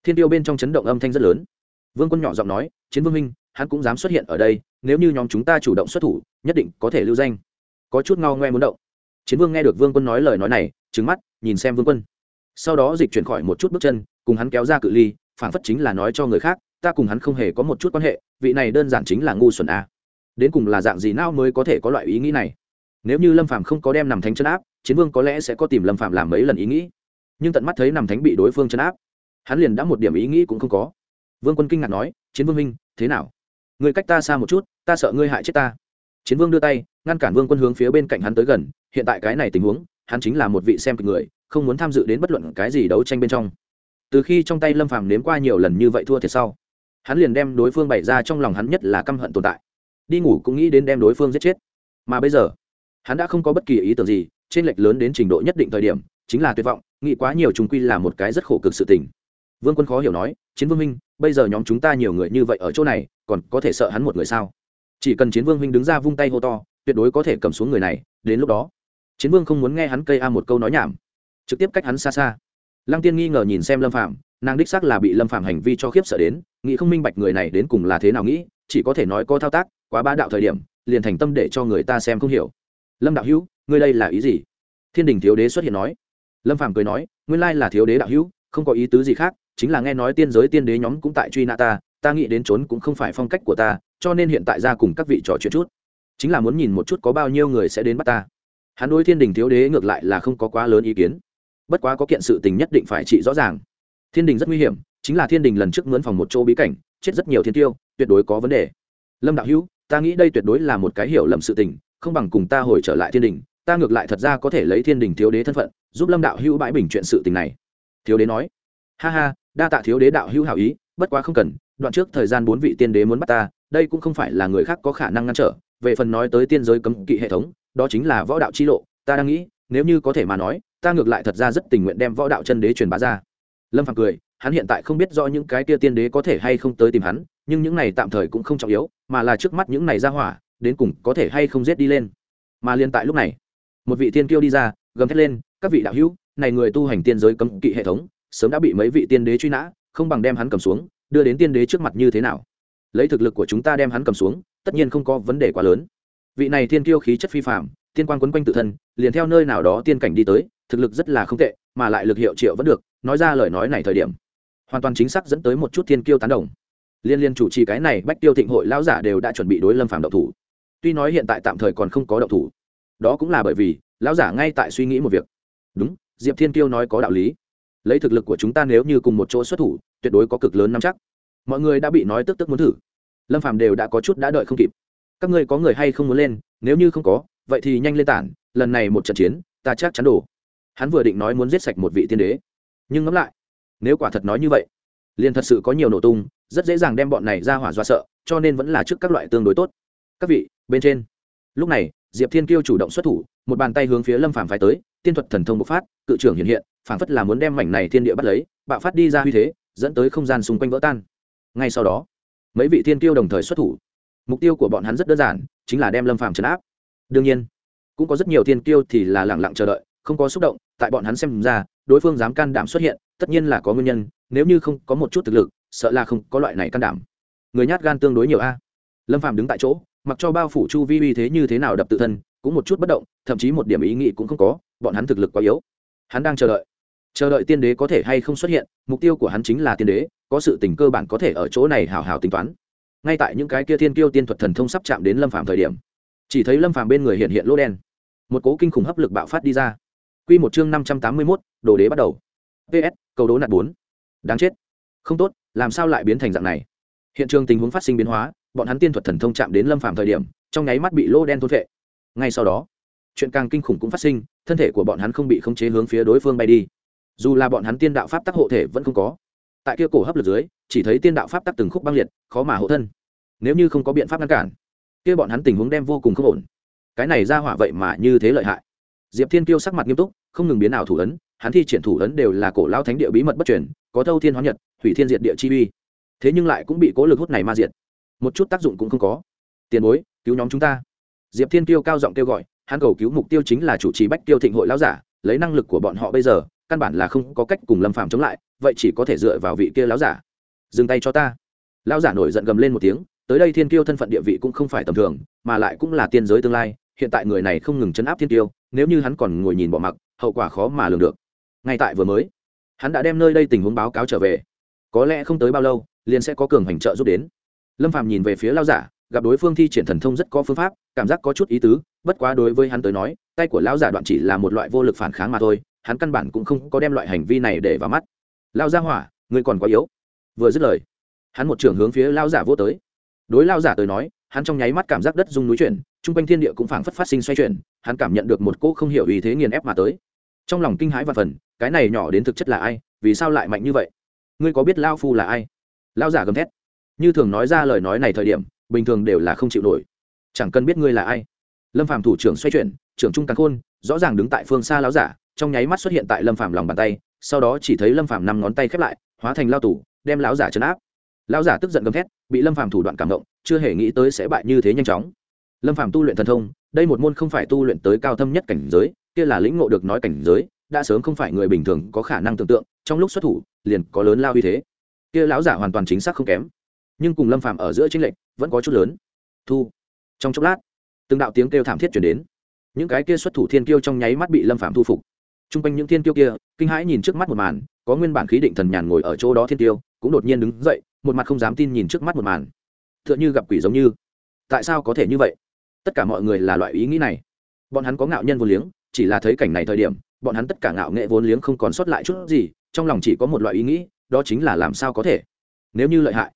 thiên tiêu bên trong chấn động âm thanh rất lớn. Vương quân nhỏ giọng nói, chiến vương minh hắn cũng dám xuất hiện ở đây, nếu như nhóm chúng ta chủ động xuất thủ, nhất định có thể lưu danh. Có chút ngao ngoe muốn động chiến vương nghe được vương quân nói lời nói này trứng mắt, nhìn xem vương quân. Sau đó dịch chuyển khỏi một chút bước chân, cùng hắn kéo ra cự ly phản phất chính là nói cho người khác, ta cùng hắn không hề có một chút quan hệ, vị này đơn giản chính là ngu xuẩn a. Đến cùng là dạng gì nào mới có thể có loại ý nghĩ này? Nếu như lâm Phàm không có đem nằm thánh chân áp, chiến vương có lẽ sẽ có tìm lâm Phàm làm mấy lần ý nghĩ. Nhưng tận mắt thấy nằm thánh bị đối phương chân áp, hắn liền đã một điểm ý nghĩ cũng không có. Vương quân kinh ngạc nói, chiến vương minh thế nào? Người cách ta xa một chút, ta sợ ngươi hại chết ta. Chiến vương đưa tay ngăn cản vương quân hướng phía bên cạnh hắn tới gần, hiện tại cái này tình huống, hắn chính là một vị xem kịch người, không muốn tham dự đến bất luận cái gì đấu tranh bên trong. Từ khi trong tay lâm phàm nếm qua nhiều lần như vậy thua thiệt sau, hắn liền đem đối phương bày ra trong lòng hắn nhất là căm hận tồn tại. Đi ngủ cũng nghĩ đến đem đối phương giết chết. Mà bây giờ, hắn đã không có bất kỳ ý tưởng gì, trên lệch lớn đến trình độ nhất định thời điểm, chính là tuyệt vọng, nghĩ quá nhiều chúng quy là một cái rất khổ cực sự tình. Vương quân khó hiểu nói, chiến vương minh bây giờ nhóm chúng ta nhiều người như vậy ở chỗ này, còn có thể sợ hắn một người sao? Chỉ cần chiến vương minh đứng ra vung tay hô to tuyệt đối có thể cầm xuống người này, đến lúc đó, chiến vương không muốn nghe hắn cây a một câu nói nhảm. Trực tiếp cách hắn xa xa. Lăng tiên nghi ngờ nhìn xem lâm phạm nàng đích xác là bị lâm phạm hành vi cho khiếp sợ đến, nghĩ không minh bạch người này đến cùng là thế nào nghĩ, chỉ có thể nói có thao tác, quá bá đạo thời điểm, liền thành tâm để cho người ta xem không hiểu. Lâm đạo hữu, ngươi đây là ý gì? Thiên đình thiếu đế xuất hiện nói. Lâm phạm cười nói, nguyên lai là thiếu đế đạo hữu, không có ý tứ gì khác, chính là nghe nói tiên giới tiên đế nhóm cũng tại truy nã ta ta nghĩ đến trốn cũng không phải phong cách của ta, cho nên hiện tại ra cùng các vị trò chuyện chút chính là muốn nhìn một chút có bao nhiêu người sẽ đến bắt ta. Hắn đối thiên đình thiếu đế ngược lại là không có quá lớn ý kiến. Bất quá có kiện sự tình nhất định phải trị rõ ràng. Thiên đình rất nguy hiểm, chính là thiên đình lần trước mướn phòng một chỗ bí cảnh, chết rất nhiều thiên tiêu, tuyệt đối có vấn đề. Lâm đạo hữu, ta nghĩ đây tuyệt đối là một cái hiểu lầm sự tình, không bằng cùng ta hồi trở lại thiên đình, ta ngược lại thật ra có thể lấy thiên đình thiếu đế thân phận, giúp lâm đạo hữu bãi bình chuyện sự tình này. Thiếu đế nói. Ha ha, đa tạ thiếu đế đạo hữu hảo ý, bất quá không cần, đoạn trước thời gian bốn vị tiên đế muốn bắt ta, đây cũng không phải là người khác có khả năng ngăn trở về phần nói tới tiên giới cấm kỵ hệ thống, đó chính là võ đạo chi lộ, ta đang nghĩ, nếu như có thể mà nói, ta ngược lại thật ra rất tình nguyện đem võ đạo chân đế truyền bá ra. Lâm phàm cười, hắn hiện tại không biết rõ những cái kia tiên đế có thể hay không tới tìm hắn, nhưng những này tạm thời cũng không trọng yếu, mà là trước mắt những này ra hỏa, đến cùng có thể hay không giết đi lên. Mà liên tại lúc này, một vị tiên kiêu đi ra, gầm thét lên, các vị đạo hữu, này người tu hành tiên giới cấm kỵ hệ thống, sớm đã bị mấy vị tiên đế truy nã, không bằng đem hắn cầm xuống, đưa đến tiên đế trước mặt như thế nào? Lấy thực lực của chúng ta đem hắn cầm xuống tất nhiên không có vấn đề quá lớn. Vị này thiên kiêu khí chất phi phạm tiên quan quấn quanh tự thân, liền theo nơi nào đó tiên cảnh đi tới, thực lực rất là không tệ, mà lại lực hiệu triệu vẫn được, nói ra lời nói này thời điểm, hoàn toàn chính xác dẫn tới một chút thiên kiêu tán đồng. Liên liên chủ trì cái này bách tiêu thịnh hội lão giả đều đã chuẩn bị đối lâm phàm động thủ. Tuy nói hiện tại tạm thời còn không có động thủ, đó cũng là bởi vì lão giả ngay tại suy nghĩ một việc. Đúng, diệp thiên kiêu nói có đạo lý. Lấy thực lực của chúng ta nếu như cùng một chỗ xuất thủ, tuyệt đối có cực lớn nắm chắc. Mọi người đã bị nói tức tức muốn thử lâm phàm đều đã có chút đã đợi không kịp các ngươi có người hay không muốn lên nếu như không có vậy thì nhanh lên tản lần này một trận chiến ta chắc chắn đổ hắn vừa định nói muốn giết sạch một vị tiên đế nhưng ngẫm lại nếu quả thật nói như vậy liền thật sự có nhiều nổ tung rất dễ dàng đem bọn này ra hỏa do sợ cho nên vẫn là trước các loại tương đối tốt các vị bên trên lúc này diệp thiên kiêu chủ động xuất thủ một bàn tay hướng phía lâm phàm phái tới tiên thuật thần thông bộc phát cự trưởng hiện hiện phảng phất là muốn đem mảnh này thiên địa bắt lấy bạo phát đi ra huy thế dẫn tới không gian xung quanh vỡ tan ngay sau đó mấy vị thiên tiêu đồng thời xuất thủ. Mục tiêu của bọn hắn rất đơn giản, chính là đem lâm phàm trấn áp. Đương nhiên, cũng có rất nhiều thiên tiêu thì là lẳng lặng chờ đợi, không có xúc động, tại bọn hắn xem ra, đối phương dám can đảm xuất hiện, tất nhiên là có nguyên nhân, nếu như không có một chút thực lực, sợ là không có loại này can đảm. Người nhát gan tương đối nhiều a. Lâm phàm đứng tại chỗ, mặc cho bao phủ chu vi uy thế như thế nào đập tự thân, cũng một chút bất động, thậm chí một điểm ý nghĩ cũng không có, bọn hắn thực lực quá yếu. Hắn đang chờ đợi chờ đợi tiên đế có thể hay không xuất hiện mục tiêu của hắn chính là tiên đế có sự tình cơ bản có thể ở chỗ này hào hào tính toán. Ngay tại những cái kia thiên kiêu tiên thuật thần thông sắp chạm đến lâm phàm thời điểm chỉ thấy lâm phàm bên người hiện hiện lỗ đen. Một cố kinh khủng hấp lực bạo phát đi ra. Quy một chương năm trăm tám mươi 581, đồ đế bắt đầu. Ps cầu đố nạt bốn. Đáng chết. Không tốt làm sao lại biến thành dạng này? Hiện trường tình huống phát sinh biến hóa bọn hắn tiên thuật thần thông chạm đến lâm phàm thời điểm trong nháy mắt bị lỗ đen thôn vệ ngay sau đó chuyện càng kinh khủng cũng phát sinh thân thể của bọn hắn không bị khống chế hướng phía đối phương bay đi dù là bọn hắn tiên đạo pháp tắc hộ thể vẫn không có. Tại kia cổ hấp lực dưới, chỉ thấy tiên đạo pháp tắc từng khúc băng liệt, khó mà hộ thân. Nếu như không có biện pháp ngăn cản, kia bọn hắn tình huống đem vô cùng không ổn. Cái này ra hỏa vậy mà như thế lợi hại. Diệp thiên kiêu sắc mặt nghiêm túc, không ngừng biến ảo thủ ấn, hắn thi triển thủ ấn đều là cổ lao thánh địa bí mật bất truyền, có thâu thiên hóa nhật thủy thiên diệt địa chi uy. Thế nhưng lại cũng bị cố lực hút này ma diệt. Một chút tác dụng cũng không có. Tiền bối, cứu nhóm chúng ta. Diệp thiên kiêu cao giọng kêu gọi, hắn cầu cứu mục tiêu chính là chủ trì bách tiêu thịnh hội lão giả, lấy năng lực của bọn họ bây giờ căn bản là không có cách cùng lâm phàm chống lại, vậy chỉ có thể dựa vào vị kia láo giả. Dừng tay cho ta. Lão giả nổi giận gầm lên một tiếng, tới đây thiên kiêu thân phận địa vị cũng không phải tầm thường, mà lại cũng là tiên giới tương lai, hiện tại người này không ngừng chấn áp thiên kiêu, nếu như hắn còn ngồi nhìn bỏ mặc, hậu quả khó mà lường được. Ngay tại vừa mới, hắn đã đem nơi đây tình huống báo cáo trở về. Có lẽ không tới bao lâu, liền sẽ có cường hành trợ giúp đến. Lâm phàm nhìn về phía lao giả, gặp đối phương thi triển thần thông rất có phương pháp, cảm giác có chút ý tứ, bất quá đối với hắn tới nói, tay của lão giả đoạn chỉ là một loại vô lực phản kháng mà thôi hắn căn bản cũng không có đem loại hành vi này để vào mắt. Lao ra hỏa, ngươi còn quá yếu. Vừa dứt lời, hắn một trường hướng phía lao giả vô tới. Đối lao giả tới nói, hắn trong nháy mắt cảm giác đất rung núi chuyển, chung quanh thiên địa cũng phảng phất phát sinh xoay chuyển, hắn cảm nhận được một cỗ không hiểu ý thế nghiền ép mà tới. Trong lòng kinh hãi và phần, cái này nhỏ đến thực chất là ai, vì sao lại mạnh như vậy? Ngươi có biết lao phu là ai? Lao giả gầm thét. Như thường nói ra lời nói này thời điểm, bình thường đều là không chịu nổi. Chẳng cần biết ngươi là ai. Lâm phạm thủ trưởng xoay chuyển, trưởng trung cắn khôn, rõ ràng đứng tại phương xa lao giả trong nháy mắt xuất hiện tại lâm phạm lòng bàn tay, sau đó chỉ thấy lâm phạm năm ngón tay khép lại, hóa thành lao tủ đem lão giả chấn áp. Lão giả tức giận gầm thét, bị lâm phạm thủ đoạn cảm động, chưa hề nghĩ tới sẽ bại như thế nhanh chóng. Lâm phạm tu luyện thần thông, đây một môn không phải tu luyện tới cao thâm nhất cảnh giới, kia là lĩnh ngộ được nói cảnh giới, đã sớm không phải người bình thường có khả năng tưởng tượng, trong lúc xuất thủ, liền có lớn lao uy thế. Kia lão giả hoàn toàn chính xác không kém. Nhưng cùng lâm phạm ở giữa chính lệnh vẫn có chút lớn. Thu. Trong chốc lát, từng đạo tiếng kêu thảm thiết chuyển đến. Những cái kia xuất thủ thiên kiêu trong nháy mắt bị lâm phạm thu phục t r u n g quanh những thiên tiêu kia, kinh hãi nhìn trước mắt một màn, có nguyên bản khí định thần nhàn ngồi ở chỗ đó thiên tiêu cũng đột nhiên đứng dậy, một mặt không dám tin nhìn trước mắt một màn. T h ư ợ n h ư gặp quỷ giống như. Tại sao có thể như vậy? Tất cả mọi người là loại ý nghĩ này. Bọn hắn có ngạo nhân vô liếng, chỉ là thấy cảnh này thời điểm, bọn hắn tất cả ngạo nghệ vốn liếng không còn sót lại chút gì, trong lòng chỉ có một loại ý nghĩ, đó chính là làm sao có thể? Nếu như lợi hại.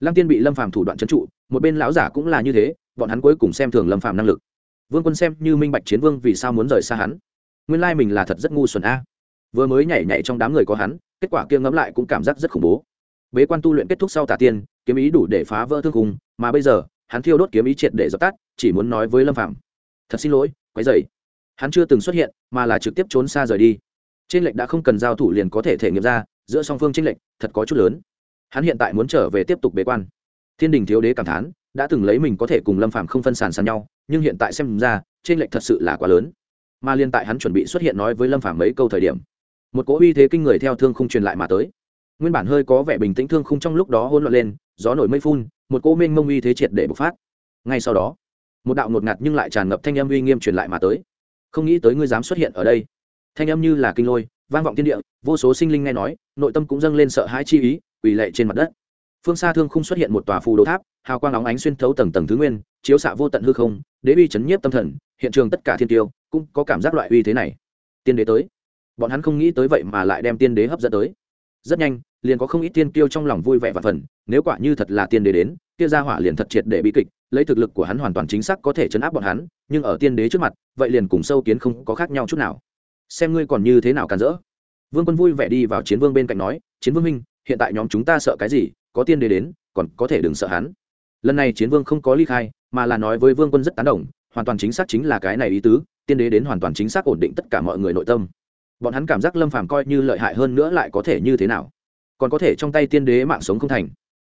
Lăng tiên bị lâm phàm thủ đoạn trấn trụ, một bên lão giả cũng là như thế, bọn hắn cuối cùng xem thường lâm phàm năng lực. Vương quân xem như minh bạch chiến vương vì sao muốn rời xa hắn nguyên lai mình là thật rất ngu xuẩn a. Vừa mới nhảy nhảy trong đám người có hắn, kết quả kia ngẫm lại cũng cảm giác rất khủng bố. Bế quan tu luyện kết thúc sau tả tiên, kiếm ý đủ để phá vỡ thương hùng mà bây giờ, hắn thiêu đốt kiếm ý triệt để dập tắt, chỉ muốn nói với lâm phạm thật xin lỗi, quấy dày hắn chưa từng xuất hiện, mà là trực tiếp trốn xa rời đi. Trên lệnh đã không cần giao thủ liền có thể thể nghiệm ra, giữa song phương trên lệnh thật có chút lớn. Hắn hiện tại muốn trở về tiếp tục bế quan. Thiên đình thiếu đế cảm thán, đã từng lấy mình có thể cùng lâm phạm không phân sàn sàn nhau, nhưng hiện tại xem ra, trên lệnh thật sự là quá lớn mà liên tại hắn chuẩn bị xuất hiện nói với lâm Phàm mấy câu thời điểm, một cỗ uy thế kinh người theo thương không truyền lại mà tới. Nguyên bản hơi có vẻ bình tĩnh thương không trong lúc đó hôn loạn lên, gió nổi mây phun, một cỗ mênh mông uy thế triệt để bộc phát. Ngay sau đó, một đạo ngột ngạt nhưng lại tràn ngập thanh âm uy nghiêm truyền lại mà tới. Không nghĩ tới ngươi dám xuất hiện ở đây. Thanh âm như là kinh lôi, vang vọng thiên địa, vô số sinh linh nghe nói, nội tâm cũng dâng lên sợ hãi chi ý, quỳ lệ trên mặt đất. Phương xa thương không xuất hiện một tòa phù đồ tháp, hào quang óng ánh xuyên thấu tầng tầng thứ nguyên, chiếu xạ vô tận hư không đế uy chấn nhiếp tâm thần, hiện trường tất cả thiên tiêu cũng có cảm giác loại uy thế này. Tiên đế tới. Bọn hắn không nghĩ tới vậy mà lại đem tiên đế hấp dẫn tới. Rất nhanh, liền có không ít tiên tiêu trong lòng vui vẻ và phần, nếu quả như thật là tiên đế đến, kia ra hỏa liền thật triệt để bi kịch, lấy thực lực của hắn hoàn toàn chính xác có thể chấn áp bọn hắn, nhưng ở tiên đế trước mặt, vậy liền cùng sâu kiến không có khác nhau chút nào. Xem ngươi còn như thế nào cản rỡ. Vương quân vui vẻ đi vào chiến vương bên cạnh nói, chiến vương minh hiện tại nhóm chúng ta sợ cái gì? Có tiên đế đến, còn có thể đừng sợ hắn lần này chiến vương không có ly khai, mà là nói với vương quân rất tán đồng, hoàn toàn chính xác chính là cái này ý tứ, tiên đế đến hoàn toàn chính xác ổn định tất cả mọi người nội tâm. Bọn hắn cảm giác lâm phàm coi như lợi hại hơn nữa lại có thể như thế nào? Còn có thể trong tay tiên đế mạng sống không thành.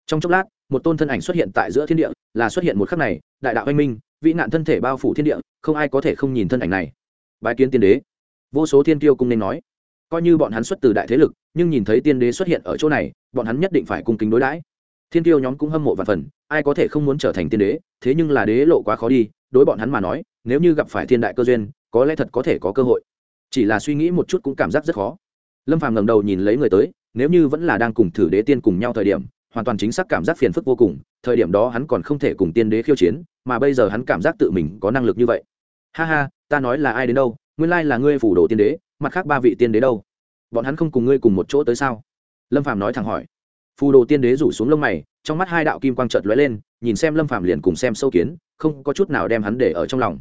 Trong chốc lát, một tôn thân ảnh xuất hiện tại giữa thiên địa, là xuất hiện một khắc này, đại đạo anh minh, vĩ nạn thân thể bao phủ thiên địa, không ai có thể không nhìn thân ảnh này. Bài kiến tiên đế. Vô số thiên tiêu cũng nên nói, coi như bọn hắn xuất từ đại thế lực, nhưng nhìn thấy tiên đế xuất hiện ở chỗ này, bọn hắn nhất định phải cung kính đối đãi. Thiên tiêu nhóm cũng hâm mộ và phần ai có thể không muốn trở thành tiên đế, thế nhưng là đế lộ quá khó đi, đối bọn hắn mà nói, nếu như gặp phải thiên đại cơ duyên, có lẽ thật có thể có cơ hội. Chỉ là suy nghĩ một chút cũng cảm giác rất khó. Lâm phàm ngẩng đầu nhìn lấy người tới, nếu như vẫn là đang cùng thử đế tiên cùng nhau thời điểm, hoàn toàn chính xác cảm giác phiền phức vô cùng, thời điểm đó hắn còn không thể cùng tiên đế khiêu chiến, mà bây giờ hắn cảm giác tự mình có năng lực như vậy. Ha ha, ta nói là ai đến đâu, nguyên lai là ngươi phủ đồ tiên đế, mặt khác ba vị tiên đế đâu? Bọn hắn không cùng ngươi cùng một chỗ tới sao? Lâm phàm nói thẳng hỏi. Phù đồ tiên đế rủ xuống lông mày trong mắt hai đạo kim quang trợt lóe lên, nhìn xem lâm phàm liền cùng xem sâu kiến, không có chút nào đem hắn để ở trong lòng.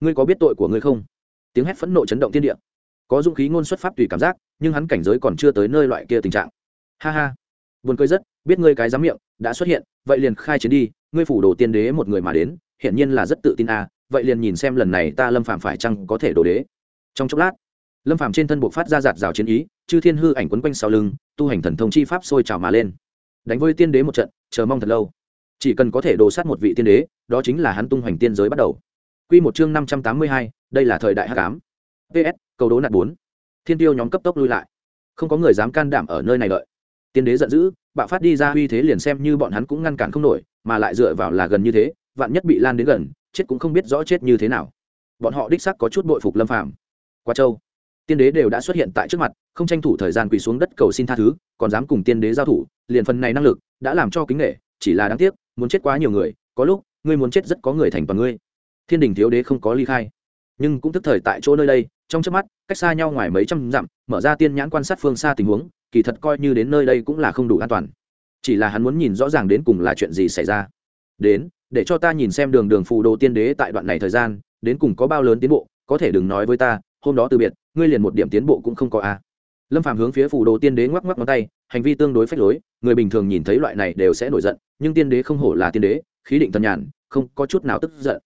Ngươi có biết tội của ngươi không? Tiếng hét phẫn nộ chấn động thiên địa. Có dũng khí ngôn xuất pháp tùy cảm giác, nhưng hắn cảnh giới còn chưa tới nơi loại kia tình trạng. Ha ha. Buồn cười rất, biết ngươi cái dám miệng, đã xuất hiện, vậy liền khai chiến đi, ngươi phủ đồ tiên đế một người mà đến, hiển nhiên là rất tự tin à vậy liền nhìn xem lần này ta lâm phàm phải chăng có thể đồ đế. Trong chốc lát, lâm phàm trên thân buộc phát ra giạt rào chiến ý, chư thiên hư ảnh quấn quanh sau lưng, tu hành thần thông chi pháp sôi trào mà lên đánh với tiên đế một trận, chờ mong thật lâu. Chỉ cần có thể đồ sát một vị tiên đế, đó chính là hắn tung hoành tiên giới bắt đầu. Quy một chương năm trăm tám mươi hai, đây là thời đại hắc tám ps cầu đố nạt bốn. Thiên tiêu nhóm cấp tốc lui lại. Không có người dám can đảm ở nơi này đợi. Tiên đế giận dữ, bạo phát đi ra uy thế liền xem như bọn hắn cũng ngăn cản không nổi, mà lại dựa vào là gần như thế, vạn nhất bị lan đến gần, chết cũng không biết rõ chết như thế nào. Bọn họ đích sắc có chút bội phục lâm phàm. Qua châu tiên đế đều đã xuất hiện tại trước mặt không tranh thủ thời gian quỳ xuống đất cầu xin tha thứ, còn dám cùng tiên đế giao thủ, liền phần này năng lực đã làm cho kính nghệ chỉ là đáng tiếc, muốn chết quá nhiều người, có lúc, ngươi muốn chết rất có người thành toàn ngươi. Thiên đình thiếu đế không có ly khai, nhưng cũng tức thời tại chỗ nơi đây, trong trước mắt, cách xa nhau ngoài mấy trăm dặm, mở ra tiên nhãn quan sát phương xa tình huống, kỳ thật coi như đến nơi đây cũng là không đủ an toàn. Chỉ là hắn muốn nhìn rõ ràng đến cùng là chuyện gì xảy ra. Đến, để cho ta nhìn xem đường đường phù đồ tiên đế tại đoạn này thời gian, đến cùng có bao lớn tiến bộ, có thể đừng nói với ta, hôm đó từ biệt, ngươi liền một điểm tiến bộ cũng không có a à lâm phàm hướng phía phù đồ tiên đế ngoắc ngoắc ngón tay, hành vi tương đối phách lối, người bình thường nhìn thấy loại này đều sẽ nổi giận, nhưng tiên đế không hổ là tiên đế, khí định thần nhàn, không có chút nào tức giận.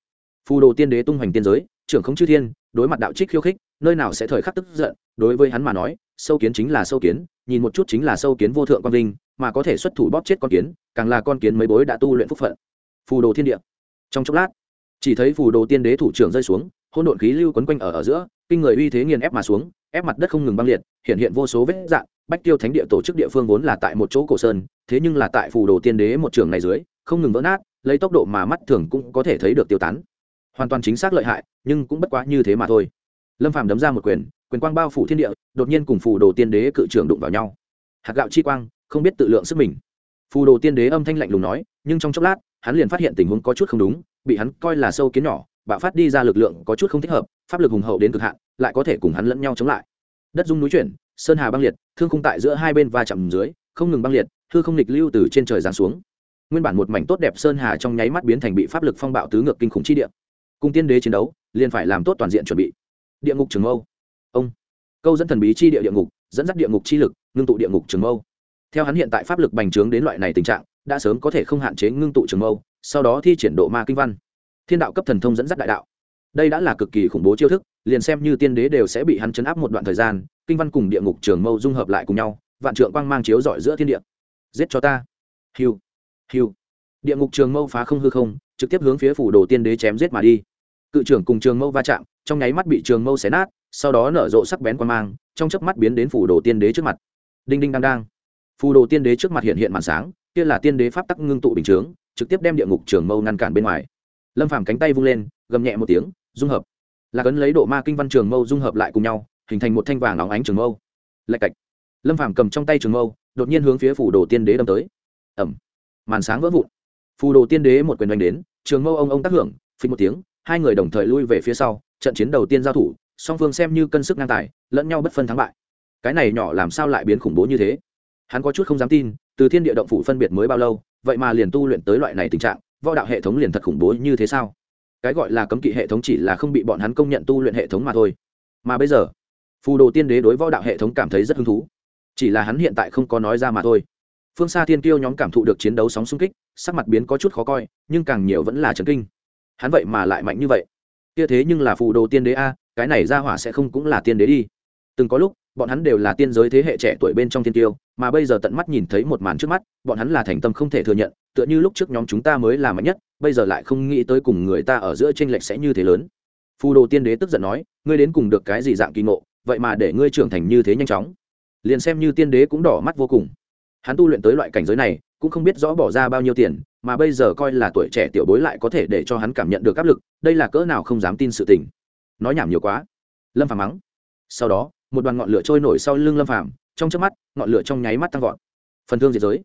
Phù đồ tiên đế tung hoành tiên giới, trưởng không chư thiên, đối mặt đạo trích khiêu khích, nơi nào sẽ thời khắc tức giận, đối với hắn mà nói, sâu kiến chính là sâu kiến, nhìn một chút chính là sâu kiến vô thượng quan linh mà có thể xuất thủ bóp chết con kiến, càng là con kiến mấy bối đã tu luyện phúc phận. Phù đồ thiên địa. Trong chốc lát, chỉ thấy phù đồ tiên đế thủ trưởng rơi xuống hôn độn khí lưu quấn quanh ở ở giữa, kinh người uy thế nghiền ép mà xuống ép mặt đất không ngừng băng liệt, hiện hiện vô số vết dạng, bách tiêu thánh địa tổ chức địa phương vốn là tại một chỗ cổ sơn, thế nhưng là tại phù đồ tiên đế một trường này dưới, không ngừng vỡ nát, lấy tốc độ mà mắt thường cũng có thể thấy được tiêu tán. Hoàn toàn chính xác lợi hại, nhưng cũng bất quá như thế mà thôi. Lâm phàm đấm ra một quyền quyền quang bao phủ thiên địa, đột nhiên cùng phù đồ tiên đế cự trưởng đụng vào nhau. Hạt gạo chi quang, không biết tự lượng sức mình. Phù đồ tiên đế âm thanh lạnh lùng nói, nhưng trong chốc lát, hắn liền phát hiện tình huống có chút không đúng, bị hắn coi là sâu kiến nhỏ bạo phát đi ra lực lượng có chút không thích hợp pháp lực hùng hậu đến cực hạn lại có thể cùng hắn lẫn nhau chống lại. Đất dung núi chuyển sơn hà băng liệt thương khung tại giữa hai bên va chạm dưới không ngừng băng liệt thư không nghịch lưu từ trên trời giáng xuống. Nguyên bản một mảnh tốt đẹp sơn hà trong nháy mắt biến thành bị pháp lực phong bạo tứ ngược kinh khủng chi địa. Cùng tiên đế chiến đấu liền phải làm tốt toàn diện chuẩn bị. Địa ngục trường âu, ông. Câu dẫn thần bí chi địa địa ngục dẫn dắt địa ngục chi lực ngưng tụ địa ngục trường âu. theo hắn hiện tại pháp lực bành trướng đến loại này tình trạng đã sớm có thể không hạn chế ngưng tụ trường âu, sau đó thi triển độ ma kinh văn thiên đạo cấp thần thông dẫn dắt đại đạo. Đây đã là cực kỳ khủng bố chiêu thức, liền xem như tiên đế đều sẽ bị hắn chấn áp một đoạn thời gian, kinh văn cùng địa ngục trường mâu dung hợp lại cùng nhau, vạn trượng quang mang chiếu rọi giữa thiên địa. Giết cho ta. Hiu hiu. Địa ngục trường mâu phá không hư không, trực tiếp hướng phía phủ đồ tiên đế chém giết mà đi. Cự trưởng cùng trường mâu va chạm, trong nháy mắt bị trường mâu xé nát, sau đó nở rộ sắc bén quang mang, trong chớp mắt biến đến phủ đồ tiên đế trước mặt. Đinh đinh đang đang. Phù đồ tiên đế trước mặt hiện hiện màn sáng, kia là tiên đế pháp tắc ngưng tụ bình chướng, trực tiếp đem địa ngục trường mâu ngăn cản bên ngoài lâm phàm cánh tay vung lên, gầm nhẹ một tiếng, dung hợp. Là cấn lấy độ ma kinh văn trường mâu dung hợp lại cùng nhau, hình thành một thanh vàng óng ánh trường mâu. Lạch cạch. Lâm phàm cầm trong tay trường mâu, đột nhiên hướng phía phủ đồ tiên đế đâm tới. Ẩm. Màn sáng vỡ vụn. Phù đồ tiên đế một quyền đánh đến, trường mâu ông ông tác hưởng, phình một tiếng, hai người đồng thời lui về phía sau, trận chiến đầu tiên giao thủ, song phương xem như cân sức ngang tài, lẫn nhau bất phân thắng bại. Cái này nhỏ làm sao lại biến khủng bố như thế? Hắn có chút không dám tin, từ thiên địa động phủ phân biệt mới bao lâu, vậy mà liền tu luyện tới loại này tình trạng võ đạo hệ thống liền thật khủng bố như thế sao? Cái gọi là cấm kỵ hệ thống chỉ là không bị bọn hắn công nhận tu luyện hệ thống mà thôi. Mà bây giờ, phù đồ tiên đế đối võ đạo hệ thống cảm thấy rất hứng thú. Chỉ là hắn hiện tại không có nói ra mà thôi. Phương xa thiên kiêu nhóm cảm thụ được chiến đấu sóng xung kích, sắc mặt biến có chút khó coi, nhưng càng nhiều vẫn là trấn kinh. Hắn vậy mà lại mạnh như vậy. Kia thế nhưng là phù đồ tiên đế a, cái này ra hỏa sẽ không cũng là tiên đế đi. Từng có lúc, bọn hắn đều là tiên giới thế hệ trẻ tuổi bên trong thiên tiêu mà bây giờ tận mắt nhìn thấy một màn trước mắt, bọn hắn là thành tâm không thể thừa nhận, tựa như lúc trước nhóm chúng ta mới là mạnh nhất, bây giờ lại không nghĩ tới cùng người ta ở giữa tranh lệch sẽ như thế lớn. Phù đồ tiên đế tức giận nói, ngươi đến cùng được cái gì dạng kỳ ngộ, vậy mà để ngươi trưởng thành như thế nhanh chóng. Liền xem như tiên đế cũng đỏ mắt vô cùng. Hắn tu luyện tới loại cảnh giới này, cũng không biết rõ bỏ ra bao nhiêu tiền, mà bây giờ coi là tuổi trẻ tiểu bối lại có thể để cho hắn cảm nhận được áp lực, đây là cỡ nào không dám tin sự tình. Nói nhảm nhiều quá. Lâm phàm mắng. Sau đó, một đoàn ngọn lửa trôi nổi sau lưng lâm phàm trong chớp mắt, ngọn lửa trong nháy mắt tăng vọt. Phần thương diệt giới.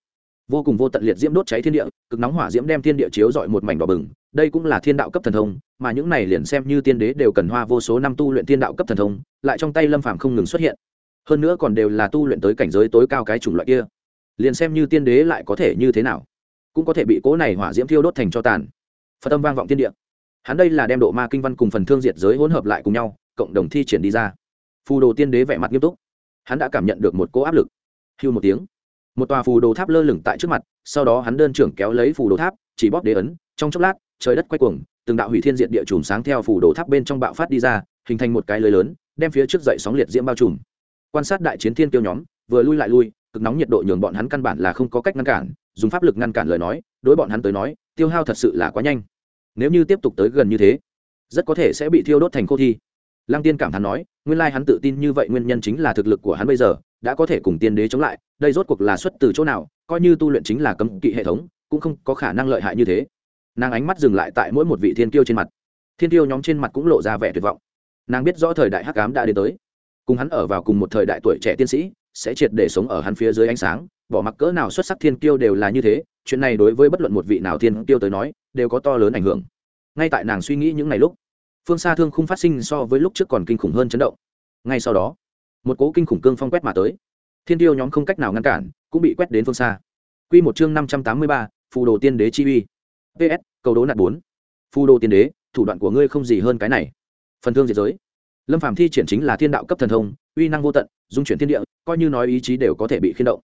Vô cùng vô tận liệt diễm đốt cháy thiên địa, cực nóng hỏa diễm đem thiên địa chiếu dọi một mảnh đỏ bừng. Đây cũng là thiên đạo cấp thần thông, mà những này liền xem như tiên đế đều cần hoa vô số năm tu luyện thiên đạo cấp thần thông, lại trong tay lâm phàm không ngừng xuất hiện. Hơn nữa còn đều là tu luyện tới cảnh giới tối cao cái chủng loại kia. Liền xem như tiên đế lại có thể như thế nào, cũng có thể bị cố này hỏa diễm thiêu đốt thành cho tàn. Phật tâm vang vọng thiên địa. Hắn đây là đem độ ma kinh văn cùng phần thương diệt giới hỗn hợp lại cùng nhau, cộng đồng thi triển đi ra. Phù đồ tiên đế vẻ mặt nghiêm túc hắn đã cảm nhận được một cỗ áp lực. Hưu một tiếng. Một tòa phù đồ tháp lơ lửng tại trước mặt, sau đó hắn đơn trưởng kéo lấy phù đồ tháp, chỉ bóp đế ấn, trong chốc lát, trời đất quay cuồng, từng đạo hủy thiên diện địa chùm sáng theo phù đồ tháp bên trong bạo phát đi ra, hình thành một cái lưới lớn, đem phía trước dậy sóng liệt diễm bao trùm. Quan sát đại chiến thiên tiêu nhóm, vừa lui lại lui, cực nóng nhiệt độ nhường bọn hắn căn bản là không có cách ngăn cản, dùng pháp lực ngăn cản lời nói, đối bọn hắn tới nói, tiêu hao thật sự là quá nhanh. Nếu như tiếp tục tới gần như thế, rất có thể sẽ bị thiêu đốt thành cô thi lăng tiên cảm thán nói, nguyên lai hắn tự tin như vậy nguyên nhân chính là thực lực của hắn bây giờ, đã có thể cùng tiên đế chống lại, đây rốt cuộc là xuất từ chỗ nào, coi như tu luyện chính là cấm kỵ hệ thống, cũng không có khả năng lợi hại như thế. Nàng ánh mắt dừng lại tại mỗi một vị thiên tiêu trên mặt. Thiên tiêu nhóm trên mặt cũng lộ ra vẻ tuyệt vọng. Nàng biết rõ thời đại hắc ám đã đến tới. Cùng hắn ở vào cùng một thời đại tuổi trẻ tiên sĩ, sẽ triệt để sống ở hắn phía dưới ánh sáng, bỏ mặc cỡ nào xuất sắc thiên kiêu đều là như thế, chuyện này đối với bất luận một vị nào thiên kiêu tới nói, đều có to lớn ảnh hưởng. Ngay tại nàng suy nghĩ những ngày lúc phương xa thương không phát sinh so với lúc trước còn kinh khủng hơn chấn động. Ngay sau đó, một cố kinh khủng cương phong quét mà tới. Thiên tiêu nhóm không cách nào ngăn cản, cũng bị quét đến phương xa q một chương năm trăm tám mươi ba, phù đồ tiên đế chi uy. Ps cầu đố nạt bốn. Phù đồ tiên đế, thủ đoạn của ngươi không gì hơn cái này. Phần thương diệt giới. Lâm phàm thi triển chính là thiên đạo cấp thần thông, uy năng vô tận, dung chuyển thiên địa, coi như nói ý chí đều có thể bị khiên động.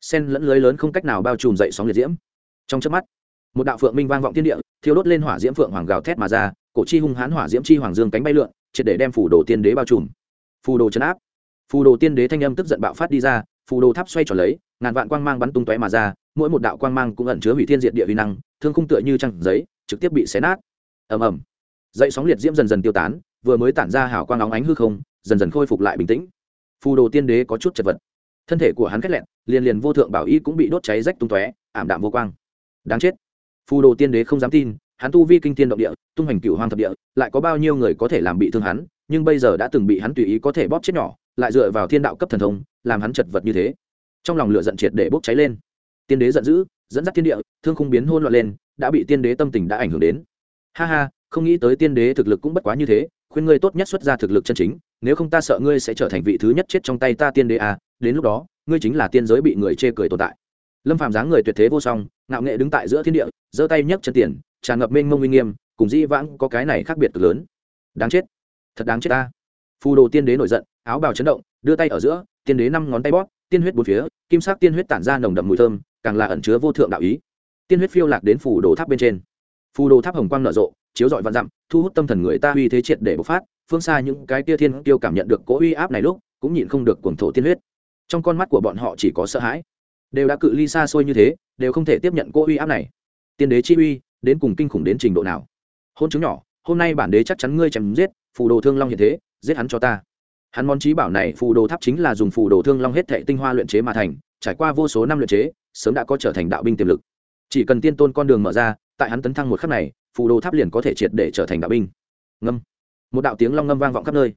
Sen lẫn lưới lớn không cách nào bao trùm dậy sóng liệt diễm. Trong chớp mắt, một đạo phượng minh vang vọng thiên địa, thiêu đốt lên hỏa diễm phượng hoàng gào thét mà ra cổ chi hung hãn hỏa diễm chi hoàng dương cánh bay lượn, triệt để đem phủ đồ tiên đế bao trùm. Phù đồ chấn áp. Phù đồ tiên đế thanh âm tức giận bạo phát đi ra, phù đồ tháp xoay tròn lấy, ngàn vạn quang mang bắn tung tóe mà ra, mỗi một đạo quang mang cũng ẩn chứa hủy thiên diệt địa uy năng, thương khung tựa như trăng giấy, trực tiếp bị xé nát. Ầm ầm. Dậy sóng liệt diễm dần dần tiêu tán, vừa mới tản ra hào quang óng ánh hư không, dần dần khôi phục lại bình tĩnh. Phù đồ tiên đế có chút chật vật. Thân thể của hắn khét lẹn, liền liền vô thượng bảo y cũng bị đốt cháy rách tung tóe, ảm đạm vô quang. Đáng chết. Phù đồ tiên đế không dám tin hắn tu vi kinh Thiên động địa, tung hành cựu hoang thập địa, lại có bao nhiêu người có thể làm bị thương hắn, nhưng bây giờ đã từng bị hắn tùy ý có thể bóp chết nhỏ, lại dựa vào thiên đạo cấp thần thông, làm hắn chật vật như thế. Trong lòng lửa giận triệt để bốc cháy lên. Tiên đế giận dữ, dẫn dắt thiên địa, thương khung biến hôn loạn lên, đã bị tiên đế tâm tình đã ảnh hưởng đến. Ha ha, không nghĩ tới tiên đế thực lực cũng bất quá như thế, khuyên ngươi tốt nhất xuất ra thực lực chân chính, nếu không ta sợ ngươi sẽ trở thành vị thứ nhất chết trong tay ta tiên đế à đến lúc đó, ngươi chính là tiên giới bị người chê cười tồn tại. Lâm phàm dáng người tuyệt thế vô song, ngạo nghệ đứng tại giữa thiên địa, giơ tay nhấc chân tiền tràn ngập mênh mông uy nghiêm, cùng dĩ vãng có cái này khác biệt cực lớn. Đáng chết. Thật đáng chết ta. Phù đồ tiên đế nổi giận, áo bào chấn động, đưa tay ở giữa, tiên đế năm ngón tay bóp, tiên huyết bốn phía, kim sắc tiên huyết tản ra nồng đậm mùi thơm, càng là ẩn chứa vô thượng đạo ý. Tiên huyết phiêu lạc đến phù đồ tháp bên trên. Phù đồ tháp hồng quang nở rộ, chiếu rọi vạn dặm, thu hút tâm thần người ta uy thế triệt để bộc phát, phương xa những cái tia thiên tiêu cảm nhận được cỗ uy áp này lúc, cũng nhịn không được cuồng thổ tiên huyết. Trong con mắt của bọn họ chỉ có sợ hãi. Đều đã cự ly xa xôi như thế, đều không thể tiếp nhận cỗ uy áp này. Tiên đế chi uy đến cùng kinh khủng đến trình độ nào. Hôn chứng nhỏ, hôm nay bản đế chắc chắn ngươi chém giết, phù đồ thương long hiện thế, giết hắn cho ta. Hắn món trí bảo này phù đồ tháp chính là dùng phù đồ thương long hết thệ tinh hoa luyện chế mà thành, trải qua vô số năm luyện chế, sớm đã có trở thành đạo binh tiềm lực. Chỉ cần tiên tôn con đường mở ra, tại hắn tấn thăng một khắc này, phù đồ tháp liền có thể triệt để trở thành đạo binh. Ngâm. Một đạo tiếng long ngâm vang vọng khắp nơi.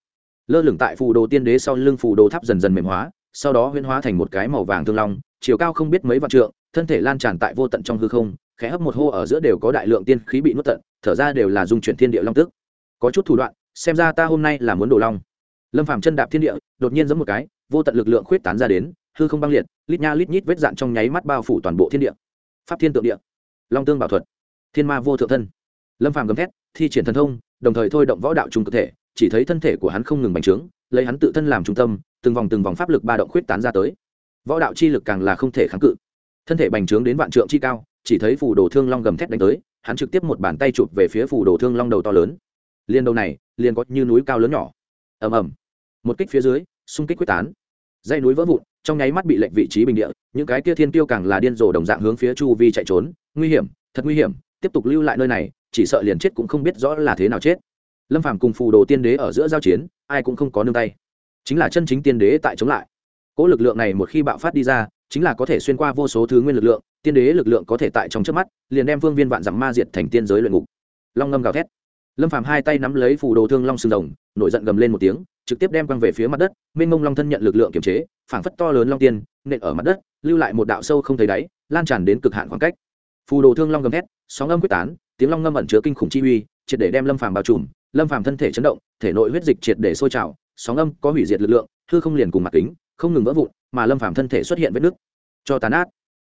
Lơ lửng tại phù đồ tiên đế sau lưng phù đồ tháp dần dần mềm hóa, sau đó huyên hóa thành một cái màu vàng thương long, chiều cao không biết mấy vạn trượng, thân thể lan tràn tại vô tận trong hư không khẽ hấp một hô ở giữa đều có đại lượng tiên khí bị nuốt tận, thở ra đều là dung chuyển thiên địa long tức. Có chút thủ đoạn, xem ra ta hôm nay là muốn đổ long. Lâm phàm chân đạp thiên địa, đột nhiên giẫm một cái, vô tận lực lượng khuyết tán ra đến, hư không băng liệt, lít nha lít nhít vết dạn trong nháy mắt bao phủ toàn bộ thiên địa. Pháp thiên tượng địa, long tương bảo thuật, thiên ma vô thượng thân. Lâm phàm gầm thét, thi triển thần thông, đồng thời thôi động võ đạo trung cơ thể, chỉ thấy thân thể của hắn không ngừng bành trướng, lấy hắn tự thân làm trung tâm, từng vòng từng vòng pháp lực ba động khuyết tán ra tới. Võ đạo chi lực càng là không thể kháng cự. Thân thể bành trướng đến vạn trượng chi cao chỉ thấy phù đồ thương long gầm thét đánh tới, hắn trực tiếp một bàn tay chụp về phía phù đồ thương long đầu to lớn. Liên đầu này, liền có như núi cao lớn nhỏ. Ầm ầm. Một kích phía dưới, xung kích quyết tán. Dây núi vỡ vụn, trong nháy mắt bị lệnh vị trí bình địa, những cái kia thiên tiêu càng là điên rồ đồng dạng hướng phía chu vi chạy trốn. Nguy hiểm, thật nguy hiểm, tiếp tục lưu lại nơi này, chỉ sợ liền chết cũng không biết rõ là thế nào chết. Lâm phàm cùng phù đồ tiên đế ở giữa giao chiến, ai cũng không có nương tay. Chính là chân chính tiên đế tại chống lại. Cỗ lực lượng này một khi bạo phát đi ra, chính là có thể xuyên qua vô số thứ nguyên lực lượng tiên đế lực lượng có thể tại trong trước mắt, liền đem vương viên vạn dặm ma diệt thành tiên giới luyện ngục. Long ngâm gào thét. Lâm phàm hai tay nắm lấy phù đồ thương long sừng rồng, nổi giận gầm lên một tiếng, trực tiếp đem quăng về phía mặt đất, mênh mông long thân nhận lực lượng kiểm chế, phảng phất to lớn long tiên, nện ở mặt đất, lưu lại một đạo sâu không thấy đáy, lan tràn đến cực hạn khoảng cách. Phù đồ thương long gầm thét, sóng âm quyết tán, tiếng long ngâm ẩn chứa kinh khủng chi uy, triệt để đem lâm phàm bao trùm. Lâm phàm thân thể chấn động, thể nội huyết dịch triệt để sôi trào, sóng âm có hủy diệt lực lượng, hư không liền cùng mặt kính, không ngừng vỡ vụn, mà lâm phàm thân thể xuất hiện vết nứt. Cho tàn át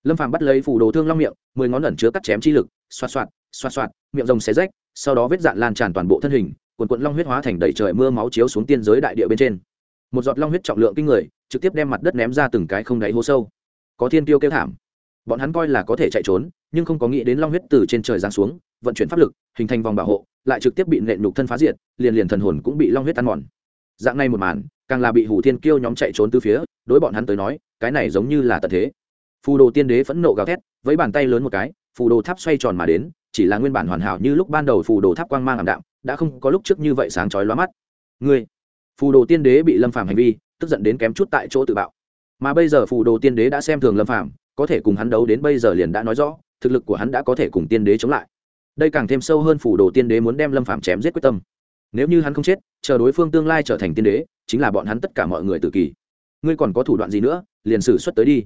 lâm phàm bắt lấy phủ đồ thương long miệng, mười ngón ẩn chứa cắt chém chi lực xoa xoạt xoa xoạt, miệng rồng xé rách, sau đó vết dạn lan tràn toàn bộ thân hình quần quận long huyết hóa thành đầy trời mưa máu chiếu xuống tiên giới đại địa bên trên. Một giọt long huyết trọng lượng kinh người, trực tiếp đem mặt đất ném ra từng cái không đáy hố sâu. Có thiên tiêu kêu thảm. Bọn hắn coi là có thể chạy trốn, nhưng không có nghĩ đến long huyết từ trên trời giáng xuống, vận chuyển pháp lực, hình thành vòng bảo hộ, lại trực tiếp bị nện nhục thân phá diệt, liền liền thần hồn cũng bị long huyết ăn mòn. Dạng này một màn, càng là bị hủ thiên kiêu nhóm chạy trốn từ phía, đối bọn hắn tới nói, cái này giống như là tận thế phù đồ tiên đế phẫn nộ gào thét với bàn tay lớn một cái, phù đồ tháp xoay tròn mà đến, chỉ là nguyên bản hoàn hảo như lúc ban đầu phù đồ tháp quang mang ảm đạm, đã không có lúc trước như vậy sáng chói lóa mắt. Ngươi, phù đồ tiên đế bị lâm phàm hành vi, tức giận đến kém chút tại chỗ tự bạo. Mà bây giờ phù đồ tiên đế đã xem thường lâm phàm, có thể cùng hắn đấu đến bây giờ liền đã nói rõ, thực lực của hắn đã có thể cùng tiên đế chống lại. Đây càng thêm sâu hơn phù đồ tiên đế muốn đem lâm phàm chém giết quyết tâm. Nếu như hắn không chết, chờ đối phương tương lai trở thành tiên đế, chính là bọn hắn tất cả mọi người tự kỳ ngươi còn có thủ đoạn gì nữa, liền xử xuất tới đi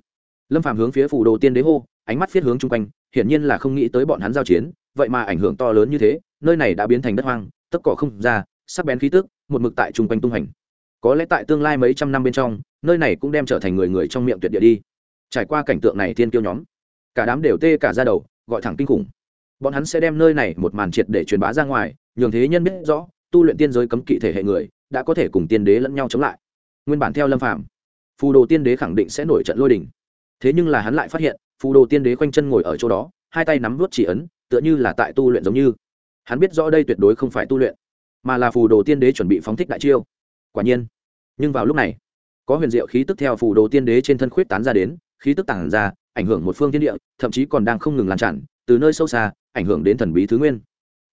lâm phàm hướng phía phù đồ tiên đế hô, ánh mắt viết hướng chung quanh, hiển nhiên là không nghĩ tới bọn hắn giao chiến, vậy mà ảnh hưởng to lớn như thế, nơi này đã biến thành đất hoang tất cỏ không ra, sắc bén khí tức, một mực tại chung quanh tung hành có lẽ tại tương lai mấy trăm năm bên trong, nơi này cũng đem trở thành người người trong miệng tuyệt địa đi. Trải qua cảnh tượng này thiên kiêu nhóm, cả đám đều tê cả ra đầu, gọi thẳng kinh khủng. Bọn hắn sẽ đem nơi này một màn triệt để truyền bá ra ngoài, nhường thế nhân biết rõ, tu luyện tiên giới cấm kỵ thể hệ người, đã có thể cùng tiên đế lẫn nhau chống lại. Nguyên bản theo lâm phạm phù đồ tiên đế khẳng định sẽ nổi trận lôi đình thế nhưng là hắn lại phát hiện phù đồ tiên đế khoanh chân ngồi ở chỗ đó hai tay nắm vớt chỉ ấn tựa như là tại tu luyện giống như hắn biết rõ đây tuyệt đối không phải tu luyện mà là phù đồ tiên đế chuẩn bị phóng thích đại chiêu quả nhiên nhưng vào lúc này có huyền diệu khí tức theo phù đồ tiên đế trên thân khuyết tán ra đến khí tức tản ra ảnh hưởng một phương thiên địa thậm chí còn đang không ngừng lan tràn từ nơi sâu xa ảnh hưởng đến thần bí thứ nguyên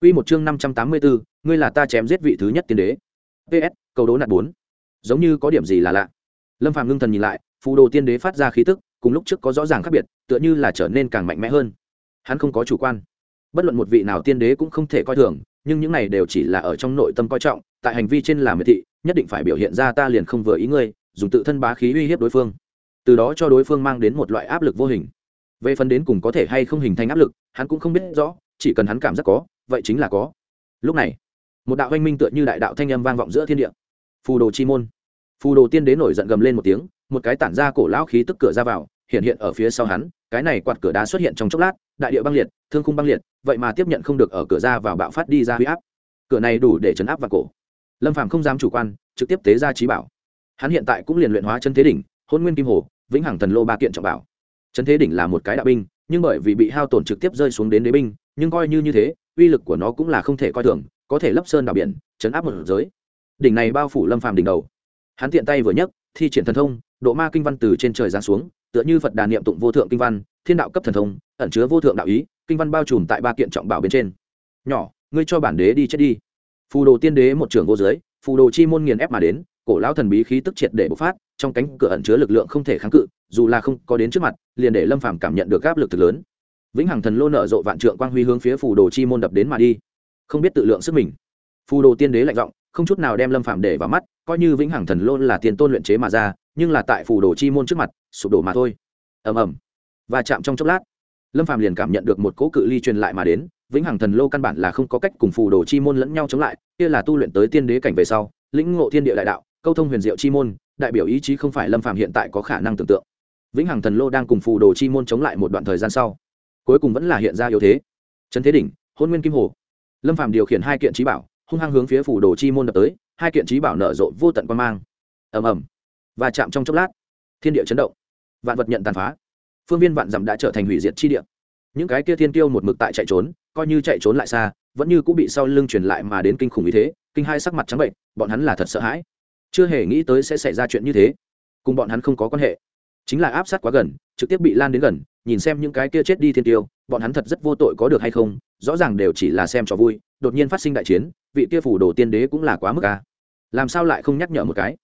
Quy một chương năm trăm tám mươi bốn, ngươi là ta chém giết vị thứ nhất tiên đế. PS, cầu đố nạt bốn. Giống như có điểm gì là lạ. Lâm Phàm ngưng thần nhìn lại, phù đồ tiên đế phát ra khí tức, cùng lúc trước có rõ ràng khác biệt, tựa như là trở nên càng mạnh mẽ hơn. Hắn không có chủ quan. Bất luận một vị nào tiên đế cũng không thể coi thường, nhưng những này đều chỉ là ở trong nội tâm coi trọng, tại hành vi trên là miệt thị, nhất định phải biểu hiện ra ta liền không vừa ý ngươi, dùng tự thân bá khí uy hiếp đối phương. Từ đó cho đối phương mang đến một loại áp lực vô hình. Về phần đến cùng có thể hay không hình thành áp lực hắn cũng không biết rõ chỉ cần hắn cảm giác có vậy chính là có. Lúc này một đạo oanh minh tựa như đại đạo thanh âm vang vọng giữa thiên địa. Phù đồ chi môn. Phù đồ tiên đế nổi giận gầm lên một tiếng một cái tản ra cổ lão khí tức cửa ra vào hiện hiện ở phía sau hắn, cái này quạt cửa đá xuất hiện trong chốc lát, đại địa băng liệt, thương khung băng liệt, vậy mà tiếp nhận không được ở cửa ra vào bạo phát đi ra huy áp. Cửa này đủ để chấn áp vào cổ. Lâm phàm không dám chủ quan, trực tiếp tế ra trí bảo. Hắn hiện tại cũng liền luyện hóa chân thế đỉnh, hôn nguyên kim hồ, vĩnh hằng thần lô ba kiện trọng bảo. Chân thế đỉnh là một cái đạo binh, nhưng bởi vì bị hao tổn trực tiếp rơi xuống đến đế binh, nhưng coi như như thế, uy lực của nó cũng là không thể coi thường, có thể lấp sơn đảo biển, chấn áp một giới. Đỉnh này bao phủ lâm phàm đỉnh đầu. Hắn tiện tay vừa nhấc, thi triển thần thông, độ ma kinh văn từ trên trời giáng xuống tựa như phật đà niệm tụng vô thượng kinh văn, thiên đạo cấp thần thông, ẩn chứa vô thượng đạo ý, kinh văn bao trùm tại ba kiện trọng bảo bên trên. Nhỏ, ngươi cho bản đế đi chết đi. Phù đồ tiên đế một trưởng vô giới phù đồ chi môn nghiền ép mà đến, cổ lão thần bí khí tức triệt để bộc phát, trong cánh cửa ẩn chứa lực lượng không thể kháng cự, dù là không có đến trước mặt, liền để lâm phàm cảm nhận được áp lực thực lớn. Vĩnh hằng thần lô nợ rộ vạn trượng quang huy hướng phía phù đồ chi môn đập đến mà đi. Không biết tự lượng sức mình. Phù đồ tiên đế lạnh giọng, không chút nào đem lâm phàm để vào mắt, coi như vĩnh hằng thần lô là tiền tôn luyện chế mà ra nhưng là tại phù đồ chi môn trước mặt, sụp đổ mà thôi. Ầm ầm. Và chạm trong chốc lát, lâm phàm liền cảm nhận được một cỗ cự ly truyền lại mà đến, vĩnh hằng thần lô căn bản là không có cách cùng phù đồ chi môn lẫn nhau chống lại, kia là tu luyện tới tiên đế cảnh về sau, lĩnh ngộ thiên địa đại đạo, câu thông huyền diệu chi môn, đại biểu ý chí không phải lâm phàm hiện tại có khả năng tưởng tượng. Vĩnh hằng thần lô đang cùng phù đồ chi môn chống lại một đoạn thời gian sau, cuối cùng vẫn là hiện ra yếu thế. Trấn thế đỉnh, hôn nguyên kim hồ. Lâm phàm điều khiển hai kiện trí bảo, hung hăng hướng phía phù đồ chi môn đập tới, hai kiện trí bảo nở rộ vô tận quan mang. Ầm ầm và chạm trong chốc lát. Thiên địa chấn động. Vạn vật nhận tàn phá. Phương viên vạn dặm đã trở thành hủy diệt chi địa. Những cái kia thiên tiêu một mực tại chạy trốn, coi như chạy trốn lại xa, vẫn như cũng bị sau lưng truyền lại mà đến kinh khủng như thế, kinh hai sắc mặt trắng bệnh, bọn hắn là thật sợ hãi. Chưa hề nghĩ tới sẽ xảy ra chuyện như thế. Cùng bọn hắn không có quan hệ. Chính là áp sát quá gần, trực tiếp bị lan đến gần, nhìn xem những cái kia chết đi thiên tiêu bọn hắn thật rất vô tội có được hay không, rõ ràng đều chỉ là xem cho vui, đột nhiên phát sinh đại chiến, vị kia phủ đồ tiên đế cũng là quá mức ca làm sao lại không nhắc nhở một cái?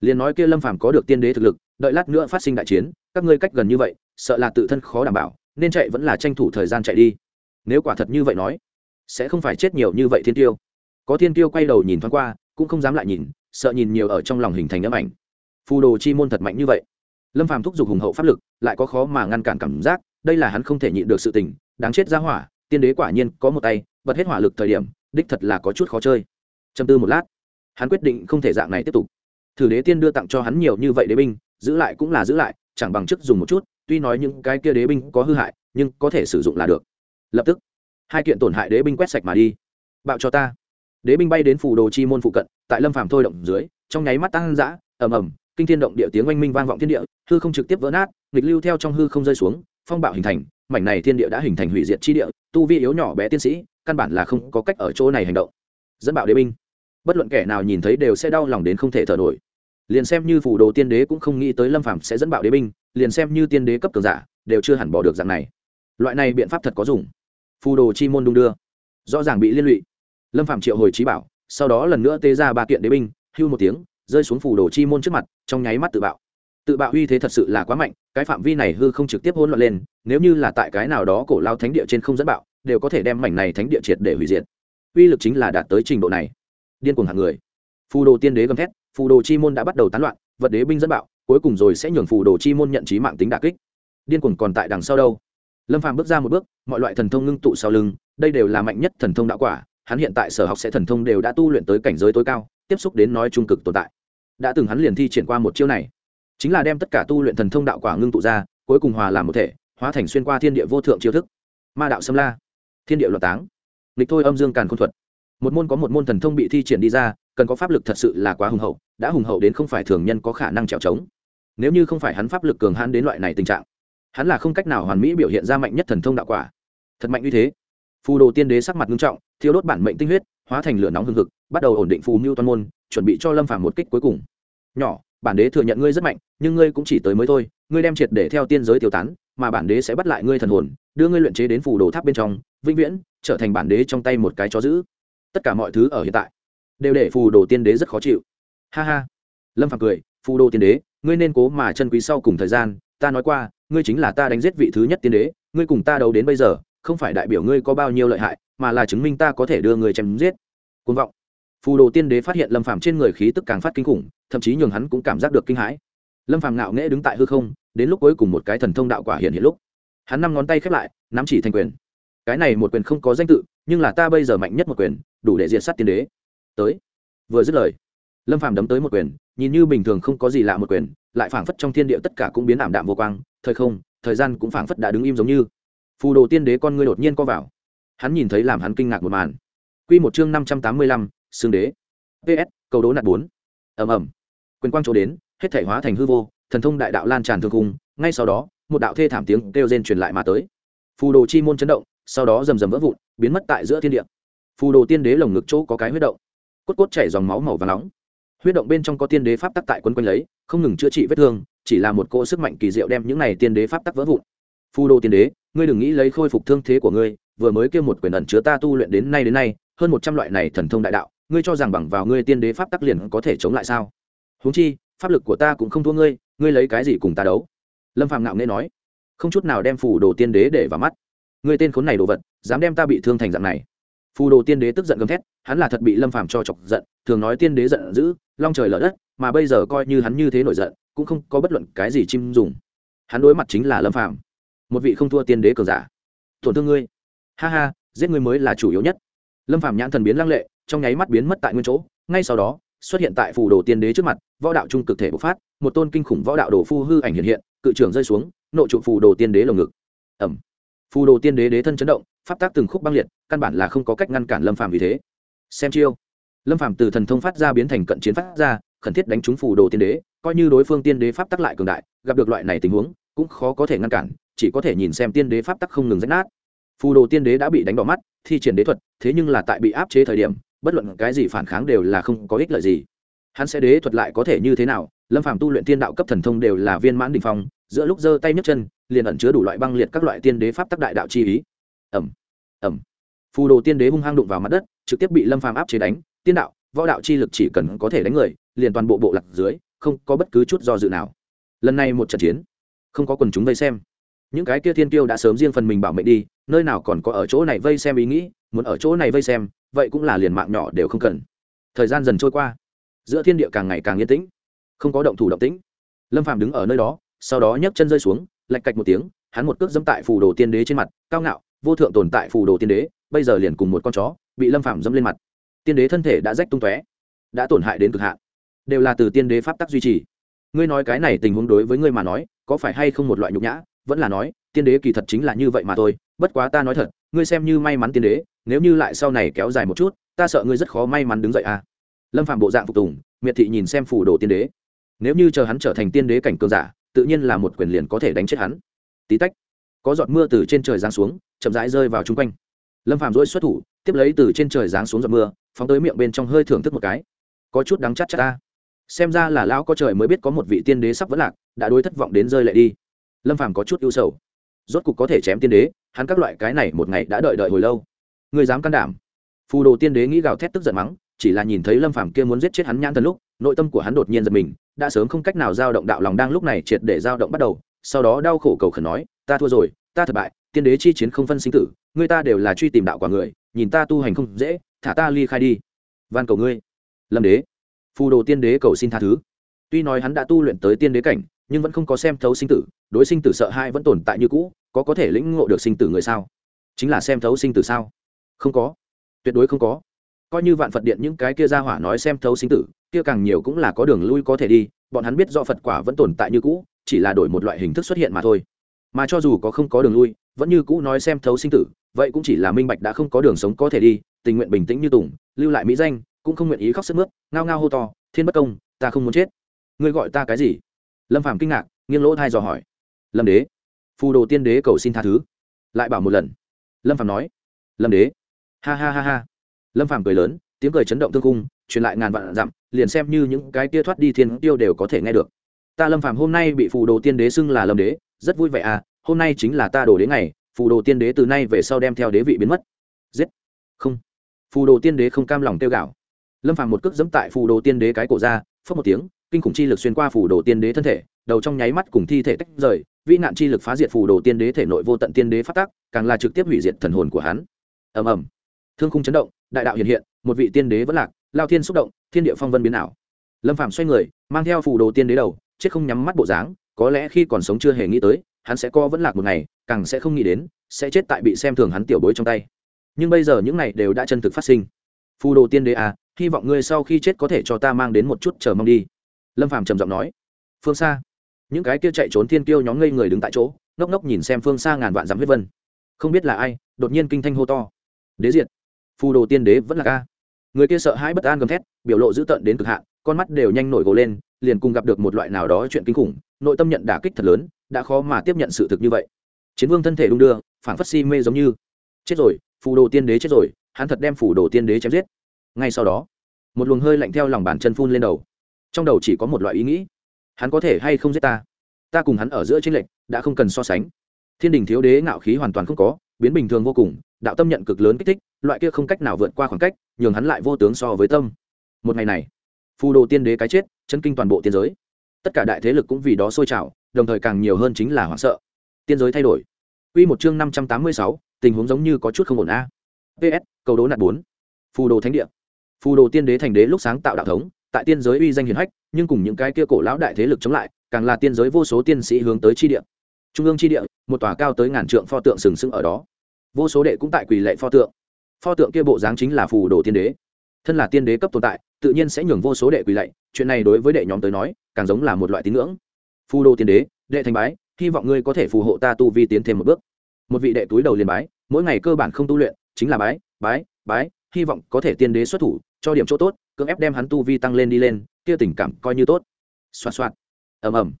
Liền nói kia lâm phàm có được tiên đế thực lực, đợi lát nữa phát sinh đại chiến, các ngươi cách gần như vậy, sợ là tự thân khó đảm bảo, nên chạy vẫn là tranh thủ thời gian chạy đi. Nếu quả thật như vậy nói, sẽ không phải chết nhiều như vậy thiên tiêu. Có thiên tiêu quay đầu nhìn thoáng qua, cũng không dám lại nhìn, sợ nhìn nhiều ở trong lòng hình thành âm ảnh. Phù đồ chi môn thật mạnh như vậy. Lâm phàm thúc giục hùng hậu pháp lực, lại có khó mà ngăn cản cảm giác, đây là hắn không thể nhịn được sự tình, đáng chết ra hỏa, tiên đế quả nhiên có một tay, bật hết hỏa lực thời điểm, đích thật là có chút khó chơi. Châm tư một lát, hắn quyết định không thể dạng này tiếp tục thử đế tiên đưa tặng cho hắn nhiều như vậy đế binh, giữ lại cũng là giữ lại, chẳng bằng chức dùng một chút, tuy nói những cái kia đế binh có hư hại, nhưng có thể sử dụng là được. Lập tức, hai kiện tổn hại đế binh quét sạch mà đi. Bạo cho ta. Đế binh bay đến phủ đồ chi môn phụ cận, tại lâm phàm thôi động dưới, trong nháy mắt tăng dã, ầm ầm, kinh thiên động địa tiếng oanh minh vang vọng thiên địa, hư không trực tiếp vỡ nát, nghịch lưu theo trong hư không rơi xuống, phong bạo hình thành, mảnh này thiên địa đã hình thành hủy diệt chi địa, tu vi yếu nhỏ bé tiên sĩ, căn bản là không có cách ở chỗ này hành động. Dẫn bạo đế binh. Bất luận kẻ nào nhìn thấy đều sẽ đau lòng đến không thể thở nổi liền xem như phủ đồ tiên đế cũng không nghĩ tới lâm phàm sẽ dẫn bạo đế binh, liền xem như tiên đế cấp cường giả, đều chưa hẳn bỏ được dạng này. Loại này biện pháp thật có dùng. Phù đồ chi môn đung đưa. Rõ ràng bị liên lụy. Lâm phạm triệu hồi trí bảo, sau đó lần nữa tê ra ba kiện đế binh, hưu một tiếng, rơi xuống phù đồ chi môn trước mặt, trong nháy mắt tự bạo. Tự bạo uy thế thật sự là quá mạnh, cái phạm vi này hư không trực tiếp hỗn loạn lên, nếu như là tại cái nào đó cổ lao thánh địa trên không dẫn bạo, đều có thể đem mảnh này thánh địa triệt để hủy diệt. Uy lực chính là đạt tới trình độ này. Điên cuồng hạng người. Phù đồ tiên đế gầm thét phù đồ chi môn đã bắt đầu tán loạn, vật đế binh dẫn bạo, cuối cùng rồi sẽ nhường phù đồ chi môn nhận trí mạng tính đà kích. Điên cuồng còn tại đằng sau đâu? Lâm phàm bước ra một bước, mọi loại thần thông ngưng tụ sau lưng, đây đều là mạnh nhất thần thông đạo quả, hắn hiện tại sở học sẽ thần thông đều đã tu luyện tới cảnh giới tối cao, tiếp xúc đến nói trung cực tồn tại. Đã từng hắn liền thi triển qua một chiêu này, chính là đem tất cả tu luyện thần thông đạo quả ngưng tụ ra, cuối cùng hòa làm một thể, hóa thành xuyên qua thiên địa vô thượng chiêu thức. Ma đạo xâm la, thiên địa loạt táng. Nghịch thôi âm dương càn khôn thuật. Một môn có một môn thần thông bị thi triển đi ra cần có pháp lực thật sự là quá hùng hậu, đã hùng hậu đến không phải thường nhân có khả năng trèo trống. Nếu như không phải hắn pháp lực cường hãn đến loại này tình trạng, hắn là không cách nào hoàn mỹ biểu hiện ra mạnh nhất thần thông đạo quả. Thật mạnh như thế. Phù đồ tiên đế sắc mặt nghiêm trọng thiếu đốt bản mệnh tinh huyết, hóa thành lửa nóng hừng hực, bắt đầu ổn định phù mưu toàn môn, chuẩn bị cho lâm phàm một kích cuối cùng. Nhỏ, bản đế thừa nhận ngươi rất mạnh, nhưng ngươi cũng chỉ tới mới thôi, ngươi đem triệt để theo tiên giới tiêu tán, mà bản đế sẽ bắt lại ngươi thần hồn, đưa ngươi luyện chế đến phù đồ tháp bên trong, vĩnh viễn trở thành bản đế trong tay một cái chó giữ tất cả mọi thứ ở hiện tại đều để phù đồ tiên đế rất khó chịu. Ha ha. Lâm phàm cười, phù đồ tiên đế, ngươi nên cố mà chân quý sau cùng thời gian, ta nói qua, ngươi chính là ta đánh giết vị thứ nhất tiên đế, ngươi cùng ta đấu đến bây giờ, không phải đại biểu ngươi có bao nhiêu lợi hại, mà là chứng minh ta có thể đưa ngươi chém giết. Côn vọng. Phù đồ tiên đế phát hiện lâm phàm trên người khí tức càng phát kinh khủng, thậm chí nhường hắn cũng cảm giác được kinh hãi. Lâm phàm ngạo nghễ đứng tại hư không, đến lúc cuối cùng một cái thần thông đạo quả hiện hiện lúc. Hắn năm ngón tay khép lại, nắm chỉ thành quyền. Cái này một quyền không có danh tự, nhưng là ta bây giờ mạnh nhất một quyền, đủ để diệt sát tiên đế tới. Vừa dứt lời, lâm phàm đấm tới một quyền, nhìn như bình thường không có gì lạ một quyền, lại phảng phất trong thiên địa tất cả cũng biến ảm đạm vô quang, thời không, thời gian cũng phảng phất đã đứng im giống như. Phù đồ tiên đế con ngươi đột nhiên co vào. Hắn nhìn thấy làm hắn kinh ngạc một màn. Quy một chương năm trăm tám mươi lăm, xương đế. Ps cầu đố nạt bốn. Ầm ầm. Quyền quang chỗ đến, hết thể hóa thành hư vô, thần thông đại đạo lan tràn thương cung ngay sau đó, một đạo thê thảm tiếng kêu rên truyền lại mà tới. Phù đồ chi môn chấn động, sau đó rầm rầm vỡ vụn, biến mất tại giữa thiên địa. Phù đồ tiên đế lồng ngực chỗ có cái huyết động cốt cốt chảy dòng máu màu và nóng. Huyết động bên trong có tiên đế pháp tắc tại quấn quanh lấy, không ngừng chữa trị vết thương, chỉ là một cỗ sức mạnh kỳ diệu đem những này tiên đế pháp tắc vỡ vụn. Phù đô tiên đế, ngươi đừng nghĩ lấy khôi phục thương thế của ngươi, vừa mới kêu một quyền ẩn chứa ta tu luyện đến nay đến nay, hơn một trăm loại này thần thông đại đạo, ngươi cho rằng bằng vào ngươi tiên đế pháp tắc liền có thể chống lại sao? Huống chi, pháp lực của ta cũng không thua ngươi ngươi lấy cái gì cùng ta đấu? Lâm phạm ngạo nghê nói. Không chút nào đem phù đồ tiên đế để vào mắt. Ngươi tên khốn này đồ vật, dám đem ta bị thương thành dạng này phù đồ tiên đế tức giận gầm thét, hắn là thật bị lâm phàm cho chọc giận, thường nói tiên đế giận dữ, long trời lở đất, mà bây giờ coi như hắn như thế nổi giận, cũng không có bất luận cái gì chim dùng. Hắn đối mặt chính là lâm phàm, một vị không thua tiên đế cờ giả. Tổn thương ngươi. Ha ha, giết ngươi mới là chủ yếu nhất. Lâm phàm nhãn thần biến lăng lệ, trong nháy mắt biến mất tại nguyên chỗ, ngay sau đó, xuất hiện tại phù đồ tiên đế trước mặt, võ đạo trung cực thể bộc phát, một tôn kinh khủng võ đạo đồ phu hư ảnh hiện hiện, cự trưởng rơi xuống nội trụ phù đồ tiên đế lồng ngực. Ẩm phù đồ tiên đế đế thân chấn động pháp tác từng khúc băng liệt, căn bản là không có cách ngăn cản lâm phàm vì thế. Xem chiêu. Lâm phàm từ thần thông phát ra biến thành cận chiến phát ra, khẩn thiết đánh trúng phù đồ tiên đế, coi như đối phương tiên đế pháp tắc lại cường đại, gặp được loại này tình huống, cũng khó có thể ngăn cản, chỉ có thể nhìn xem tiên đế pháp tắc không ngừng rách nát. Phù đồ tiên đế đã bị đánh đỏ mắt, thi triển đế thuật, thế nhưng là tại bị áp chế thời điểm, bất luận cái gì phản kháng đều là không có ích lợi gì. Hắn sẽ đế thuật lại có thể như thế nào? Lâm phàm tu luyện tiên đạo cấp thần thông đều là viên mãn đình phong, giữa lúc giơ tay nhấc chân, liền ẩn chứa đủ loại băng liệt các loại tiên đế pháp tắc đại đạo chi ý. Ẩm ẩm. Phù đồ tiên đế hung hăng đụng vào mặt đất, trực tiếp bị lâm phàm áp chế đánh. Tiên đạo, võ đạo chi lực chỉ cần có thể đánh người, liền toàn bộ bộ lạc dưới, không có bất cứ chút do dự nào. Lần này một trận chiến, không có quần chúng vây xem. Những cái kia thiên tiêu đã sớm riêng phần mình bảo mệnh đi, nơi nào còn có ở chỗ này vây xem ý nghĩ, muốn ở chỗ này vây xem, vậy cũng là liền mạng nhỏ đều không cần. Thời gian dần trôi qua, giữa thiên địa càng ngày càng yên tĩnh, không có động thủ động tĩnh. Lâm phàm đứng ở nơi đó, sau đó nhấc chân rơi xuống, lạch cạch một tiếng, hắn một cước dẫm tại phù đồ tiên đế trên mặt, cao ngạo vô thượng tồn tại phù đồ tiên đế, bây giờ liền cùng một con chó, bị lâm phàm dẫm lên mặt. Tiên đế thân thể đã rách tung tóe, đã tổn hại đến cực hạn. Đều là từ tiên đế pháp tắc duy trì. Ngươi nói cái này tình huống đối với ngươi mà nói, có phải hay không một loại nhục nhã? Vẫn là nói, tiên đế kỳ thật chính là như vậy mà thôi, bất quá ta nói thật, ngươi xem như may mắn tiên đế, nếu như lại sau này kéo dài một chút, ta sợ ngươi rất khó may mắn đứng dậy à. Lâm phạm bộ dạng phục tùng, miệt thị nhìn xem phủ đồ tiên đế. Nếu như chờ hắn trở thành tiên đế cảnh cường giả, tự nhiên là một quyền liền có thể đánh chết hắn. Tí tách có giọt mưa từ trên trời giáng xuống, chậm rãi rơi vào chung quanh. Lâm phạm dỗi xuất thủ, tiếp lấy từ trên trời giáng xuống giọt mưa, phóng tới miệng bên trong hơi thưởng thức một cái. Có chút đắng chắc chắc ta. Xem ra là lão có trời mới biết có một vị tiên đế sắp vẫn lạc, đã đối thất vọng đến rơi lại đi. Lâm phàm có chút ưu sầu. Rốt cục có thể chém tiên đế, hắn các loại cái này một ngày đã đợi đợi hồi lâu. Người dám can đảm. Phù đồ tiên đế nghĩ gào thét tức giận mắng, chỉ là nhìn thấy lâm phàm kia muốn giết chết hắn nhãn thần lúc, nội tâm của hắn đột nhiên giật mình, đã sớm không cách nào dao động đạo lòng đang lúc này triệt để dao động bắt đầu, sau đó đau khổ cầu khẩn nói ta thua rồi, ta thất bại, tiên đế chi chiến không phân sinh tử người ta đều là truy tìm đạo quả người, nhìn ta tu hành không dễ, thả ta ly khai đi. Van cầu ngươi. Lâm đế. Phù đồ tiên đế cầu xin tha thứ. Tuy nói hắn đã tu luyện tới tiên đế cảnh, nhưng vẫn không có xem thấu sinh tử, đối sinh tử sợ hãi vẫn tồn tại như cũ, có có thể lĩnh ngộ được sinh tử người sao? Chính là xem thấu sinh tử sao? Không có. Tuyệt đối không có. Coi như vạn phật điện những cái kia ra hỏa nói xem thấu sinh tử, kia càng nhiều cũng là có đường lui có thể đi, bọn hắn biết do phật quả vẫn tồn tại như cũ, chỉ là đổi một loại hình thức xuất hiện mà thôi mà cho dù có không có đường lui, vẫn như cũ nói xem thấu sinh tử, vậy cũng chỉ là minh bạch đã không có đường sống có thể đi, tình nguyện bình tĩnh như tùng, lưu lại mỹ danh, cũng không nguyện ý khóc sức mướt, ngao ngao hô to, thiên bất công, ta không muốn chết. Ngươi gọi ta cái gì? Lâm phàm kinh ngạc, nghiêng lỗ thai dò hỏi. Lâm đế. Phù đồ tiên đế cầu xin tha thứ. Lại bảo một lần. Lâm phàm nói. Lâm đế. Ha ha ha ha. Lâm phàm cười lớn, tiếng cười chấn động thương cung truyền lại ngàn vạn dặm, liền xem như những cái tia thoát đi thiên tiêu đều có thể nghe được. Ta lâm phàm hôm nay bị phù đồ tiên đế xưng là lâm đế rất vui vẻ à hôm nay chính là ta đồ đế ngày, phù đồ tiên đế từ nay về sau đem theo đế vị biến mất. Giết. Không. Phù đồ tiên đế không cam lòng tiêu gạo lâm phàm một cước dẫm tại phù đồ tiên đế cái cổ ra phất một tiếng, kinh khủng chi lực xuyên qua phù đồ tiên đế thân thể, đầu trong nháy mắt cùng thi thể tách rời, vĩ nạn chi lực phá diệt phù đồ tiên đế thể nội vô tận tiên đế phát tác, càng là trực tiếp hủy diệt thần hồn của hắn. Ầm ầm. Thương khung chấn động, đại đạo hiện hiện, một vị tiên đế vẫn lạc, lao thiên xúc động, thiên địa phong vân biến ảo. Lâm phàm xoay người, mang theo phù đồ tiên đế đầu, chết không nhắm mắt bộ dáng có lẽ khi còn sống chưa hề nghĩ tới, hắn sẽ co vẫn lạc một ngày, càng sẽ không nghĩ đến, sẽ chết tại bị xem thường hắn tiểu bối trong tay. Nhưng bây giờ những này đều đã chân thực phát sinh. Phù đồ tiên đế à hy vọng ngươi sau khi chết có thể cho ta mang đến một chút chờ mong đi. Lâm phàm trầm giọng nói. Phương xa những cái kia chạy trốn thiên kiêu nhóm ngây người đứng tại chỗ, ngốc ngốc nhìn xem phương xa ngàn vạn dám huyết vân. Không biết là ai, đột nhiên kinh thanh hô to. Đế diện phù đồ tiên đế vẫn là ca người kia sợ hãi bất an gầm thét, biểu lộ dữ tợn đến cực hạn, con mắt đều nhanh nổi gồ lên, liền cùng gặp được một loại nào đó chuyện kinh khủng nội tâm nhận đả kích thật lớn, đã khó mà tiếp nhận sự thực như vậy. Chiến vương thân thể đung đưa phản phất si mê giống như. Chết rồi, phù đồ tiên đế chết rồi, hắn thật đem phù đồ tiên đế chém giết. Ngay sau đó, một luồng hơi lạnh theo lòng bàn chân phun lên đầu. Trong đầu chỉ có một loại ý nghĩ. Hắn có thể hay không giết ta? Ta cùng hắn ở giữa trên lệnh đã không cần so sánh. Thiên đình thiếu đế ngạo khí hoàn toàn không có, biến bình thường vô cùng, đạo tâm nhận cực lớn kích thích, loại kia không cách nào vượt qua khoảng cách, nhường hắn lại vô tướng so với tâm. Một ngày này, phù đồ tiên đế cái chết chân kinh toàn bộ tiên giới tất cả đại thế lực cũng vì đó sôi trào đồng thời càng nhiều hơn chính là hoảng sợ tiên giới thay đổi Quy một chương năm trăm tám mươi sáu, tình huống giống như có chút không ổn a. PS, cầu đố nạt bốn, Phù đồ thánh địa. Phù đồ tiên đế thành đế lúc sáng tạo đạo thống, tại tiên giới uy danh hiển hách, nhưng cùng những cái kia cổ lão đại thế lực chống lại, càng là tiên giới vô số tiên sĩ hướng tới chi địa. Trung ương chi địa, một tòa cao tới ngàn trượng pho tượng sừng sững ở đó. Vô số đệ cũng tại quỳ lệ pho tượng. Pho tượng kia bộ dáng chính là phù đồ tiên đế. Thân là tiên đế cấp tồn tại, tự nhiên sẽ nhường vô số đệ quỳ lạy, chuyện này đối với đệ nhóm tới nói, càng giống là một loại tín ngưỡng. Phù đô tiên đế, đệ thành bái, hy vọng ngươi có thể phù hộ ta tu vi tiến thêm một bước. Một vị đệ túi đầu liền bái mỗi ngày cơ bản không tu luyện chính là bái bái bái hy vọng có thể tiên đế xuất thủ cho điểm chỗ tốt cưỡng ép đem hắn tu vi tăng lên đi lên kia tình cảm coi như tốt. Xoa xoa ầm ầm.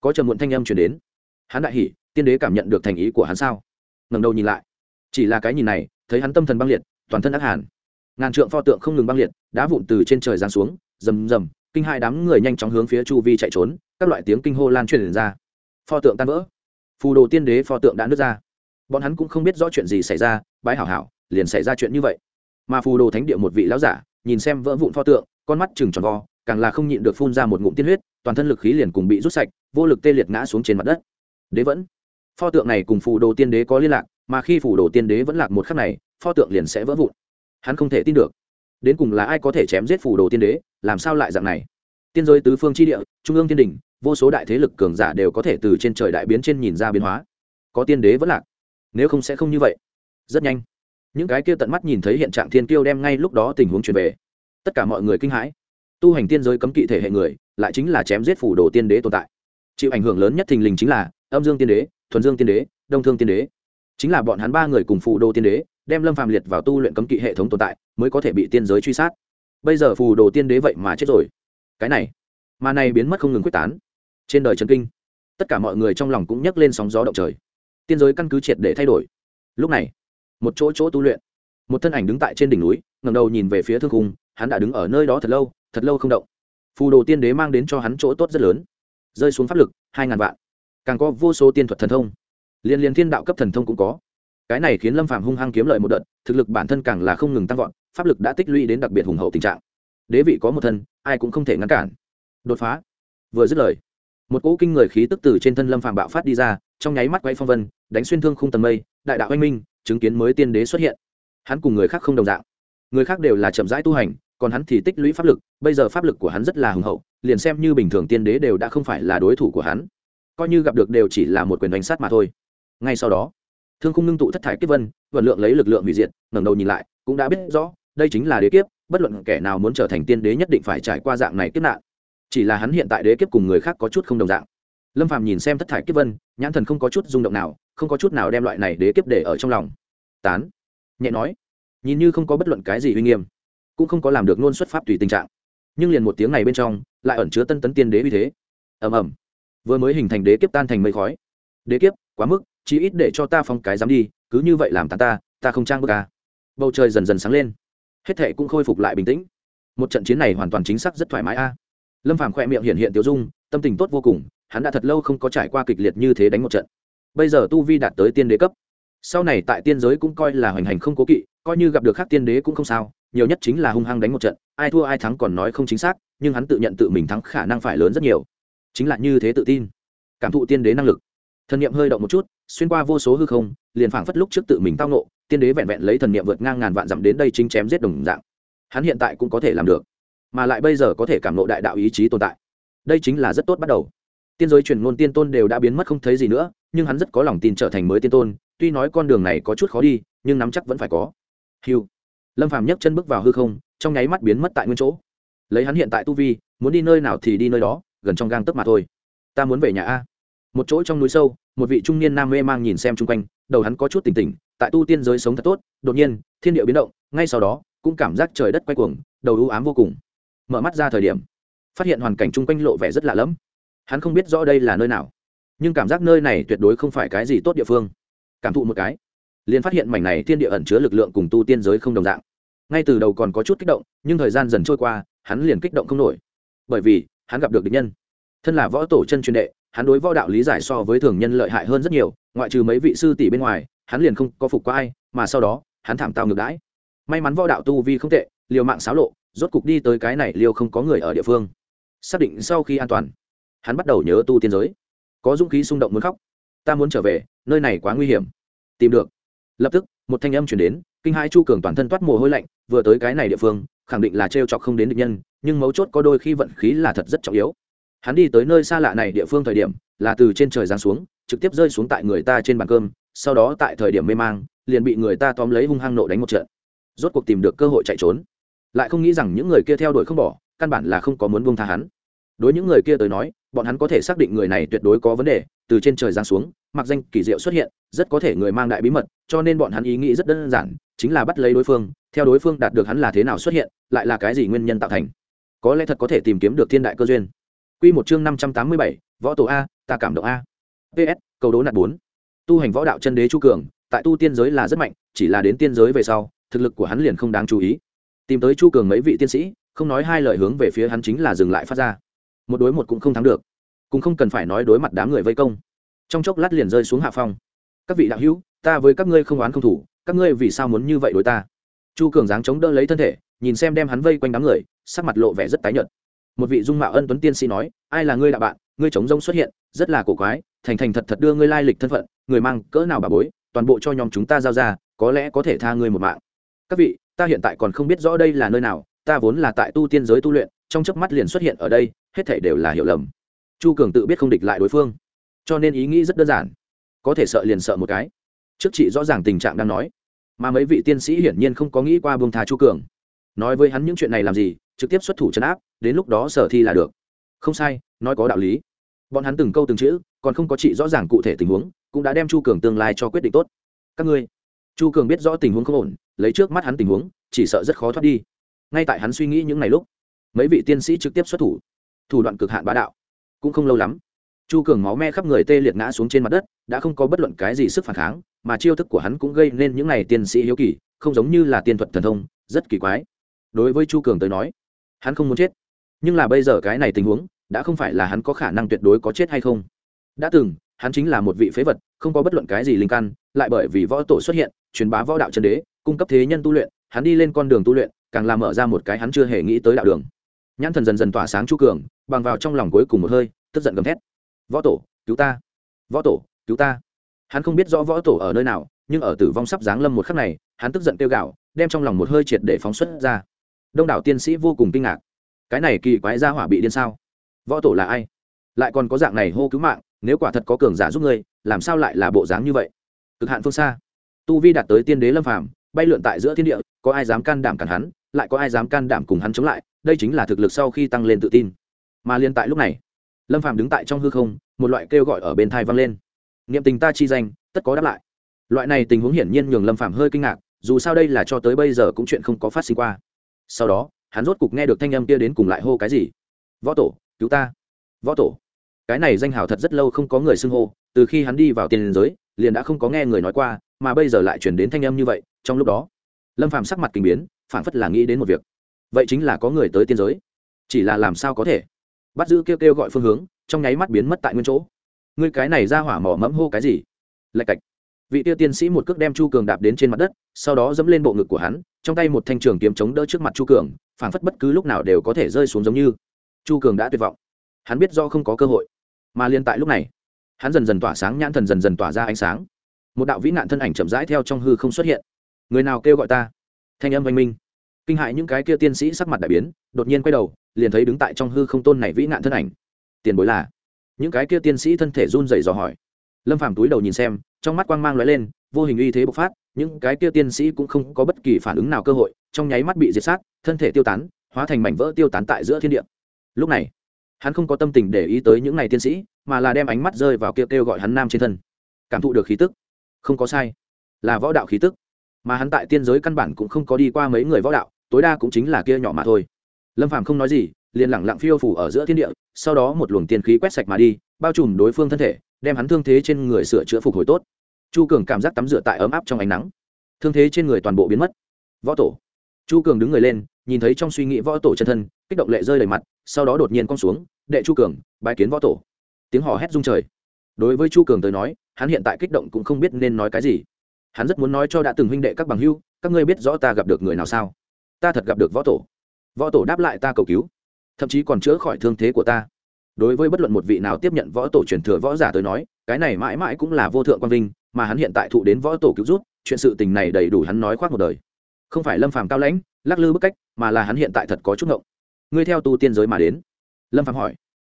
Có trầm muộn thanh âm truyền đến. Hắn đại hỉ tiên đế cảm nhận được thành ý của hắn sao? Ngẩng đầu nhìn lại. Chỉ là cái nhìn này thấy hắn tâm thần băng liệt toàn thân ác hàn ngàn trượng pho tượng không ngừng băng liệt, đá vụn từ trên trời giáng xuống, rầm rầm, kinh hai đám người nhanh chóng hướng phía chu vi chạy trốn, các loại tiếng kinh hô lan truyền ra. Pho tượng tan vỡ. Phù đồ tiên đế pho tượng đã nứt ra. Bọn hắn cũng không biết rõ chuyện gì xảy ra, bái hảo hảo, liền xảy ra chuyện như vậy. Mà phù đồ thánh địa một vị lão giả, nhìn xem vỡ vụn pho tượng, con mắt chừng tròn vo, càng là không nhịn được phun ra một ngụm tiên huyết, toàn thân lực khí liền cùng bị rút sạch, vô lực tê liệt ngã xuống trên mặt đất. Đế vẫn. Pho tượng này cùng phù đồ tiên đế có liên lạc, mà khi phù đồ tiên đế vẫn lạc một khắc này, pho tượng liền sẽ vỡ vụn hắn không thể tin được. Đến cùng là ai có thể chém giết phù đồ tiên đế, làm sao lại dạng này? Tiên giới tứ phương tri địa, trung ương tiên đình vô số đại thế lực cường giả đều có thể từ trên trời đại biến trên nhìn ra biến hóa. Có tiên đế vẫn lạc. Nếu không sẽ không như vậy. Rất nhanh. Những cái kia tận mắt nhìn thấy hiện trạng thiên kiêu đem ngay lúc đó tình huống truyền về. Tất cả mọi người kinh hãi. Tu hành tiên giới cấm kỵ thể hệ người, lại chính là chém giết phủ đồ tiên đế tồn tại. Chịu ảnh hưởng lớn nhất thình lình chính là âm dương tiên đế, thuần dương tiên đế, đông thương tiên đế. Chính là bọn hắn ba người cùng phủ đồ tiên đế đem lâm phàm liệt vào tu luyện cấm kỵ hệ thống tồn tại, mới có thể bị tiên giới truy sát. Bây giờ phù đồ tiên đế vậy mà chết rồi. Cái này, mà này biến mất không ngừng quyết tán. Trên đời trần kinh, tất cả mọi người trong lòng cũng nhấc lên sóng gió động trời. Tiên giới căn cứ triệt để thay đổi. Lúc này, một chỗ chỗ tu luyện, một thân ảnh đứng tại trên đỉnh núi ngầm đầu nhìn về phía thương khung, hắn đã đứng ở nơi đó thật lâu thật lâu không động. Phù đồ tiên đế mang đến cho hắn chỗ tốt rất lớn. Rơi xuống pháp lực, hai ngàn vạn. Càng có vô số tiên thuật thần thông. Liên liên thiên đạo cấp thần thông cũng có cái này khiến lâm phàm hung hăng kiếm lợi một đợt, thực lực bản thân càng là không ngừng tăng vọt, pháp lực đã tích lũy đến đặc biệt hùng hậu tình trạng. Đế vị có một thân, ai cũng không thể ngăn cản. Đột phá. Vừa dứt lời, một cỗ kinh người khí tức từ trên thân lâm phàm bạo phát đi ra, trong nháy mắt quay phong vân, đánh xuyên thương khung tầng mây, đại đạo anh minh, chứng kiến mới tiên đế xuất hiện. Hắn cùng người khác không đồng dạng. Người khác đều là chậm rãi tu hành, còn hắn thì tích lũy pháp lực, bây giờ pháp lực của hắn rất là hùng hậu, liền xem như bình thường tiên đế đều đã không phải là đối thủ của hắn. Coi như gặp được đều chỉ là một quyền đánh sát mà thôi. Ngay sau đó thương khung ngưng tụ thất thải kiếp vân, vận lượng lấy lực lượng hủy diệt, ngẩng đầu nhìn lại, cũng đã biết rõ, đây chính là đế kiếp, bất luận kẻ nào muốn trở thành tiên đế nhất định phải trải qua dạng này kiếp nạn. Chỉ là hắn hiện tại đế kiếp cùng người khác có chút không đồng dạng. Lâm phàm nhìn xem thất thải kiếp vân, nhãn thần không có chút rung động nào, không có chút nào đem loại này đế kiếp để ở trong lòng. Tán. Nhẹ nói. Nhìn như không có bất luận cái gì uy nghiêm, cũng không có làm được nôn xuất pháp tùy tình trạng. Nhưng liền một tiếng này bên trong, lại ẩn chứa tân tấn tiên đế uy thế. Ầm ầm. Vừa mới hình thành đế kiếp tan thành mây khói. Đế kiếp, quá mức chí ít để cho ta phong cái dám đi, cứ như vậy làm tàn ta ta không trang bức ca bầu trời dần dần sáng lên. Hết thệ cũng khôi phục lại bình tĩnh. Một trận chiến này hoàn toàn chính xác rất thoải mái a. Lâm phàm khoe miệng hiện hiện tiêu dung, tâm tình tốt vô cùng, hắn đã thật lâu không có trải qua kịch liệt như thế đánh một trận. Bây giờ tu vi đạt tới tiên đế cấp. Sau này tại tiên giới cũng coi là hoành hành không cố kỵ, coi như gặp được khác tiên đế cũng không sao, nhiều nhất chính là hung hăng đánh một trận, ai thua ai thắng còn nói không chính xác, nhưng hắn tự nhận tự mình thắng khả năng phải lớn rất nhiều. Chính là như thế tự tin. Cảm thụ tiên đế năng lực thần niệm hơi động một chút, xuyên qua vô số hư không, liền phảng phất lúc trước tự mình tao nộ tiên đế vẹn vẹn lấy thần niệm vượt ngang ngàn vạn dặm đến đây chính chém giết đồng dạng. Hắn hiện tại cũng có thể làm được, mà lại bây giờ có thể cảm nộ đại đạo ý chí tồn tại. Đây chính là rất tốt bắt đầu. Tiên giới truyền ngôn tiên tôn đều đã biến mất không thấy gì nữa, nhưng hắn rất có lòng tin trở thành mới tiên tôn, tuy nói con đường này có chút khó đi, nhưng nắm chắc vẫn phải có. Hiu lâm phàm nhấc chân bước vào hư không, trong nháy mắt biến mất tại nguyên chỗ. Lấy hắn hiện tại tu vi, muốn đi nơi nào thì đi nơi đó, gần trong gang tấc mà thôi. Ta muốn về nhà a một chỗ trong núi sâu, một vị trung niên nam mê mang nhìn xem chung quanh, đầu hắn có chút tỉnh tỉnh, tại tu tiên giới sống thật tốt, đột nhiên, thiên địa biến động, ngay sau đó, cũng cảm giác trời đất quay cuồng, đầu ưu ám vô cùng. Mở mắt ra thời điểm, phát hiện hoàn cảnh chung quanh lộ vẻ rất lạ lẫm. Hắn không biết rõ đây là nơi nào, nhưng cảm giác nơi này tuyệt đối không phải cái gì tốt địa phương. Cảm thụ một cái, liền phát hiện mảnh này thiên địa ẩn chứa lực lượng cùng tu tiên giới không đồng dạng. Ngay từ đầu còn có chút kích động, nhưng thời gian dần trôi qua, hắn liền kích động không nổi. Bởi vì, hắn gặp được địch nhân thân là võ tổ chân truyền đệ, hắn đối võ đạo lý giải so với thường nhân lợi hại hơn rất nhiều, ngoại trừ mấy vị sư tỷ bên ngoài, hắn liền không có phục qua ai, mà sau đó, hắn thảm tao ngược đãi. May mắn võ đạo tu vi không tệ, liều mạng xáo lộ, rốt cục đi tới cái này liều không có người ở địa phương. Xác định sau khi an toàn, hắn bắt đầu nhớ tu tiên giới. Có dũng khí xung động muốn khóc. Ta muốn trở về, nơi này quá nguy hiểm. Tìm được. Lập tức, một thanh âm chuyển đến, kinh hai chu cường toàn thân toát mồ hôi lạnh, vừa tới cái này địa phương, khẳng định là t chọc không đến địch nhân, nhưng mấu chốt có đôi khi vận khí là thật rất trọng yếu hắn đi tới nơi xa lạ này địa phương thời điểm, là từ trên trời giáng xuống, trực tiếp rơi xuống tại người ta trên bàn cơm, sau đó tại thời điểm mê mang, liền bị người ta tóm lấy hung hăng nộ đánh một trận. Rốt cuộc tìm được cơ hội chạy trốn. Lại không nghĩ rằng những người kia theo đuổi không bỏ, căn bản là không có muốn buông tha hắn. Đối những người kia tới nói, bọn hắn có thể xác định người này tuyệt đối có vấn đề, từ trên trời giáng xuống, mặc danh kỳ diệu xuất hiện, rất có thể người mang đại bí mật, cho nên bọn hắn ý nghĩ rất đơn giản, chính là bắt lấy đối phương, theo đối phương đạt được hắn là thế nào xuất hiện, lại là cái gì nguyên nhân tạo thành. Có lẽ thật có thể tìm kiếm được thiên đại cơ duyên. Quy một chương năm trăm tám mươi bảy, võ tổ a, ta cảm động a. Ps cầu đố nạt bốn. Tu hành võ đạo chân đế chu cường, tại tu tiên giới là rất mạnh, chỉ là đến tiên giới về sau, thực lực của hắn liền không đáng chú ý. Tìm tới chu cường mấy vị tiên sĩ, không nói hai lời hướng về phía hắn chính là dừng lại phát ra. Một đối một cũng không thắng được. Cũng không cần phải nói đối mặt đám người vây công. Trong chốc lát liền rơi xuống hạ phong. Các vị đạo hữu, ta với các ngươi không oán không thủ, các ngươi vì sao muốn như vậy đối ta? Chu cường dáng chống đỡ lấy thân thể, nhìn xem đem hắn vây quanh đám người, sắc mặt lộ vẻ rất tái nhợt một vị dung mạo ân tuấn tiên sĩ nói, ai là ngươi đạo bạn? Ngươi chống rông xuất hiện, rất là cổ quái, thành thành thật thật đưa ngươi lai lịch thân phận, người mang cỡ nào bà bối, toàn bộ cho nhóm chúng ta giao ra, có lẽ có thể tha ngươi một mạng. Các vị, ta hiện tại còn không biết rõ đây là nơi nào, ta vốn là tại tu tiên giới tu luyện, trong chớp mắt liền xuất hiện ở đây, hết thể đều là hiểu lầm. Chu cường tự biết không địch lại đối phương, cho nên ý nghĩ rất đơn giản, có thể sợ liền sợ một cái. Trước chị rõ ràng tình trạng đang nói, mà mấy vị tiên sĩ hiển nhiên không có nghĩ qua buông thà chu cường nói với hắn những chuyện này làm gì, trực tiếp xuất thủ chấn áp, đến lúc đó sở thi là được. Không sai, nói có đạo lý. Bọn hắn từng câu từng chữ, còn không có chị rõ ràng cụ thể tình huống, cũng đã đem chu cường tương lai cho quyết định tốt. Các ngươi, chu cường biết rõ tình huống không ổn, lấy trước mắt hắn tình huống, chỉ sợ rất khó thoát đi. Ngay tại hắn suy nghĩ những ngày lúc, mấy vị tiên sĩ trực tiếp xuất thủ. Thủ đoạn cực hạn bá đạo, cũng không lâu lắm, chu cường máu me khắp người tê liệt ngã xuống trên mặt đất, đã không có bất luận cái gì sức phản kháng, mà chiêu thức của hắn cũng gây nên những n à y tiên sĩ hiếu kỳ, không giống như là tiên thuật thần thông, rất kỳ quái đối với chu cường tới nói, hắn không muốn chết. Nhưng là bây giờ cái này tình huống, đã không phải là hắn có khả năng tuyệt đối có chết hay không. Đã từng, hắn chính là một vị phế vật, không có bất luận cái gì linh căn, lại bởi vì võ tổ xuất hiện, truyền bá võ đạo chân đế, cung cấp thế nhân tu luyện, hắn đi lên con đường tu luyện, càng làm mở ra một cái hắn chưa hề nghĩ tới đạo đường. Nhãn thần dần dần tỏa sáng chu cường, bằng vào trong lòng cuối cùng một hơi, tức giận gầm thét. Võ tổ, cứu ta! Võ tổ, cứu ta! Hắn không biết rõ võ tổ ở nơi nào, nhưng ở tử vong sắp giáng lâm một khắc này, hắn tức giận kêu gạo đem trong lòng một hơi triệt để phóng xuất ra đông đảo tiên sĩ vô cùng kinh ngạc. Cái này kỳ quái ra hỏa bị điên sao? Võ tổ là ai? Lại còn có dạng này hô cứu mạng, nếu quả thật có cường giả giúp ngươi, làm sao lại là bộ dáng như vậy? Cực hạn phương xa. Tu vi đạt tới tiên đế lâm phàm, bay lượn tại giữa thiên địa, có ai dám can đảm cản hắn, lại có ai dám can đảm cùng hắn chống lại, đây chính là thực lực sau khi tăng lên tự tin. Mà liên tại lúc này, lâm phàm đứng tại trong hư không, một loại kêu gọi ở bên thai vang lên. Niệm tình ta chi danh, tất có đáp lại. Loại này tình huống hiển nhiên nhường lâm phàm hơi kinh ngạc, dù sao đây là cho tới bây giờ cũng chuyện không có phát sinh qua sau đó, hắn rốt cục nghe được thanh âm kia đến cùng lại hô cái gì. Võ tổ, cứu ta. Võ tổ. Cái này danh hào thật rất lâu không có người xưng hô, từ khi hắn đi vào tiền giới, liền đã không có nghe người nói qua, mà bây giờ lại chuyển đến thanh âm như vậy, trong lúc đó, lâm phàm sắc mặt kinh biến, phảng phất là nghĩ đến một việc. Vậy chính là có người tới tiên giới. Chỉ là làm sao có thể? Bắt giữ kêu kêu gọi phương hướng, trong nháy mắt biến mất tại nguyên chỗ. Ngươi cái này ra hỏa mỏ mẫm hô cái gì? Lạch cạch vị tiêu tiên sĩ một cước đem chu cường đạp đến trên mặt đất, sau đó dẫm lên bộ ngực của hắn, trong tay một thanh trường kiếm chống đỡ trước mặt chu cường, phảng phất bất cứ lúc nào đều có thể rơi xuống giống như. Chu cường đã tuyệt vọng. Hắn biết do không có cơ hội. Mà liên tại lúc này, hắn dần dần tỏa sáng nhãn thần dần dần tỏa ra ánh sáng. Một đạo vĩ nạn thân ảnh chậm rãi theo trong hư không xuất hiện. Người nào kêu gọi ta? Thanh âm oanh minh. Kinh hại những cái kia tiên sĩ sắc mặt đại biến, đột nhiên quay đầu, liền thấy đứng tại trong hư không tôn này vĩ nạn thân ảnh. Tiền bối là? Những cái kia tiên sĩ thân thể run rẩy dò hỏi lâm phàm túi đầu nhìn xem trong mắt quang mang lóe lên vô hình uy thế bộc phát những cái kia tiên sĩ cũng không có bất kỳ phản ứng nào cơ hội trong nháy mắt bị diệt sát thân thể tiêu tán hóa thành mảnh vỡ tiêu tán tại giữa thiên địa. Lúc này hắn không có tâm tình để ý tới những này tiên sĩ mà là đem ánh mắt rơi vào kia kêu, kêu gọi hắn nam trên thân. Cảm thụ được khí tức. Không có sai. Là võ đạo khí tức. Mà hắn tại tiên giới căn bản cũng không có đi qua mấy người võ đạo tối đa cũng chính là kia nhỏ mà thôi. Lâm phàm không nói gì liền lẳng lặng phiêu phủ ở giữa thiên địa sau đó một luồng tiên khí quét sạch mà đi bao trùm đối phương thân thể đem hắn thương thế trên người sửa chữa phục hồi tốt. Chu cường cảm giác tắm rửa tại ấm áp trong ánh nắng. Thương thế trên người toàn bộ biến mất. Võ tổ. Chu cường đứng người lên, nhìn thấy trong suy nghĩ võ tổ chân thân, kích động lệ rơi đầy mặt, sau đó đột nhiên cong xuống, đệ chu cường, bái kiến võ tổ. Tiếng hò hét rung trời. Đối với chu cường tới nói, hắn hiện tại kích động cũng không biết nên nói cái gì. Hắn rất muốn nói cho đã từng huynh đệ các bằng hưu, các ngươi biết rõ ta gặp được người nào sao? Ta thật gặp được võ tổ. Võ tổ đáp lại, ta cầu cứu. Thậm chí còn chữa khỏi thương thế của ta đối với bất luận một vị nào tiếp nhận võ tổ truyền thừa võ giả tới nói, cái này mãi mãi cũng là vô thượng quang vinh, mà hắn hiện tại thụ đến võ tổ cứu rút chuyện sự tình này đầy đủ hắn nói khoác một đời. Không phải lâm phàm cao lãnh, lắc lư bức cách, mà là hắn hiện tại thật có chút ngộng. Ngươi theo tu tiên giới mà đến. Lâm phàm hỏi.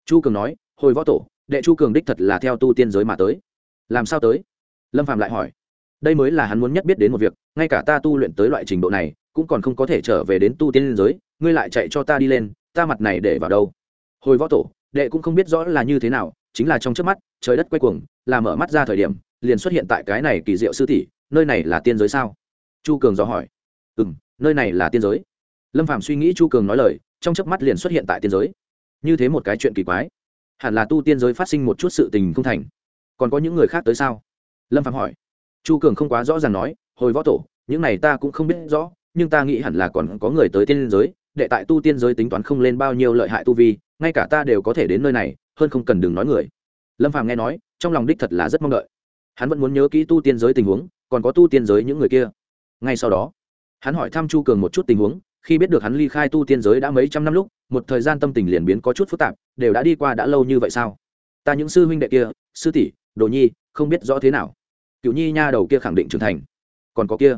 Chu cường nói, hồi võ tổ, đệ chu cường đích thật là theo tu tiên giới mà tới. Làm sao tới? Lâm phàm lại hỏi. Đây mới là hắn muốn nhất biết đến một việc, ngay cả ta tu luyện tới loại trình độ này, cũng còn không có thể trở về đến tu tiên giới, ngươi lại chạy cho ta đi lên, ta mặt này để vào đâu? Hồi võ tổ đệ cũng không biết rõ là như thế nào, chính là trong trước mắt, trời đất quay cuồng, là mở mắt ra thời điểm, liền xuất hiện tại cái này kỳ diệu sư tỷ, nơi này là tiên giới sao? Chu cường dò hỏi. Ừ m nơi này là tiên giới. Lâm phạm suy nghĩ chu cường nói lời, trong chớp mắt liền xuất hiện tại tiên giới. Như thế một cái chuyện kỳ quái. Hẳn là tu tiên giới phát sinh một chút sự tình không thành. Còn có những người khác tới sao? Lâm phạm hỏi. Chu cường không quá rõ ràng nói, hồi võ tổ, những này ta cũng không biết rõ, nhưng ta nghĩ hẳn là còn có người tới tiên giới, đệ tại tu tiên giới tính toán không lên bao nhiêu lợi hại tu vi ngay cả ta đều có thể đến nơi này, hơn không cần đừng nói người. Lâm phàm nghe nói, trong lòng đích thật là rất mong đợi. Hắn vẫn muốn nhớ kỹ tu tiên giới tình huống, còn có tu tiên giới những người kia. Ngay sau đó, hắn hỏi thăm chu cường một chút tình huống, khi biết được hắn ly khai tu tiên giới đã mấy trăm năm lúc, một thời gian tâm tình liền biến có chút phức tạp, đều đã đi qua đã lâu như vậy sao? Ta những sư huynh đệ kia, sư tỷ, đồ nhi, không biết rõ thế nào. Cựu nhi nha đầu kia khẳng định trưởng thành. Còn có kia.